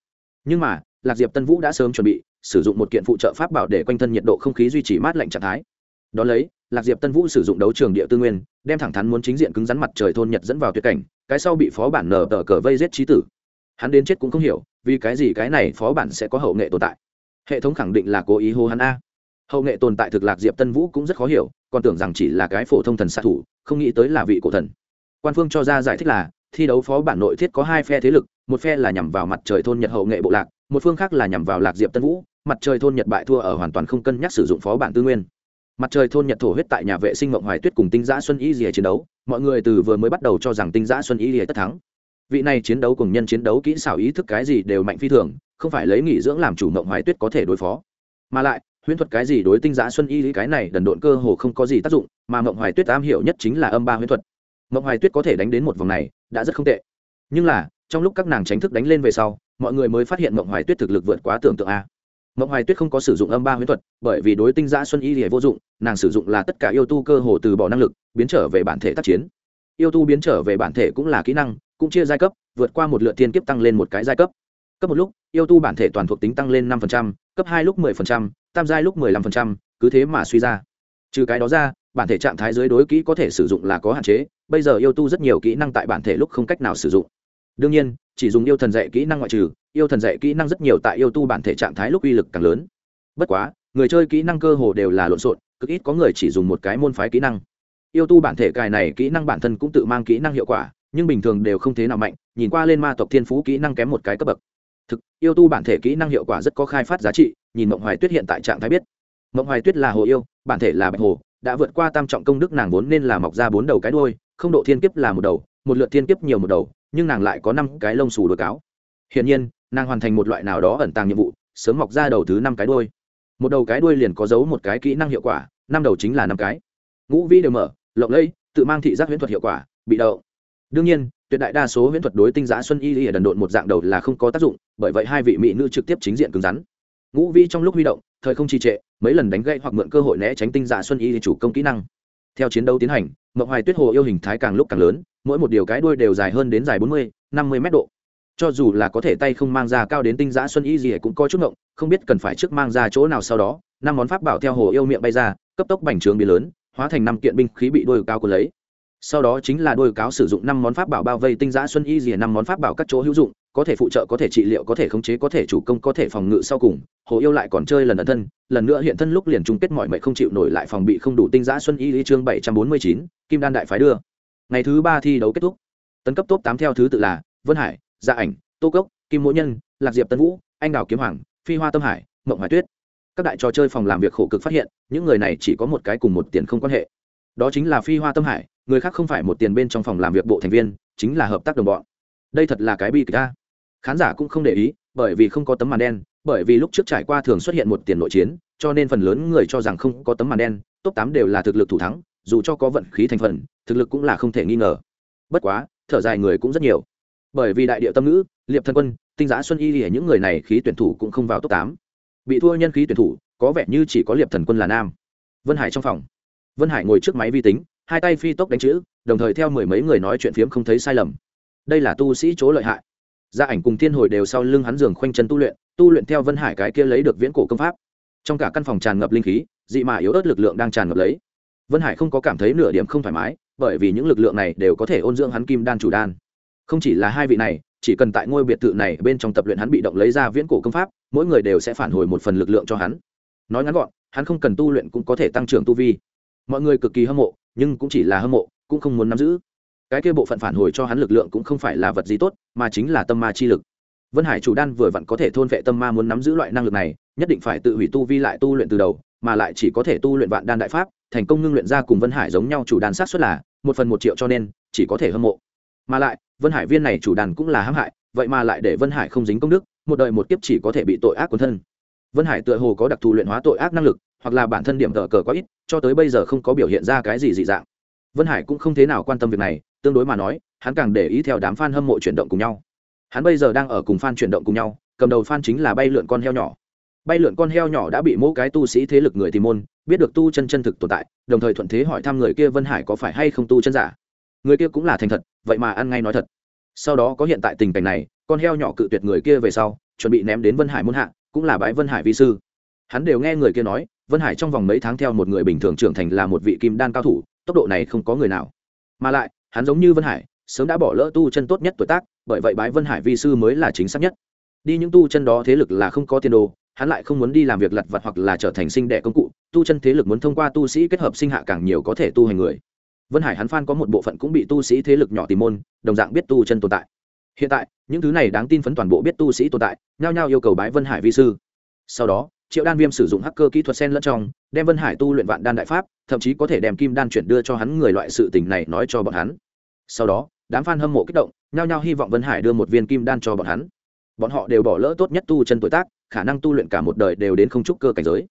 [SPEAKER 1] Nhưng mà, lạc diệp tân vũ đã sớm chuẩn bị, sử dụng một kiện phụ trợ pháp bảo để quanh thân nhiệt độ không khí duy trì mát lạnh trạng thái. Đ ó lấy, lạc diệp tân vũ sử dụng đấu trường địa tư nguyên, đem thẳng thắn muốn chính diện cứng rắn mặt trời thôn nhật dẫn vào tuyệt cảnh, cái sau bị phó bản nở tờ cờ vây giết trí tử hắn đến chết cũng không hiểu, vì cái gì cái này phó bản sẽ có hậu nghệ tồn tại. Hệ thống khẳng định là cố ý hô hắn a. Hậu nghệ tồn tại thực lạc diệp tân vũ cũng rất khó hiểu, còn tưởng rằng chỉ là cái phổ thông thần xạ thủ, không nghĩ tới là vị cổ thần. Quan phương cho ra giải thích là, thi đấu phó bản nội thiết có hai phe thế lực, một phe là nhằm vào mặt trời thôn nhật hậu nghệ bộ lạc, một phương khác là nhằm vào lạc diệp tân vũ, mặt trời thôn nhật bại thua ở hoàn toàn không cân nhắc sử dụng phó bản tư nguyên. Mặt trời thôn nhật thổ huyết tại nhà vệ sinh mộng hoài tuyết cùng tinh giã xuân y rìa chiến đấu, mọi người từ vừa mới bắt đầu cho rằng tinh giã xuân y rìa tất thắng vị này chiến đấu cùng nhân chiến đấu kỹ xảo ý thức cái gì đều mạnh phi thường, không phải lấy nghỉ dưỡng làm chủ mộng hoài tuyết có thể đối phó. Mà lại, huyễn thuật cái gì đối tinh giã xuân y lý cái này đần độn cơ hồ không có gì tác dụng, mà mộng hoài tuyết am hiểu nhất chính là âm ba huyễn thuật. Mộng hoài tuyết có thể đánh đến một vòng này, đã rất không tệ. Nhưng là, trong lúc các nàng tránh thức đánh lên về sau, mọi người mới phát hiện mộng hoài tuyết thực lực vượt quá tưởng tượng a. Mộng hoài tuyết không có sử dụng âm ba huyễn thuật, bởi vì đối tinh giã xuân y thì vô dụng, nàng sử dụng là tất cả yêu tu cơ hồ từ bỏ năng lực, biến trở về bản thể tác chiến. Yêu tu biến trở về bản thể cũng là kỹ năng cũng chia giai cấp vượt qua một lượt thiên kiếp tăng lên một cái giai cấp. Cấp một lúc yêu tu bản thể toàn thuộc tính tăng lên năm cấp hai lúc 10%, tam giai lúc 15%, cứ thế mà suy ra. Trừ cái đó ra bản thể trạng thái dưới đối kỹ có thể sử dụng là có hạn chế bây giờ yêu tu rất nhiều kỹ năng tại bản thể lúc không cách nào sử dụng. Đương nhiên chỉ dùng yêu thần dạy kỹ năng ngoại trừ yêu thần dạy kỹ năng rất nhiều tại yêu tu bản thể trạng thái lúc uy lực càng lớn. Bất quá người chơi kỹ năng cơ hồ đều là lộn xộn cực ít có người chỉ dùng một cái môn phái kỹ năng. Yêu tu bản thể cài này kỹ năng bản thân cũng tự mang kỹ năng hiệu quả nhưng bình thường đều không thế nào mạnh, nhìn qua lên ma tộc thiên phú kỹ năng kém một cái cấp bậc. Thực, yêu tu bản thể kỹ năng hiệu quả rất có khai phát giá trị, nhìn mộng hoài tuyết hiện tại trạng thái biết. Mộng hoài tuyết là hồ yêu, bản thể là bạch hồ, đã vượt qua tam trọng công đức nàng vốn nên là mọc ra bốn đầu cái đôi không độ thiên kiếp là một đầu, một lượt thiên kiếp nhiều một đầu, nhưng nàng lại có năm cái lông xù đôi cáo. Hiển nhiên, nàng hoàn thành một loại nào đó ẩn tàng nhiệm vụ, sớm mọc ra đầu thứ năm cái đôi một đầu cái đuôi liền có dấu một cái kỹ năng hiệu quả, năm đầu chính là năm cái. Ngũ vi đều mở, lộng lẫy, tự mang thị giác huyễn thuật hiệu quả, bị đậu đương nhiên, tuyệt đại đa số huyễn thuật đối tinh giã xuân y ở đần độn một dạng đầu là không có tác dụng, bởi vậy hai vị mỹ nữ trực tiếp chính diện cứng rắn. Ngũ vi trong lúc huy động, thời không trì trệ, mấy lần đánh gậy hoặc mượn cơ hội né tránh tinh giã xuân y chủ công kỹ năng. Theo chiến đấu tiến hành, mộng hoài tuyết hồ yêu hình thái càng lúc càng lớn, mỗi một điều cái đuôi đều dài hơn đến dài bốn mươi, năm mươi mét độ. Cho dù là có thể tay không mang ra cao đến tinh giã xuân y gì cũng có chút ngộng, không biết cần phải trước mang ra chỗ nào sau đó, năm món pháp bảo theo hồ yêu miệng bay ra, cấp tốc bành trướng biến lớn, hóa thành năm kiện binh khí bị đôi cao của lấy sau đó chính là đôi cáo sử dụng năm món pháp bảo bao vây tinh giã xuân y dìa năm món pháp bảo các chỗ hữu dụng, có thể phụ trợ, có thể trị liệu, có thể khống chế, có thể chủ công, có thể phòng ngự sau cùng. Hồ yêu lại còn chơi lần ẩn thân, lần nữa hiện thân lúc liền chung kết mọi mệnh không chịu nổi lại phòng bị không đủ tinh giã xuân y lý chương bảy trăm bốn mươi chín, kim đan đại phái đưa. Ngày thứ ba thi đấu kết thúc. Tấn cấp top tám theo thứ tự là vân hải gia ảnh, tô cốc, kim mỗ nhân, lạc diệp tân vũ, anh đào kiếm hoàng, phi hoa tâm hải, mộng hoài tuyết. Các đại trò chơi phòng làm việc khổ cực phát hiện, những người này chỉ có một cái cùng một tiền không quan hệ. Đó chính là phi hoa tâm hải người khác không phải một tiền bên trong phòng làm việc bộ thành viên, chính là hợp tác đồng bọn. Đây thật là cái bi kịch ta khán giả cũng không để ý, bởi vì không có tấm màn đen, bởi vì lúc trước trải qua thường xuất hiện một tiền nội chiến, cho nên phần lớn người cho rằng không có tấm màn đen, top tám đều là thực lực thủ thắng, dù cho có vận khí thành phần, thực lực cũng là không thể nghi ngờ. Bất quá, thở dài người cũng rất nhiều. Bởi vì đại địa tâm ngữ, liệp thân quân, tinh giã xuân y thì những người này khí tuyển thủ cũng không vào top tám. Bị thua nhân khí tuyển thủ, có vẻ như chỉ có liệp thần quân là nam. Vân hải trong phòng. Vân hải ngồi trước máy vi tính hai tay phi tốc đánh chữ, đồng thời theo mười mấy người nói chuyện phiếm không thấy sai lầm. Đây là tu sĩ chỗ lợi hại. Gia ảnh cùng thiên hồi đều sau lưng hắn giường khoanh chân tu luyện tu luyện theo vân hải cái kia lấy được viễn cổ công pháp. Trong cả căn phòng tràn ngập linh khí, dị mà yếu ớt lực lượng đang tràn ngập lấy. Vân hải không có cảm thấy nửa điểm không thoải mái, bởi vì những lực lượng này đều có thể ôn dưỡng hắn kim đan chủ đan. Không chỉ là hai vị này, chỉ cần tại ngôi biệt thự này bên trong tập luyện hắn bị động lấy ra viễn cổ công pháp, mỗi người đều sẽ phản hồi một phần lực lượng cho hắn. Nói ngắn gọn, hắn không cần tu luyện cũng có thể tăng trưởng tu vi. Mọi người cực kỳ hâm mộ nhưng cũng chỉ là hâm mộ, cũng không muốn nắm giữ. Cái kia bộ phận phản hồi cho hắn lực lượng cũng không phải là vật gì tốt, mà chính là tâm ma chi lực. Vân hải chủ đan vừa vặn có thể thôn vệ tâm ma muốn nắm giữ loại năng lực này, nhất định phải tự hủy tu vi lại tu luyện từ đầu, mà lại chỉ có thể tu luyện vạn đan đại pháp, thành công ngưng luyện ra cùng vân hải giống nhau chủ đan sát xuất là một phần một triệu cho nên, chỉ có thể hâm mộ. Mà lại, vân hải viên này chủ đàn cũng là hãm hại, vậy mà lại để vân hải không dính công đức, một đời một kiếp chỉ có thể bị tội ác quân thân. Vân hải tựa hồ có đặc thù luyện hóa tội ác năng lực hoặc là bản thân điểm tờ cờ quá ít, cho tới bây giờ không có biểu hiện ra cái gì dị dạng. Vân hải cũng không thế nào quan tâm việc này, tương đối mà nói, hắn càng để ý theo đám f a n hâm mộ chuyển động cùng nhau. Hắn bây giờ đang ở cùng f a n chuyển động cùng nhau, cầm đầu f a n chính là bay lượn con heo nhỏ. Bay lượn con heo nhỏ đã bị mỗi cái tu sĩ thế lực người tìm môn, biết được tu chân chân thực tồn tại, đồng thời thuận thế hỏi thăm người kia vân hải có phải hay không tu chân giả. Người kia cũng là thành thật, vậy mà ăn ngay nói thật. Sau đó có hiện tại tình cảnh này, con heo nhỏ cự tuyệt người kia về sau, chuẩn bị ném đến vân hải muôn hạ, cũng là bãi vân hải vi sư. Hắn đều nghe người kia nói vân hải trong vòng mấy tháng theo một người bình thường trưởng thành là một vị kim đan cao thủ, tốc độ này không có người nào. Mà lại, hắn giống như vân hải, sớm đã bỏ lỡ tu chân tốt nhất tuổi tác, bởi vậy bái vân hải vi sư mới là chính xác nhất. Đi những tu chân đó thế lực là không có tiền đồ, hắn lại không muốn đi làm việc lặt vặt hoặc là trở thành sinh đẻ công cụ, tu chân thế lực muốn thông qua tu sĩ kết hợp sinh hạ càng nhiều có thể tu hành người. Vân hải hắn phan có một bộ phận cũng bị tu sĩ thế lực nhỏ tìm môn, đồng dạng biết tu chân tồn tại. Hiện tại, những thứ này đáng tin phấn toàn bộ biết tu sĩ tồn tại, nhao nhao yêu cầu bái vân hải vi sư. Sau đó triệu đan viêm sử dụng hacker kỹ thuật sen lẫn trong, đem vân hải tu luyện vạn đan đại pháp, thậm chí có thể đem kim đan chuyển đưa cho hắn người loại sự tình này nói cho bọn hắn. Sau đó, đám f a n hâm mộ kích động, nhao nhao hy vọng vân hải đưa một viên kim đan cho bọn hắn. Bọn họ đều bỏ lỡ tốt nhất tu chân tuổi tác, khả năng tu luyện cả một đời đều đến không trúc cơ cảnh giới.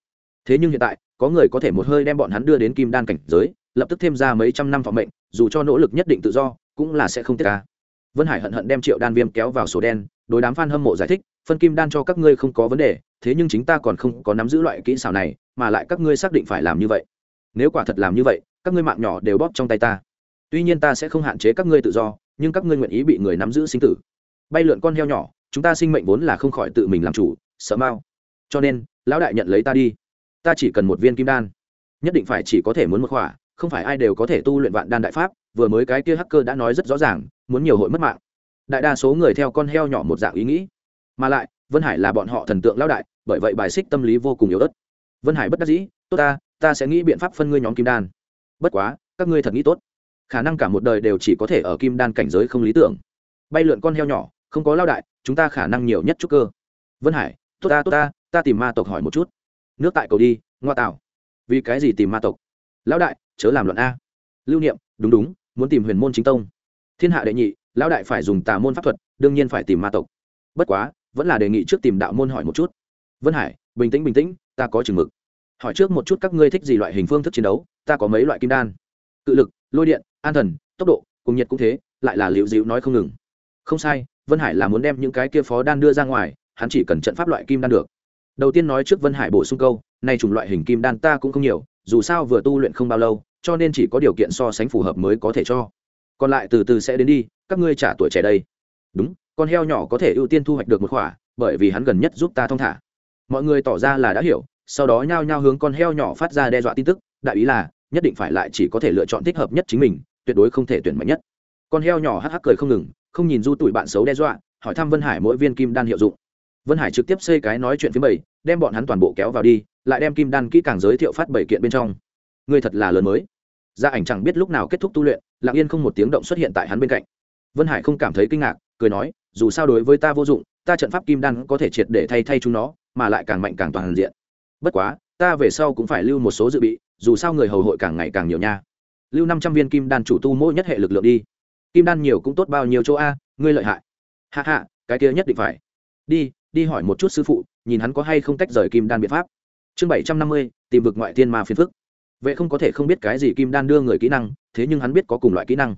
[SPEAKER 1] Thế nhưng hiện tại, có người có thể một hơi đem bọn hắn đưa đến kim đan cảnh giới, lập tức thêm ra mấy trăm năm phòng mệnh, dù cho nỗ lực nhất định tự do, cũng là sẽ không tiết ca vân hải hận hận đem triệu đan viêm kéo vào sổ đen, đối đám f a n hâm mộ giải thích, phân kim đan cho các ngươi không có vấn đề thế nhưng chính ta còn không có nắm giữ loại kỹ xảo này, mà lại các ngươi xác định phải làm như vậy. Nếu quả thật làm như vậy, các ngươi mạng nhỏ đều bóp trong tay ta. Tuy nhiên ta sẽ không hạn chế các ngươi tự do, nhưng các ngươi nguyện ý bị người nắm giữ sinh tử. Bay lượn con heo nhỏ, chúng ta sinh mệnh vốn là không khỏi tự mình làm chủ, sợ mau. Cho nên, lão đại nhận lấy ta đi. Ta chỉ cần một viên kim đan. Nhất định phải chỉ có thể muốn một khỏa, không phải ai đều có thể tu luyện vạn đan đại pháp, vừa mới cái kia hacker đã nói rất rõ ràng, muốn nhiều hội mất mạng. Đại đa số người theo con heo nhỏ một dạng ý nghĩ. Mà lại vân hải là bọn họ thần tượng lao đại, bởi vậy bài xích tâm lý vô cùng yếu ớt. Vân hải bất đắc dĩ, tốt ta ta sẽ nghĩ biện pháp phân ngươi nhóm kim đan. Bất quá, các ngươi thật nghĩ tốt. Khả năng cả một đời đều chỉ có thể ở kim đan cảnh giới không lý tưởng. Bay lượn con heo nhỏ, không có lao đại, chúng ta khả năng nhiều nhất chút cơ. Vân hải, tốt ta tốt ta ta tìm ma tộc hỏi một chút. Nước tại cầu đi, ngoa tạo. Vì cái gì tìm ma tộc? Lão đại, chớ làm luận a. Lưu niệm, đúng đúng, muốn tìm huyền môn chính tông. Thiên hạ đệ nhị, lão đại phải dùng tà môn pháp thuật, đương nhiên phải tìm ma tộc. Bất quá vẫn là đề nghị trước tìm đạo môn hỏi một chút. Vân hải, bình tĩnh bình tĩnh, ta có chừng mực. Hỏi trước một chút các ngươi thích gì loại hình phương thức chiến đấu, ta có mấy loại kim đan. Cự lực, lôi điện, an thần, tốc độ, cùng nhiệt cũng thế, lại là liệu dịu nói không ngừng. Không sai, vân hải là muốn đem những cái kia phó đan đưa ra ngoài, hắn chỉ cần trận pháp loại kim đan được. Đầu tiên nói trước vân hải bổ sung câu, nay chủng loại hình kim đan ta cũng không nhiều, dù sao vừa tu luyện không bao lâu, cho nên chỉ có điều kiện so sánh phù hợp mới có thể cho. Còn lại từ từ sẽ đến đi, các ngươi trả tuổi trẻ đây. Đúng con heo nhỏ có thể ưu tiên thu hoạch được một khỏa, bởi vì hắn gần nhất giúp ta thông thả. Mọi người tỏ ra là đã hiểu, sau đó nhao nhao hướng con heo nhỏ phát ra đe dọa tin tức, đại ý là, nhất định phải lại chỉ có thể lựa chọn thích hợp nhất chính mình, tuyệt đối không thể tuyển mạnh nhất. Con heo nhỏ hắc hắc cười không ngừng, không nhìn du tuổi bạn xấu đe dọa, hỏi thăm vân hải mỗi viên kim đan hiệu dụng. Vân hải trực tiếp xây cái nói chuyện phía bảy đem bọn hắn toàn bộ kéo vào đi, lại đem kim đan kỹ càng giới thiệu phát bảy kiện bên trong. Người thật là lớn mới. Gia ảnh chẳng biết lúc nào kết thúc tu luyện, lặng yên không một tiếng động xuất hiện tại hắn bên cạnh. Vân hải không cảm thấy kinh ngạc, cười nói dù sao đối với ta vô dụng, ta trận pháp kim đan có thể triệt để thay thay chúng nó, mà lại càng mạnh càng toàn diện. Bất quá, ta về sau cũng phải lưu một số dự bị, dù sao người hầu hội càng ngày càng nhiều nha. Lưu năm trăm viên kim đan chủ tu mỗi nhất hệ lực lượng đi. Kim đan nhiều cũng tốt bao nhiêu chỗ a, ngươi lợi hại. Hạ hạ cái kia nhất định phải. Đi đi hỏi một chút sư phụ, nhìn hắn có hay không tách rời kim đan biện pháp. Chương bảy trăm năm mươi, tìm vực ngoại thiên ma phiền phức. Vệ không có thể không biết cái gì kim đan đưa người kỹ năng, thế nhưng hắn biết có cùng loại kỹ năng.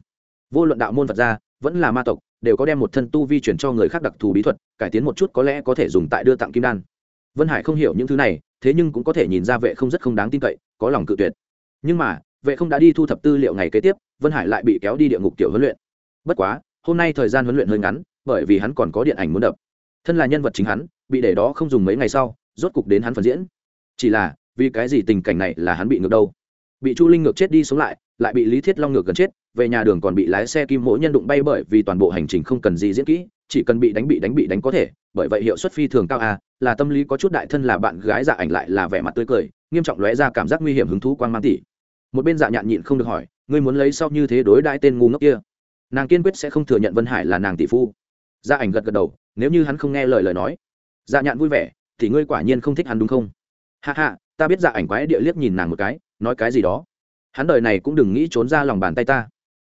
[SPEAKER 1] Vô luận đạo môn phật gia, vẫn là ma tộc đều có đem một thân tu vi chuyển cho người khác đặc thù bí thuật, cải tiến một chút có lẽ có thể dùng tại đưa tặng kim đan. Vân hải không hiểu những thứ này, thế nhưng cũng có thể nhìn ra vệ không rất không đáng tin cậy, có lòng cự tuyệt. Nhưng mà, vệ không đã đi thu thập tư liệu ngày kế tiếp, vân hải lại bị kéo đi địa ngục tiểu huấn luyện. Bất quá, hôm nay thời gian huấn luyện hơi ngắn, bởi vì hắn còn có điện ảnh muốn đập. Thân là nhân vật chính hắn, bị để đó không dùng mấy ngày sau, rốt cục đến hắn phần diễn. Chỉ là, vì cái gì tình cảnh này là hắn bị ngược đâu? Bị chu linh ngược chết đi sống lại lại bị lý thiết long ngược gần chết, về nhà đường còn bị lái xe kim mỗi nhân đụng bay bởi vì toàn bộ hành trình không cần gì diễn kỹ, chỉ cần bị đánh bị đánh bị đánh có thể, bởi vậy hiệu suất phi thường cao à là tâm lý có chút đại thân là bạn gái dạ ảnh lại là vẻ mặt tươi cười, nghiêm trọng lóe ra cảm giác nguy hiểm hứng thú quan mang tỷ một bên dạ nhạn nhịn không được hỏi, ngươi muốn lấy sau như thế đối đãi tên ngu ngốc kia? Nàng kiên quyết sẽ không thừa nhận vân hải là nàng tỷ phu. Dạ ảnh gật gật đầu, nếu như hắn không nghe lời lời nói. Dạ nhạn vui vẻ, thì ngươi quả nhiên không thích hắn đúng không? Hạ hạ ta biết dạ ảnh quái địa liếc nhìn nàng một cái, nói cái gì đó hắn đời này cũng đừng nghĩ trốn ra lòng bàn tay ta.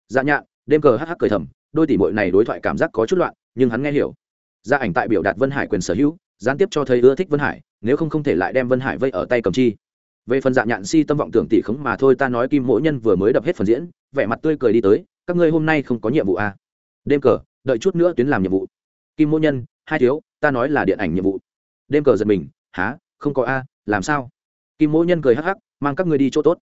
[SPEAKER 1] Dạ nhạn đêm cờ hắc hắc cười thầm, đôi tỷ muội này đối thoại cảm giác có chút loạn, nhưng hắn nghe hiểu. Gia ảnh tại biểu đạt vân hải quyền sở hữu, gián tiếp cho thấy ưa thích vân hải, nếu không không thể lại đem vân hải vây ở tay cầm chi. Về phần dạ nhạn si tâm vọng tưởng tỷ khống mà thôi ta nói kim mỗi nhân vừa mới đập hết phần diễn, vẻ mặt tươi cười đi tới, các ngươi hôm nay không có nhiệm vụ à. đêm cờ, đợi chút nữa tuyến làm nhiệm vụ. Kim mỗi nhân, hai thiếu, ta nói là điện ảnh nhiệm vụ. Đêm cờ giật mình há không có a, làm sao? Kim mỗi nhân cười hắc hắc, mang các ngươi đi chỗ tốt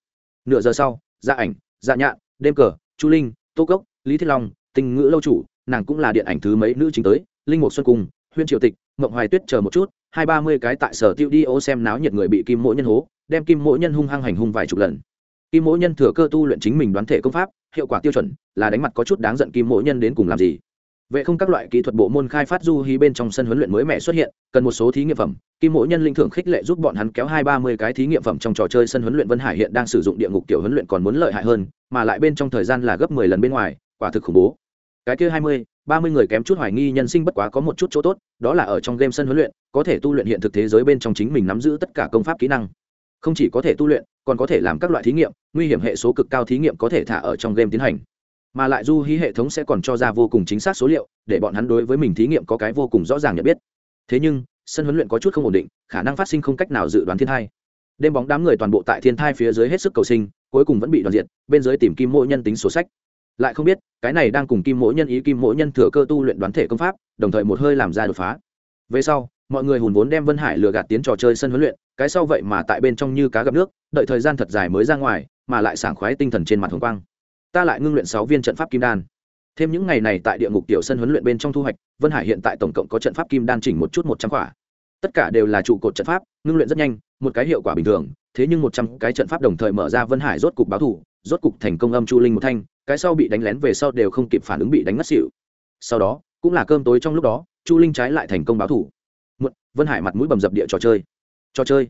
[SPEAKER 1] nửa giờ sau dạ ảnh dạ nhạn, đêm cờ, chu linh, tô cốc, lý thiết long, tình ngữ lâu chủ, nàng cũng là điện ảnh thứ mấy nữ chính tới, linh mục xuân cung, huyên triều tịch mộng hoài tuyết chờ một chút, hai ba mươi cái tại sở tiêu đi ô xem náo nhiệt người bị kim mỗi nhân hố, đem kim mỗi nhân hung hăng hành hung vài chục lần. Kim mỗi nhân thừa cơ tu luyện chính mình đoán thể công pháp, hiệu quả tiêu chuẩn, là đánh mặt có chút đáng giận kim mỗi nhân đến cùng làm gì vệ không các loại kỹ thuật bộ môn khai phát du hí bên trong sân huấn luyện mới mẻ xuất hiện, cần một số thí nghiệm phẩm. Kim mỗi nhân linh thưởng khích lệ giúp bọn hắn kéo hai ba mươi cái thí nghiệm phẩm trong trò chơi sân huấn luyện vân hải hiện đang sử dụng địa ngục tiểu huấn luyện còn muốn lợi hại hơn, mà lại bên trong thời gian là gấp mười lần bên ngoài, quả thực khủng bố. Cái kia hai mươi, ba mươi người kém chút hoài nghi nhân sinh bất quá có một chút chỗ tốt, đó là ở trong game sân huấn luyện, có thể tu luyện hiện thực thế giới bên trong chính mình nắm giữ tất cả công pháp kỹ năng. Không chỉ có thể tu luyện, còn có thể làm các loại thí nghiệm, nguy hiểm hệ số cực cao thí nghiệm có thể thả ở trong game tiến hành mà lại du hí hệ thống sẽ còn cho ra vô cùng chính xác số liệu, để bọn hắn đối với mình thí nghiệm có cái vô cùng rõ ràng nhận biết. Thế nhưng, sân huấn luyện có chút không ổn định, khả năng phát sinh không cách nào dự đoán thiên thai. Đêm bóng đám người toàn bộ tại thiên thai phía dưới hết sức cầu sinh, cuối cùng vẫn bị đoàn diện bên dưới tìm kim mỗi nhân tính sổ sách. Lại không biết, cái này đang cùng kim mỗi nhân ý kim mỗi nhân thừa cơ tu luyện đoán thể công pháp, đồng thời một hơi làm ra đột phá. Về sau, mọi người hùn vốn đem vân hải lừa gạt tiến trò chơi sân huấn luyện, cái sau vậy mà tại bên trong như cá gặp nước, đợi thời gian thật dài mới ra ngoài, mà lại sảng khoái tinh thần trên mặt hồng quang ta lại ngưng luyện sáu viên trận pháp kim đan. Thêm những ngày này tại địa ngục tiểu sân huấn luyện bên trong thu hoạch, vân hải hiện tại tổng cộng có trận pháp kim đan chỉnh một chút một trăm quả tất cả đều là trụ cột trận pháp, ngưng luyện rất nhanh, một cái hiệu quả bình thường, thế nhưng một trăm cái trận pháp đồng thời mở ra vân hải rốt cục báo thủ, rốt cục thành công âm chu linh một thanh, cái sau bị đánh lén về sau đều không kịp phản ứng bị đánh ngất xỉu. Sau đó, cũng là cơm tối trong lúc đó, chu linh trái lại thành công báo thủ. Một, vân hải mặt mũi bầm dập địa trò chơi. Trò chơi.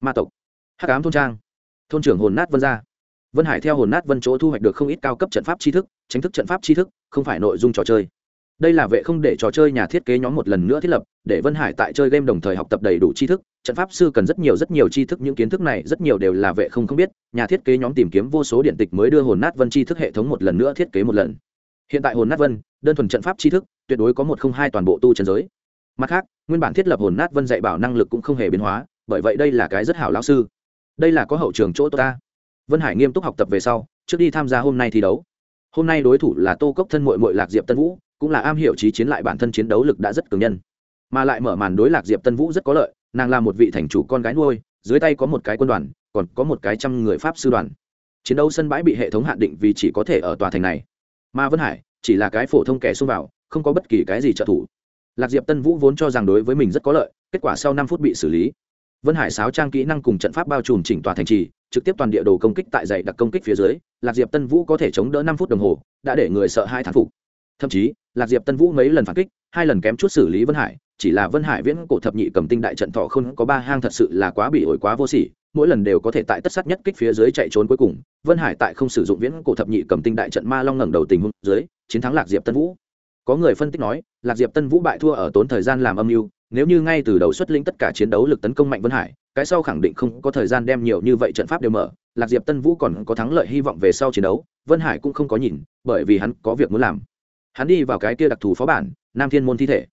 [SPEAKER 1] Ma tộc. Hắc ám thôn trang. Thôn trưởng hồn nát vân ra vân hải theo hồn nát vân chỗ thu hoạch được không ít cao cấp trận pháp tri thức tránh thức trận pháp tri thức, không phải nội dung trò chơi. Đây là vệ không để trò chơi nhà thiết kế nhóm một lần nữa thiết lập, để vân hải tại chơi game đồng thời học tập đầy đủ tri thức. Trận pháp sư cần rất nhiều rất nhiều tri thức, những kiến thức này rất nhiều đều là vệ không không biết. Nhà thiết kế nhóm tìm kiếm vô số điện tịch mới đưa hồn nát vân tri thức hệ thống một lần nữa thiết kế một lần. Hiện tại hồn nát vân, đơn thuần trận pháp tri thức, tuyệt đối có một không hai toàn bộ tu trần giới. Mặt khác, nguyên bản thiết lập hồn nát vân dạy bảo năng lực cũng không hề biến hóa, bởi vậy đây là cái rất hảo lão sư. Đây là có hậu trường chỗ tốt ta vân hải nghiêm túc học tập về sau, trước đi tham gia hôm nay thi đấu. Hôm nay đối thủ là tô cốc thân mội mội lạc diệp tân vũ, cũng là am hiểu trí chiến lại bản thân chiến đấu lực đã rất cường nhân. Mà lại mở màn đối lạc diệp tân vũ rất có lợi, nàng là một vị thành chủ con gái nuôi, dưới tay có một cái quân đoàn, còn có một cái trăm người pháp sư đoàn. Chiến đấu sân bãi bị hệ thống hạn định vì chỉ có thể ở tòa thành này. Mà vân hải, chỉ là cái phổ thông kẻ xông vào, không có bất kỳ cái gì trợ thủ. Lạc diệp tân vũ vốn cho rằng đối với mình rất có lợi, kết quả sau năm phút bị xử lý vân hải sáo trang kỹ năng cùng trận pháp bao trùm chỉnh tòa thành trì, trực tiếp toàn địa đồ công kích tại dạy đặc công kích phía dưới, lạc diệp tân vũ có thể chống đỡ năm phút đồng hồ, đã để người sợ hai thán phục. Thậm chí, lạc diệp tân vũ mấy lần phản kích, hai lần kém chút xử lý vân hải, chỉ là vân hải viễn cổ thập nhị cầm tinh đại trận thọ không có ba hang thật sự là quá bị ổi quá vô sỉ, mỗi lần đều có thể tại tất sát nhất kích phía dưới chạy trốn cuối cùng, vân hải tại không sử dụng viễn cổ thập nhị cầm tinh đại trận ma long ngẩng đầu tình huống dưới, chiến thắng lạc diệp tân vũ. Có người phân tích nói, lạc diệp tân vũ bại thua ở tốn thời gian làm âm mưu nếu như ngay từ đầu xuất lĩnh tất cả chiến đấu lực tấn công mạnh vân hải, cái sau khẳng định không có thời gian đem nhiều như vậy trận pháp đều mở. Lạc diệp tân vũ còn có thắng lợi hy vọng về sau chiến đấu, vân hải cũng không có nhìn, bởi vì hắn có việc muốn làm. Hắn đi vào cái kia đặc thù phó bản, nam thiên môn thi thể.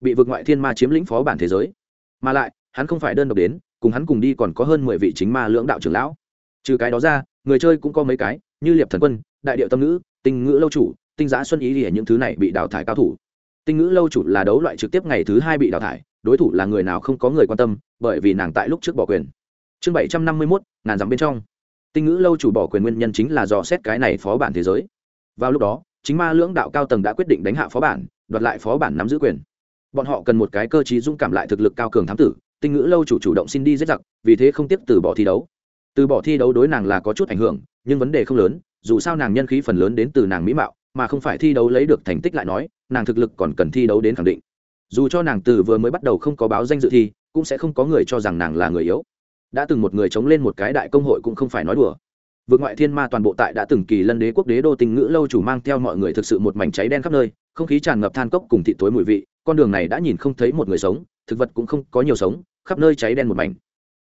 [SPEAKER 1] Bị vực ngoại thiên ma chiếm lĩnh phó bản thế giới. Mà lại, hắn không phải đơn độc đến, cùng hắn cùng đi còn có hơn mười vị chính ma lưỡng đạo trưởng lão. Trừ cái đó ra, người chơi cũng có mấy cái, như liệp thần quân, đại điệu tâm ngữ tinh ngữ lâu chủ, tinh giã xuân ý thì những thứ này bị đào thải cao thủ tinh ngữ lâu chủ là đấu loại trực tiếp ngày thứ hai bị đào thải, đối thủ là người nào không có người quan tâm, bởi vì nàng tại lúc trước bỏ quyền. Chương bảy trăm năm mươi mốt, ngàn dặm bên trong. Tinh ngữ lâu chủ bỏ quyền nguyên nhân chính là dò xét cái này phó bản thế giới. Vào lúc đó, chính ma lưỡng đạo cao tầng đã quyết định đánh hạ phó bản, đoạt lại phó bản nắm giữ quyền. Bọn họ cần một cái cơ chí dung cảm lại thực lực cao cường thám tử, tinh ngữ lâu chủ chủ động xin đi giết giặc, vì thế không tiếp từ bỏ thi đấu. Từ bỏ thi đấu đối nàng là có chút ảnh hưởng, nhưng vấn đề không lớn, dù sao nàng nhân khí phần lớn đến từ nàng mỹ mạo, mà không phải thi đấu lấy được thành tích lại nói nàng thực lực còn cần thi đấu đến khẳng định. Dù cho nàng từ vừa mới bắt đầu không có báo danh dự thi, cũng sẽ không có người cho rằng nàng là người yếu. Đã từng một người chống lên một cái đại công hội cũng không phải nói đùa. Vượt ngoại thiên ma toàn bộ tại đã từng kỳ lân đế quốc đế đô tình ngữ lâu chủ mang theo mọi người thực sự một mảnh cháy đen khắp nơi, không khí tràn ngập than cốc cùng thị tối mùi vị, con đường này đã nhìn không thấy một người sống, thực vật cũng không có nhiều sống, khắp nơi cháy đen một mảnh.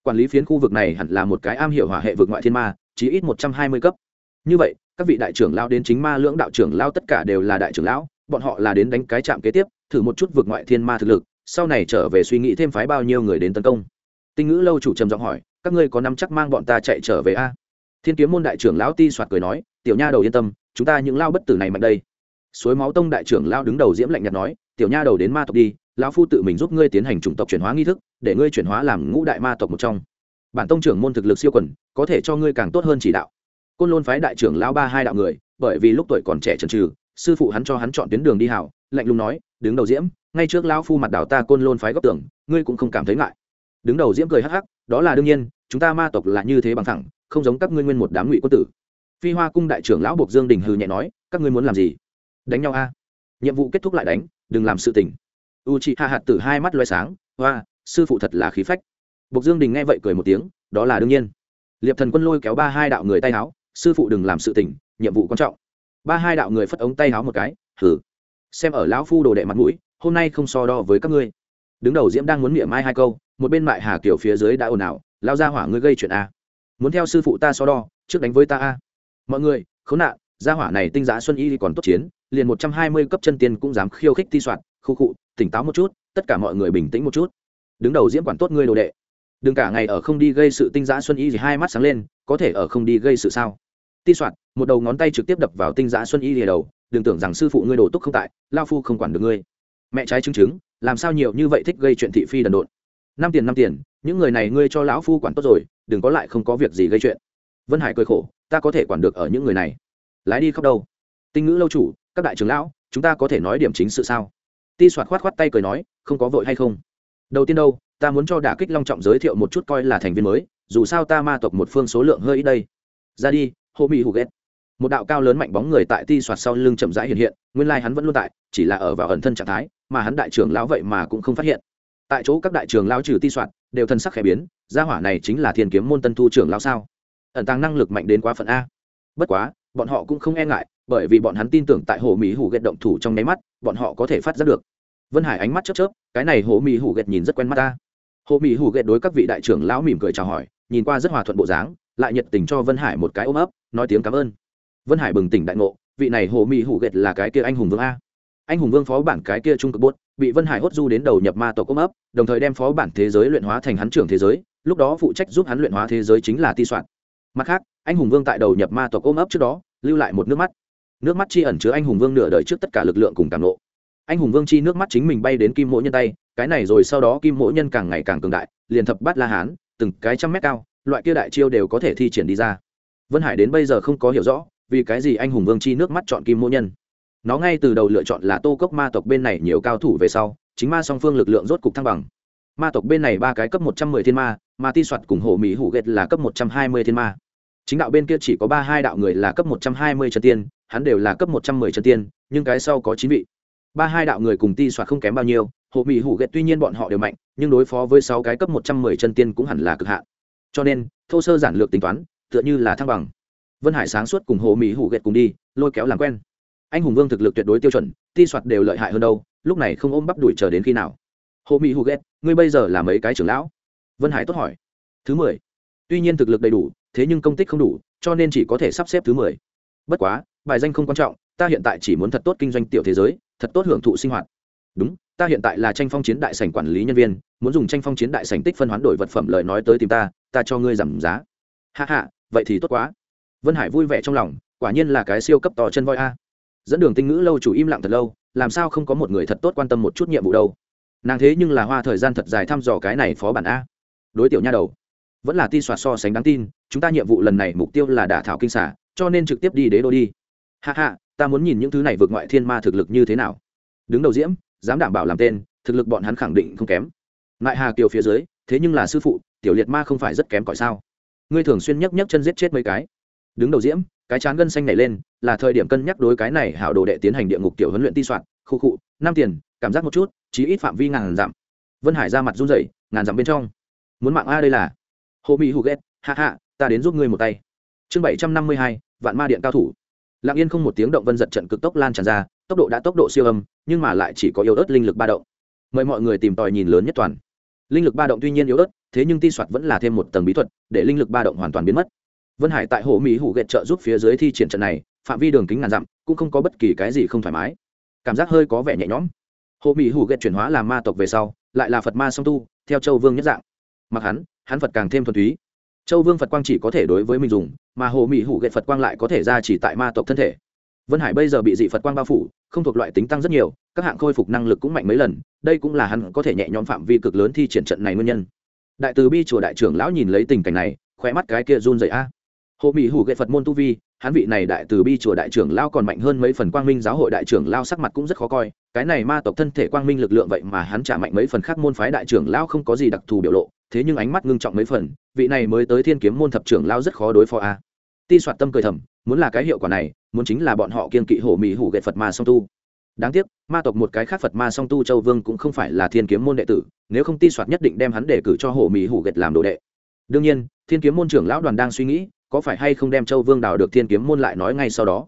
[SPEAKER 1] Quản lý phiến khu vực này hẳn là một cái am hiểu hỏa hệ vượt ngoại thiên ma chỉ ít một trăm hai mươi cấp. Như vậy, các vị đại trưởng lao đến chính ma lưỡng đạo trưởng lao tất cả đều là đại trưởng lão bọn họ là đến đánh cái chạm kế tiếp, thử một chút vượt ngoại thiên ma thực lực, sau này trở về suy nghĩ thêm phái bao nhiêu người đến tấn công. Tinh ngữ lâu chủ trầm giọng hỏi, các ngươi có nắm chắc mang bọn ta chạy trở về a? Thiên kiếm môn đại trưởng lão ti soạt cười nói, tiểu nha đầu yên tâm, chúng ta những lao bất tử này mạnh đây. Suối máu tông đại trưởng lao đứng đầu diễm lạnh nhạt nói, tiểu nha đầu đến ma tộc đi, lão phu tự mình giúp ngươi tiến hành chủng tộc chuyển hóa nghi thức, để ngươi chuyển hóa làm ngũ đại ma tộc một trong. Bản tông trưởng môn thực lực siêu quần, có thể cho ngươi càng tốt hơn chỉ đạo. Côn lôn phái đại trưởng lão ba hai đạo người, bởi vì lúc tuổi còn trẻ trần trừ sư phụ hắn cho hắn chọn tuyến đường đi hảo, lạnh lùng nói, đứng đầu diễm, ngay trước lão phu mặt đảo ta côn lôn phái góc tưởng ngươi cũng không cảm thấy ngại. Đứng đầu diễm cười hắc hắc, đó là đương nhiên, chúng ta ma tộc là như thế bằng thẳng, không giống các ngươi nguyên một đám ngụy quân tử. Phi hoa cung đại trưởng lão buộc dương đình hừ nhẹ nói, các ngươi muốn làm gì? Đánh nhau a. Nhiệm vụ kết thúc lại đánh, đừng làm sự tình. U chị hạ hạt từ hai mắt loay sáng hoa sư phụ thật là khí phách. Bộc dương đình nghe vậy cười một tiếng, đó là đương nhiên. Liệp thần quân lôi kéo ba hai đạo người tay áo, sư phụ đừng làm sự tình, nhiệm vụ quan trọng ba hai đạo người phất ống tay háo một cái hử xem ở lão phu đồ đệ mặt mũi, hôm nay không so đo với các ngươi. Đứng đầu diễm đang muốn miệng mai hai câu, một bên mại hà kiểu phía dưới đã ồn ào lao ra hỏa ngươi gây chuyện a. Muốn theo sư phụ ta so đo, trước đánh với ta a. Mọi người, khốn nạn, gia hỏa này tinh giá xuân y còn tốt chiến, liền một trăm hai mươi cấp chân tiên cũng dám khiêu khích ti soạn, khu khụ tỉnh táo một chút, tất cả mọi người bình tĩnh một chút. Đứng đầu diễm quản tốt ngươi đồ đệ, đừng cả ngày ở không đi gây sự tinh giã xuân y gì hai mắt sáng lên, có thể ở không đi gây sự sao? Ti soạn, một đầu ngón tay trực tiếp đập vào tinh giã xuân y lìa đầu, đừng tưởng rằng sư phụ ngươi đồ túc không tại, lao phu không quản được ngươi. Mẹ trái chứng chứng, làm sao nhiều như vậy thích gây chuyện thị phi đần độn? Năm tiền năm tiền, những người này ngươi cho lão phu quản tốt rồi, đừng có lại không có việc gì gây chuyện. Vân hải cười khổ, ta có thể quản được ở những người này. Lái đi khóc đâu? Tinh ngữ lâu chủ, các đại trưởng lão, chúng ta có thể nói điểm chính sự sao? Ti soạt khoát khoát tay cười nói, không có vội hay không? Đầu tiên đâu, ta muốn cho đả kích long trọng giới thiệu một chút coi là thành viên mới, dù sao ta ma tộc một phương số lượng hơi ít đây. Ra đi hô mỹ hù ghét. Một đạo cao lớn mạnh bóng người tại ti soạt sau lưng chậm rãi hiện hiện, nguyên lai hắn vẫn luôn tại, chỉ là ở vào ẩn thân trạng thái, mà hắn đại trưởng lão vậy mà cũng không phát hiện. Tại chỗ các đại trưởng lão trừ ti soạt, đều thân sắc khẽ biến, gia hỏa này chính là thiên kiếm môn tân thu trưởng lão sao? Ẩn tàng năng lực mạnh đến quá phận a. Bất quá, bọn họ cũng không e ngại, bởi vì bọn hắn tin tưởng tại hồ mỹ hủ ghét động thủ trong nháy mắt, bọn họ có thể phát giác được. Vân hải ánh mắt chớp chớp, cái này hồ mỹ hủ ghét nhìn rất quen mắt ta. Hồ mỹ hủ ghét đối các vị đại trưởng lão mỉm cười chào hỏi, nhìn qua rất hòa thuận bộ dáng lại nhiệt tình cho vân hải một cái ôm ấp, nói tiếng cảm ơn. Vân hải bừng tỉnh đại ngộ, vị này hồ mỹ hủ ghệt là cái kia anh hùng vương a. Anh hùng vương phó bản cái kia trung cực bốt bị vân hải hốt du đến đầu nhập ma tổ ôm ấp, đồng thời đem phó bản thế giới luyện hóa thành hắn trưởng thế giới, lúc đó phụ trách giúp hắn luyện hóa thế giới chính là ti soạn. Mặt khác, anh hùng vương tại đầu nhập ma tộc ôm ấp trước đó, lưu lại một nước mắt. Nước mắt chi ẩn chứa anh hùng vương nửa đời trước tất cả lực lượng cùng cảm nộ. Anh hùng vương chi nước mắt chính mình bay đến kim mỗ nhân tay, cái này rồi sau đó kim mỗ nhân càng ngày càng cường đại, liền thập bát la hán, từng cái trăm mét cao loại kia đại chiêu đều có thể thi triển đi ra. Vân hải đến bây giờ không có hiểu rõ, vì cái gì anh hùng vương chi nước mắt chọn kim mô nhân. Nó ngay từ đầu lựa chọn là tô cốc ma tộc bên này nhiều cao thủ về sau, chính ma song phương lực lượng rốt cục thăng bằng. Ma tộc bên này ba cái cấp một trăm mười thiên ma ma ti soạt cùng hồ mỹ hủ ghét là cấp một trăm hai mươi thiên ma. Chính đạo bên kia chỉ có ba hai đạo người là cấp một trăm hai mươi chân tiên, hắn đều là cấp một trăm mười chân tiên, nhưng cái sau có chín vị. Ba hai đạo người cùng ti soạt không kém bao nhiêu hộ mỹ hủ ghét tuy nhiên bọn họ đều mạnh, nhưng đối phó với sáu cái cấp một trăm mười chân tiên cũng hẳn là cực hạn cho nên, thô sơ giản lược tính toán, tựa như là thăng bằng. Vân hải sáng suốt cùng Hồ mỹ hủ ghẹt cùng đi, lôi kéo làm quen. Anh hùng vương thực lực tuyệt đối tiêu chuẩn, ti soạt đều lợi hại hơn đâu, lúc này không ôm bắp đuổi chờ đến khi nào. Hồ mỹ hủ ghẹt ngươi bây giờ là mấy cái trưởng lão? Vân hải tốt hỏi. Thứ mười. Tuy nhiên thực lực đầy đủ, thế nhưng công tích không đủ, cho nên chỉ có thể sắp xếp thứ mười. Bất quá, bài danh không quan trọng, ta hiện tại chỉ muốn thật tốt kinh doanh tiểu thế giới, thật tốt hưởng thụ sinh hoạt. Đúng, ta hiện tại là tranh phong chiến đại sảnh quản lý nhân viên, muốn dùng tranh phong chiến đại sảnh tích phân hoán đổi vật phẩm lời nói tới tìm ta ta cho ngươi giảm giá. Hạ hạ vậy thì tốt quá. Vân hải vui vẻ trong lòng, quả nhiên là cái siêu cấp to chân voi a. Dẫn đường tinh ngữ lâu chủ im lặng thật lâu, làm sao không có một người thật tốt quan tâm một chút nhiệm vụ đâu. Nàng thế nhưng là hoa thời gian thật dài thăm dò cái này phó bản a. Đối tiểu nha đầu, vẫn là ti soạt so sánh đáng tin, chúng ta nhiệm vụ lần này mục tiêu là đả thảo kinh xả cho nên trực tiếp đi đế đô đi. Hạ hạ ta muốn nhìn những thứ này vượt ngoại thiên ma thực lực như thế nào. Đứng đầu diễm, dám đảm bảo làm tên, thực lực bọn hắn khẳng định không kém. Ngại hà kiều phía dưới, thế nhưng là sư phụ tiểu liệt ma không phải rất kém cỏi sao? Ngươi thường xuyên nhấc nhấc chân giết chết mấy cái. Đứng đầu diễm, cái chán gân xanh nảy lên, là thời điểm cân nhắc đối cái này hảo đồ đệ tiến hành địa ngục tiểu huấn luyện ti soạn, khu khụ năm tiền, cảm giác một chút, chí ít phạm vi ngàn dặm. Vân hải ra mặt run rẩy, ngàn dặm bên trong. Muốn mạng a đây là. Hồ mỹ hù ghét hạ hạ ta đến giúp ngươi một tay. Chương bảy trăm năm mươi hai, vạn ma điện cao thủ. Lặng yên không một tiếng động vân giật trận cực tốc lan tràn ra, tốc độ đã tốc độ siêu âm, nhưng mà lại chỉ có yếu ớt linh lực ba động. Mời mọi người tìm tòi nhìn lớn nhất toàn. Linh lực ba động tuy nhiên yếu ớt thế nhưng ti soạt vẫn là thêm một tầng bí thuật, để linh lực ba động hoàn toàn biến mất. Vân hải tại hồ mỹ hủ ghẹt trợ giúp phía dưới thi triển trận này, phạm vi đường kính ngàn dặm, cũng không có bất kỳ cái gì không thoải mái. Cảm giác hơi có vẻ nhẹ nhõm. Hồ mỹ hủ ghẹt chuyển hóa làm ma tộc về sau, lại là phật ma song tu, theo châu vương nhất dạng. Mặc hắn hắn phật càng thêm thuần túy. Châu vương phật quang chỉ có thể đối với mình dùng, mà hồ mỹ hủ ghẹt phật quang lại có thể ra chỉ tại ma tộc thân thể. Vân hải bây giờ bị dị phật quang bao phủ, không thuộc loại tính tăng rất nhiều, các hạng khôi phục năng lực cũng mạnh mấy lần, đây cũng là hắn có thể nhẹ nhõm phạm vi cực lớn thi triển trận này nguyên nhân đại từ bi chùa đại trưởng lão nhìn lấy tình cảnh này khỏe mắt cái kia run dậy a. Hộ mỹ hủ gậy phật môn tu vi, hắn vị này đại từ bi chùa đại trưởng lao còn mạnh hơn mấy phần quang minh giáo hội đại trưởng lao sắc mặt cũng rất khó coi, cái này ma tộc thân thể quang minh lực lượng vậy mà hắn trả mạnh mấy phần khác môn phái đại trưởng lao không có gì đặc thù biểu lộ, thế nhưng ánh mắt ngưng trọng mấy phần, vị này mới tới thiên kiếm môn thập trưởng lao rất khó đối phó a. Ti soạt tâm cười thầm, muốn là cái hiệu quả này, muốn chính là bọn họ kiên kỵ hổ mỹ hủ gậy phật mà song tu đáng tiếc, ma tộc một cái khác phật ma song tu châu vương cũng không phải là thiên kiếm môn đệ tử, nếu không ti soạt nhất định đem hắn đề cử cho Hổ mỹ hủ gệt làm đồ đệ. Đương nhiên, thiên kiếm môn trưởng lão đoàn đang suy nghĩ, có phải hay không đem châu vương đào được thiên kiếm môn lại nói ngay sau đó.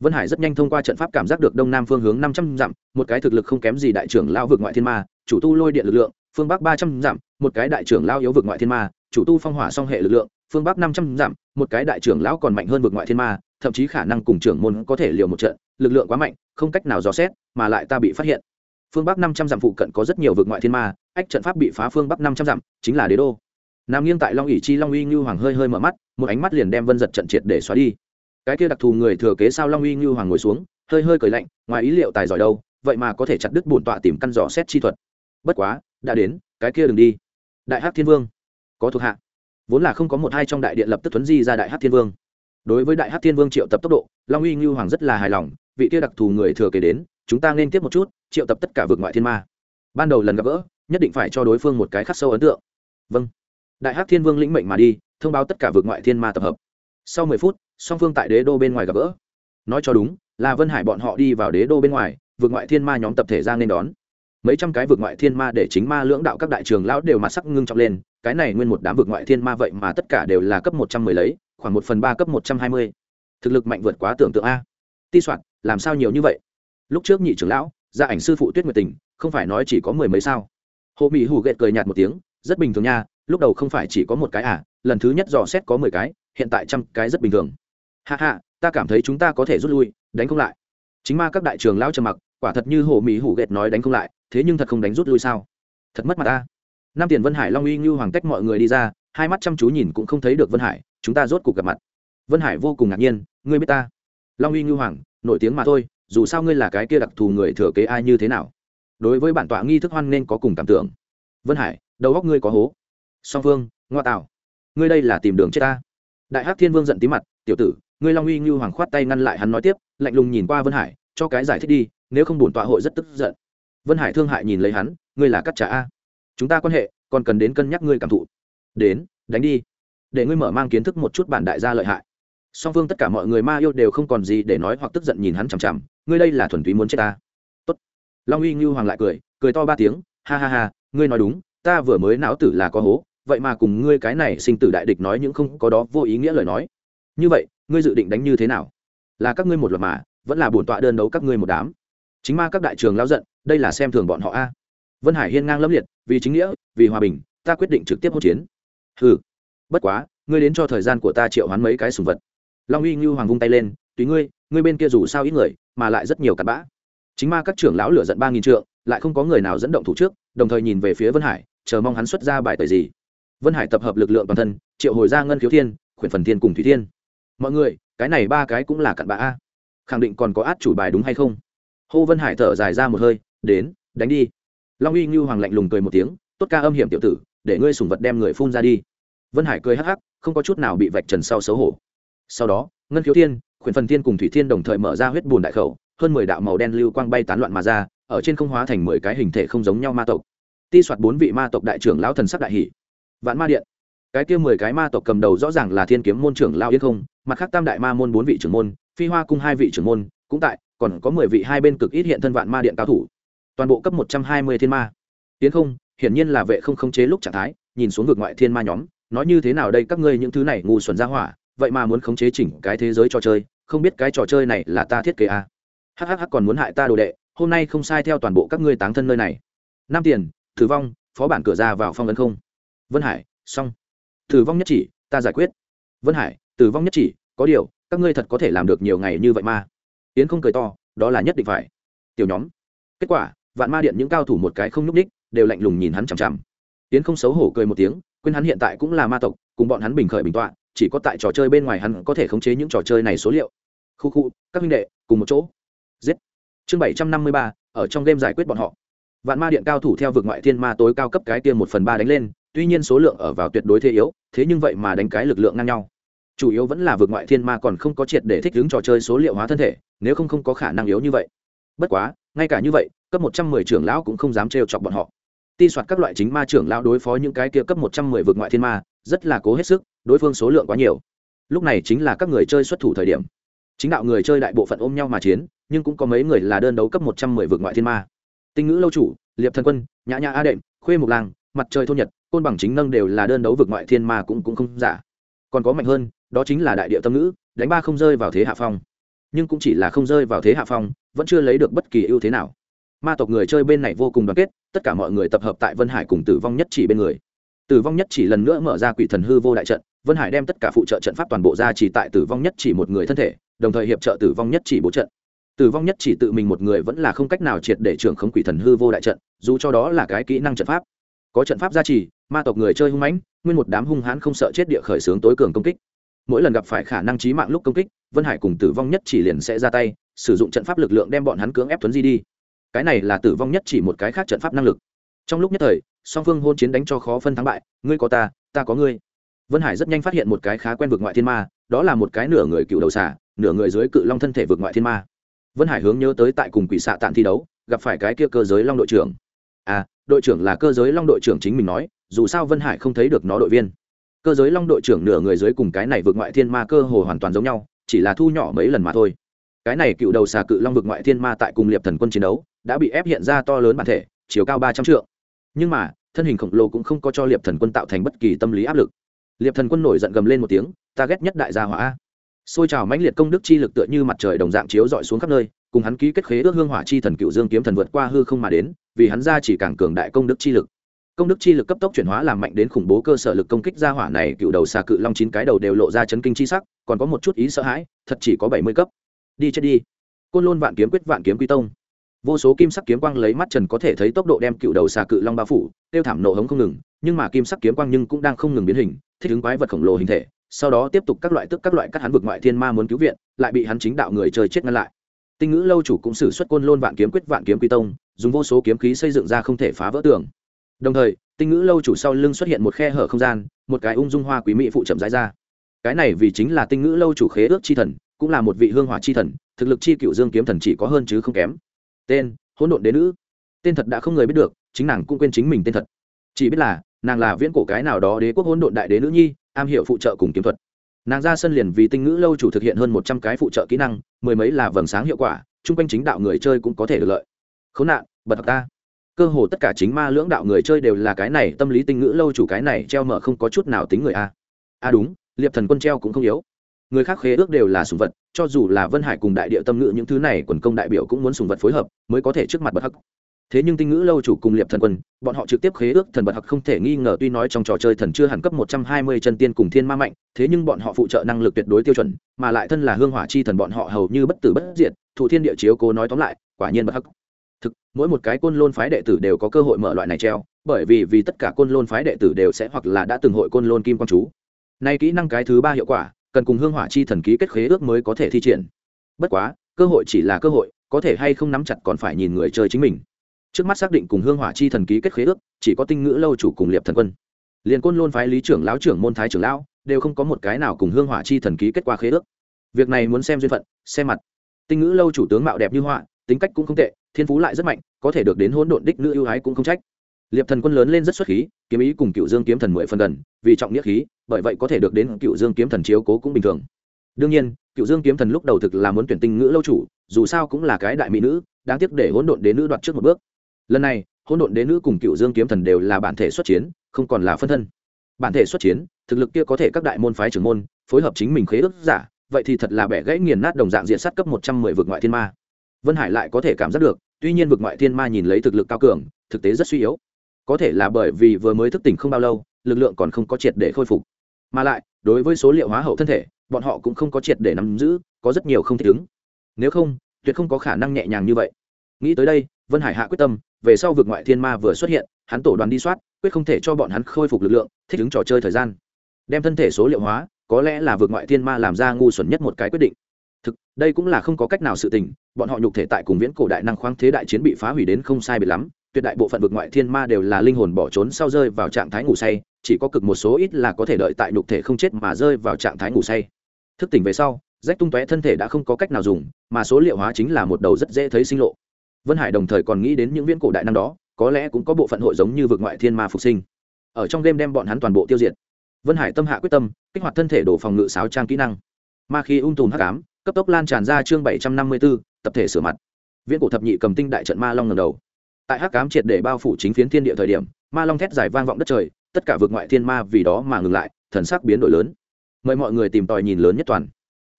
[SPEAKER 1] Vân hải rất nhanh thông qua trận pháp cảm giác được đông nam phương hướng năm trăm dặm, một cái thực lực không kém gì đại trưởng lao vượt ngoại thiên ma, chủ tu lôi điện lực lượng, phương bắc ba trăm dặm, một cái đại trưởng lao yếu vượt ngoại thiên ma, chủ tu phong hỏa song hệ lực lượng, phương bắc năm trăm dặm, một cái đại trưởng lão còn mạnh hơn vượt ngoại thiên ma thậm chí khả năng cùng trưởng môn có thể liều một trận, lực lượng quá mạnh, không cách nào dò xét, mà lại ta bị phát hiện. Phương bắc năm trăm dặm phụ cận có rất nhiều vực ngoại thiên ma, ách trận pháp bị phá phương bắc năm trăm dặm, chính là đế đô. Nam nghiêng tại long ỉ chi long uy ngưu hoàng hơi hơi mở mắt, một ánh mắt liền đem vân giật trận triệt để xóa đi. Cái kia đặc thù người thừa kế sao long uy ngưu hoàng ngồi xuống, hơi hơi cười lạnh, ngoài ý liệu tài giỏi đâu, vậy mà có thể chặt đứt bổn tọa tìm căn dò xét chi thuật. Bất quá, đã đến, cái kia đừng đi. Đại hắc thiên vương, có thuộc hạ. Vốn là không có một hai trong đại điện lập tức tuấn di ra đại hắc thiên vương đối với đại hắc thiên vương triệu tập tốc độ, long uy ngưu hoàng rất là hài lòng, vị kia đặc thù người thừa kế đến, chúng ta nên tiếp một chút, triệu tập tất cả vượt ngoại thiên ma. Ban đầu lần gặp gỡ, nhất định phải cho đối phương một cái khắc sâu ấn tượng. Vâng. Đại hắc thiên vương lĩnh mệnh mà đi, thông báo tất cả vượt ngoại thiên ma tập hợp. Sau mười phút, song phương tại đế đô bên ngoài gặp gỡ. Nói cho đúng, là vân hải bọn họ đi vào đế đô bên ngoài, vượt ngoại thiên ma nhóm tập thể ra nên đón. Mấy trăm cái vượt ngoại thiên ma để chính ma lưỡng đạo các đại trường lão đều mặt sắc ngưng trọng lên, cái này nguyên một đám vượt ngoại thiên ma vậy mà tất cả đều là cấp một trăm mười lấy khoảng một phần ba cấp một trăm hai mươi. Thực lực mạnh vượt quá tưởng tượng a. Ti soạn, làm sao nhiều như vậy? Lúc trước nhị trưởng lão, gia ảnh sư phụ tuyết nguyệt tình, không phải nói chỉ có mười mấy sao? Hồ mỹ hủ ghệ cười nhạt một tiếng, rất bình thường nha, lúc đầu không phải chỉ có một cái à lần thứ nhất dò xét có mười cái, hiện tại trăm cái rất bình thường. Hạ hạ ta cảm thấy chúng ta có thể rút lui, đánh không lại. Chính ma các đại trường lão trầm mặc, quả thật như hồ mỹ hủ ghệ nói đánh không lại, thế nhưng thật không đánh rút lui sao? Thật mất mặt ta Nam tiền vân hải long uy như hoàng tách mọi người đi ra, hai mắt chăm chú nhìn cũng không thấy được vân hải chúng ta rốt cuộc gặp mặt. Vân hải vô cùng ngạc nhiên, ngươi biết ta? Long uy ngư hoàng, nổi tiếng mà thôi, dù sao ngươi là cái kia đặc thù người thừa kế ai như thế nào? Đối với bản tọa nghi thức hoan nên có cùng cảm tưởng. Vân hải, đầu góc ngươi có hố. Song phương, ngoa tạo. Ngươi đây là tìm đường chết ta. Đại hắc thiên vương giận tí mặt, tiểu tử, ngươi long uy ngư hoàng khoát tay ngăn lại hắn nói tiếp, lạnh lùng nhìn qua vân hải, cho cái giải thích đi, nếu không bổn tọa hội rất tức giận. Vân hải thương hại nhìn lấy hắn, ngươi là cắt trả a? Chúng ta quan hệ, còn cần đến cân nhắc ngươi cảm thụ. Đến, đánh đi để ngươi mở mang kiến thức một chút bản đại gia lợi hại. Song phương tất cả mọi người ma yêu đều không còn gì để nói hoặc tức giận nhìn hắn chằm chằm, ngươi đây là thuần túy muốn chết ta. Tốt. Long uy ngưu hoàng lại cười cười to ba tiếng, ha ha ha, ngươi nói đúng, ta vừa mới não tử là có hố, vậy mà cùng ngươi cái này sinh tử đại địch nói những không có đó vô ý nghĩa lời nói. Như vậy, ngươi dự định đánh như thế nào? Là các ngươi một luật mà, vẫn là bổn tọa đơn đấu các ngươi một đám? Chính ma các đại trường lao giận, đây là xem thường bọn họ a. Vân hải hiên ngang lâm liệt, vì chính nghĩa, vì hòa bình, ta quyết định trực tiếp hỗn chiến. Ừ bất quá, ngươi đến cho thời gian của ta triệu hoán mấy cái sùng vật. Long uy ngưu hoàng vung tay lên, tùy ngươi ngươi bên kia dù sao ít người, mà lại rất nhiều cặn bã. Chính ma các trưởng lão lửa giận ba nghìn trượng, lại không có người nào dẫn động thủ trước, đồng thời nhìn về phía vân hải, chờ mong hắn xuất ra bài tời gì. Vân hải tập hợp lực lượng toàn thân, triệu hồi ra ngân khiếu thiên, khuyển phần thiên cùng thủy thiên. Mọi người, cái này ba cái cũng là cặn bã a. Khẳng định còn có át chủ bài đúng hay không? Hô vân hải thở dài ra một hơi, đến, đánh đi. Long uy ngưu hoàng lạnh lùng cười một tiếng, tốt ca âm hiểm tiểu tử, để ngươi sùng vật đem người phun ra đi vân hải cười hắc hắc, không có chút nào bị vạch trần sau xấu hổ. Sau đó, ngân khiếu thiên, khuyển phần thiên cùng thủy thiên đồng thời mở ra huyết bùn đại khẩu, hơn mười đạo màu đen lưu quang bay tán loạn mà ra, ở trên không hóa thành mười cái hình thể không giống nhau ma tộc. Ti soạt bốn vị ma tộc đại trưởng lão thần sắc đại hỷ vạn ma điện. Cái kia mười cái ma tộc cầm đầu rõ ràng là thiên kiếm môn trưởng lao yên không, mặt khác tam đại ma môn bốn vị trưởng môn, phi hoa cung hai vị trưởng môn, cũng tại, còn có mười vị hai bên cực ít hiện thân vạn ma điện cao thủ. Toàn bộ cấp một trăm hai mươi thiên ma. Tiến không, hiển nhiên là vệ không khống chế lúc trạng thái, nhìn xuống vực ngoại thiên ma nhóm nói như thế nào đây, các ngươi những thứ này ngu xuẩn ra hỏa, vậy mà muốn khống chế chỉnh cái thế giới trò chơi, không biết cái trò chơi này là ta thiết kế à. hhh còn muốn hại ta đồ đệ, hôm nay không sai theo toàn bộ các ngươi táng thân nơi này. Năm tiền, tử vong, phó bản cửa ra vào phong ấn không? Vân hải, xong. Tử vong nhất chỉ, ta giải quyết. Vân hải, tử vong nhất chỉ, có điều, các ngươi thật có thể làm được nhiều ngày như vậy mà. Yến không cười to, đó là nhất định phải. Tiểu nhóm. Kết quả, vạn ma điện những cao thủ một cái không nhúc ních đều lạnh lùng nhìn hắn chằm chằm. Yến không xấu hổ cười một tiếng quên hắn hiện tại cũng là ma tộc, cùng bọn hắn bình khởi bình tọa, chỉ có tại trò chơi bên ngoài hắn có thể khống chế những trò chơi này số liệu. Khu khu, các minh đệ, cùng một chỗ. Giết. Chương bảy trăm năm mươi ba, ở trong game giải quyết bọn họ. Vạn ma điện cao thủ theo vực ngoại thiên ma tối cao cấp cái tiên một phần ba đánh lên, tuy nhiên số lượng ở vào tuyệt đối thế yếu, thế nhưng vậy mà đánh cái lực lượng ngang nhau. Chủ yếu vẫn là vực ngoại thiên ma còn không có triệt để thích ứng trò chơi số liệu hóa thân thể, nếu không không có khả năng yếu như vậy. Bất quá, ngay cả như vậy, cấp một trăm mười trưởng lão cũng không dám trêu chọc bọn họ ti soạt các loại chính ma trưởng lão đối phó những cái kia cấp một trăm mười vực ngoại thiên ma, rất là cố hết sức, đối phương số lượng quá nhiều. Lúc này chính là các người chơi xuất thủ thời điểm. Chính đạo người chơi đại bộ phận ôm nhau mà chiến, nhưng cũng có mấy người là đơn đấu cấp một trăm mười vượt ngoại thiên ma. Tinh ngữ lâu chủ, liệp thần quân, nhã nhã a đệm, khuê mục lang, mặt trời thôn nhật, côn bằng chính nâng đều là đơn đấu vượt ngoại thiên ma cũng cũng không giả. Còn có mạnh hơn, đó chính là đại địa tâm ngữ, đánh ba không rơi vào thế hạ phong. Nhưng cũng chỉ là không rơi vào thế hạ phong, vẫn chưa lấy được bất kỳ ưu thế nào ma tộc người chơi bên này vô cùng đoàn kết, tất cả mọi người tập hợp tại vân hải cùng tử vong nhất chỉ bên người. Tử vong nhất chỉ lần nữa mở ra quỷ thần hư vô đại trận, vân hải đem tất cả phụ trợ trận pháp toàn bộ ra chỉ tại tử vong nhất chỉ một người thân thể, đồng thời hiệp trợ tử vong nhất chỉ bố trận. Tử vong nhất chỉ tự mình một người vẫn là không cách nào triệt để trưởng khống quỷ thần hư vô đại trận, dù cho đó là cái kỹ năng trận pháp. Có trận pháp gia trì, ma tộc người chơi hung mãnh, nguyên một đám hung hãn không sợ chết địa khởi xướng tối cường công kích. Mỗi lần gặp phải khả năng trí mạng lúc công kích, vân hải cùng tử vong nhất chỉ liền sẽ ra tay, sử dụng trận pháp lực lượng đem bọn hắn cưỡng ép tuấn di đi cái này là tử vong nhất chỉ một cái khác trận pháp năng lực. Trong lúc nhất thời, song phương hôn chiến đánh cho khó phân thắng bại, ngươi có ta ta có ngươi. Vân hải rất nhanh phát hiện một cái khá quen vực ngoại thiên ma, đó là một cái nửa người cựu đầu xả nửa người dưới cự long thân thể vượt ngoại thiên ma. Vân hải hướng nhớ tới tại cùng quỷ xạ tạm thi đấu, gặp phải cái kia cơ giới long đội trưởng. À đội trưởng là cơ giới long đội trưởng chính mình nói, dù sao vân hải không thấy được nó đội viên. Cơ giới long đội trưởng nửa người dưới cùng cái này vượt ngoại thiên ma cơ hồ hoàn toàn giống nhau, chỉ là thu nhỏ mấy lần mà thôi. Cái này cựu đầu xà cự long vượt ngoại thiên ma tại cùng liệp thần quân chiến đấu đã bị ép hiện ra to lớn bản thể, chiều cao ba trăm triệu nhưng mà, thân hình khổng lồ cũng không có cho liệp thần quân tạo thành bất kỳ tâm lý áp lực. Liệp thần quân nổi giận gầm lên một tiếng, ta ghét nhất đại gia hỏa xôi trào mãnh liệt công đức chi lực tựa như mặt trời đồng dạng chiếu dọi xuống khắp nơi, cùng hắn ký kết khế ước hương hỏa chi thần cựu dương kiếm thần vượt qua hư không mà đến, vì hắn ra chỉ càng cường đại công đức chi lực. Công đức chi lực cấp tốc chuyển hóa làm mạnh đến khủng bố cơ sở lực công kích gia hỏa này, cựu đầu xà cự long chín cái đầu đều lộ ra chấn kinh chi sắc, còn có một chút ý sợ hãi, thật chỉ có bảy mươi cấp. Đi chết đi. Côn lôn vạn kiếm quyết vạn kiếm quy tông vô số kim sắc kiếm quang lấy mắt trần có thể thấy tốc độ đem cựu đầu xà cự long bao phủ, tiêu thảm nổ hống không ngừng, nhưng mà kim sắc kiếm quang nhưng cũng đang không ngừng biến hình, thích ứng quái vật khổng lồ hình thể, sau đó tiếp tục các loại tức các loại cắt hắn vực ngoại thiên ma muốn cứu viện, lại bị hắn chính đạo người chơi chết ngăn lại. Tinh ngữ lâu chủ cũng xử xuất côn lôn vạn kiếm quyết vạn kiếm quy tông, dùng vô số kiếm khí xây dựng ra không thể phá vỡ tường. Đồng thời, tinh ngữ lâu chủ sau lưng xuất hiện một khe hở không gian, một cái ung dung hoa quý mỹ phụ chậm rãi ra. Cái này vì chính là tinh ngữ lâu chủ khế ước chi thần, cũng là một vị hương hỏa chi thần, thực lực chi cựu dương kiếm thần chỉ có hơn chứ không kém tên, hỗn độn đế nữ. Tên thật đã không người biết được, chính nàng cũng quên chính mình tên thật. Chỉ biết là, nàng là viễn cổ cái nào đó đế quốc hỗn độn đại đế nữ nhi, am hiểu phụ trợ cùng kiếm thuật. Nàng ra sân liền vì tinh ngữ lâu chủ thực hiện hơn một trăm cái phụ trợ kỹ năng, mười mấy là vầng sáng hiệu quả, chung quanh chính đạo người chơi cũng có thể được lợi. Khốn nạn, bật thật ta. Cơ hồ tất cả chính ma lưỡng đạo người chơi đều là cái này, tâm lý tinh ngữ lâu chủ cái này treo mở không có chút nào tính người a a. À đúng, liệp thần quân treo cũng không yếu người khác khế ước đều là sùng vật, cho dù là vân hải cùng đại địa tâm ngữ những thứ này quần công đại biểu cũng muốn sùng vật phối hợp mới có thể trước mặt bật hắc. Thế nhưng tinh ngữ lâu chủ cùng liệp thần quân, bọn họ trực tiếp khế ước thần bật hặc không thể nghi ngờ tuy nói trong trò chơi thần chưa hẳn cấp một trăm hai mươi chân tiên cùng thiên ma mạnh, thế nhưng bọn họ phụ trợ năng lực tuyệt đối tiêu chuẩn, mà lại thân là hương hỏa chi thần bọn họ hầu như bất tử bất diệt, thụ thiên địa chiếu cố nói tóm lại, quả nhiên bật hặc thực, mỗi một cái côn lôn phái đệ tử đều có cơ hội mở loại này treo, bởi vì vì tất cả côn lôn phái đệ tử đều sẽ hoặc là đã từng hội côn lôn kim quang chú. Nay kỹ năng cái thứ ba hiệu quả cần cùng hương hỏa chi thần ký kết khế ước mới có thể thi triển. Bất quá, cơ hội chỉ là cơ hội, có thể hay không nắm chặt còn phải nhìn người chơi chính mình. Trước mắt xác định cùng hương hỏa chi thần ký kết khế ước, chỉ có tinh ngữ lâu chủ cùng liệp thần quân. Liền côn lôn phái lý trưởng lão trưởng môn thái trưởng lão, đều không có một cái nào cùng hương hỏa chi thần ký kết qua khế ước. Việc này muốn xem duyên phận, xem mặt. Tinh ngữ lâu chủ tướng mạo đẹp như họa, tính cách cũng không tệ, thiên phú lại rất mạnh, có thể được đến hỗn độn đích nữ ưu ái cũng không trách liệp thần quân lớn lên rất xuất khí, kiếm ý cùng cựu dương kiếm thần mười phần gần, vì trọng nghĩa khí, bởi vậy có thể được đến cựu dương kiếm thần chiếu cố cũng bình thường. Đương nhiên, cựu dương kiếm thần lúc đầu thực là muốn tuyển tinh ngữ lâu chủ, dù sao cũng là cái đại mỹ nữ, đáng tiếc để hỗn độn đến nữ đoạt trước một bước. Lần này, hỗn độn đế nữ cùng cựu dương kiếm thần đều là bản thể xuất chiến, không còn là phân thân. Bản thể xuất chiến, thực lực kia có thể các đại môn phái trưởng môn, phối hợp chính mình khế ước giả, vậy thì thật là bẻ gãy nghiền nát đồng dạng diện sát cấp một trăm mười vực ngoại thiên ma. Vân hải lại có thể cảm giác được, tuy nhiên vực ngoại thiên ma nhìn lấy thực lực cao cường, thực tế rất suy yếu có thể là bởi vì vừa mới thức tỉnh không bao lâu, lực lượng còn không có triệt để khôi phục. Mà lại, đối với số liệu hóa hậu thân thể, bọn họ cũng không có triệt để nắm giữ, có rất nhiều không thích ứng. Nếu không, tuyệt không có khả năng nhẹ nhàng như vậy. Nghĩ tới đây, vân hải hạ quyết tâm, về sau vực ngoại thiên ma vừa xuất hiện, hắn tổ đoàn đi soát, quyết không thể cho bọn hắn khôi phục lực lượng, thích ứng trò chơi thời gian. Đem thân thể số liệu hóa, có lẽ là vực ngoại thiên ma làm ra ngu xuẩn nhất một cái quyết định. Thực, đây cũng là không có cách nào sự tình, bọn họ nhục thể tại cùng viễn cổ đại năng khoáng thế đại chiến bị phá hủy đến không sai bị lắm tuyệt đại bộ phận vực ngoại thiên ma đều là linh hồn bỏ trốn sau rơi vào trạng thái ngủ say, chỉ có cực một số ít là có thể đợi tại nhục thể không chết mà rơi vào trạng thái ngủ say. Thức tỉnh về sau, rách tung tóe thân thể đã không có cách nào dùng, mà số liệu hóa chính là một đầu rất dễ thấy sinh lộ. Vân hải đồng thời còn nghĩ đến những viễn cổ đại năng đó, có lẽ cũng có bộ phận hội giống như vực ngoại thiên ma phục sinh. Ở trong game đem bọn hắn toàn bộ tiêu diệt. Vân hải tâm hạ quyết tâm, kích hoạt thân thể đổ phòng ngự sáo trang kỹ năng. Ma khi ung tùm hắc ám, cấp tốc lan tràn ra chương bảy trăm năm mươi b ố tập thể sửa mặt. Viễn cổ thập nhị cầm tinh đại trận ma long ngầm đầu tại hắc cám triệt để bao phủ chính phiến thiên địa thời điểm, ma long thét dài vang vọng đất trời, tất cả vượt ngoại thiên ma vì đó mà ngừng lại, thần sắc biến đổi lớn. Mời mọi người tìm tòi nhìn lớn nhất toàn.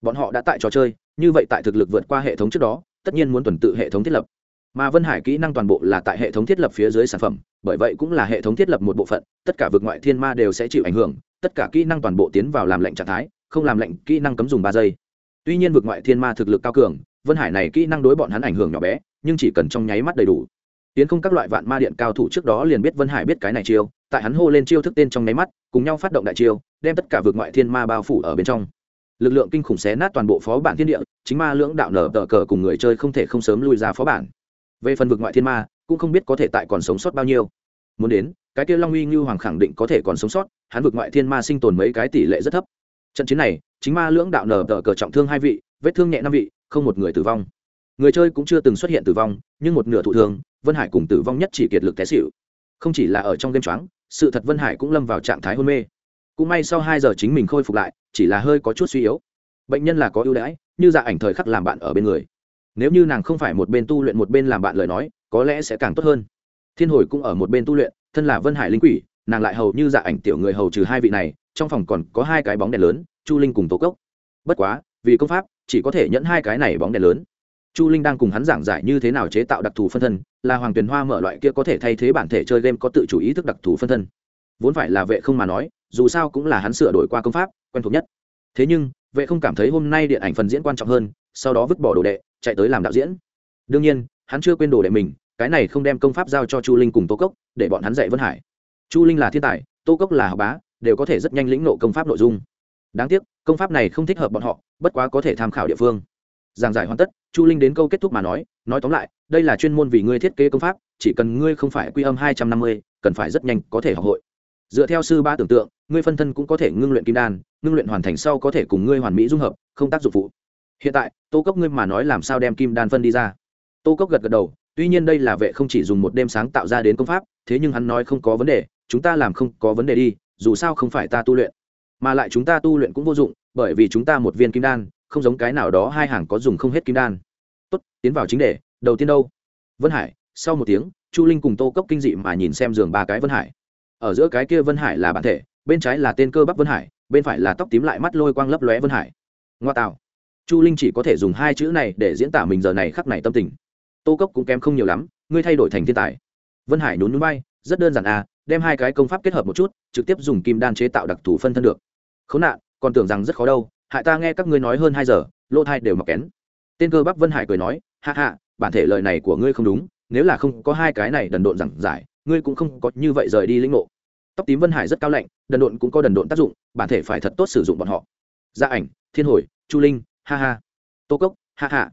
[SPEAKER 1] Bọn họ đã tại trò chơi, như vậy tại thực lực vượt qua hệ thống trước đó, tất nhiên muốn tuần tự hệ thống thiết lập. Mà vân hải kỹ năng toàn bộ là tại hệ thống thiết lập phía dưới sản phẩm, bởi vậy cũng là hệ thống thiết lập một bộ phận, tất cả vượt ngoại thiên ma đều sẽ chịu ảnh hưởng, tất cả kỹ năng toàn bộ tiến vào làm lệnh trạng thái, không làm lệnh kỹ năng cấm dùng ba giây. Tuy nhiên vượt ngoại thiên ma thực lực cao cường, vân hải này kỹ năng đối bọn hắn ảnh hưởng nhỏ bé, nhưng chỉ cần trong nháy mắt đầy đủ tiến không các loại vạn ma điện cao thủ trước đó liền biết vân hải biết cái này chiêu, tại hắn hô lên chiêu thức tên trong nháy mắt, cùng nhau phát động đại chiêu, đem tất cả vượt ngoại thiên ma bao phủ ở bên trong. Lực lượng kinh khủng xé nát toàn bộ phó bản thiên địa, chính ma lưỡng đạo nở tờ cờ cùng người chơi không thể không sớm lui ra phó bản. Về phần vực ngoại thiên ma, cũng không biết có thể tại còn sống sót bao nhiêu. Muốn đến, cái kia long uy như hoàng khẳng định có thể còn sống sót, hắn vực ngoại thiên ma sinh tồn mấy cái tỷ lệ rất thấp. Trận chiến này, chính ma lưỡng đạo nở tờ cờ trọng thương hai vị, vết thương nhẹ năm vị, không một người tử vong người chơi cũng chưa từng xuất hiện tử vong, nhưng một nửa thụ thương, vân hải cùng tử vong nhất chỉ kiệt lực té xịu không chỉ là ở trong game choáng, sự thật vân hải cũng lâm vào trạng thái hôn mê. Cũng may sau hai giờ chính mình khôi phục lại, chỉ là hơi có chút suy yếu. Bệnh nhân là có ưu đãi, như dạ ảnh thời khắc làm bạn ở bên người. Nếu như nàng không phải một bên tu luyện một bên làm bạn lời nói, có lẽ sẽ càng tốt hơn. Thiên hồi cũng ở một bên tu luyện, thân là vân hải linh quỷ, nàng lại hầu như dạ ảnh tiểu người hầu trừ hai vị này, trong phòng còn có hai cái bóng đèn lớn, chu linh cùng tố cốc. Bất quá, vì công pháp, chỉ có thể nhẫn hai cái này bóng đèn lớn chu linh đang cùng hắn giảng giải như thế nào chế tạo đặc thù phân thân, là hoàng tuyền hoa mở loại kia có thể thay thế bản thể chơi game có tự chủ ý thức đặc thù phân thân. Vốn phải là vệ không mà nói, dù sao cũng là hắn sửa đổi qua công pháp, quen thuộc nhất. Thế nhưng, vệ không cảm thấy hôm nay điện ảnh phần diễn quan trọng hơn, sau đó vứt bỏ đồ đệ, chạy tới làm đạo diễn. Đương nhiên, hắn chưa quên đồ đệ mình, cái này không đem công pháp giao cho chu linh cùng tô cốc, để bọn hắn dạy vân hải. Chu linh là thiên tài, tô cốc là học bá, đều có thể rất nhanh lĩnh nộ công pháp nội dung. Đáng tiếc, công pháp này không thích hợp bọn họ, bất quá có thể tham khảo địa phương giảng giải hoàn tất, chu linh đến câu kết thúc mà nói nói tóm lại, đây là chuyên môn vì ngươi thiết kế công pháp, chỉ cần ngươi không phải quy âm hai trăm năm mươi, cần phải rất nhanh có thể học hội. Dựa theo sư ba tưởng tượng, ngươi phân thân cũng có thể ngưng luyện kim đan, ngưng luyện hoàn thành sau có thể cùng ngươi hoàn mỹ dung hợp, không tác dụng phụ. Hiện tại, tô cốc ngươi mà nói làm sao đem kim đan phân đi ra? Tô cốc gật gật đầu, tuy nhiên đây là vệ không chỉ dùng một đêm sáng tạo ra đến công pháp, thế nhưng hắn nói không có vấn đề, chúng ta làm không có vấn đề đi, dù sao không phải ta tu luyện. Mà lại chúng ta tu luyện cũng vô dụng, bởi vì chúng ta một viên kim đan không giống cái nào đó hai hàng có dùng không hết kim đan. Tốt, tiến vào chính đề, đầu tiên đâu? Vân hải, sau một tiếng, chu linh cùng tô cốc kinh dị mà nhìn xem giường ba cái vân hải. Ở giữa cái kia vân hải là bản thể, bên trái là tên cơ bắp vân hải, bên phải là tóc tím lại mắt lôi quang lấp lóe vân hải. Ngoa tạo. Chu linh chỉ có thể dùng hai chữ này để diễn tả mình giờ này khắc này tâm tình. Tô cốc cũng kém không nhiều lắm, ngươi thay đổi thành thiên tài. Vân hải nhún núi bay rất đơn giản à đem hai cái công pháp kết hợp một chút, trực tiếp dùng kim đan chế tạo đặc thù phân thân được. Khốn nạn, còn tưởng rằng rất khó đâu hại ta nghe các ngươi nói hơn hai giờ lô thai đều mặc kén. Tên cơ bắp vân hải cười nói hạ hạ bản thể lời này của ngươi không đúng nếu là không có hai cái này đần độn giảng giải ngươi cũng không có như vậy rời đi lĩnh ngộ. Tóc tím vân hải rất cao lạnh đần độn cũng có đần độn tác dụng bản thể phải thật tốt sử dụng bọn họ. Gia ảnh thiên hồi chu linh ha ha. Tô cốc ha ha.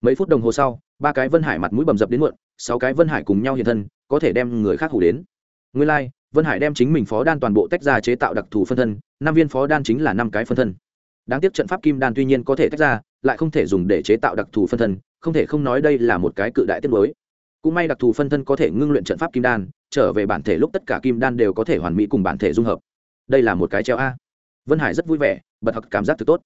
[SPEAKER 1] Mấy phút đồng hồ sau ba cái vân hải mặt mũi bầm dập đến muộn sáu cái vân hải cùng nhau hiện thân có thể đem người khác hủ đến. Nguyên lai、like, vân hải đem chính mình phó đan toàn bộ tách ra chế tạo đặc thù phân thân năm viên phó đan chính là năm cái phân thân đáng tiếc trận pháp kim đan tuy nhiên có thể tách ra, lại không thể dùng để chế tạo đặc thù phân thân, không thể không nói đây là một cái cự đại tiết mới cũng may đặc thù phân thân có thể ngưng luyện trận pháp kim đan, trở về bản thể lúc tất cả kim đan đều có thể hoàn mỹ cùng bản thể dung hợp. Đây là một cái treo a. Vân hải rất vui vẻ, bật hặc cảm giác thực tốt.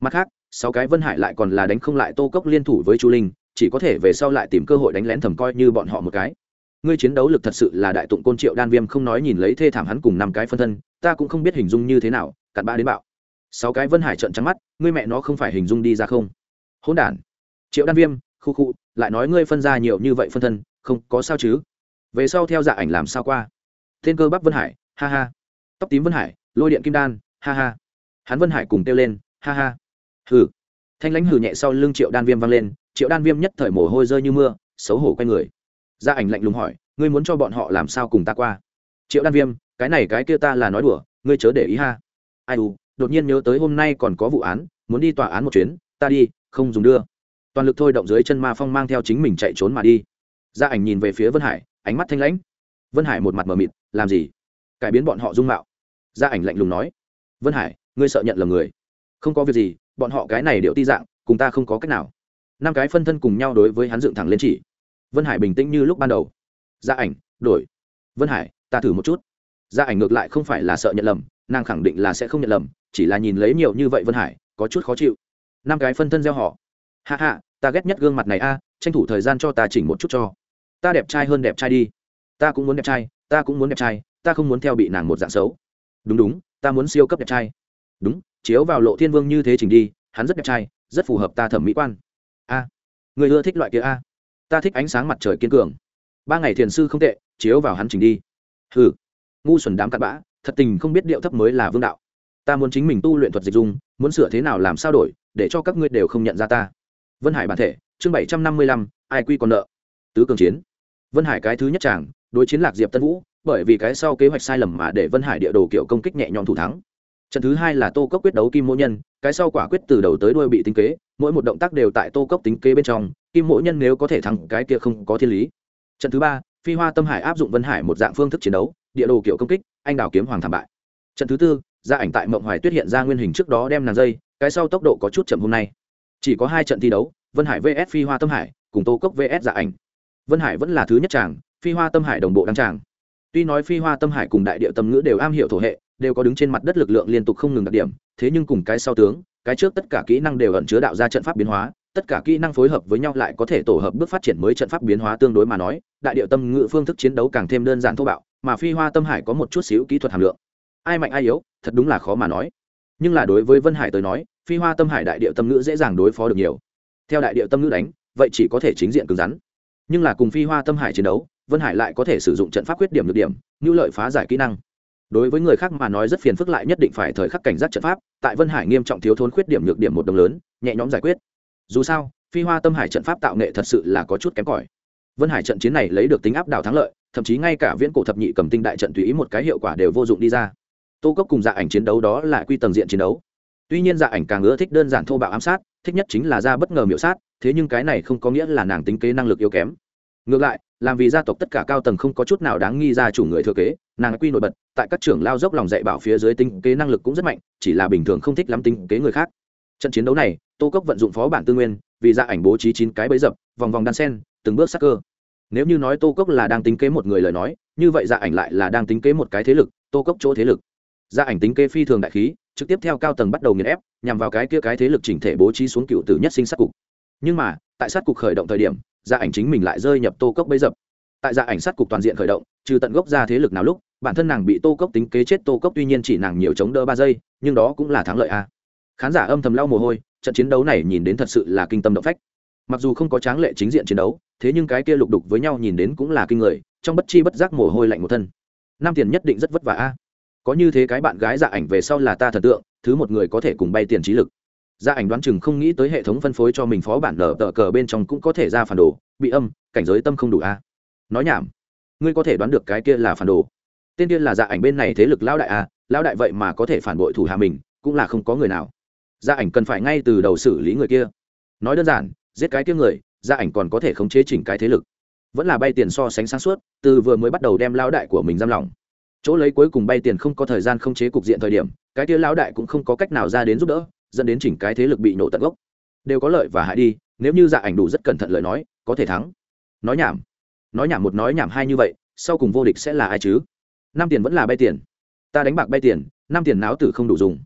[SPEAKER 1] Mặt khác, sáu cái vân hải lại còn là đánh không lại tô cốc liên thủ với chu linh, chỉ có thể về sau lại tìm cơ hội đánh lén thầm coi như bọn họ một cái. Ngươi chiến đấu lực thật sự là đại tụng côn triệu đan viêm không nói nhìn lấy thê thảm hắn cùng năm cái phân thân, ta cũng không biết hình dung như thế nào, cặn ba đến bạo sáu cái vân hải trợn trắng mắt, ngươi mẹ nó không phải hình dung đi ra không? Hỗn đản. Triệu đan viêm, khu khu, lại nói ngươi phân ra nhiều như vậy phân thân, không có sao chứ? Về sau theo dạ ảnh làm sao qua? Thiên cơ bắp vân hải, ha ha. Tóc tím vân hải, lôi điện kim đan, ha ha. Hắn vân hải cùng kêu lên, ha ha. Hừ. Thanh lãnh hừ nhẹ sau lưng triệu đan viêm vang lên, triệu đan viêm nhất thời mồ hôi rơi như mưa, xấu hổ quay người. Gia ảnh lạnh lùng hỏi, ngươi muốn cho bọn họ làm sao cùng ta qua? Triệu đan viêm, cái này cái kia ta là nói đùa, ngươi chớ để ý ha. Ai u đột nhiên nhớ tới hôm nay còn có vụ án, muốn đi tòa án một chuyến, ta đi, không dùng đưa. Toàn lực thôi động dưới chân ma phong mang theo chính mình chạy trốn mà đi. Gia ảnh nhìn về phía vân hải, ánh mắt thanh lãnh. Vân hải một mặt mờ mịt, làm gì? Cải biến bọn họ dung mạo. Gia ảnh lạnh lùng nói. Vân hải, ngươi sợ nhận lầm người. Không có việc gì, bọn họ cái này điệu ti dạng, cùng ta không có cách nào. Năm cái phân thân cùng nhau đối với hắn dựng thẳng lên chỉ. Vân hải bình tĩnh như lúc ban đầu. Gia ảnh, đổi. Vân hải, ta thử một chút. Gia ảnh ngược lại không phải là sợ nhận lầm nàng khẳng định là sẽ không nhận lầm, chỉ là nhìn lấy nhiều như vậy vân hải, có chút khó chịu. Năm cái phân thân gieo họ. Hạ hạ ta ghét nhất gương mặt này a, tranh thủ thời gian cho ta chỉnh một chút cho. Ta đẹp trai hơn đẹp trai đi. Ta cũng muốn đẹp trai, ta cũng muốn đẹp trai, ta không muốn theo bị nàng một dạng xấu. Đúng đúng, ta muốn siêu cấp đẹp trai. Đúng, chiếu vào lộ thiên vương như thế chỉnh đi, hắn rất đẹp trai, rất phù hợp ta thẩm mỹ quan. A, người ưa thích loại kia a? Ta thích ánh sáng mặt trời kiên cường. Ba ngày thiền sư không tệ, chiếu vào hắn chỉnh đi. Hừ, ngu xuẩn đám cặn bã thật tình không biết điệu thấp mới là vương đạo. Ta muốn chính mình tu luyện thuật dịch dung, muốn sửa thế nào làm sao đổi, để cho các ngươi đều không nhận ra ta. Vân hải bản thể, chương bảy trăm năm mươi lăm, ai quy còn nợ? Tứ cường chiến. Vân hải cái thứ nhất chàng, đối chiến lạc diệp tân vũ, bởi vì cái sau kế hoạch sai lầm mà để vân hải địa đồ kiểu công kích nhẹ nhõm thủ thắng. Trận thứ hai là tô cốc quyết đấu kim mỗ nhân, cái sau quả quyết từ đầu tới đuôi bị tính kế, mỗi một động tác đều tại tô cốc tính kế bên trong, kim mỗ nhân nếu có thể thắng cái kia không có thiên lý. Trận thứ ba, phi hoa tâm hải áp dụng vân hải một dạng phương thức chiến đấu địa đồ kiểu công kích, anh đào kiếm hoàng thảm bại. Trận thứ tư, gia ảnh tại mộng hoài tuyết hiện ra nguyên hình trước đó đem nàng dây, cái sau tốc độ có chút chậm hôm nay. Chỉ có hai trận thi đấu, vân hải vs phi hoa tâm hải cùng tô cốc vs dạ ảnh. Vân hải vẫn là thứ nhất tràng phi hoa tâm hải đồng bộ đăng tràng tuy nói phi hoa tâm hải cùng đại địa tâm ngữ đều am hiểu thổ hệ, đều có đứng trên mặt đất lực lượng liên tục không ngừng đặc điểm, thế nhưng cùng cái sau tướng, cái trước tất cả kỹ năng đều ẩn chứa đạo ra trận pháp biến hóa, tất cả kỹ năng phối hợp với nhau lại có thể tổ hợp bước phát triển mới trận pháp biến hóa tương đối mà nói, đại địa tâm ngữ phương thức chiến đấu càng thêm đơn giản thô bạo mà phi hoa tâm hải có một chút xíu kỹ thuật hàm lượng. Ai mạnh ai yếu, thật đúng là khó mà nói. Nhưng là đối với vân hải tới nói, phi hoa tâm hải đại điệu tâm ngữ dễ dàng đối phó được nhiều. Theo đại điệu tâm ngữ đánh, vậy chỉ có thể chính diện cứng rắn. Nhưng là cùng phi hoa tâm hải chiến đấu, vân hải lại có thể sử dụng trận pháp khuyết điểm được điểm ngữ lợi phá giải kỹ năng. Đối với người khác mà nói rất phiền phức lại nhất định phải thời khắc cảnh giác trận pháp, tại vân hải nghiêm trọng thiếu thốn khuyết điểm nhược điểm một đồng lớn, nhẹ nhõm giải quyết. Dù sao, phi hoa tâm hải trận pháp tạo nghệ thật sự là có chút kém cỏi vân hải trận chiến này lấy được tính áp đảo thắng lợi, thậm chí ngay cả viễn cổ thập nhị cầm tinh đại trận tùy ý một cái hiệu quả đều vô dụng đi ra. Tô cốc cùng dạ ảnh chiến đấu đó là quy tầng diện chiến đấu. Tuy nhiên dạ ảnh càng ưa thích đơn giản thô bạo ám sát, thích nhất chính là ra bất ngờ miểu sát, thế nhưng cái này không có nghĩa là nàng tính kế năng lực yếu kém. Ngược lại, làm vì gia tộc tất cả cao tầng không có chút nào đáng nghi ra chủ người thừa kế, nàng quy nổi bật, tại các trưởng lao dốc lòng dạy bảo phía dưới tính kế năng lực cũng rất mạnh, chỉ là bình thường không thích lắm tính kế người khác. Trận chiến đấu này, tô cốc vận dụng phó bản tư nguyên, vì gia ảnh bố trí chín cái bẫy dập, vòng vòng đan sen từng bước sắc cơ. Nếu như nói tô cốc là đang tính kế một người lời nói, như vậy dạ ảnh lại là đang tính kế một cái thế lực, tô cốc chỗ thế lực. Dạ ảnh tính kế phi thường đại khí, trực tiếp theo cao tầng bắt đầu nghiền ép, nhằm vào cái kia cái thế lực chỉnh thể bố trí xuống cựu tử nhất sinh sát cục. Nhưng mà, tại sát cục khởi động thời điểm dạ ảnh chính mình lại rơi nhập tô cốc bấy dập. Tại dạ ảnh sát cục toàn diện khởi động, trừ tận gốc ra thế lực nào lúc, bản thân nàng bị tô cốc tính kế chết tô cốc tuy nhiên chỉ nàng nhiều chống đỡ ba giây, nhưng đó cũng là thắng lợi a. Khán giả âm thầm lau mồ hôi, trận chiến đấu này nhìn đến thật sự là kinh tâm động phách. Mặc dù không có tráng lệ chính diện chiến đấu thế nhưng cái kia lục đục với nhau nhìn đến cũng là kinh người, trong bất chi bất giác mồ hôi lạnh một thân. Nam tiền nhất định rất vất vả a. Có như thế cái bạn gái dạ ảnh về sau là ta thần tượng, thứ một người có thể cùng bay tiền trí lực. Gia ảnh đoán chừng không nghĩ tới hệ thống phân phối cho mình phó bản nở tờ cờ bên trong cũng có thể ra phản đồ, bị âm, cảnh giới tâm không đủ a. Nói nhảm. Ngươi có thể đoán được cái kia là phản đồ. Tên kia là gia ảnh bên này thế lực lão đại a, lão đại vậy mà có thể phản bội thủ hạ mình, cũng là không có người nào. Gia ảnh cần phải ngay từ đầu xử lý người kia. Nói đơn giản, giết cái kia người gia ảnh còn có thể khống chế chỉnh cái thế lực. Vẫn là bay tiền so sánh sáng suốt, từ vừa mới bắt đầu đem lão đại của mình giam lỏng. Chỗ lấy cuối cùng bay tiền không có thời gian không chế cục diện thời điểm, cái kia lão đại cũng không có cách nào ra đến giúp đỡ, dẫn đến chỉnh cái thế lực bị nổ tận gốc. Đều có lợi và hại đi, nếu như dạ ảnh đủ rất cẩn thận lời nói, có thể thắng. Nói nhảm. Nói nhảm một nói nhảm hai như vậy, sau cùng vô địch sẽ là ai chứ? Năm tiền vẫn là bay tiền. Ta đánh bạc bay tiền năm tiền náo tử không đủ dùng.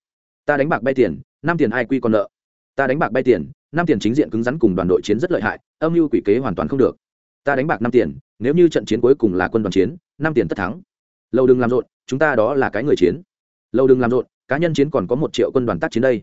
[SPEAKER 1] Ta đánh bạc bay tiền năm tiền ai quy còn nợ? Ta đánh bạc bay tiền, năm tiền chính diện cứng rắn cùng đoàn đội chiến rất lợi hại, âm mưu quỷ kế hoàn toàn không được. Ta đánh bạc năm tiền, nếu như trận chiến cuối cùng là quân đoàn chiến, năm tiền tất thắng. Lâu đừng làm rộn, chúng ta đó là cái người chiến. Lâu đừng làm rộn, cá nhân chiến còn có một triệu quân đoàn tác chiến đây.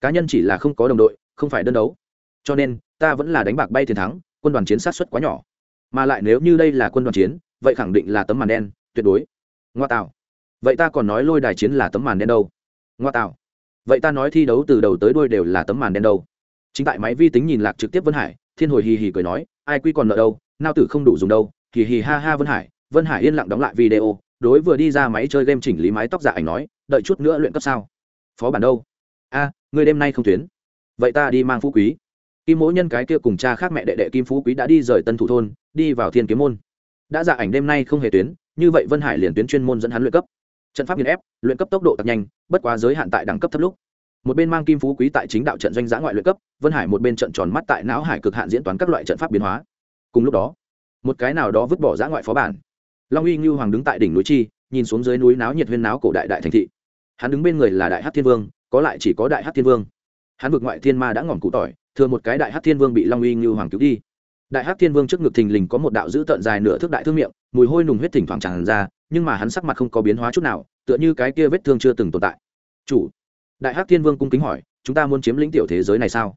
[SPEAKER 1] Cá nhân chỉ là không có đồng đội, không phải đơn đấu. Cho nên, ta vẫn là đánh bạc bay tiền thắng, quân đoàn chiến sát xuất quá nhỏ. Mà lại nếu như đây là quân đoàn chiến, vậy khẳng định là tấm màn đen, tuyệt đối. Ngoa tạo. Vậy ta còn nói lôi đài chiến là tấm màn đen đâu? Ngoa tạo vậy ta nói thi đấu từ đầu tới đuôi đều là tấm màn đen đâu. Chính tại máy vi tính nhìn lạc trực tiếp vân hải, thiên hồi hì hì cười nói, ai quy còn nợ đâu, nao tử không đủ dùng đâu. Hì hì ha ha vân hải vân hải yên lặng đóng lại video, đối vừa đi ra máy chơi game chỉnh lý mái tóc giả ảnh nói, đợi chút nữa luyện cấp sao? Phó bản đâu? A, người đêm nay không tuyến. Vậy ta đi mang phú quý. Kim mỗi nhân cái kia cùng cha khác mẹ đệ đệ kim phú quý đã đi rời tân thủ thôn, đi vào thiên kiếm môn. Đã giả ảnh đêm nay không hề tuyến, như vậy vân hải liền tuyến chuyên môn dẫn hắn luyện cấp trận pháp nghiền ép, luyện cấp tốc độ tập nhanh, bất quá giới hạn tại đẳng cấp thấp lúc. Một bên mang kim phú quý tại chính đạo trận doanh giã ngoại luyện cấp, vân hải một bên trận tròn mắt tại não hải cực hạn diễn toán các loại trận pháp biến hóa. Cùng lúc đó, một cái nào đó vứt bỏ giã ngoại phó bản. Long uy ngưu hoàng đứng tại đỉnh núi chi, nhìn xuống dưới núi náo nhiệt huyên náo cổ đại đại thành thị. Hắn đứng bên người là đại hát thiên vương, có lại chỉ có đại hát thiên vương. Hắn vực ngoại thiên ma đã ngỏm cụ tỏi, thừa một cái đại hát thiên vương bị long uy ngưu hoàng cứu đi. Đại hát thiên vương trước ngực thình lình có một đạo dữ tợn dài nửa thước đại thương miệng, mùi hôi nùng huyết thỉnh thoảng tràn ra nhưng mà hắn sắc mặt không có biến hóa chút nào, tựa như cái kia vết thương chưa từng tồn tại. Chủ, đại hắc thiên vương cung kính hỏi, chúng ta muốn chiếm lĩnh tiểu thế giới này sao?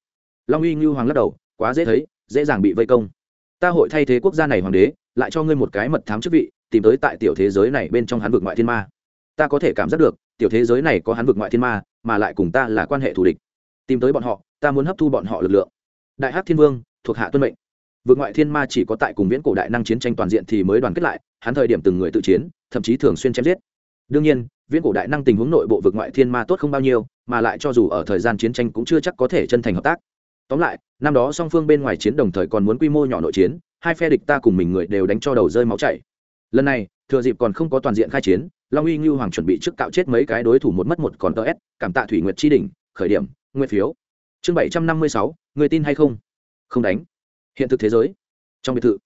[SPEAKER 1] Long uy ngưu hoàng lắc đầu, quá dễ thấy, dễ dàng bị vây công. Ta hội thay thế quốc gia này hoàng đế, lại cho ngươi một cái mật thám chức vị, tìm tới tại tiểu thế giới này bên trong hắn vực ngoại thiên ma. Ta có thể cảm giác được, tiểu thế giới này có hắn vực ngoại thiên ma, mà lại cùng ta là quan hệ thù địch. Tìm tới bọn họ, ta muốn hấp thu bọn họ lực lượng. Đại hắc thiên vương, thuộc hạ tuân mệnh. Vực ngoại thiên ma chỉ có tại cùng viễn cổ đại năng chiến tranh toàn diện thì mới đoàn kết lại, hắn thời điểm từng người tự chiến thậm chí thường xuyên chém giết. Đương nhiên, viễn cổ đại năng tình huống nội bộ vượt ngoại thiên ma tốt không bao nhiêu, mà lại cho dù ở thời gian chiến tranh cũng chưa chắc có thể chân thành hợp tác. Tóm lại, năm đó song phương bên ngoài chiến đồng thời còn muốn quy mô nhỏ nội chiến, hai phe địch ta cùng mình người đều đánh cho đầu rơi máu chảy. Lần này, thừa dịp còn không có toàn diện khai chiến, long uy ngưu hoàng chuẩn bị trước cạo chết mấy cái đối thủ một mất một còn tờ s cảm tạ thủy nguyệt chi đỉnh, khởi điểm nguyên phiếu. Chương bảy trăm năm mươi sáu, người tin hay không? Không đánh. Hiện thực thế giới. Trong biệt thự,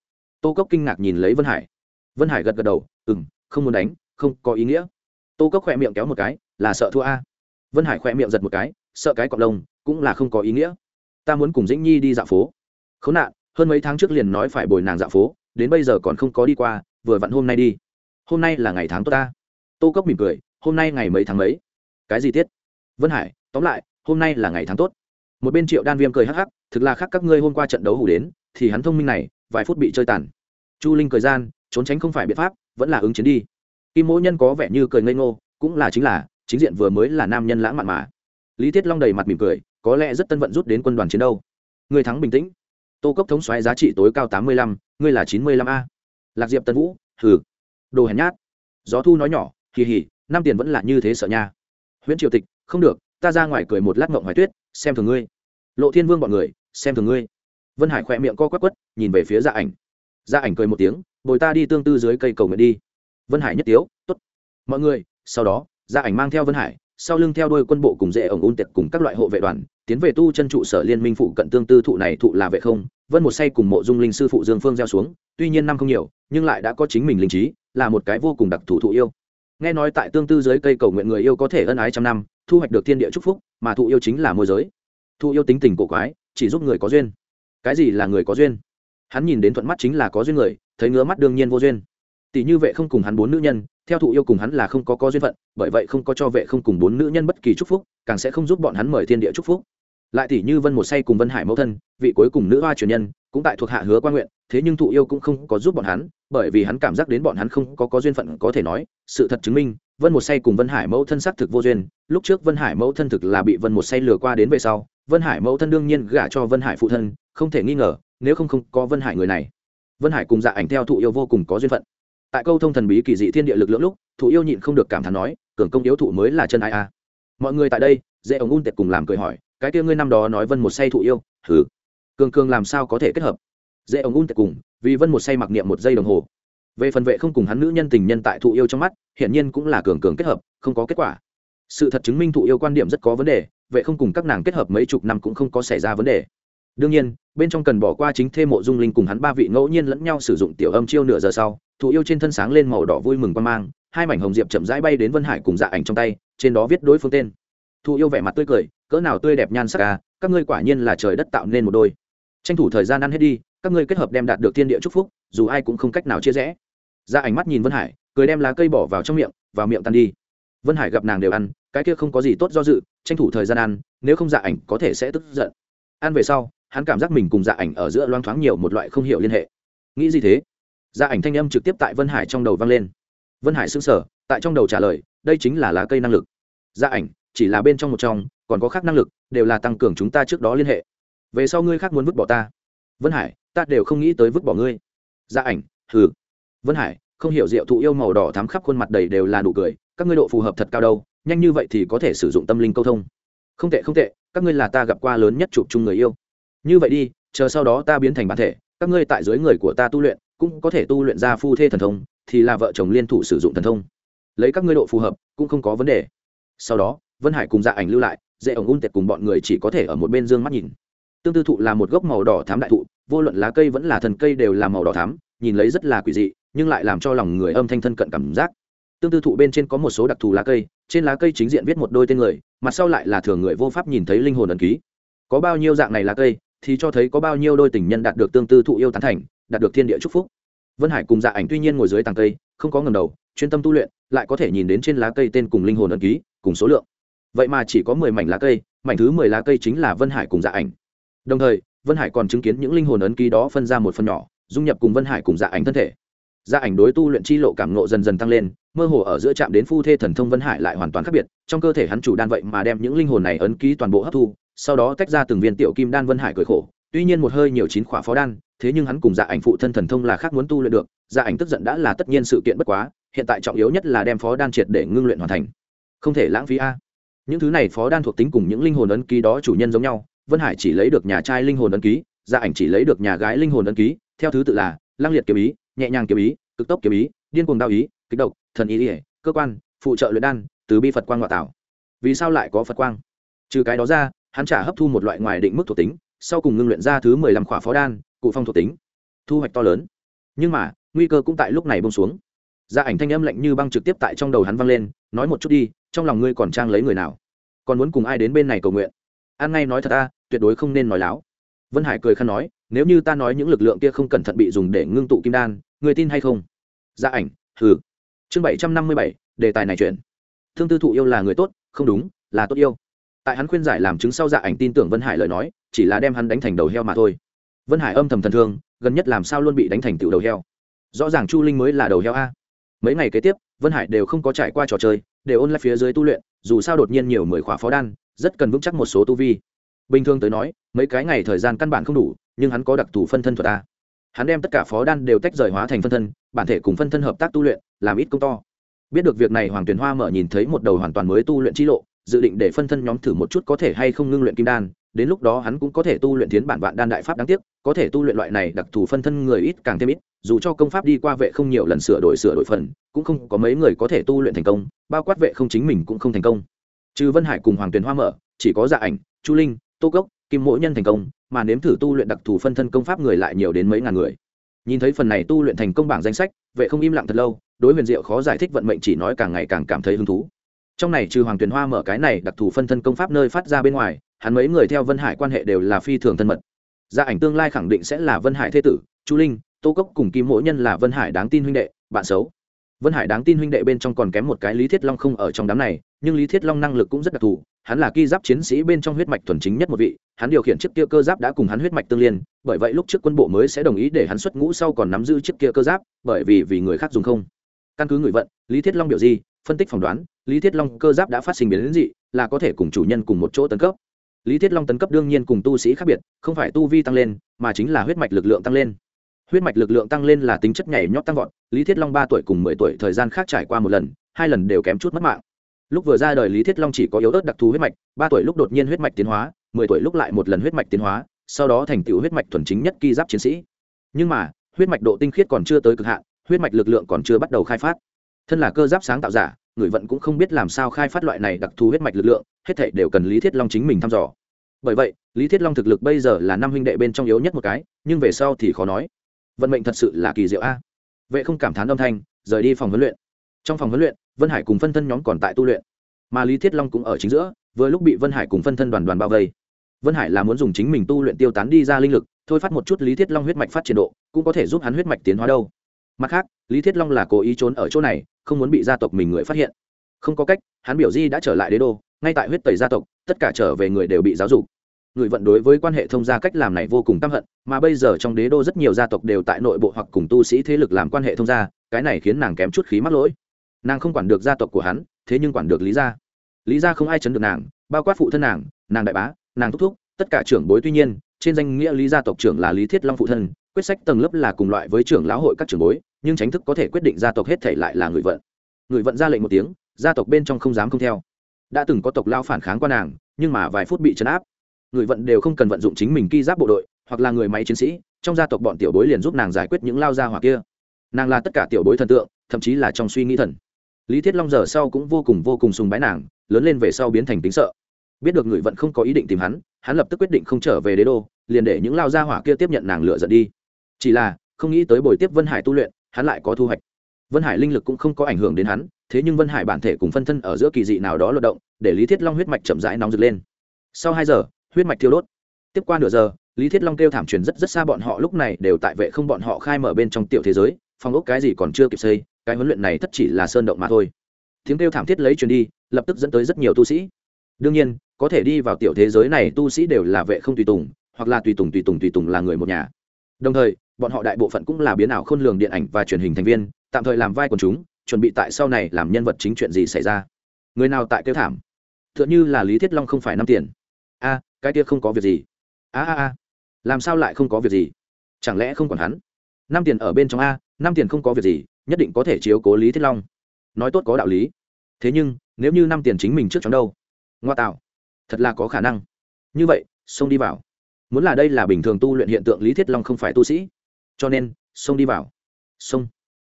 [SPEAKER 1] tô cốc kinh ngạc nhìn lấy vân hải. Vân hải gật gật đầu ừ m không muốn đánh, không có ý nghĩa. Tô cốc khỏe miệng kéo một cái, là sợ thua a. Vân hải khỏe miệng giật một cái, sợ cái cọc lông, cũng là không có ý nghĩa. Ta muốn cùng dĩnh nhi đi dạo phố. Khốn nạn, hơn mấy tháng trước liền nói phải bồi nàng dạo phố, đến bây giờ còn không có đi qua, vừa vặn hôm nay đi. Hôm nay là ngày tháng tốt ta. Tô cốc mỉm cười, hôm nay ngày mấy tháng mấy? Cái gì tiết? Vân hải, tóm lại, hôm nay là ngày tháng tốt. Một bên triệu đan viêm cười hắc hắc, thực là khác các ngươi hôm qua trận đấu hủ đến, thì hắn thông minh này, vài phút bị chơi tàn. Chu linh cười gian, trốn tránh không phải biện pháp vẫn là ứng chiến đi. Kim Mỗ nhân có vẻ như cười ngây ngô, cũng là chính là, chính diện vừa mới là nam nhân lãng mạn mà. Lý thiết long đầy mặt mỉm cười, có lẽ rất tân vận rút đến quân đoàn chiến đâu. Người thắng bình tĩnh. Tô cốc thống xoáy giá trị tối cao tám mươi lăm, ngươi là chín mươi lăm a. Lạc diệp tân vũ, hừ. Đồ hèn nhát. Gió thu nói nhỏ, hì hì, năm tiền vẫn là như thế sợ nha. Huyễn triều tịch, không được, ta ra ngoài cười một lát mộng hoài tuyết, xem thường ngươi. Lộ thiên vương bọn người, xem thường ngươi. Vân hải khỏe miệng co quắc quất, nhìn về phía dạ ảnh. Dạ ảnh cười một tiếng bồi ta đi tương tư dưới cây cầu nguyện đi. Vân hải nhất tiếu t ố t mọi người, sau đó gia ảnh mang theo vân hải, sau lưng theo đôi quân bộ cùng dễ ổng un tiệc cùng các loại hộ vệ đoàn, tiến về tu chân trụ sở liên minh phụ cận tương tư thụ này thụ là vệ không. Vân một say cùng mộ dung linh sư phụ dương phương gieo xuống, tuy nhiên năm không nhiều, nhưng lại đã có chính mình linh trí, là một cái vô cùng đặc thù thụ yêu. Nghe nói tại tương tư dưới cây cầu nguyện người yêu có thể ân ái trăm năm, thu hoạch được thiên địa chúc phúc, mà thụ yêu chính là môi giới. Thụ yêu tính tình cổ quái, chỉ giúp người có duyên. Cái gì là người có duyên? Hắn nhìn đến thuận mắt chính là có duyên người thấy ngứa mắt đương nhiên vô duyên. Tỷ như vệ không cùng hắn bốn nữ nhân, theo thụ yêu cùng hắn là không có có duyên phận, bởi vậy không có cho vệ không cùng bốn nữ nhân bất kỳ chúc phúc, càng sẽ không giúp bọn hắn mời thiên địa chúc phúc. Lại tỷ như vân một say cùng vân hải mẫu thân, vị cuối cùng nữ hoa truyền nhân, cũng tại thuộc hạ hứa quan nguyện, thế nhưng thụ yêu cũng không có giúp bọn hắn, bởi vì hắn cảm giác đến bọn hắn không có có duyên phận có thể nói, sự thật chứng minh, vân một say cùng vân hải mẫu thân xác thực vô duyên, lúc trước vân hải mẫu thân thực là bị vân một say lừa qua đến về sau, vân hải mẫu thân đương nhiên gả cho vân hải phụ thân, không thể nghi ngờ, nếu không không có vân hải người này vân hải cùng dạ ảnh theo thụ yêu vô cùng có duyên phận. Tại câu thông thần bí kỳ dị thiên địa lực lượng lúc, thụ yêu nhịn không được cảm thán nói, cường công yếu thụ mới là chân ai a. Mọi người tại đây, dễ ống un tệt cùng làm cười hỏi, cái kia ngươi năm đó nói vân một say thụ yêu thử cường cường làm sao có thể kết hợp? Dễ ống un tệt cùng, vì vân một say mặc niệm một giây đồng hồ. Về phần vệ không cùng hắn nữ nhân tình nhân tại thụ yêu trong mắt, hiển nhiên cũng là cường cường kết hợp, không có kết quả. Sự thật chứng minh thụ yêu quan điểm rất có vấn đề, vệ không cùng các nàng kết hợp mấy chục năm cũng không có xảy ra vấn đề đương nhiên bên trong cần bỏ qua chính thêm mộ dung linh cùng hắn ba vị ngẫu nhiên lẫn nhau sử dụng tiểu âm chiêu nửa giờ sau thụ yêu trên thân sáng lên màu đỏ vui mừng quan mang hai mảnh hồng diệp chậm rãi bay đến vân hải cùng dạ ảnh trong tay trên đó viết đối phương tên. Thụ yêu vẻ mặt tươi cười cỡ nào tươi đẹp nhan sắc ca à, các ngươi quả nhiên là trời đất tạo nên một đôi. Tranh thủ thời gian ăn hết đi các ngươi kết hợp đem đạt được thiên địa chúc phúc dù ai cũng không cách nào chia rẽ. Dạ ảnh mắt nhìn vân hải cười đem lá cây bỏ vào trong miệng vào miệng tan đi. Vân hải gặp nàng đều ăn cái kia không có gì tốt do dự tranh thủ thời gian ăn nếu không dạ ảnh có thể sẽ tức giận. Ăn về sau hắn cảm giác mình cùng dạ ảnh ở giữa loang thoáng nhiều một loại không hiểu liên hệ. Nghĩ gì thế? Dạ ảnh thanh âm trực tiếp tại vân hải trong đầu vang lên. Vân hải xưng sở tại trong đầu trả lời, đây chính là lá cây năng lực. Dạ ảnh, chỉ là bên trong một trong, còn có khác năng lực, đều là tăng cường chúng ta trước đó liên hệ. Về sau ngươi khác muốn vứt bỏ ta. Vân hải, ta đều không nghĩ tới vứt bỏ ngươi. Dạ ảnh, hừ. Vân hải, không hiểu diệu thụ yêu màu đỏ thắm khắp khuôn mặt đầy đều là nụ cười, các ngươi độ phù hợp thật cao đâu, nhanh như vậy thì có thể sử dụng tâm linh câu thông. Không tệ không tệ, các ngươi là ta gặp qua lớn nhất chụp chung người yêu như vậy đi, chờ sau đó ta biến thành bản thể, các ngươi tại dưới người của ta tu luyện, cũng có thể tu luyện ra phu thê thần thông, thì là vợ chồng liên thủ sử dụng thần thông. Lấy các ngươi độ phù hợp, cũng không có vấn đề. Sau đó, vân hải cùng dạ ảnh lưu lại, dễ ổng un tệt cùng bọn người chỉ có thể ở một bên dương mắt nhìn. Tương tư thụ là một gốc màu đỏ thám đại thụ, vô luận lá cây vẫn là thần cây đều là màu đỏ thám, nhìn lấy rất là quỷ dị, nhưng lại làm cho lòng người âm thanh thân cận cảm giác. Tương tư thụ bên trên có một số đặc thù lá cây, trên lá cây chính diện viết một đôi tên người, mặt sau lại là thường người vô pháp nhìn thấy linh hồn ẩn ký. Có bao nhiêu dạng này lá cây thì cho thấy có bao nhiêu đôi tình nhân đạt được tương tư thụ yêu tán thành, đạt được thiên địa chúc phúc. Vân hải cùng dạ ảnh tuy nhiên ngồi dưới tàng cây, không có ngầm đầu, chuyên tâm tu luyện, lại có thể nhìn đến trên lá cây tên cùng linh hồn ẩn ký, cùng số lượng. Vậy mà chỉ có mười mảnh lá cây, mảnh thứ mười lá cây chính là vân hải cùng dạ ảnh. Đồng thời, vân hải còn chứng kiến những linh hồn ấn ký đó phân ra một phần nhỏ, dung nhập cùng vân hải cùng dạ ảnh thân thể. Dạ ảnh đối tu luyện chi lộ cảm nộ dần dần tăng lên, mơ hồ ở giữa trạm đến phu thê thần thông vân hải lại hoàn toàn khác biệt, trong cơ thể hắn chủ đan vậy mà đem những linh hồn này ấn ký toàn bộ hấp thu sau đó tách ra từng viên tiểu kim đan vân hải cười khổ, tuy nhiên một hơi nhiều chín khỏa phó đan, thế nhưng hắn cùng dạ ảnh phụ thân thần thông là khác muốn tu luyện được dạ ảnh tức giận đã là tất nhiên sự kiện bất quá, hiện tại trọng yếu nhất là đem phó đan triệt để ngưng luyện hoàn thành. Không thể lãng phí a. Những thứ này phó đan thuộc tính cùng những linh hồn ấn ký đó chủ nhân giống nhau, vân hải chỉ lấy được nhà trai linh hồn ấn ký dạ ảnh chỉ lấy được nhà gái linh hồn ấn ký, theo thứ tự là lăng liệt kiếm ý, nhẹ nhàng kiếm ý, cực tốc kiếm ý, điên cuồng đao ý kích độc, thần ý ỉa cơ quan, phụ trợ luyện đan, từ bi phật quang ngoại tạo. Vì sao lại có phật quang? Trừ cái đó ra hắn trả hấp thu một loại ngoài định mức thuộc tính, sau cùng ngưng luyện ra thứ mười lăm khỏa phó đan, cụ phong thuộc tính. Thu hoạch to lớn. Nhưng mà, nguy cơ cũng tại lúc này bông xuống. Gia ảnh thanh âm lạnh như băng trực tiếp tại trong đầu hắn vang lên, nói một chút đi, trong lòng ngươi còn trang lấy người nào? Còn muốn cùng ai đến bên này cầu nguyện? An ngay nói thật ta tuyệt đối không nên nói láo. Vân hải cười khăn nói, nếu như ta nói những lực lượng kia không cẩn thận bị dùng để ngưng tụ kim đan người tin hay không? Gia ảnh, hừ. Chương bảy trăm năm mươi bảy, đề tài này chuyện. Thương tư thụ yêu là người tốt, không đúng, là tốt yêu tại hắn khuyên giải làm chứng sau dạ ảnh tin tưởng vân hải lời nói, chỉ là đem hắn đánh thành đầu heo mà thôi. Vân hải âm thầm thần thương, gần nhất làm sao luôn bị đánh thành tiểu đầu heo. Rõ ràng chu linh mới là đầu heo a. Mấy ngày kế tiếp, vân hải đều không có trải qua trò chơi, đều ôn lại phía dưới tu luyện, dù sao đột nhiên nhiều mười khóa phó đan, rất cần vững chắc một số tu vi. Bình thường tới nói, mấy cái ngày thời gian căn bản không đủ, nhưng hắn có đặc thù phân thân thuật a. Hắn đem tất cả phó đan đều tách rời hóa thành phân thân, bản thể cùng phân thân hợp tác tu luyện, làm ít công to. Biết được việc này hoàng tuyền hoa mở nhìn thấy một đầu hoàn toàn mới tu luyện chi lộ dự định để phân thân nhóm thử một chút có thể hay không ngưng luyện kim đan, đến lúc đó hắn cũng có thể tu luyện tiến bản vạn đan đại pháp đáng tiếc, có thể tu luyện loại này đặc thù phân thân người ít càng thêm ít, dù cho công pháp đi qua vệ không nhiều lần sửa đổi sửa đổi phần, cũng không có mấy người có thể tu luyện thành công, bao quát vệ không chính mình cũng không thành công. Trừ vân hải cùng hoàng tuyền hoa mở, chỉ có dạ ảnh, chu linh, tô cốc, kim mỗi nhân thành công, mà nếm thử tu luyện đặc thù phân thân công pháp người lại nhiều đến mấy ngàn người. Nhìn thấy phần này tu luyện thành công bảng danh sách, vệ không im lặng thật lâu, đối huyền diệu khó giải thích vận mệnh chỉ nói càng ngày càng cảm thấy hứng thú trong này trừ hoàng tuyền hoa mở cái này đặc thù phân thân công pháp nơi phát ra bên ngoài, hắn mấy người theo vân hải quan hệ đều là phi thường thân mật. Gia ảnh tương lai khẳng định sẽ là vân hải thế tử, chu linh, tô cốc cùng kim mỗi nhân là vân hải đáng tin huynh đệ, bạn xấu. Vân hải đáng tin huynh đệ bên trong còn kém một cái lý thiết long không ở trong đám này, nhưng lý thiết long năng lực cũng rất đặc thù, hắn là ki giáp chiến sĩ bên trong huyết mạch thuần chính nhất một vị, hắn điều khiển chiếc kia cơ giáp đã cùng hắn huyết mạch tương liên, bởi vậy lúc trước quân bộ mới sẽ đồng ý để hắn xuất ngũ sau còn nắm giữ chiếc kia cơ giáp, bởi vì vì người khác dùng không. Căn cứ người vận, lý thiết long biểu gì, phân tích phỏng đoán lý thiết long cơ giáp đã phát sinh biến dị, là có thể cùng chủ nhân cùng một chỗ tấn cấp. Lý thiết long tấn cấp đương nhiên cùng tu sĩ khác biệt, không phải tu vi tăng lên, mà chính là huyết mạch lực lượng tăng lên. Huyết mạch lực lượng tăng lên là tính chất nhảy nhót tăng vọt, lý thiết long ba tuổi cùng mười tuổi thời gian khác trải qua một lần, hai lần đều kém chút mất mạng. Lúc vừa ra đời lý thiết long chỉ có yếu ớt đặc thù huyết mạch, ba tuổi lúc đột nhiên huyết mạch tiến hóa, mười tuổi lúc lại một lần huyết mạch tiến hóa, sau đó thành tựu huyết mạch thuần chính nhất ki giáp chiến sĩ. Nhưng mà, huyết mạch độ tinh khiết còn chưa tới cực hạn, huyết mạch lực lượng còn chưa bắt đầu khai phát. Thân là cơ giáp sáng tạo giả người vận cũng không biết làm sao khai phát loại này đặc thù huyết mạch lực lượng, hết thảy đều cần lý thiết long chính mình thăm dò. Bởi vậy, lý thiết long thực lực bây giờ là năm huynh đệ bên trong yếu nhất một cái, nhưng về sau thì khó nói. Vận mệnh thật sự là kỳ diệu a. Vệ không cảm thán âm thanh, rời đi phòng huấn luyện. Trong phòng huấn luyện, vân hải cùng phân thân nhóm còn tại tu luyện. Mà lý thiết long cũng ở chính giữa, vừa lúc bị vân hải cùng phân thân đoàn đoàn bao vây. Vân hải là muốn dùng chính mình tu luyện tiêu tán đi ra linh lực, thôi phát một chút lý thiết long huyết mạch phát triển độ, cũng có thể giúp hắn huyết mạch tiến hóa đâu mặt khác, lý thiết long là cố ý trốn ở chỗ này, không muốn bị gia tộc mình người phát hiện. Không có cách, hắn biểu di đã trở lại đế đô, ngay tại huyết tẩy gia tộc, tất cả trở về người đều bị giáo dục. Người vận đối với quan hệ thông gia cách làm này vô cùng căm hận, mà bây giờ trong đế đô rất nhiều gia tộc đều tại nội bộ hoặc cùng tu sĩ thế lực làm quan hệ thông gia, cái này khiến nàng kém chút khí mắc lỗi. Nàng không quản được gia tộc của hắn, thế nhưng quản được lý gia. Lý gia không ai chấn được nàng, bao quát phụ thân nàng nàng đại bá, nàng thúc thúc, tất cả trưởng bối tuy nhiên, trên danh nghĩa lý gia tộc trưởng là lý thiết long phụ thân quyết sách tầng lớp là cùng loại với trưởng lão hội các trưởng bối, nhưng tránh thức có thể quyết định gia tộc hết thể lại là người vận. Người vận ra lệnh một tiếng, gia tộc bên trong không dám không theo. Đã từng có tộc lao phản kháng qua nàng, nhưng mà vài phút bị chấn áp. Người vận đều không cần vận dụng chính mình ki giáp bộ đội, hoặc là người máy chiến sĩ, trong gia tộc bọn tiểu bối liền giúp nàng giải quyết những lao gia hỏa kia. Nàng là tất cả tiểu bối thần tượng, thậm chí là trong suy nghĩ thần. Lý thiết long giờ sau cũng vô cùng vô cùng sùng bái nàng, lớn lên về sau biến thành tính sợ. Biết được người vận không có ý định tìm hắn hắn lập tức quyết định không trở về đế đô, liền để những lao gia hỏa kia tiếp nhận nàng lựa giận đi chỉ là, không nghĩ tới buổi tiếp vân hải tu luyện, hắn lại có thu hoạch. Vân hải linh lực cũng không có ảnh hưởng đến hắn, thế nhưng vân hải bản thể cùng phân thân ở giữa kỳ dị nào đó luận động, để lý thiết long huyết mạch chậm rãi nóng rực lên. Sau hai giờ, huyết mạch thiêu đốt. Tiếp qua nửa giờ, lý thiết long kêu thảm truyền rất rất xa bọn họ lúc này đều tại vệ không bọn họ khai mở bên trong tiểu thế giới, phòng ốc cái gì còn chưa kịp xây, cái huấn luyện này thất chỉ là sơn động mà thôi. Tiếng kêu thảm thiết lấy truyền đi, lập tức dẫn tới rất nhiều tu sĩ. Đương nhiên, có thể đi vào tiểu thế giới này tu sĩ đều là vệ không tùy tùng, hoặc là tùy tùng tùy tùng tùy tùng là người một nhà. Đồng thời bọn họ đại bộ phận cũng là biến ảo khôn lường điện ảnh và truyền hình thành viên, tạm thời làm vai quần chúng, chuẩn bị tại sau này làm nhân vật chính chuyện gì xảy ra. Người nào tại kêu thảm? T h ư ợ n h ư là lý thiết long không phải năm tiền. A, cái kia không có việc gì. A a a. Làm sao lại không có việc gì? Chẳng lẽ không còn hắn? Năm tiền ở bên trong a, năm tiền không có việc gì, nhất định có thể chiếu cố lý thiết long. Nói tốt có đạo lý. Thế nhưng, nếu như năm tiền chính mình trước chóng đâu? Ngoa tạo. Thật là có khả năng. Như vậy, xông đi vào. Muốn là đây là bình thường tu luyện hiện tượng lý thiết long không phải tu sĩ cho nên, xông đi vào. Xông.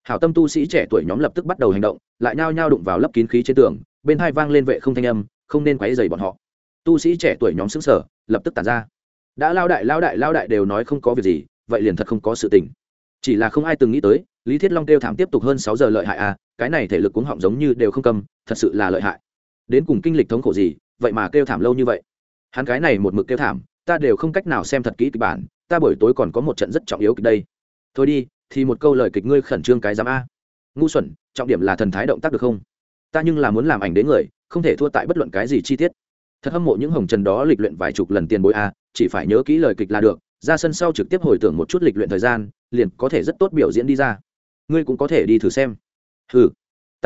[SPEAKER 1] Hảo tâm tu sĩ trẻ tuổi nhóm lập tức bắt đầu hành động, lại nhao nhao đụng vào lấp kín khí trên tường, bên hai vang lên vệ không thanh âm, không nên quấy dày bọn họ. Tu sĩ trẻ tuổi nhóm xứng sở lập tức tàn ra. Đã lao đại lao đại lao đại đều nói không có việc gì, vậy liền thật không có sự tình. Chỉ là không ai từng nghĩ tới, lý thiết long kêu thảm tiếp tục hơn sáu giờ lợi hại à cái này thể lực cuống họng giống như đều không cầm, thật sự là lợi hại. Đến cùng kinh lịch thống khổ gì, vậy mà kêu thảm lâu như vậy. Hắn cái này một mực kêu thảm, ta đều không cách nào xem thật kỹ kịch bản, ta buổi tối còn có một trận rất trọng yếu kịch đây thôi đi, thì một câu lời kịch ngươi khẩn trương cái giám a. Ngu xuẩn, trọng điểm là thần thái động tác được không? Ta nhưng là muốn làm ảnh đến người, không thể thua tại bất luận cái gì chi tiết. Thật hâm mộ những hồng trần đó lịch luyện vài chục lần tiền bối a, chỉ phải nhớ kỹ lời kịch là được, ra sân sau trực tiếp hồi tưởng một chút lịch luyện thời gian, liền có thể rất tốt biểu diễn đi ra. Ngươi cũng có thể đi thử xem. Ừ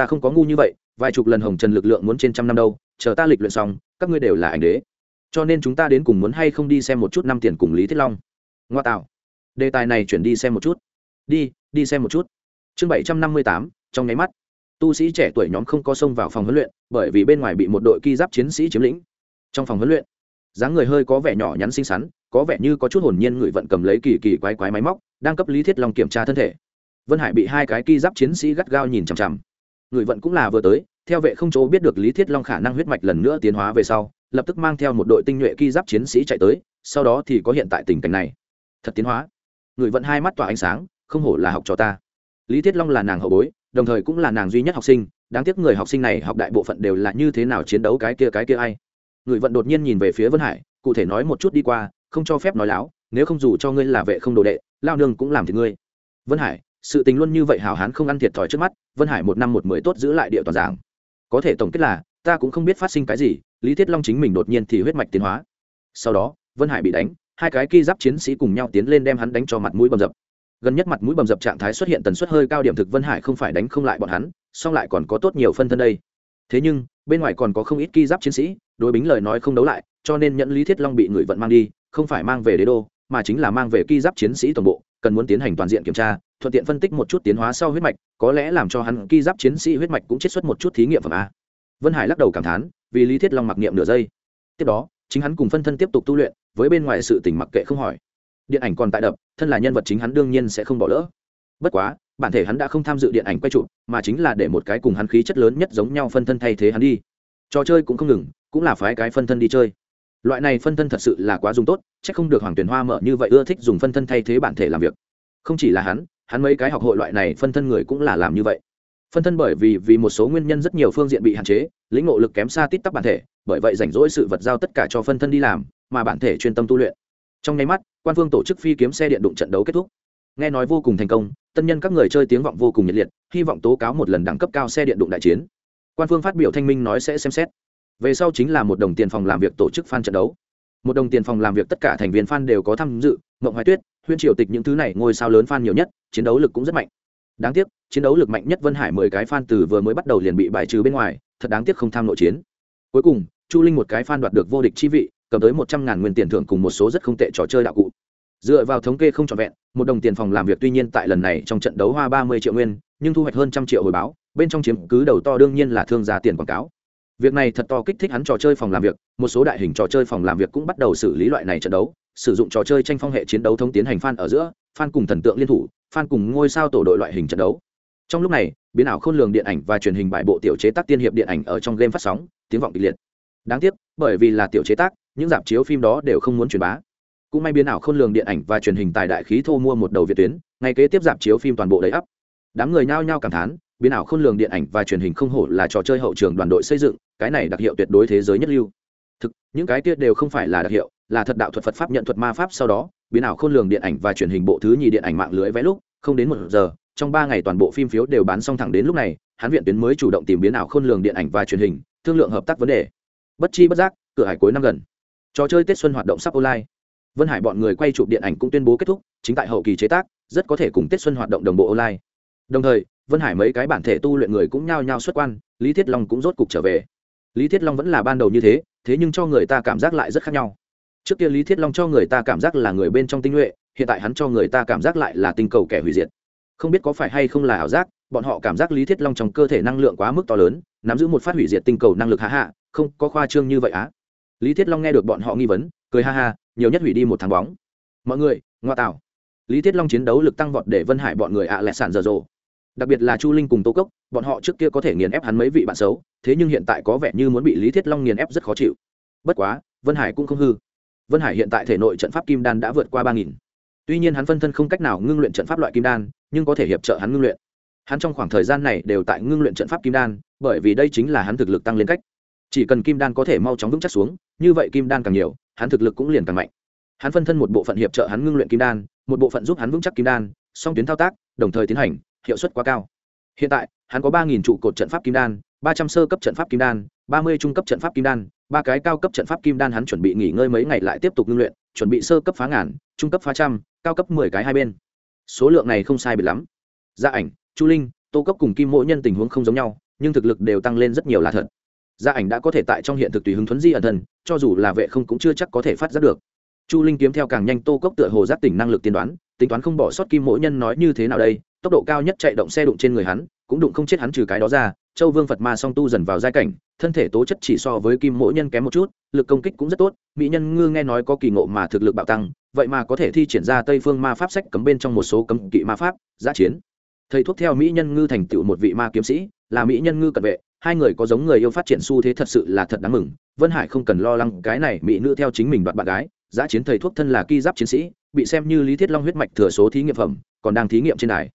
[SPEAKER 1] ta không có ngu như vậy, vài chục lần hồng trần lực lượng muốn trên trăm năm đâu, chờ ta lịch luyện xong, các ngươi đều là ảnh đế. Cho nên chúng ta đến cùng muốn hay không đi xem một chút năm tiền cùng lý thiết long. Ngoa tạo đề tài này chuyển đi xem một chút. Đi đi xem một chút. Chương bảy trăm năm mươi tám, trong nháy mắt. Tu sĩ trẻ tuổi nhóm không có xông vào phòng huấn luyện, bởi vì bên ngoài bị một đội ki giáp chiến sĩ chiếm lĩnh. Trong phòng huấn luyện, dáng người hơi có vẻ nhỏ nhắn xinh xắn, có vẻ như có chút hồn nhiên người vận cầm lấy kỳ kỳ quái quái máy móc, đang cấp lý thiết long kiểm tra thân thể. Vân hải bị hai cái ki giáp chiến sĩ gắt gao nhìn chằm chằm. Người vận cũng là vừa tới, theo vệ không chỗ biết được lý thiết long khả năng huyết mạch lần nữa tiến hóa về sau, lập tức mang theo một đội tinh nhuệ ki giáp chiến sĩ chạy tới, sau đó thì có hiện tại tình cảnh này. Thật tiến hóa người vận hai mắt tỏa ánh sáng, không hổ là học cho ta. Lý thiết long là nàng hậu bối, đồng thời cũng là nàng duy nhất học sinh, đáng tiếc người học sinh này học đại bộ phận đều là như thế nào chiến đấu cái kia cái kia ai. Người vận đột nhiên nhìn về phía vân hải, cụ thể nói một chút đi qua, không cho phép nói láo, nếu không dù cho ngươi là vệ không đồ đệ, lao nương cũng làm thì ngươi. Vân hải, sự tình luôn như vậy hào hán không ăn thiệt thòi trước mắt, vân hải một năm một mười tốt giữ lại địa toàn giảng có thể tổng kết là, ta cũng không biết phát sinh cái gì, lý thiết long chính mình đột nhiên thì huyết mạch tiến hóa. Sau đó, vân hải bị đánh hai cái ki giáp chiến sĩ cùng nhau tiến lên đem hắn đánh cho mặt mũi bầm dập. Gần nhất mặt mũi bầm dập trạng thái xuất hiện tần suất hơi cao điểm thực vân hải không phải đánh không lại bọn hắn, song lại còn có tốt nhiều phân thân đây. Thế nhưng, bên ngoài còn có không ít ki giáp chiến sĩ, đối bính lời nói không đấu lại, cho nên nhận lý thiết long bị người vận mang đi, không phải mang về đế đô, mà chính là mang về ki giáp chiến sĩ toàn bộ, cần muốn tiến hành toàn diện kiểm tra, thuận tiện phân tích một chút tiến hóa sau huyết mạch, có lẽ làm cho hắn ki giáp chiến sĩ huyết mạch cũng chết xuất một chút thí nghiệm phẩm a. Vân hải lắc đầu cảm thán, vì lý thiết long mặc niệm nửa giây. Tiếp đó, chính hắn cùng phân thân tiếp tục tu luyện với bên ngoài sự tình mặc kệ không hỏi. Điện ảnh còn tại đập, thân là nhân vật chính hắn đương nhiên sẽ không bỏ lỡ. Bất quá, bản thể hắn đã không tham dự điện ảnh quay trụ mà chính là để một cái cùng hắn khí chất lớn nhất giống nhau phân thân thay thế hắn đi. Trò chơi cũng không ngừng, cũng là phái cái phân thân đi chơi. Loại này phân thân thật sự là quá dùng tốt c h ắ c không được hoàng tuyển hoa mở như vậy ưa thích dùng phân thân thay thế bản thể làm việc. Không chỉ là hắn hắn mấy cái học hội loại này phân thân người cũng là làm như vậy. Phân thân bởi vì vì một số nguyên nhân rất nhiều phương diện bị hạn chế, lĩnh ngộ lực kém xa tít tắp bản thể, bởi vậy rảnh rỗi sự vật giao tất cả cho phân thân đi làm mà bản thể chuyên tâm tu luyện. Trong nháy mắt, quan phương tổ chức phi kiếm xe điện đụng trận đấu kết thúc. Nghe nói vô cùng thành công, tân nhân các người chơi tiếng vọng vô cùng nhiệt liệt, hy vọng tố cáo một lần đẳng cấp cao xe điện đụng đại chiến. Quan phương phát biểu thanh minh nói sẽ xem xét. Về sau chính là một đồng tiền phòng làm việc tổ chức fan trận đấu. Một đồng tiền phòng làm việc tất cả thành viên fan đều có tham dự mộng hoài tuyết huyên triều tịch những thứ này ngôi sao lớn fan nhiều nhất, chiến đấu lực cũng rất mạnh. Đáng tiếc, chiến đấu lực mạnh nhất vân hải mười cái fan từ vừa mới bắt đầu liền bị bài trừ bên ngoài, thật đáng tiếc không tham nội chiến. Cuối cùng, chu linh một cái fan đoạt được vô địch chi vị cầm tới một trăm ngàn nguyên tiền thưởng cùng một số rất không tệ trò chơi đạo cụ. Dựa vào thống kê không trọn vẹn, một đồng tiền phòng làm việc tuy nhiên tại lần này trong trận đấu hoa ba mươi triệu nguyên, nhưng thu hoạch hơn trăm triệu hồi báo, bên trong chiếm cứ đầu to đương nhiên là thương giá tiền quảng cáo. Việc này thật to kích thích hắn trò chơi phòng làm việc, một số đại hình trò chơi phòng làm việc cũng bắt đầu xử lý loại này trận đấu, sử dụng trò chơi tranh phong hệ chiến đấu thông tiến hành fan ở giữa, fan cùng thần tượng liên thủ, fan cùng ngôi sao tổ đội loại hình trận đấu. Trong lúc này, biến ảo khôn lường điện ảnh và truyền hình bài bộ tiểu chế tác tiên hiệp điện ảnh ở trong game phát sóng, tiếng vọng kịch liệt. Đáng tiếc, bởi vì là tiểu chế tác những dạp chiếu phim đó đều không muốn truyền bá. Cũng may biến ảo khôn lường điện ảnh và truyền hình tài đại khí thô mua một đầu việt tuyến, ngay kế tiếp dạp chiếu phim toàn bộ đầy ắp. Đám người nhao nhao cảm thán, biến ảo khôn lường điện ảnh và truyền hình không hổ là trò chơi hậu trường đoàn đội xây dựng, cái này đặc hiệu tuyệt đối thế giới nhất lưu. Thực, những cái tiết đều không phải là đặc hiệu, là thật đạo thuật phật pháp nhận thuật ma pháp sau đó, biến ảo khôn lường điện ảnh và truyền hình bộ thứ nhì điện ảnh mạng lưới vẽ lúc, không đến một giờ, trong ba ngày toàn bộ phim phiếu đều bán xong thẳng đến lúc này, hắn viện tuyến mới chủ động tìm biến ảo khôn lường điện ảnh và truyền hình, thương lượng hợp tác vấn đề. Bất chi bất giác, cửa hải cuối năm gần trò chơi tết xuân hoạt động sắp online. Vân hải bọn người quay chụp điện ảnh cũng tuyên bố kết thúc, chính tại hậu kỳ chế tác, rất có thể cùng tết xuân hoạt động đồng bộ online. Đồng thời, vân hải mấy cái bản thể tu luyện người cũng nhao nhao xuất quan, lý thiết long cũng rốt cục trở về. Lý thiết long vẫn là ban đầu như thế thế nhưng cho người ta cảm giác lại rất khác nhau. Trước kia lý thiết long cho người ta cảm giác là người bên trong tinh nhuệ, hiện tại hắn cho người ta cảm giác lại là tinh cầu kẻ hủy diệt. Không biết có phải hay không là ảo giác, bọn họ cảm giác lý thiết long trong cơ thể năng lượng quá mức to lớn, nắm giữ một phát hủy diệt tinh cầu năng lực hạ hạ không có khoa trương như vậy á lý thiết long nghe được bọn họ nghi vấn, cười ha ha, nhiều nhất hủy đi một tháng bóng. Mọi người, ngoa tạo. Lý thiết long chiến đấu lực tăng vọt để vân hải bọn người ạ à lẹ sản dở dồ đặc biệt là chu linh cùng tô cốc, bọn họ trước kia có thể nghiền ép hắn mấy vị bạn xấu, thế nhưng hiện tại có vẻ như muốn bị lý thiết long nghiền ép rất khó chịu. Bất quá, vân hải cũng không hư. Vân hải hiện tại thể nội trận pháp kim đan đã vượt qua ba nghìn. Tuy nhiên hắn phân thân không cách nào ngưng luyện trận pháp loại kim đan, nhưng có thể hiệp trợ hắn ngưng luyện. Hắn trong khoảng thời gian này đều tại ngưng luyện trận pháp kim đan, bởi vì đây chính là hắn thực lực tăng lên cách chỉ cần kim đan có thể mau chóng vững chắc xuống, như vậy kim đan càng nhiều, hắn thực lực cũng liền càng mạnh. Hắn phân thân một bộ phận hiệp trợ hắn ngưng luyện kim đan, một bộ phận giúp hắn vững chắc kim đan, song tuyến thao tác, đồng thời tiến hành, hiệu suất quá cao. Hiện tại, hắn có ba nghìn trụ cột trận pháp kim đan, ba trăm sơ cấp trận pháp kim đan, ba mươi trung cấp trận pháp kim đan, ba cái cao cấp trận pháp kim đan hắn chuẩn bị nghỉ ngơi mấy ngày lại tiếp tục ngưng luyện, chuẩn bị sơ cấp phá ngàn, trung cấp phá trăm, cao cấp mười cái hai bên. Số lượng này không sai biệt lắm. Gia ảnh, chu linh, tô cấp cùng kim mỗi nhân tình huống không giống nhau, nhưng thực lực đều tăng lên rất nhiều là thật gia ảnh đã có thể tại trong hiện thực tùy hứng thuấn di ẩn thần cho dù là vệ không cũng chưa chắc có thể phát giác được. Chu linh kiếm theo càng nhanh tô cốc tựa hồ giác tỉnh năng lực tiên đoán, tính toán không bỏ sót kim mỗi nhân nói như thế nào đây, tốc độ cao nhất chạy động xe đụng trên người hắn, cũng đụng không chết hắn trừ cái đó ra, châu vương phật ma song tu dần vào giai cảnh, thân thể tố chất chỉ so với kim mỗi nhân kém một chút, lực công kích cũng rất tốt, mỹ nhân ngư nghe nói có kỳ ngộ mà thực lực bạo tăng, vậy mà có thể thi triển ra tây phương ma pháp sách cấm bên trong một số cấm kỵ ma pháp, giã chiến. Thầy thuốc theo mỹ nhân ngư thành tựu một vị ma kiếm sĩ, là mỹ nhân ngư cận vệ hai người có giống người yêu phát triển xu thế thật sự là thật đáng mừng. Vân hải không cần lo lắng cái này mỹ nữ theo chính mình đoạt bạn gái giã chiến thầy thuốc thân là ki giáp chiến sĩ, bị xem như lý thiết long huyết mạch thừa số thí nghiệm phẩm, còn đang thí nghiệm trên đài.